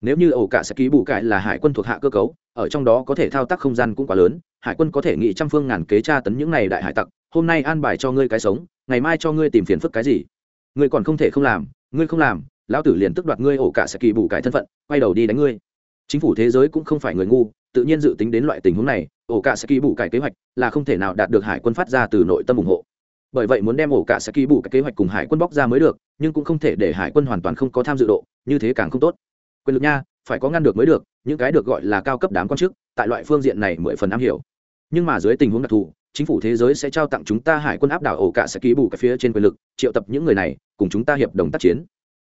Nếu như ổ cả sẽ ký bù cải là hải quân thuộc hạ cơ cấu, ở trong đó có thể thao tác không gian cũng quá lớn, hải quân có thể nghị trăm phương ngàn kế tra tấn những này đại hải tặc, hôm nay an bài cho ngươi cái sống, ngày mai cho ngươi tìm phiền phức cái gì? Ngươi còn không thể không làm, ngươi không làm lão tử liền tức đoạt ngươi ổ cả sẽ kỳ bù cải thân phận, quay đầu đi đánh ngươi. Chính phủ thế giới cũng không phải người ngu, tự nhiên dự tính đến loại tình huống này, ổ cả sẽ kỳ bù cải kế hoạch là không thể nào đạt được hải quân phát ra từ nội tâm ủng hộ. Bởi vậy muốn đem ổ cả sẽ kỳ bù cải kế hoạch cùng hải quân bóc ra mới được, nhưng cũng không thể để hải quân hoàn toàn không có tham dự độ, như thế càng không tốt. Quyền lực nha, phải có ngăn được mới được, những cái được gọi là cao cấp đám quan chức, tại loại phương diện này mười phần am hiểu. Nhưng mà dưới tình huống đặc thù, chính phủ thế giới sẽ trao tặng chúng ta hải quân áp đảo ổ cả sẽ ký bù cả phía trên quyền lực, triệu tập những người này, cùng chúng ta hiệp đồng tác chiến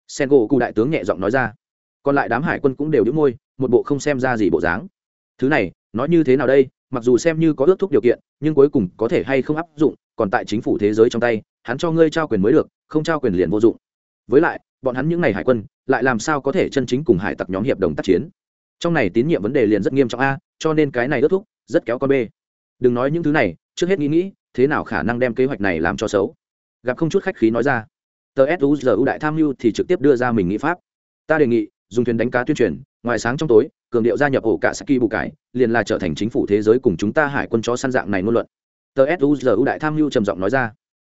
sen gỗ cụ đại tướng nhẹ giọng nói ra. Còn lại đám hải quân cũng đều đĩu môi, một bộ không xem ra gì bộ dáng. Thứ này, nói như thế nào đây? Mặc dù xem như có ước thúc điều kiện, nhưng cuối cùng có thể hay không áp dụng, còn tại chính phủ thế giới trong tay, hắn cho ngươi trao quyền mới được, không trao quyền liền vô dụng. Với lại, bọn hắn những n à y hải quân, lại làm sao có thể chân chính cùng hải tặc nhóm hiệp đồng tác chiến? Trong này tín nhiệm vấn đề liền rất nghiêm trọng a, cho nên cái này ước thúc, rất kéo con b đừng nói những thứ này, trước hết nghĩ nghĩ, thế nào khả năng đem kế hoạch này làm cho xấu? Gặp không chút khách khí nói ra tờ suzu đại tham mưu thì trực tiếp đưa ra mình nghĩ pháp. Ta đề nghị, dùng thuyền đánh cá tuyên truyền, ngoài sáng trong tối, cường điệu gia nhập ổ cả saki bù cải, liền là trở thành chính phủ thế giới cùng chúng ta hải quân chó săn dạng này ngôn luận. Tờ suzu đại tham mưu trầm giọng nói ra.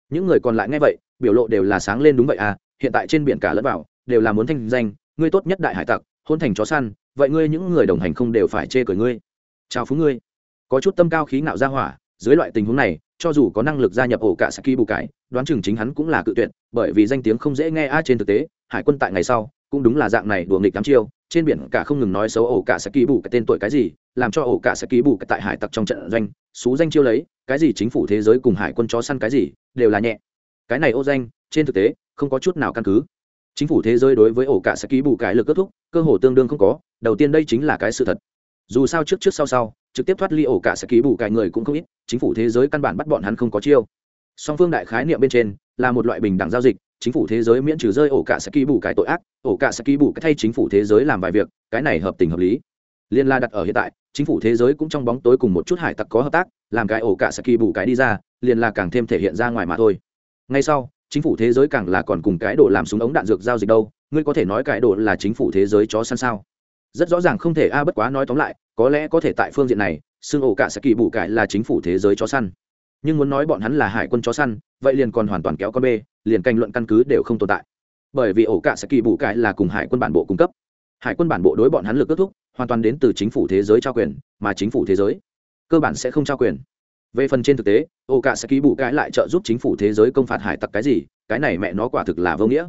Những người còn lại nghe vậy, biểu lộ đều là sáng lên đúng vậy à hiện tại trên biển cả lẫn vào, đều là muốn thanh danh, ngươi tốt nhất đại hải tặc, hôn thành chó săn, vậy ngươi những người đồng hành không đều phải chê cười ngươi. Chào phú ngươi. Có chút tâm cao khí ngạo ra hỏa dưới loại tình huống này, cho dù có năng lực gia nhập ổ cả saki bù cải, đoán chừng chính hắn cũng là cự tuyệt, bởi vì danh tiếng không dễ nghe a trên thực tế, hải quân tại ngày sau, cũng đúng là dạng này đùa nghịch tám chiêu, trên biển cả không ngừng nói xấu ổ cả saki bù cái tên tuổi cái gì, làm cho ổ cả saki bù cái tại hải tặc trong trận doanh, xú danh chiêu lấy, cái gì chính phủ thế giới cùng hải quân chó săn cái gì, đều là nhẹ. Cái này ô danh, trên thực tế, không có chút nào căn cứ. Chính phủ thế giới đối với ổ cả saki bù cái lực kết thúc, cơ hồ tương đương không có, đầu tiên đây chính là cái sự thật. Dù sao trước trước sau sau trực tiếp thoát ly ổ cả saki bù cái người cũng không ít, chính phủ thế giới căn bản bắt bọn hắn không có chiêu. Song phương đại khái niệm bên trên, là một loại bình đẳng giao dịch, chính phủ thế giới miễn trừ rơi ổ cả saki bù cái tội ác, ổ cả saki bù cái thay chính phủ thế giới làm vài việc, cái này hợp tình hợp lý. Liên la đặt ở hiện tại, chính phủ thế giới cũng trong bóng tối cùng một chút hải tặc có hợp tác, làm cái ổ cả saki bù cái đi ra liền là càng thêm thể hiện ra ngoài mà thôi. Ngay sau, chính phủ thế giới càng là còn cùng cái đồ làm súng ống đạn dược giao dịch đâu, ngươi có thể nói cái đồ là chính phủ thế giới chó săn sao? Rất rõ ràng không thể a, bất quá nói tóm lại có lẽ có thể tại phương diện này xương ổ cả sẽ kỳ bù cải là chính phủ thế giới chó săn. Nhưng muốn nói bọn hắn là hải quân chó săn, vậy liền còn hoàn toàn kéo con bê, liền canh luận căn cứ đều không tồn tại. Bởi vì ổ cả sẽ kỳ bù cải là cùng hải quân bản bộ cung cấp. Hải quân bản bộ đối bọn hắn lực kết thúc, hoàn toàn đến từ chính phủ thế giới trao quyền, mà chính phủ thế giới cơ bản sẽ không trao quyền. Về phần trên thực tế, ổ cả sẽ ký bù cải lại trợ giúp chính phủ thế giới công phạt hải tặc cái gì, cái này mẹ nó quả thực là vô nghĩa.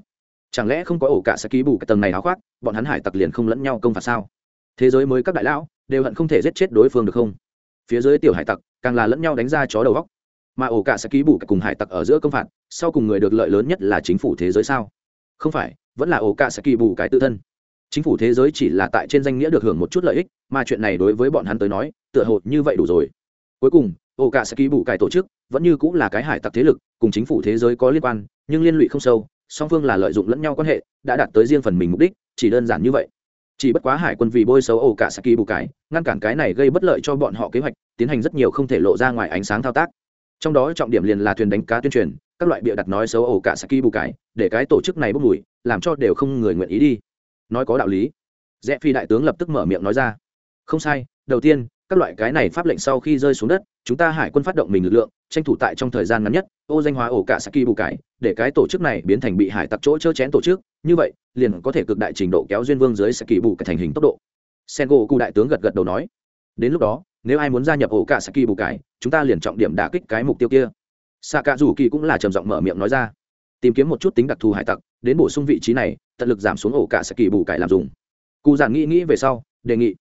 Chẳng lẽ không có ổ cả sẽ ký bù cái tầng này áo khoác, bọn hắn hải tặc liền không lẫn nhau công phạt sao? Thế giới mới các đại lão đều hận không thể giết chết đối phương được không? Phía dưới tiểu hải tặc càng là lẫn nhau đánh ra chó đầu góc. Mà ổ cả sẽ ký bù cùng hải tặc ở giữa công phạt, sau cùng người được lợi lớn nhất là chính phủ thế giới sao? Không phải, vẫn là ổ cả sẽ kỳ bù cái tự thân. Chính phủ thế giới chỉ là tại trên danh nghĩa được hưởng một chút lợi ích, mà chuyện này đối với bọn hắn tới nói, tựa hồ như vậy đủ rồi. Cuối cùng, ổ cả sẽ ký bù cải tổ chức vẫn như cũng là cái hải tặc thế lực, cùng chính phủ thế giới có liên quan, nhưng liên lụy không sâu, song phương là lợi dụng lẫn nhau quan hệ, đã đạt tới riêng phần mình mục đích, chỉ đơn giản như vậy chỉ bất quá hải quân vì bôi xấu ổ cả saki bù cái, ngăn cản cái này gây bất lợi cho bọn họ kế hoạch, tiến hành rất nhiều không thể lộ ra ngoài ánh sáng thao tác. Trong đó trọng điểm liền là thuyền đánh cá tuyên truyền, các loại bịa đặt nói xấu ổ cả saki bù cái, để cái tổ chức này bốc mùi, làm cho đều không người nguyện ý đi. Nói có đạo lý. Rẽ phi đại tướng lập tức mở miệng nói ra. Không sai, đầu tiên, các loại cái này pháp lệnh sau khi rơi xuống đất, chúng ta hải quân phát động mình lực lượng, tranh thủ tại trong thời gian ngắn nhất, ô danh hóa ổ cả saki bù cái, để cái tổ chức này biến thành bị hải tặc chỗ chơ chén tổ chức như vậy, liền có thể cực đại trình độ kéo duyên vương dưới saki bù cải thành hình tốc độ. Sengo cụ đại tướng gật gật đầu nói, đến lúc đó, nếu ai muốn gia nhập ổ cả saki bù cái chúng ta liền trọng điểm đả kích cái mục tiêu kia. Xạ cả rủ kỳ cũng là trầm giọng mở miệng nói ra, tìm kiếm một chút tính đặc thù hải tặc, đến bổ sung vị trí này, tận lực giảm xuống ổ cả saki bù cải làm dùng. Cụ giản nghĩ nghĩ về sau, đề nghị,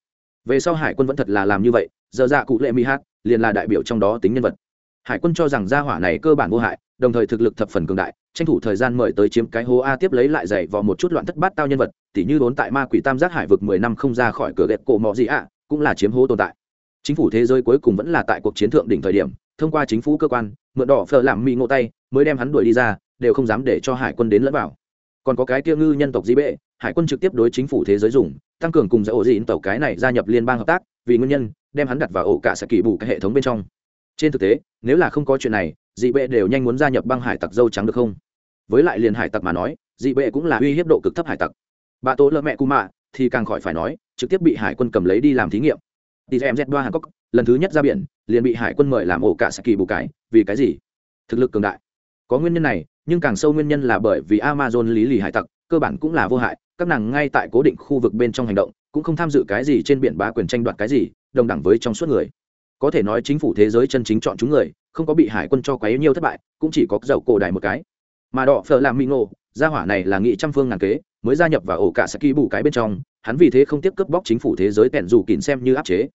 về sau hải quân vẫn thật là làm như vậy, giờ dạ cụ lệ mi hát, liền là đại biểu trong đó tính nhân vật. Hải quân cho rằng gia hỏa này cơ bản vô hại, đồng thời thực lực thập phần cường đại tranh thủ thời gian mời tới chiếm cái hố a tiếp lấy lại dày vào một chút loạn thất bát tao nhân vật, tỉ như đốn tại ma quỷ tam giác hải vực mười năm không ra khỏi cửa ghẹt cổ mọ gì ạ, cũng là chiếm hố tồn tại. Chính phủ thế giới cuối cùng vẫn là tại cuộc chiến thượng đỉnh thời điểm, thông qua chính phủ cơ quan, mượn đỏ phờ làm mỹ ngộ tay, mới đem hắn đuổi đi ra, đều không dám để cho hải quân đến lẫn vào. Còn có cái kia ngư nhân tộc di bệ, hải quân trực tiếp đối chính phủ thế giới dùng, tăng cường cùng giải ổ dịn tàu cái này gia nhập liên bang hợp tác, vì nguyên nhân, đem hắn đặt vào ổ cả sẽ kỳ bù cái hệ thống bên trong. Trên thực tế, nếu là không có chuyện này dị bệ đều nhanh muốn gia nhập băng hải tặc dâu trắng được không? Với lại liền hải tặc mà nói, dị bệ cũng là uy hiếp độ cực thấp hải tặc. Bà tố lỡ mẹ cu mạ, thì càng khỏi phải nói, trực tiếp bị hải quân cầm lấy đi làm thí nghiệm. Đi em z đoa hàn cốc lần thứ nhất ra biển, liền bị hải quân mời làm ổ cả saki kỳ bù cái, vì cái gì? Thực lực cường đại. Có nguyên nhân này, nhưng càng sâu nguyên nhân là bởi vì amazon lý lì hải tặc, cơ bản cũng là vô hại, các nàng ngay tại cố định khu vực bên trong hành động, cũng không tham dự cái gì trên biển bá quyền tranh đoạt cái gì, đồng đẳng với trong suốt người có thể nói chính phủ thế giới chân chính chọn chúng người, không có bị hải quân cho quấy nhiều thất bại, cũng chỉ có dậu cổ đại một cái. Mà đỏ phở làm mỹ ngộ, gia hỏa này là nghị trăm phương ngàn kế, mới gia nhập vào ổ cả saki bù cái bên trong, hắn vì thế không tiếp cướp bóc chính phủ thế giới tẹn dù kín xem như áp chế.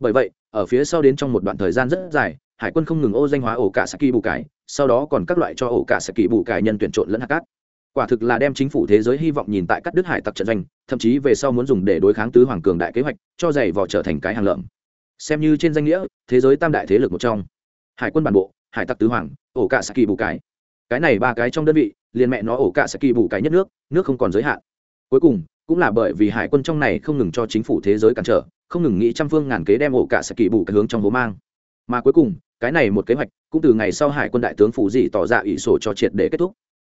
Bởi vậy, ở phía sau đến trong một đoạn thời gian rất dài, hải quân không ngừng ô danh hóa ổ cả saki bù cái, sau đó còn các loại cho ổ cả saki bù cái nhân tuyển trộn lẫn hạt cát. Quả thực là đem chính phủ thế giới hy vọng nhìn tại các đức hải tặc trận doanh, thậm chí về sau muốn dùng để đối kháng tứ hoàng cường đại kế hoạch, cho giày vò trở thành cái hàng lợm xem như trên danh nghĩa, thế giới tam đại thế lực một trong. Hải quân bản bộ, hải tặc tứ hoàng, ổ cả saki bù cái cái này ba cái trong đơn vị, liền mẹ nó ổ cả saki bù cái nhất nước nước không còn giới hạn. Cuối cùng, cũng là bởi vì hải quân trong này không ngừng cho chính phủ thế giới cản trở, không ngừng nghĩ trăm phương ngàn kế đem ổ cả saki bù cái hướng trong hố mang. Mà cuối cùng, cái này một kế hoạch, cũng từ ngày sau hải quân đại tướng phủ dị tỏ ra ủy sổ cho triệt để kết thúc.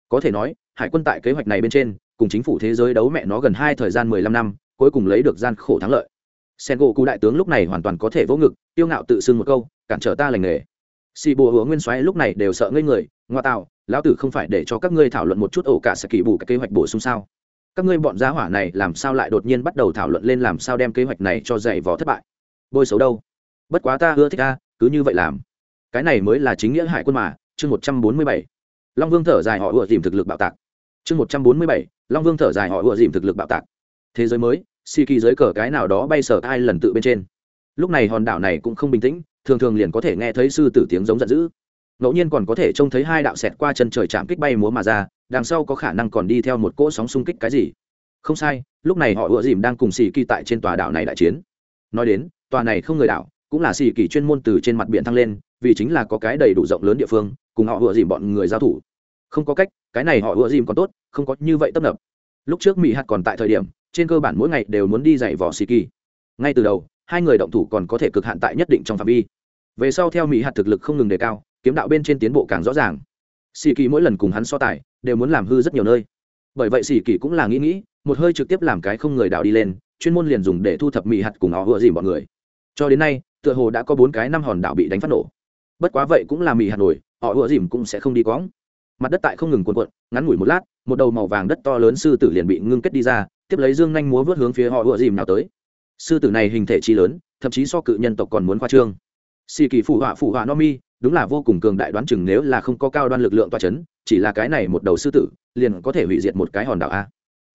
Có thể nói, hải quân tại kế hoạch này bên trên, cùng chính phủ thế giới đấu mẹ nó gần hai thời gian mười lăm năm, cuối cùng lấy được gian khổ thắng lợi sen gỗ cụ đại tướng lúc này hoàn toàn có thể vỗ ngực tiêu ngạo tự xưng một câu, cản trở ta lành nghề. Xì bùa hứa nguyên soái lúc này đều sợ ngây người, ngoa tạo, lão tử không phải để cho các ngươi thảo luận một chút ổ cả sẽ kỳ bù cái kế hoạch bổ sung sao? Các ngươi bọn giá hỏa này làm sao lại đột nhiên bắt đầu thảo luận lên làm sao đem kế hoạch này cho dạy vò thất bại? Bôi xấu đâu? Bất quá ta ưa thích ta cứ như vậy làm. Cái này mới là chính nghĩa hải quân mà, chương một trăm bốn mươi bảy. Long vương thở dài họ ùa dìm thực lực bạo tạc. Chương một trăm bốn mươi bảy, long vương thở dài họ ùa dìm thực lực bạo tạc. Thế giới mới xì kỳ giới cờ cái nào đó bay sở ai lần tự bên trên. Lúc này hòn đảo này cũng không bình tĩnh, thường thường liền có thể nghe thấy sư tử tiếng giống giận dữ. Ngẫu nhiên còn có thể trông thấy hai đạo xẹt qua chân trời chạm kích bay múa mà ra, đằng sau có khả năng còn đi theo một cỗ sóng xung kích cái gì. Không sai, lúc này họ ựa dìm đang cùng xì kỳ tại trên tòa đảo này đại chiến. Nói đến, tòa này không người đảo, cũng là xì kỳ chuyên môn từ trên mặt biển thăng lên, vì chính là có cái đầy đủ rộng lớn địa phương, cùng họ ựa dìm bọn người giao thủ. Không có cách, cái này họ ựa dìm còn tốt, không có như vậy tấp nập. Lúc trước mỹ hạt còn tại thời điểm trên cơ bản mỗi ngày đều muốn đi dạy vỏ xì kỳ. Ngay từ đầu, hai người động thủ còn có thể cực hạn tại nhất định trong phạm vi. Về sau theo mỹ hạt thực lực không ngừng đề cao, kiếm đạo bên trên tiến bộ càng rõ ràng. Xì kỳ mỗi lần cùng hắn so tài, đều muốn làm hư rất nhiều nơi. Bởi vậy xì kỳ cũng là nghĩ nghĩ, một hơi trực tiếp làm cái không người đạo đi lên, chuyên môn liền dùng để thu thập mỹ hạt cùng họ vừa dìm bọn người. Cho đến nay, tựa hồ đã có bốn cái năm hòn đảo bị đánh phát nổ. Bất quá vậy cũng là mỹ hạt nổi họ vừa dìm cũng sẽ không đi quõng. Mặt đất tại không ngừng cuộn cuộn, ngắn ngủi một lát, một đầu màu vàng đất to lớn sư tử liền bị ngưng kết đi ra tiếp lấy dương nhanh múa vớt hướng phía họ ùa dìm nào tới. Sư tử này hình thể chi lớn, thậm chí so cự nhân tộc còn muốn khoa trương. Xì kỳ phụ họa phụ họa no mi, đúng là vô cùng cường đại đoán chừng nếu là không có cao đoan lực lượng toa c h ấ n chỉ là cái này một đầu sư tử, liền có thể hủy diệt một cái hòn đảo a.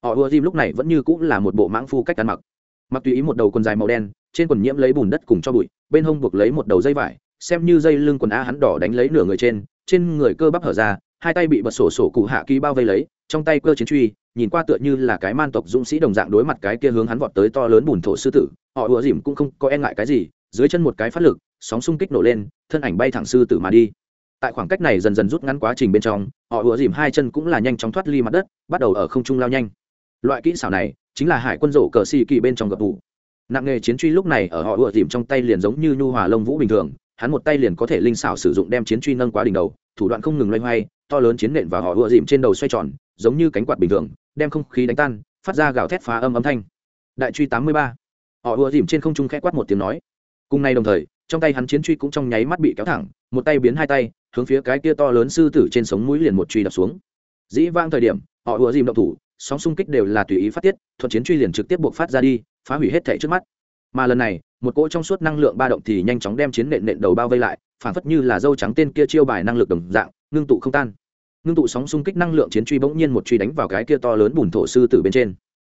Họ ùa dìm lúc này vẫn như cũng là một bộ mãng phu cách ăn mặc. Mặc tùy ý một đầu quần dài màu đen, trên quần nhiễm lấy bùn đất cùng cho bụi, bên hông buộc lấy một đầu dây vải, xem như dây lưng quần a hắn đỏ đánh lấy nửa người trên trên người cơ bắp hở ra, hai tay bị bật sổ sổ cụ hạ ký bao vây lấy, trong tay cơ chiến truy nhìn qua tựa như là cái man tộc dũng sĩ đồng dạng đối mặt cái kia hướng hắn vọt tới to lớn bùn thổ sư tử, họ ùa dìm cũng không có e ngại cái gì, dưới chân một cái phát lực, sóng xung kích nổ lên, thân ảnh bay thẳng sư tử mà đi. Tại khoảng cách này dần dần rút ngắn quá trình bên trong, họ ùa dìm hai chân cũng là nhanh chóng thoát ly mặt đất, bắt đầu ở không trung lao nhanh. Loại kỹ xảo này chính là hải quân rổ cờ xì kỳ bên trong gập vụ nặng nghề chiến truy lúc này ở họ ùa dìm trong tay liền giống như nhu hòa lông vũ bình thường, hắn một tay liền có thể linh xảo sử dụng đem chiến truy nâng quá đỉnh đầu, thủ đoạn không ngừng loay hoay, to lớn chiến nện và họ ùa dìm trên đầu xoay tròn giống như cánh quạt bình thường, đem không khí đánh tan, phát ra gào thét phá âm âm thanh. Đại truy tám mươi ba. Họ ùa dìm trên không trung khẽ quát một tiếng nói. Cùng nay đồng thời, trong tay hắn chiến truy cũng trong nháy mắt bị kéo thẳng, một tay biến hai tay, hướng phía cái kia to lớn sư tử trên sống mũi liền một truy đập xuống. Dĩ vang thời điểm, họ ùa dìm động thủ, sóng xung kích đều là tùy ý phát tiết thuận chiến truy liền trực tiếp buộc phát ra đi, phá hủy hết thể trước mắt. Mà lần này, một cỗ trong suốt năng lượng ba động thì nhanh chóng đem chiến nện nện đầu bao vây lại phản phất như là dâu trắng tên kia chiêu bài năng lực đồng dạng, ngưng tụ không tan ngưng tụ sóng xung kích năng lượng chiến truy bỗng nhiên một truy đánh vào cái kia to lớn bùn thổ sư tử bên trên.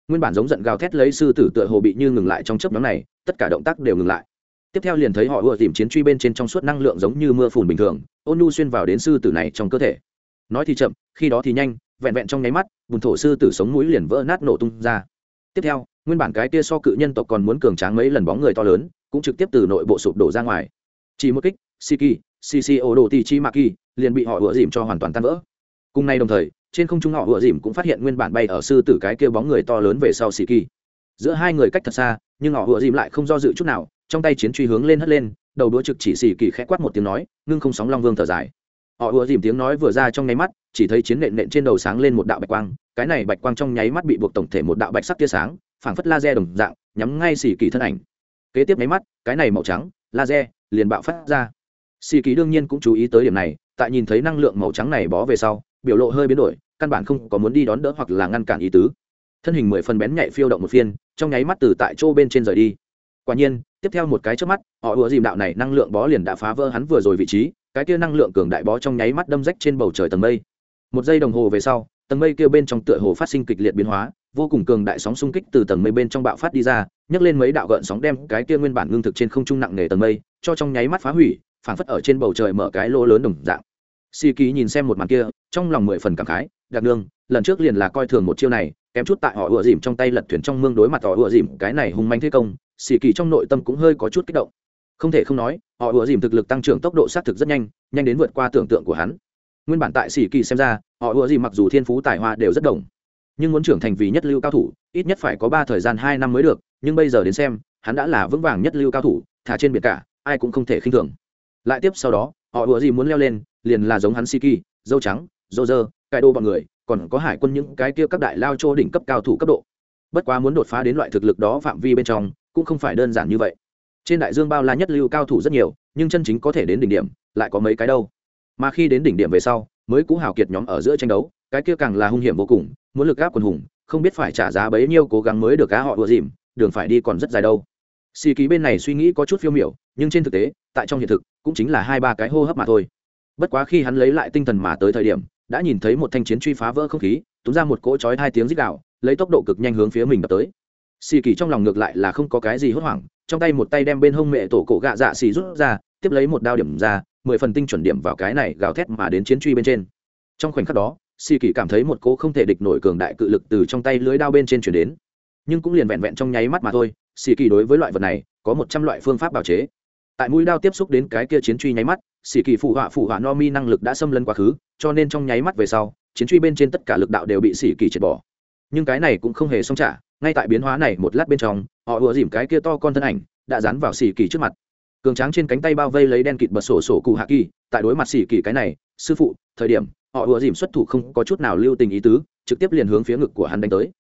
Nguyên bản giống giận gào thét lấy sư tử tựa hồ bị như ngừng lại trong chớp nhóm này, tất cả động tác đều ngừng lại. Tiếp theo liền thấy họ ùa tìm chiến truy bên trên trong suốt năng lượng giống như mưa phùn bình thường, ôn nu xuyên vào đến sư tử này trong cơ thể. Nói thì chậm, khi đó thì nhanh, vẹn vẹn trong nháy mắt, bùn thổ sư tử sống mũi liền vỡ nát nổ tung ra. Tiếp theo, nguyên bản cái kia so cự nhân tộc còn muốn cường tráng mấy lần bóng người to lớn, cũng trực tiếp từ nội bộ sụp đổ ra ngoài. Chỉ một kích, siki sisi ô đồ ti chi maki, liền bị họ ùa dìm cho hoàn toàn tan vỡ cùng nay đồng thời, trên không trung họ ùa dìm cũng phát hiện nguyên bản bay ở sư tử cái kia bóng người to lớn về sau xì kỳ. giữa hai người cách thật xa, nhưng họ ùa dìm lại không do dự chút nào, trong tay chiến truy hướng lên hất lên, đầu đũa trực chỉ xì kỳ khẽ quát một tiếng nói, ngưng không sóng long vương thở dài. Họ ùa dìm tiếng nói vừa ra trong nháy mắt, chỉ thấy chiến nện nện trên đầu sáng lên một đạo bạch quang, cái này bạch quang trong nháy mắt bị buộc tổng thể một đạo bạch sắc tia sáng, phảng phất laser đồng dạng, nhắm ngay xì kỳ thân ảnh. Kế tiếp nháy mắt, cái này màu trắng, laser, liền bạo phát ra. Xì kỳ đương nhiên cũng chú ý tới điểm này, tại nhìn thấy năng lượng màu trắng này bó về sau biểu lộ hơi biến đổi, căn bản không có muốn đi đón đỡ hoặc là ngăn cản ý tứ. Thân hình mười phần bén nhạy phiêu động một phiên, trong nháy mắt từ tại chỗ bên trên rời đi. Quả nhiên, tiếp theo một cái trước mắt, họ ùa dìm đạo này năng lượng bó liền đã phá vỡ hắn vừa rồi vị trí, cái kia năng lượng cường đại bó trong nháy mắt đâm rách trên bầu trời tầng mây. Một giây đồng hồ về sau, tầng mây kia bên trong tựa hồ phát sinh kịch liệt biến hóa, vô cùng cường đại sóng xung kích từ tầng mây bên trong bạo phát đi ra, nhấc lên mấy đạo gợn sóng đem cái kia nguyên bản ngưng thực trên không trung nặng nề tầng mây, cho trong nháy mắt phá hủy phảng phất ở trên bầu trời mở cái lỗ lớn đồng dạng si ký nhìn xem một màn kia, trong lòng mười phần cảm khái, đặc nương, lần trước liền là coi thường một chiêu này, kém chút tại họ ùa dìm trong tay lật thuyền trong mương đối mặt họ ùa dìm, cái này hung manh thế công. Xì kỳ trong nội tâm cũng hơi có chút kích động. Không thể không nói, họ ùa dìm thực lực tăng trưởng tốc độ xác thực rất nhanh nhanh đến vượt qua tưởng tượng của hắn. Nguyên bản tại xì kỳ xem ra, họ ùa dìm mặc dù thiên phú tài hoa đều rất đồng, nhưng muốn trưởng thành vì nhất lưu cao thủ, ít nhất phải có ba thời gian hai năm mới được, nhưng bây giờ đến xem, hắn đã là vững vàng nhất lưu cao thủ, thả trên biển cả, ai cũng không thể khinh thường. Lại tiếp sau đó, họ ùa dìm muốn leo lên liền là giống hắn Siki, dâu trắng, dô dơ, cải đô bọn người, còn có hải quân những cái kia các đại lao chô đỉnh cấp cao thủ cấp độ. Bất quá muốn đột phá đến loại thực lực đó phạm vi bên trong, cũng không phải đơn giản như vậy. Trên đại dương bao la nhất lưu cao thủ rất nhiều, nhưng chân chính có thể đến đỉnh điểm, lại có mấy cái đâu. Mà khi đến đỉnh điểm về sau, mới cũ hào kiệt nhóm ở giữa tranh đấu, cái kia càng là hung hiểm vô cùng, muốn lực áp quần hùng, không biết phải trả giá bấy nhiêu cố gắng mới được cá họ đùa dìm, đường phải đi còn rất dài đâu. Siki ký bên này suy nghĩ có chút phiêu miểu, nhưng trên thực tế, tại trong hiện thực, cũng chính là hai ba cái hô hấp mà thôi bất quá khi hắn lấy lại tinh thần mà tới thời điểm, đã nhìn thấy một thanh chiến truy phá vỡ không khí túm ra một cỗ chói hai tiếng rít đạo lấy tốc độ cực nhanh hướng phía mình đập tới. Xì kỳ trong lòng ngược lại là không có cái gì hốt hoảng, trong tay một tay đem bên hông mẹ tổ cổ gạ dạ xì rút ra, tiếp lấy một đao điểm ra, mười phần tinh chuẩn điểm vào cái này gào thét mà đến chiến truy bên trên. Trong khoảnh khắc đó, xì kỳ cảm thấy một cỗ không thể địch nổi cường đại cự lực từ trong tay lưới đao bên trên chuyển đến. Nhưng cũng liền vẹn vẹn trong nháy mắt mà thôi, xì kỳ đối với loại vật này, có một trăm loại phương pháp bào chế. Tại mũi đao tiếp xúc đến cái kia chiến truy nháy mắt sĩ kỳ phụ họa phụ họa no mi năng lực đã xâm lấn quá khứ, cho nên trong nháy mắt về sau, chiến truy bên trên tất cả lực đạo đều bị sĩ kỳ triệt bỏ. Nhưng cái này cũng không hề xong trả, ngay tại biến hóa này một lát bên trong, họ ùa dìm cái kia to con thân ảnh, đã dán vào sĩ kỳ trước mặt. Cường tráng trên cánh tay bao vây lấy đen kịt bật sổ sổ cụ hạ kỳ, tại đối mặt sĩ kỳ cái này, sư phụ, thời điểm, họ ùa dìm xuất thủ không có chút nào lưu tình ý tứ, trực tiếp liền hướng phía ngực của hắn đánh tới.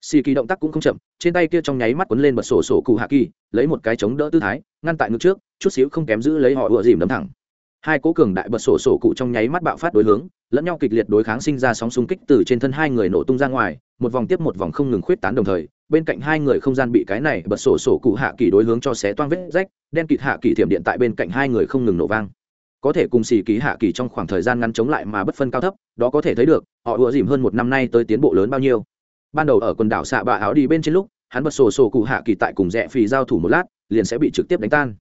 Xì kỳ động tác cũng không chậm, trên tay kia trong nháy mắt quấn lên bật sổ sổ cụ hạ kỳ, lấy một cái chống đỡ tư thái, ngăn tại ngực trước, chút xíu không kém giữ lấy họ ùa dìm đấm thẳng hai cố cường đại bật sổ sổ cụ trong nháy mắt bạo phát đối hướng, lẫn nhau kịch liệt đối kháng sinh ra sóng xung kích từ trên thân hai người nổ tung ra ngoài, một vòng tiếp một vòng không ngừng khuyết tán đồng thời, bên cạnh hai người không gian bị cái này bật sổ sổ cụ hạ kỳ đối hướng cho xé toang vết rách, đen kịt hạ kỳ thiểm điện tại bên cạnh hai người không ngừng nổ vang. Có thể cùng xì ký hạ kỳ trong khoảng thời gian ngắn chống lại mà bất phân cao thấp, đó có thể thấy được, họ ùa dìm hơn một năm nay tới tiến bộ lớn bao nhiêu. Ban đầu ở quần đảo xạ bạ áo đi bên trên lúc, hắn bật sổ sổ cụ hạ kỳ tại cùng rẽ phì giao thủ một lát, liền sẽ bị trực tiếp đánh tan.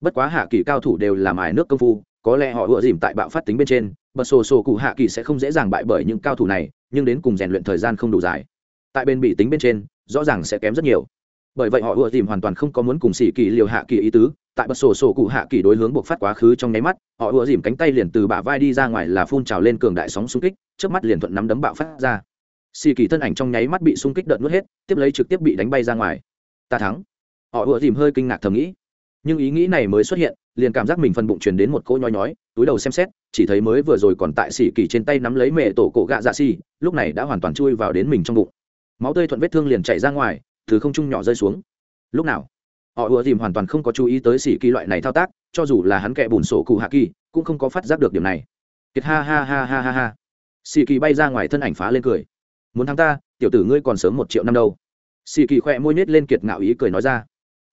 Bất quá hạ kỳ cao thủ đều làm ải nước công phu có lẽ họ ủa dìm tại bạo phát tính bên trên, bật sổ sổ cụ hạ kỳ sẽ không dễ dàng bại bởi những cao thủ này, nhưng đến cùng rèn luyện thời gian không đủ dài. Tại bên bị tính bên trên, rõ ràng sẽ kém rất nhiều. Bởi vậy họ ủa dìm hoàn toàn không có muốn cùng xỉ kỳ liều hạ kỳ ý tứ, tại bật sổ sổ cụ hạ kỳ đối hướng buộc phát quá khứ trong nháy mắt, họ ủa dìm cánh tay liền từ bả vai đi ra ngoài là phun trào lên cường đại sóng xung kích trước mắt liền thuận nắm đấm bạo phát ra. Xì kỳ thân ảnh trong nháy mắt bị xung kích đợt nuốt hết, tiếp lấy trực tiếp bị đánh bay ra ngoài. Ta thắng. Họ ủa dìm hơi kinh ngạc thầm nghĩ. Nhưng ý nghĩ này mới xuất hiện liền cảm giác mình phần bụng truyền đến một cỗ nhói nhói, túi đầu xem xét, chỉ thấy mới vừa rồi còn tại xỉ kỳ trên tay nắm lấy mẹ tổ cổ gạ dạ xỉ, lúc này đã hoàn toàn chui vào đến mình trong bụng. Máu tươi thuận vết thương liền chảy ra ngoài, từ không trung nhỏ rơi xuống. Lúc nào? Họ ùa dìm hoàn toàn không có chú ý tới xỉ kỳ loại này thao tác, cho dù là hắn kẹ bùn sổ cụ hạ kỳ, cũng không có phát giác được điểm này. Kiệt ha ha ha ha ha ha. Xỉ kỳ bay ra ngoài thân ảnh phá lên cười. Muốn thắng ta, tiểu tử ngươi còn sớm một triệu năm đâu. Xỉ kỳ khỏe môi nết lên kiệt ngạo ý cười nói ra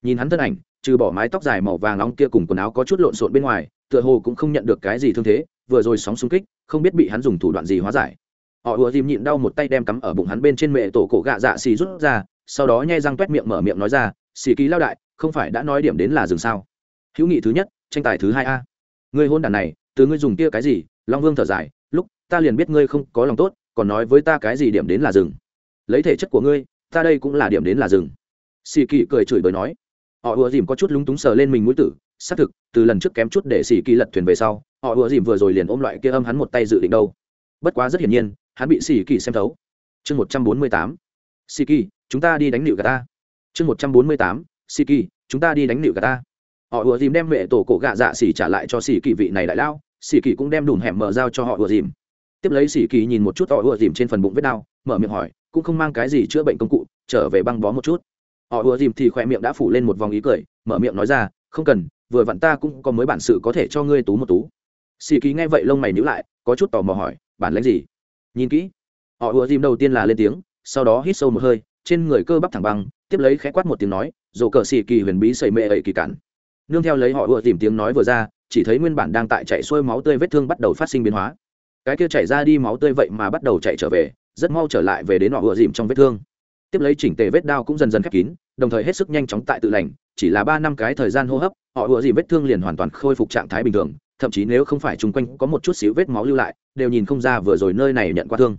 nhìn hắn thân ảnh, trừ bỏ mái tóc dài màu vàng nóng kia cùng quần áo có chút lộn xộn bên ngoài, tựa hồ cũng không nhận được cái gì thương thế, vừa rồi sóng xung kích, không biết bị hắn dùng thủ đoạn gì hóa giải. Họ ùa dìm nhịn đau một tay đem cắm ở bụng hắn bên trên mẹ tổ cổ gạ dạ xì rút ra, sau đó nhai răng t miệng mở miệng nói ra, xì ký lao đại, không phải đã nói điểm đến là dừng sao? Hữu nghị thứ nhất, tranh tài thứ hai a. Ngươi hôn đàn này, từ ngươi dùng kia cái gì? Long vương thở dài, lúc, ta liền biết ngươi không có lòng tốt, còn nói với ta cái gì điểm đến là dừng. Lấy thể chất của ngươi, ta đây cũng là điểm đến là dừng. Xì kỳ cười chửi bới nói họ ùa dìm có chút lúng túng sờ lên mình mũi tử, xác thực, từ lần trước kém chút để xì kỳ lật thuyền về sau, họ ùa dìm vừa rồi liền ôm loại kia âm hắn một tay dự định đâu. Bất quá rất hiển nhiên, hắn bị xì kỳ xem thấu. Chương một trăm bốn mươi tám xì kỳ, chúng ta đi đánh nịu gà ta. Chương một trăm bốn mươi tám xì kỳ, chúng ta đi đánh nịu gà ta. Họ ùa dìm đem mẹ tổ cổ gạ dạ xỉ trả lại cho xì kỳ vị này đại lao xì kỳ cũng đem đùm hẻm mở dao cho họ ùa dìm. Tiếp lấy xì kỳ nhìn một chút họ ùa dìm trên phần bụng vết đau, mở miệng hỏi, cũng không mang cái gì chữa bệnh công cụ, trở về băng bó một chút họ ùa dìm thì khỏe miệng đã phủ lên một vòng ý cười, mở miệng nói ra, không cần, vừa vặn ta cũng có mới bản sự có thể cho ngươi tú một tú. Xì ký nghe vậy lông mày nhữ lại, có chút tò mò hỏi, bản lãnh gì? Nhìn kỹ. Họ ùa dìm đầu tiên là lên tiếng, sau đó hít sâu một hơi, trên người cơ bắp thẳng băng, tiếp lấy khẽ quát một tiếng nói dồ cờ xì kỳ huyền bí xây mệ ấy kỳ cản. Nương theo lấy họ ùa dìm tiếng nói vừa ra, chỉ thấy nguyên bản đang tại chạy xuôi máu tươi vết thương bắt đầu phát sinh biến hóa. Cái kia chảy ra đi máu tươi vậy mà bắt đầu chạy trở về, rất mau trở lại về đến họ ùa dìm trong vết thương tiếp lấy chỉnh tề vết đao cũng dần dần khép kín, đồng thời hết sức nhanh chóng tại tự lành, chỉ là ba năm cái thời gian hô hấp, họ ủa gì vết thương liền hoàn toàn khôi phục trạng thái bình thường, thậm chí nếu không phải chung quanh có một chút xíu vết máu lưu lại, đều nhìn không ra vừa rồi nơi này nhận qua thương.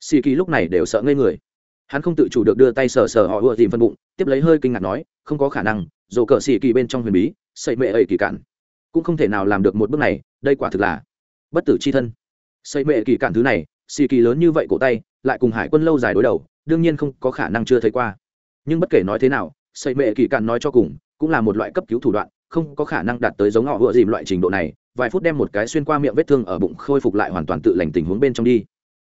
Xì kỳ lúc này đều sợ ngây người. Hắn không tự chủ được đưa tay sờ sờ họ ủa dìm phân bụng, tiếp lấy hơi kinh ngạc nói, không có khả năng dồ cờ xì kỳ bên trong huyền bí xây mệ ấy kỳ cản, cũng không thể nào làm được một bước này, đây quả thực là bất tử c h i thân. Xây mệ kỳ cản thứ này xì kỳ lớn như vậy cổ tay, lại cùng hải quân lâu dài đối đầu đương nhiên không có khả năng chưa thấy qua. Nhưng bất kể nói thế nào xây mệ kỳ cạn nói cho cùng, cũng là một loại cấp cứu thủ đoạn, không có khả năng đạt tới giống họ vựa dìm loại trình độ này, vài phút đem một cái xuyên qua miệng vết thương ở bụng khôi phục lại hoàn toàn tự lành tình huống bên trong đi.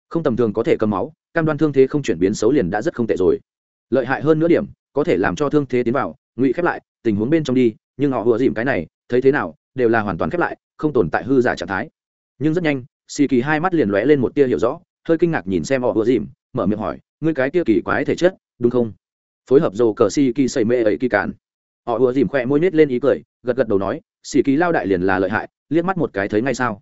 Không tầm thường có thể cầm máu, cam đoan thương thế không chuyển biến xấu liền đã rất không tệ rồi. Lợi hại hơn nữa điểm, có thể làm cho thương thế tiến vào, ngụy khép lại, tình huống bên trong đi, nhưng họ vừa dìm cái này, thấy thế nào, đều là hoàn toàn khép lại, không tồn tại hư giả trạng thái. Nhưng rất nhanh xì kỳ hai mắt liền lóe lên một tia hiểu rõ, hơi kinh ngạc nhìn xem họ vừa dìm, mở miệng hỏi ngươi cái kia kỳ quái thể chất, đúng không? Phối hợp dồ cờ xì kỳ xây mê ấy kỳ cản. Họ ùa dìm khoe môi nết lên ý cười, gật gật đầu nói, xì kỳ lao đại liền là lợi hại, liếc mắt một cái thấy ngay sao.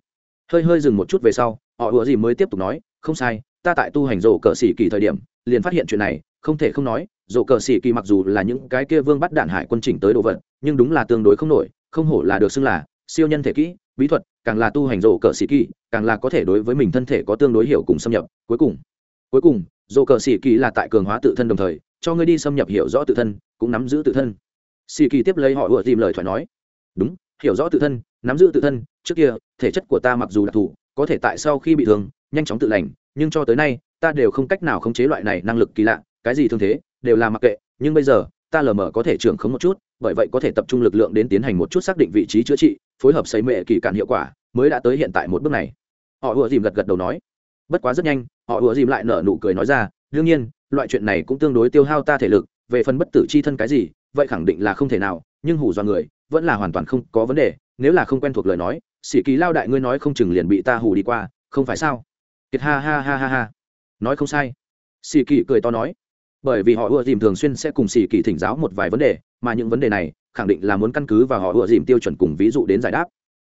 Hơi hơi dừng một chút về sau, họ ùa dìm mới tiếp tục nói, không sai, ta tại tu hành rổ cờ xỉ kỳ thời điểm, liền phát hiện chuyện này, không thể không nói rổ cờ xỉ kỳ mặc dù là những cái kia vương bắt đạn hải quân chỉnh tới đồ vật, nhưng đúng là tương đối không nổi, không hổ là được xưng là siêu nhân thể kỹ, bí thuật, càng là tu hành rổ cờ xỉ kỳ, càng là có thể đối với mình thân thể có tương đối hiểu cùng xâm nhập, cuối cùng cuối cùng rổ cờ xỉ kỳ là tại cường hóa tự thân đồng thời, cho ngươi đi xâm nhập hiểu rõ tự thân, cũng nắm giữ tự thân. Xỉ kỳ tiếp lấy họ vừa tìm lời thoại nói. Đúng, hiểu rõ tự thân, nắm giữ tự thân, trước kia, thể chất của ta mặc dù đặc thù, có thể tại sau khi bị thương, nhanh chóng tự lành, nhưng cho tới nay, ta đều không cách nào khống chế loại này năng lực kỳ lạ, cái gì thương thế, đều là mặc kệ, nhưng bây giờ, ta lờ mờ có thể trưởng khống một chút, bởi vậy có thể tập trung lực lượng đến tiến hành một chút xác định vị trí chữa trị, phối hợp xây mệ kỳ cạn hiệu quả, mới đã tới hiện tại một bước này. Họ ùa dìm gật gật đầu nói. Bất quá rất nhanh họ ùa dìm lại nở nụ cười nói ra, đương nhiên, loại chuyện này cũng tương đối tiêu hao ta thể lực, về phần bất tử c h i thân cái gì, vậy khẳng định là không thể nào, nhưng hủ do người, vẫn là hoàn toàn không có vấn đề, nếu là không quen thuộc lời nói sĩ kỳ lao đại ngươi nói không chừng liền bị ta hù đi qua, không phải sao? Kiệt ha ha ha ha ha. Nói không sai. Sĩ kỳ cười to nói, bởi vì họ ùa dìm thường xuyên sẽ cùng sĩ kỳ thỉnh giáo một vài vấn đề, mà những vấn đề này, khẳng định là muốn căn cứ và họ ùa dìm tiêu chuẩn cùng ví dụ đến giải đáp.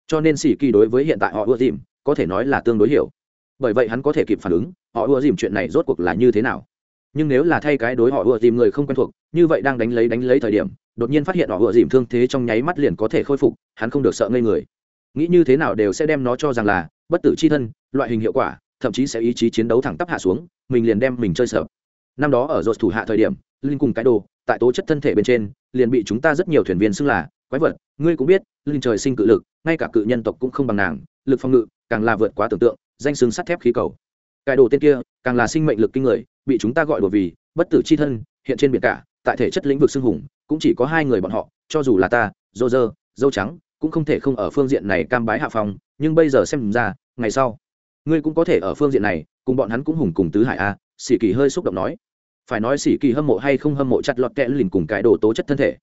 Cho nên sĩ kỳ đối với hiện tại họ ùa dìm, có thể nói là tương đối hiểu bởi vậy hắn có thể kịp phản ứng, họ ưa dìm chuyện này rốt cuộc là như thế nào. Nhưng nếu là thay cái đối họ ưa dìm người không quen thuộc, như vậy đang đánh lấy đánh lấy thời điểm, đột nhiên phát hiện họ ựa dìm thương thế trong nháy mắt liền có thể khôi phục, hắn không được sợ ngây người. Nghĩ như thế nào đều sẽ đem nó cho rằng là bất tử c h i thân, loại hình hiệu quả, thậm chí sẽ ý chí chiến đấu thẳng tắp hạ xuống, mình liền đem mình chơi sợ. Năm đó ở dột thủ hạ thời điểm, linh cùng cái đồ, tại tố chất thân thể bên trên, liền bị chúng ta rất nhiều thuyền viên xưng là quái vật. Ngươi cũng biết, linh trời sinh cự lực, ngay cả cự nhân tộc cũng không bằng nàng, lực phòng ngự càng là vượt quá tưởng tượng danh xương sắt thép khí cầu. Cái đồ tên kia, càng là sinh mệnh lực kinh người, bị chúng ta gọi đùa vì bất tử c h i thân, hiện trên biển cả, tại thể chất lĩnh vực xương hùng, cũng chỉ có hai người bọn họ, cho dù là ta dô dơ dâu trắng, cũng không thể không ở phương diện này cam bái hạ phòng nhưng bây giờ xem ra, ngày sau, ngươi cũng có thể ở phương diện này, cùng bọn hắn cũng hùng cùng tứ hải a sĩ kỳ hơi xúc động nói. Phải nói sĩ kỳ hâm mộ hay không hâm mộ chặt lọt kẽ lìn cùng cái đồ tố chất thân thể.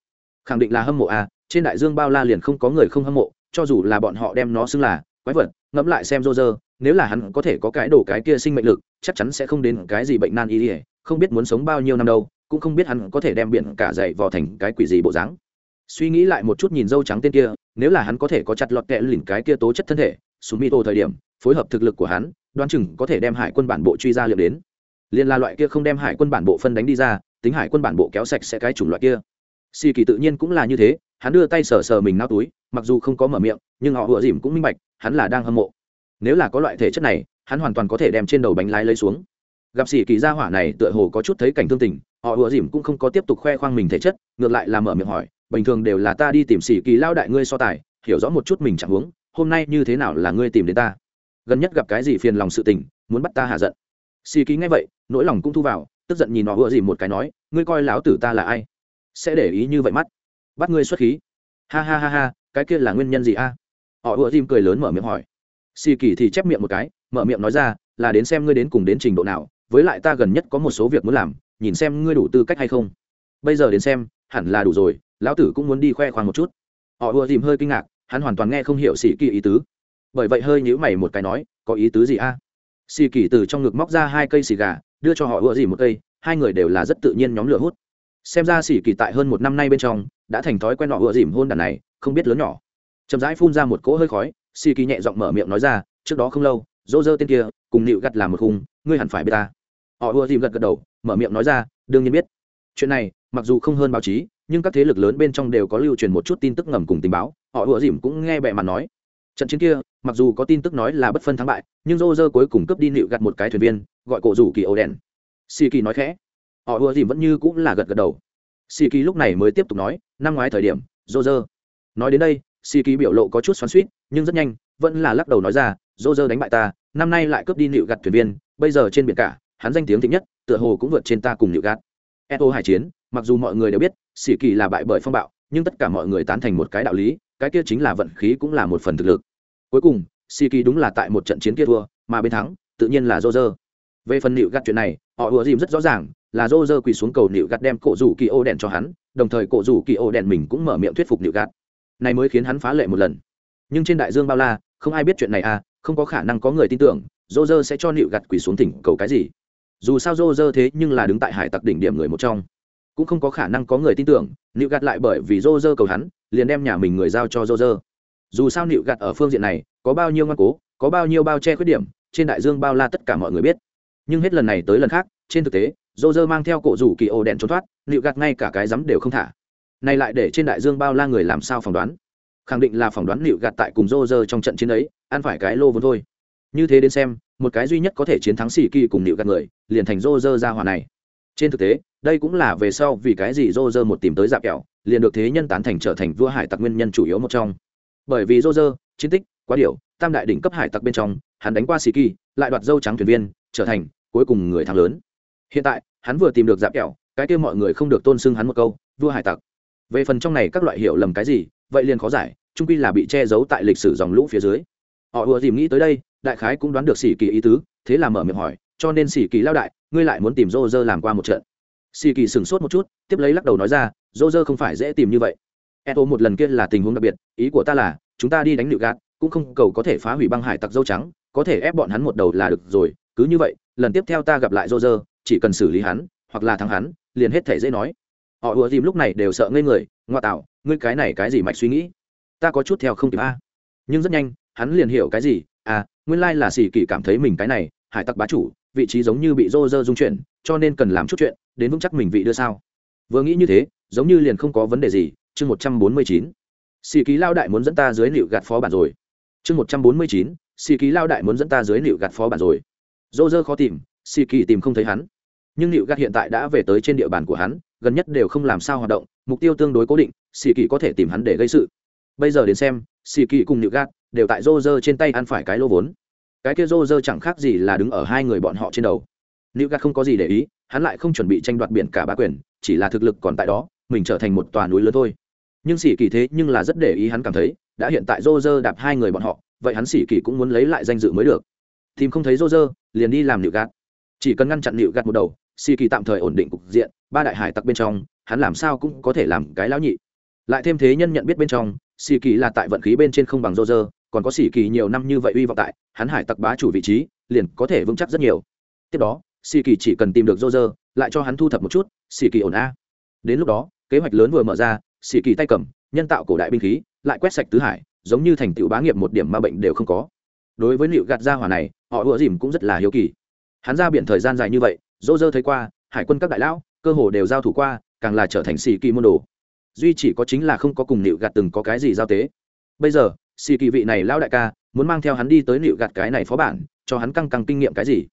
Khẳng định là hâm mộ a trên đại dương bao la liền không có người không hâm mộ, cho dù là bọn họ đem nó xưng là quái vật, ngẫm lại xem rô rơ nếu là hắn có thể có cái đồ cái kia sinh mệnh lực, chắc chắn sẽ không đến cái gì bệnh nan y ỉa không biết muốn sống bao nhiêu năm đâu, cũng không biết hắn có thể đem biển cả dậy vò thành cái quỷ gì bộ dáng. Suy nghĩ lại một chút nhìn dâu trắng tên kia, nếu là hắn có thể có chặt lọt kẹ lỉnh cái kia tố chất thân thể súng mi thời điểm, phối hợp thực lực của hắn, đoán chừng có thể đem hải quân bản bộ truy ra liệu đến. Liên là loại kia không đem hải quân bản bộ phân đánh đi ra, tính hải quân bản bộ kéo sạch sẽ cái chủng loại kia. Si kỳ tự nhiên cũng là như thế, hắn đưa tay sờ sờ mình nao túi, mặc dù không có mở miệng, nhưng họ vừa dìm cũng minh bạch, hắn là đang hâm mộ nếu là có loại thể chất này, hắn hoàn toàn có thể đem trên đầu bánh lái lấy xuống. Gặp sĩ kỳ gia hỏa này tựa hồ có chút thấy cảnh thương tình, họ ùa dìm cũng không có tiếp tục khoe khoang mình thể chất, ngược lại là mở miệng hỏi, bình thường đều là ta đi tìm sĩ kỳ lao đại ngươi so tài, hiểu rõ một chút mình chẳng uống hôm nay như thế nào là ngươi tìm đến ta? Gần nhất gặp cái gì phiền lòng sự tình, muốn bắt ta hạ giận. Sĩ kỳ nghe vậy, nỗi lòng cũng thu vào, tức giận nhìn họ ùa dìm một cái nói, ngươi coi lão tử ta là ai? Sẽ để ý như vậy mắt. Bắt ngươi xuất khí. Ha ha ha ha, cái kia là nguyên nhân gì a? Họ ùa dìm cười lớn mở miệng hỏi. Xì kỳ thì chép miệng một cái, mở miệng nói ra, là đến xem ngươi đến cùng đến trình độ nào, với lại ta gần nhất có một số việc muốn làm, nhìn xem ngươi đủ tư cách hay không. Bây giờ đến xem, hẳn là đủ rồi, lão tử cũng muốn đi khoe khoang một chút. Họ ùa dìm hơi kinh ngạc, hắn hoàn toàn nghe không hiểu xì kỳ ý tứ. Bởi vậy hơi nhíu mày một cái nói, có ý tứ gì a? À? xì kỳ từ trong ngực móc ra hai cây xì gà, đưa cho họ ùa dìm một cây, hai người đều là rất tự nhiên nhóm lửa hút. Xem ra xỉ kỳ tại hơn một năm nay bên trong, đã thành thói quen họ ựa dìm hôn đàn này, không biết lớn nhỏ. Chậm rãi phun ra một cỗ hơi khói xỉ kỳ nhẹ giọng mở miệng nói ra, trước đó không lâu, dỗ dơ tên kia, cùng nịu gặt làm một khung, ngươi hẳn phải biết ta. Họ ùa dìm gật gật đầu, mở miệng nói ra, đương nhiên biết. Chuyện này, mặc dù không hơn báo chí, nhưng các thế lực lớn bên trong đều có lưu truyền một chút tin tức ngầm cùng tình báo, họ ùa dìm cũng nghe bệ mặt nói. Trận chiến kia, mặc dù có tin tức nói là bất phân thắng bại, nhưng dô dơ cuối cùng cướp đi nịu gặt một cái thuyền viên, gọi cổ rủ kỳ ổ đèn. Xì kỳ nói khẽ. Họ ùa dìm vẫn như cũng là gật gật đầu. Xì kỳ lúc này mới tiếp tục nói, năm ngoái thời điểm dô dơ. Nói đến đây si kỳ biểu lộ có chút xoắn suýt nhưng rất nhanh, vẫn là lắc đầu nói ra, dô dơ đánh bại ta, năm nay lại cướp đi nịu gặt thuyền viên, bây giờ trên biển cả, hắn danh tiếng thịnh nhất, tựa hồ cũng vượt trên ta cùng nịu gạt. Eto hải chiến, mặc dù mọi người đều biết sĩ kỳ là bại bởi phong bạo, nhưng tất cả mọi người tán thành một cái đạo lý, cái kia chính là vận khí cũng là một phần thực lực. Cuối cùng sĩ kỳ đúng là tại một trận chiến kia thua, mà bên thắng, tự nhiên là dô dơ. Về phần nịu gạt chuyện này, họ ùa dìm rất rõ ràng, là dô dơ quỳ xuống cầu nịu gạt đem cổ rủ kỳ ô đèn cho hắn, đồng thời cổ rủ kỳ ô đèn mình cũng mở miệng thuyết phục nịu gạt này mới khiến hắn phá lệ một lần. Nhưng trên đại dương bao la, không ai biết chuyện này à không có khả năng có người tin tưởng dô dơ sẽ cho nịu gạt quỳ xuống thỉnh cầu cái gì. Dù sao dô dơ thế nhưng là đứng tại hải tặc đỉnh điểm người một trong. Cũng không có khả năng có người tin tưởng nịu gạt lại bởi vì dô dơ cầu hắn, liền đem nhà mình người giao cho dô dơ dù sao nịu gạt ở phương diện này, có bao nhiêu ngoan cố, có bao nhiêu bao che khuyết điểm, trên đại dương bao la tất cả mọi người biết. Nhưng hết lần này tới lần khác, trên thực tế dô dơ mang theo cổ rủ kỳ ô đèn trốn thoát nịu gạt ngay cả cái rắm đều không thả này lại để trên đại dương bao la người làm sao phỏng đoán? Khẳng định là phỏng đoán liệu gạt tại cùng Roger trong trận chiến ấy, ăn phải cái lô vốn thôi. Như thế đến xem, một cái duy nhất có thể chiến thắng xì kỳ cùng liệu gạt người, liền thành rô rơ ra hòa này. Trên thực tế, đây cũng là về sau vì cái gì rô rơ một tìm tới dạp kẹo, liền được thế nhân tán thành trở thành vua hải tặc nguyên nhân chủ yếu một trong. Bởi vì rô rơ chiến tích, quá điệu tam đại đỉnh cấp hải tặc bên trong, hắn đánh qua xì kỳ, lại đoạt dâu trắng thuyền viên, trở thành cuối cùng người thắng lớn. Hiện tại, hắn vừa tìm được dạp kẹo, cái kia mọi người không được tôn xưng hắn một câu, vua hải tặc về phần trong này các loại hiểu lầm cái gì, vậy liền khó giải trung quy là bị che giấu tại lịch sử dòng lũ phía dưới. Họ vừa tìm nghĩ tới đây, đại khái cũng đoán được sĩ kỳ ý tứ, thế là mở miệng hỏi, cho nên sĩ kỳ lao đại, ngươi lại muốn tìm rô rơ làm qua một trận? Sĩ kỳ sửng sốt một chút, tiếp lấy lắc đầu nói ra rô rơ không phải dễ tìm như vậy. Eto một lần kia là tình huống đặc biệt, ý của ta là, chúng ta đi đánh nịu gạt cũng không cầu có thể phá hủy băng hải tặc dâu trắng, có thể ép bọn hắn một đầu là được rồi, cứ như vậy, lần tiếp theo ta gặp lại rô rơ chỉ cần xử lý hắn, hoặc là thắng hắn, liền hết thể dễ nói họ ùa dìm lúc này đều sợ ngây người, ngoa tạo, ngươi cái này cái gì mạch suy nghĩ? Ta có chút theo không kịp a. Nhưng rất nhanh, hắn liền hiểu cái gì à nguyên lai là xì kỳ cảm thấy mình cái này, hải tặc bá chủ, vị trí giống như bị rô rơ dung chuyển, cho nên cần làm chút chuyện, đến vững chắc mình vị đưa sao? Vừa nghĩ như thế, giống như liền không có vấn đề gì, chương một trăm bốn mươi chín. Xì ký lao đại muốn dẫn ta dưới liệu gạt phó bản rồi. Chương một trăm bốn mươi chín xì ký lao đại muốn dẫn ta dưới liệu gạt phó bản rồi. Rô rơ khó tìm xì kỳ tìm không thấy hắn. Nhưng liệu gạt hiện tại đã về tới trên địa bàn của hắn gần nhất đều không làm sao hoạt động, mục tiêu tương đối cố định xì kỳ có thể tìm hắn để gây sự. Bây giờ đến xem xì kỳ cùng liệu gạt đều tại rô rơ trên tay ăn phải cái lô vốn. Cái kia rô rơ chẳng khác gì là đứng ở hai người bọn họ trên đầu. Nữ gạt không có gì để ý, hắn lại không chuẩn bị tranh đoạt biển cả bá quyền, chỉ là thực lực còn tại đó, mình trở thành một tòa núi lớn thôi. Nhưng sĩ kỳ thế nhưng là rất để ý hắn cảm thấy, đã hiện tại rô rơ đạp hai người bọn họ, vậy hắn sĩ kỳ cũng muốn lấy lại danh dự mới được. Tìm không thấy rô rơ liền đi làm nịu gạt. Chỉ cần ngăn chặn nịu gạt một đầu sĩ kỳ tạm thời ổn định cục diện, ba đại hải tặc bên trong, hắn làm sao cũng có thể làm cái lão nhị. Lại thêm thế nhân nhận biết bên trong sĩ kỳ là tại vận khí bên trên không bằng rô rơ, còn có sĩ kỳ nhiều năm như vậy uy vọng tại, hắn hải tặc bá chủ vị trí, liền có thể vững chắc rất nhiều. Tiếp đó sĩ kỳ chỉ cần tìm được dô dơ lại cho hắn thu thập một chút sĩ kỳ ổn a. Đến lúc đó, kế hoạch lớn vừa mở ra sĩ kỳ tay cầm, nhân tạo cổ đại binh khí, lại quét sạch tứ hải, giống như thành tựu bá nghiệp một điểm ma bệnh đều không có. Đối với liệu gạt gia hỏa này, họ ùa dìm cũng rất là hiếu kỳ. Hắn ra biển thời gian dài như vậy dô dơ thấy qua, hải quân các đại lão, cơ hồ đều giao thủ qua, càng là trở thành sĩ kỳ môn đồ duy chỉ có chính là không có cùng liệu gạt từng có cái gì giao tế. Bây giờ xì kỳ vị này lão đại ca, muốn mang theo hắn đi tới nịu gạt cái này phó bản, cho hắn căng căng kinh nghiệm cái gì?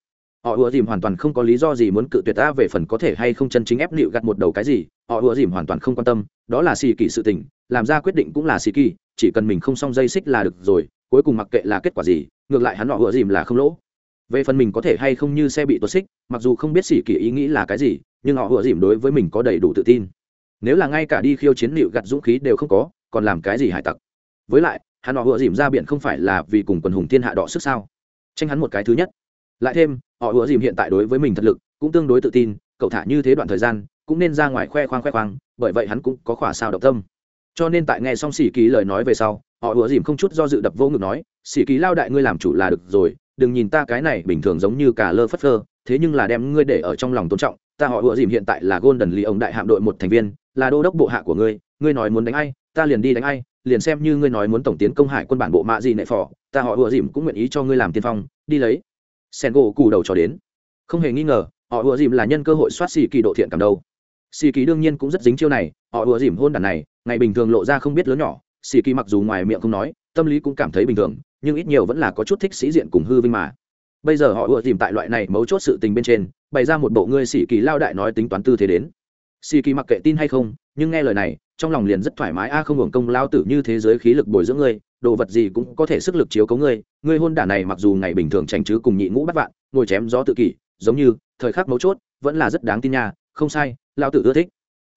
Họ ùa dìm hoàn toàn không có lý do gì muốn cự tuyệt ta về phần có thể hay không chân chính ép nịu gạt một đầu cái gì, họ ùa dìm hoàn toàn không quan tâm, đó là xì kỳ sự tình, làm ra quyết định cũng là xì kỳ chỉ cần mình không xong dây xích là được rồi, cuối cùng mặc kệ là kết quả gì, ngược lại hắn họ ùa dìm là không lỗ về phần mình có thể hay không như xe bị tuột xích, mặc dù không biết xỉ kỳ ý nghĩ là cái gì, nhưng họ ùa dìm đối với mình có đầy đủ tự tin. Nếu là ngay cả đi khiêu chiến liệu gặt dũng khí đều không có, còn làm cái gì hải tặc? Với lại, hắn họ ùa dìm ra biển không phải là vì cùng quần hùng thiên hạ đọ sức sao? Tranh hắn một cái thứ nhất. Lại thêm, họ ùa dìm hiện tại đối với mình thật lực, cũng tương đối tự tin, cậu thả như thế đoạn thời gian, cũng nên ra ngoài khoe khoang khoe khoang, bởi vậy hắn cũng có khỏa sao động tâm. Cho nên tại nghe xong xỉ ký lời nói về sau, họ ùa dìm không chút do dự đập vô ngực nói, xỉ ký lao đại, ngươi làm chủ là được rồi đừng nhìn ta cái này bình thường giống như cả lơ phất phơ, thế nhưng là đem ngươi để ở trong lòng tôn trọng, ta họ ùa dìm hiện tại là golden lee ông đại hạm đội một thành viên, là đô đốc bộ hạ của ngươi ngươi nói muốn đánh ai, ta liền đi đánh ai, liền xem như ngươi nói muốn tổng tiến công hải quân bản bộ mạ gì nệ phò, ta họ ùa dìm cũng nguyện ý cho ngươi làm tiên phong, đi lấy. Sen gỗ cù đầu cho đến. Không hề nghi ngờ, họ ùa dìm là nhân cơ hội soát xì kỳ độ thiện cảm đâu. Xì kỳ đương nhiên cũng rất dính chiêu này, họ ùa dìm hôn đàn này, ngày bình thường lộ ra không biết lớn nhỏ, xì kỳ mặc dù ngoài miệng không nói, tâm lý cũng cảm thấy bình thường nhưng ít nhiều vẫn là có chút thích sĩ diện cùng hư vinh mà. Bây giờ họ ưa dìm tại loại này mấu chốt sự tình bên trên, bày ra một bộ ngươi sĩ kỳ lao đại nói tính toán tư thế đến. Sĩ kỳ mặc kệ tin hay không, nhưng nghe lời này, trong lòng liền rất thoải mái, a, không hưởng công lao tử như thế giới khí lực bồi dưỡng ngươi, đồ vật gì cũng có thể sức lực chiếu cấu ngươi ngươi hôn đả này mặc dù ngày bình thường tránh chứ cùng nhị ngũ bắt vạn, ngồi chém gió tự kỷ, giống như, thời khắc mấu chốt, vẫn là rất đáng tin nha, không sai, lao tử ưa thích.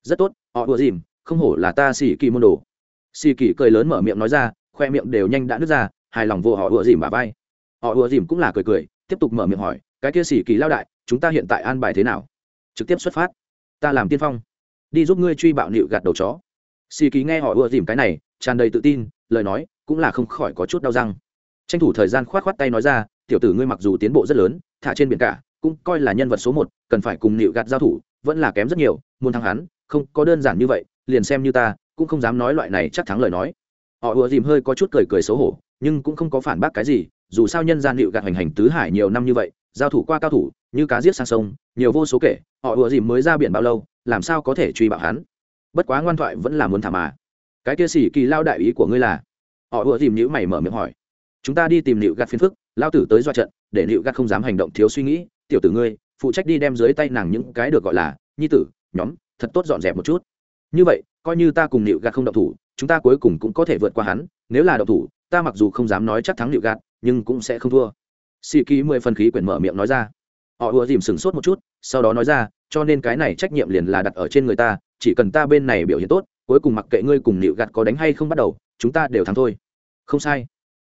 Rất tốt, họ ưa dìm, không hổ là ta xỉ kỳ môn đồ. Xỉ kỳ cười lớn mở miệng nói ra, khoe miệng đều nhanh đã nứt ra hài lòng vô họ ùa dìm bà vai. Họ ùa dìm cũng là cười cười, tiếp tục mở miệng hỏi, cái kia xỉ kỳ lao đại, chúng ta hiện tại an bài thế nào? Trực tiếp xuất phát. Ta làm tiên phong. Đi giúp ngươi truy bạo nịu gạt đầu chó. Xì kỳ nghe họ ùa dìm cái này, tràn đầy tự tin, lời nói cũng là không khỏi có chút đau răng. Tranh thủ thời gian khoát khoát tay nói ra, tiểu tử ngươi mặc dù tiến bộ rất lớn, thả trên biển cả, cũng coi là nhân vật số một, cần phải cùng nịu gạt giao thủ, vẫn là kém rất nhiều, muốn thắng hắn, không có đơn giản như vậy, liền xem như ta, cũng không dám nói loại này chắc thắng lời nói. Họ ùa dìm hơi có chút cười cười xấu hổ nhưng cũng không có phản bác cái gì, dù sao nhân gian liệu gạt hoành hành tứ hải nhiều năm như vậy, giao thủ qua cao thủ, như cá giết sang sông, nhiều vô số kể, họ ùa dìm mới ra biển bao lâu, làm sao có thể truy bạo hắn? Bất quá ngoan thoại vẫn là muốn thả mà. Cái kia xỉ kỳ lao đại ý của ngươi là? Họ ùa dìm nhữ mày mở miệng hỏi. Chúng ta đi tìm liệu gạt phiền phức, lao tử tới dọa trận, để liệu gạt không dám hành động thiếu suy nghĩ. Tiểu tử ngươi, phụ trách đi đem dưới tay nàng những cái được gọi là nhi tử, nhóm, thật tốt dọn dẹp một chút. Như vậy, coi như ta cùng liệu gạt không động thủ, chúng ta cuối cùng cũng có thể vượt qua hắn, nếu là động thủ ta mặc dù không dám nói chắc thắng liệu gạt, nhưng cũng sẽ không thua. Sĩ ký mười phần khí quyển mở miệng nói ra. Họ ùa dìm sừng sốt một chút, sau đó nói ra, cho nên cái này trách nhiệm liền là đặt ở trên người ta, chỉ cần ta bên này biểu hiện tốt, cuối cùng mặc kệ ngươi cùng liệu gạt có đánh hay không bắt đầu, chúng ta đều thắng thôi. Không sai.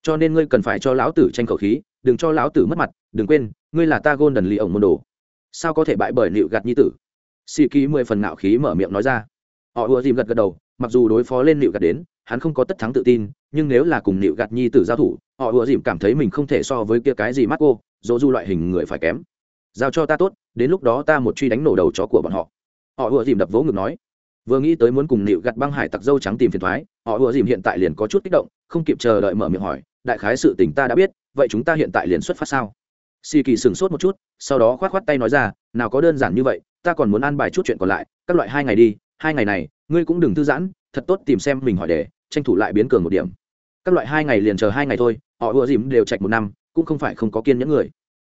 Cho nên ngươi cần phải cho lão tử tranh khẩu khí, đừng cho lão tử mất mặt, đừng quên, ngươi là ta gôn đần lì ổng môn đồ. Sao có thể bại bởi liệu gạt nhi tử? Sĩ ký mười phần ngạo khí mở miệng nói ra. Họ ùa dìm gật gật đầu, mặc dù đối phó lên liệu gạt đến hắn không có tất thắng tự tin, nhưng nếu là cùng nịu gạt nhi tử giao thủ, họ ùa dìm cảm thấy mình không thể so với kia cái gì mắt cô dỗ du loại hình người phải kém. Giao cho ta tốt, đến lúc đó ta một truy đánh nổ đầu chó của bọn họ. Họ ùa dìm đập vỗ ngực nói. Vừa nghĩ tới muốn cùng nịu gạt băng hải tặc dâu trắng tìm phiền thoái, họ ùa dìm hiện tại liền có chút kích động, không kịp chờ đợi mở miệng hỏi, đại khái sự tình ta đã biết, vậy chúng ta hiện tại liền xuất phát sao? Xì kỳ sửng sốt một chút, sau đó k h o á t k h o á t tay nói ra, nào có đơn giản như vậy, ta còn muốn an bài chút chuyện còn lại, các loại hai ngày đi, hai ngày này, ngươi cũng đừng thư giãn, thật tốt tìm xem mình hỏi để tranh thủ lại biến cường một điểm. Các loại hai ngày liền chờ hai ngày thôi, họ ùa dìm đều chạch một năm, cũng không phải không có kiên những người.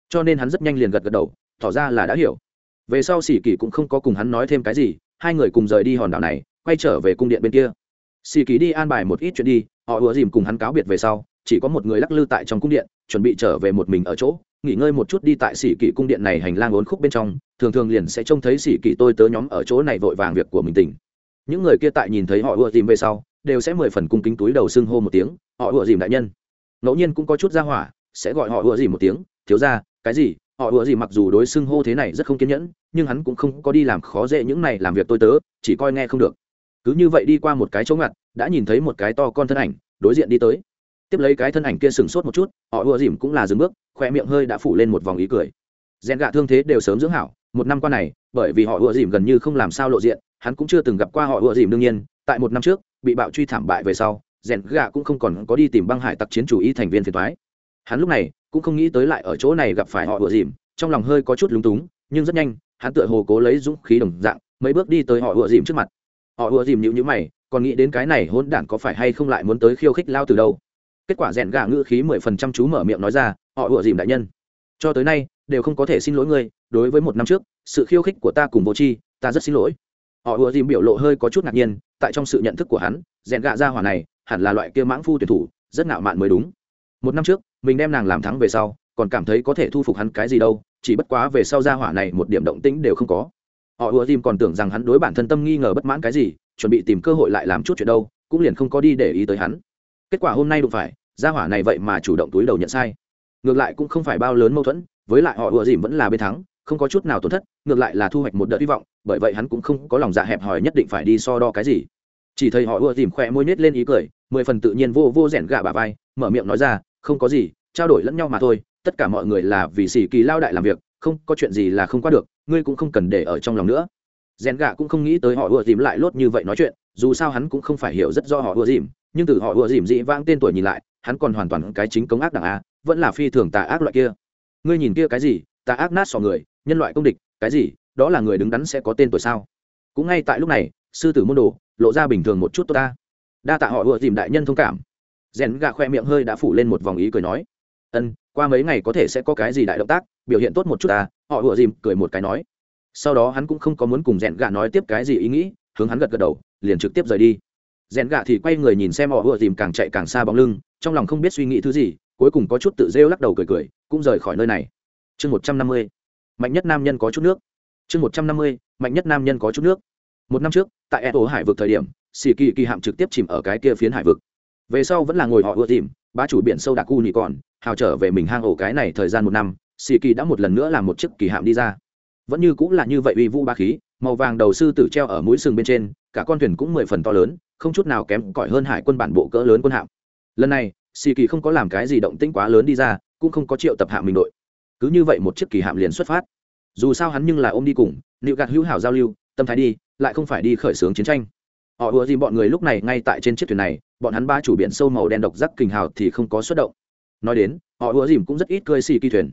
Cho nên hắn rất nhanh liền gật gật đầu, tỏ ra là đã hiểu. Về sau xỉ kỳ cũng không có cùng hắn nói thêm cái gì, hai người cùng rời đi hòn đảo này, quay trở về cung điện bên kia. Xỉ kỳ đi an bài một ít chuyện đi, họ ùa dìm cùng hắn cáo biệt về sau, chỉ có một người lắc lư tại trong cung điện, chuẩn bị trở về một mình ở chỗ, nghỉ ngơi một chút đi tại xỉ kỳ cung điện này hành lang ốn khúc bên trong, thường thường liền sẽ trông thấy xỉ kỳ tôi tớ nhóm ở chỗ này vội vàng việc của mình tỉnh những người kia tại nhìn thấy họ ùa dìm về sau, đều sẽ mười phần cung kính túi đầu xưng hô một tiếng, họ ùa dìm đại nhân. Ngẫu nhiên cũng có chút ra hỏa, sẽ gọi họ ùa dìm một tiếng, thiếu ra cái gì? Họ ùa dìm mặc dù đối xưng hô thế này rất không kiên nhẫn, nhưng hắn cũng không có đi làm khó dễ những này làm việc tôi tớ, chỉ coi nghe không được. Cứ như vậy đi qua một cái chỗ ngặt, đã nhìn thấy một cái to con thân ảnh, đối diện đi tới. Tiếp lấy cái thân ảnh kia sừng sốt một chút, họ ùa dìm cũng là dừng bước, khoe miệng hơi đã phủ lên một vòng ý cười. Rèn gạ thương thế đều sớm dưỡng hảo một năm qua này, bởi vì họ ùa dìm gần như không làm sao lộ diện, hắn cũng chưa từng gặp qua họ ùa dìm đương nhiên, tại một năm trước, bị bạo truy thảm bại về sau rèn gạ cũng không còn có đi tìm băng hải tặc chiến chủ ý thành viên phiền thoái hắn lúc này cũng không nghĩ tới lại ở chỗ này gặp phải họ ùa dìm, trong lòng hơi có chút lúng túng, nhưng rất nhanh, hắn tựa hồ cố lấy dũng khí đồng dạng, mấy bước đi tới họ ùa dìm trước mặt. Họ ùa dìm nhịu nhữ mày, còn nghĩ đến cái này hôn đản có phải hay không lại muốn tới khiêu khích lao từ đâu. Kết quả rèn gà ngữ khí mười phần trăm chú mở miệng nói ra, họ ùa dìm đại nhân, cho tới nay đều không có thể xin lỗi ngươi, đối với một năm trước, sự khiêu khích của ta cùng vô tri, ta rất xin lỗi. Họ ùa dìm biểu lộ hơi có chút ngạc nhiên, tại trong sự nhận thức của hắn, rèn gạ ra hỏa này hẳn là loại kia mãng phu tuyển thủ, rất ngạo mạn mới đúng. Một năm trước, mình đem nàng làm thắng về sau, còn cảm thấy có thể thu phục hắn cái gì đâu, chỉ bất quá về sau ra hỏa này một điểm động tĩnh đều không có. Họ ùa dìm còn tưởng rằng hắn đối bản thân tâm nghi ngờ bất mãn cái gì, chuẩn bị tìm cơ hội lại làm chút chuyện đâu, cũng liền không có đi để ý tới hắn. Kết quả hôm nay đụng phải, gia hỏa này vậy mà chủ động túi đầu nhận sai. Ngược lại cũng không phải bao lớn mâu thuẫn với lại họ ùa dìm vẫn là bên thắng, không có chút nào tổn thất, ngược lại là thu hoạch một đợt hy vọng, bởi vậy hắn cũng không có lòng dạ hẹp hòi nhất định phải đi so đo cái gì. Chỉ thấy họ ùa dìm khỏe môi nhét lên ý cười, mười phần tự nhiên vô vô rẻn gạ bà vai, mở miệng nói ra, không có gì, trao đổi lẫn nhau mà thôi, tất cả mọi người là vì xì kỳ lao đại làm việc, không, có chuyện gì là không qua được, ngươi cũng không cần để ở trong lòng nữa. Rèn gạ cũng không nghĩ tới họ ùa dìm lại lốt như vậy nói chuyện, dù sao hắn cũng không phải hiểu rất do họ ùa dìm, nhưng từ họ ùa dìm dị vãng tên tuổi nhìn lại, hắn còn hoàn toàn cái chính công ác đảng a, vẫn là phi thường tà ác loại kia ngươi nhìn kia cái gì, ta ác nát sọ người, nhân loại công địch, cái gì, đó là người đứng đắn sẽ có tên tuổi sao? Cũng ngay tại lúc này, sư tử môn đồ, lộ ra bình thường một chút tốt ta. Đa tạ họ ùa dìm đại nhân thông cảm. Rèn gà khoe miệng hơi đã phủ lên một vòng ý cười nói, ân, qua mấy ngày có thể sẽ có cái gì đại động tác, biểu hiện tốt một chút ta. Họ ùa dìm cười một cái nói. Sau đó hắn cũng không có muốn cùng rèn gà nói tiếp cái gì ý nghĩ, hướng hắn gật gật đầu, liền trực tiếp rời đi. Rèn gà thì quay người nhìn xem họ ùa dìm càng chạy càng xa bóng lưng, trong lòng không biết suy nghĩ thứ gì, cuối cùng có chút tự rêu lắc đầu cười cười cũng rời khỏi nơi này. Chương một trăm năm mươi, mạnh nhất nam nhân có chút nước. Chương một trăm năm mươi, mạnh nhất nam nhân có chút nước. Một năm trước, tại e hải vực thời điểm xì kỳ kỳ hạm trực tiếp chìm ở cái kia phiến hải vực. Về sau vẫn là ngồi họ ưa tìm, bá chủ biển sâu đặc cu nhị còn, hào trở về mình hang ổ cái này thời gian một năm xì kỳ đã một lần nữa làm một chiếc kỳ hạm đi ra. Vẫn như cũng là như vậy uy vũ ba khí, màu vàng đầu sư tử treo ở mũi sừng bên trên, cả con thuyền cũng mười phần to lớn, không chút nào kém cỏi hơn hải quân bản bộ cỡ lớn quân hạm. Lần này xì kỳ không có làm cái gì động tĩnh quá lớn đi ra cũng không có triệu tập hạ mình đội. Cứ như vậy một chiếc kỳ hạm liền xuất phát. Dù sao hắn nhưng là ôm đi cùng nịu gạt hữu hảo giao lưu, tâm thái đi, lại không phải đi khởi xướng chiến tranh. Họ ùa gì bọn người lúc này ngay tại trên chiếc thuyền này, bọn hắn ba chủ biển sâu màu đen độc giác kình hào thì không có xuất động. Nói đến, họ ùa dìm cũng rất ít cơi xì kỳ thuyền.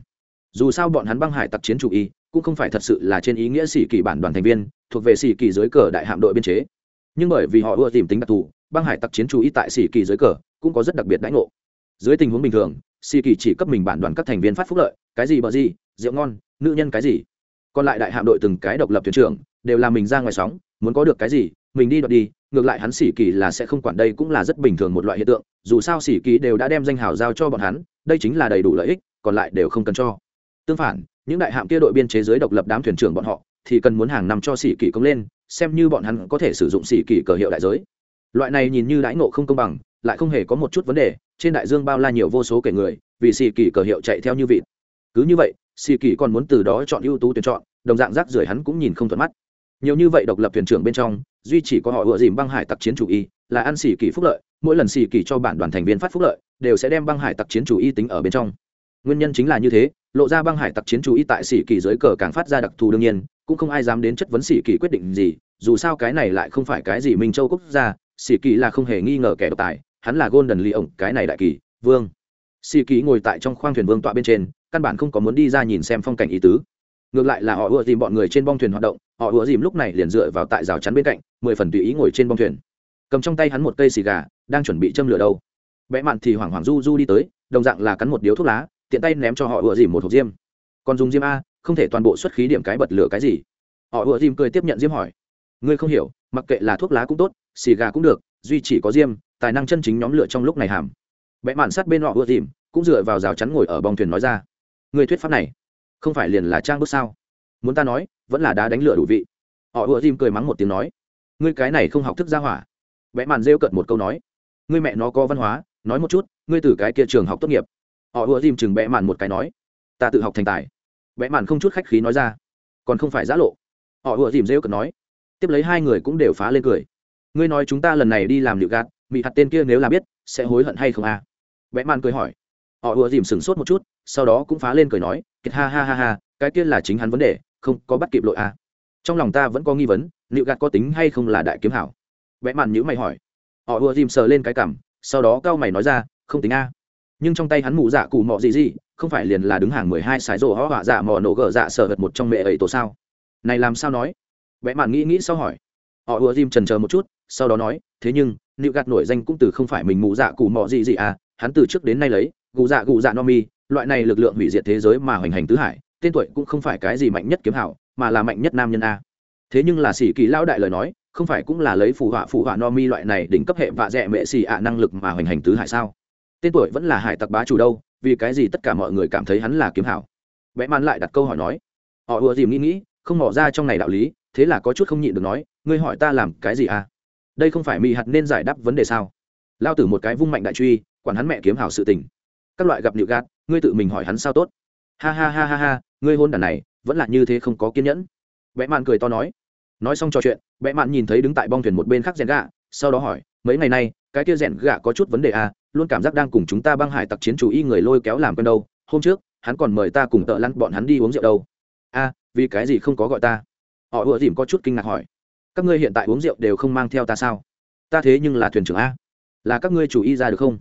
Dù sao bọn hắn băng hải tặc chiến chủ y, cũng không phải thật sự là trên ý nghĩa xì kỳ bản đoàn thành viên, thuộc về xì kỳ dưới cờ đại hạm đội biên chế. Nhưng bởi vì họ ùa dìm tính đặc thù, băng hải tặc chiến chủ y tại xì kỳ dưới cờ cũng có rất đặc biệt đãi ngộ. Dưới tình huống bình thường xì kỳ chỉ cấp mình bản đoàn các thành viên phát phúc lợi, cái gì bờ gì, rượu ngon, nữ nhân cái gì. Còn lại đại hạm đội từng cái độc lập thuyền trưởng, đều là mình ra ngoài sóng, muốn có được cái gì, mình đi đoạt đi, ngược lại hắn xỉ kỳ là sẽ không quản đây cũng là rất bình thường một loại hiện tượng, dù sao xỉ kỳ đều đã đem danh hào giao cho bọn hắn, đây chính là đầy đủ lợi ích, còn lại đều không cần cho. Tương phản, những đại hạm kia đội biên chế giới độc lập đám thuyền trưởng bọn họ, thì cần muốn hàng năm cho xỉ kỳ công lên, xem như bọn hắn có thể sử dụng xỉ kỳ cờ hiệu đại giới. Loại này nhìn như đãi ngộ không công bằng, lại không hề có một chút vấn đề trên đại dương bao la nhiều vô số kể người, vì xì kỳ cờ hiệu chạy theo như vịt. Cứ như vậy, xì kỳ còn muốn từ đó chọn ưu tú tuyển chọn, đồng dạng rác rưởi hắn cũng nhìn không thuận mắt. Nhiều như vậy độc lập thuyền trưởng bên trong, duy chỉ có họ ựa dìm băng hải tặc chiến chủ y, là ăn xì kỳ phúc lợi, mỗi lần xì kỳ cho bản đoàn thành viên phát phúc lợi, đều sẽ đem băng hải tặc chiến chủ y tính ở bên trong. Nguyên nhân chính là như thế, lộ ra băng hải tặc chiến chủ y tại xì kỳ dưới cờ càng phát ra đặc thù đương nhiên, cũng không ai dám đến chất vấn xì kỳ quyết định gì, dù sao cái này lại không phải cái gì minh châu quốc gia, xì kỳ là không hề nghi ngờ kẻ độc tài hắn là golden ly ổng cái này đại kỳ, vương. Xì kỳ ngồi tại trong khoang thuyền vương tọa bên trên, căn bản không có muốn đi ra nhìn xem phong cảnh ý tứ. Ngược lại là họ ùa dìm bọn người trên bong thuyền hoạt động, họ ùa dìm lúc này liền dựa vào tại rào chắn bên cạnh, mười phần tùy ý ngồi trên bong thuyền. Cầm trong tay hắn một cây xì gà, đang chuẩn bị châm lửa đâu. Vẽ mạn thì hoảng hoảng du du đi tới, đồng dạng là cắn một điếu thuốc lá, tiện tay ném cho họ ùa dìm một hộp diêm. Còn dùng diêm a, không thể toàn bộ xuất khí điểm cái bật lửa cái gì. Họ ùa dìm cười tiếp nhận diêm hỏi. Ngươi không hiểu, mặc kệ là thuốc lá cũng tốt, xì gà cũng được, duy chỉ có diêm tài năng chân chính nhóm lửa trong lúc này hàm. Bẽ mạn sát bên họ ùa dìm cũng dựa vào rào chắn ngồi ở bong thuyền nói ra. Người thuyết pháp này, không phải liền là trang bức sao? Muốn ta nói, vẫn là đá đánh lửa đủ vị. Họ ùa tìm cười mắng một tiếng nói. Ngươi cái này không học thức ra hỏa. Bẽ mạn rêu cận một câu nói. Ngươi mẹ nó có văn hóa, nói một chút, ngươi từ cái kia trường học tốt nghiệp. Họ ùa tìm chừng bẽ mạn một cái nói. Ta tự học thành tài. Bẽ mạn không chút khách khí nói ra. Còn không phải giã lộ. Họ ùa tìm rêu cận nói. Tiếp lấy hai người cũng đều phá lên cười. Ngươi nói chúng ta lần này đi làm liệu gạt bị hạt tên kia nếu là biết, sẽ hối hận hay không à? Vẽ man cười hỏi. Họ ùa dìm sửng sốt một chút, sau đó cũng phá lên cười nói, kiệt ha ha ha ha, cái kia là chính hắn vấn đề, không có bắt kịp lội à. trong lòng ta vẫn có nghi vấn, liệu gạt có tính hay không là đại kiếm hảo? Vẽ màn nhữ mày hỏi. Họ ùa dìm sờ lên cái cảm, sau đó cao mày nói ra, không tính a nhưng trong tay hắn mụ dạ cụ mọ gì gì không phải liền là đứng hàng mười hai sái rổ hó họa dạ mò nổ gờ dạ sở hật một trong mẹ ấy tổ sao? Này làm sao nói? Vẽ màn nghĩ nghĩ sau hỏi. Họ ùa dìm trần chờ một chút, sau đó nói, thế nhưng liệu gạt nổi danh cũng từ không phải mình mụ dạ cụ mọ gì gì à hắn từ trước đến nay lấy, gù dạ gù dạ no mi, loại này lực lượng hủy diệt thế giới mà hoành hành tứ hải, tên tuổi cũng không phải cái gì mạnh nhất kiếm hảo, mà là mạnh nhất nam nhân a. Thế nhưng là sĩ kỳ lão đại lời nói, không phải cũng là lấy phù họa phù họa no mi loại này đỉnh cấp hệ vạ dẹ mệ xì ạ năng lực mà hoành hành tứ hải sao? Tên tuổi vẫn là hải tặc bá chủ đâu, vì cái gì tất cả mọi người cảm thấy hắn là kiếm hảo? Vẽ man lại đặt câu hỏi nói. Họ ùa dìm nghĩ nghĩ, không mỏ ra trong này đạo lý, thế là có chút không nhịn được nói, ngươi hỏi ta làm cái gì à? Đây không phải mỹ hạt nên giải đáp vấn đề sao? Lao tử một cái vung mạnh đại truy, quản hắn mẹ kiếm hảo sự tình. Các loại gặp nịu gạt, ngươi tự mình hỏi hắn sao tốt. Ha ha ha ha ha, ngươi hôn đàn này, vẫn là như thế không có kiên nhẫn. Vẽ mạn cười to nói. Nói xong trò chuyện vẽ mạn nhìn thấy đứng tại bong thuyền một bên khác rèn gạ, sau đó hỏi, mấy ngày nay, cái kia rèn gạ có chút vấn đề à luôn cảm giác đang cùng chúng ta băng hải tặc chiến chủ y người lôi kéo làm quen đâu, hôm trước, hắn còn mời ta cùng tợ lăn bọn hắn đi uống rượu đâu. A vì cái gì không có gọi ta? Họ ùa dìm có chút kinh ngạc hỏi các ngươi hiện tại uống rượu đều không mang theo ta sao? Ta thế nhưng là thuyền trưởng a. Là các ngươi chủ y ra được không?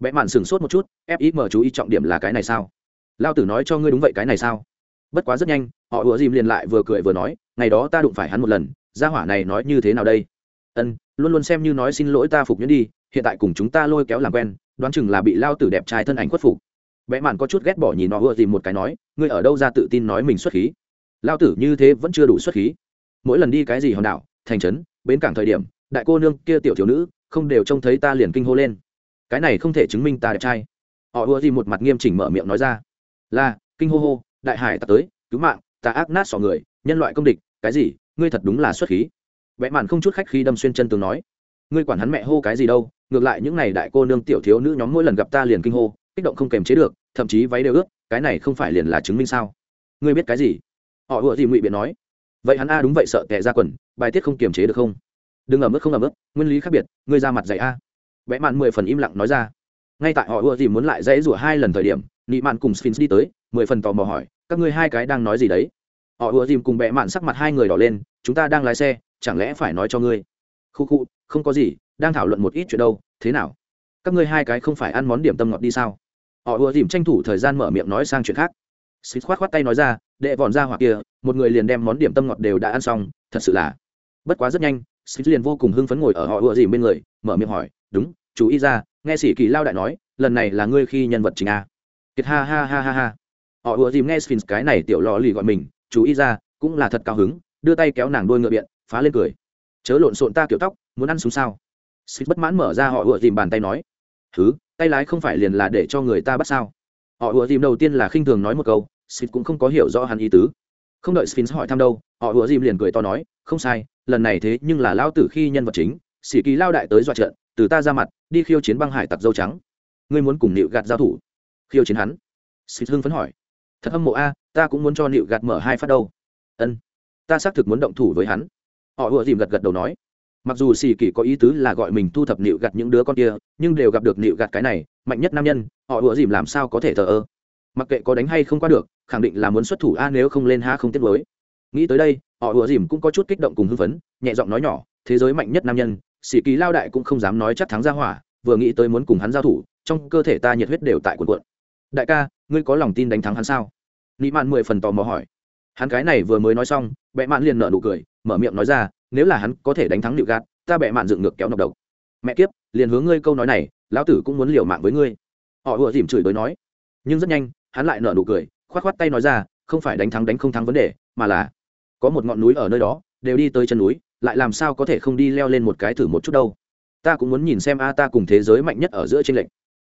Vẽ mạn sửng sốt một chút fim chú ý trọng điểm là cái này sao? Lao tử nói cho ngươi đúng vậy cái này sao? Bất quá rất nhanh, họ ùa dìm liền lại vừa cười vừa nói, ngày đó ta đụng phải hắn một lần, gia hỏa này nói như thế nào đây? Ân, luôn luôn xem như nói xin lỗi ta phục nhuyễn đi, hiện tại cùng chúng ta lôi kéo làm quen, đoán chừng là bị lao tử đẹp trai thân ảnh khuất phục. Vẽ mạn có chút ghét bỏ nhìn họ ùa dìm một cái nói, ngươi ở đâu ra tự tin nói mình xuất khí? Lao tử như thế vẫn chưa đủ xuất khí. Mỗi lần đi cái gì hòn đảo thành trấn, bến cảng thời điểm, đại cô nương kia tiểu thiếu nữ không đều trông thấy ta liền kinh hô lên. Cái này không thể chứng minh ta đẹp trai. Họ ùa gì một mặt nghiêm chỉnh mở miệng nói ra. Là, kinh hô hô, đại hải ta tới, cứu mạng, ta ác nát sọ người, nhân loại công địch, cái gì, ngươi thật đúng là xuất khí. Vẽ màn không chút khách khi đâm xuyên chân tường nói. Ngươi quản hắn mẹ hô cái gì đâu, ngược lại những n à y đại cô nương tiểu thiếu nữ nhóm mỗi lần gặp ta liền kinh hô, kích động không kềm chế được, thậm chí váy đều ướt, cái này không phải liền là chứng minh sao? Ngươi biết cái gì? Họ ùa gì ngụy biện nói vậy hắn a đúng vậy sợ tệ ra quần, bài tiết không kiềm chế được không? Đừng ở mức không ở mức nguyên lý khác biệt, ngươi ra mặt dạy a. Vẽ mạn mười phần im lặng nói ra. Ngay tại họ ưa gì muốn lại dãy rủa hai lần thời điểm, nị mạn cùng sphinx đi tới, mười phần tò mò hỏi, các ngươi hai cái đang nói gì đấy? Họ ưa dìm cùng vẽ mạn sắc mặt hai người đỏ lên, chúng ta đang lái xe, chẳng lẽ phải nói cho ngươi? Khu khu, không có gì, đang thảo luận một ít chuyện đâu, thế nào? Các ngươi hai cái không phải ăn món điểm tâm ngọt đi sao? Họ ưa dìm tranh thủ thời gian mở miệng nói sang chuyện khác. Xịt khoát khoát tay nói ra đệ vòn ra hoặc kia, một người liền đem món điểm tâm ngọt đều đã ăn xong, thật sự là. Bất quá rất nhanh sĩ liền vô cùng hưng phấn ngồi ở họ ựa dìm bên người, mở miệng hỏi, đúng, chú ý ra, nghe sĩ kỳ lao đại nói, lần này là ngươi khi nhân vật chính a. Kiệt ha ha ha ha ha. Họ ựa dìm nghe sphinx cái này tiểu lò lì gọi mình, chú ý ra, cũng là thật cao hứng, đưa tay kéo nàng đôi ngựa biện, phá lên cười. Chớ lộn xộn ta kiểu tóc, muốn ăn súng sao? Sphinx bất mãn mở ra họ ựa dìm bàn tay nói thứ tay lái không phải liền là để cho người ta bắt sao? Họ ựa dìm đầu tiên là khinh thường nói một câu sphinx cũng không có hiểu rõ hắn ý tứ. Không đợi sphinx hỏi thăm đâu, họ ùa dìm liền cười to nói, không sai, lần này thế nhưng là lao tử khi nhân vật chính, sĩ kỳ lao đại tới dọa trận, từ ta ra mặt, đi khiêu chiến băng hải tặc dâu trắng. Ngươi muốn cùng nịu gạt giao thủ? Khiêu chiến hắn. Xịt hưng phấn hỏi. Thật âm mộ a, ta cũng muốn cho nịu gạt mở hai phát đâu. Ân, ta xác thực muốn động thủ với hắn. Họ ùa dìm gật gật đầu nói. Mặc dù xì kỳ có ý tứ là gọi mình thu thập nịu gạt những đứa con kia, nhưng đều gặp được nịu gạt cái này, mạnh nhất nam nhân, họ ùa dìm làm sao có thể thờ ơ? Mặc kệ có đánh hay không qua được, khẳng định là muốn xuất thủ a, nếu không lên ha không tiết mới nghĩ tới đây, họ ùa dìm cũng có chút kích động cùng hưng phấn, nhẹ giọng nói nhỏ, thế giới mạnh nhất nam nhân, sĩ kỳ lao đại cũng không dám nói chắc thắng ra hỏa, vừa nghĩ tới muốn cùng hắn giao thủ, trong cơ thể ta nhiệt huyết đều tại cuộn cuộn. Đại ca, ngươi có lòng tin đánh thắng hắn sao? Nị mạn mười phần tò mò hỏi. Hắn cái này vừa mới nói xong, bệ mạn liền nợ nụ cười, mở miệng nói ra, nếu là hắn có thể đánh thắng liệu gạt, ta bệ mạn dựng ngược kéo nọc độc. Mẹ kiếp, liền hướng ngươi câu nói này, lão tử cũng muốn liều mạng với ngươi. Họ ùa dìm chửi bới nói. Nhưng rất nhanh hắn lại nở nụ cười, khoát khoát tay nói ra, không phải đánh thắng đánh không thắng vấn đề, mà là có một ngọn núi ở nơi đó, đều đi tới chân núi, lại làm sao có thể không đi leo lên một cái thử một chút đâu. Ta cũng muốn nhìn xem a, ta cùng thế giới mạnh nhất ở giữa trên lệnh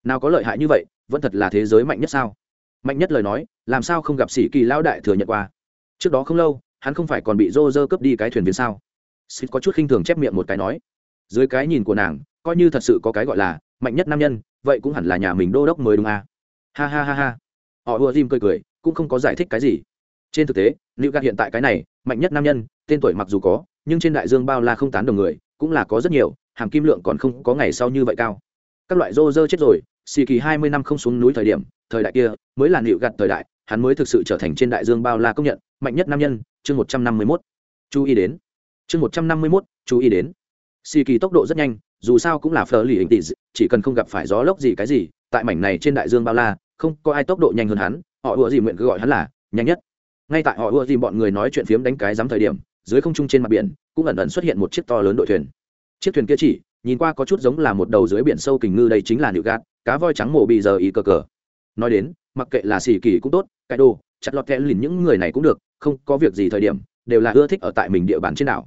nào có lợi hại như vậy, vẫn thật là thế giới mạnh nhất sao? Mạnh nhất lời nói, làm sao không gặp sĩ kỳ lão đại thừa nhận qua? Trước đó không lâu, hắn không phải còn bị rô rơ cướp đi cái thuyền viên sao? Xịt có chút khinh thường chép miệng một cái nói. Dưới cái nhìn của nàng, coi như thật sự có cái gọi là mạnh nhất nam nhân, vậy cũng hẳn là nhà mình đô đốc mới đúng à. ha ha ha ha họ ùa dìm cười cười, cũng không có giải thích cái gì. Trên thực tế, lưu gạt hiện tại cái này, mạnh nhất nam nhân, tên tuổi mặc dù có, nhưng trên đại dương bao la không tán đồng người, cũng là có rất nhiều, hàm kim lượng còn không có ngày sau như vậy cao. Các loại rô rơ chết rồi, xì kỳ hai mươi năm không xuống núi thời điểm, thời đại kia, mới là nịu gặt thời đại, hắn mới thực sự trở thành trên đại dương bao la công nhận, mạnh nhất nam nhân, chương một trăm năm mươi mốt. Chú ý đến. Chương một trăm năm mươi mốt, chú ý đến. Xì kỳ tốc độ rất nhanh, dù sao cũng là phở lì hình tỷ chỉ cần không gặp phải gió lốc gì cái gì, tại mảnh này trên đại dương bao la không có ai tốc độ nhanh hơn hắn, họ ùa dìm nguyện cứ gọi hắn là nhanh nhất. Ngay tại họ ùa dìm bọn người nói chuyện phiếm đánh cái dám thời điểm, dưới không trung trên mặt biển, cũng ẩn ẩn xuất hiện một chiếc to lớn đội thuyền. Chiếc thuyền kia chỉ, nhìn qua có chút giống là một đầu dưới biển sâu kình ngư đây chính là nịu gạt cá voi trắng mổ bị giờ ý cờ cờ. Nói đến, mặc kệ là xì kỳ cũng tốt, cái đồ, chặt lọt kẽ lìn những người này cũng được, không có việc gì thời điểm, đều là ưa thích ở tại mình địa bàn trên đảo.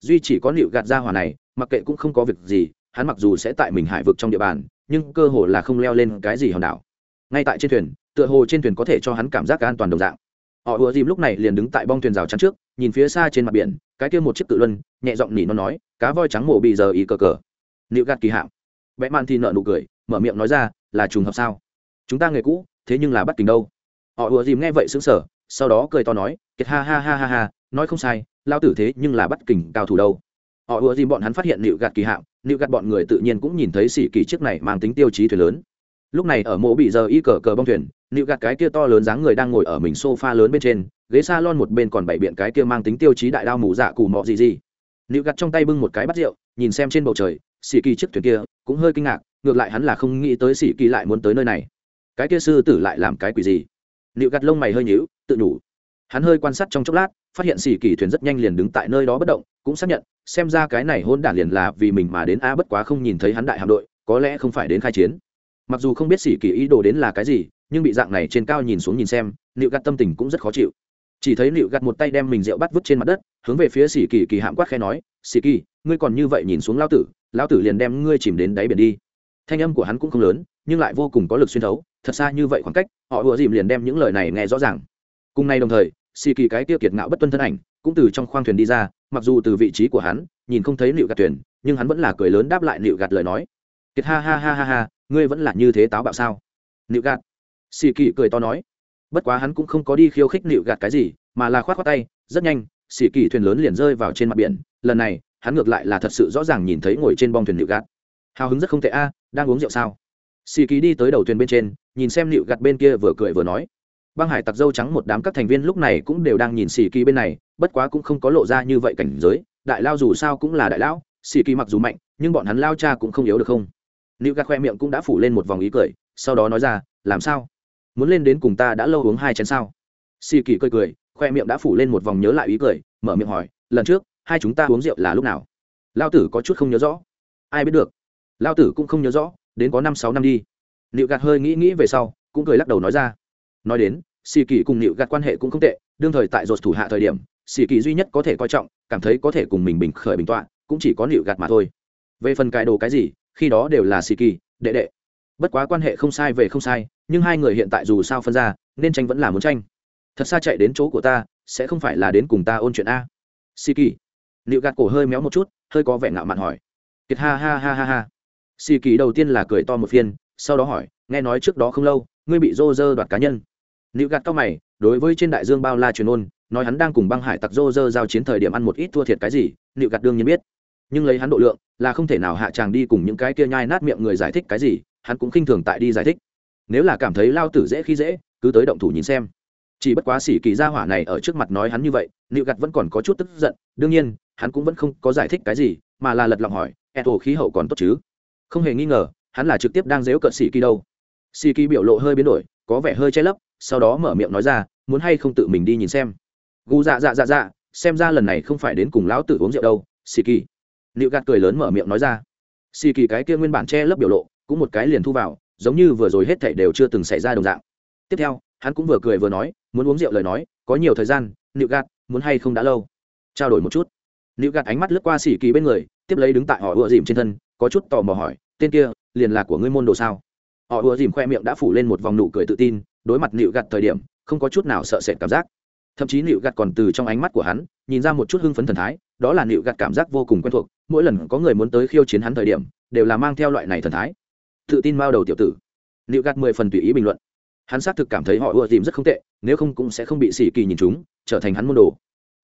Duy chỉ có nịu gạt ra hòa này, mặc kệ cũng không có việc gì, hắn mặc dù sẽ tại mình hải vực trong địa bàn, nhưng cơ hồ là không leo lên cái gì hòn đảo ngay tại trên thuyền, tựa hồ trên thuyền có thể cho hắn cảm giác an toàn đồng dạng. Họ ùa dìm lúc này liền đứng tại bong thuyền rào chắn trước, nhìn phía xa trên mặt biển, cái kia một chiếc tự luân, nhẹ giọng nỉ nó nói, cá voi trắng mổ bị giờ ý cờ cờ. Nịu gạt kỳ hạm. Vẽ man thì nợ nụ cười, mở miệng nói ra, là trùng hợp sao? Chúng ta nghề cũ, thế nhưng là bắt kính đâu? Họ ùa dìm nghe vậy xứng sở sau đó cười to nói, kiệt ha ha ha ha ha, nói không sai, lao tử thế nhưng là bắt kình cao thủ đâu. Họ ùa dìm bọn hắn phát hiện nịu gạt kỳ hạm, nịu gạt bọn người tự nhiên cũng nhìn thấy xỉ kỳ chiếc này mang tính tiêu chí thuyền lớn lúc này ở mộ bị giờ y cờ cờ bong thuyền, nịu gạt cái kia to lớn dáng người đang ngồi ở mình sofa lớn bên trên, ghế s a lon một bên còn bảy biện cái kia mang tính tiêu chí đại đao mù dạ cù mọ gì gì. Nịu gạt trong tay bưng một cái bắt rượu, nhìn xem trên bầu trời xì kỳ chiếc thuyền kia, cũng hơi kinh ngạc, ngược lại hắn là không nghĩ tới xì kỳ lại muốn tới nơi này. Cái kia sư tử lại làm cái quỷ gì? Nịu gạt lông mày hơi nhíu, tự nhủ. Hắn hơi quan sát trong chốc lát, phát hiện xì kỳ thuyền rất nhanh liền đứng tại nơi đó bất động, cũng xác nhận, xem ra cái này hôn đản liền là vì mình mà đến, a, bất quá không nhìn thấy hắn đại hạm đội, có lẽ không phải đến khai chiến mặc dù không biết xì kỳ ý đồ đến là cái gì, nhưng bị dạng này trên cao nhìn xuống nhìn xem liệu gạt tâm tình cũng rất khó chịu. Chỉ thấy liệu gạt một tay đem mình rượu bắt vứt trên mặt đất, hướng về phía xì kỳ kỳ hạm quát khe nói xì kỳ, ngươi còn như vậy nhìn xuống lao tử lao tử liền đem ngươi chìm đến đáy biển đi. Thanh âm của hắn cũng không lớn, nhưng lại vô cùng có lực xuyên thấu, thật xa như vậy khoảng cách, họ ùa dìm liền đem những lời này nghe rõ ràng. Cùng nay đồng thời xì kỳ cái tiêu kiệt ngạo bất tuân thân ảnh cũng từ trong khoang thuyền đi ra, mặc dù từ vị trí của hắn nhìn không thấy liệu gạt thuyền, nhưng hắn vẫn là cười lớn đáp lại liệu gạt lời nói. Kiệt ha ha ha ha ha ngươi vẫn là như thế táo bạo sao? Nịu gạt. Xì kỳ cười to nói. Bất quá hắn cũng không có đi khiêu khích nịu gạt cái gì, mà là khoát khoát tay, rất nhanh xì kỳ thuyền lớn liền rơi vào trên mặt biển. Lần này, hắn ngược lại là thật sự rõ ràng nhìn thấy ngồi trên bong thuyền nịu gạt. Hào hứng rất không tệ a, đang uống rượu sao? Xì kỳ đi tới đầu thuyền bên trên, nhìn xem nịu gạt bên kia vừa cười vừa nói. Băng hải tặc dâu trắng một đám các thành viên lúc này cũng đều đang nhìn xì kỳ bên này, bất quá cũng không có lộ ra như vậy cảnh giới. Đại lao dù sao cũng là đại lão xì kỳ mặc dù mạnh, nhưng bọn hắn lao cha cũng không yếu được không? Nịu gạt khoe miệng cũng đã phủ lên một vòng ý cười, sau đó nói ra, làm sao? Muốn lên đến cùng ta đã lâu uống hai chén sao? Xì kỳ cười cười, khoe miệng đã phủ lên một vòng nhớ lại ý cười, mở miệng hỏi, lần trước, hai chúng ta uống rượu là lúc nào? Lao tử có chút không nhớ rõ. Ai biết được. Lao tử cũng không nhớ rõ, đến có năm sáu năm đi. Nịu gạt hơi nghĩ nghĩ về sau, cũng cười lắc đầu nói ra. Nói đến, xì kỳ cùng nịu gạt quan hệ cũng không tệ, đương thời tại ruột thủ hạ thời điểm, xì kỳ duy nhất có thể coi trọng, cảm thấy có thể cùng mình bình khởi bình tọa, cũng chỉ có nịu gạt mà thôi. Về phần cài đồ cái gì khi đó đều là xì kỳ, đệ đệ. Bất quá quan hệ không sai về không sai, nhưng hai người hiện tại dù sao phân ra, nên tranh vẫn là muốn tranh. Thật xa chạy đến chỗ của ta, sẽ không phải là đến cùng ta ôn chuyện a. Xì kỳ. Liệu gạt cổ hơi méo một chút, hơi có vẻ ngạo mạn hỏi. Kiệt ha ha ha ha ha. Xì kỳ đầu tiên là cười to một phiên, sau đó hỏi, nghe nói trước đó không lâu, ngươi bị rô rơ đoạt cá nhân. Liệu gạt cao mày, đối với trên đại dương bao la truyền ôn, nói hắn đang cùng băng hải tặc rô rơ giao chiến thời điểm ăn một ít thua thiệt cái gì liệu gạt đương nhiên biết nhưng lấy hắn độ lượng, là không thể nào hạ tràng đi cùng những cái kia nhai nát miệng người giải thích cái gì, hắn cũng khinh thường tại đi giải thích. Nếu là cảm thấy lao tử dễ khi dễ, cứ tới động thủ nhìn xem. Chỉ bất quá xỉ kỳ gia hỏa này ở trước mặt nói hắn như vậy, nịu gặt vẫn còn có chút tức giận, đương nhiên, hắn cũng vẫn không có giải thích cái gì, mà là lật lòng hỏi e tổ khí hậu còn tốt chứ? Không hề nghi ngờ, hắn là trực tiếp đang dếu cợt xỉ kỳ đâu. Xỉ kỳ biểu lộ hơi biến đổi, có vẻ hơi che lấp, sau đó mở miệng nói ra, muốn hay không tự mình đi nhìn xem? Gu dạ dạ dạ dạ xem ra lần này không phải đến cùng lão tử uống rượu đâu xỉ kỳ nịu gạt cười lớn mở miệng nói ra. Xì kỳ cái kia nguyên bản che lấp biểu lộ, cũng một cái liền thu vào, giống như vừa rồi hết thảy đều chưa từng xảy ra đồng dạng. Tiếp theo, hắn cũng vừa cười vừa nói, muốn uống rượu lời nói, có nhiều thời gian, nịu gạt, muốn hay không đã lâu? Trao đổi một chút. Nịu gạt ánh mắt lướt qua xì kỳ bên người, tiếp lấy đứng tại họ ưa dìm trên thân, có chút tò mò hỏi, tên kia, liền là của ngươi môn đồ sao? Họ ùa dìm khoe miệng đã phủ lên một vòng nụ cười tự tin, đối mặt nịu gạt thời điểm, không có chút nào sợ sệt cảm giác. Thậm chí nịu gạt còn từ trong ánh mắt của hắn, nhìn ra một chút hưng phấn thần thái, đó là nịu gạt cảm giác vô cùng quen thuộc mỗi lần có người muốn tới khiêu chiến hắn thời điểm, đều là mang theo loại này thần thái. Tự tin bao đầu tiểu tử. Liệu gạt mười phần tùy ý bình luận. Hắn xác thực cảm thấy họ ưa dìm rất không tệ, nếu không cũng sẽ không bị xỉ kỳ nhìn chúng, trở thành hắn môn đồ.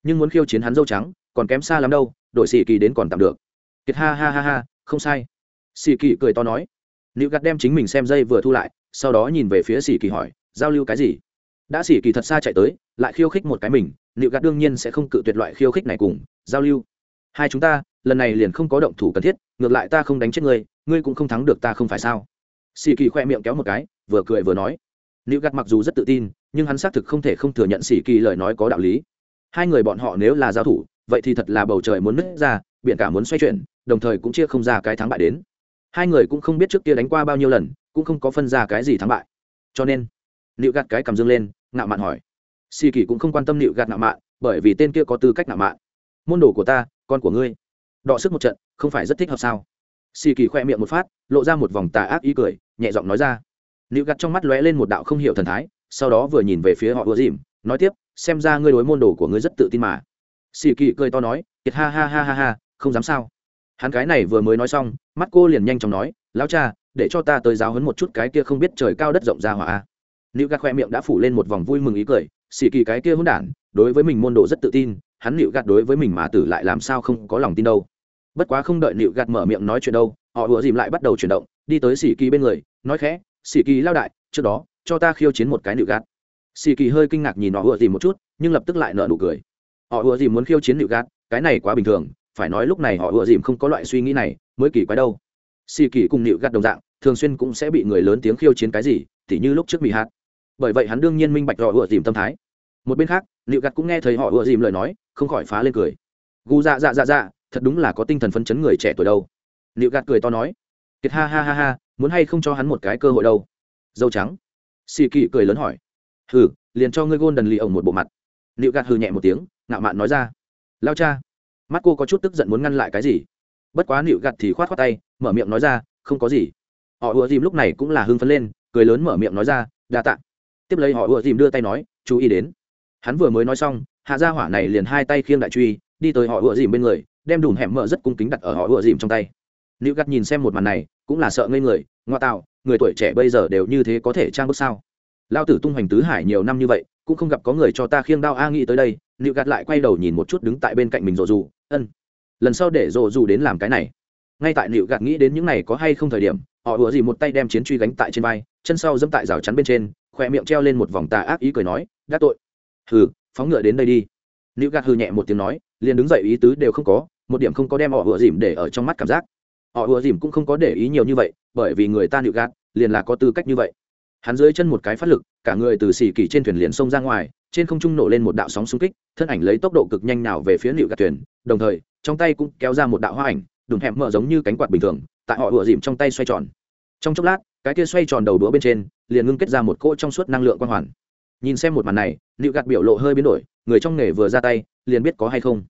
Nhưng muốn khiêu chiến hắn dâu trắng, còn kém xa lắm đâu đội xỉ kỳ đến còn tạm được. Kiệt ha ha ha ha, không sai. Xỉ kỳ cười to nói. Liệu gạt đem chính mình xem dây vừa thu lại, sau đó nhìn về phía xỉ kỳ hỏi, giao lưu cái gì? Đã xỉ kỳ thật xa chạy tới, lại khiêu khích một cái mình, liệu gạt đương nhiên sẽ không cự tuyệt loại khiêu khích này cùng, giao lưu hai chúng ta, lần này liền không có động thủ cần thiết, ngược lại ta không đánh chết ngươi ngươi cũng không thắng được ta không phải sao? Xì kỳ khoe miệng kéo một cái, vừa cười vừa nói. Nữ gạt mặc dù rất tự tin, nhưng hắn xác thực không thể không thừa nhận xì kỳ lời nói có đạo lý. Hai người bọn họ nếu là giao thủ, vậy thì thật là bầu trời muốn nứt ra, biển cả muốn xoay chuyển, đồng thời cũng chia không ra cái thắng bại đến. Hai người cũng không biết trước kia đánh qua bao nhiêu lần, cũng không có phân ra cái gì thắng bại. Cho nên nịu gạt cái cầm dương lên, ngạo mạn hỏi. Xì kỳ cũng không quan tâm nịu gạt ngạo mạn, bởi vì tên kia có tư cách ngạo mạn. Môn đồ của ta con của ngươi. Đọ sức một trận, không phải rất thích hợp sao? Xì kỳ khoe miệng một phát, lộ ra một vòng tà ác ý cười, nhẹ giọng nói ra. Liệu gặt trong mắt lóe lên một đạo không hiểu thần thái, sau đó vừa nhìn về phía họ ùa dìm, nói tiếp, xem ra ngươi đối môn đồ của ngươi rất tự tin mà. Xì kỳ cười to nói, kiệt ha ha ha ha ha, không dám sao. Hắn cái này vừa mới nói xong, mắt cô liền nhanh chóng nói, lão cha, để cho ta tới giáo hấn một chút cái kia không biết trời cao đất rộng ra hỏa liệu gặt khoe miệng đã phủ lên một vòng vui mừng ý cười, xì kỳ cái kia hôn đản, đối với mình môn đồ rất tự tin hắn nịu gạt đối với mình mà tử lại làm sao không có lòng tin đâu. Bất quá không đợi nịu gạt mở miệng nói chuyện đâu, họ vừa dìm lại bắt đầu chuyển động, đi tới sĩ kỳ bên người, nói khẽ, sĩ kỳ lao đại, trước đó, cho ta khiêu chiến một cái nịu gạt. Sĩ kỳ hơi kinh ngạc nhìn họ ùa dìm một chút, nhưng lập tức lại nợ nụ cười. Họ ùa dìm muốn khiêu chiến nịu gạt, cái này quá bình thường, phải nói lúc này họ ùa dìm không có loại suy nghĩ này, mới kỳ quái đâu. Sĩ kỳ cùng nịu gạt đồng dạng, thường xuyên cũng sẽ bị người lớn tiếng khiêu chiến cái gì, tỉ như lúc trước bị hát bởi vậy hắn đương nhiên minh bạch họ ùa dìm tâm thái. Một bên khác, nịu gạt cũng nghe thấy họ ùa dìm lời nói không khỏi phá lên cười. Gu dạ dạ dạ dạ thật đúng là có tinh thần phấn chấn người trẻ tuổi đâu. Liệu gạt cười to nói. Kiệt ha ha ha ha, muốn hay không cho hắn một cái cơ hội đâu. Dâu trắng. Xì kỳ cười lớn hỏi. Hừ, liền cho ngươi gôn đần lì ổng một bộ mặt. Liệu gạt hừ nhẹ một tiếng, ngạo mạn nói ra. Lao cha. Mắt cô có chút tức giận muốn ngăn lại cái gì? Bất quá liệu gạt thì khoát khoát tay, mở miệng nói ra, không có gì. Họ ùa dìm lúc này cũng là hưng phấn lên, cười lớn mở miệng nói ra, đa tạ. Tiếp lấy họ ùa dìm đưa tay nói, chú ý đến. Hắn vừa mới nói xong hạ gia hỏa này liền hai tay khiêng đại truy, đi tới họ ựa dìm bên người, đem đùm hẻm mở rất cung kính đặt ở họ ựa dìm trong tay. Nữ gắt nhìn xem một màn này, cũng là sợ ngây người, ngoa tạo, người tuổi trẻ bây giờ đều như thế có thể trang bước sao? Lao tử tung hoành tứ hải nhiều năm như vậy, cũng không gặp có người cho ta khiêng đao a nghĩ tới đây. Nữ gắt lại quay đầu nhìn một chút đứng tại bên cạnh mình rộ dù ân, lần sau để rộ dù đến làm cái này. Ngay tại nữ gạt nghĩ đến những này có hay không thời điểm, họ ùa dìm một tay đem chiến truy gánh tại trên vai, chân sau dẫm tại rào chắn bên trên khỏe miệng treo lên một vòng tà ác ý cười nói, đã tội. Hừ phóng ngựa đến đây đi. Nữ gạt hư nhẹ một tiếng nói, liền đứng dậy ý tứ đều không có, một điểm không có đem họ vừa dìm để ở trong mắt cảm giác. Họ vừa dìm cũng không có để ý nhiều như vậy, bởi vì người ta nữ gạt, liền là có tư cách như vậy. Hắn dưới chân một cái phát lực, cả người từ xì kỳ trên thuyền liền xông ra ngoài, trên không trung nổ lên một đạo sóng xung kích, thân ảnh lấy tốc độ cực nhanh nào về phía nữ gạt thuyền, đồng thời, trong tay cũng kéo ra một đạo hoa ảnh, đùm hẹp mở giống như cánh quạt bình thường, tại họ vừa dìm trong tay xoay tròn. Trong chốc lát, cái kia xoay tròn đầu đũa bên trên, liền ngưng kết ra một cỗ trong suốt năng lượng quang hoàn nhìn xem một màn này liệu gạt biểu lộ hơi biến đổi, người trong nghề vừa ra tay, liền biết có hay không.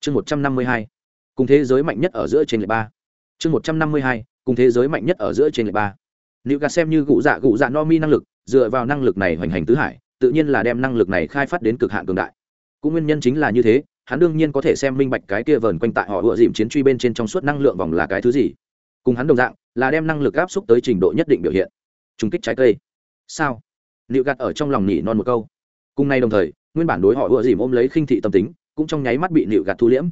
Chương một trăm năm mươi hai, cùng thế giới mạnh nhất ở giữa trên lệ ba. Chương một trăm năm mươi hai, cùng thế giới mạnh nhất ở giữa trên lệ ba. Liệu gạt xem như gụ dạ gụ dạ no mi năng lực, dựa vào năng lực này hoành hành tứ hải, tự nhiên là đem năng lực này khai phát đến cực hạn cường đại. Cũng nguyên nhân chính là như thế, hắn đương nhiên có thể xem minh bạch cái kia vờn quanh tại họ ựa dìm chiến truy bên trên trong suốt năng lượng vòng là cái thứ gì. Cùng hắn đồng dạng, là đem năng lực áp xúc tới trình độ nhất định biểu hiện. Trung kích trái cây. Sao? Liệu gạt ở trong lòng nhỉ non một câu. Cùng nay đồng thời, nguyên bản đối họ ựa dìm ôm lấy khinh thị tâm tính, cũng trong nháy mắt bị liệu gạt thu liễm.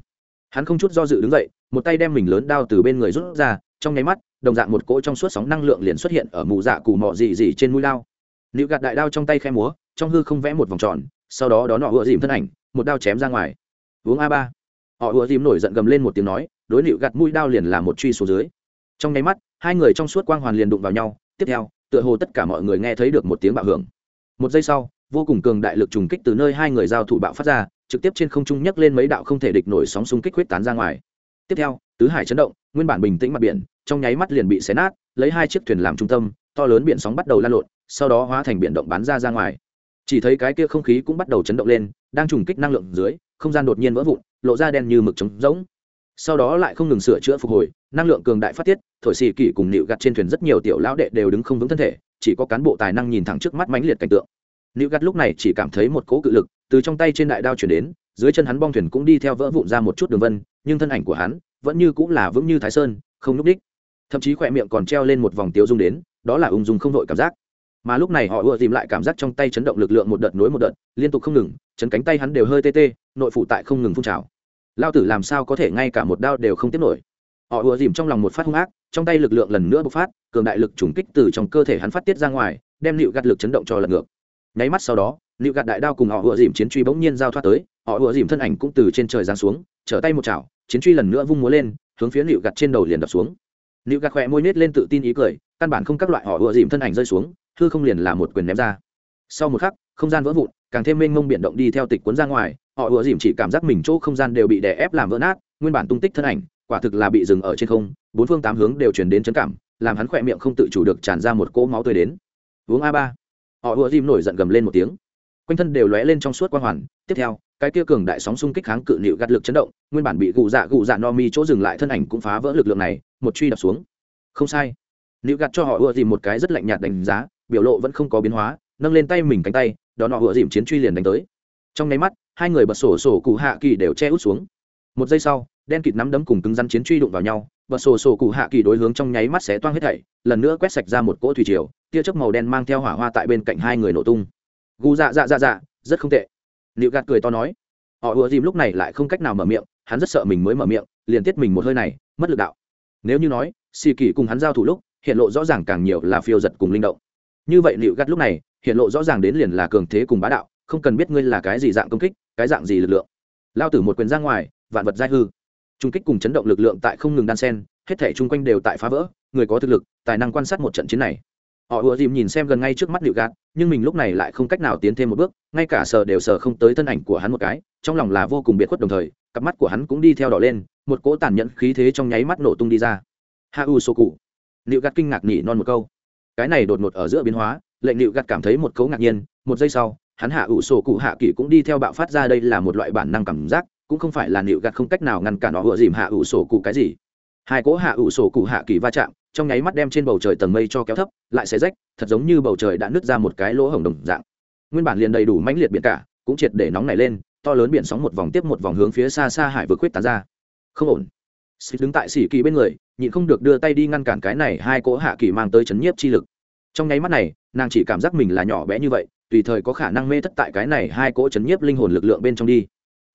Hắn không chút do dự đứng dậy, một tay đem mình lớn đao từ bên người rút ra, trong nháy mắt, đồng dạng một cỗ trong suốt sóng năng lượng liền xuất hiện ở mù dạ cù mọ dị dị trên mũi lao liệu gạt đại đao trong tay khe múa, trong hư không vẽ một vòng tròn, sau đó đón nọ ựa dìm thân ảnh, một đao chém ra ngoài. Uống a ba. Họ ùa dìm nổi giận gầm lên một tiếng nói, đối liệu gạt mũi đao liền là một truy xuống dưới. Trong nháy mắt, hai người trong suốt quang hoàn liền đụng vào nhau, tiếp theo tựa hồ tất cả mọi người nghe thấy được một tiếng bạo hưởng. Một giây sau, vô cùng cường đại lực trùng kích từ nơi hai người giao thủ bạo phát ra, trực tiếp trên không trung nhấc lên mấy đạo không thể địch nổi sóng xung kích huyết tán ra ngoài. Tiếp theo, tứ hải chấn động, nguyên bản bình tĩnh mặt biển, trong nháy mắt liền bị xé nát, lấy hai chiếc thuyền làm trung tâm, to lớn biển sóng bắt đầu lan lộn, sau đó hóa thành biển động bán ra ra ngoài. Chỉ thấy cái kia không khí cũng bắt đầu chấn động lên, đang trùng kích năng lượng dưới, không gian đột nhiên vỡ vụn, lộ ra đen như mực trống rỗng sau đó lại không ngừng sửa chữa phục hồi, năng lượng cường đại phát tiết, thổi xì kỳ cùng nịu gặt trên thuyền rất nhiều tiểu lão đệ đều đứng không vững thân thể, chỉ có cán bộ tài năng nhìn thẳng trước mắt mãnh liệt cảnh tượng. Nịu gặt lúc này chỉ cảm thấy một cỗ cự lực từ trong tay trên đại đao chuyển đến, dưới chân hắn bong thuyền cũng đi theo vỡ vụn ra một chút đường vân, nhưng thân ảnh của hắn vẫn như cũng là vững như thái sơn, không núp đích. Thậm chí khỏe miệng còn treo lên một vòng tiếu dung đến, đó là ung dung không đội cảm giác. Mà lúc này họ ùa tìm lại cảm giác trong tay chấn động lực lượng một đợt nối một đợt, liên tục không ngừng, chấn cánh tay hắn đều hơi tê tê, nội phụ tại không ngừng phun trào lao tử làm sao có thể ngay cả một đao đều không tiếp nổi. Họ ùa dìm trong lòng một phát hung ác, trong tay lực lượng lần nữa bộc phát, cường đại lực trùng kích từ trong cơ thể hắn phát tiết ra ngoài, đem nịu gạt lực chấn động cho lật ngược. Nháy mắt sau đó, nịu gạt đại đao cùng họ ùa dìm chiến truy bỗng nhiên giao thoát tới, họ ùa dìm thân ảnh cũng từ trên trời giáng xuống, trở tay một chảo, chiến truy lần nữa vung múa lên, hướng phía nịu gạt trên đầu liền đập xuống. Nịu gạt khỏe môi nết lên tự tin ý cười, căn bản không các loại họ ùa dìm thân ảnh rơi xuống thư không liền là một quyền ném ra. Sau một khắc, không gian vỡ vụn, càng thêm mênh mông biển động đi theo tịch cuốn ra ngoài họ ùa dìm chỉ cảm giác mình chỗ không gian đều bị đè ép làm vỡ nát, nguyên bản tung tích thân ảnh, quả thực là bị dừng ở trên không, bốn phương tám hướng đều chuyển đến chấn cảm, làm hắn khỏe miệng không tự chủ được tràn ra một cỗ máu tươi đến. Uống a ba. Họ ùa dìm nổi giận gầm lên một tiếng. Quanh thân đều lóe lên trong suốt quang hoàn. Tiếp theo, cái kia cường đại sóng xung kích kháng cự nịu gạt lực chấn động, nguyên bản bị gù dạ gù dạ no mi chỗ dừng lại thân ảnh cũng phá vỡ lực lượng này, một truy đập xuống. Không sai. Nịu gạt cho họ ùa dìm một cái rất lạnh nhạt đánh giá, biểu lộ vẫn không có biến hóa, nâng lên tay mình cánh tay, đó nọ ùa dìm chiến truy liền đánh tới. Trong nháy mắt hai người bật sổ sổ cụ hạ kỳ đều che út xuống. Một giây sau, đen kịt nắm đấm cùng cứng rắn chiến truy đụng vào nhau, bật sổ sổ cụ hạ kỳ đối hướng trong nháy mắt xé toang hết thảy, lần nữa quét sạch ra một cỗ thủy triều, tia chớp màu đen mang theo hỏa hoa tại bên cạnh hai người nổ tung. Gu dạ dạ dạ dạ rất không tệ. Liệu gạt cười to nói. Họ ùa dìm lúc này lại không cách nào mở miệng, hắn rất sợ mình mới mở miệng, liền tiết mình một hơi này, mất lực đạo. Nếu như nói xì kỳ cùng hắn giao thủ lúc, hiện lộ rõ ràng càng nhiều là phiêu giật cùng linh động. Như vậy liệu gắt lúc này, hiện lộ rõ ràng đến liền là cường thế cùng bá đạo, không cần biết ngươi là cái gì dạng công kích cái dạng gì lực lượng? Lao tử một quyền ra ngoài, vạn vật giai hư. Trung kích cùng chấn động lực lượng tại không ngừng đan sen hết thể chung quanh đều tại phá vỡ, người có thực lực, tài năng quan sát một trận chiến này. Họ ùa dìm nhìn xem gần ngay trước mắt liệu gạt, nhưng mình lúc này lại không cách nào tiến thêm một bước, ngay cả sờ đều sờ không tới thân ảnh của hắn một cái, trong lòng là vô cùng biệt khuất đồng thời, cặp mắt của hắn cũng đi theo đỏ lên, một cỗ tàn nhẫn khí thế trong nháy mắt nổ tung đi ra. Ha u sô cụ. Liệu gạt kinh ngạc nhỉ non một câu. Cái này đột ngột ở giữa biến hóa, lệnh liệu gạt cảm thấy một cấu ngạc nhiên, một giây sau hắn hạ ủ sổ cụ hạ kỳ cũng đi theo bạo phát ra đây là một loại bản năng cảm giác, cũng không phải là liệu gạt không cách nào ngăn cản họ ùa dìm hạ ủ sổ cụ cái gì. Hai cỗ hạ ủ sổ cụ hạ kỳ va chạm, trong nháy mắt đem trên bầu trời tầng mây cho kéo thấp, lại xé rách, thật giống như bầu trời đã nứt ra một cái lỗ hổng đồng dạng. Nguyên bản liền đầy đủ mãnh liệt biển cả, cũng triệt để nóng này lên, to lớn biển sóng một vòng tiếp một vòng hướng phía xa xa hải vừa quyết tán ra. Không ổn. Xịt đứng tại xỉ kỳ bên người, nhịn không được đưa tay đi ngăn cản cái này hai cỗ hạ kỳ mang tới chấn nhiếp chi lực. Trong nháy mắt này, nàng chỉ cảm giác mình là nhỏ bé như vậy tùy thời có khả năng mê thất tại cái này hai cỗ chấn nhiếp linh hồn lực lượng bên trong đi.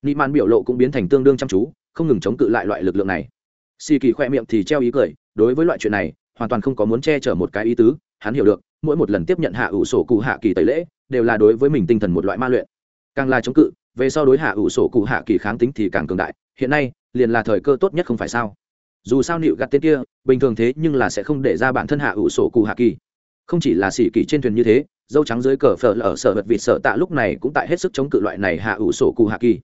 Nị man biểu lộ cũng biến thành tương đương chăm chú, không ngừng chống cự lại loại lực lượng này. Xì kỳ khoe miệng thì treo ý cười, đối với loại chuyện này, hoàn toàn không có muốn che chở một cái ý tứ, hắn hiểu được, mỗi một lần tiếp nhận hạ ủ sổ cụ hạ kỳ tẩy lễ, đều là đối với mình tinh thần một loại ma luyện. Càng là chống cự, về sau đối hạ ủ sổ cụ hạ kỳ kháng tính thì càng cường đại, hiện nay, liền là thời cơ tốt nhất không phải sao. Dù sao nịu gặt tên kia, bình thường thế nhưng là sẽ không để ra bản thân hạ ủ sổ cụ hạ kỳ. Không chỉ là xỉ kỳ trên thuyền như thế dâu trắng dưới cờ phở ở sở vật vịt sợ tạ lúc này cũng tại hết sức chống cự loại này hạ ủ sổ cụ hạ kỳ.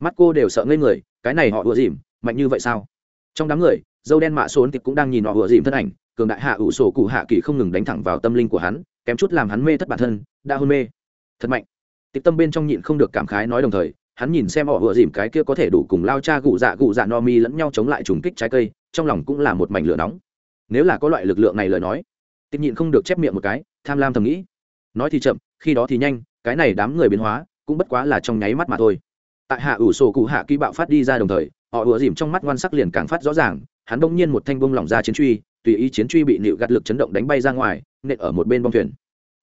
Mắt cô đều sợ ngây người, cái này họ ùa dìm, mạnh như vậy sao? Trong đám người, dâu đen mạ xốn thì cũng đang nhìn họ ùa dìm thân ảnh, cường đại hạ ủ sổ cụ hạ kỳ không ngừng đánh thẳng vào tâm linh của hắn, kém chút làm hắn mê thất bản thân, đã hôn mê. Thật mạnh. Tịch tâm bên trong nhịn không được cảm khái nói đồng thời, hắn nhìn xem họ ùa dìm cái kia có thể đủ cùng lao cha gụ dạ gụ dạ no mi lẫn nhau chống lại trùng kích trái cây, trong lòng cũng là một mảnh lửa nóng. Nếu là có loại lực lượng này lời nói, tịch nhịn không được chép miệng một cái, tham lam thầm nghĩ nói thì chậm, khi đó thì nhanh, cái này đám người biến hóa cũng bất quá là trong nháy mắt mà thôi. Tại hạ ủ sổ cụ hạ kỹ bạo phát đi ra đồng thời, họ ùa dìm trong mắt ngoan sắc liền càng phát rõ ràng, hắn bỗng nhiên một thanh bông lỏng ra chiến truy, tùy ý chiến truy bị nịu gạt lực chấn động đánh bay ra ngoài, nện ở một bên bông thuyền.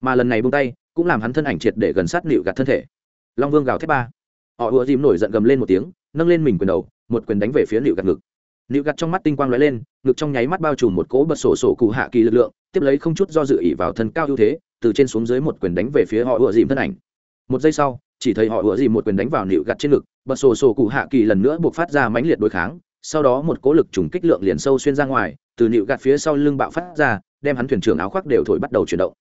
Mà lần này bông tay, cũng làm hắn thân ảnh triệt để gần sát nịu gạt thân thể. Long vương gào thép ba. Họ ùa dìm nổi giận gầm lên một tiếng, nâng lên mình quyền đầu, một quyền đánh về phía nịu gạt ngực nịu gặt trong mắt tinh quang lóe lên, ngực trong nháy mắt bao trùm một cỗ bật sổ sổ cụ hạ kỳ lực lượng, tiếp lấy không chút do dự ỉ vào thân cao ưu thế, từ trên xuống dưới một quyền đánh về phía họ ùa dìm thân ảnh. Một giây sau, chỉ thấy họ ùa dìm một quyền đánh vào nịu gặt trên ngực, bật sổ sổ cụ hạ kỳ lần nữa buộc phát ra mãnh liệt đối kháng, sau đó một cỗ lực trùng kích lượng liền sâu xuyên ra ngoài, từ nịu gặt phía sau lưng bạo phát ra, đem hắn thuyền trưởng áo khoác đều thổi bắt đầu chuyển động.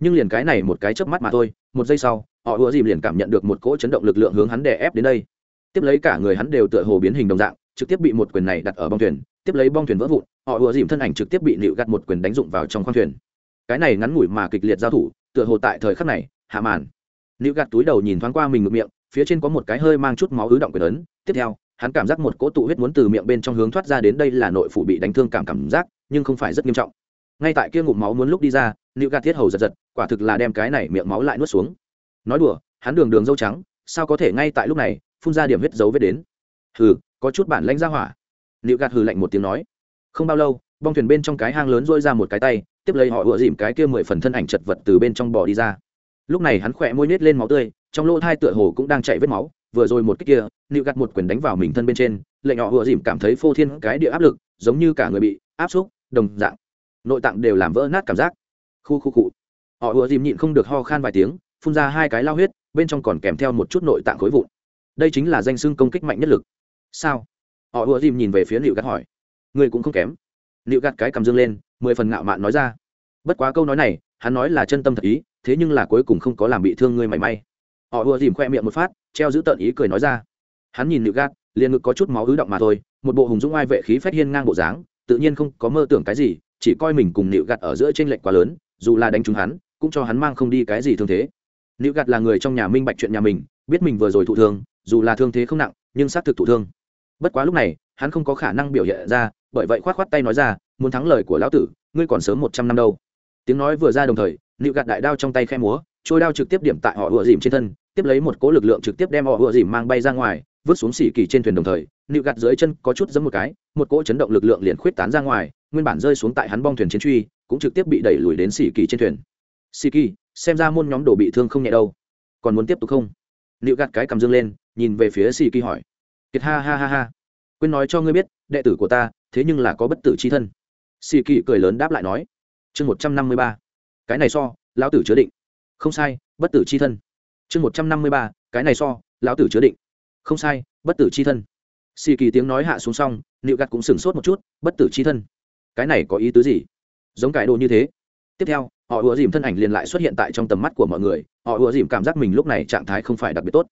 Nhưng liền cái này một cái chớp mắt mà thôi, một giây sau, họ ùa dìm liền cảm nhận được một cỗ chấn động lực lượng hướng hắn đè ép đến đây. Tiếp lấy cả người hắn đều tựa hồ biến hình đồng dạng trực tiếp bị một quyền này đặt ở bong thuyền, tiếp lấy bong thuyền vỡ vụn, họ ùa dìm thân ảnh trực tiếp bị nịu gạt một quyền đánh dụng vào trong khoang thuyền. Cái này ngắn ngủi mà kịch liệt giao thủ, tựa hồ tại thời khắc này, hạ màn. Nịu gạt túi đầu nhìn thoáng qua mình ngược miệng, phía trên có một cái hơi mang chút máu ứ động quyền ấn. Tiếp theo, hắn cảm giác một cỗ tụ huyết muốn từ miệng bên trong hướng thoát ra đến đây là nội phủ bị đánh thương cảm cảm giác, nhưng không phải rất nghiêm trọng. Ngay tại kia ngụm máu muốn lúc đi ra, nịu gạt thiết hầu giật giật, quả thực là đem cái này miệng máu lại nuốt xuống. Nói đùa, hắn đường đường dâu trắng, sao có thể ngay tại lúc này, phun ra điểm huyết dấu vết đến? Hừ có chút bản lãnh ra hỏa. Liệu gạt hừ lạnh một tiếng nói. Không bao lâu, bong thuyền bên trong cái hang lớn dôi ra một cái tay, tiếp lấy họ ựa dìm cái kia mười phần thân ảnh chật vật từ bên trong bò đi ra. Lúc này hắn khỏe môi nết lên máu tươi, trong lỗ thai tựa hồ cũng đang chạy vết máu, vừa rồi một cái kia, liệu gạt một quyền đánh vào mình thân bên trên, lệnh họ ựa dìm cảm thấy phô thiên cái địa áp lực, giống như cả người bị áp xúc, đồng dạng. Nội tạng đều làm vỡ nát cảm giác. Khu khu cụ họ ựa dìm nhịn không được ho khan vài tiếng, phun ra hai cái lao huyết, bên trong còn kèm theo một chút nội tạng khối vụn. Đây chính là danh xưng công kích mạnh nhất lực sao? Họ ùa dìm nhìn về phía liệu Gạt hỏi. Người cũng không kém. Liệu Gạt cái cầm dương lên mười phần ngạo mạn nói ra. Bất quá câu nói này hắn nói là chân tâm thật ý thế nhưng là cuối cùng không có làm bị thương ngươi mảy may. Họ ùa dìm khoe miệng một phát treo giữ tợn ý cười nói ra. Hắn nhìn liệu Gạt, liền ngực có chút máu ứ động mà thôi một bộ hùng dũng ai vệ khí phách hiên ngang bộ dáng tự nhiên không có mơ tưởng cái gì chỉ coi mình cùng liệu gạt ở giữa t r ê n lệch quá lớn dù là đánh trúng hắn cũng cho hắn mang không đi cái gì thương thế. Liệu gạt là người trong nhà minh bạch chuyện nhà mình biết mình vừa rồi thụ thương dù là thương thế không nặng nhưng xác thực thụ thương bất quá lúc này, hắn không có khả năng biểu hiện ra, bởi vậy khoát khoát tay nói ra, muốn thắng lời của lão tử, ngươi còn sớm một trăm năm đâu. Tiếng nói vừa ra đồng thời, nịu gạt đại đao trong tay khe múa, trôi đao trực tiếp điểm tại họ ựa dìm trên thân, tiếp lấy một cỗ lực lượng trực tiếp đem họ ựa dìm mang bay ra ngoài, vứt xuống xỉ kỳ trên thuyền đồng thời, nịu gạt dưới chân có chút giấm một cái, một cỗ chấn động lực lượng liền khuyết tán ra ngoài, nguyên bản rơi xuống tại hắn bong thuyền chiến truy, cũng trực tiếp bị đẩy lùi đến xỉ kỳ trên thuyền. Xỉ kỳ, xem ra môn nhóm đồ bị thương không nhẹ đâu. Còn muốn tiếp tục không? Nịu gạt cái cầm dương lên, nhìn về phía xỉ kỳ hỏi kiệt ha ha ha ha. Quên nói cho ngươi biết, đệ tử của ta, thế nhưng là có bất tử c h i thân. Xì kỳ cười lớn đáp lại nói. Chương một trăm năm mươi ba. Cái này so, lão tử chứa định. Không sai, bất tử c h i thân. Chương một trăm năm mươi ba, cái này so, lão tử chứa định. Không sai, bất tử c h i thân. Xì kỳ tiếng nói hạ xuống xong, nịu gặt cũng sửng sốt một chút, bất tử c h i thân. Cái này có ý tứ gì? Giống cải đồ như thế. Tiếp theo, họ ùa dìm thân ảnh liền lại xuất hiện tại trong tầm mắt của mọi người. Họ ùa dìm cảm giác mình lúc này trạng thái không phải đặc biệt tốt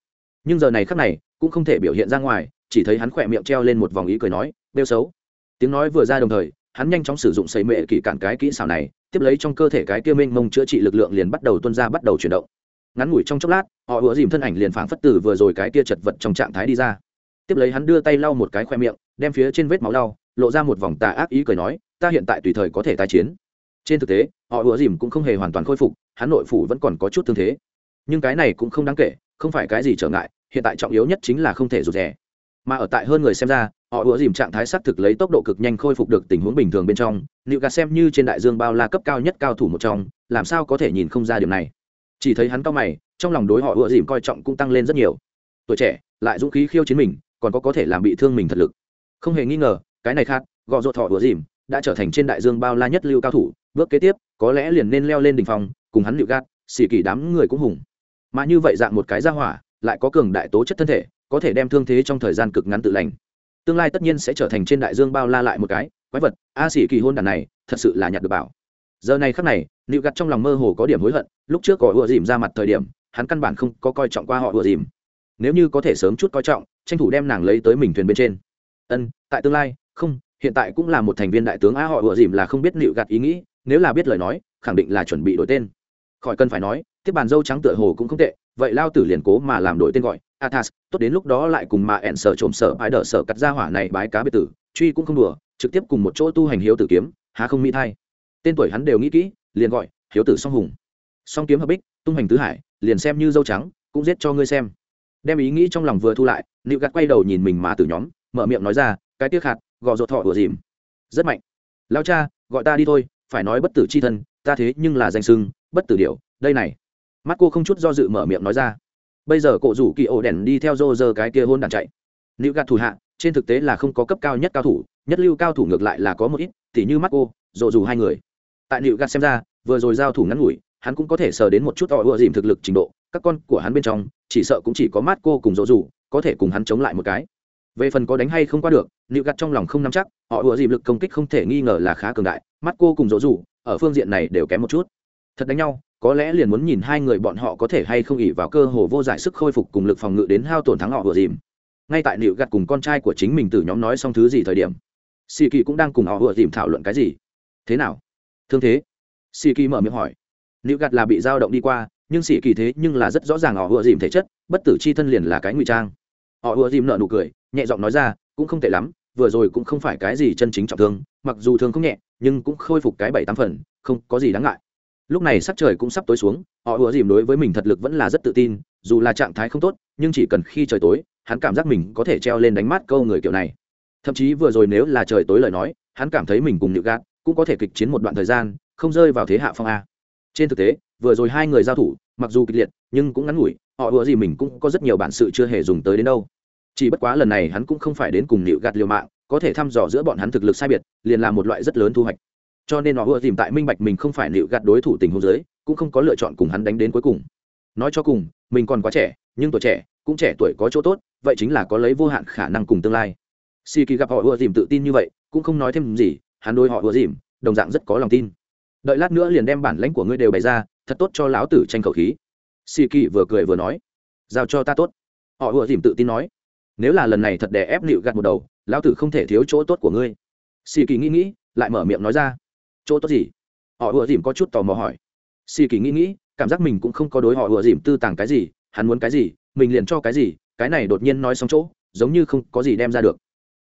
nhưng giờ này khắc này, cũng không thể biểu hiện ra ngoài, chỉ thấy hắn khỏe miệng treo lên một vòng ý cười nói đeo xấu. Tiếng nói vừa ra đồng thời, hắn nhanh chóng sử dụng xây mệ kỹ cản cái kỹ xảo này, tiếp lấy trong cơ thể cái kia mênh mông chữa trị lực lượng liền bắt đầu tuân ra bắt đầu chuyển động. Ngắn ngủi trong chốc lát, họ ủa dìm thân ảnh liền phảng phất tử vừa rồi cái kia chật vật trong trạng thái đi ra. Tiếp lấy hắn đưa tay lau một cái khoe miệng, đem phía trên vết máu đau lộ ra một vòng tà ác ý cười nói, ta hiện tại tùy thời có thể tái chiến. Trên thực tế, họ ủa dìm cũng không hề hoàn toàn khôi phục, hắn nội phủ vẫn còn có chút thương thế. Nhưng cái này cũng không đáng kể không phải cái gì trở ngại, hiện tại trọng yếu nhất chính là không thể rụt rè. Mà ở tại hơn người xem ra, họ ủa dìm trạng thái xác thực lấy tốc độ cực nhanh khôi phục được tình huống bình thường bên trong liệu gạt xem như trên đại dương bao la cấp cao nhất cao thủ một trong, làm sao có thể nhìn không ra điều này. Chỉ thấy hắn cao mày, trong lòng đối họ ủa dìm coi trọng cũng tăng lên rất nhiều. Tuổi trẻ, lại dũng khí khiêu chiến mình, còn có có thể làm bị thương mình thật lực. Không hề nghi ngờ, cái này khác gọ ruột họ ủa dìm đã trở thành trên đại dương bao la nhất lưu cao thủ. Bước kế tiếp, có lẽ liền nên leo lên đỉnh phòng cùng hắn liệu gạt xỉ kỳ đám người cũng hùng mà như vậy dạng một cái ra hỏa, lại có cường đại tố chất thân thể, có thể đem thương thế trong thời gian cực ngắn tự lành. Tương lai tất nhiên sẽ trở thành trên đại dương bao la lại một cái, quái vật, a xỉ kỳ hôn đàn này, thật sự là nhặt được bảo. Giờ này khắc này nịu gặt trong lòng mơ hồ có điểm hối hận, lúc trước có ùa dìm ra mặt thời điểm, hắn căn bản không có coi trọng qua họ ùa dìm. Nếu như có thể sớm chút coi trọng, tranh thủ đem nàng lấy tới mình thuyền bên trên. Ân, tại tương lai, không, hiện tại cũng là một thành viên đại tướng, a họ ùa dìm là không biết nịu gặt ý nghĩ, nếu là biết lời nói, khẳng định là chuẩn bị đổi tên. Khỏi cần phải nói tiếp bàn dâu trắng tựa hồ cũng không tệ, vậy lao tử liền cố mà làm đổi tên gọi, athas, tốt đến lúc đó lại cùng mà ẹn sở trộm sở bãi đỡ sở cắt ra hỏa này bái cá biệt tử, truy cũng không đùa, trực tiếp cùng một chỗ tu hành hiếu tử kiếm, há không mỹ thay. Tên tuổi hắn đều nghĩ kỹ, liền gọi, hiếu tử song hùng. Song kiếm hợp bích, tung hành tứ hải, liền xem như dâu trắng, cũng giết cho ngươi xem. Đem ý nghĩ trong lòng vừa thu lại, nịu gạt quay đầu nhìn mình mà từ nhóm, mở miệng nói ra, cái tiếc hạt, gò ruột thọ của dìm. Rất mạnh. Lao cha, gọi ta đi thôi, phải nói bất tử c h i thân, ta thế nhưng là danh sưng bất tử điều đây này mắt cô không chút do dự mở miệng nói ra. Bây giờ cổ rủ kỳ ổ đèn đi theo rô rơ cái kia hôn đàn chạy. Nữ gạt thủ hạ, trên thực tế là không có cấp cao nhất cao thủ, nhất lưu cao thủ ngược lại là có một ít, tỉ như mắt cô, rộ dù hai người. Tại nữ gạt xem ra, vừa rồi giao thủ ngắn ngủi, hắn cũng có thể sờ đến một chút ỏ ựa dìm thực lực trình độ, các con của hắn bên trong, chỉ sợ cũng chỉ có mắt cô cùng rộ dù có thể cùng hắn chống lại một cái. Về phần có đánh hay không qua được nữ gạt trong lòng không nắm chắc, họ ựa dìm lực công kích không thể nghi ngờ là khá cường đại, mắt cô cùng rộ dù ở phương diện này đều kém một chút. Thật đánh nhau có lẽ liền muốn nhìn hai người bọn họ có thể hay không ỉ vào cơ hồ vô giải sức khôi phục cùng lực phòng ngự đến hao tổn thắng họ vừa dìm. Ngay tại liệu gặt cùng con trai của chính mình từ nhóm nói xong thứ gì thời điểm xì kỳ cũng đang cùng họ vừa dìm thảo luận cái gì. Thế nào? Thương thế? Xì kỳ mở miệng hỏi. Liệu gặt là bị dao động đi qua, nhưng xì kỳ thế nhưng là rất rõ ràng họ vừa dìm thể chất, bất tử c h i thân liền là cái ngụy trang. Họ vừa dìm nợ nụ cười, nhẹ giọng nói ra, cũng không tệ lắm, vừa rồi cũng không phải cái gì chân chính trọng thương, mặc dù thương không nhẹ, nhưng cũng khôi phục cái bảy tám phần, không có gì đáng ngại lúc này sắc trời cũng sắp tối xuống, họ ùa dìm đối với mình thật lực vẫn là rất tự tin, dù là trạng thái không tốt, nhưng chỉ cần khi trời tối, hắn cảm giác mình có thể treo lên đánh mát câu người kiểu này. Thậm chí vừa rồi nếu là trời tối lời nói, hắn cảm thấy mình cùng nịu gạt cũng có thể kịch chiến một đoạn thời gian, không rơi vào thế hạ phong a. Trên thực tế, vừa rồi hai người giao thủ, mặc dù kịch liệt, nhưng cũng ngắn ngủi, họ ùa gì mình cũng có rất nhiều bản sự chưa hề dùng tới đến đâu. Chỉ bất quá lần này hắn cũng không phải đến cùng nịu gạt liều mạng, có thể thăm dò giữa bọn hắn thực lực sai biệt, liền là một loại rất lớn thu hoạch cho nên họ ưa tìm tại minh bạch mình không phải liệu gạt đối thủ tình huống giới, cũng không có lựa chọn cùng hắn đánh đến cuối cùng. Nói cho cùng, mình còn quá trẻ, nhưng tuổi trẻ, cũng trẻ tuổi có chỗ tốt, vậy chính là có lấy vô hạn khả năng cùng tương lai. Si kỳ gặp họ ưa dìm tự tin như vậy, cũng không nói thêm gì, hắn đôi họ ưa dìm đồng dạng rất có lòng tin. Đợi lát nữa liền đem bản lãnh của ngươi đều bày ra, thật tốt cho lão tử tranh khẩu khí. Si kỳ vừa cười vừa nói, giao cho ta tốt. Họ ưa dìm tự tin nói, nếu là lần này thật đè ép liệu gạt một đầu, lão tử không thể thiếu chỗ tốt của ngươi. Si kỳ nghĩ nghĩ, lại mở miệng nói ra chỗ tốt gì? Họ ùa dìm có chút tò mò hỏi. Xì kỳ nghĩ nghĩ, cảm giác mình cũng không có đối họ ùa dìm tư tàng cái gì, hắn muốn cái gì, mình liền cho cái gì, cái này đột nhiên nói xong chỗ, giống như không có gì đem ra được.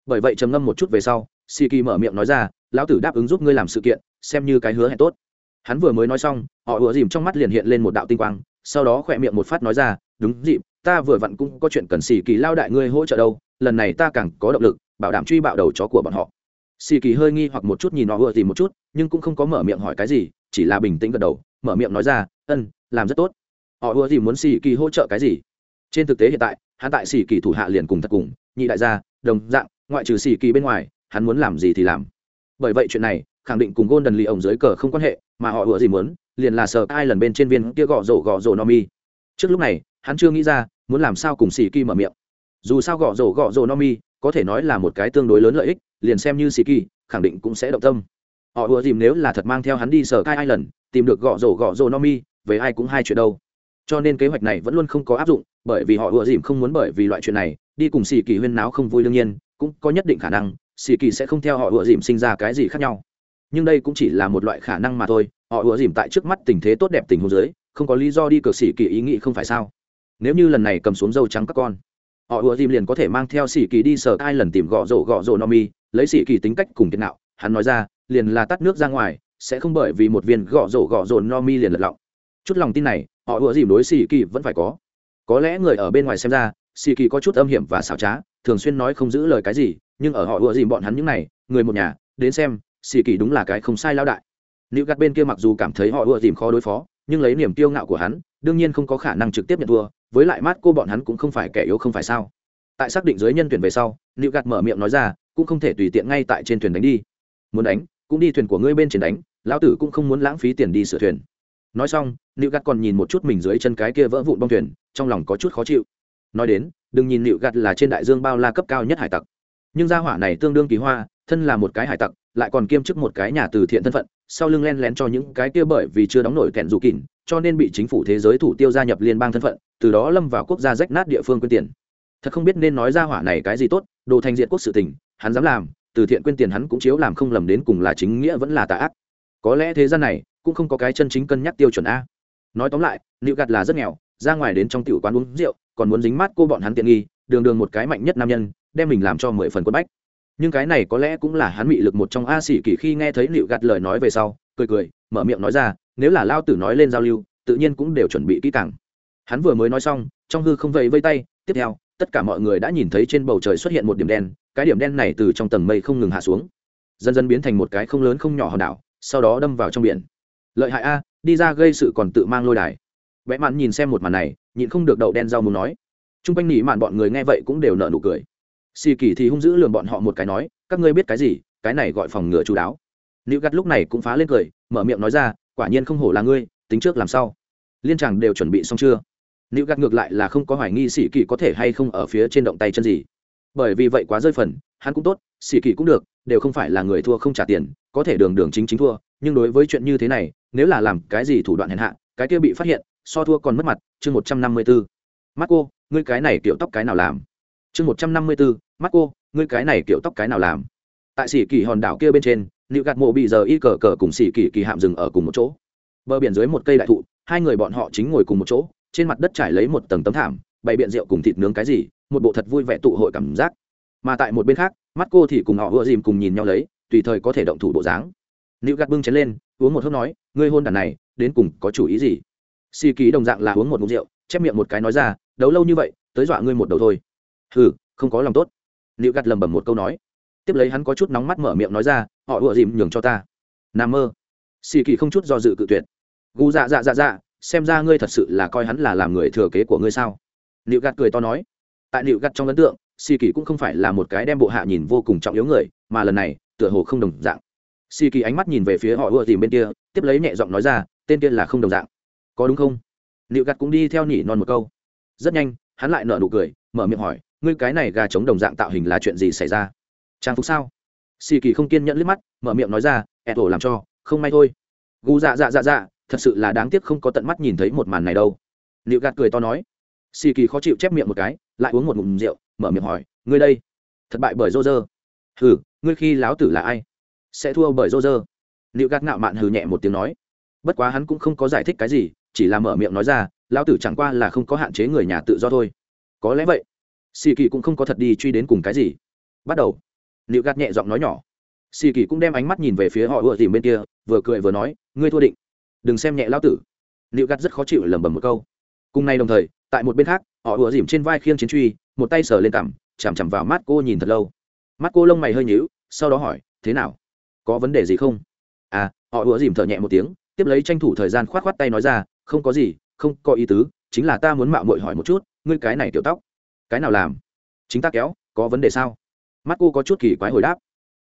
Bởi vậy trầm ngâm một chút về sau, xì kỳ mở miệng nói ra, lão tử đáp ứng giúp ngươi làm sự kiện, xem như cái hứa hẹn tốt. Hắn vừa mới nói xong, họ ùa dìm trong mắt liền hiện lên một đạo tinh quang, sau đó khỏe miệng một phát nói ra, đúng dịp, ta vừa vặn cũng có chuyện cần xì kỳ lao đại ngươi hỗ trợ đâu, lần này ta càng có động lực, bảo đảm truy bạo đầu chó của bọn họ xì kỳ hơi nghi hoặc một chút nhìn họ ưa tìm một chút, nhưng cũng không có mở miệng hỏi cái gì, chỉ là bình tĩnh gật đầu, mở miệng nói ra, ân, làm rất tốt. Họ ưa tìm muốn xì kỳ hỗ trợ cái gì? Trên thực tế hiện tại, hắn tại xì kỳ thủ hạ liền cùng thật cùng, nhị đại gia, đồng dạng, ngoại trừ xì kỳ bên ngoài, hắn muốn làm gì thì làm. Bởi vậy chuyện này, khẳng định cùng gôn đần lì ổng dưới cờ không quan hệ, mà họ ưa gì muốn, liền là sờ ai lần bên trên viên kia gõ rổ gõ rổ no mi trước lúc này, hắn chưa nghĩ ra, muốn làm sao cùng xì kỳ mở miệng. Dù sao gõ rổ gõ rổ no mi có thể nói là một cái tương đối lớn lợi ích liền xem như xì kỳ khẳng định cũng sẽ động tâm. Họ ủa dìm nếu là thật mang theo hắn đi sở cai Island lần tìm được gõ rổ gõ rổ no mi, về ai cũng hai chuyện đâu. Cho nên kế hoạch này vẫn luôn không có áp dụng, bởi vì họ ủa dìm không muốn bởi vì loại chuyện này, đi cùng xì kỳ huyên náo không vui đương nhiên, cũng có nhất định khả năng xì kỳ sẽ không theo họ ủa dìm sinh ra cái gì khác nhau. Nhưng đây cũng chỉ là một loại khả năng mà thôi, họ ủa dìm tại trước mắt tình thế tốt đẹp tình huống dưới, không có lý do đi cược xì kỳ ý nghĩ không phải sao. Nếu như lần này cầm xuống dâu trắng các con họ ùa dìm liền có thể mang theo sĩ kỳ đi sở ai lần tìm gõ rổ gõ rổ no mi lấy sĩ kỳ tính cách cùng kiệt nạo. Hắn nói ra, liền là tắt nước ra ngoài, sẽ không bởi vì một viên gõ rổ gõ rổ no mi liền lật lọng. Chút lòng tin này, họ ùa dìm đối sĩ kỳ vẫn phải có. Có lẽ người ở bên ngoài xem ra, sĩ kỳ có chút âm hiểm và xảo trá, thường xuyên nói không giữ lời cái gì, nhưng ở họ ùa dìm bọn hắn những này, người một nhà, đến xem, sĩ kỳ đúng là cái không sai lao đại. Nữ gạt bên kia mặc dù cảm thấy họ ùa dìm khó đối phó, nhưng lấy niềm kiêu ngạo của hắn đương nhiên không có khả năng trực tiếp nhận thua, với lại mát cô bọn hắn cũng không phải kẻ yếu không phải sao. Tại xác định dưới nhân tuyển về sau nịu gạt mở miệng nói ra, cũng không thể tùy tiện ngay tại trên thuyền đánh đi. Muốn đánh, cũng đi thuyền của ngươi bên trên đánh, lão tử cũng không muốn lãng phí tiền đi sửa thuyền. Nói xong nịu gạt còn nhìn một chút mình dưới chân cái kia vỡ vụn bong thuyền, trong lòng có chút khó chịu. Nói đến, đừng nhìn nịu gạt là trên đại dương bao la cấp cao nhất hải tặc. Nhưng gia hỏa này tương đương kỳ hoa, thân là một cái hải tặc, lại còn kiêm chức một cái nhà từ thiện thân phận, sau lưng len lén cho những cái kia bởi vì chưa đóng nổi kẹn dù kỉn cho nên bị chính phủ thế giới thủ tiêu gia nhập liên bang thân phận, từ đó lâm vào quốc gia rách nát địa phương quyên tiền. Thật không biết nên nói ra hỏa này cái gì tốt, đồ thành diện quốc sự tình, hắn dám làm, từ thiện quyên tiền hắn cũng chiếu làm không lầm đến cùng là chính nghĩa vẫn là tà ác. Có lẽ thế gian này, cũng không có cái chân chính cân nhắc tiêu chuẩn a. Nói tóm lại liệu gạt là rất nghèo, ra ngoài đến trong tiểu quán uống rượu, còn muốn dính mát cô bọn hắn tiện nghi, đường đường một cái mạnh nhất nam nhân, đem mình làm cho mười phần quân bách. Nhưng cái này có lẽ cũng là hắn bị lực một trong a xỉ kỳ khi nghe thấy liệu gạt lời nói về sau, cười cười, mở miệng nói ra nếu là lao tử nói lên giao lưu, tự nhiên cũng đều chuẩn bị kỹ càng. Hắn vừa mới nói xong, trong hư không vẫy vây tay, tiếp theo, tất cả mọi người đã nhìn thấy trên bầu trời xuất hiện một điểm đen, cái điểm đen này từ trong tầng mây không ngừng hạ xuống. Dần dần biến thành một cái không lớn không nhỏ hòn đảo, sau đó đâm vào trong biển. Lợi hại a, đi ra gây sự còn tự mang lôi đài. Vẽ mạn nhìn xem một màn này, nhịn không được đậu đen rau muốn nói. T r u n g quanh nỉ mạn bọn người nghe vậy cũng đều nợ nụ cười. Xì kỳ thì hung dữ lường bọn họ một cái nói, các ngươi biết cái gì? Cái này gọi phòng ngừa chú đáo. Nữ gắt lúc này cũng phá lên cười, mở miệng nói ra quả nhiên không hổ là ngươi, tính trước làm sao liên chàng đều chuẩn bị xong chưa? Nữ gạt ngược lại là không có hoài nghi xì kỳ có thể hay không ở phía trên động tay chân gì. Bởi vì vậy quá rơi phần, hắn cũng tốt xì kỳ cũng được, đều không phải là người thua không trả tiền, có thể đường đường chính chính thua, nhưng đối với chuyện như thế này, nếu là làm cái gì thủ đoạn hèn hạ, cái kia bị phát hiện, so thua còn mất mặt, chương một trăm năm mươi bốn mắt cô ngươi cái này kiểu tóc cái nào làm? Chương một trăm năm mươi bốn mắt cô ngươi cái này kiểu tóc cái nào làm? Tại sĩ kỳ hòn đảo kia bên trên nịu gạt mộ bị giờ y cờ cờ cùng xì kỳ kỳ hạm dừng ở cùng một chỗ. Bờ biển dưới một cây đại thụ, hai người bọn họ chính ngồi cùng một chỗ, trên mặt đất trải lấy một tầng tấm thảm, bày biện rượu cùng thịt nướng cái gì, một bộ thật vui vẻ tụ hội cảm giác. Mà tại một bên khác, mắt cô thì cùng họ ưa dìm cùng nhìn nhau lấy, tùy thời có thể động thủ bộ dáng. Nịu gạt bưng chén lên, uống một hớp nói, ngươi hôn đàn này, đến cùng có chủ ý gì? Xì kỳ đồng dạng là uống một ngụm rượu, chép miệng một cái nói ra, đấu lâu như vậy, tới dọa ngươi một đầu thôi. Hừ, không có lòng tốt. Nịu gạt lầm bầm một câu nói. Tiếp lấy hắn có chút nóng mắt mở miệng nói ra họ ủa dìm nhường cho ta. N mơ. Xì kỳ không chút do dự cự tuyệt. Gu dạ dạ dạ dạ xem ra ngươi thật sự là coi hắn là làm người thừa kế của ngươi sao? Nịu gạt cười to nói. Tại nịu gạt trong ấn tượng, xì kỳ cũng không phải là một cái đem bộ hạ nhìn vô cùng trọng yếu người, mà lần này, tựa hồ không đồng dạng. Xì kỳ ánh mắt nhìn về phía họ ùa dìm bên kia, tiếp lấy nhẹ giọng nói ra, tên kia là không đồng dạng. Có đúng không? Liệu Gạt cũng đi theo nhỉ non một câu. Rất nhanh, hắn lại nợ nụ cười, mở miệng hỏi, ngươi cái này gà chống đồng dạng tạo hình là chuyện gì xảy ra? Trang phục sao? Xì kỳ không kiên nhẫn liếc mắt, mở miệng nói ra ẹt ổ làm cho, không may thôi. Gu dạ dạ dạ dạ thật sự là đáng tiếc không có tận mắt nhìn thấy một màn này đâu. Liệu gạt cười to nói. Xì kỳ khó chịu chép miệng một cái, lại uống một ngụm rượu, mở miệng hỏi, ngươi đây thất bại bởi rô rơ hừ, ngươi khi láo tử là ai? Sẽ thua bởi rô rơ liệu gạt ngạo mạn hừ nhẹ một tiếng nói. Bất quá hắn cũng không có giải thích cái gì, chỉ là mở miệng nói ra, lão tử chẳng qua là không có hạn chế người nhà tự do thôi. Có lẽ vậy. Xì kỳ cũng không có thật đi truy đến cùng cái gì. Bắt đầu liệu gạt nhẹ giọng nói nhỏ. Xì kỳ cũng đem ánh mắt nhìn về phía họ ùa dìm bên kia, vừa cười vừa nói, ngươi thua định. Đừng xem nhẹ lão tử. Liệu gạt rất khó chịu lẩm bẩm một câu. Cùng nay đồng thời, tại một bên khác, họ ùa dìm trên vai khiêng chiến truy, một tay sờ lên cằm, chằm chằm vào mắt cô nhìn thật lâu. Mắt cô lông mày hơi nhíu, sau đó hỏi, thế nào? Có vấn đề gì không? À họ ùa dìm thở nhẹ một tiếng, tiếp lấy tranh thủ thời gian k h o á t k h o á t tay nói ra, không có gì, không có ý tứ, chính là ta muốn mạo muội hỏi một chút, ngươi cái này tiểu tóc, cái nào làm? Chính ta kéo, có vấn đề sao? Mắt cô có chút kỳ quái hồi đáp.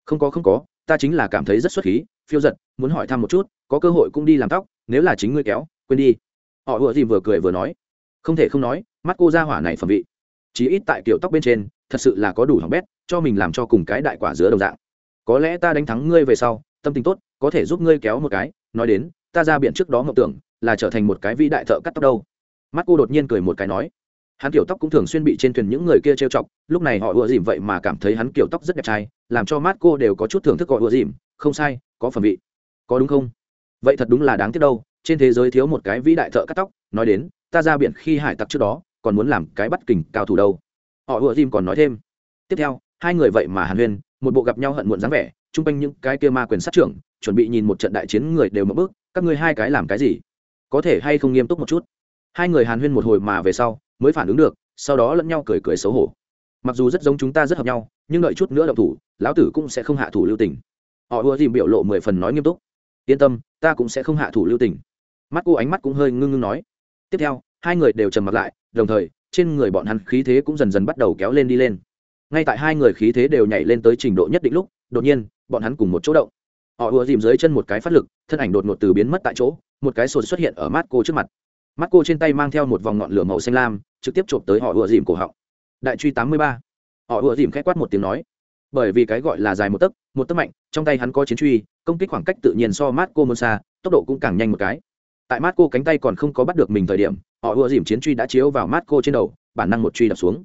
Không có không có, ta chính là cảm thấy rất xuất khí, phiêu giật, muốn hỏi thăm một chút, có cơ hội cũng đi làm tóc, nếu là chính ngươi kéo, quên đi. Họ ùa dìm vừa cười vừa nói. Không thể không nói, mắt cô ra hỏa này phẩm vị. Chí ít tại kiểu tóc bên trên, thật sự là có đủ hỏng bét, cho mình làm cho cùng cái đại quả giữa đồng dạng. Có lẽ ta đánh thắng ngươi về sau, tâm tình tốt, có thể giúp ngươi kéo một cái. Nói đến, ta ra biển trước đó ngọc tưởng, là trở thành một cái vĩ đại thợ cắt tóc đâu. Mắt cô đột nhiên cười một cái nói hắn kiểu tóc cũng thường xuyên bị trên thuyền những người kia trêu chọc, lúc này họ ùa dìm vậy mà cảm thấy hắn kiểu tóc rất đẹp trai, làm cho mắt cô đều có chút thưởng thức gọi ùa dìm, không sai, có phẩm vị. Có đúng không? Vậy thật đúng là đáng tiếc đâu, trên thế giới thiếu một cái vĩ đại thợ cắt tóc, nói đến, ta ra biển khi hải tặc trước đó, còn muốn làm cái bắt kình cao thủ đâu. Họ ùa dìm còn nói thêm. Tiếp theo, hai người vậy mà hàn huyên, một bộ gặp nhau hận muộn dáng vẻ, chung quanh những cái kia ma quyền sát trưởng, chuẩn bị nhìn một trận đại chiến người đều mất bước, các ngươi hai cái làm cái gì? Có thể hay không nghiêm túc một chút? Hai người hàn huyên một hồi mà về sau, mới phản ứng được, sau đó lẫn nhau cười cười xấu hổ. Mặc dù rất giống chúng ta rất hợp nhau, nhưng đợi chút nữa động thủ, lão tử cũng sẽ không hạ thủ lưu tình. Họ ùa dìm biểu lộ mười phần nói nghiêm túc. Yên tâm, ta cũng sẽ không hạ thủ lưu tình. Mắt cô ánh mắt cũng hơi ngưng ngưng nói. Tiếp theo, hai người đều trầm mặt lại, đồng thời, trên người bọn hắn khí thế cũng dần dần bắt đầu kéo lên đi lên. Ngay tại hai người khí thế đều nhảy lên tới trình độ nhất định lúc, đột nhiên, bọn hắn cùng một chỗ động. Họ ùa dìm dưới chân một cái phát lực, thân ảnh đột ngột từ biến mất tại chỗ, một cái sột xuất hiện ở mắt cô trước mặt mắt cô trên tay mang theo một vòng ngọn lửa màu xanh lam, trực tiếp chộp tới họ ùa dìm cổ họng. Đại truy tám mươi ba. Họ ùa dìm k h á quát một tiếng nói. Bởi vì cái gọi là dài một tấc một tấc mạnh, trong tay hắn có chiến truy, công kích khoảng cách tự nhiên so mát cô môn xa, tốc độ cũng càng nhanh một cái. Tại mát cô cánh tay còn không có bắt được mình thời điểm, họ ùa dìm chiến truy đã chiếu vào mát cô trên đầu, bản năng một truy đập xuống.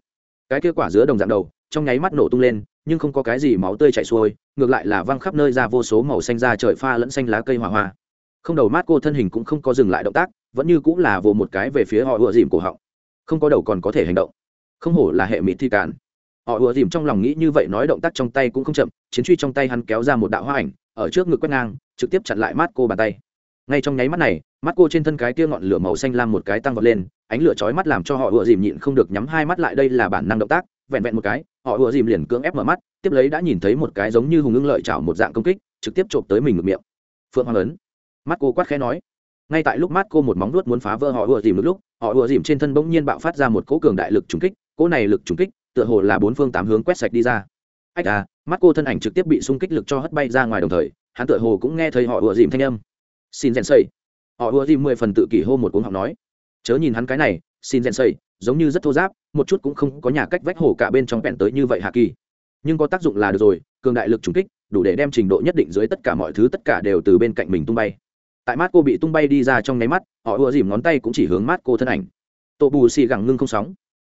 Cái kết quả giữa đồng dạng đầu, trong nháy mắt nổ tung lên, nhưng không có cái gì máu tươi chảy xuôi, ngược lại là văng khắp nơi ra vô số màu xanh ra trời pha lẫn xanh lá cây hỏa hoa. Không đầu mát cô thân hình cũng không có dừng lại động tác vẫn như cũng là vồ một cái về phía họ ùa dìm cổ họng. Không có đầu còn có thể hành động. Không hổ là hệ mỹ thi cản. Họ ùa dìm trong lòng nghĩ như vậy nói động tác trong tay cũng không chậm, chiến truy trong tay hắn kéo ra một đạo hoa ảnh, ở trước ngực quét ngang, trực tiếp chặn lại mắt cô bàn tay. Ngay trong nháy mắt này mắt cô trên thân cái kia ngọn lửa màu xanh lam một cái tăng vọt lên, ánh lửa chói mắt làm cho họ ùa dìm nhịn không được nhắm hai mắt lại đây là bản năng động tác, vẹn vẹn một cái, họ ùa dìm liền cưỡng ép mở mắt, tiếp lấy đã nhìn thấy một cái giống như hùng ưng lợi chảo một dạng công kích, trực tiếp trộm tới mình ngực miệng. Phượng hoàng ấn. Mắt cô quát khẽ nói ngay tại lúc mát cô một móng nuốt muốn phá vỡ họ ùa dìm lúc, họ ùa dìm trên thân bỗng nhiên bạo phát ra một cỗ cường đại lực trùng kích, cỗ này lực trùng kích, tựa hồ là bốn phương tám hướng quét sạch đi ra. Ách à mắt cô thân ảnh trực tiếp bị xung kích lực cho hất bay ra ngoài đồng thời, hắn tựa hồ cũng nghe thấy họ ùa dìm thanh âm. Xin rèn xây họ ùa dìm mười phần tự kỷ hô một cuốn học nói. Chớ nhìn hắn cái này, xin rèn xây giống như rất thô giáp, một chút cũng không có nhà cách vách hồ cả bên trong bẹn tới như vậy hạ kỳ. Nhưng có tác dụng là được rồi, cường đại lực trùng kích, đủ để đem trình độ nhất định dưới tất cả mọi thứ, tất cả đều từ bên cạnh mình tung bay tại mắt cô bị tung bay đi ra trong nháy mắt họ ùa dìm ngón tay cũng chỉ hướng mắt cô thân ảnh. Tổ bù xì gẳng ngưng không sóng.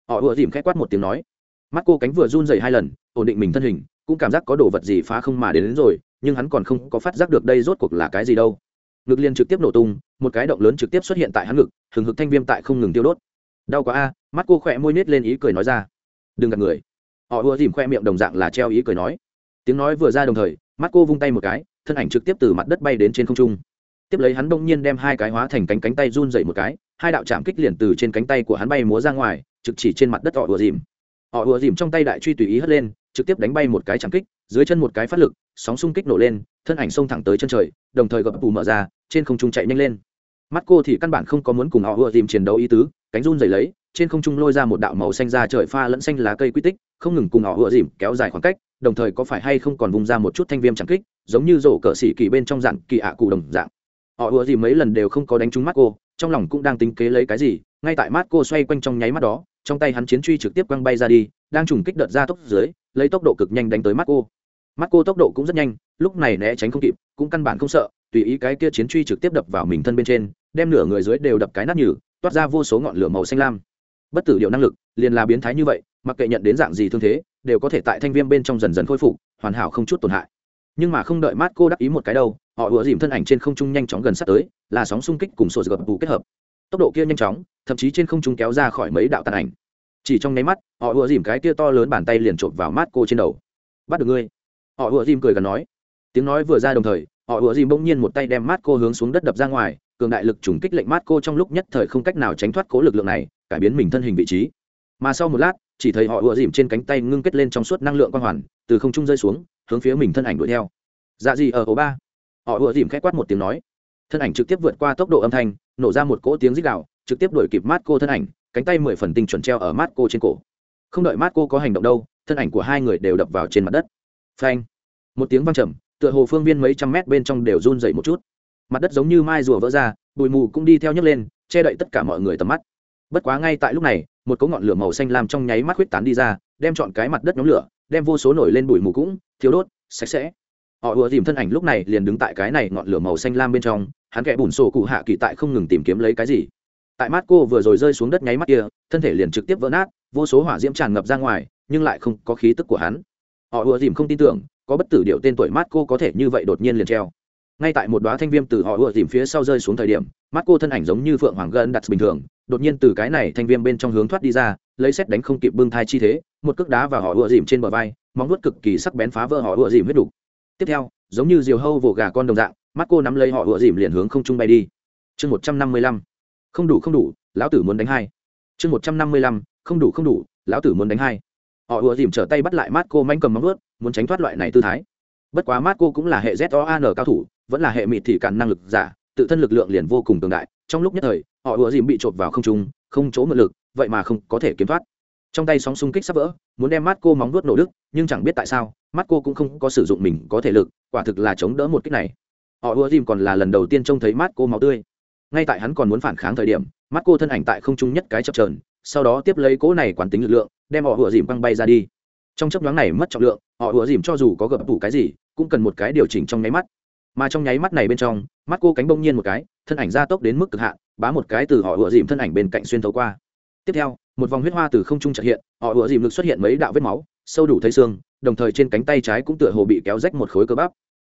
Họ ùa dìm k h á quát một tiếng nói. Mắt cô cánh vừa run dày hai lần ổn định mình thân hình cũng cảm giác có đồ vật gì phá không mà đến, đến rồi nhưng hắn còn không có phát giác được đây rốt cuộc là cái gì đâu. Ngực liên trực tiếp nổ tung một cái động lớn trực tiếp xuất hiện tại hắn ngực hừng hực thanh viêm tại không ngừng tiêu đốt. Đau quá a mắt cô khỏe môi nết lên ý cười nói ra. Đừng gạt người. Họ ùa dìm khoe miệng đồng dạng là treo ý cười nói. Tiếng nói vừa ra đồng thời mắt cô vung tay một cái thân ảnh trực tiếp từ mặt đất bay đến trên không trung tiếp lấy hắn bỗng nhiên đem hai cái hóa thành cánh cánh tay run dậy một cái, hai đạo chạm kích liền từ trên cánh tay của hắn bay múa ra ngoài, trực chỉ trên mặt đất họ ùa dìm. Họ ùa dìm trong tay đại truy tùy ý hất lên, trực tiếp đánh bay một cái chạm kích, dưới chân một cái phát lực, sóng xung kích nổ lên, thân ảnh xông thẳng tới chân trời, đồng thời gập bù mở ra, trên không trung chạy nhanh lên. Mắt cô thì căn bản không có muốn cùng họ ùa dìm chiến đấu ý tứ, cánh run dày lấy, trên không trung lôi ra một đạo màu xanh ra trời pha lẫn xanh lá cây quy tích, không ngừng cùng họ ùa dìm kéo dài khoảng cách, đồng thời có phải hay không còn vùng ra một chút thanh viêm chạm kích, giống như rổ cỡ xỉ kỳ bên trong dạng kỳ ạ cụ đồng dạng họ ùa gì mấy lần đều không có đánh trúng mắt cô, trong lòng cũng đang tính kế lấy cái gì, ngay tại mắt cô xoay quanh trong nháy mắt đó, trong tay hắn chiến truy trực tiếp quăng bay ra đi, đang trùng kích đợt ra tốc dưới, lấy tốc độ cực nhanh đánh tới mắt cô. Mắt cô tốc độ cũng rất nhanh, lúc này né tránh không kịp, cũng căn bản không sợ, tùy ý cái kia chiến truy trực tiếp đập vào mình thân bên trên, đem nửa người dưới đều đập cái nát nhử toát ra vô số ngọn lửa màu xanh lam. Bất tử điệu năng lực, liền là biến thái như vậy, mặc kệ nhận đến dạng gì thương thế, đều có thể tại thanh viêm bên trong dần dần khôi phục, hoàn hảo không chút tổn hại. Nhưng mà không đợi mát cô đắc ý một cái đâu họ ùa dìm thân ảnh trên không trung nhanh chóng gần sát tới, là sóng xung kích cùng sổ gập bù kết hợp. Tốc độ kia nhanh chóng, thậm chí trên không trung kéo ra khỏi mấy đạo tàn ảnh. Chỉ trong nháy mắt, họ ùa dìm cái kia to lớn bàn tay liền chộp vào mát cô trên đầu. Bắt được ngươi. Họ ùa dìm cười gần nói. Tiếng nói vừa ra đồng thời, họ ùa dìm bỗng nhiên một tay đem mát cô hướng xuống đất đập ra ngoài, cường đại lực trùng kích lệnh mát cô trong lúc nhất thời không cách nào tránh thoát cố lực lượng này, cải biến mình thân hình vị trí. Mà sau một lát, chỉ thấy họ ùa dìm trên cánh tay ngưng kết lên trong suốt năng lượng quang hoàn, từ không trung rơi xuống, hướng phía mình thân ảnh đuổi theo. Dạ gì ở ổ ba? Họ ùa dìm k h á quát một tiếng nói. Thân ảnh trực tiếp vượt qua tốc độ âm thanh, nổ ra một cỗ tiếng rít đạo trực tiếp đuổi kịp mát cô thân ảnh, cánh tay mười phần tinh chuẩn treo ở mát cô trên cổ. Không đợi mát cô có hành động đâu, thân ảnh của hai người đều đập vào trên mặt đất. Phanh! Một tiếng văng trầm, tựa hồ phương viên mấy trăm mét bên trong đều run dậy một chút. Mặt đất giống như mai rùa vỡ ra, bụi mù cũng đi theo nhấc lên, che đậy tất cả mọi người tầm mắt. Bất quá ngay tại lúc này, một cỗ ngọn lửa màu xanh lam trong nháy mắt huyết tán đi ra, đem chọn cái mặt đất nhóm lửa, đem vô số nổi lên bụi mù cũng thiếu đốt, sạch sẽ họ ùa dìm thân ảnh lúc này liền đứng tại cái này ngọn lửa màu xanh lam bên trong, hắn kẻ bùn sổ cụ hạ kỳ tại không ngừng tìm kiếm lấy cái gì. Tại mắt cô vừa rồi rơi xuống đất nháy mắt kia, thân thể liền trực tiếp vỡ nát, vô số hỏa diễm tràn ngập ra ngoài, nhưng lại không có khí tức của hắn. Họ ùa dìm không tin tưởng, có bất tử điệu tên tuổi mắt cô có thể như vậy đột nhiên liền treo. Ngay tại một đoá thanh viêm từ họ ùa dìm phía sau rơi xuống thời điểm, mắt cô thân ảnh giống như phượng hoàng gân đặt bình thường, đột nhiên từ cái này thanh viêm bên trong hướng thoát đi ra, lấy xét đánh không kịp bưng thai chi thế, một cước đá vào họ ùa dìm trên bờ vai, móng vuốt cực kỳ sắc bén phá vỡ họ ùa dìm huyết đục tiếp theo, giống như diều hâu vồ gà con đồng dạng, mắt cô nắm lấy họ ùa dìm liền hướng không trung bay đi. Chương một trăm năm mươi lăm. Không đủ không đủ, lão tử muốn đánh hai. Chương một trăm năm mươi lăm. Không đủ không đủ, lão tử muốn đánh hai. Họ ùa dìm trở tay bắt lại mát cô manh cầm móng ướt muốn tránh thoát loại này tư thái. Bất quá mát cô cũng là hệ z o an cao thủ, vẫn là hệ mịt thì cản năng lực giả, tự thân lực lượng liền vô cùng cường đại. Trong lúc nhất thời, họ ùa dìm bị trộm vào không trung, không chỗ mượn lực, vậy mà không có thể kiếm thoát. Trong tay sóng xung kích sắp vỡ, muốn đem mắt cô móng vuốt nổ đức nhưng chẳng biết tại sao mắt cô cũng không có sử dụng mình có thể lực, quả thực là chống đỡ một kích này. Họ ùa dìm còn là lần đầu tiên trông thấy mắt cô máu tươi. Ngay tại hắn còn muốn phản kháng thời điểm, mắt cô thân ảnh tại không trung nhất cái chập trờn sau đó tiếp lấy cỗ này quán tính lực lượng, đem họ ùa dìm băng bay ra đi. Trong chấp nhoáng này mất trọng lượng, họ ùa dìm cho dù có gập tủ cái gì, cũng cần một cái điều chỉnh trong nháy mắt. Mà trong nháy mắt này bên trong, mắt cô cánh bông nhiên một cái, thân ảnh gia tốc đến mức cực hạn, bá một cái từ họ ùa dìm thân ảnh bên cạnh xuyên thấu qua. Tiếp theo, một vòng huyết hoa từ không trung trợ hiện, họ ùa dìm lực xuất hiện mấy đạo vết máu, sâu đủ thấy xương đồng thời trên cánh tay trái cũng tựa hồ bị kéo rách một khối cơ bắp.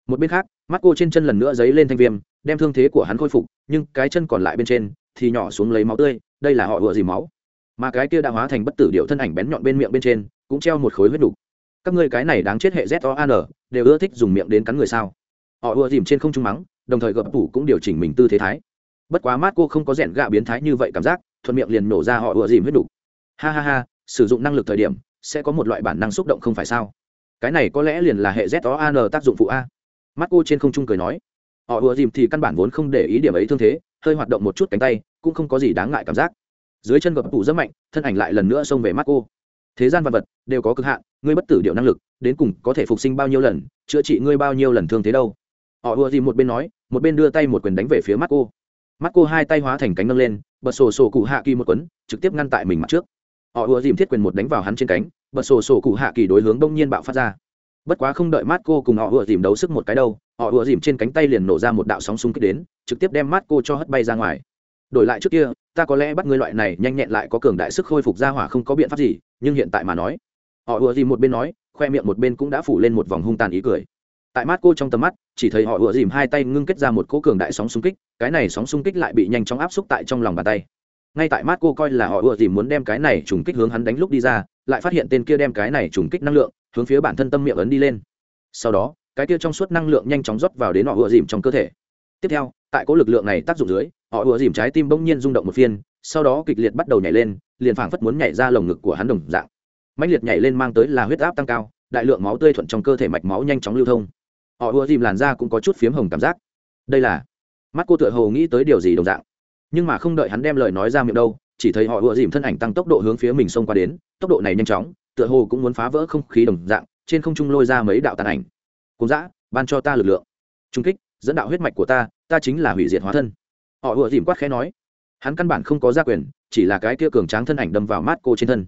Một bên khác mắt cô trên chân lần nữa dấy lên thanh viêm, đem thương thế của hắn khôi phục, nhưng cái chân còn lại bên trên thì nhỏ xuống lấy máu tươi, đây là họ vừa dìm máu. Mà cái kia đã hóa thành bất tử điệu thân ảnh bén nhọn bên miệng bên trên, cũng treo một khối huyết đục các ngươi cái này đáng chết hệ z o an đều ưa thích dùng miệng đến cắn người sao? Họ ùa dìm trên không trung mắng, đồng thời gập tủ cũng điều chỉnh mình tư thế thái. Bất quá mát cô không có rẽn gạ biến thái như vậy cảm giác, thuận miệng liền nổ ra họ ùa dìm huyết đục ha ha ha, sử dụng năng lực thời điểm sẽ có một loại bản năng xúc động không phải sao? Cái này có lẽ liền là hệ z o an tác dụng phụ a. Mắt cô trên không trung cười nói. Họ ùa dìm thì căn bản vốn không để ý điểm ấy thương thế, hơi hoạt động một chút cánh tay, cũng không có gì đáng ngại cảm giác. Dưới chân gập tủ rất mạnh, thân ảnh lại lần nữa xông về mắt cô thế gian vật vật đều có cực hạn, ngươi bất tử điệu năng lực, đến cùng có thể phục sinh bao nhiêu lần, chữa trị ngươi bao nhiêu lần thương thế đâu? Họ ùa dìm một bên nói, một bên đưa tay một quyền đánh về phía mắt cô mắt cô hai tay hóa thành cánh nâng lên, bật sổ sổ cụ hạ kỳ một quấn, trực tiếp ngăn tại mình mặt trước họ ùa dìm thiết quyền một đánh vào hắn trên cánh, bật sổ sổ cụ hạ kỳ đối hướng đông nhiên bạo phát ra. Bất quá không đợi mắt cô cùng họ ùa dìm đấu sức một cái đâu, họ ùa dìm trên cánh tay liền nổ ra một đạo sóng súng kích đến, trực tiếp đem mắt cô cho hất bay ra ngoài. Đổi lại trước kia, ta có lẽ bắt ngươi loại này nhanh nhẹn lại có cường đại sức khôi phục ra hỏa không có biện pháp gì, nhưng hiện tại mà nói. Họ ùa dìm một bên nói, khoe miệng một bên cũng đã phủ lên một vòng hung tàn ý cười. Tại mắt cô trong tầm mắt, chỉ thấy họ ùa dìm hai tay ngưng kết ra một cỗ cường đại sóng xung kích, cái này sóng xung kích lại bị nhanh chóng áp xúc tại trong lòng bàn tay ngay tại mắt cô coi là họ ùa dìm muốn đem cái này trùng kích hướng hắn đánh lúc đi ra, lại phát hiện tên kia đem cái này trùng kích năng lượng hướng phía bản thân tâm miệng ấn đi lên. Sau đó, cái kia trong suốt năng lượng nhanh chóng rót vào đến họ ùa dìm trong cơ thể. Tiếp theo, tại cố lực lượng này tác dụng dưới, họ ùa dìm trái tim bỗng nhiên rung động một phiên, sau đó kịch liệt bắt đầu nhảy lên, liền phảng phất muốn nhảy ra lồng ngực của hắn đồng dạng. Mạnh liệt nhảy lên mang tới là huyết áp tăng cao, đại lượng máu tươi thuận trong cơ thể mạch máu nhanh chóng lưu thông. Họ ùa dìm làn da cũng có chút phiếm hồng cảm giác. Đây là mắt cô tựa hồ nghĩ tới điều gì đồng dạng nhưng mà không đợi hắn đem lời nói ra miệng đâu, chỉ thấy họ ùa dìm thân ảnh tăng tốc độ hướng phía mình xông qua đến, tốc độ này nhanh chóng, tựa hồ cũng muốn phá vỡ không khí đồng dạng, trên không trung lôi ra mấy đạo tàn ảnh. Cùng dã, ban cho ta lực lượng. Trung kích, dẫn đạo huyết mạch của ta ta chính là hủy diệt hóa thân. Họ ùa dìm quát khẽ nói. Hắn căn bản không có gia quyền, chỉ là cái kia cường tráng thân ảnh đâm vào mắt cô trên thân.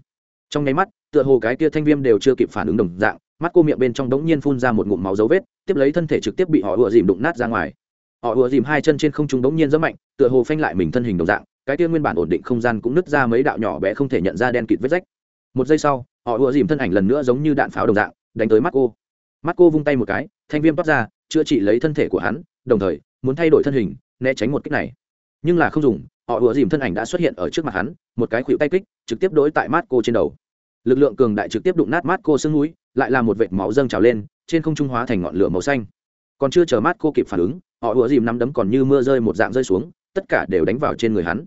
Trong nháy mắt, tựa hồ cái kia thanh viêm đều chưa kịp phản ứng đồng dạng, mắt cô miệng bên trong đống nhiên phun ra một ngụm máu dấu vết, tiếp lấy thân thể trực tiếp bị họ ùa dìm đụng nát ra ngoài họ ùa dìm hai chân trên không trung đống nhiên rất mạnh, tựa hồ phanh lại mình thân hình đồng dạng, cái kia nguyên bản ổn định không gian cũng nứt ra mấy đạo nhỏ bé không thể nhận ra đen kịt vết rách. Một giây sau, họ ùa dìm thân ảnh lần nữa giống như đạn pháo đồng dạng, đánh tới mắt cô. Mắt cô vung tay một cái, thanh viêm toát ra, chữa trị lấy thân thể của hắn, đồng thời, muốn thay đổi thân hình, né tránh một kích này. Nhưng là không dùng, họ ùa dìm thân ảnh đã xuất hiện ở trước mặt hắn, một cái khuỵu tay kích, trực tiếp đối tại mắt cô trên đầu. Lực lượng cường đại trực tiếp đụng nát mắt cô sưng núi, lại là một vệt máu dâng trào lên, trên không trung hóa thành ngọn lửa màu xanh còn chưa chờ mát cô kịp phản ứng, họ ùa dìm nắm đấm còn như mưa rơi một dạng rơi xuống, tất cả đều đánh vào trên người hắn.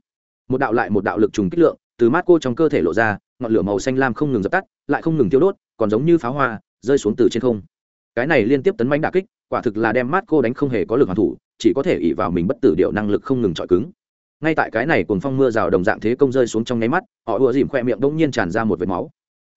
Một đạo lại một đạo lực trùng kích lượng, từ mát cô trong cơ thể lộ ra, ngọn lửa màu xanh lam không ngừng dập tắt, lại không ngừng tiêu đốt, còn giống như pháo hoa, rơi xuống từ trên không. Cái này liên tiếp tấn mánh đà kích, quả thực là đem mát cô đánh không hề có lực hoàn thủ, chỉ có thể ỉ vào mình bất tử điệu năng lực không ngừng chọi cứng. Ngay tại cái này cùng phong mưa rào đồng dạng thế công rơi xuống trong nháy mắt, họ ùa dìm khoe miệng đông nhiên tràn ra một vệt máu.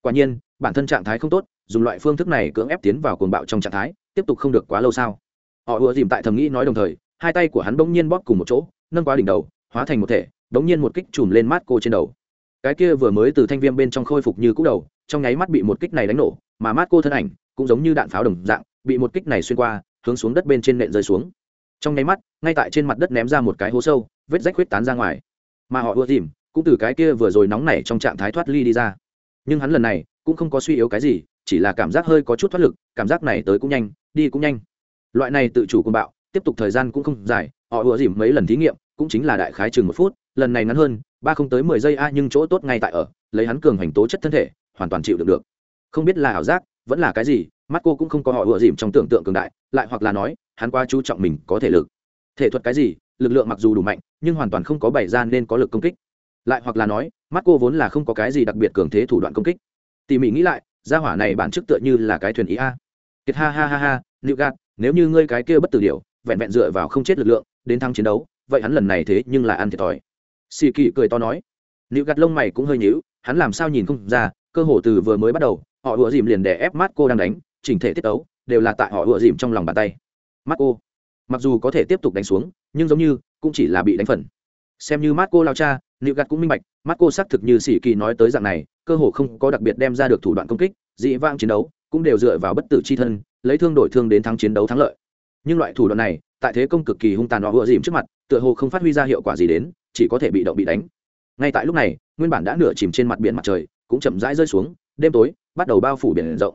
Quả nhiên, bản thân trạng thái không tốt, dùng loại phương thức này cưỡng ép tiến vào cuồng bạo trong trạng thái tiếp tục không được quá lâu sao? Họ ùa dìm tại thầm nghĩ nói đồng thời, hai tay của hắn bỗng nhiên bóp cùng một chỗ, nâng qua đỉnh đầu, hóa thành một thể, bỗng nhiên một kích chùm lên mát cô trên đầu. Cái kia vừa mới từ thanh viêm bên trong khôi phục như cũ đầu, trong nháy mắt bị một kích này đánh nổ, mà mát cô thân ảnh cũng giống như đạn pháo đồng dạng, bị một kích này xuyên qua, hướng xuống đất bên trên nện rơi xuống. Trong nháy mắt, ngay tại trên mặt đất ném ra một cái hố sâu, vết rách huyết tán ra ngoài. Mà họ ưa tìm cũng từ cái kia vừa rồi nóng nảy trong trạng thái thoát ly đi ra. Nhưng hắn lần này cũng không có suy yếu cái gì chỉ là cảm giác hơi có chút thoát lực, cảm giác này tới cũng nhanh, đi cũng nhanh. Loại này tự chủ côn bạo, tiếp tục thời gian cũng không dài, họ ùa dìm mấy lần thí nghiệm, cũng chính là đại khái chừng một phút, lần này ngắn hơn, ba không tới mười giây a, nhưng chỗ tốt ngay tại ở, lấy hắn cường hành tố chất thân thể, hoàn toàn chịu được được. Không biết là ảo giác, vẫn là cái gì, mắt cô cũng không có họ ùa dìm trong tưởng tượng cường đại, lại hoặc là nói, hắn qua chú trọng mình có thể lực. Thể thuật cái gì, lực lượng mặc dù đủ mạnh, nhưng hoàn toàn không có bày ra nên có lực công kích. Lại hoặc là nói, mắt cô vốn là không có cái gì đặc biệt cường thế thủ đoạn công kích. Tỉ mỉ nghĩ lại gia hỏa này bản chức tựa như là cái thuyền ý a. Kiệt ha ha ha ha liệu gạt, nếu như ngươi cái kia bất tử điều vẹn vẹn dựa vào không chết lực lượng, đến thắng chiến đấu, vậy hắn lần này thế nhưng là ăn thiệt thòi. Xì kỳ cười to nói. Liệu gạt lông mày cũng hơi nhíu, hắn làm sao nhìn không ra, cơ hồ từ vừa mới bắt đầu, họ ùa dìm liền để ép mắt cô đang đánh, chỉnh thể tiết ấu đều là tại họ ùa dìm trong lòng bàn tay. Mắt cô, mặc dù có thể tiếp tục đánh xuống, nhưng giống như, cũng chỉ là bị đánh phần. Xem như mắt cô lao cha liệu gạt cũng minh bạch mắt cô xác thực như sĩ kỳ nói tới dạng này, cơ hồ không có đặc biệt đem ra được thủ đoạn công kích, dị vang chiến đấu, cũng đều dựa vào bất tử c h i thân, lấy thương đổi thương đến thắng chiến đấu thắng lợi. Nhưng loại thủ đoạn này, tại thế công cực kỳ hung tàn họ vừa dìm trước mặt, tựa hồ không phát huy ra hiệu quả gì đến, chỉ có thể bị động bị đánh. Ngay tại lúc này, nguyên bản đã nửa chìm trên mặt biển mặt trời, cũng chậm rãi rơi xuống, đêm tối, bắt đầu bao phủ biển rộng.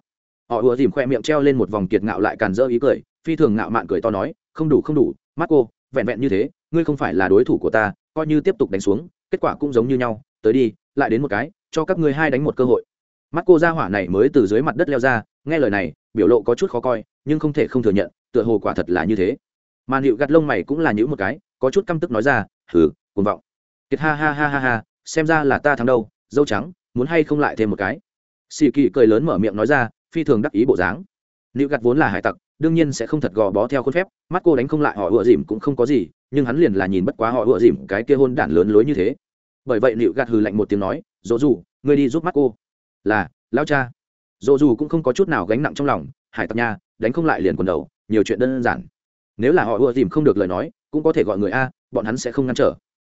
Họ vừa dìm khoe miệng treo lên một vòng kiệt ngạo lại càn dỡ ý cười, phi thường ngạo mạn cười to nói, không đủ không đủ mắt cô vẹn vẹn như thế, ngươi không phải là đối thủ của ta, coi như tiếp tục đánh xuống kết quả cũng giống như nhau, tới đi, lại đến một cái, cho các ngươi hai đánh một cơ hội. Mắt cô ra hỏa này mới từ dưới mặt đất leo ra, nghe lời này, biểu lộ có chút khó coi, nhưng không thể không thừa nhận, tựa hồ quả thật là như thế. Màn hiệu gặt lông mày cũng là những một cái, có chút căm tức nói ra, hừ, cuồng vọng. Kiệt ha ha ha ha ha, xem ra là ta thắng đâu, dâu trắng, muốn hay không lại thêm một cái. Xì kỳ cười lớn mở miệng nói ra, phi thường đắc ý bộ dáng. Nịu gặt vốn là hải tặc, đương nhiên sẽ không thật gò bó theo khuôn phép, mắt cô đánh không lại, họ ựa dìm cũng không có gì nhưng hắn liền là nhìn bất quá họ ựa dìm cái kia hôn đản lớn lối như thế. Bởi vậy liệu gạt hừ lạnh một tiếng nói, dỗ dù ngươi đi giúp mắt cô. Là lao cha. Dỗ dù cũng không có chút nào gánh nặng trong lòng, hải tặc nha, đánh không lại liền quần đầu, nhiều chuyện đơn giản. Nếu là họ ưa dìm không được lời nói, cũng có thể gọi người a, bọn hắn sẽ không ngăn trở.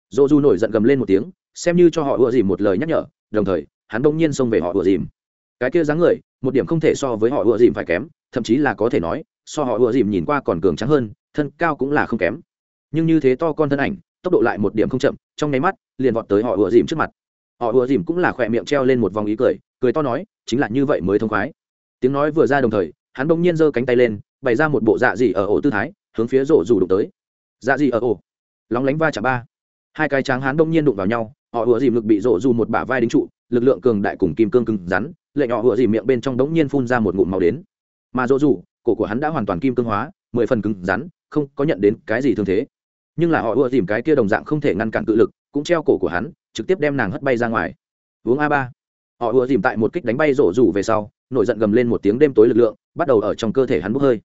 Dỗ dù nổi giận gầm lên một tiếng, xem như cho họ ưa dìm một lời nhắc nhở, đồng thời, hắn bỗng nhiên xông về họ ưa dìm. Cái kia dáng người, một điểm không thể so với họ ưa dìm phải kém, thậm chí là có thể nói, so họ ưa dìm nhìn qua còn cường trắng hơn, thân cao cũng là không kém nhưng như thế to con thân ảnh, tốc độ lại một điểm không chậm, trong nháy mắt, liền vọt tới họ ùa dìm trước mặt. Họ ùa dìm cũng là khỏe miệng treo lên một vòng ý cười cười to nói, chính là như vậy mới thông khoái. Tiếng nói vừa ra đồng thời, hắn bỗng nhiên giơ cánh tay lên, bày ra một bộ dạ dị ở ổ tư thái, hướng phía rổ rủ đụng tới. Dạ dị ở ổ. Lóng lánh va chạm ba. Hai cái tráng hắn bỗng nhiên đụng vào nhau, họ ùa dìm lực bị rổ rủ một bả vai đính trụ, lực lượng cường đại cùng kim cương cứng rắn, lệnh họ ùa dìm miệng bên trong đống nhiên phun ra một ngụm màu đến. Mà rổ rủ, cổ của hắn đã hoàn toàn kim cương hóa, mười phần cứng rắn, không có nhận đến cái gì thương thế nhưng là họ ưa dìm cái kia đồng dạng không thể ngăn cản cự lực, cũng treo cổ của hắn, trực tiếp đem nàng hất bay ra ngoài. Uống a ba. Họ ưa dìm tại một kích đánh bay rổ rủ về sau, nổi giận gầm lên một tiếng đêm tối lực lượng, bắt đầu ở trong cơ thể hắn bốc hơi.